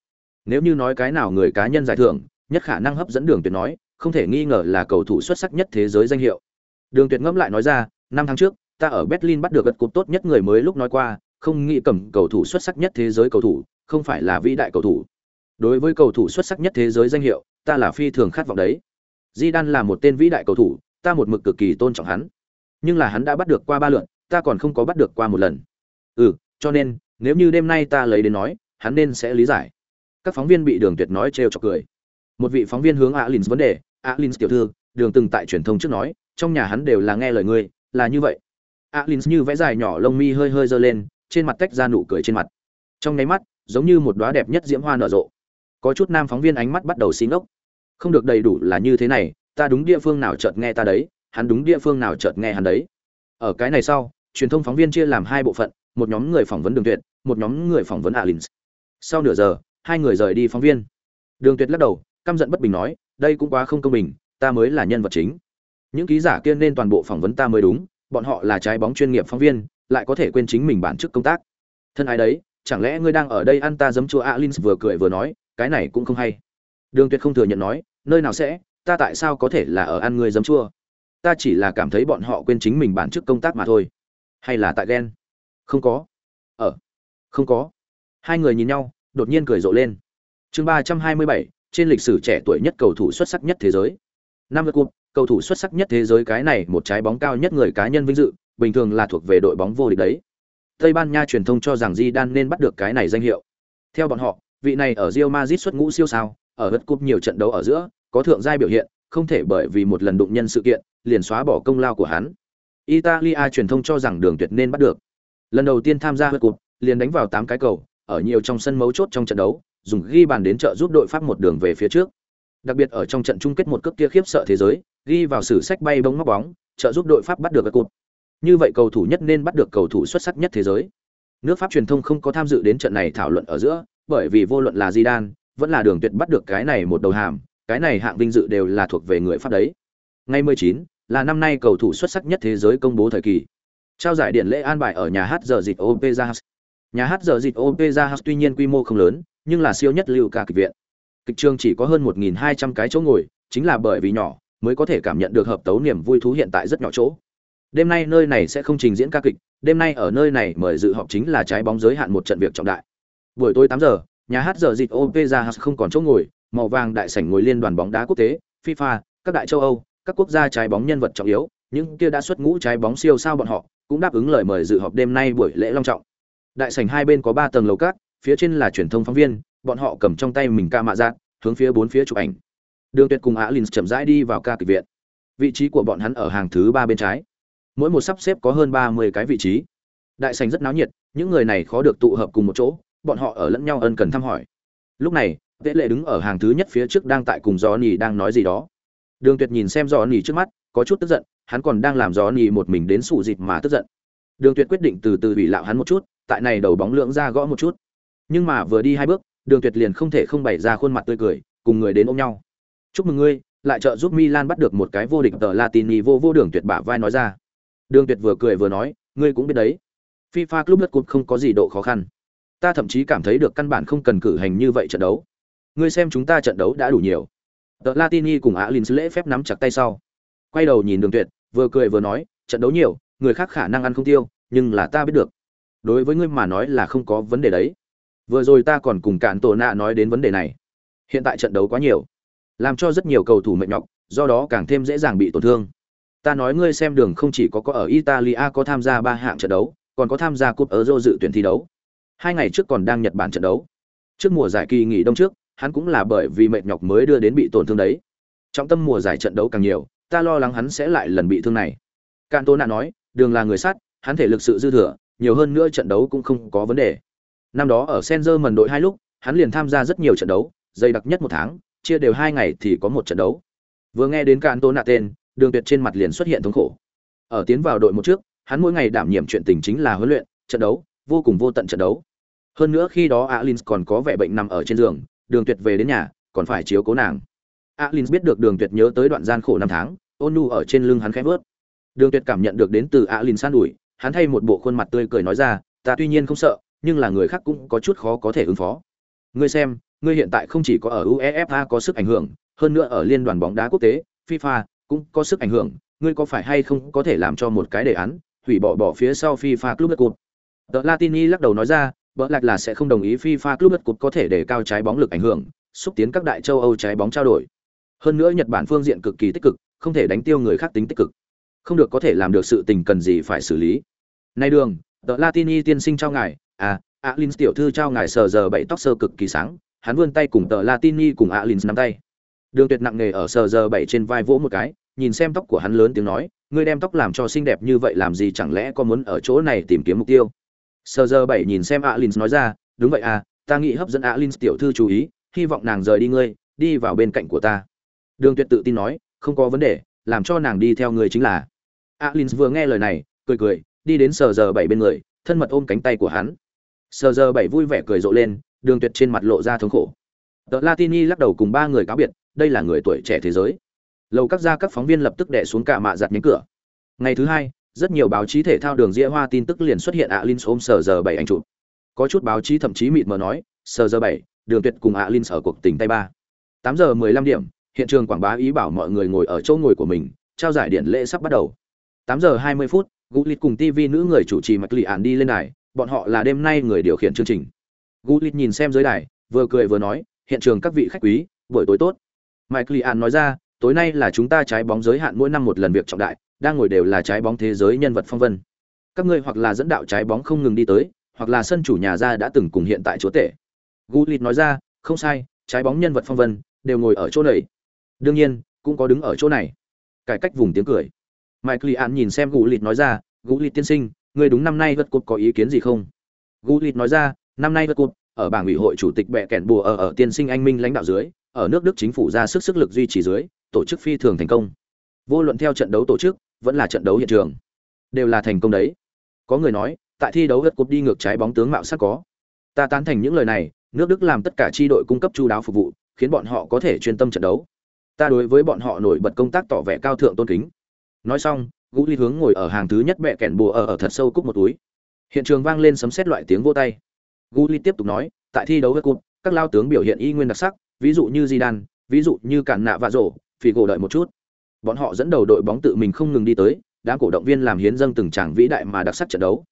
Nếu như nói cái nào người cá nhân giải thưởng, nhất khả năng hấp dẫn Đường Tuyệt nói, không thể nghi ngờ là cầu thủ xuất sắc nhất thế giới danh hiệu. Đường Tuyệt ngẫm lại nói ra, năm tháng trước, ta ở Berlin bắt được gật cột tốt nhất người mới lúc nói qua, không nghĩ cầm cầu thủ xuất sắc nhất thế giới cầu thủ, không phải là vĩ đại cầu thủ. Đối với cầu thủ xuất sắc nhất thế giới danh hiệu, ta là phi thường khát vọng đấy. Zidane là một tên vĩ đại cầu thủ, ta một mực cực kỳ tôn trọng hắn. Nhưng là hắn đã bắt được qua ba lượt, ta còn không có bắt được qua một lần. Ừ, cho nên, nếu như đêm nay ta lấy đến nói, hắn nên sẽ lý giải. Các phóng viên bị Đường Tuyệt nói trêu chọc cười. Một vị phóng viên hướng Alins vấn đề, Alins tiểu thư, Đường từng tại truyền thông trước nói, trong nhà hắn đều là nghe lời ngươi, là như vậy. Alins như vẽ dài nhỏ lông mi hơi hơi giơ lên, trên mặt tách ra nụ cười trên mặt. Trong nháy mắt, giống như một đóa đẹp nhất diễm hoa nở rộ. Có chút nam phóng viên ánh mắt bắt đầu xí ngốc. Không được đầy đủ là như thế này, ta đúng địa phương nào chợt nghe ta đấy, hắn đúng địa phương nào chợt nghe hắn đấy. Ở cái này sau, truyền thông phóng viên chia làm hai bộ phận, một nhóm người phỏng vấn Đường Tuyệt, một nhóm người phỏng vấn Alins. Sau nửa giờ, hai người rời đi phóng viên. Đường Tuyệt lắc đầu, căm giận bất bình nói, đây cũng quá không công bình, ta mới là nhân vật chính. Những ký giả kia nên toàn bộ phỏng vấn ta mới đúng, bọn họ là trái bóng chuyên nghiệp phóng viên, lại có thể quên chính mình bản chức công tác. Thân ai đấy, chẳng lẽ ngươi đang ở đây ăn ta giấm chua Alins vừa cười vừa nói, cái này cũng không hay. Đường Tuyệt không thừa nhận nói, nơi nào sẽ, ta tại sao có thể là ở ăn ngươi giấm chua? ta chỉ là cảm thấy bọn họ quên chính mình bản chức công tác mà thôi hay là tại ghen không có ở không có hai người nhìn nhau đột nhiên cười rộ lên chương ba trăm hai mươi bảy trên lịch sử trẻ tuổi nhất cầu thủ xuất sắc nhất thế giới năm lượt cuộc cầu thủ xuất sắc nhất thế giới cái này một trái bóng cao nhất người cá nhân vinh dự, bình thường là thuộc về đội bóng vô địch đấy. Tây ban nha truyền thông cho rằng di đan nên bắt được cái này danh hiệu. Theo bọn họ, vị này ở rio mazit xuất ngũ siêu sao, ở đất cúp nhiều trận đấu ở giữa, có thượng giai biểu hiện, không thể bởi vì một lần đụng nhân sự kiện, liền xóa bỏ công lao của hắn. Italia truyền thông cho rằng đường tuyệt nên bắt được. Lần đầu tiên tham gia hớt cúp liền đánh vào tám cái cầu, ở nhiều trong sân mấu chốt trong trận đấu, dùng ghi bàn đến trợ giúp đội pháp một đường về phía trước. Đặc biệt ở trong trận chung kết một cước kia khiếp sợ thế giới ghi vào sử sách bay bóng móc bóng trợ giúp đội pháp bắt được các cột. như vậy cầu thủ nhất nên bắt được cầu thủ xuất sắc nhất thế giới. Nước pháp truyền thông không có tham dự đến trận này thảo luận ở giữa bởi vì vô luận là Zidane, vẫn là đường tuyệt bắt được cái này một đầu hàm cái này hạng vinh dự đều là thuộc về người pháp đấy. Ngày 19 là năm nay cầu thủ xuất sắc nhất thế giới công bố thời kỳ. Trao giải điện lễ an bài ở nhà hát giờ dịch opera house nhà hát giờ dịch opera house tuy nhiên quy mô không lớn nhưng là siêu nhất lưu ca kịch viện. Kịch trường chỉ có hơn 1.200 cái chỗ ngồi chính là bởi vì nhỏ mới có thể cảm nhận được hợp tấu niềm vui thú hiện tại rất nhỏ chỗ. Đêm nay nơi này sẽ không trình diễn ca kịch, đêm nay ở nơi này mời dự họp chính là trái bóng giới hạn một trận việc trọng đại. Buổi tối 8 giờ, nhà hát giờ dịch opera không còn chỗ ngồi, màu vàng đại sảnh ngồi liên đoàn bóng đá quốc tế, fifa, các đại châu âu, các quốc gia trái bóng nhân vật trọng yếu, những kia đã xuất ngũ trái bóng siêu sao bọn họ, cũng đáp ứng lời mời dự họp đêm nay buổi lễ long trọng. Đại sảnh hai bên có ba tầng lầu cát, phía trên là truyền thông phóng viên, bọn họ cầm trong tay mình ca mạ giác hướng phía bốn phía chụp ảnh đường tuyệt cùng á chậm rãi đi vào ca kịch viện. Vị trí của bọn hắn ở hàng thứ ba bên trái. Mỗi một sắp xếp có hơn ba mươi cái vị trí. Đại sảnh rất náo nhiệt, những người này khó được tụ hợp cùng một chỗ, bọn họ ở lẫn nhau ân cần thăm hỏi. Lúc này tệ lệ đứng ở hàng thứ nhất phía trước đang tại cùng gió nỉ đang nói gì đó. Đường tuyệt nhìn xem gió nỉ trước mắt, có chút tức giận, hắn còn đang làm gió nỉ một mình đến sủ dịp mà tức giận. Đường tuyệt quyết định từ từ ủy lạo hắn một chút, tại này đầu bóng lưỡng ra gõ một chút. Nhưng mà vừa đi hai bước, đường tuyệt liền không thể không bày ra khuôn mặt tươi cười, cùng người đến ôm nhau chúc mừng ngươi, lại trợ giúp milan bắt được một cái vô địch tờ latini vô vô đường tuyệt bả vai nói ra. Đường tuyệt vừa cười vừa nói, ngươi cũng biết đấy. Fifa club đất cột không có gì độ khó khăn. Ta thậm chí cảm thấy được căn bản không cần cử hành như vậy trận đấu. Ngươi xem chúng ta trận đấu đã đủ nhiều. Tờ latini cùng á linh lễ phép nắm chặt tay sau. Quay đầu nhìn đường tuyệt, vừa cười vừa nói, trận đấu nhiều, người khác khả năng ăn không tiêu, nhưng là ta biết được. Đối với ngươi mà nói là không có vấn đề đấy. Vừa rồi ta còn cùng cản tổ nạ nói đến vấn đề này. Hiện tại trận đấu quá nhiều làm cho rất nhiều cầu thủ mệt nhọc do đó càng thêm dễ dàng bị tổn thương. Ta nói ngươi xem đường không chỉ có có ở italia có tham gia ba hạng trận đấu còn có tham gia cúp euro dự tuyển thi đấu. Hai ngày trước còn đang nhật bản trận đấu. Trước mùa giải kỳ nghỉ đông trước hắn cũng là bởi vì mệt nhọc mới đưa đến bị tổn thương đấy. Trong tâm mùa giải trận đấu càng nhiều ta lo lắng hắn sẽ lại lần bị thương này. Cantona Tô nói, Đường là người sắt, hắn thể lực sự dư thừa, nhiều hơn nữa trận đấu cũng không có vấn đề. Năm đó ở Senzer mần đội hai lúc, hắn liền tham gia rất nhiều trận đấu, dày đặc nhất một tháng, chia đều hai ngày thì có một trận đấu. Vừa nghe đến cạn Tô Nạ tên, Đường Tuyệt trên mặt liền xuất hiện thống khổ. Ở tiến vào đội một trước, hắn mỗi ngày đảm nhiệm chuyện tình chính là huấn luyện, trận đấu, vô cùng vô tận trận đấu. Hơn nữa khi đó alin còn có vẻ bệnh nằm ở trên giường, Đường Tuyệt về đến nhà, còn phải chiếu cố nàng. alin biết được Đường Tuyệt nhớ tới đoạn gian khổ năm tháng, ôn nu ở trên lưng hắn khẽ vớt. Đường Tuyệt cảm nhận được đến từ Alin san ủi, hắn thay một bộ khuôn mặt tươi cười nói ra, ta tuy nhiên không sợ, nhưng là người khác cũng có chút khó có thể ứng phó. Ngươi xem, ngươi hiện tại không chỉ có ở UEFA có sức ảnh hưởng, hơn nữa ở liên đoàn bóng đá quốc tế, FIFA cũng có sức ảnh hưởng, ngươi có phải hay không có thể làm cho một cái đề án, hủy bỏ bỏ phía sau FIFA Club Cup. The Latini lắc đầu nói ra, bỡ lạc là sẽ không đồng ý FIFA Club Cup có thể để cao trái bóng lực ảnh hưởng, xúc tiến các đại châu Âu trái bóng trao đổi. Hơn nữa Nhật Bản phương diện cực kỳ tích cực, không thể đánh tiêu người khác tính tích cực không được có thể làm được sự tình cần gì phải xử lý nay đường The latini tiên sinh trao ngài à alin tiểu thư trao ngài sờ giờ bảy tóc sơ cực kỳ sáng hắn vươn tay cùng tờ latini cùng alin nắm tay. Đường tuyệt nặng nề ở sờ giờ bảy trên vai vỗ một cái, nhìn xem tóc của hắn lớn tiếng nói, ngươi đem tóc làm cho xinh đẹp như vậy làm gì chẳng lẽ có muốn ở chỗ này tìm kiếm mục tiêu? Sờ giờ bảy nhìn xem alin nói ra, đúng vậy à ta nghĩ hấp dẫn alin tiểu thư chú ý, hy vọng nàng rời đi ngươi, đi vào bên cạnh của ta. Đường tuyệt tự tin nói, không có vấn đề, làm cho nàng đi theo người chính là. Alin vừa nghe lời này, cười cười, đi đến sờ giờ bảy bên người, thân mật ôm cánh tay của hắn. Sờ giờ bảy vui vẻ cười rộ lên đường tuyệt trên mặt lộ ra thống khổ. Tờ latini lắc đầu cùng ba người cáo biệt đây là người tuổi trẻ thế giới. Lầu các gia các phóng viên lập tức đẻ xuống cả mạ giặt nhánh cửa. Ngày thứ hai rất nhiều báo chí thể thao đường ria hoa tin tức liền xuất hiện alin ôm sờ giờ bảy anh chụp. Có chút báo chí thậm chí mịt mờ nói sờ giờ bảy đường tuyệt cùng alin ở cuộc tình tay ba. Tám giờ mười lăm điểm hiện trường quảng bá ý bảo mọi người ngồi ở chỗ ngồi của mình trao giải điện lễ sắp bắt đầu. 8 giờ 20 phút, Gulit cùng TV nữ người chủ trì Mạch Lị Ản đi lên đài, bọn họ là đêm nay người điều khiển chương trình. Gulit nhìn xem dưới đài, vừa cười vừa nói, hiện trường các vị khách quý, buổi tối tốt. Mike Lian nói ra, tối nay là chúng ta trái bóng giới hạn mỗi năm một lần việc trọng đại, đang ngồi đều là trái bóng thế giới nhân vật phong vân. Các ngươi hoặc là dẫn đạo trái bóng không ngừng đi tới, hoặc là sân chủ nhà ra đã từng cùng hiện tại chúa tể. Gulit nói ra, không sai, trái bóng nhân vật phong vân đều ngồi ở chỗ này. Đương nhiên, cũng có đứng ở chỗ này. Cải cách vùng tiếng cười. Mike Lian nhìn xem Gulit nói ra, Gulit tiên sinh, ngươi đúng năm nay vật cột có ý kiến gì không? Gulit nói ra, năm nay vật cột ở bảng ủy hội chủ tịch bệ kẹn bùa ở ở tiên sinh anh minh lãnh đạo dưới, ở nước Đức chính phủ ra sức sức lực duy trì dưới, tổ chức phi thường thành công. Vô luận theo trận đấu tổ chức, vẫn là trận đấu hiện trường, đều là thành công đấy. Có người nói, tại thi đấu vượt cúp đi ngược trái bóng tướng mạo sắc có. Ta tán thành những lời này, nước Đức làm tất cả chi đội cung cấp chu đáo phục vụ, khiến bọn họ có thể chuyên tâm trận đấu. Ta đối với bọn họ nổi bật công tác tỏ vẻ cao thượng tôn kính. Nói xong, Gũ Ly hướng ngồi ở hàng thứ nhất bẹ kẹn bùa ở ở thật sâu cúc một túi. Hiện trường vang lên sấm sét loại tiếng vô tay. Gũ tiếp tục nói, tại thi đấu với cúp, các lao tướng biểu hiện y nguyên đặc sắc, ví dụ như Zidane, ví dụ như Cản Nạ và Rổ, phỉ gỗ đợi một chút. Bọn họ dẫn đầu đội bóng tự mình không ngừng đi tới, đám cổ động viên làm hiến dâng từng tràng vĩ đại mà đặc sắc trận đấu.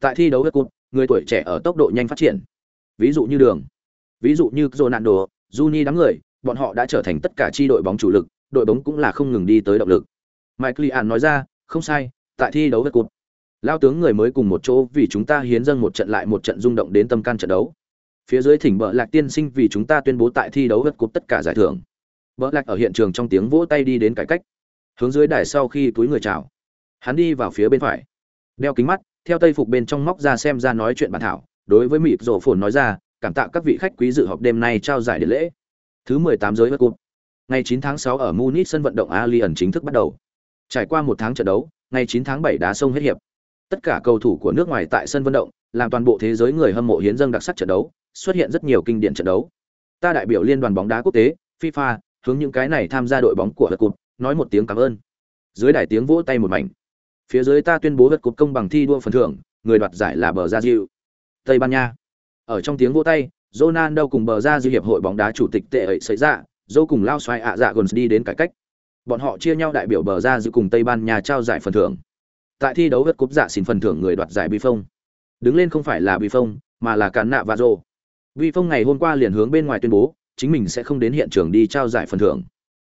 Tại thi đấu với cúp, người tuổi trẻ ở tốc độ nhanh phát triển. Ví dụ như Đường, ví dụ như Ronaldo, Juni đám người, bọn họ đã trở thành tất cả chi đội bóng chủ lực, đội bóng cũng là không ngừng đi tới động lực. Mike Lian nói ra, không sai, tại thi đấu với cúp, lao tướng người mới cùng một chỗ vì chúng ta hiến dâng một trận lại một trận rung động đến tâm can trận đấu. Phía dưới thỉnh bợ lạc tiên sinh vì chúng ta tuyên bố tại thi đấu hất cúp tất cả giải thưởng. Bợ lạc ở hiện trường trong tiếng vỗ tay đi đến cải cách. Hướng dưới đài sau khi túi người chào. Hắn đi vào phía bên phải. Đeo kính mắt, theo tây phục bên trong móc ra xem ra nói chuyện bản thảo. Đối với mịp rổ phồn nói ra, cảm tạ các vị khách quý dự họp đêm nay trao giải điện lễ. Thứ mười tám giới hất cúp. Ngày chín tháng sáu ở munich sân vận động Alien chính thức bắt đầu. Trải qua một tháng trận đấu, ngày chín tháng bảy đá sông hết hiệp tất cả cầu thủ của nước ngoài tại sân vận động làm toàn bộ thế giới người hâm mộ hiến dâng đặc sắc trận đấu xuất hiện rất nhiều kinh điển trận đấu. Ta đại biểu liên đoàn bóng đá quốc tế, FIFA, hướng những cái này tham gia đội bóng của vật cục, nói một tiếng cảm ơn. Dưới đài tiếng vỗ tay một mảnh. Phía dưới ta tuyên bố vật cục công bằng thi đua phần thưởng, người đoạt giải là bờ ra Diệu. Tây Ban Nha. Ở trong tiếng vỗ tay, Ronaldo cùng bờ ra Diệu hiệp hội bóng đá chủ tịch tệ ấy xảy ra, dâu cùng lao xoay ạ dạ gần đi đến cải cách. Bọn họ chia nhau đại biểu bờ ra Diệu cùng Tây Ban Nha trao giải phần thưởng. Tại thi đấu vật cúp dạ xin phần thưởng người đoạt giải bi phong. Đứng lên không phải là bi phong, mà là cản nạ và rồ bi Phong ngày hôm qua liền hướng bên ngoài tuyên bố, chính mình sẽ không đến hiện trường đi trao giải phần thưởng.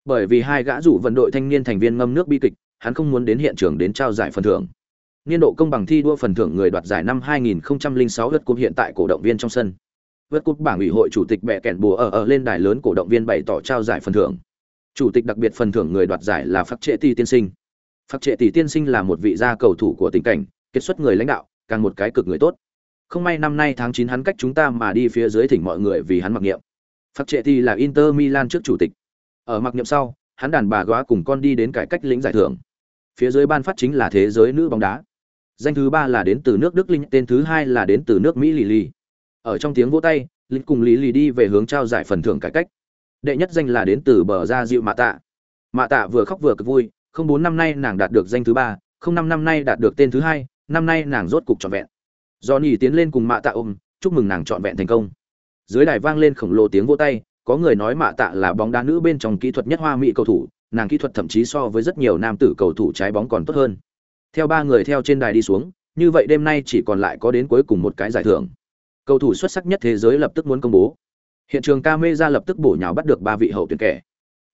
Bởi vì hai gã rủ vận đội thanh niên thành viên ngâm nước bi kịch, hắn không muốn đến hiện trường đến trao giải phần thưởng. Niên độ công bằng thi đua phần thưởng người đoạt giải năm 2006 lượt cúp hiện tại cổ động viên trong sân. Vượt cúp bảng ủy hội chủ tịch bè kèn bùa ở ở lên đài lớn cổ động viên bày tỏ trao giải phần thưởng. Chủ tịch đặc biệt phần thưởng người đoạt giải là Phắc Trệ ti tiên sinh. Phắc Trệ Tỷ tiên sinh là một vị gia cầu thủ của tình cảnh, kết xuất người lãnh đạo, càng một cái cực người tốt không may năm nay tháng 9 hắn cách chúng ta mà đi phía dưới thỉnh mọi người vì hắn mặc niệm. Phật trệ thì là Inter Milan trước chủ tịch. Ở mặc niệm sau, hắn đàn bà góa cùng con đi đến cải cách lĩnh giải thưởng. Phía dưới ban phát chính là thế giới nữ bóng đá. Danh thứ ba là đến từ nước Đức Linh, tên thứ hai là đến từ nước Mỹ Lily. Ở trong tiếng vỗ tay, Linh cùng Lý Lily đi về hướng trao giải phần thưởng cải cách. Đệ nhất danh là đến từ bờ ra dịu Mạ Tạ. Mạ Tạ vừa khóc vừa cực vui, không bốn năm nay nàng đạt được danh thứ ba, không năm năm nay đạt được tên thứ hai, năm nay nàng rốt cục trọn vẹn. Do nhỉ tiến lên cùng mạ tạ ôm chúc mừng nàng trọn vẹn thành công. Dưới đài vang lên khổng lồ tiếng vỗ tay có người nói mạ tạ là bóng đá nữ bên trong kỹ thuật nhất hoa mỹ cầu thủ nàng kỹ thuật thậm chí so với rất nhiều nam tử cầu thủ trái bóng còn tốt hơn. Theo ba người theo trên đài đi xuống như vậy đêm nay chỉ còn lại có đến cuối cùng một cái giải thưởng. Cầu thủ xuất sắc nhất thế giới lập tức muốn công bố. Hiện trường ca mê ra lập tức bổ nhào bắt được ba vị hậu tuyển kẻ.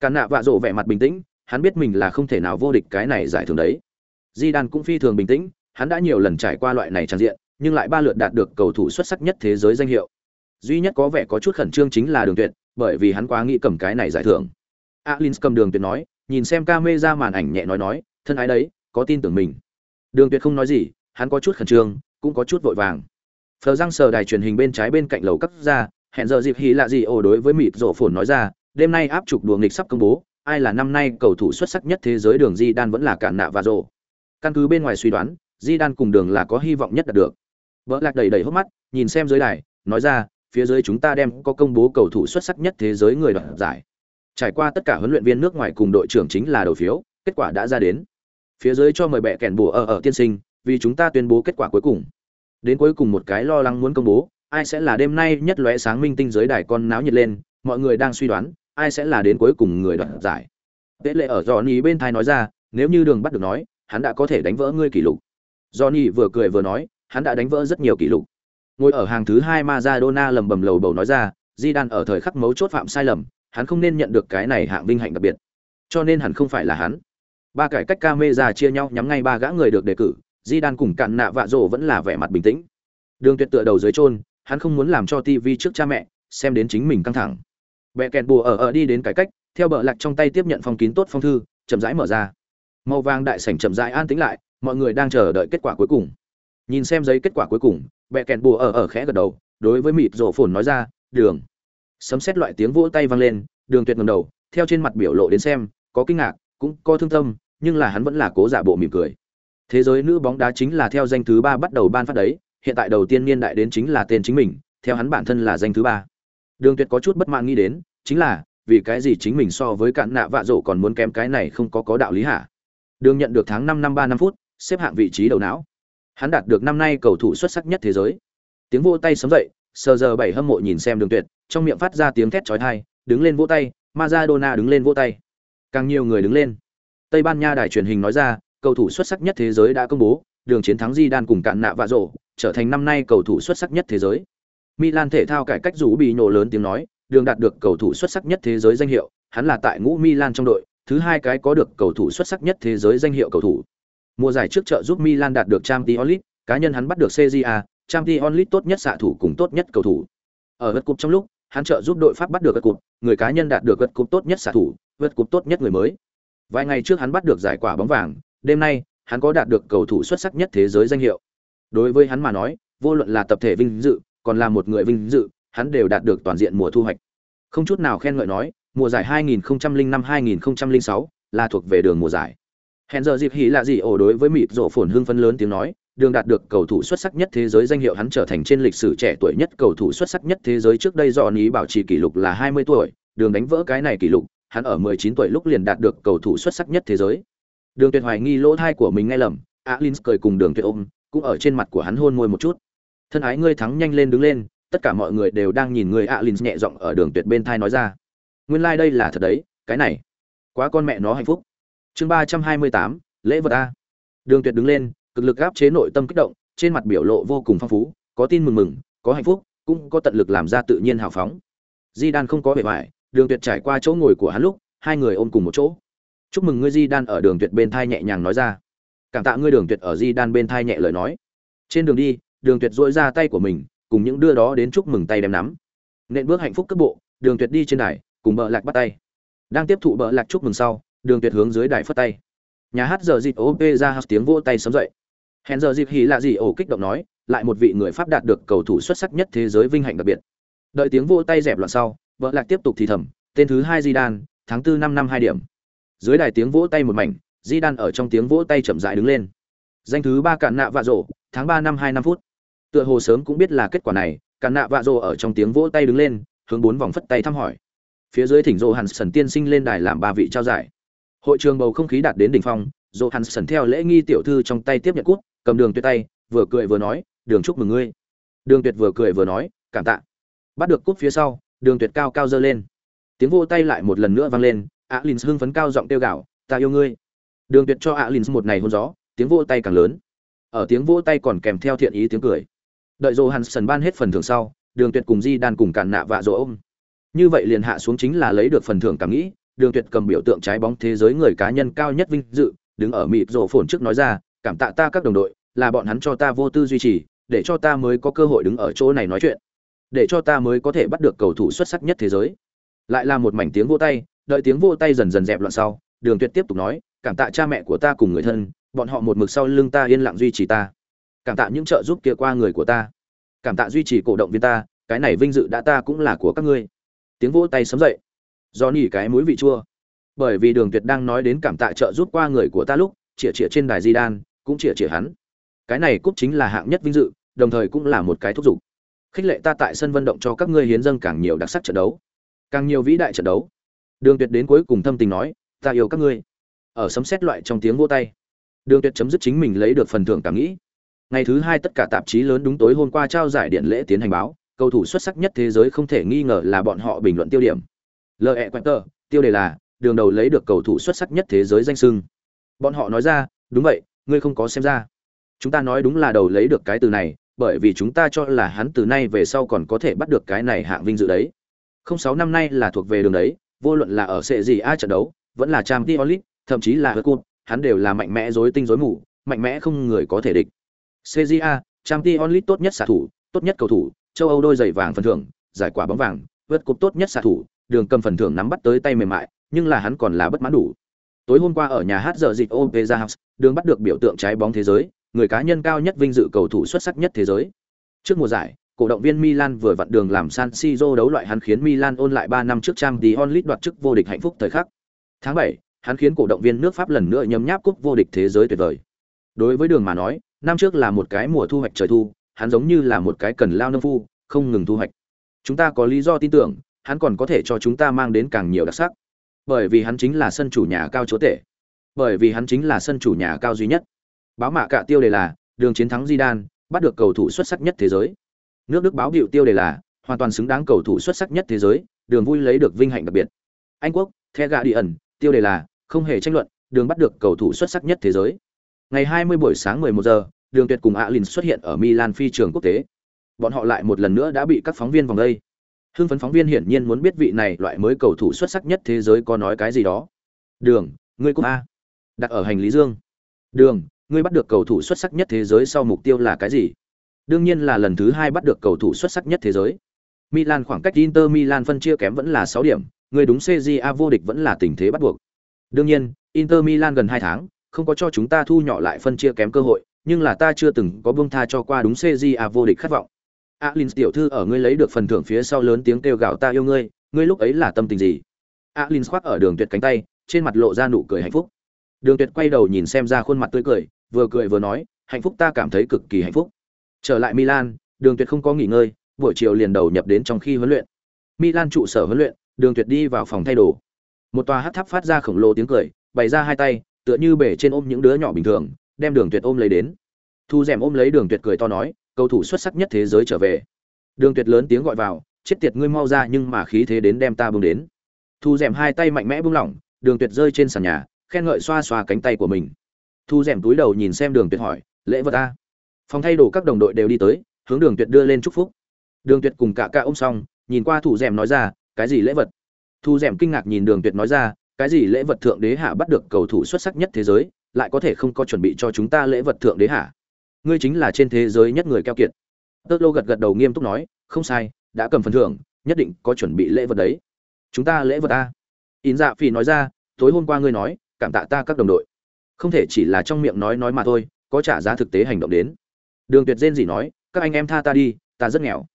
Càn nạ vạ rộ vẻ mặt bình tĩnh hắn biết mình là không thể nào vô địch cái này giải thưởng đấy di đan cũng phi thường bình tĩnh hắn đã nhiều lần trải qua loại này trang diện nhưng lại ba lượt đạt được cầu thủ xuất sắc nhất thế giới danh hiệu. Duy nhất có vẻ có chút khẩn trương chính là Đường Tuyệt, bởi vì hắn quá nghĩ cầm cái này giải thưởng. Alins cầm Đường Tuyệt nói, nhìn xem camera màn ảnh nhẹ nói nói, thân ái đấy, có tin tưởng mình. Đường Tuyệt không nói gì, hắn có chút khẩn trương, cũng có chút vội vàng. Phờ răng sờ đài truyền hình bên trái bên cạnh lầu cấp ra, hẹn giờ dịp hí lạ gì ồ đối với mịt rộ phồn nói ra, đêm nay áp trục đùa nghịch sắp công bố, ai là năm nay cầu thủ xuất sắc nhất thế giới đường Di Đan vẫn là cản nạ và rộ. Căn cứ bên ngoài suy đoán, Di Đan cùng đường là có hy vọng nhất đạt được. Bỡ lạc đầy đầy hốc mắt, nhìn xem dưới đài, nói ra, phía dưới chúng ta đem có công bố cầu thủ xuất sắc nhất thế giới người đoạt giải. Trải qua tất cả huấn luyện viên nước ngoài cùng đội trưởng chính là đầu phiếu, kết quả đã ra đến. Phía dưới cho mời bệ kèn bùa ở ở tiên sinh, vì chúng ta tuyên bố kết quả cuối cùng. Đến cuối cùng một cái lo lắng muốn công bố, ai sẽ là đêm nay nhất lóe sáng minh tinh dưới đài con náo nhiệt lên, mọi người đang suy đoán, ai sẽ là đến cuối cùng người đoạt giải. Tế lệ ở Johnny bên thai nói ra, nếu như đường bắt được nói hắn đã có thể đánh vỡ ngươi kỷ lục. Johnny vừa cười vừa nói hắn đã đánh vỡ rất nhiều kỷ lục. Ngồi ở hàng thứ hai Maradona lầm bầm lầu bầu nói ra Di Đan ở thời khắc mấu chốt phạm sai lầm hắn không nên nhận được cái này hạng vinh hạnh đặc biệt. Cho nên hẳn không phải là hắn. Ba cải cách camera chia nhau nhắm ngay ba gã người được đề cử Di Đan cùng cạn nạ vạ rộ vẫn là vẻ mặt bình tĩnh. Đường tuyệt tựa đầu dưới trôn, hắn không muốn làm cho TV trước cha mẹ xem đến chính mình căng thẳng bẹ kẹt bùa ở ở đi đến cải cách, theo bờ lạc trong tay tiếp nhận phong kín tốt phong thư, chậm rãi mở ra. Màu vàng đại sảnh chậm rãi an tĩnh lại, mọi người đang chờ đợi kết quả cuối cùng. Nhìn xem giấy kết quả cuối cùng bẹ kẹt bùa ở ở khẽ gật đầu, đối với mịt rổ phồn nói ra, đường. Sấm xét loại tiếng vỗ tay vang lên, đường tuyệt ngầm đầu, theo trên mặt biểu lộ đến xem, có kinh ngạc, cũng có thương tâm, nhưng là hắn vẫn là cố giả bộ mỉm cười. Thế giới nữ bóng đá chính là theo danh thứ ba bắt đầu ban phát đấy, hiện tại đầu tiên niên đại đến chính là tên chính mình, theo hắn bản thân là danh thứ ba đường tuyệt có chút bất mãn nghĩ đến, chính là, vì cái gì chính mình so với cạn nạ vạ rổ còn muốn kém cái này không có có đạo lý hả? Đường nhận được tháng năm năm ba năm phút, xếp hạng vị trí đầu não. Hắn đạt được năm nay cầu thủ xuất sắc nhất thế giới. Tiếng vô tay sấm dậy, sờ giờ bảy hâm mộ nhìn xem đường tuyệt, trong miệng phát ra tiếng thét trói thai đứng lên vỗ tay, Maradona đứng lên vỗ tay. Càng nhiều người đứng lên. Tây ban nha đài truyền hình nói ra, cầu thủ xuất sắc nhất thế giới đã công bố, đường chiến thắng di đan cùng cạn nạ vạ rổ, trở thành năm nay cầu thủ xuất sắc nhất thế giới milan thể thao cải cách rủ bị nổ lớn tiếng nói, đường đạt được cầu thủ xuất sắc nhất thế giới danh hiệu, hắn là tại ngũ milan trong đội, thứ hai cái có được cầu thủ xuất sắc nhất thế giới danh hiệu cầu thủ. Mùa giải trước trợ giúp milan đạt được champions league, cá nhân hắn bắt được cja champions league tốt nhất xạ thủ cùng tốt nhất cầu thủ. Ở vật cúp trong lúc, hắn trợ giúp đội pháp bắt được vật cúp người cá nhân đạt được vật cúp tốt nhất xạ thủ vật cúp tốt nhất người mới. Vài ngày trước hắn bắt được giải quả bóng vàng, đêm nay, hắn có đạt được cầu thủ xuất sắc nhất thế giới danh hiệu. Đối với hắn mà nói, vô luận là tập thể vinh dự còn là một người vinh dự, hắn đều đạt được toàn diện mùa thu hoạch. Không chút nào khen ngợi nói, mùa giải 2005-2006 là thuộc về đường mùa giải. Hẹn giờ dịp hỉ là gì ổ đối với mịt rộ phồn hưng phấn lớn tiếng nói, đường đạt được cầu thủ xuất sắc nhất thế giới danh hiệu hắn trở thành trên lịch sử trẻ tuổi nhất cầu thủ xuất sắc nhất thế giới trước đây do ý bảo trì kỷ lục là 20 tuổi, đường đánh vỡ cái này kỷ lục, hắn ở 19 tuổi lúc liền đạt được cầu thủ xuất sắc nhất thế giới. Đường tuyệt hoài nghi lỗ thai của mình nghe lầm, Alins cười cùng đường tuyệt ôm, cũng ở trên mặt của hắn hôn môi một chút thân ái ngươi thắng nhanh lên đứng lên, tất cả mọi người đều đang nhìn người alin nhẹ giọng ở đường tuyệt bên thai nói ra. Nguyên lai like đây là thật đấy, cái này, quá con mẹ nó hạnh phúc. Chương ba trăm hai mươi tám, lễ vật a. Đường tuyệt đứng lên, cực lực áp chế nội tâm kích động, trên mặt biểu lộ vô cùng phong phú, có tin mừng mừng, có hạnh phúc, cũng có tận lực làm ra tự nhiên hào phóng. Di đan không có vẻ vải đường tuyệt trải qua chỗ ngồi của hắn lúc, hai người ôm cùng một chỗ. Chúc mừng ngươi di đan ở đường tuyệt bên thai nhẹ nhàng nói ra. Cảm tạ ngươi đường tuyệt ở di đan bên thai nhẹ lời nói. Trên đường đi đường tuyệt dỗi ra tay của mình, cùng những đưa đó đến chúc mừng tay đem nắm. Nện bước hạnh phúc cấp bộ, đường tuyệt đi trên đài, cùng bợ lạc bắt tay. Đang tiếp thụ bợ lạc chúc mừng sau, đường tuyệt hướng dưới đài phất tay. Nhà hát giờ dịp op ra hát tiếng vỗ tay sớm dậy. Hẹn giờ dịp hỉ là gì ổ kích động nói, lại một vị người pháp đạt được cầu thủ xuất sắc nhất thế giới vinh hạnh đặc biệt. Đợi tiếng vỗ tay dẹp loạn sau vợ lạc tiếp tục thì thầm, tên thứ hai di đan tháng tư năm năm hai điểm. Dưới đài tiếng vỗ tay một mảnh di đan ở trong tiếng vỗ tay chậm dại đứng lên. Danh thứ ba cạn nạ vạ rộ tháng ba năm hai năm phút tựa hồ sớm cũng biết là kết quả này cả nạ vạ rồ ở trong tiếng vỗ tay đứng lên, hướng bốn vòng phất tay thăm hỏi. Phía dưới thỉnh rồ hàn sần tiên sinh lên đài làm ba vị trao giải. Hội trường bầu không khí đạt đến đỉnh phong rồ hàn sần theo lễ nghi tiểu thư trong tay tiếp nhận cút, cầm đường tuyệt tay, vừa cười vừa nói, đường chúc mừng ngươi. Đường tuyệt vừa cười vừa nói, cảm tạ. Bắt được cút phía sau, đường tuyệt cao cao dơ lên. Tiếng vô tay lại một lần nữa vang lên, Á Linh hưng phấn cao giọng tiêu gạo ta yêu ngươi. Đường tuyệt cho alin một ngày hôn gió, tiếng vô tay càng lớn. Ở tiếng vô tay còn kèm theo thiện ý tiếng cười đợi dồ hàn sần ban hết phần thưởng sau, đường tuyệt cùng di đan cùng cản nạ vạ dỗ ôm. Như vậy liền hạ xuống chính là lấy được phần thưởng cảm nghĩ, đường tuyệt cầm biểu tượng trái bóng thế giới người cá nhân cao nhất vinh dự, đứng ở mịp rổ phồn trước nói ra, cảm tạ ta các đồng đội, là bọn hắn cho ta vô tư duy trì, để cho ta mới có cơ hội đứng ở chỗ này nói chuyện. Để cho ta mới có thể bắt được cầu thủ xuất sắc nhất thế giới. Lại là một mảnh tiếng vô tay, đợi tiếng vô tay dần dần dẹp loạn sau, đường tuyệt tiếp tục nói, cảm tạ cha mẹ của ta cùng người thân, bọn họ một mực sau lưng ta yên lặng duy trì ta cảm tạ những trợ giúp kia qua người của ta. Cảm tạ duy trì cổ động viên ta, cái này vinh dự đã ta cũng là của các ngươi. Tiếng vỗ tay sấm dậy. Do nỉ cái mũi vị chua. Bởi vì đường tuyệt đang nói đến cảm tạ trợ giúp qua người của ta lúc, chĩa chĩa trên đài di đan cũng chĩa chĩa hắn. Cái này cúp chính là hạng nhất vinh dự, đồng thời cũng là một cái thúc giục. Khích lệ ta tại sân vận động cho các ngươi hiến dâng càng nhiều đặc sắc trận đấu. Càng nhiều vĩ đại trận đấu. Đường tuyệt đến cuối cùng thâm tình nói, ta yêu các ngươi. Ở sấm xét loại trong tiếng vô tay, đường tuyệt chấm dứt chính mình lấy được phần thưởng cảm nghĩ ngày thứ hai tất cả tạp chí lớn đúng tối hôm qua trao giải điện lễ tiến hành báo cầu thủ xuất sắc nhất thế giới không thể nghi ngờ là bọn họ bình luận tiêu điểm lệ quẹt tờ tiêu đề là đường đầu lấy được cầu thủ xuất sắc nhất thế giới danh sưng Bọn họ nói ra, đúng vậy, ngươi không có xem ra. Chúng ta nói đúng là đầu lấy được cái từ này, bởi vì chúng ta cho là hắn từ nay về sau còn có thể bắt được cái này hạng vinh dự đấy. Không sáu năm nay là thuộc về đường đấy, vô luận là ở sẽ gì ai trận đấu, vẫn là Champions t thậm chí là Cup, hắn đều là mạnh mẽ rối tinh rối mù, mạnh mẽ không người có thể địch. CJA, Champions League tốt nhất xạ thủ, tốt nhất cầu thủ, châu Âu đôi giày vàng phần thưởng, giải quả bóng vàng, vượt cúp tốt nhất xạ thủ, đường cầm phần thưởng nắm bắt tới tay mềm mại, nhưng là hắn còn là bất mãn đủ. Tối hôm qua ở nhà hát giờ dịch Opera House, đường bắt được biểu tượng trái bóng thế giới, người cá nhân cao nhất vinh dự cầu thủ xuất sắc nhất thế giới. Trước mùa giải, cổ động viên Milan vừa vặn đường làm San Siro đấu loại hắn khiến Milan ôn lại 3 năm trước Champions League đoạt chức vô địch hạnh phúc thời khắc. Tháng 7, hắn khiến cổ động viên nước Pháp lần nữa nhấm nháp cúp vô địch thế giới tuyệt vời. Đối với đường mà nói, năm trước là một cái mùa thu hoạch trời thu, hắn giống như là một cái cần lao nông phu, không ngừng thu hoạch. Chúng ta có lý do tin tưởng, hắn còn có thể cho chúng ta mang đến càng nhiều đặc sắc. Bởi vì hắn chính là sân chủ nhà cao chúa tể. Bởi vì hắn chính là sân chủ nhà cao duy nhất. Báo mạ cả tiêu đề là đường chiến thắng Zidane, bắt được cầu thủ xuất sắc nhất thế giới. Nước Đức báo hiệu tiêu đề là hoàn toàn xứng đáng cầu thủ xuất sắc nhất thế giới, đường vui lấy được vinh hạnh đặc biệt. Anh quốc, The ẩn, tiêu đề là không hề tranh luận, đường bắt được cầu thủ xuất sắc nhất thế giới. Ngày 20 buổi sáng 11 giờ, đường tuyệt cùng Alin xuất hiện ở Milan phi trường quốc tế. Bọn họ lại một lần nữa đã bị các phóng viên vòng đây. Hưng phấn phóng viên hiển nhiên muốn biết vị này loại mới cầu thủ xuất sắc nhất thế giới có nói cái gì đó. Đường, ngươi cũng a. Đặt ở hành lý dương. Đường, ngươi bắt được cầu thủ xuất sắc nhất thế giới sau mục tiêu là cái gì? Đương nhiên là lần thứ hai bắt được cầu thủ xuất sắc nhất thế giới. Milan khoảng cách Inter Milan phân chia kém vẫn là 6 điểm, người đúng CJA vô địch vẫn là tình thế bắt buộc. Đương nhiên, Inter Milan gần 2 tháng, không có cho chúng ta thu nhỏ lại phân chia kém cơ hội, nhưng là ta chưa từng có buông tha cho qua đúng CJA vô địch khát vọng. Alin tiểu thư ở ngươi lấy được phần thưởng phía sau lớn tiếng kêu gào ta yêu ngươi, ngươi lúc ấy là tâm tình gì? Alin khoác ở đường tuyệt cánh tay, trên mặt lộ ra nụ cười hạnh phúc. Đường tuyệt quay đầu nhìn xem ra khuôn mặt tươi cười, vừa cười vừa nói, hạnh phúc ta cảm thấy cực kỳ hạnh phúc. Trở lại Milan, Đường Tuyệt không có nghỉ ngơi, buổi chiều liền đầu nhập đến trong khi huấn luyện. Milan trụ sở huấn luyện, Đường Tuyệt đi vào phòng thay đồ. Một tòa hắc tháp phát ra khổng lồ tiếng cười, bày ra hai tay, tựa như bể trên ôm những đứa nhỏ bình thường, đem Đường Tuyệt ôm lấy đến. Thu Dẻm ôm lấy Đường Tuyệt cười to nói, cầu thủ xuất sắc nhất thế giới trở về. Đường Tuyệt lớn tiếng gọi vào, chết tiệt ngươi mau ra nhưng mà khí thế đến đem ta bưng đến. Thu Dẻm hai tay mạnh mẽ bung lỏng, Đường Tuyệt rơi trên sàn nhà, khen ngợi xoa xoa cánh tay của mình. Thu Dẻm túi đầu nhìn xem Đường Tuyệt hỏi, lễ vật ta Phòng thay đồ các đồng đội đều đi tới, hướng Đường Tuyệt đưa lên chúc phúc. Đường Tuyệt cùng cả ca ôm xong, nhìn qua Thu Dẻm nói ra, cái gì lễ vật? Thu Dẻm kinh ngạc nhìn Đường Tuyệt nói ra, cái gì lễ vật thượng đế hạ bắt được cầu thủ xuất sắc nhất thế giới, lại có thể không có chuẩn bị cho chúng ta lễ vật thượng đế hạ? Ngươi chính là trên thế giới nhất người keo kiệt. Tơ Lô gật gật đầu nghiêm túc nói, không sai, đã cầm phần thưởng, nhất định có chuẩn bị lễ vật đấy. Chúng ta lễ vật a? In Dạ Phỉ nói ra, tối hôm qua ngươi nói, cảm tạ ta các đồng đội. Không thể chỉ là trong miệng nói nói mà thôi, có trả giá thực tế hành động đến. Đường Tuyệt rên gì nói, các anh em tha ta đi, ta rất nghèo.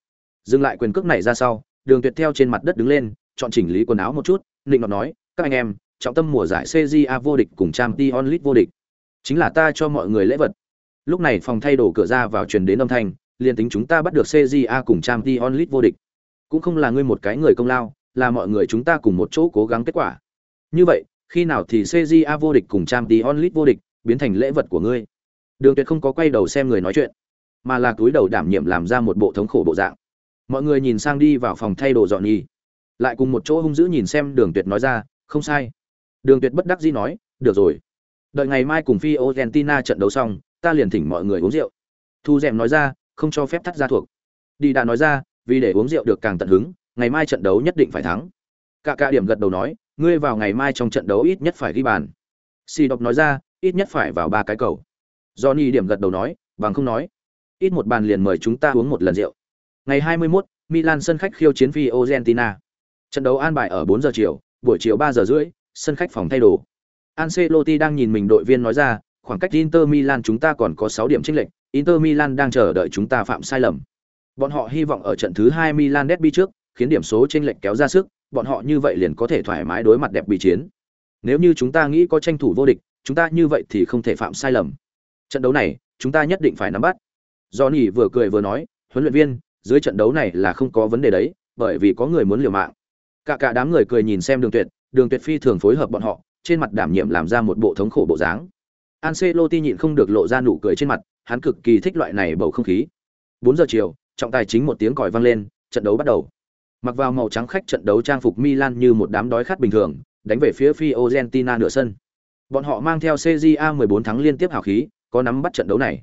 Dừng lại quyền cước này ra sau, Đường Tuyệt theo trên mặt đất đứng lên, chọn chỉnh lý quần áo một chút, định nọ nói, các anh em, trọng tâm mùa giải CJA vô địch cùng Champions League vô địch, chính là ta cho mọi người lễ vật. Lúc này phòng thay đồ cửa ra vào truyền đến âm thanh, liền tính chúng ta bắt được CJA cùng Champions League vô địch, cũng không là ngươi một cái người công lao, là mọi người chúng ta cùng một chỗ cố gắng kết quả. Như vậy, khi nào thì CJA vô địch cùng Champions League vô địch biến thành lễ vật của ngươi? Đường Tuyệt không có quay đầu xem người nói chuyện, mà là túi đầu đảm nhiệm làm ra một bộ thống khổ bộ dạng. Mọi người nhìn sang đi vào phòng thay đồ dọn nhì, lại cùng một chỗ hung dữ nhìn xem Đường Tuyệt nói ra, không sai. Đường Tuyệt bất đắc dĩ nói, được rồi, đợi ngày mai cùng Phi Argentina trận đấu xong, ta liền thỉnh mọi người uống rượu. Thu Dẻm nói ra, không cho phép thắt ra thuộc. Đi đã nói ra, vì để uống rượu được càng tận hứng, ngày mai trận đấu nhất định phải thắng. Cả cả điểm gật đầu nói, ngươi vào ngày mai trong trận đấu ít nhất phải ghi bàn. Si đọc nói ra, ít nhất phải vào ba cái cầu. Johnny điểm gật đầu nói, bằng không nói. Ít một bàn liền mời chúng ta uống một lần rượu. Ngày 21, Milan sân khách khiêu chiến phi Argentina. Trận đấu an bài ở 4 giờ chiều, buổi chiều 3 giờ rưỡi, sân khách phòng thay đồ. Ancelotti đang nhìn mình đội viên nói ra, khoảng cách Inter Milan chúng ta còn có 6 điểm chênh lệch, Inter Milan đang chờ đợi chúng ta phạm sai lầm. Bọn họ hy vọng ở trận thứ 2 Milan derby trước, khiến điểm số chênh lệch kéo ra sức, bọn họ như vậy liền có thể thoải mái đối mặt đẹp bị chiến. Nếu như chúng ta nghĩ có tranh thủ vô địch, chúng ta như vậy thì không thể phạm sai lầm. Trận đấu này, chúng ta nhất định phải nắm bắt. Johnny vừa cười vừa nói, huấn luyện viên, dưới trận đấu này là không có vấn đề đấy, bởi vì có người muốn liều mạng. Cả cả đám người cười nhìn xem Đường Tuyệt, Đường Tuyệt phi thường phối hợp bọn họ, trên mặt đảm nhiệm làm ra một bộ thống khổ bộ dáng. Ancelotti nhịn không được lộ ra nụ cười trên mặt, hắn cực kỳ thích loại này bầu không khí. 4 giờ chiều, trọng tài chính một tiếng còi vang lên, trận đấu bắt đầu. Mặc vào màu trắng khách trận đấu trang phục Milan như một đám đói khát bình thường, đánh về phía Fiorentina nửa sân. Bọn họ mang theo CJA 14 thắng liên tiếp hào khí, có nắm bắt trận đấu này.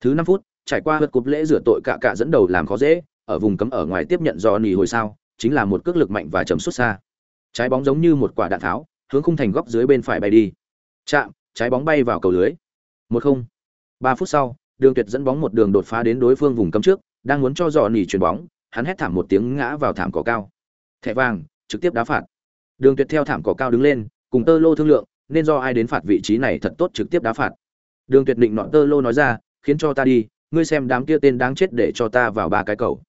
Thứ 5 phút, trải qua vượt cục lễ rửa tội cả cả dẫn đầu làm khó dễ, ở vùng cấm ở ngoài tiếp nhận do nì hồi sao, chính là một cước lực mạnh và chấm xuất xa. Trái bóng giống như một quả đạn tháo, hướng khung thành góc dưới bên phải bay đi. Chạm, trái bóng bay vào cầu lưới. 1-0. 3 phút sau, Đường Tuyệt dẫn bóng một đường đột phá đến đối phương vùng cấm trước, đang muốn cho dò nỉ chuyển bóng, hắn hét thảm một tiếng ngã vào thảm cỏ cao. Thẻ vàng, trực tiếp đá phạt. Đường Tuyệt theo thảm cỏ cao đứng lên, cùng Tơ Lô thương lượng, nên do ai đến phạt vị trí này thật tốt trực tiếp đá phạt. Đường Tuyệt định nọ Tơ Lô nói ra, khiến cho ta đi, ngươi xem đám kia tên đáng chết để cho ta vào ba cái cầu.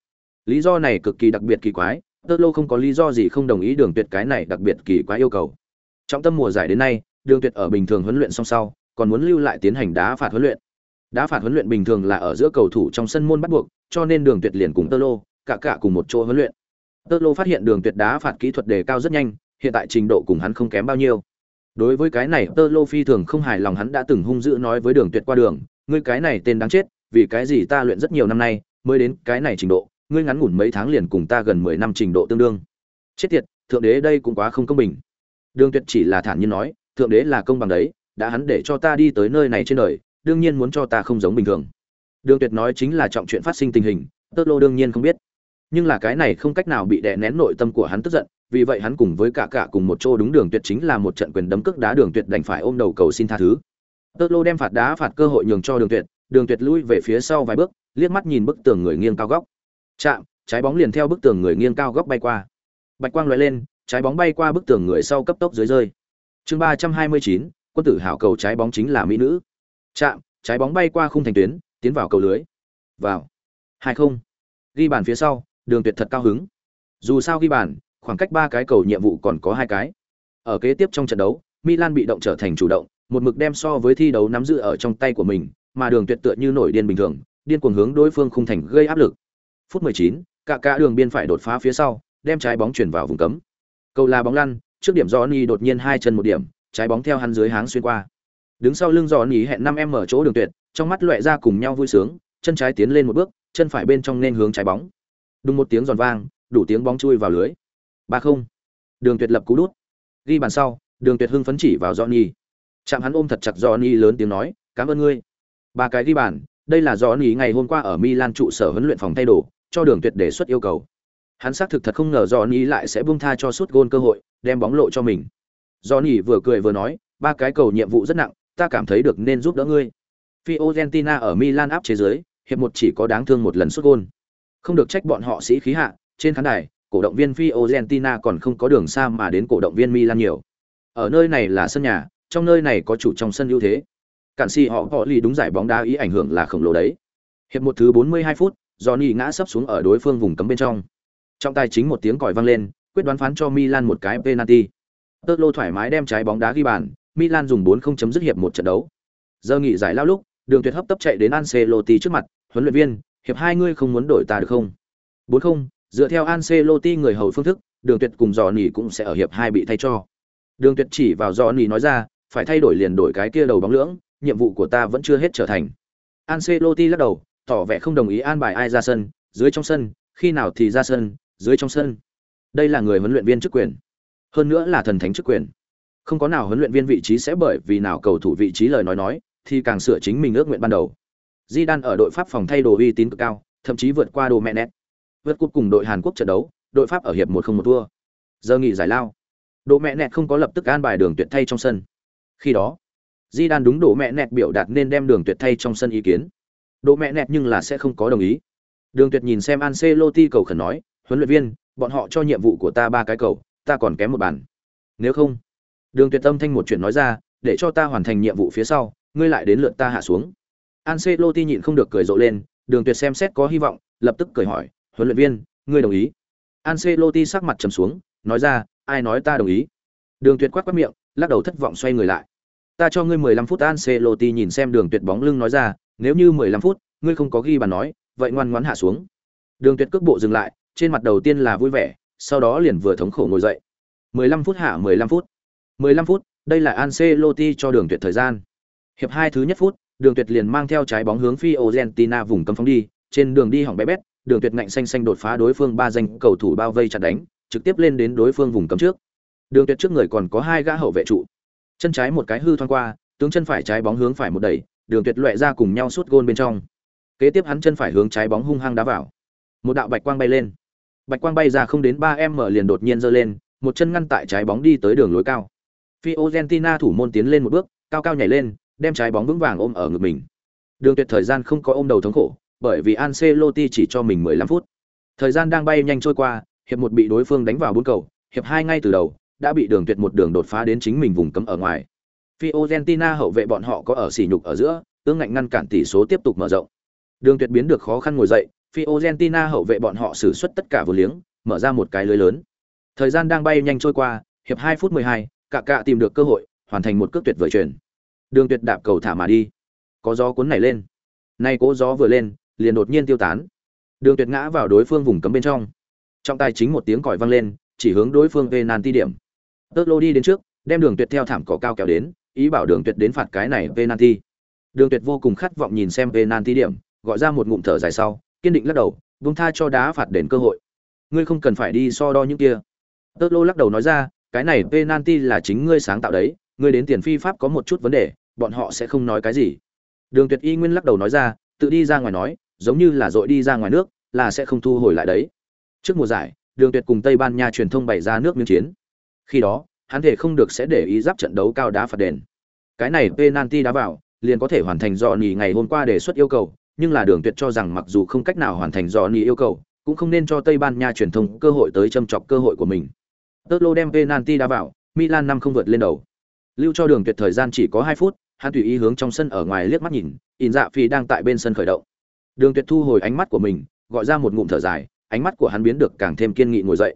Lý do này cực kỳ đặc biệt kỳ quái, Tơ Lô không có lý do gì không đồng ý Đường Tuyệt cái này đặc biệt kỳ quá yêu cầu. Trong tâm mùa giải đến nay, Đường Tuyệt ở bình thường huấn luyện xong sau, còn muốn lưu lại tiến hành đá phạt huấn luyện. Đá phạt huấn luyện bình thường là ở giữa cầu thủ trong sân môn bắt buộc, cho nên Đường Tuyệt liền cùng Tơ Lô, cả cả cùng một chỗ huấn luyện. Tơ Lô phát hiện Đường Tuyệt đá phạt kỹ thuật đề cao rất nhanh, hiện tại trình độ cùng hắn không kém bao nhiêu. Đối với cái này, Tơ Lô phi thường không hài lòng hắn đã từng hung dữ nói với Đường Tuyệt qua đường, ngươi cái này tên đáng chết, vì cái gì ta luyện rất nhiều năm nay, mới đến cái này trình độ, ngươi ngắn ngủn mấy tháng liền cùng ta gần 10 năm trình độ tương đương. Chết tiệt, thượng đế đây cũng quá không công bình. Đường Tuyệt chỉ là thản nhiên nói, thượng đế là công bằng đấy, đã hắn để cho ta đi tới nơi này trên đời, đương nhiên muốn cho ta không giống bình thường. Đường Tuyệt nói chính là trọng chuyện phát sinh tình hình, Tơ Lô đương nhiên không biết. Nhưng là cái này không cách nào bị đè nén nội tâm của hắn tức giận, vì vậy hắn cùng với cả cả cùng một chỗ đúng Đường Tuyệt chính là một trận quyền đấm cước đá Đường Tuyệt đành phải ôm đầu cầu xin tha thứ. Tơ Lô đem phạt đá phạt cơ hội nhường cho Đường Tuyệt, Đường Tuyệt lui về phía sau vài bước, liếc mắt nhìn bức tường người nghiêng cao góc. Chạm, trái bóng liền theo bức tường người nghiêng cao góc bay qua. Bạch quang loại lên, trái bóng bay qua bức tường người sau cấp tốc dưới rơi. Chương ba trăm hai mươi chín, quân tử hảo cầu trái bóng chính là mỹ nữ. Chạm, trái bóng bay qua khung thành tuyến, tiến vào cầu lưới. Vào. Hai không. Ghi bàn phía sau, Đường Tuyệt thật cao hứng. Dù sao ghi bàn, khoảng cách ba cái cầu nhiệm vụ còn có hai cái. Ở kế tiếp trong trận đấu, Milan bị động trở thành chủ động, một mực đem so với thi đấu nắm giữ ở trong tay của mình, mà Đường Tuyệt tựa như nổi điên bình thường, điên cuồng hướng đối phương khung thành gây áp lực. Phút 19, cả cả đường biên phải đột phá phía sau, đem trái bóng chuyển vào vùng cấm. Cầu là bóng lăn, trước điểm Johnny đột nhiên hai chân một điểm, trái bóng theo hắn dưới háng xuyên qua. Đứng sau lưng Johnny hẹn 5m ở chỗ đường tuyệt, trong mắt lóe ra cùng nhau vui sướng, chân trái tiến lên một bước, chân phải bên trong nên hướng trái bóng. Đùng một tiếng giòn vang, đủ tiếng bóng chui vào lưới. 3-0. Đường Tuyệt lập cú đút. Ghi bàn sau, Đường Tuyệt hưng phấn chỉ vào Johnny. Chạm hắn ôm thật chặt Johnny lớn tiếng nói, "Cảm ơn ngươi." Ba cái ghi bàn, đây là Johnny ngày hôm qua ở Milan trụ sở huấn luyện phòng thay đồ, cho Đường Tuyệt đề xuất yêu cầu. Hắn xác thực thật không ngờ Johnny lại sẽ buông tha cho suốt gôn cơ hội, đem bóng lộ cho mình. Johnny vừa cười vừa nói, ba cái cầu nhiệm vụ rất nặng, ta cảm thấy được nên giúp đỡ ngươi. Fiorentina ở Milan áp chế giới, hiệp một chỉ có đáng thương một lần suốt gôn. Không được trách bọn họ sĩ khí hạ, trên khán đài, cổ động viên Fiorentina còn không có đường xa mà đến cổ động viên Milan nhiều. Ở nơi này là sân nhà, trong nơi này có chủ trong sân ưu thế. Cản si họ họ lì đúng giải bóng đá ý ảnh hưởng là khổng lồ đấy. Hiệp một thứ 42 phút, Johnny ngã sấp xuống ở đối phương vùng cấm bên trong. Trong tay chính một tiếng còi vang lên, quyết đoán phán cho Milan một cái penalty. Tơ thoải mái đem trái bóng đá ghi bàn, Milan dùng 4-0 chấm dứt hiệp một trận đấu. Giờ nghỉ giải lao lúc, Đường Tuyệt hấp tấp chạy đến Ancelotti trước mặt, huấn luyện viên, hiệp hai ngươi không muốn đổi ta được không? 4-0, dựa theo Ancelotti người hầu phương thức, Đường Tuyệt cùng Johnny cũng sẽ ở hiệp hai bị thay cho. Đường Tuyệt chỉ vào Johnny nói ra, phải thay đổi liền đổi cái kia đầu bóng lưỡng, nhiệm vụ của ta vẫn chưa hết trở thành. Ancelotti lắc đầu, tỏ vẻ không đồng ý an bài ai ra sân, dưới trong sân, khi nào thì ra sân, dưới trong sân. Đây là người huấn luyện viên chức quyền, hơn nữa là thần thánh chức quyền. Không có nào huấn luyện viên vị trí sẽ bởi vì nào cầu thủ vị trí lời nói nói, thì càng sửa chính mình ước nguyện ban đầu. Zidane ở đội Pháp phòng thay đồ uy tín cực cao, thậm chí vượt qua đồ mẹ nét. Vượt cúp cùng đội Hàn Quốc trận đấu, đội Pháp ở hiệp một không một thua. Giờ nghỉ giải lao. Đồ mẹ nẹt không có lập tức an bài đường tuyệt thay trong sân. Khi đó, Zidane đúng đồ mẹ nẹt biểu đạt nên đem đường tuyệt thay trong sân ý kiến. Đỗ mẹ nẹt nhưng là sẽ không có đồng ý. Đường tuyệt nhìn xem Ancelotti cầu khẩn nói, huấn luyện viên, bọn họ cho nhiệm vụ của ta ba cái cầu, ta còn kém một bàn. Nếu không, Đường Tuyệt Tâm thanh một chuyện nói ra, để cho ta hoàn thành nhiệm vụ phía sau, ngươi lại đến lượt ta hạ xuống. Ancelotti nhịn không được cười rộ lên, Đường Tuyệt xem xét có hy vọng, lập tức cười hỏi, huấn luyện viên, ngươi đồng ý? Ancelotti sắc mặt trầm xuống, nói ra, ai nói ta đồng ý? Đường Tuyệt quát quát miệng, lắc đầu thất vọng xoay người lại. Ta cho ngươi 15 phút Ancelotti nhìn xem Đường Tuyệt bóng lưng nói ra, nếu như 15 phút, ngươi không có ghi bàn nói, vậy ngoan ngoãn hạ xuống. Đường Tuyệt cước bộ dừng lại, trên mặt đầu tiên là vui vẻ, sau đó liền vừa thống khổ ngồi dậy. 15 phút hạ 15 phút. 15 phút, đây là Ancelotti cho Đường Tuyệt thời gian. Hiệp hai thứ nhất phút, Đường Tuyệt liền mang theo trái bóng hướng Fiorentina vùng cấm phóng đi, trên đường đi hỏng bé bét, Đường Tuyệt ngạnh xanh xanh đột phá đối phương ba danh cầu thủ bao vây chặt đánh, trực tiếp lên đến đối phương vùng cấm trước. Đường Tuyệt trước người còn có hai gã hậu vệ trụ. Chân trái một cái hư thoáng qua, tướng chân phải trái bóng hướng phải một đẩy, đường tuyệt loẹ ra cùng nhau suốt gôn bên trong. Kế tiếp hắn chân phải hướng trái bóng hung hăng đá vào. Một đạo bạch quang bay lên. Bạch quang bay ra không đến 3m liền đột nhiên giơ lên, một chân ngăn tại trái bóng đi tới đường lối cao. Fiorentina thủ môn tiến lên một bước, cao cao nhảy lên, đem trái bóng vững vàng ôm ở ngực mình. Đường Tuyệt thời gian không có ôm đầu thống khổ, bởi vì Ancelotti chỉ cho mình 15 phút. Thời gian đang bay nhanh trôi qua, hiệp một bị đối phương đánh vào bốn cầu, hiệp hai ngay từ đầu đã bị Đường Tuyệt một đường đột phá đến chính mình vùng cấm ở ngoài. Fiorentina hậu vệ bọn họ có ở sỉ nhục ở giữa, tương ngạnh ngăn cản tỷ số tiếp tục mở rộng. Đường Tuyệt biến được khó khăn ngồi dậy, Fiorentina hậu vệ bọn họ sử xuất tất cả vô liếng, mở ra một cái lưới lớn. Thời gian đang bay nhanh trôi qua, hiệp 2 phút 12, cả cả tìm được cơ hội, hoàn thành một cước tuyệt vời chuyển. Đường Tuyệt đạp cầu thả mà đi. Có gió cuốn này lên. Nay cố gió vừa lên, liền đột nhiên tiêu tán. Đường Tuyệt ngã vào đối phương vùng cấm bên trong. Trong tay chính một tiếng còi vang lên, chỉ hướng đối phương về penalty điểm. Tớt lô đi đến trước, đem Đường Tuyệt theo thảm cỏ cao kéo đến, ý bảo Đường Tuyệt đến phạt cái này penalty. Đường Tuyệt vô cùng khát vọng nhìn xem penalty điểm, gọi ra một ngụm thở dài sau, kiên định lắc đầu, buông tha cho đá phạt đền cơ hội. Ngươi không cần phải đi so đo những kia. Tớt lô lắc đầu nói ra, cái này penalty là chính ngươi sáng tạo đấy, ngươi đến tiền phi pháp có một chút vấn đề, bọn họ sẽ không nói cái gì. Đường Tuyệt Y Nguyên lắc đầu nói ra, tự đi ra ngoài nói, giống như là dội đi ra ngoài nước, là sẽ không thu hồi lại đấy. Trước mùa giải, Đường Tuyệt cùng Tây Ban Nha truyền thông bày ra nước miếng chiến. Khi đó, hắn thể không được sẽ để ý giáp trận đấu cao đá phạt đền. Cái này penalty đá vào, liền có thể hoàn thành do nhì ngày hôm qua đề xuất yêu cầu, nhưng là Đường Tuyệt cho rằng mặc dù không cách nào hoàn thành do nhì yêu cầu, cũng không nên cho Tây Ban Nha truyền thông cơ hội tới châm chọc cơ hội của mình. Tớt lô đem penalty đá vào, Milan năm không vượt lên đầu. Lưu cho Đường Tuyệt thời gian chỉ có 2 phút, hắn tùy ý hướng trong sân ở ngoài liếc mắt nhìn, In Dạ Phi đang tại bên sân khởi động. Đường Tuyệt thu hồi ánh mắt của mình, gọi ra một ngụm thở dài, ánh mắt của hắn biến được càng thêm kiên nghị ngồi dậy.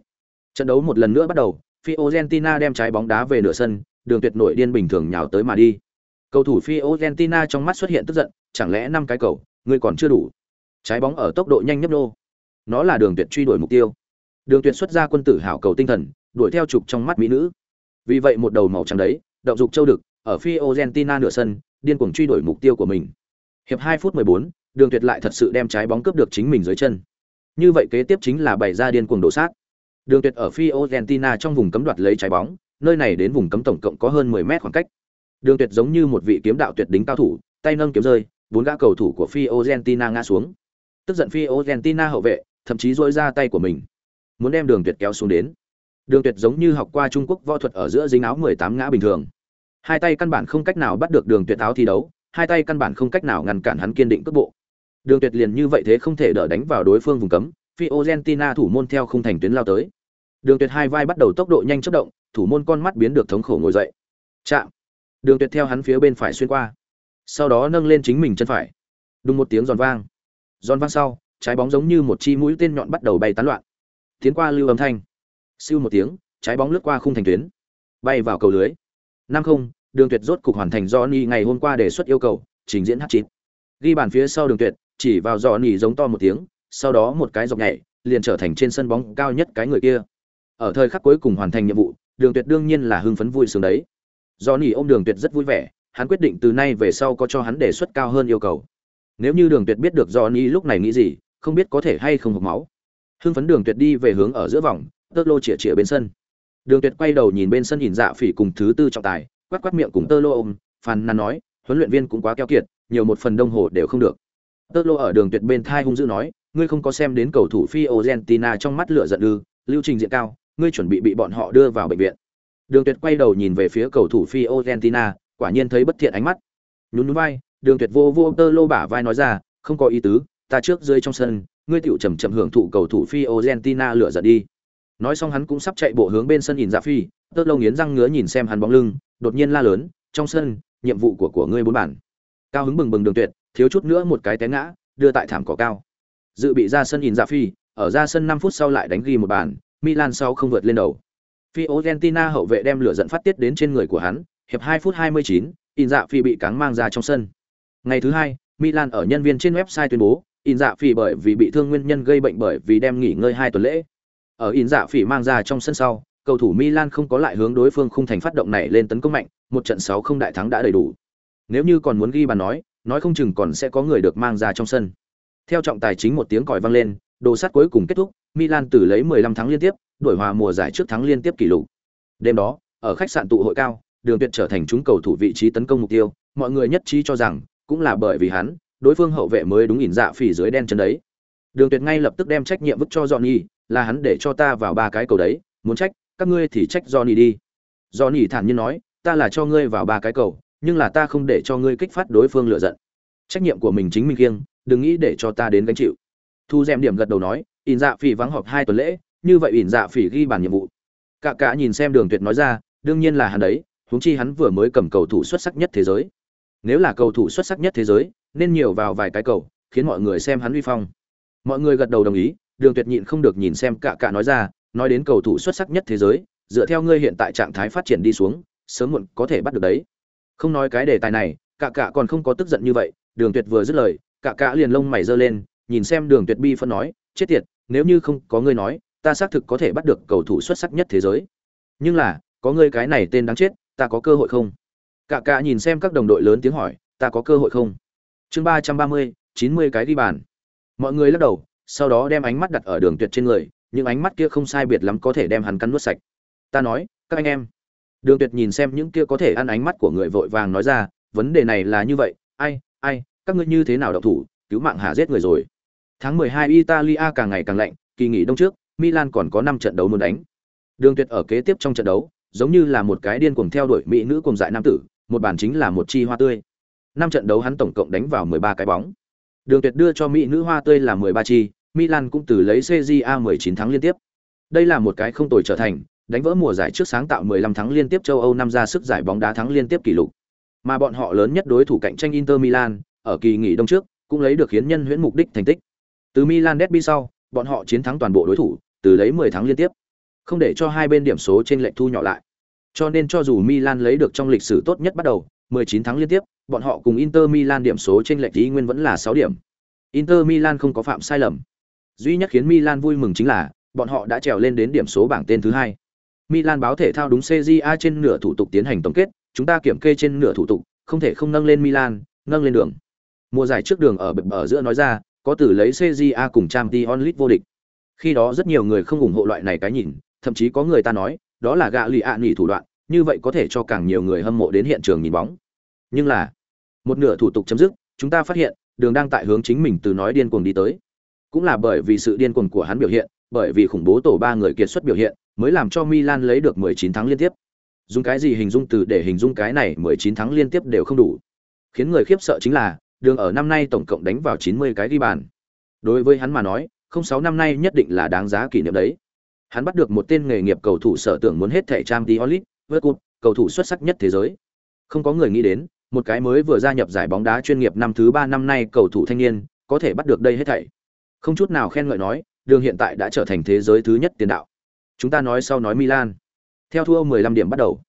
Trận đấu một lần nữa bắt đầu, Fiorentina đem trái bóng đá về nửa sân, Đường Tuyệt nổi điên bình thường nhào tới mà đi. Cầu thủ Fiorentina trong mắt xuất hiện tức giận, chẳng lẽ năm cái cầu, ngươi còn chưa đủ? Trái bóng ở tốc độ nhanh nhấp nô. Nó là Đường Tuyệt truy đuổi mục tiêu. Đường Tuyệt xuất ra quân tử hảo cầu tinh thần, đuổi theo chụp trong mắt mỹ nữ. Vì vậy một đầu màu trắng đấy, động dục châu đực, ở Fiorentina nửa sân, điên cuồng truy đuổi mục tiêu của mình. Hiệp 2 phút 14, Đường Tuyệt lại thật sự đem trái bóng cướp được chính mình dưới chân. Như vậy kế tiếp chính là bày ra điên cuồng đổ sát. Đường Tuyệt ở Fiorentina trong vùng cấm đoạt lấy trái bóng, nơi này đến vùng cấm tổng cộng có hơn 10 mét khoảng cách. Đường Tuyệt giống như một vị kiếm đạo tuyệt đỉnh cao thủ, tay nâng kiếm rơi, bốn gã cầu thủ của Fiorentina ngã xuống. Tức giận Fiorentina hậu vệ, thậm chí rỗi ra tay của mình, muốn đem Đường Tuyệt kéo xuống đến. Đường Tuyệt giống như học qua Trung Quốc võ thuật ở giữa dính áo 18 ngã bình thường. Hai tay căn bản không cách nào bắt được Đường Tuyệt áo thi đấu, hai tay căn bản không cách nào ngăn cản hắn kiên định cước bộ. Đường Tuyệt liền như vậy thế không thể đỡ đánh vào đối phương vùng cấm, Fiorentina thủ môn theo không thành tuyến lao tới. Đường Tuyệt hai vai bắt đầu tốc độ nhanh chớp động, thủ môn con mắt biến được thống khổ ngồi dậy. Chạm. Đường Tuyệt theo hắn phía bên phải xuyên qua. Sau đó nâng lên chính mình chân phải. Đùng một tiếng giòn vang. Giòn vang sau, trái bóng giống như một chi mũi tên nhọn bắt đầu bay tán loạn. Tiến qua lưu âm thanh. Siêu một tiếng, trái bóng lướt qua khung thành tuyến, bay vào cầu lưới. Năm không, Đường Tuyệt rốt cục hoàn thành do ni ngày hôm qua đề xuất yêu cầu, trình diễn h chín Ghi bàn phía sau Đường Tuyệt, chỉ vào Johnny giống to một tiếng, sau đó một cái dọc nhảy, liền trở thành trên sân bóng cao nhất cái người kia. Ở thời khắc cuối cùng hoàn thành nhiệm vụ, Đường Tuyệt đương nhiên là hưng phấn vui sướng đấy. Johnny ôm Đường Tuyệt rất vui vẻ, hắn quyết định từ nay về sau có cho hắn đề xuất cao hơn yêu cầu. Nếu như Đường Tuyệt biết được Johnny lúc này nghĩ gì, không biết có thể hay không hợp máu. Hưng phấn Đường Tuyệt đi về hướng ở giữa vòng, tơ lô chĩa chĩa bên sân. Đường Tuyệt quay đầu nhìn bên sân nhìn Dạ Phỉ cùng thứ tư trọng tài, quát quát miệng cùng tơ lô ôm, phàn nàn nói, huấn luyện viên cũng quá keo kiệt, nhiều một phần đồng hồ đều không được. Tơ lô ở Đường Tuyệt bên thai hung dữ nói, ngươi không có xem đến cầu thủ Fiorentina trong mắt lửa giận ư? Lưu trình diện cao, ngươi chuẩn bị bị bọn họ đưa vào bệnh viện. Đường Tuyệt quay đầu nhìn về phía cầu thủ Fiorentina, quả nhiên thấy bất thiện ánh mắt. Nhún nhún vai, Đường Tuyệt vô vô tơ lô bả vai nói ra, không có ý tứ, ta trước rơi trong sân, ngươi tiểu chậm chậm hưởng thụ cầu thủ Fiorentina lựa giận đi. Nói xong hắn cũng sắp chạy bộ hướng bên sân nhìn Dạ Phi, tơ lô nghiến răng ngứa nhìn xem hắn bóng lưng, đột nhiên la lớn, trong sân, nhiệm vụ của của ngươi bốn bản. Cao hứng bừng bừng Đường Tuyệt, thiếu chút nữa một cái té ngã, đưa tại thảm cỏ cao. Dự bị ra sân nhìn Dạ Phi, ở ra sân 5 phút sau lại đánh ghi một bàn, Milan sau không vượt lên đầu. Fiorentina hậu vệ đem lửa giận phát tiết đến trên người của hắn, hiệp 2 phút 29, In Dạ Phi bị cáng mang ra trong sân. Ngày thứ hai, Milan ở nhân viên trên website tuyên bố, In Dạ Phi bởi vì bị thương nguyên nhân gây bệnh bởi vì đem nghỉ ngơi 2 tuần lễ. Ở In Dạ Phi mang ra trong sân sau, cầu thủ Milan không có lại hướng đối phương khung thành phát động này lên tấn công mạnh, một trận 6 không đại thắng đã đầy đủ. Nếu như còn muốn ghi bàn nói, nói không chừng còn sẽ có người được mang ra trong sân. Theo trọng tài chính một tiếng còi vang lên, đồ sắt cuối cùng kết thúc, Milan từ lấy 15 tháng liên tiếp, đổi hòa mùa giải trước thắng liên tiếp kỷ lục. Đêm đó, ở khách sạn tụ hội cao, Đường Tuyệt trở thành chúng cầu thủ vị trí tấn công mục tiêu, mọi người nhất trí cho rằng cũng là bởi vì hắn, đối phương hậu vệ mới đúng nhìn dạ phỉ dưới đen chân đấy. Đường Tuyệt ngay lập tức đem trách nhiệm vứt cho Johnny, là hắn để cho ta vào ba cái cầu đấy, muốn trách, các ngươi thì trách Johnny đi. Johnny thản nhiên nói, ta là cho ngươi vào ba cái cầu, nhưng là ta không để cho ngươi kích phát đối phương lựa giận. Trách nhiệm của mình chính mình kiêng, đừng nghĩ để cho ta đến gánh chịu. Thu Dệm điểm gật đầu nói, ỉn dạ phỉ vắng họp hai tuần lễ, như vậy ỉn dạ phỉ ghi bàn nhiệm vụ. Cả cả nhìn xem Đường Tuyệt nói ra, đương nhiên là hắn đấy, huống chi hắn vừa mới cầm cầu thủ xuất sắc nhất thế giới. Nếu là cầu thủ xuất sắc nhất thế giới, nên nhiều vào vài cái cầu, khiến mọi người xem hắn uy phong. Mọi người gật đầu đồng ý, Đường Tuyệt nhịn không được nhìn xem cả cả nói ra, nói đến cầu thủ xuất sắc nhất thế giới, dựa theo ngươi hiện tại trạng thái phát triển đi xuống, sớm muộn có thể bắt được đấy. Không nói cái đề tài này, cả cả còn không có tức giận như vậy, Đường Tuyệt vừa dứt lời, cả cả liền lông mày giơ lên, nhìn xem Đường Tuyệt bi phân nói, chết tiệt, nếu như không có ngươi nói, ta xác thực có thể bắt được cầu thủ xuất sắc nhất thế giới. Nhưng là, có ngươi cái này tên đáng chết, ta có cơ hội không? Cả cả nhìn xem các đồng đội lớn tiếng hỏi, ta có cơ hội không? Chương ba trăm ba mươi, chín mươi cái đi bàn. Mọi người lắc đầu, sau đó đem ánh mắt đặt ở Đường Tuyệt trên người, những ánh mắt kia không sai biệt lắm có thể đem hắn cắn nuốt sạch. Ta nói, các anh em. Đường Tuyệt nhìn xem những kia có thể ăn ánh mắt của người vội vàng nói ra, vấn đề này là như vậy, ai, ai, các ngươi như thế nào động thủ, cứu mạng hạ giết người rồi. Tháng 12 Italia càng ngày càng lạnh, kỳ nghỉ đông trước, Milan còn có 5 trận đấu muốn đánh. Đường Tuyệt ở kế tiếp trong trận đấu, giống như là một cái điên cuồng theo đuổi mỹ nữ cùng dại nam tử, một bản chính là một chi hoa tươi. Năm trận đấu hắn tổng cộng đánh vào 13 cái bóng. Đường Tuyệt đưa cho mỹ nữ hoa tươi là 13 chi, Milan cũng từ lấy CJA 19 thắng liên tiếp. Đây là một cái không tồi trở thành, đánh vỡ mùa giải trước sáng tạo 15 thắng liên tiếp châu Âu năm ra sức giải bóng đá thắng liên tiếp kỷ lục. Mà bọn họ lớn nhất đối thủ cạnh tranh Inter Milan, ở kỳ nghỉ đông trước, cũng lấy được khiến nhân huyễn mục đích thành tích. Từ Milan derby sau, bọn họ chiến thắng toàn bộ đối thủ, từ lấy 10 thắng liên tiếp. Không để cho hai bên điểm số trên lệch thu nhỏ lại. Cho nên cho dù Milan lấy được trong lịch sử tốt nhất bắt đầu, 19 thắng liên tiếp, bọn họ cùng Inter Milan điểm số trên lệch ý nguyên vẫn là 6 điểm. Inter Milan không có phạm sai lầm. Duy nhất khiến Milan vui mừng chính là bọn họ đã trèo lên đến điểm số bảng tên thứ hai. Milan báo thể thao đúng CJA trên nửa thủ tục tiến hành tổng kết, chúng ta kiểm kê trên nửa thủ tục, không thể không nâng lên Milan, nâng lên đường. Mùa giải trước đường ở bập bờ giữa nói ra, có từ lấy CJA cùng Champions League vô địch. Khi đó rất nhiều người không ủng hộ loại này cái nhìn, thậm chí có người ta nói, đó là gạ lì ạ nghỉ thủ đoạn, như vậy có thể cho càng nhiều người hâm mộ đến hiện trường nhìn bóng. Nhưng là, một nửa thủ tục chấm dứt, chúng ta phát hiện, đường đang tại hướng chính mình từ nói điên cuồng đi tới. Cũng là bởi vì sự điên cuồng của hắn biểu hiện, bởi vì khủng bố tổ ba người kiệt xuất biểu hiện, mới làm cho Milan lấy được 19 thắng liên tiếp. Dùng cái gì hình dung từ để hình dung cái này 19 thắng liên tiếp đều không đủ. Khiến người khiếp sợ chính là, đường ở năm nay tổng cộng đánh vào 90 cái ghi bàn. Đối với hắn mà nói, không sáu năm nay nhất định là đáng giá kỷ niệm đấy. Hắn bắt được một tên nghề nghiệp cầu thủ sở tưởng muốn hết thẻ Champions League, vượt cúp, cầu thủ xuất sắc nhất thế giới. Không có người nghĩ đến, một cái mới vừa gia nhập giải bóng đá chuyên nghiệp năm thứ ba năm nay cầu thủ thanh niên, có thể bắt được đây hết thảy. Không chút nào khen ngợi nói, đường hiện tại đã trở thành thế giới thứ nhất tiền đạo. Chúng ta nói sau nói Milan. Theo thua 15 điểm bắt đầu.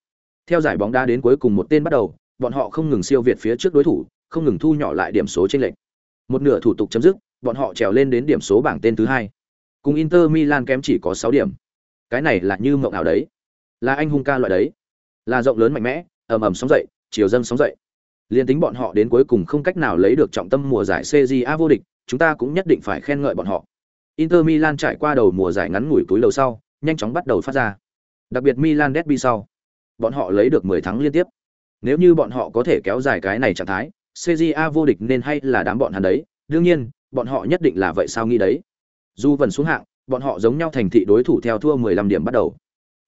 Theo giải bóng đá đến cuối cùng một tên bắt đầu, bọn họ không ngừng siêu việt phía trước đối thủ, không ngừng thu nhỏ lại điểm số trên lệnh. Một nửa thủ tục chấm dứt, bọn họ trèo lên đến điểm số bảng tên thứ hai. Cùng Inter Milan kém chỉ có 6 điểm. Cái này là như mộng ảo đấy. Là anh hùng ca loại đấy. Là rộng lớn mạnh mẽ, ầm ầm sóng dậy, chiều dâng sóng dậy. Liên tính bọn họ đến cuối cùng không cách nào lấy được trọng tâm mùa giải CJA vô địch, chúng ta cũng nhất định phải khen ngợi bọn họ. Inter Milan trải qua đầu mùa giải ngắn ngủi túi lầu sau, nhanh chóng bắt đầu phát ra. Đặc biệt Milan derby sau, bọn họ lấy được 10 thắng liên tiếp. Nếu như bọn họ có thể kéo dài cái này trạng thái, CJA vô địch nên hay là đám bọn hắn đấy, đương nhiên, bọn họ nhất định là vậy sao nghĩ đấy. Dù vẫn xuống hạng, bọn họ giống nhau thành thị đối thủ theo thua 15 điểm bắt đầu.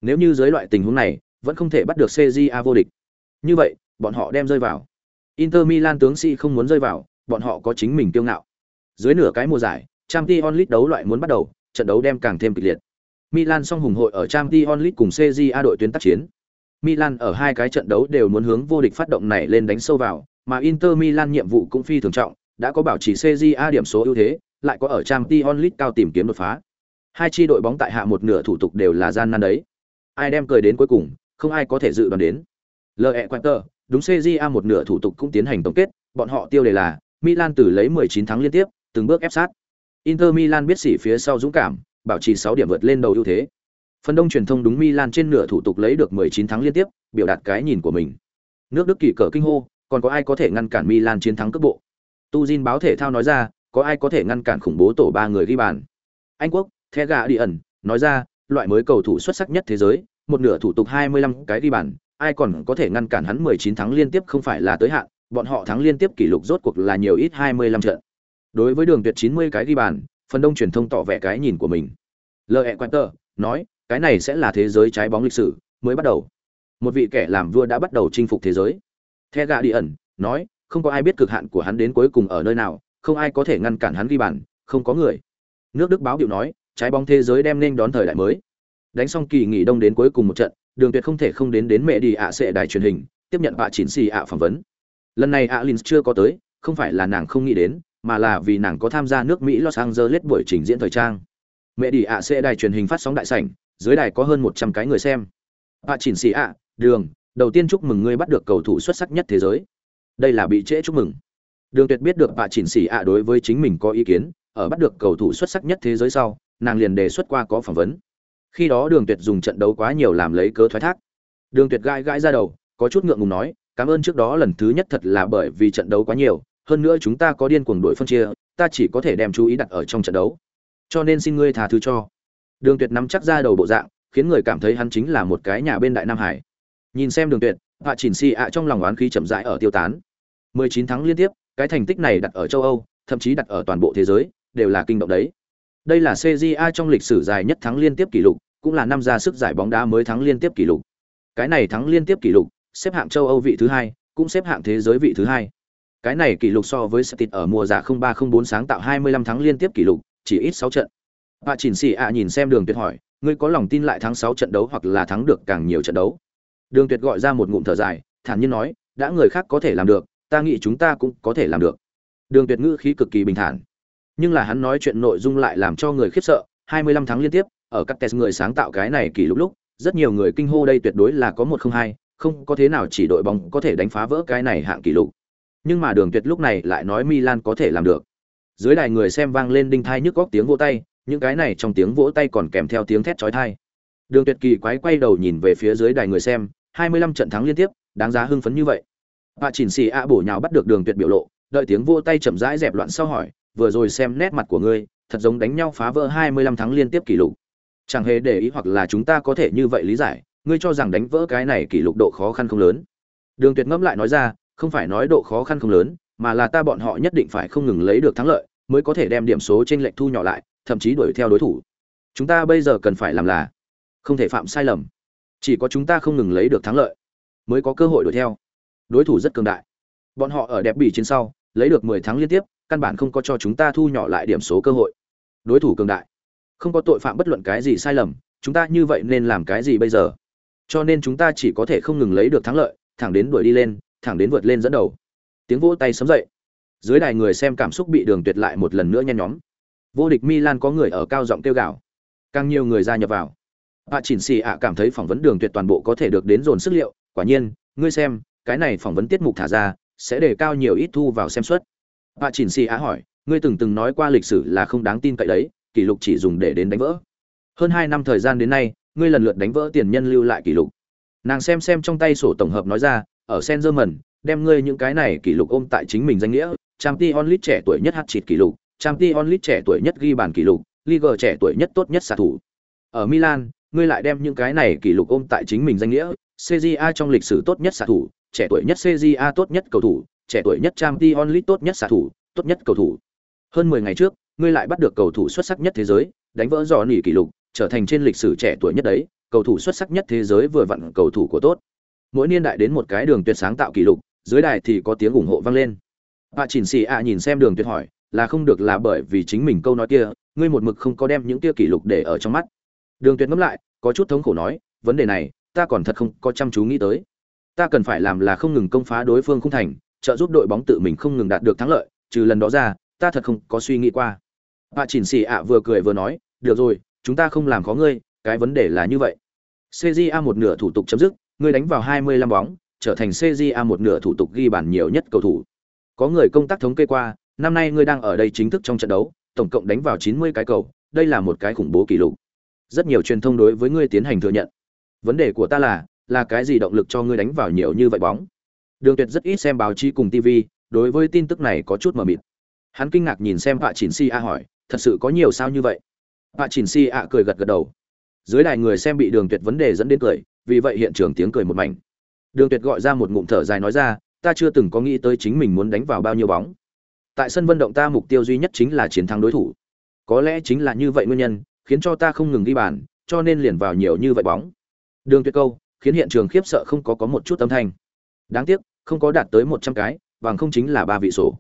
Nếu như dưới loại tình huống này, vẫn không thể bắt được CJA vô địch. Như vậy, bọn họ đem rơi vào. Inter Milan tướng sĩ si không muốn rơi vào, bọn họ có chính mình kiêu ngạo. Dưới nửa cái mùa giải, Champions League đấu loại muốn bắt đầu, trận đấu đem càng thêm kịch liệt. Milan song hùng hội ở Champions League cùng CJA đội tuyến tác chiến. Milan ở hai cái trận đấu đều muốn hướng vô địch phát động này lên đánh sâu vào, mà Inter Milan nhiệm vụ cũng phi thường trọng, đã có bảo trì CJA điểm số ưu thế, lại có ở Champions League cao tìm kiếm đột phá. Hai chi đội bóng tại hạ một nửa thủ tục đều là gian nan đấy. Ai đem cười đến cuối cùng, không ai có thể dự đoán đến. LE Quater, đúng CJA một nửa thủ tục cũng tiến hành tổng kết, bọn họ tiêu đề là Milan từ lấy 19 thắng liên tiếp, từng bước ép sát. Inter Milan biết sỉ phía sau dũng cảm, bảo trì 6 điểm vượt lên đầu ưu thế. Phần đông truyền thông đúng Milan trên nửa thủ tục lấy được 19 thắng liên tiếp, biểu đạt cái nhìn của mình. Nước Đức kỳ cờ kinh hô, còn có ai có thể ngăn cản Milan chiến thắng cấp bộ? Tu Jin báo thể thao nói ra, có ai có thể ngăn cản khủng bố tổ ba người ghi bàn? Anh quốc, The Guardian nói ra, loại mới cầu thủ xuất sắc nhất thế giới, một nửa thủ tục 25 cái ghi bàn, ai còn có thể ngăn cản hắn 19 thắng liên tiếp không phải là tới hạn, bọn họ thắng liên tiếp kỷ lục rốt cuộc là nhiều ít 25 trận. Đối với Đường Tuyệt 90 cái ghi bàn, phần đông truyền thông tỏ vẻ cái nhìn của mình. Lệ Quater nói, cái này sẽ là thế giới trái bóng lịch sử mới bắt đầu. Một vị kẻ làm vua đã bắt đầu chinh phục thế giới. The Ẩn nói, không có ai biết cực hạn của hắn đến cuối cùng ở nơi nào, không ai có thể ngăn cản hắn ghi bàn, không có người. Nước Đức báo biểu nói, trái bóng thế giới đem nên đón thời đại mới. Đánh xong kỳ nghỉ đông đến cuối cùng một trận, Đường Tuyệt không thể không đến đến mẹ đi ạ sẽ đài truyền hình, tiếp nhận bà chín xì ạ phỏng vấn. Lần này Alin chưa có tới, không phải là nàng không nghĩ đến, mà là vì nàng có tham gia nước Mỹ Los Angeles buổi trình diễn thời trang. Mẹ đi ạ sẽ đài truyền hình phát sóng đại sảnh, dưới đài có hơn 100 cái người xem. Bà chỉnh xì ạ, Đường, đầu tiên chúc mừng ngươi bắt được cầu thủ xuất sắc nhất thế giới. Đây là bị trễ chúc mừng. Đường Tuyệt biết được bà chỉnh xỉ ạ đối với chính mình có ý kiến, ở bắt được cầu thủ xuất sắc nhất thế giới sau, nàng liền đề xuất qua có phỏng vấn. Khi đó đường tuyệt dùng trận đấu quá nhiều làm lấy cớ thoái thác. Đường tuyệt gãi gãi ra đầu có chút ngượng ngùng nói cảm ơn trước đó lần thứ nhất thật là bởi vì trận đấu quá nhiều hơn nữa chúng ta có điên cuồng đội phân chia ta chỉ có thể đem chú ý đặt ở trong trận đấu. Cho nên xin ngươi tha thứ cho. Đường tuyệt nắm chắc ra đầu bộ dạng khiến người cảm thấy hắn chính là một cái nhà bên đại nam hải nhìn xem đường tuyệt hạ chỉnh si ạ trong lòng oán khí chậm rãi ở tiêu tán 19 tháng liên tiếp cái thành tích này đặt ở châu âu thậm chí đặt ở toàn bộ thế giới đều là kinh động đấy đây là CJA trong lịch sử dài nhất thắng liên tiếp kỷ lục, cũng là năm ra sức giải bóng đá mới thắng liên tiếp kỷ lục. Cái này thắng liên tiếp kỷ lục, xếp hạng châu Âu vị thứ hai, cũng xếp hạng thế giới vị thứ hai. Cái này kỷ lục so với Stit ở mùa giải 0304 sáng tạo 25 thắng liên tiếp kỷ lục, chỉ ít 6 trận. Bà Chỉnh Sĩ ạ nhìn xem Đường Tuyệt hỏi, ngươi có lòng tin lại thắng 6 trận đấu hoặc là thắng được càng nhiều trận đấu? Đường Tuyệt gọi ra một ngụm thở dài, thản nhiên nói, đã người khác có thể làm được, ta nghĩ chúng ta cũng có thể làm được. Đường Tuyệt ngữ khí cực kỳ bình thản. Nhưng là hắn nói chuyện nội dung lại làm cho người khiếp sợ 25 tháng liên tiếp ở các test người sáng tạo cái này kỷ lục lúc rất nhiều người kinh hô đây tuyệt đối là có một không hai không có thế nào chỉ đội bóng có thể đánh phá vỡ cái này hạng kỷ lục. Nhưng mà đường tuyệt lúc này lại nói Milan có thể làm được. Dưới đài người xem vang lên đinh thai nhức góc tiếng vỗ tay những cái này trong tiếng vỗ tay còn kèm theo tiếng thét chói tai. Đường tuyệt kỳ quái quay đầu nhìn về phía dưới đài người xem 25 trận thắng liên tiếp đáng giá hưng phấn như vậy bà chỉnh xì a bổ nhào bắt được đường tuyệt biểu lộ đợi tiếng vỗ tay chậm rãi dẹp loạn sau hỏi vừa rồi xem nét mặt của ngươi, thật giống đánh nhau phá vỡ 25 tháng liên tiếp kỷ lục. Chẳng hề để ý hoặc là chúng ta có thể như vậy lý giải, ngươi cho rằng đánh vỡ cái này kỷ lục độ khó khăn không lớn. Đường Tuyệt ngẫm lại nói ra, không phải nói độ khó khăn không lớn, mà là ta bọn họ nhất định phải không ngừng lấy được thắng lợi, mới có thể đem điểm số trên lệch thu nhỏ lại, thậm chí đuổi theo đối thủ. Chúng ta bây giờ cần phải làm là không thể phạm sai lầm. Chỉ có chúng ta không ngừng lấy được thắng lợi, mới có cơ hội đuổi theo. Đối thủ rất cường đại. Bọn họ ở đẹp bỉ trên sau, lấy được 10 thắng liên tiếp, căn bản không có cho chúng ta thu nhỏ lại điểm số cơ hội. Đối thủ cường đại. Không có tội phạm bất luận cái gì sai lầm chúng ta như vậy nên làm cái gì bây giờ? Cho nên chúng ta chỉ có thể không ngừng lấy được thắng lợi thẳng đến đuổi đi lên thẳng đến vượt lên dẫn đầu. Tiếng vỗ tay sấm dậy. Dưới đài người xem cảm xúc bị đường tuyệt lại một lần nữa nhen nhóm. Vô địch milan có người ở cao giọng kêu gào. Càng nhiều người gia nhập vào bà chỉnh xì ạ cảm thấy phỏng vấn đường tuyệt toàn bộ có thể được đến dồn sức liệu. Quả nhiên, ngươi xem, cái này phỏng vấn tiết mục thả ra, sẽ để cao nhiều ít thu vào xem suất. Bà chỉnh xì á hỏi, ngươi từng từng nói qua lịch sử là không đáng tin cậy đấy, kỷ lục chỉ dùng để đến đánh vỡ. Hơn hai năm thời gian đến nay, ngươi lần lượt đánh vỡ tiền nhân lưu lại kỷ lục. Nàng xem xem trong tay sổ tổng hợp nói ra, ở sen đem ngươi những cái này kỷ lục ôm tại chính mình danh nghĩa trang t onlit trẻ tuổi nhất hát chịt kỷ lục trang t onlit trẻ tuổi nhất ghi bàn kỷ lục liga trẻ tuổi nhất tốt nhất xạ thủ. Ở milan ngươi lại đem những cái này kỷ lục ôm tại chính mình danh nghĩa cja trong lịch sử tốt nhất xạ thủ trẻ tuổi nhất cja tốt nhất cầu thủ trẻ tuổi nhất Champions League tốt nhất xạ thủ, tốt nhất cầu thủ. Hơn 10 ngày trước, ngươi lại bắt được cầu thủ xuất sắc nhất thế giới, đánh vỡ dò nỉ kỷ lục, trở thành trên lịch sử trẻ tuổi nhất đấy, cầu thủ xuất sắc nhất thế giới vừa vặn cầu thủ của tốt. Mỗi niên đại đến một cái đường tuyệt sáng tạo kỷ lục, dưới đài thì có tiếng ủng hộ vang lên. Bà Chỉnh Sĩ ạ nhìn xem đường tuyệt hỏi, là không được là bởi vì chính mình câu nói kia, ngươi một mực không có đem những kia kỷ lục để ở trong mắt. Đường tuyệt ngẫm lại, có chút thống khổ nói, vấn đề này, ta còn thật không có chăm chú nghĩ tới. Ta cần phải làm là không ngừng công phá đối phương không thành, trợ giúp đội bóng tự mình không ngừng đạt được thắng lợi, trừ lần đó ra, ta thật không có suy nghĩ qua. Bà Chỉnh Sĩ ạ vừa cười vừa nói, được rồi, chúng ta không làm khó ngươi, cái vấn đề là như vậy. CJA một nửa thủ tục chấm dứt, ngươi đánh vào 25 bóng, trở thành CJA một nửa thủ tục ghi bàn nhiều nhất cầu thủ. Có người công tác thống kê qua, năm nay ngươi đang ở đây chính thức trong trận đấu, tổng cộng đánh vào 90 cái cầu, đây là một cái khủng bố kỷ lục. Rất nhiều truyền thông đối với ngươi tiến hành thừa nhận. Vấn đề của ta là, là cái gì động lực cho ngươi đánh vào nhiều như vậy bóng? Đường Tuyệt rất ít xem báo chí cùng TV, đối với tin tức này có chút mờ mịt. Hắn kinh ngạc nhìn xem Vạ Chỉnh Si A hỏi, thật sự có nhiều sao như vậy? Vạ Chỉnh Si A cười gật gật đầu. Dưới đài người xem bị Đường Tuyệt vấn đề dẫn đến cười, vì vậy hiện trường tiếng cười một mảnh. Đường Tuyệt gọi ra một ngụm thở dài nói ra, ta chưa từng có nghĩ tới chính mình muốn đánh vào bao nhiêu bóng. Tại sân vận động ta mục tiêu duy nhất chính là chiến thắng đối thủ. Có lẽ chính là như vậy nguyên nhân, khiến cho ta không ngừng đi bàn, cho nên liền vào nhiều như vậy bóng. Đường Tuyệt câu, khiến hiện trường khiếp sợ không có có một chút âm thanh. Đáng tiếc, không có đạt tới 100 cái, bằng không chính là ba vị số.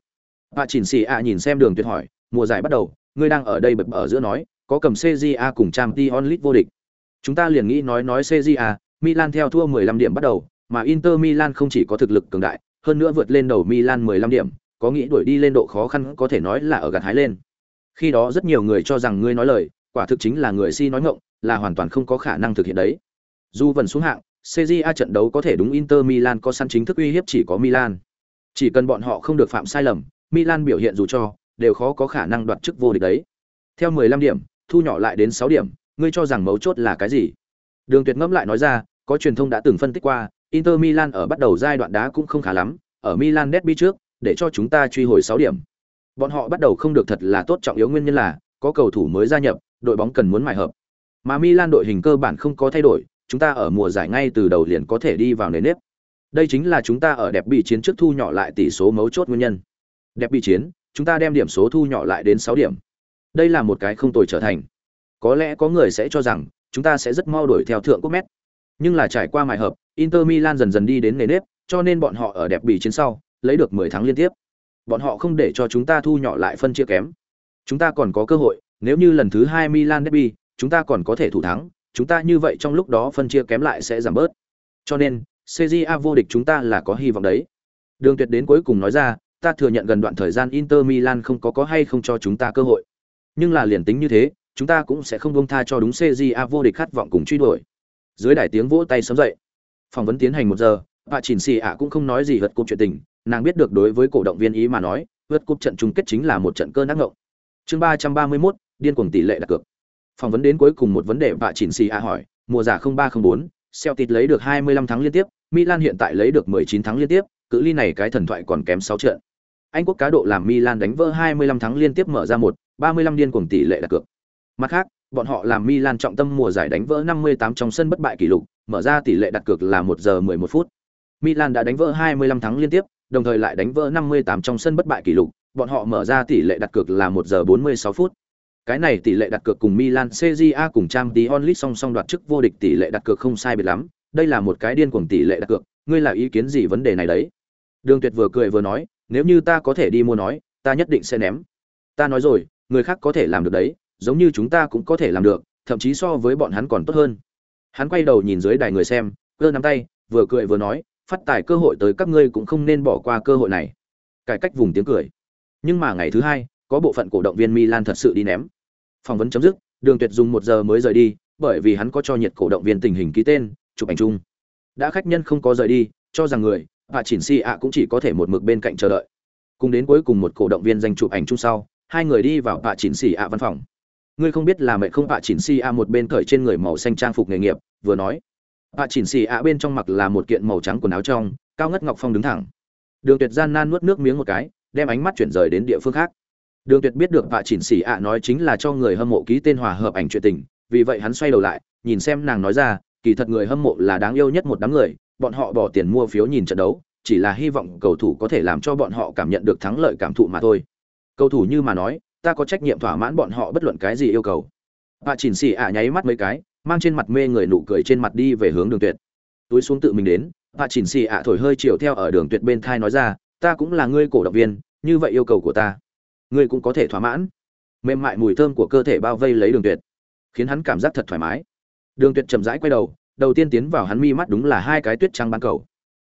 Bà Chỉnh Sĩ ạ nhìn xem Đường Tuyệt hỏi, mùa giải bắt đầu, ngươi đang ở đây bập ở giữa nói, có cầm CJA cùng Champions League vô địch. Chúng ta liền nghĩ nói nói CJA, Milan theo thua 15 điểm bắt đầu, mà Inter Milan không chỉ có thực lực cường đại, hơn nữa vượt lên đầu Milan 15 điểm, có nghĩ đuổi đi lên độ khó khăn có thể nói là ở gạt hái lên. Khi đó rất nhiều người cho rằng ngươi nói lời, quả thực chính là người si nói ngọng, là hoàn toàn không có khả năng thực hiện đấy. Dù vẫn xuống hạng, CJA trận đấu có thể đúng Inter Milan có săn chính thức uy hiếp chỉ có Milan. Chỉ cần bọn họ không được phạm sai lầm, Milan biểu hiện dù cho đều khó có khả năng đoạt chức vô địch đấy. Theo 15 điểm, thu nhỏ lại đến 6 điểm, ngươi cho rằng mấu chốt là cái gì? Đường Tuyệt ngẫm lại nói ra, có truyền thông đã từng phân tích qua, Inter Milan ở bắt đầu giai đoạn đá cũng không khá lắm, ở Milan derby trước, để cho chúng ta truy hồi 6 điểm. Bọn họ bắt đầu không được thật là tốt trọng yếu nguyên nhân là có cầu thủ mới gia nhập, đội bóng cần muốn mài hợp. Mà Milan đội hình cơ bản không có thay đổi, chúng ta ở mùa giải ngay từ đầu liền có thể đi vào nền nếp. Đây chính là chúng ta ở đẹp bị chiến trước thu nhỏ lại tỷ số mấu chốt nguyên nhân. Đẹp bị chiến, chúng ta đem điểm số thu nhỏ lại đến 6 điểm. Đây là một cái không tồi trở thành. Có lẽ có người sẽ cho rằng chúng ta sẽ rất mau đuổi theo thượng quốc mét. Nhưng là trải qua mài hợp, Inter Milan dần dần đi đến nền nếp, cho nên bọn họ ở đẹp bị chiến sau, lấy được 10 thắng liên tiếp. Bọn họ không để cho chúng ta thu nhỏ lại phân chia kém. Chúng ta còn có cơ hội, nếu như lần thứ hai Milan derby, chúng ta còn có thể thủ thắng, chúng ta như vậy trong lúc đó phân chia kém lại sẽ giảm bớt. Cho nên, CJA vô địch chúng ta là có hy vọng đấy. Đường Tuyệt đến cuối cùng nói ra, ta thừa nhận gần đoạn thời gian Inter Milan không có có hay không cho chúng ta cơ hội. Nhưng là liền tính như thế, chúng ta cũng sẽ không buông tha cho đúng CJA vô địch khát vọng cùng truy đuổi. Dưới đài tiếng vỗ tay sớm dậy. Phỏng vấn tiến hành một giờ, bà Chỉnh Sĩ ạ cũng không nói gì vượt cục chuyện tình, nàng biết được đối với cổ động viên ý mà nói, vượt cục trận chung kết chính là một trận cơn ác ngộng. Chương ba ba mươi 331, điên cuồng tỷ lệ đặt cược. Phỏng vấn đến cuối cùng một vấn đề bà Chỉnh Xì a hỏi, mùa giải 0304, Celtic lấy được 25 thắng liên tiếp, Milan hiện tại lấy được 19 thắng liên tiếp, cự ly này cái thần thoại còn kém 6 trận. Anh quốc cá độ làm Milan đánh vỡ 25 thắng liên tiếp mở ra một, 35 điên cuồng tỷ lệ đặt cược. Mặt khác, bọn họ làm Milan trọng tâm mùa giải đánh vỡ 58 trong sân bất bại kỷ lục, mở ra tỷ lệ đặt cược là 1 giờ 11 phút. Milan đã đánh vỡ 25 thắng liên tiếp, đồng thời lại đánh vỡ 58 trong sân bất bại kỷ lục, bọn họ mở ra tỷ lệ đặt cược là 1 giờ 46 phút. Cái này tỷ lệ đặt cược cùng Milan CJA cùng Champions League song song đoạt chức vô địch tỷ lệ đặt cược không sai biệt lắm, đây là một cái điên cuồng tỷ lệ đặt cược, ngươi là ý kiến gì vấn đề này đấy? Đường Tuyệt vừa cười vừa nói, nếu như ta có thể đi mua nói, ta nhất định sẽ ném. Ta nói rồi, người khác có thể làm được đấy, giống như chúng ta cũng có thể làm được, thậm chí so với bọn hắn còn tốt hơn. Hắn quay đầu nhìn dưới đài người xem, gơ nắm tay, vừa cười vừa nói, phát tài cơ hội tới các ngươi cũng không nên bỏ qua cơ hội này. Cải cách vùng tiếng cười. Nhưng mà ngày thứ hai, có bộ phận cổ động viên Milan thật sự đi ném. Phỏng vấn chấm dứt, Đường Tuyệt dùng một giờ mới rời đi, bởi vì hắn có cho nhiệt cổ động viên tình hình ký tên, chụp ảnh chung. Đã khách nhân không có rời đi, cho rằng người, và chỉnh si ạ cũng chỉ có thể một mực bên cạnh chờ đợi. Cùng đến cuối cùng một cổ động viên danh chụp ảnh chung sau, hai người đi vào bà chỉnh si ạ văn phòng ngươi không biết là mẹ không bạ chỉnh si a một bên cởi trên người màu xanh trang phục nghề nghiệp vừa nói bạ chỉnh si a bên trong mặc là một kiện màu trắng quần áo trong cao ngất ngọc phong đứng thẳng đường tuyệt gian nan nuốt nước miếng một cái đem ánh mắt chuyển rời đến địa phương khác đường tuyệt biết được Vạ chỉnh si ạ nói chính là cho người hâm mộ ký tên hòa hợp ảnh chuyện tình, vì vậy hắn xoay đầu lại, nhìn xem nàng nói ra, kỳ thật người hâm mộ là đáng yêu nhất một đám người, bọn họ bỏ tiền mua phiếu nhìn trận đấu, chỉ là hy vọng cầu thủ có thể làm cho bọn họ cảm nhận được thắng lợi cảm thụ mà thôi. Cầu thủ như mà nói, ta có trách nhiệm thỏa mãn bọn họ bất luận cái gì yêu cầu. Bà chỉnh Sĩ ạ nháy mắt mấy cái, mang trên mặt mê người nụ cười trên mặt đi về hướng đường tuyệt. Túi xuống tự mình đến bà chỉnh Sĩ ạ thổi hơi chiều theo ở đường tuyệt bên thai nói ra, ta cũng là ngươi cổ động viên, như vậy yêu cầu của ta ngươi cũng có thể thỏa mãn. Mềm mại mùi thơm của cơ thể bao vây lấy đường tuyệt, khiến hắn cảm giác thật thoải mái. Đường tuyệt chậm rãi quay đầu đầu tiên tiến vào hắn mi mắt đúng là hai cái tuyết trăng bán cầu.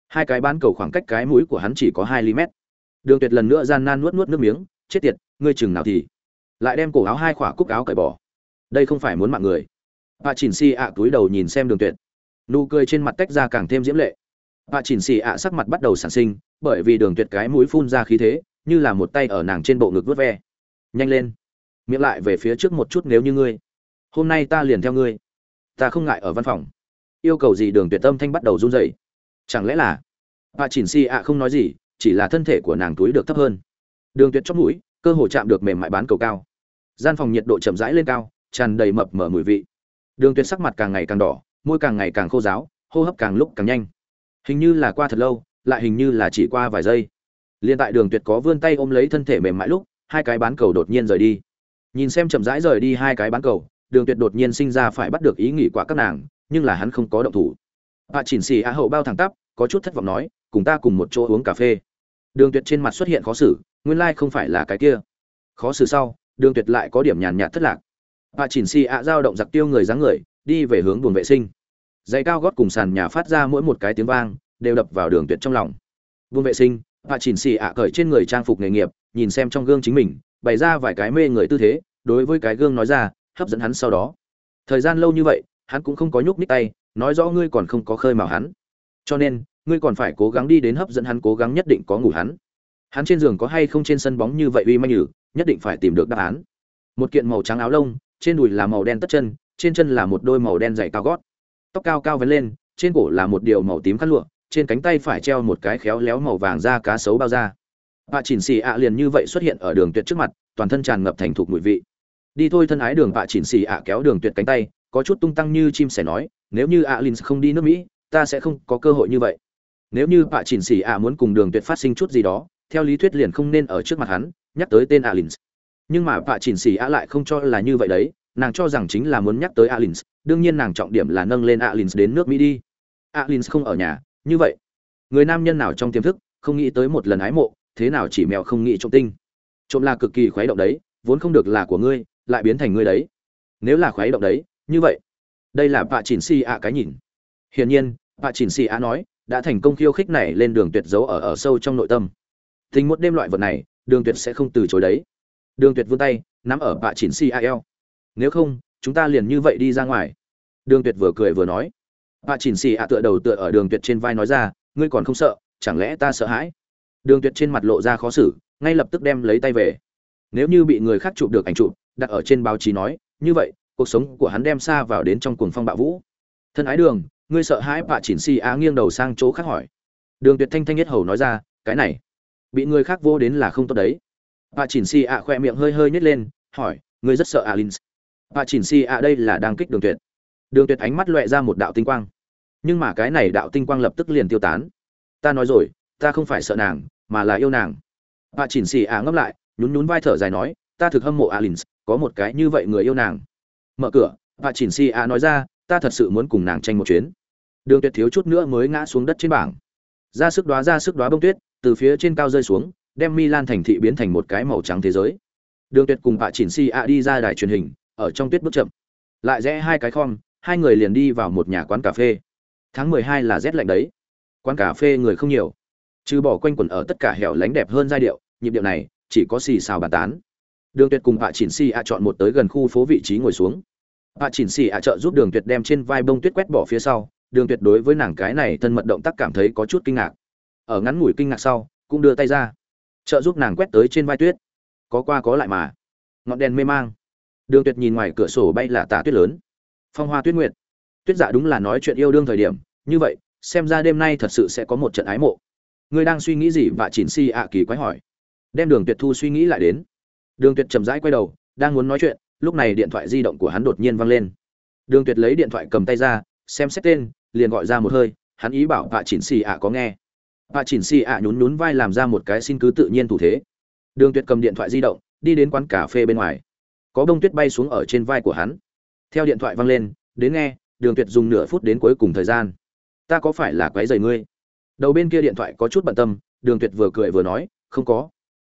Hai cái bán cầu khoảng cách cái mũi của hắn chỉ có hai ly mét. Đường tuyệt lần nữa gian nan nuốt nuốt nước miếng, chết tiệt, ngươi chừng nào thì? Lại đem cổ áo hai khỏa cúc áo cởi bỏ. Đây không phải muốn mạng người. Bà chỉnh si ạ túi đầu nhìn xem đường tuyệt. Nụ cười trên mặt tách ra càng thêm diễm lệ. Bà chỉnh si ạ sắc mặt bắt đầu sản sinh, bởi vì đường tuyệt cái mũi phun ra khí thế như là một tay ở nàng trên bộ ngực vớt ve. Nhanh lên. Miệng lại về phía trước một chút nếu như ngươi. Hôm nay ta liền theo ngươi. Ta không ngại ở văn phòng. Yêu cầu gì đường tuyệt tâm thanh bắt đầu run rẩy. Chẳng lẽ là? Bà chỉnh si ạ không nói gì, chỉ là thân thể của nàng túi được thấp hơn. Đường tuyệt chót mũi, cơ hồ chạm được mềm mại bán cầu cao. Gian phòng nhiệt độ chậm rãi lên cao, tràn đầy mập mở mùi vị. Đường tuyệt sắc mặt càng ngày càng đỏ, môi càng ngày càng khô ráo, hô hấp càng lúc càng nhanh. Hình như là qua thật lâu, lại hình như là chỉ qua vài giây liên tại đường tuyệt có vươn tay ôm lấy thân thể mềm mại lúc, hai cái bán cầu đột nhiên rời đi. Nhìn xem chậm rãi rời đi hai cái bán cầu, đường tuyệt đột nhiên sinh ra phải bắt được ý nghĩ quả các nàng, nhưng là hắn không có động thủ. Bà chỉnh xì a hậu bao thẳng tắp, có chút thất vọng nói, cùng ta cùng một chỗ uống cà phê. Đường tuyệt trên mặt xuất hiện khó xử, nguyên lai không phải là cái kia. Khó xử sau, đường tuyệt lại có điểm nhàn nhạt thất lạc. Bà chỉnh xì a dao động giặc tiêu người dáng người, đi về hướng buồng vệ sinh. Giày cao gót cùng sàn nhà phát ra mỗi một cái tiếng vang, đều đập vào đường tuyệt trong lòng. Buồng vệ sinh bà chỉnh xì ạ cởi trên người trang phục nghề nghiệp, nhìn xem trong gương chính mình, bày ra vài cái mê người tư thế, đối với cái gương nói ra, hấp dẫn hắn sau đó. Thời gian lâu như vậy, hắn cũng không có nhúc nhích tay, nói rõ ngươi còn không có khơi mào hắn. Cho nên, ngươi còn phải cố gắng đi đến hấp dẫn hắn, cố gắng nhất định có ngủ hắn. Hắn trên giường có hay không trên sân bóng như vậy uy manh nhử, nhất định phải tìm được đáp án. Một kiện màu trắng áo lông, trên đùi là màu đen tất chân, trên chân là một đôi màu đen dày cao gót. Tóc cao cao vấn lên, trên cổ là một điều màu tím khăn lụa trên cánh tay phải treo một cái khéo léo màu vàng da cá sấu bao da. Bà chỉnh xì ạ liền như vậy xuất hiện ở đường tuyệt trước mặt, toàn thân tràn ngập thành thục mùi vị. Đi thôi thân ái đường bà chỉnh xì ạ kéo đường tuyệt cánh tay, có chút tung tăng như chim sẻ nói, nếu như ạ linh không đi nước mỹ, ta sẽ không có cơ hội như vậy. Nếu như bà chỉnh xì ạ muốn cùng đường tuyệt phát sinh chút gì đó, theo lý thuyết liền không nên ở trước mặt hắn, nhắc tới tên alins nhưng mà bà chỉnh xì ạ lại không cho là như vậy đấy, nàng cho rằng chính là muốn nhắc tới alins đương nhiên nàng trọng điểm là nâng lên alins đến nước mỹ đi. Alins không ở nhà như vậy, người nam nhân nào trong tiềm thức không nghĩ tới một lần ái mộ, thế nào chỉ mèo không nghĩ trộm tinh? Trộm là cực kỳ khoái động đấy, vốn không được là của ngươi, lại biến thành ngươi đấy. Nếu là khoái động đấy, như vậy, đây là bà chỉnh si ạ cái nhìn. Hiển nhiên bà chỉnh si ạ nói, đã thành công khiêu khích này lên đường tuyệt giấu ở ở sâu trong nội tâm. Tình một đêm loại vật này, đường tuyệt sẽ không từ chối đấy. Đường tuyệt vươn tay, nắm ở bà chỉnh si ạ eo. Nếu không, chúng ta liền như vậy đi ra ngoài. Đường tuyệt vừa cười vừa nói bà chỉnh xì ạ tựa đầu tựa ở đường tuyệt trên vai nói ra, ngươi còn không sợ, chẳng lẽ ta sợ hãi? Đường tuyệt trên mặt lộ ra khó xử, ngay lập tức đem lấy tay về. Nếu như bị người khác chụp được ảnh chụp, đặt ở trên báo chí nói, như vậy, cuộc sống của hắn đem xa vào đến trong cuồng phong bạo vũ. Thân ái đường, ngươi sợ hãi bà chỉnh xì á nghiêng đầu sang chỗ khác hỏi. Đường tuyệt thanh thanh nhất hầu nói ra, cái này, bị người khác vô đến là không tốt đấy. Bà chỉnh xì ạ khoe miệng hơi hơi nhét lên, hỏi, ngươi rất sợ alin bà chỉnh xì ạ, đây là đang kích đường tuyệt đường tuyệt ánh mắt loẹ ra một đạo tinh quang. Nhưng mà cái này đạo tinh quang lập tức liền tiêu tán. Ta nói rồi, ta không phải sợ nàng, mà là yêu nàng. Bà chỉnh xì ạ ngấp lại, nhún nhún vai thở dài nói, ta thực hâm mộ alin có một cái như vậy người yêu nàng. Mở cửa, bà chỉnh xì ạ nói ra, ta thật sự muốn cùng nàng tranh một chuyến. Đường tuyệt thiếu chút nữa mới ngã xuống đất trên bảng. Ra sức đoá, ra sức đoá bông tuyết, từ phía trên cao rơi xuống, đem milan thành thị biến thành một cái màu trắng thế giới. Đường tuyệt cùng bà chỉnh xì ạ đi ra đài truyền hình, ở trong tuyết bước chậm. Lại rẽ hai cái khom hai người liền đi vào một nhà quán cà phê. Tháng mười hai là rét lạnh đấy. Quán cà phê người không nhiều. Trừ bỏ quanh quẩn ở tất cả hẻo lánh đẹp hơn giai điệu, nhịp điệu này chỉ có xì xào bàn tán. Đường tuyệt cùng bà chỉnh xì ạ chọn một tới gần khu phố vị trí ngồi xuống. Bà chỉnh xì ạ trợ giúp đường tuyệt đem trên vai bông tuyết quét bỏ phía sau. Đường tuyệt đối với nàng cái này thân mật động tác cảm thấy có chút kinh ngạc. Ở ngắn ngủi kinh ngạc sau, cũng đưa tay ra. Trợ giúp nàng quét tới trên vai tuyết. Có qua có lại mà. Ngọn đèn mê mang. Đường tuyệt nhìn ngoài cửa sổ bay là tà tuyết lớn phong hoa tuyết nguyệt. Tuyết dạ đúng là nói chuyện yêu đương thời điểm, như vậy, xem ra đêm nay thật sự sẽ có một trận ái mộ. Ngươi đang suy nghĩ gì và chỉnh si ạ kỳ quái hỏi. Đem đường tuyệt thu suy nghĩ lại đến. Đường tuyệt chậm rãi quay đầu, đang muốn nói chuyện, lúc này điện thoại di động của hắn đột nhiên vang lên. Đường tuyệt lấy điện thoại cầm tay ra, xem xét tên, liền gọi ra một hơi, hắn ý bảo bà chỉnh xì ạ có nghe. Bà chỉnh xì ạ nhún nhún vai làm ra một cái xin cứ tự nhiên thủ thế. Đường tuyệt cầm điện thoại di động, đi đến quán cà phê bên ngoài. Có bông tuyết bay xuống ở trên vai của hắn theo điện thoại vang lên đến nghe đường tuyệt dùng nửa phút đến cuối cùng thời gian ta có phải là quái dày ngươi đầu bên kia điện thoại có chút bận tâm đường tuyệt vừa cười vừa nói không có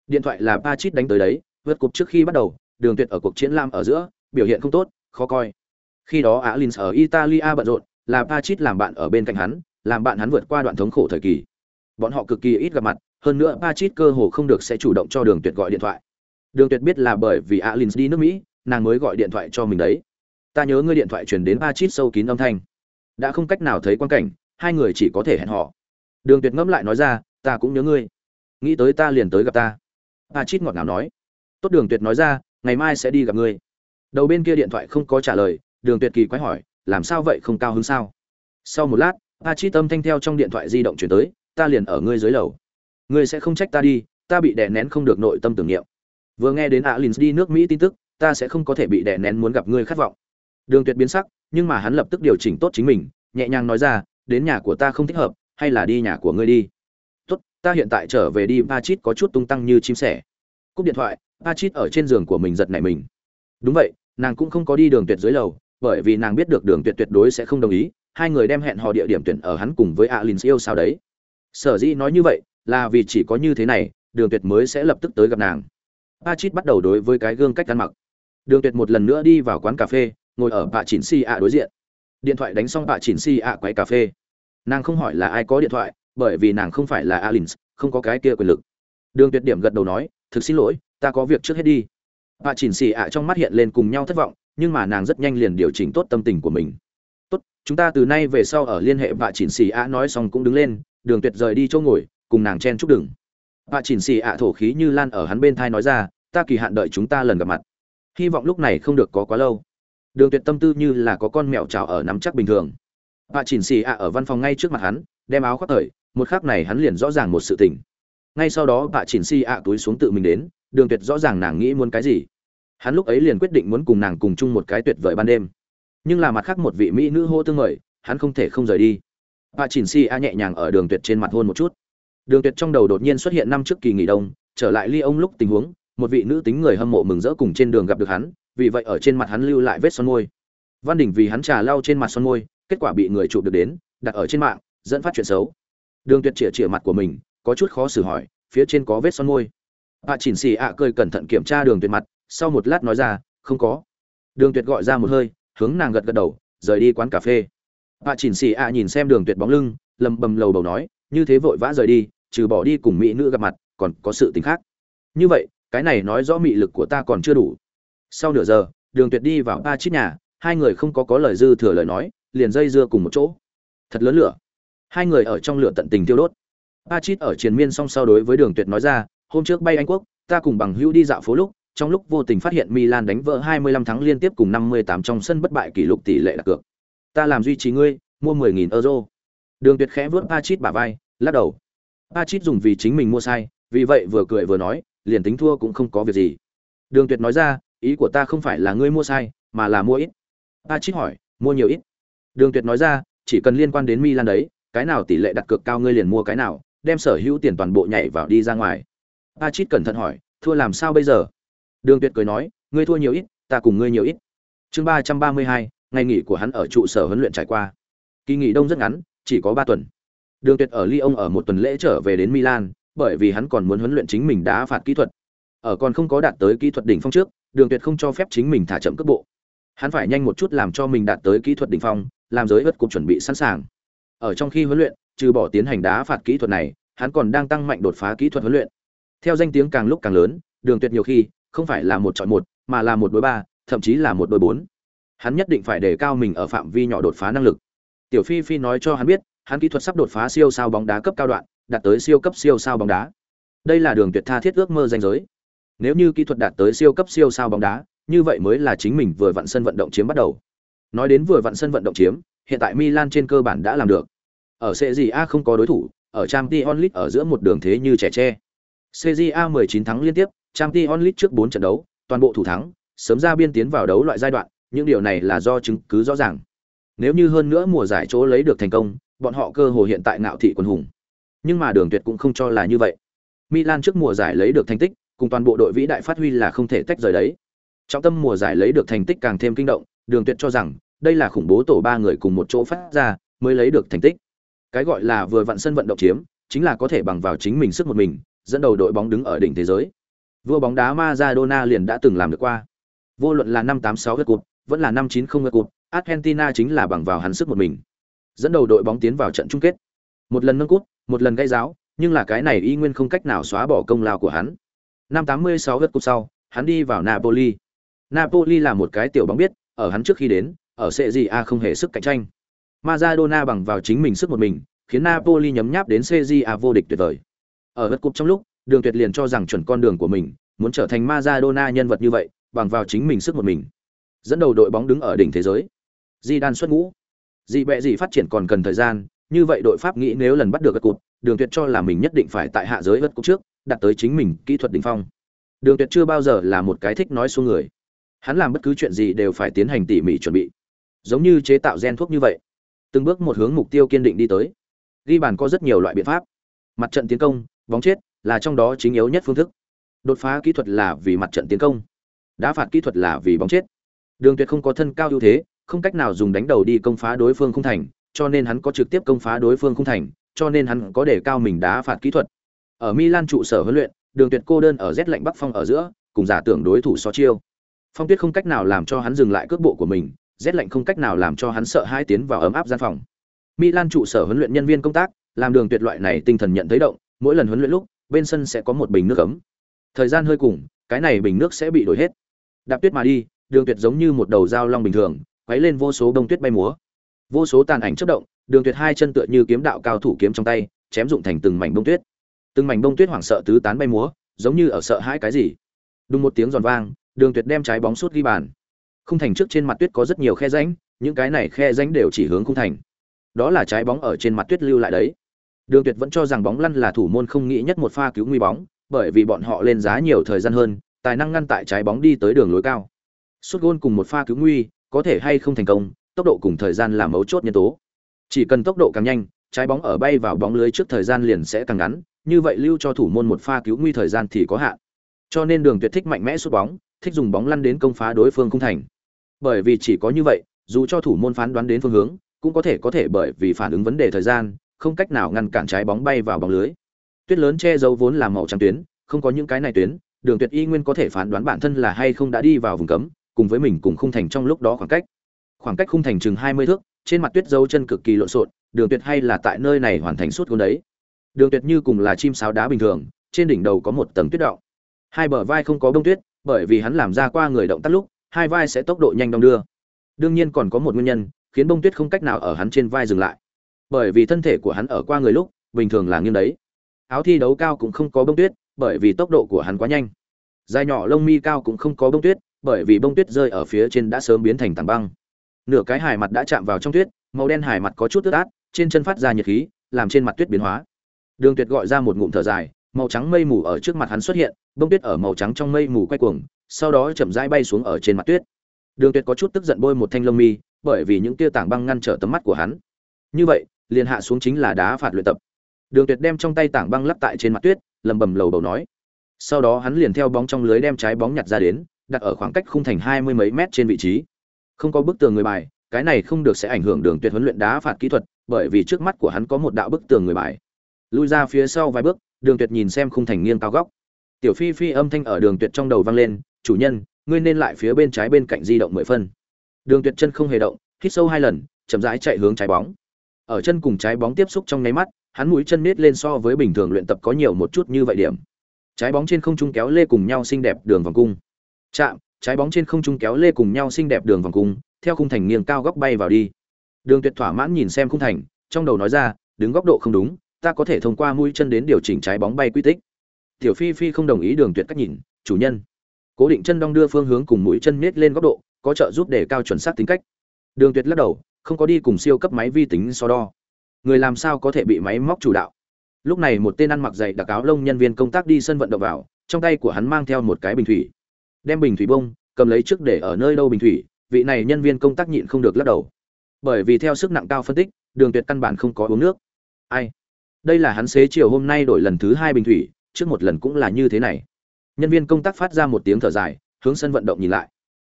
điện thoại là ba chít đánh tới đấy vượt cục trước khi bắt đầu đường tuyệt ở cuộc chiến lam ở giữa biểu hiện không tốt khó coi khi đó alin ở italia bận rộn là ba chít làm bạn ở bên cạnh hắn, làm bạn hắn vượt qua đoạn thống khổ thời kỳ. Bọn họ cực kỳ ít gặp mặt, hơn nữa ba chít cơ hồ không được sẽ chủ động cho Đường Tuyệt gọi điện thoại. Đường Tuyệt biết là bởi vì Alin đi nước Mỹ, nàng mới gọi điện thoại cho mình đấy. Ta nhớ ngươi điện thoại truyền đến Pachit sâu kín âm thanh. Đã không cách nào thấy quan cảnh, hai người chỉ có thể hẹn họ. Đường Tuyệt ngẫm lại nói ra, ta cũng nhớ ngươi. Nghĩ tới ta liền tới gặp ta. Pachit ngọt ngào nói. Tốt Đường Tuyệt nói ra, ngày mai sẽ đi gặp ngươi. Đầu bên kia điện thoại không có trả lời, Đường Tuyệt kỳ quái hỏi, làm sao vậy không cao hứng sao sau một lát a chít tâm thanh theo trong điện thoại di động chuyển tới ta liền ở ngươi dưới lầu ngươi sẽ không trách ta đi ta bị đè nén không được nội tâm tưởng niệm vừa nghe đến alin đi nước mỹ tin tức ta sẽ không có thể bị đè nén muốn gặp ngươi khát vọng đường tuyệt biến sắc, nhưng mà hắn lập tức điều chỉnh tốt chính mình, nhẹ nhàng nói ra, đến nhà của ta không thích hợp, hay là đi nhà của ngươi đi. Tốt, ta hiện tại trở về đi. Ba chít có chút tung tăng như chim sẻ. Cúp điện thoại ba chít ở trên giường của mình giật nảy mình. Đúng vậy, nàng cũng không có đi đường tuyệt dưới lầu, bởi vì nàng biết được đường tuyệt tuyệt đối sẽ không đồng ý, hai người đem hẹn hò địa điểm tuyển ở hắn cùng với alin yêu sao đấy. Sở dĩ nói như vậy, là vì chỉ có như thế này, đường tuyệt mới sẽ lập tức tới gặp nàng. Ba chít bắt đầu đối với cái gương cách ăn mặc. Đường tuyệt một lần nữa đi vào quán cà phê ngồi ở bà chỉnh si ạ đối diện. Điện thoại đánh xong bà chỉnh si ạ quay cà phê. Nàng không hỏi là ai có điện thoại, bởi vì nàng không phải là alin không có cái kia quyền lực. Đường tuyệt điểm gật đầu nói, thực xin lỗi, ta có việc trước hết đi. Bà chỉnh si ạ trong mắt hiện lên cùng nhau thất vọng, nhưng mà nàng rất nhanh liền điều chỉnh tốt tâm tình của mình. Tốt, chúng ta từ nay về sau ở liên hệ Bà chỉnh si ạ nói xong cũng đứng lên, đường tuyệt rời đi chỗ ngồi, cùng nàng chen chúc đừng. Bà chỉnh si ạ thổ khí như lan ở hắn bên thai nói ra, ta kỳ hạn đợi chúng ta lần gặp mặt. Hy vọng lúc này không được có quá lâu đường tuyệt tâm tư như là có con mèo trào ở nắm chắc bình thường. Bà chỉnh xì ạ ở văn phòng ngay trước mặt hắn, đem áo khoác thời, một khắc này hắn liền rõ ràng một sự tình. Ngay sau đó bà chỉnh xì ạ túi xuống tự mình đến, đường tuyệt rõ ràng nàng nghĩ muốn cái gì. Hắn lúc ấy liền quyết định muốn cùng nàng cùng chung một cái tuyệt vời ban đêm. Nhưng là mặt khác một vị mỹ nữ hô tương mời hắn không thể không rời đi. Bà chỉnh xì ạ nhẹ nhàng ở đường tuyệt trên mặt hôn một chút. Đường tuyệt trong đầu đột nhiên xuất hiện năm trước kỳ nghỉ đông, trở lại ly ông lúc tình huống, một vị nữ tính người hâm mộ mừng rỡ cùng trên đường gặp được hắn vì vậy ở trên mặt hắn lưu lại vết son môi. Văn đình vì hắn trà lau trên mặt son môi, kết quả bị người chụp được đến, đặt ở trên mạng, dẫn phát chuyện xấu. Đường tuyệt chĩa chĩa mặt của mình, có chút khó xử hỏi, phía trên có vết son môi? Bà chỉnh xì ạ cười cẩn thận kiểm tra đường tuyệt mặt, sau một lát nói ra, không có. Đường tuyệt gọi ra một hơi, hướng nàng gật gật đầu, rời đi quán cà phê. Bà chỉnh xì ạ nhìn xem đường tuyệt bóng lưng, lầm bầm lầu bầu nói, như thế vội vã rời đi, trừ bỏ đi cùng mỹ nữ gặp mặt, còn có sự tình khác. Như vậy, cái này nói rõ mị lực của ta còn chưa đủ sau nửa giờ, đường tuyệt đi vào ba chiếc nhà, hai người không có có lời dư thừa lời nói, liền dây dưa cùng một chỗ. Thật lớn lửa. Hai người ở trong lửa tận tình tiêu đốt. Ba chít ở triền miên song sau đối với đường tuyệt nói ra, hôm trước bay anh quốc, ta cùng bằng hữu đi dạo phố lúc, trong lúc vô tình phát hiện milan đánh vỡ 25 thắng liên tiếp cùng 58 trong sân bất bại kỷ lục tỷ lệ đặt cược. Ta làm duy trì ngươi, mua 10.000 euro. Đường tuyệt khẽ vớt ba chít bả vai, lắc đầu. Ba chít dùng vì chính mình mua sai, vì vậy vừa cười vừa nói, liền tính thua cũng không có việc gì. Đường tuyệt nói ra ý của ta không phải là ngươi mua sai, mà là mua ít. A hỏi, mua nhiều ít? Đường tuyệt nói ra, chỉ cần liên quan đến milan đấy, cái nào tỷ lệ đặt cược cao ngươi liền mua cái nào, đem sở hữu tiền toàn bộ nhảy vào đi ra ngoài. A cẩn thận hỏi, thua làm sao bây giờ? Đường tuyệt cười nói, ngươi thua nhiều ít, ta cùng ngươi nhiều ít. Chương ba trăm ba mươi hai, ngày nghỉ của hắn ở trụ sở huấn luyện trải qua. Kỳ nghỉ đông rất ngắn, chỉ có ba tuần. Đường tuyệt ở lyon ở một tuần lễ trở về đến milan, bởi vì hắn còn muốn huấn luyện chính mình đá phạt kỹ thuật. Ở còn không có đạt tới kỹ thuật đỉnh phong trước đường tuyệt không cho phép chính mình thả chậm cước bộ. Hắn phải nhanh một chút làm cho mình đạt tới kỹ thuật đỉnh phong, làm giới ớt cục chuẩn bị sẵn sàng. Ở trong khi huấn luyện, trừ bỏ tiến hành đá phạt kỹ thuật này, hắn còn đang tăng mạnh đột phá kỹ thuật huấn luyện. Theo danh tiếng càng lúc càng lớn, đường tuyệt nhiều khi không phải là một chọn một, mà là một đối ba, thậm chí là một đối bốn. Hắn nhất định phải đề cao mình ở phạm vi nhỏ đột phá năng lực. Tiểu phi phi nói cho hắn biết, hắn kỹ thuật sắp đột phá siêu sao bóng đá cấp cao đoạn, đạt tới siêu cấp siêu sao bóng đá. Đây là đường tuyệt tha thiết ước mơ danh giới nếu như kỹ thuật đạt tới siêu cấp siêu sao bóng đá, như vậy mới là chính mình vừa vặn sân vận động chiếm bắt đầu. Nói đến vừa vặn sân vận động chiếm, hiện tại Milan trên cơ bản đã làm được. Ở Serie A không có đối thủ, ở Champions League ở giữa một đường thế như trẻ tre. Serie A 19 thắng liên tiếp, Champions League trước 4 trận đấu, toàn bộ thủ thắng, sớm ra biên tiến vào đấu loại giai đoạn, những điều này là do chứng cứ rõ ràng. Nếu như hơn nữa mùa giải chỗ lấy được thành công, bọn họ cơ hồ hiện tại ngạo thị quân hùng. Nhưng mà Đường Tuyệt cũng không cho là như vậy. Milan trước mùa giải lấy được thành tích, cùng toàn bộ đội vĩ đại phát huy là không thể tách rời đấy. Trọng tâm mùa giải lấy được thành tích càng thêm kinh động, Đường Tuyệt cho rằng, đây là khủng bố tổ ba người cùng một chỗ phát ra, mới lấy được thành tích. Cái gọi là vừa vặn sân vận động chiếm, chính là có thể bằng vào chính mình sức một mình, dẫn đầu đội bóng đứng ở đỉnh thế giới. Vua bóng đá Maradona liền đã từng làm được qua. Vô luận là năm 86 lượt cột, vẫn là năm 90 lượt cột, Argentina chính là bằng vào hắn sức một mình, dẫn đầu đội bóng tiến vào trận chung kết. Một lần nâng cút, một lần gây giáo, nhưng là cái này y nguyên không cách nào xóa bỏ công lao của hắn. Năm 86 gật cúp sau, hắn đi vào Napoli. Napoli là một cái tiểu bóng biết, ở hắn trước khi đến, ở Serie A không hề sức cạnh tranh. Maradona bằng vào chính mình sức một mình, khiến Napoli nhấm nháp đến Serie A vô địch tuyệt vời. Ở gật cúp trong lúc, Đường Tuyệt liền cho rằng chuẩn con đường của mình, muốn trở thành Maradona nhân vật như vậy, bằng vào chính mình sức một mình. Dẫn đầu đội bóng đứng ở đỉnh thế giới. Zidane xuất ngũ. Dị bẹ gì phát triển còn cần thời gian, như vậy đội Pháp nghĩ nếu lần bắt được gật cúp, Đường Tuyệt cho là mình nhất định phải tại hạ giới gật cúp trước, đạt tới chính mình kỹ thuật đỉnh phong. Đường Tuyệt chưa bao giờ là một cái thích nói xuống người. Hắn làm bất cứ chuyện gì đều phải tiến hành tỉ mỉ chuẩn bị. Giống như chế tạo gen thuốc như vậy, từng bước một hướng mục tiêu kiên định đi tới. ghi bàn có rất nhiều loại biện pháp mặt trận tiến công bóng chết là trong đó chính yếu nhất phương thức đột phá kỹ thuật là vì mặt trận tiến công đá phạt kỹ thuật là vì bóng chết đường tuyệt không có thân cao ưu thế không cách nào dùng đánh đầu đi công phá đối phương không thành cho nên hắn có trực tiếp công phá đối phương không thành cho nên hắn có để cao mình đá phạt kỹ thuật ở milan trụ sở huấn luyện, đường tuyệt cô đơn ở rét lạnh bắc phong ở giữa, cùng giả tưởng đối thủ so chiêu. Phong tuyết không cách nào làm cho hắn dừng lại cước bộ của mình, rét lạnh không cách nào làm cho hắn sợ hai tiến vào ấm áp gian phòng. Milan trụ sở huấn luyện nhân viên công tác, làm đường tuyệt loại này tinh thần nhận thấy động, mỗi lần huấn luyện lúc, bên sân sẽ có một bình nước ấm. Thời gian hơi cùng, cái này bình nước sẽ bị đổi hết. Đạp tuyết mà đi, đường tuyệt giống như một đầu dao long bình thường, quấy lên vô số đông tuyết bay múa. Vô số tàn ảnh chớp động, đường tuyệt hai chân tựa như kiếm đạo cao thủ kiếm trong tay, chém dụng thành từng mảnh bông tuyết từng mảnh bông tuyết hoảng sợ tứ tán bay múa, giống như ở sợ hãi cái gì. Đúng một tiếng giòn vang, đường tuyệt đem trái bóng suốt ghi bàn. Khung thành trước trên mặt tuyết có rất nhiều khe rãnh, những cái này khe rãnh đều chỉ hướng khung thành. Đó là trái bóng ở trên mặt tuyết lưu lại đấy. Đường tuyệt vẫn cho rằng bóng lăn là thủ môn không nghĩ nhất một pha cứu nguy bóng, bởi vì bọn họ lên giá nhiều thời gian hơn, tài năng ngăn tại trái bóng đi tới đường lối cao. Suốt gôn cùng một pha cứu nguy, có thể hay không thành công, tốc độ cùng thời gian là mấu chốt nhân tố. Chỉ cần tốc độ càng nhanh, trái bóng ở bay vào bóng lưới trước thời gian liền sẽ càng ngắn như vậy lưu cho thủ môn một pha cứu nguy thời gian thì có hạn. Cho nên đường tuyệt thích mạnh mẽ sút bóng, thích dùng bóng lăn đến công phá đối phương không thành. Bởi vì chỉ có như vậy, dù cho thủ môn phán đoán đến phương hướng, cũng có thể có thể bởi vì phản ứng vấn đề thời gian, không cách nào ngăn cản trái bóng bay vào bóng lưới. Tuyết lớn che giấu vốn là màu trắng tuyến, không có những cái này tuyến, đường tuyệt y nguyên có thể phán đoán bản thân là hay không đã đi vào vùng cấm, cùng với mình cùng khung thành trong lúc đó khoảng cách. Khoảng cách khung thành chừng hai mươi thước, trên mặt tuyết dấu chân cực kỳ lộn xộn, đường tuyệt hay là tại nơi này hoàn thành suốt gôn đấy đường tuyệt như cùng là chim sáo đá bình thường, trên đỉnh đầu có một tầng tuyết động. Hai bờ vai không có bông tuyết, bởi vì hắn làm ra qua người động tác lúc, hai vai sẽ tốc độ nhanh đong đưa. Đương nhiên còn có một nguyên nhân, khiến bông tuyết không cách nào ở hắn trên vai dừng lại. Bởi vì thân thể của hắn ở qua người lúc, bình thường là nghiêng đấy. Áo thi đấu cao cũng không có bông tuyết, bởi vì tốc độ của hắn quá nhanh. Dài nhỏ lông mi cao cũng không có bông tuyết, bởi vì bông tuyết rơi ở phía trên đã sớm biến thành tảng băng. Nửa cái hài mặt đã chạm vào trong tuyết, màu đen hài mặt có chút ướt át, trên chân phát ra nhiệt khí, làm trên mặt tuyết biến hóa đường tuyệt gọi ra một ngụm thở dài, màu trắng mây mù ở trước mặt hắn xuất hiện, bông tuyết ở màu trắng trong mây mù quay cuồng, sau đó chậm rãi bay xuống ở trên mặt tuyết. Đường tuyệt có chút tức giận bôi một thanh lông mi, bởi vì những tia tảng băng ngăn trở tầm mắt của hắn. Như vậy, liền hạ xuống chính là đá phạt luyện tập. Đường tuyệt đem trong tay tảng băng lắp tại trên mặt tuyết lầm bầm lầu bầu nói. Sau đó hắn liền theo bóng trong lưới đem trái bóng nhặt ra đến, đặt ở khoảng cách khung thành hai mươi mấy mét trên vị trí. Không có bức tường người bài, cái này không được sẽ ảnh hưởng đường tuyệt huấn luyện đá phạt kỹ thuật, bởi vì trước mắt của hắn có một đạo bức tường người bài lui ra phía sau vài bước, đường tuyệt nhìn xem khung thành nghiêng cao góc. Tiểu phi phi âm thanh ở đường tuyệt trong đầu vang lên, chủ nhân, ngươi nên lại phía bên trái bên cạnh di động mười phân. Đường tuyệt chân không hề động, hít sâu hai lần, chậm rãi chạy hướng trái bóng. Ở chân cùng trái bóng tiếp xúc trong nháy mắt, hắn mũi chân nết lên so với bình thường luyện tập có nhiều một chút như vậy điểm. Trái bóng trên không trung kéo lê cùng nhau xinh đẹp đường vòng cung. Chạm, trái bóng trên không trung kéo lê cùng nhau xinh đẹp đường vòng cung, theo khung thành nghiêng cao góc bay vào đi. Đường tuyệt thỏa mãn nhìn xem khung thành, trong đầu nói ra, đứng góc độ không đúng ta có thể thông qua mũi chân đến điều chỉnh trái bóng bay quy tích. Tiểu phi phi không đồng ý đường tuyệt cách nhìn, chủ nhân. Cố định chân đong đưa phương hướng cùng mũi chân miết lên góc độ, có trợ giúp để cao chuẩn xác tính cách. Đường tuyệt lắc đầu, không có đi cùng siêu cấp máy vi tính so đo. Người làm sao có thể bị máy móc chủ đạo? Lúc này một tên ăn mặc dày đặc áo lông nhân viên công tác đi sân vận động vào, trong tay của hắn mang theo một cái bình thủy. Đem bình thủy bông, cầm lấy trước để ở nơi đâu bình thủy, vị này nhân viên công tác nhịn không được lắc đầu. Bởi vì theo sức nặng cao phân tích, đường tuyệt căn bản không có uống nước. Ai? Đây là hắn xế chiều hôm nay đổi lần thứ hai bình thủy, trước một lần cũng là như thế này. Nhân viên công tác phát ra một tiếng thở dài, hướng sân vận động nhìn lại.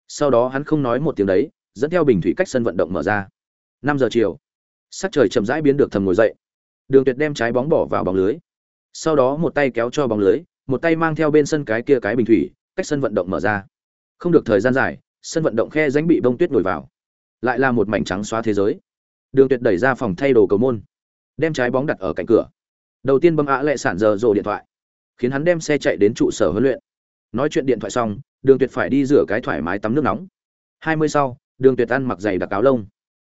Sau đó hắn không nói một tiếng đấy, dẫn theo bình thủy cách sân vận động mở ra. Năm giờ chiều, sắc trời chậm rãi biến được thầm ngồi dậy. Đường tuyệt đem trái bóng bỏ vào bóng lưới. Sau đó một tay kéo cho bóng lưới, một tay mang theo bên sân cái kia cái bình thủy, cách sân vận động mở ra. Không được thời gian dài, sân vận động khe ránh bị bông tuyết nổi vào. Lại là một mảnh trắng xóa thế giới. Đường tuyệt đẩy ra phòng thay đồ cầu môn đem trái bóng đặt ở cạnh cửa. Đầu tiên bấm ạ lệ sản giờ rồ điện thoại, khiến hắn đem xe chạy đến trụ sở huấn luyện. Nói chuyện điện thoại xong, đường tuyệt phải đi rửa cái thoải mái tắm nước nóng. Hai mươi sau, đường tuyệt ăn mặc giày đặc áo lông.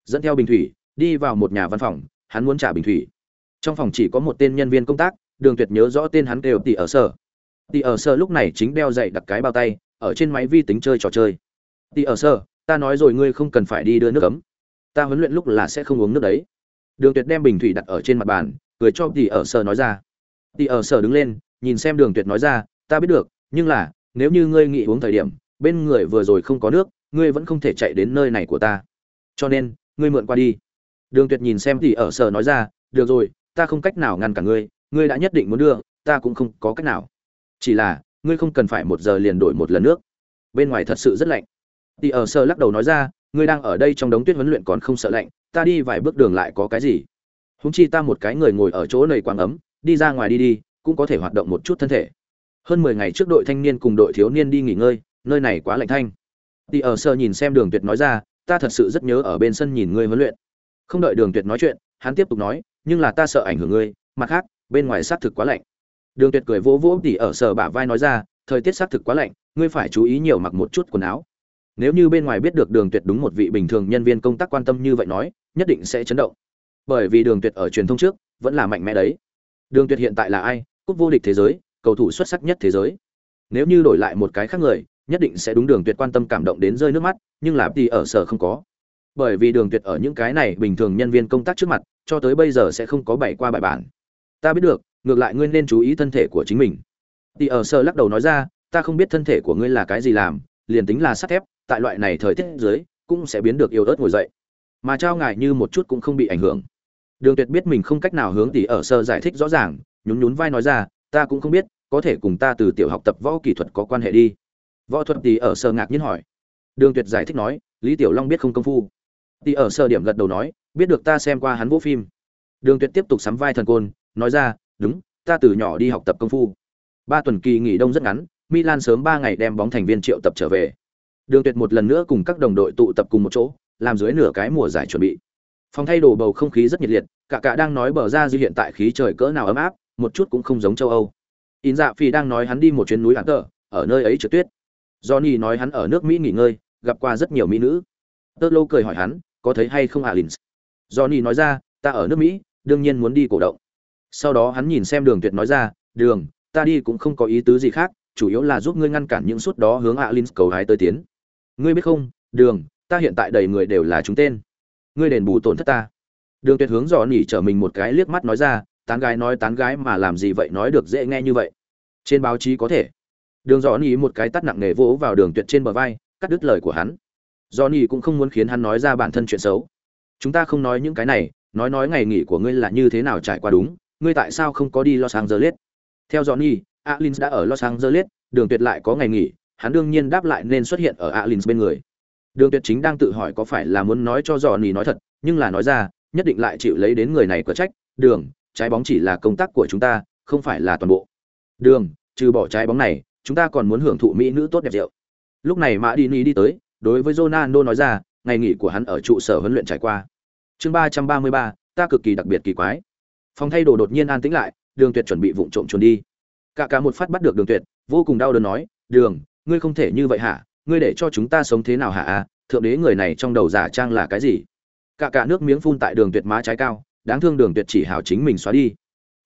Dẫn theo bình thủy, đi vào một nhà văn phòng, hắn muốn trả bình thủy. Trong phòng chỉ có một tên nhân viên công tác, đường tuyệt nhớ rõ tên hắn đều tỷ ở sở Tỷ ở sở lúc này chính đeo dậy đặt cái bao tay, ở trên máy vi tính chơi trò chơi. Tỷ ở sở ta nói rồi ngươi không cần phải đi đưa nước cấm ta huấn luyện lúc là sẽ không uống nước đấy đường tuyệt đem bình thủy đặt ở trên mặt bàn, cười cho Tỷ ở sở nói ra. Tỷ ở sở đứng lên, nhìn xem đường tuyệt nói ra, ta biết được, nhưng là, nếu như ngươi nghĩ uống thời điểm, bên người vừa rồi không có nước, ngươi vẫn không thể chạy đến nơi này của ta. Cho nên, ngươi mượn qua đi. Đường tuyệt nhìn xem Tỷ ở sở nói ra, được rồi, ta không cách nào ngăn cả ngươi ngươi đã nhất định muốn đưa, ta cũng không có cách nào. Chỉ là, ngươi không cần phải một giờ liền đổi một lần nước. Bên ngoài thật sự rất lạnh. Tỷ ở sở lắc đầu nói ra ngươi đang ở đây trong đống tuyết huấn luyện còn không sợ lạnh, ta đi vài bước đường lại có cái gì? Húng chi ta một cái người ngồi ở chỗ này quang ấm, đi ra ngoài đi đi, cũng có thể hoạt động một chút thân thể. Hơn mười ngày trước đội thanh niên cùng đội thiếu niên đi nghỉ ngơi, nơi này quá lạnh thanh. Đi ở sơ nhìn xem đường tuyệt nói ra, ta thật sự rất nhớ ở bên sân nhìn ngươi huấn luyện. Không đợi đường tuyệt nói chuyện, hắn tiếp tục nói, nhưng là ta sợ ảnh hưởng ngươi, mặt khác, bên ngoài xác thực quá lạnh. Đường tuyệt cười vỗ vỗ tỉ ở sở bả vai nói ra, thời tiết xác thực quá lạnh, ngươi phải chú ý nhiều mặc một chút quần áo nếu như bên ngoài biết được đường tuyệt đúng một vị bình thường nhân viên công tác quan tâm như vậy nói, nhất định sẽ chấn động. Bởi vì đường tuyệt ở truyền thông trước, vẫn là mạnh mẽ đấy. Đường tuyệt hiện tại là ai? Cúp vô địch thế giới, cầu thủ xuất sắc nhất thế giới. Nếu như đổi lại một cái khác người, nhất định sẽ đúng đường tuyệt quan tâm cảm động đến rơi nước mắt, nhưng là thì ở sở không có. Bởi vì đường tuyệt ở những cái này bình thường nhân viên công tác trước mặt, cho tới bây giờ sẽ không có bảy qua bài bản. Ta biết được, ngược lại ngươi nên chú ý thân thể của chính mình. Thì ở sở lắc đầu nói ra, ta không biết thân thể của ngươi là cái gì làm, liền tính là sắt thép tại loại này thời tiết dưới, cũng sẽ biến được yêu ớt ngồi dậy. Mà trao ngài như một chút cũng không bị ảnh hưởng. Đường tuyệt biết mình không cách nào hướng tỷ ở sơ giải thích rõ ràng, nhún nhún vai nói ra, ta cũng không biết, có thể cùng ta từ tiểu học tập võ kỹ thuật có quan hệ đi. Võ thuật tỷ ở sơ ngạc nhiên hỏi. Đường tuyệt giải thích nói, lý tiểu long biết không công phu. Tỷ ở sơ điểm gật đầu nói, biết được ta xem qua hắn vũ phim. Đường tuyệt tiếp tục sắm vai thần côn, nói ra, đúng, ta từ nhỏ đi học tập công phu. Ba tuần kỳ nghỉ đông rất ngắn, milan sớm ba ngày đem bóng thành viên triệu tập trở về đường tuyệt một lần nữa cùng các đồng đội tụ tập cùng một chỗ làm dưới nửa cái mùa giải chuẩn bị. Phòng thay đồ bầu không khí rất nhiệt liệt cả cả đang nói bờ ra dư hiện tại khí trời cỡ nào ấm áp một chút cũng không giống châu âu. In dạ phi đang nói hắn đi một chuyến núi Hàn Tở, ở nơi ấy trượt tuyết. Johnny nói hắn ở nước mỹ nghỉ ngơi gặp qua rất nhiều mỹ nữ. Tơ lô cười hỏi hắn có thấy hay không Alins? johnny nói ra ta ở nước mỹ đương nhiên muốn đi cổ động. Sau đó hắn nhìn xem đường tuyệt nói ra đường ta đi cũng không có ý tứ gì khác chủ yếu là giúp ngươi ngăn cản những suất đó hướng Alins cầu hái tới tiến ngươi biết không, đường, ta hiện tại đầy người đều là chúng tên. Ngươi đền bù tổn thất ta. Đường tuyệt hướng dò nỉ trở mình một cái liếc mắt nói ra, tán gái nói tán gái mà làm gì vậy nói được dễ nghe như vậy. Trên báo chí có thể. Đường dò nỉ một cái tắt nặng nề vỗ vào đường tuyệt trên bờ vai, cắt đứt lời của hắn. Dò nỉ cũng không muốn khiến hắn nói ra bản thân chuyện xấu. Chúng ta không nói những cái này, nói nói ngày nghỉ của ngươi là như thế nào trải qua đúng, ngươi tại sao không có đi los angeles? Theo dò nỉ alin đã ở los angeles, đường tuyệt lại có ngày nghỉ hắn đương nhiên đáp lại nên xuất hiện ở alin bên người. Đường tuyệt chính đang tự hỏi có phải là muốn nói cho johnny nói thật, nhưng là nói ra, nhất định lại chịu lấy đến người này của trách. Đường, trái bóng chỉ là công tác của chúng ta, không phải là toàn bộ. Đường, trừ bỏ trái bóng này, chúng ta còn muốn hưởng thụ mỹ nữ tốt đẹp rượu. Lúc này mã đi đi tới, đối với ronaldo nói ra, ngày nghỉ của hắn ở trụ sở huấn luyện trải qua. Chương ba trăm ba mươi ba, ta cực kỳ đặc biệt kỳ quái. Phòng thay đồ đột nhiên an tĩnh lại, đường tuyệt chuẩn bị vụng trộm chuồn đi. Cả cả một phát bắt được đường tuyệt, vô cùng đau đớn nói, đường ngươi không thể như vậy hả? Ngươi để cho chúng ta sống thế nào hả? À thượng đế người này trong đầu giả trang là cái gì? Cả cả nước miếng phun tại đường tuyệt má trái cao, đáng thương đường tuyệt chỉ hào chính mình xóa đi.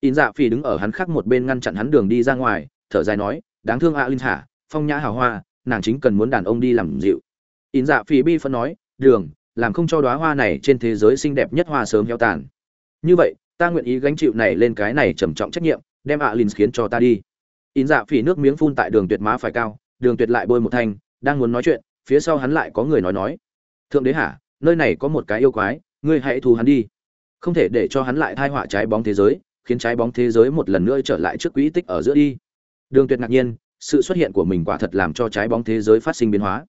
In dạ phi đứng ở hắn khác một bên ngăn chặn hắn đường đi ra ngoài, thở dài nói, đáng thương a linh hả? Phong nhã hào hoa, nàng chính cần muốn đàn ông đi làm dịu. In dạ phi bi phân nói, đường, làm không cho đóa hoa này trên thế giới xinh đẹp nhất hoa sớm heo tàn. Như vậy, ta nguyện ý gánh chịu này lên cái này trầm trọng trách nhiệm, đem ạ linh khiến cho ta đi. In dạ phỉ nước miếng phun tại đường tuyệt má phải cao đường tuyệt lại bôi một thanh đang muốn nói chuyện phía sau hắn lại có người nói nói. Thượng đế hả nơi này có một cái yêu quái ngươi hãy thu hắn đi. Không thể để cho hắn lại thai họa trái bóng thế giới khiến trái bóng thế giới một lần nữa trở lại trước quỹ tích ở giữa đi. Đường tuyệt ngạc nhiên sự xuất hiện của mình quả thật làm cho trái bóng thế giới phát sinh biến hóa.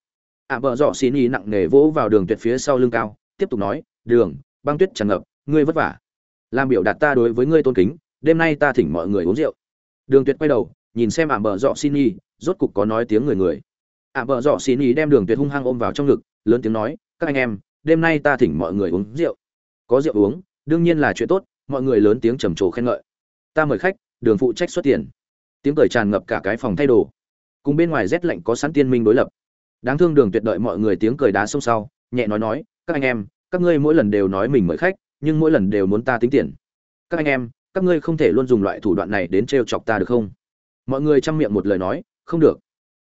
Ạ à, bờ dọ xin ý nặng nề vỗ vào đường tuyệt phía sau lưng cao tiếp tục nói đường băng tuyết tràn ngập ngươi vất vả. Làm biểu đạt ta đối với ngươi tôn kính đêm nay ta thỉnh mọi người uống rượu. Đường tuyệt quay đầu nhìn xem Ảm bờ dọ xin y rốt cục có nói tiếng người người. Ả à, dọ xin ý đem đường tuyệt hung hăng ôm vào trong ngực lớn tiếng nói các anh em đêm nay ta thỉnh mọi người uống rượu. Có rượu uống đương nhiên là chuyện tốt mọi người lớn tiếng trầm trồ khen ngợi. Ta mời khách đường phụ trách xuất tiền. Tiếng cười tràn ngập cả cái phòng thay đồ. Cùng bên ngoài rét lạnh có sẵn tiên minh đối lập. Đáng thương đường tuyệt đợi mọi người tiếng cười đá sông sau nhẹ nói nói các anh em các ngươi mỗi lần đều nói mình mời khách nhưng mỗi lần đều muốn ta tính tiền. Các anh em các ngươi không thể luôn dùng loại thủ đoạn này đến trêu chọc ta được không? Mọi người chăm miệng một lời nói không được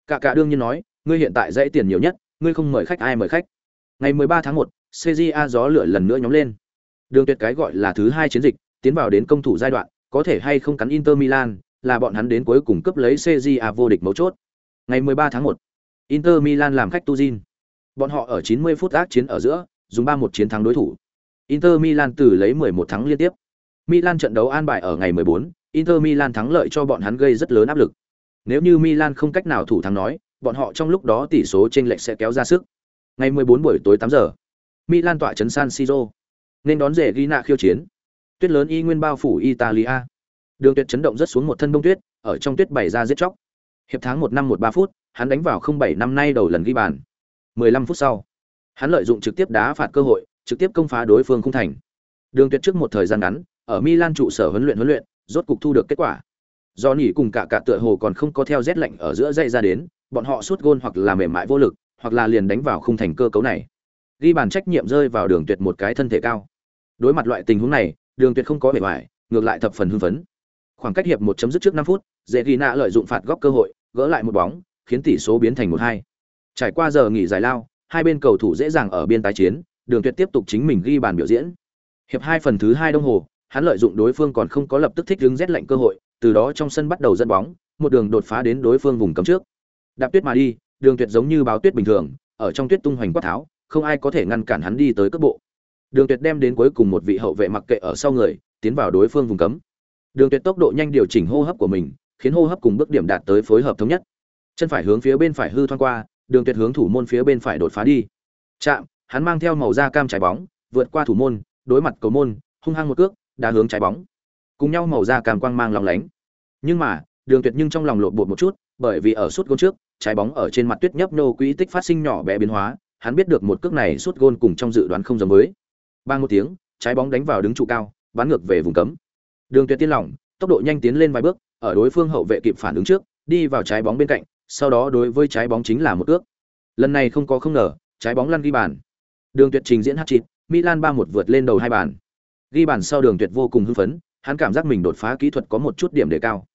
cả cả đương nhiên nói ngươi hiện tại dãy tiền nhiều nhất ngươi không mời khách ai mời khách ngày 13 tháng 1, CJA gió lửa lần nữa nhóm lên đường tuyệt cái gọi là thứ hai chiến dịch tiến vào đến công thủ giai đoạn có thể hay không cắn Inter Milan là bọn hắn đến cuối cùng cấp lấy CJA vô địch mấu chốt ngày 13 tháng 1, Inter Milan làm khách Tuzin. Bọn họ ở 90 phút ác chiến ở giữa, dùng 3-1 chiến thắng đối thủ. Inter Milan từ lấy 11 thắng liên tiếp. Milan trận đấu an bài ở ngày 14, Inter Milan thắng lợi cho bọn hắn gây rất lớn áp lực. Nếu như Milan không cách nào thủ thắng nói, bọn họ trong lúc đó tỷ số chênh lệch sẽ kéo ra sức. Ngày 14 buổi tối 8 giờ, Milan tọa trấn San Siro, nên đón rể Gina khiêu chiến. Tuyết lớn y nguyên bao phủ Italia. Đường Tuyệt chấn động rất xuống một thân đông tuyết, ở trong tuyết bày ra giết chóc. Hiệp tháng 1 năm 13 phút, hắn đánh vào 07 năm nay đầu lần ghi bàn. 15 phút sau, hắn lợi dụng trực tiếp đá phạt cơ hội, trực tiếp công phá đối phương không thành. Đường Tuyệt trước một thời gian ngắn, ở Milan trụ sở huấn luyện huấn luyện, rốt cục thu được kết quả. Do nỉ cùng cả cả tựa hồ còn không có theo rét lạnh ở giữa dây ra đến, bọn họ sút gôn hoặc là mềm mại vô lực, hoặc là liền đánh vào khung thành cơ cấu này. Ghi bàn trách nhiệm rơi vào Đường Tuyệt một cái thân thể cao. Đối mặt loại tình huống này, Đường Tuyệt không có bề bài ngược lại thập phần hưng phấn. Khoảng cách hiệp một chấm dứt trước 5 phút, Zegina lợi dụng phạt góc cơ hội, gỡ lại một bóng, khiến tỷ số biến thành 1-2. Trải qua giờ nghỉ giải lao, hai bên cầu thủ dễ dàng ở biên tái chiến, Đường Tuyệt tiếp tục chính mình ghi bàn biểu diễn. Hiệp 2 phần thứ hai đồng hồ, hắn lợi dụng đối phương còn không có lập tức thích đứng rét lạnh cơ hội, từ đó trong sân bắt đầu dẫn bóng, một đường đột phá đến đối phương vùng cấm trước. Đạp tuyết mà đi, đường tuyệt giống như báo tuyết bình thường, ở trong tuyết tung hoành quát tháo, không ai có thể ngăn cản hắn đi tới cấp bộ. Đường tuyệt đem đến cuối cùng một vị hậu vệ mặc kệ ở sau người, tiến vào đối phương vùng cấm. Đường tuyệt tốc độ nhanh điều chỉnh hô hấp của mình, khiến hô hấp cùng bước điểm đạt tới phối hợp thống nhất. Chân phải hướng phía bên phải hư thoáng qua, đường tuyệt hướng thủ môn phía bên phải đột phá đi. Chạm, hắn mang theo màu da cam trái bóng, vượt qua thủ môn, đối mặt cầu môn, hung hăng một cước, đá hướng trái bóng. Cùng nhau màu da cam quang mang lóng lánh. Nhưng mà, Đường Tuyệt nhưng trong lòng lộn bột một chút, bởi vì ở suốt gôn trước, trái bóng ở trên mặt tuyết nhấp nô quỹ tích phát sinh nhỏ bé biến hóa, hắn biết được một cước này suốt gôn cùng trong dự đoán không giống mới. Ba một tiếng, trái bóng đánh vào đứng trụ cao, bắn ngược về vùng cấm. Đường Tuyệt tiên lỏng, tốc độ nhanh tiến lên vài bước, ở đối phương hậu vệ kịp phản ứng trước, đi vào trái bóng bên cạnh, sau đó đối với trái bóng chính là một cước. Lần này không có không ngờ, trái bóng lăn ghi bàn. Đường Tuyệt trình diễn hát chịt Milan 3-1 vượt lên đầu hai bàn. Ghi bàn sau Đường Tuyệt vô cùng hưng phấn, hắn cảm giác mình đột phá kỹ thuật có một chút điểm đề cao.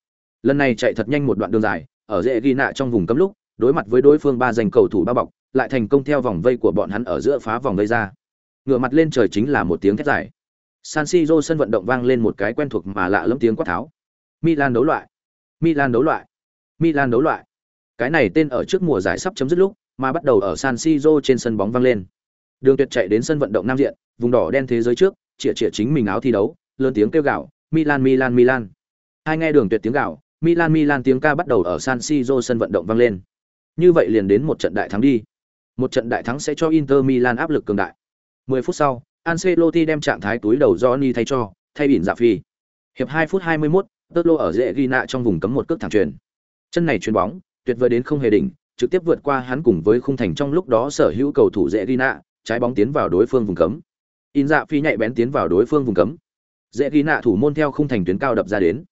Lần này chạy thật nhanh một đoạn đường dài, ở dễ ghi nạ trong vùng cấm lúc, đối mặt với đối phương ba giành cầu thủ bao bọc, lại thành công theo vòng vây của bọn hắn ở giữa phá vòng vây ra. Ngửa mặt lên trời chính là một tiếng thét dài. San Siro sân vận động vang lên một cái quen thuộc mà lạ lẫm tiếng quát tháo. Milan đấu loại, Milan đấu loại, Milan đấu loại. Cái này tên ở trước mùa giải sắp chấm dứt lúc, mà bắt đầu ở San Siro trên sân bóng vang lên. Đường Tuyệt chạy đến sân vận động nam diện, vùng đỏ đen thế giới trước, chĩa chĩa chính mình áo thi đấu, lớn tiếng kêu gào, Milan Milan Milan. Hai nghe Đường Tuyệt tiếng gào, Milan Milan tiếng ca bắt đầu ở San Siro sân vận động vang lên. Như vậy liền đến một trận đại thắng đi. Một trận đại thắng sẽ cho Inter Milan áp lực cường đại. 10 phút sau, Ancelotti đem trạng thái túi đầu Johnny thay cho, thay bỉn giả phi. Hiệp 2 phút 21, Totlo ở rễ ghi nạ trong vùng cấm một cước thẳng truyền. Chân này chuyền bóng, tuyệt vời đến không hề đỉnh, trực tiếp vượt qua hắn cùng với khung thành trong lúc đó sở hữu cầu thủ dễ ghi nạ, trái bóng tiến vào đối phương vùng cấm. In dạ phi nhạy bén tiến vào đối phương vùng cấm. Dễ ghi nạ thủ môn theo khung thành tuyến cao đập ra đến.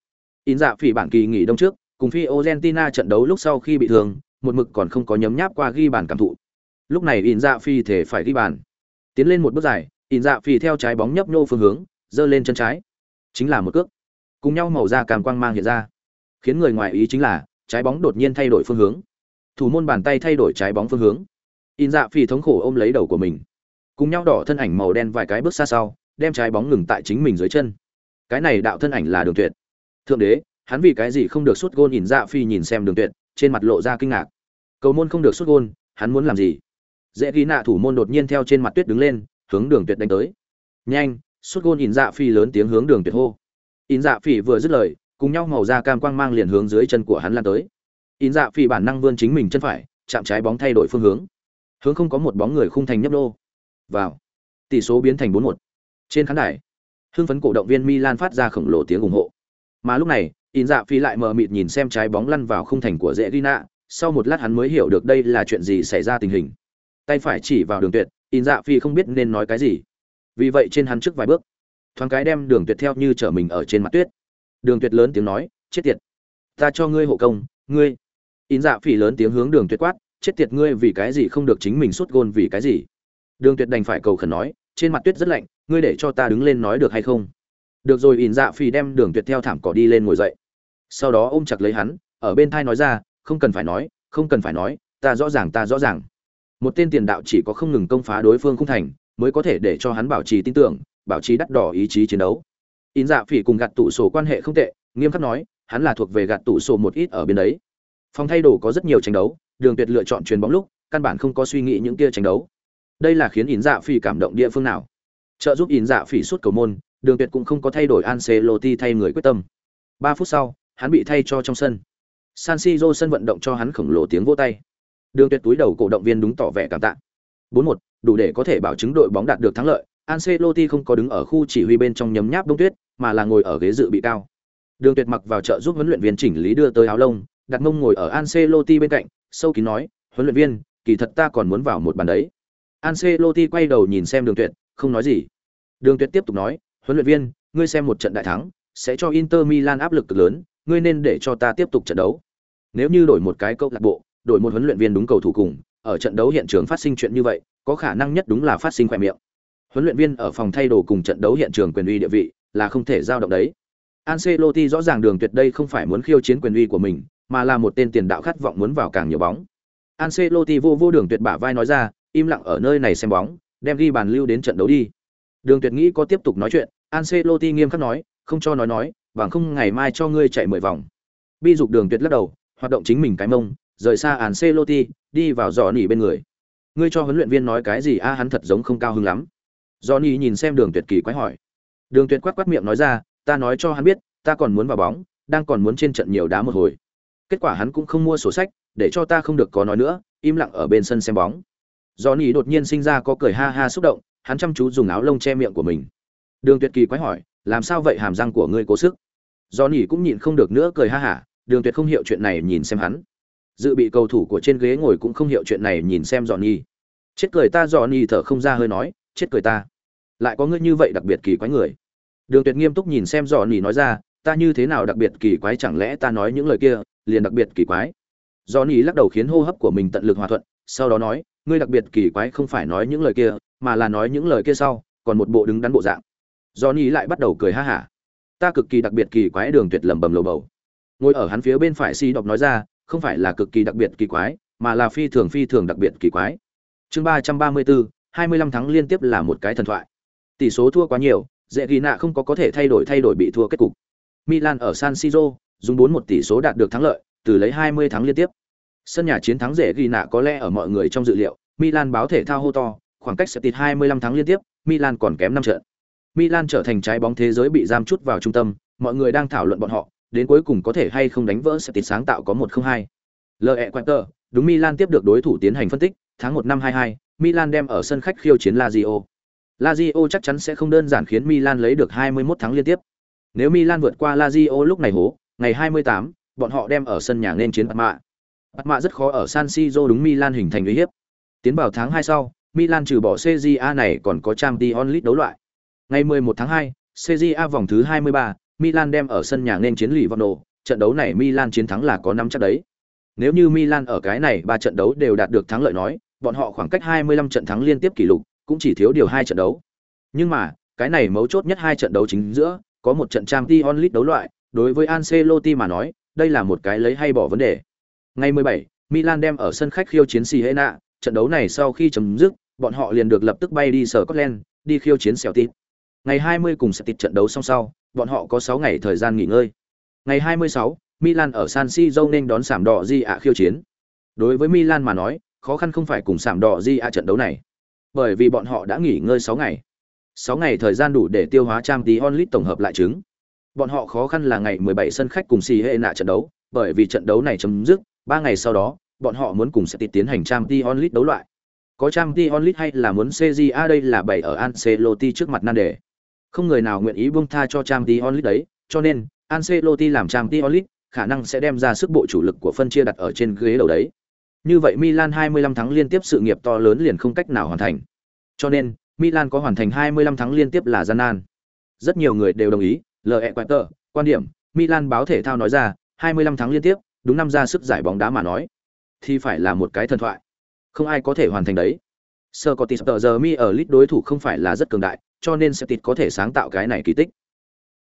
In dạ phi bản kỳ nghỉ đông trước, cùng phi Argentina trận đấu lúc sau khi bị thương, một mực còn không có nhấm nháp qua ghi bàn cảm thụ. Lúc này In dạ phi thể phải ghi bàn. Tiến lên một bước dài, In dạ phi theo trái bóng nhấp nhô phương hướng, giơ lên chân trái. Chính là một cước. Cùng nhau màu da cam quang mang hiện ra. Khiến người ngoài ý chính là, trái bóng đột nhiên thay đổi phương hướng. Thủ môn bàn tay thay đổi trái bóng phương hướng. In dạ phi thống khổ ôm lấy đầu của mình. Cùng nhau đỏ thân ảnh màu đen vài cái bước xa sau, đem trái bóng ngừng tại chính mình dưới chân. Cái này đạo thân ảnh là Đường Tuyệt thượng đế, hắn vì cái gì không được xuất gôn nhìn dạ phi nhìn xem đường tuyệt, trên mặt lộ ra kinh ngạc. Cầu môn không được xuất gôn, hắn muốn làm gì? Dễ ghi nạ thủ môn đột nhiên theo trên mặt tuyết đứng lên, hướng đường tuyệt đánh tới. Nhanh xuất gôn nhìn dạ phi lớn tiếng hướng đường tuyệt hô. In dạ phi vừa dứt lời, cùng nhau màu da cam quang mang liền hướng dưới chân của hắn lan tới. In dạ phi bản năng vươn chính mình chân phải, chạm trái bóng thay đổi phương hướng. Hướng không có một bóng người khung thành nhấp đô vào. Tỷ số biến thành bốn một. Trên khán đài, hưng phấn cổ động viên milan phát ra khổng lồ tiếng ủng hộ mà lúc này, in dạ phi lại mờ mịt nhìn xem trái bóng lăn vào khung thành của dễ ghi nạ sau một lát hắn mới hiểu được đây là chuyện gì xảy ra tình hình. Tay phải chỉ vào đường tuyệt, in dạ phi không biết nên nói cái gì. Vì vậy trên hắn trước vài bước, thoáng cái đem đường tuyệt theo như chở mình ở trên mặt tuyết. Đường tuyệt lớn tiếng nói, chết tiệt, ta cho ngươi hộ công, ngươi. In dạ phi lớn tiếng hướng đường tuyệt quát, chết tiệt, ngươi vì cái gì không được chính mình suốt gôn vì cái gì? Đường tuyệt đành phải cầu khẩn nói, trên mặt tuyết rất lạnh, ngươi để cho ta đứng lên nói được hay không? Được rồi, ỉn dạ phi đem đường tuyệt theo thảm cỏ đi lên ngồi dậy. Sau đó ôm chặt lấy hắn, ở bên thai nói ra, không cần phải nói, không cần phải nói, ta rõ ràng, ta rõ ràng. Một tên tiền đạo chỉ có không ngừng công phá đối phương không thành, mới có thể để cho hắn bảo trì tin tưởng, bảo trì đắt đỏ ý chí chiến đấu. Ỉn dạ phỉ cùng gạt tụ sổ quan hệ không tệ, nghiêm khắc nói, hắn là thuộc về gạt tụ sổ một ít ở bên đấy. Phòng thay đồ có rất nhiều tranh đấu, đường tuyệt lựa chọn chuyền bóng lúc, căn bản không có suy nghĩ những kia tranh đấu. Đây là khiến ỉn dạ phỉ cảm động địa phương nào? Trợ giúp ỉn dạ phỉ suốt cầu môn Đường Tuyệt cũng không có thay đổi Ancelotti thay người quyết tâm. 3 phút sau, hắn bị thay cho trong sân. San Siro sân vận động cho hắn khổng lồ tiếng vỗ tay. Đường Tuyệt túi đầu cổ động viên đúng tỏ vẻ cảm tạ. 4-1, đủ để có thể bảo chứng đội bóng đạt được thắng lợi. Ancelotti không có đứng ở khu chỉ huy bên trong nhấm nháp đông tuyết, mà là ngồi ở ghế dự bị cao. Đường Tuyệt mặc vào trợ giúp huấn luyện viên chỉnh lý đưa tới áo lông, đặt mông ngồi ở Ancelotti bên cạnh, sâu kín nói, "Huấn luyện viên, kỳ thật ta còn muốn vào một bàn đấy." Ancelotti quay đầu nhìn xem Đường Tuyệt, không nói gì. Đường Tuyệt tiếp tục nói, "Huấn luyện viên, ngươi xem một trận đại thắng, sẽ cho Inter Milan áp lực cực lớn, ngươi nên để cho ta tiếp tục trận đấu. Nếu như đổi một cái câu lạc bộ, đổi một huấn luyện viên đúng cầu thủ cùng, ở trận đấu hiện trường phát sinh chuyện như vậy, có khả năng nhất đúng là phát sinh khỏe miệng. Huấn luyện viên ở phòng thay đồ cùng trận đấu hiện trường quyền uy địa vị, là không thể giao động đấy. Ancelotti rõ ràng đường tuyệt đây không phải muốn khiêu chiến quyền uy của mình, mà là một tên tiền đạo khát vọng muốn vào càng nhiều bóng. Ancelotti vô vô đường tuyệt bả vai nói ra, im lặng ở nơi này xem bóng, đem ghi bàn lưu đến trận đấu đi. Đường tuyệt nghĩ có tiếp tục nói chuyện, Ancelotti nghiêm khắc nói, không cho nói nói, bằng không ngày mai cho ngươi chạy mười vòng. Bi dục đường tuyệt lắc đầu, hoạt động chính mình cái mông, rời xa Ancelotti, đi vào dò nỉ bên người. Ngươi cho huấn luyện viên nói cái gì a hắn thật giống không cao hứng lắm. Johnny nhìn xem Đường Tuyệt kỳ quái hỏi. Đường Tuyệt quát quát miệng nói ra, ta nói cho hắn biết, ta còn muốn vào bóng, đang còn muốn trên trận nhiều đá một hồi. Kết quả hắn cũng không mua sổ sách, để cho ta không được có nói nữa, im lặng ở bên sân xem bóng. Johnny đột nhiên sinh ra có cười ha ha xúc động, hắn chăm chú dùng áo lông che miệng của mình. Đường Tuyệt kỳ quái hỏi, làm sao vậy hàm răng của ngươi cố sức? Johnny cũng nhịn không được nữa cười ha hả, Đường Tuyệt không hiểu chuyện này nhìn xem hắn. Dự bị cầu thủ của trên ghế ngồi cũng không hiểu chuyện này nhìn xem Johnny. Chết cười ta Johnny thở không ra hơi nói, chết cười ta. Lại có ngươi như vậy đặc biệt kỳ quái người. Đường Tuyệt nghiêm túc nhìn xem Johnny nói ra, ta như thế nào đặc biệt kỳ quái chẳng lẽ ta nói những lời kia liền đặc biệt kỳ quái. Johnny lắc đầu khiến hô hấp của mình tận lực hòa thuận, sau đó nói, ngươi đặc biệt kỳ quái không phải nói những lời kia, mà là nói những lời kia sau, còn một bộ đứng đắn bộ dạng. Johnny lại bắt đầu cười ha hả. Ta cực kỳ đặc biệt kỳ quái đường tuyệt lẩm bẩm lầu bầu. Ngồi ở hắn phía bên phải si đọc nói ra, không phải là cực kỳ đặc biệt kỳ quái, mà là phi thường phi thường đặc biệt kỳ quái. Chương ba trăm ba mươi bốn, hai mươi lăm tháng liên tiếp là một cái thần thoại. Tỷ số thua quá nhiều, dễ ghi nạ không có có thể thay đổi thay đổi bị thua kết cục. Milan ở San Siro dùng 4-1 tỷ số đạt được thắng lợi, từ lấy 20 thắng liên tiếp. Sân nhà chiến thắng dễ ghi nạ có lẽ ở mọi người trong dự liệu, Milan báo thể thao hô to, khoảng cách sẽ tịt 25 thắng liên tiếp, Milan còn kém 5 trận. Milan trở thành trái bóng thế giới bị giam chút vào trung tâm, mọi người đang thảo luận bọn họ, đến cuối cùng có thể hay không đánh vỡ sẽ tịt sáng tạo có 1-0-2. L.E. Quater, đúng Milan tiếp được đối thủ tiến hành phân tích, tháng 1 năm 22, Milan đem ở sân khách khiêu chiến Lazio. Lazio chắc chắn sẽ không đơn giản khiến Milan lấy được 21 thắng liên tiếp. Nếu Milan vượt qua Lazio lúc này hố, ngày 28, bọn họ đem ở sân nhà nên chiến Parma. Parma rất khó ở San Siro đúng Milan hình thành uy hiếp. Tiến vào tháng 2 sau, Milan trừ bỏ CJA này còn có Champions League đấu loại. Ngày 11 tháng 2, Serie A vòng thứ 23, Milan đem ở sân nhà nên chiến Livorno, trận đấu này Milan chiến thắng là có năm chắc đấy. Nếu như Milan ở cái này ba trận đấu đều đạt được thắng lợi nói, bọn họ khoảng cách 25 trận thắng liên tiếp kỷ lục, cũng chỉ thiếu điều hai trận đấu. Nhưng mà, cái này mấu chốt nhất hai trận đấu chính giữa, có một trận Champions League đấu loại, đối với Ancelotti mà nói, đây là một cái lấy hay bỏ vấn đề. Ngày 17, Milan đem ở sân khách khiêu chiến Siena, trận đấu này sau khi chấm dứt, bọn họ liền được lập tức bay đi sở Scotland, đi khiêu chiến Celtic. Ngày 20 cùng Celtic trận đấu xong sau, bọn họ có 6 ngày thời gian nghỉ ngơi. Ngày 26, Milan ở San Siro nên đón sảm đỏ Di ạ khiêu chiến. Đối với Milan mà nói, khó khăn không phải cùng sảm đỏ Di ạ trận đấu này, bởi vì bọn họ đã nghỉ ngơi 6 ngày. 6 ngày thời gian đủ để tiêu hóa trang tí onlit tổng hợp lại chứng. Bọn họ khó khăn là ngày 17 sân khách cùng Siena trận đấu, bởi vì trận đấu này chấm dứt, 3 ngày sau đó, bọn họ muốn cùng sẽ tiến hành trang tí onlit đấu loại. Có trang tí onlit hay là muốn CJA đây là bày ở Ancelotti trước mặt nan đề. Không người nào nguyện ý buông tha cho Trang Diolit đấy, cho nên Ancelotti làm Trang Diolit, khả năng sẽ đem ra sức bộ chủ lực của phân chia đặt ở trên ghế đầu đấy. Như vậy Milan 25 thắng liên tiếp sự nghiệp to lớn liền không cách nào hoàn thành. Cho nên, Milan có hoàn thành 25 thắng liên tiếp là gian nan. Rất nhiều người đều đồng ý, L.E. Quater, quan điểm, Milan báo thể thao nói ra, 25 thắng liên tiếp, đúng năm ra sức giải bóng đá mà nói, thì phải là một cái thần thoại. Không ai có thể hoàn thành đấy. Scottish giờ mi ở list đối thủ không phải là rất cường đại, cho nên Celtic có thể sáng tạo cái này kỳ tích.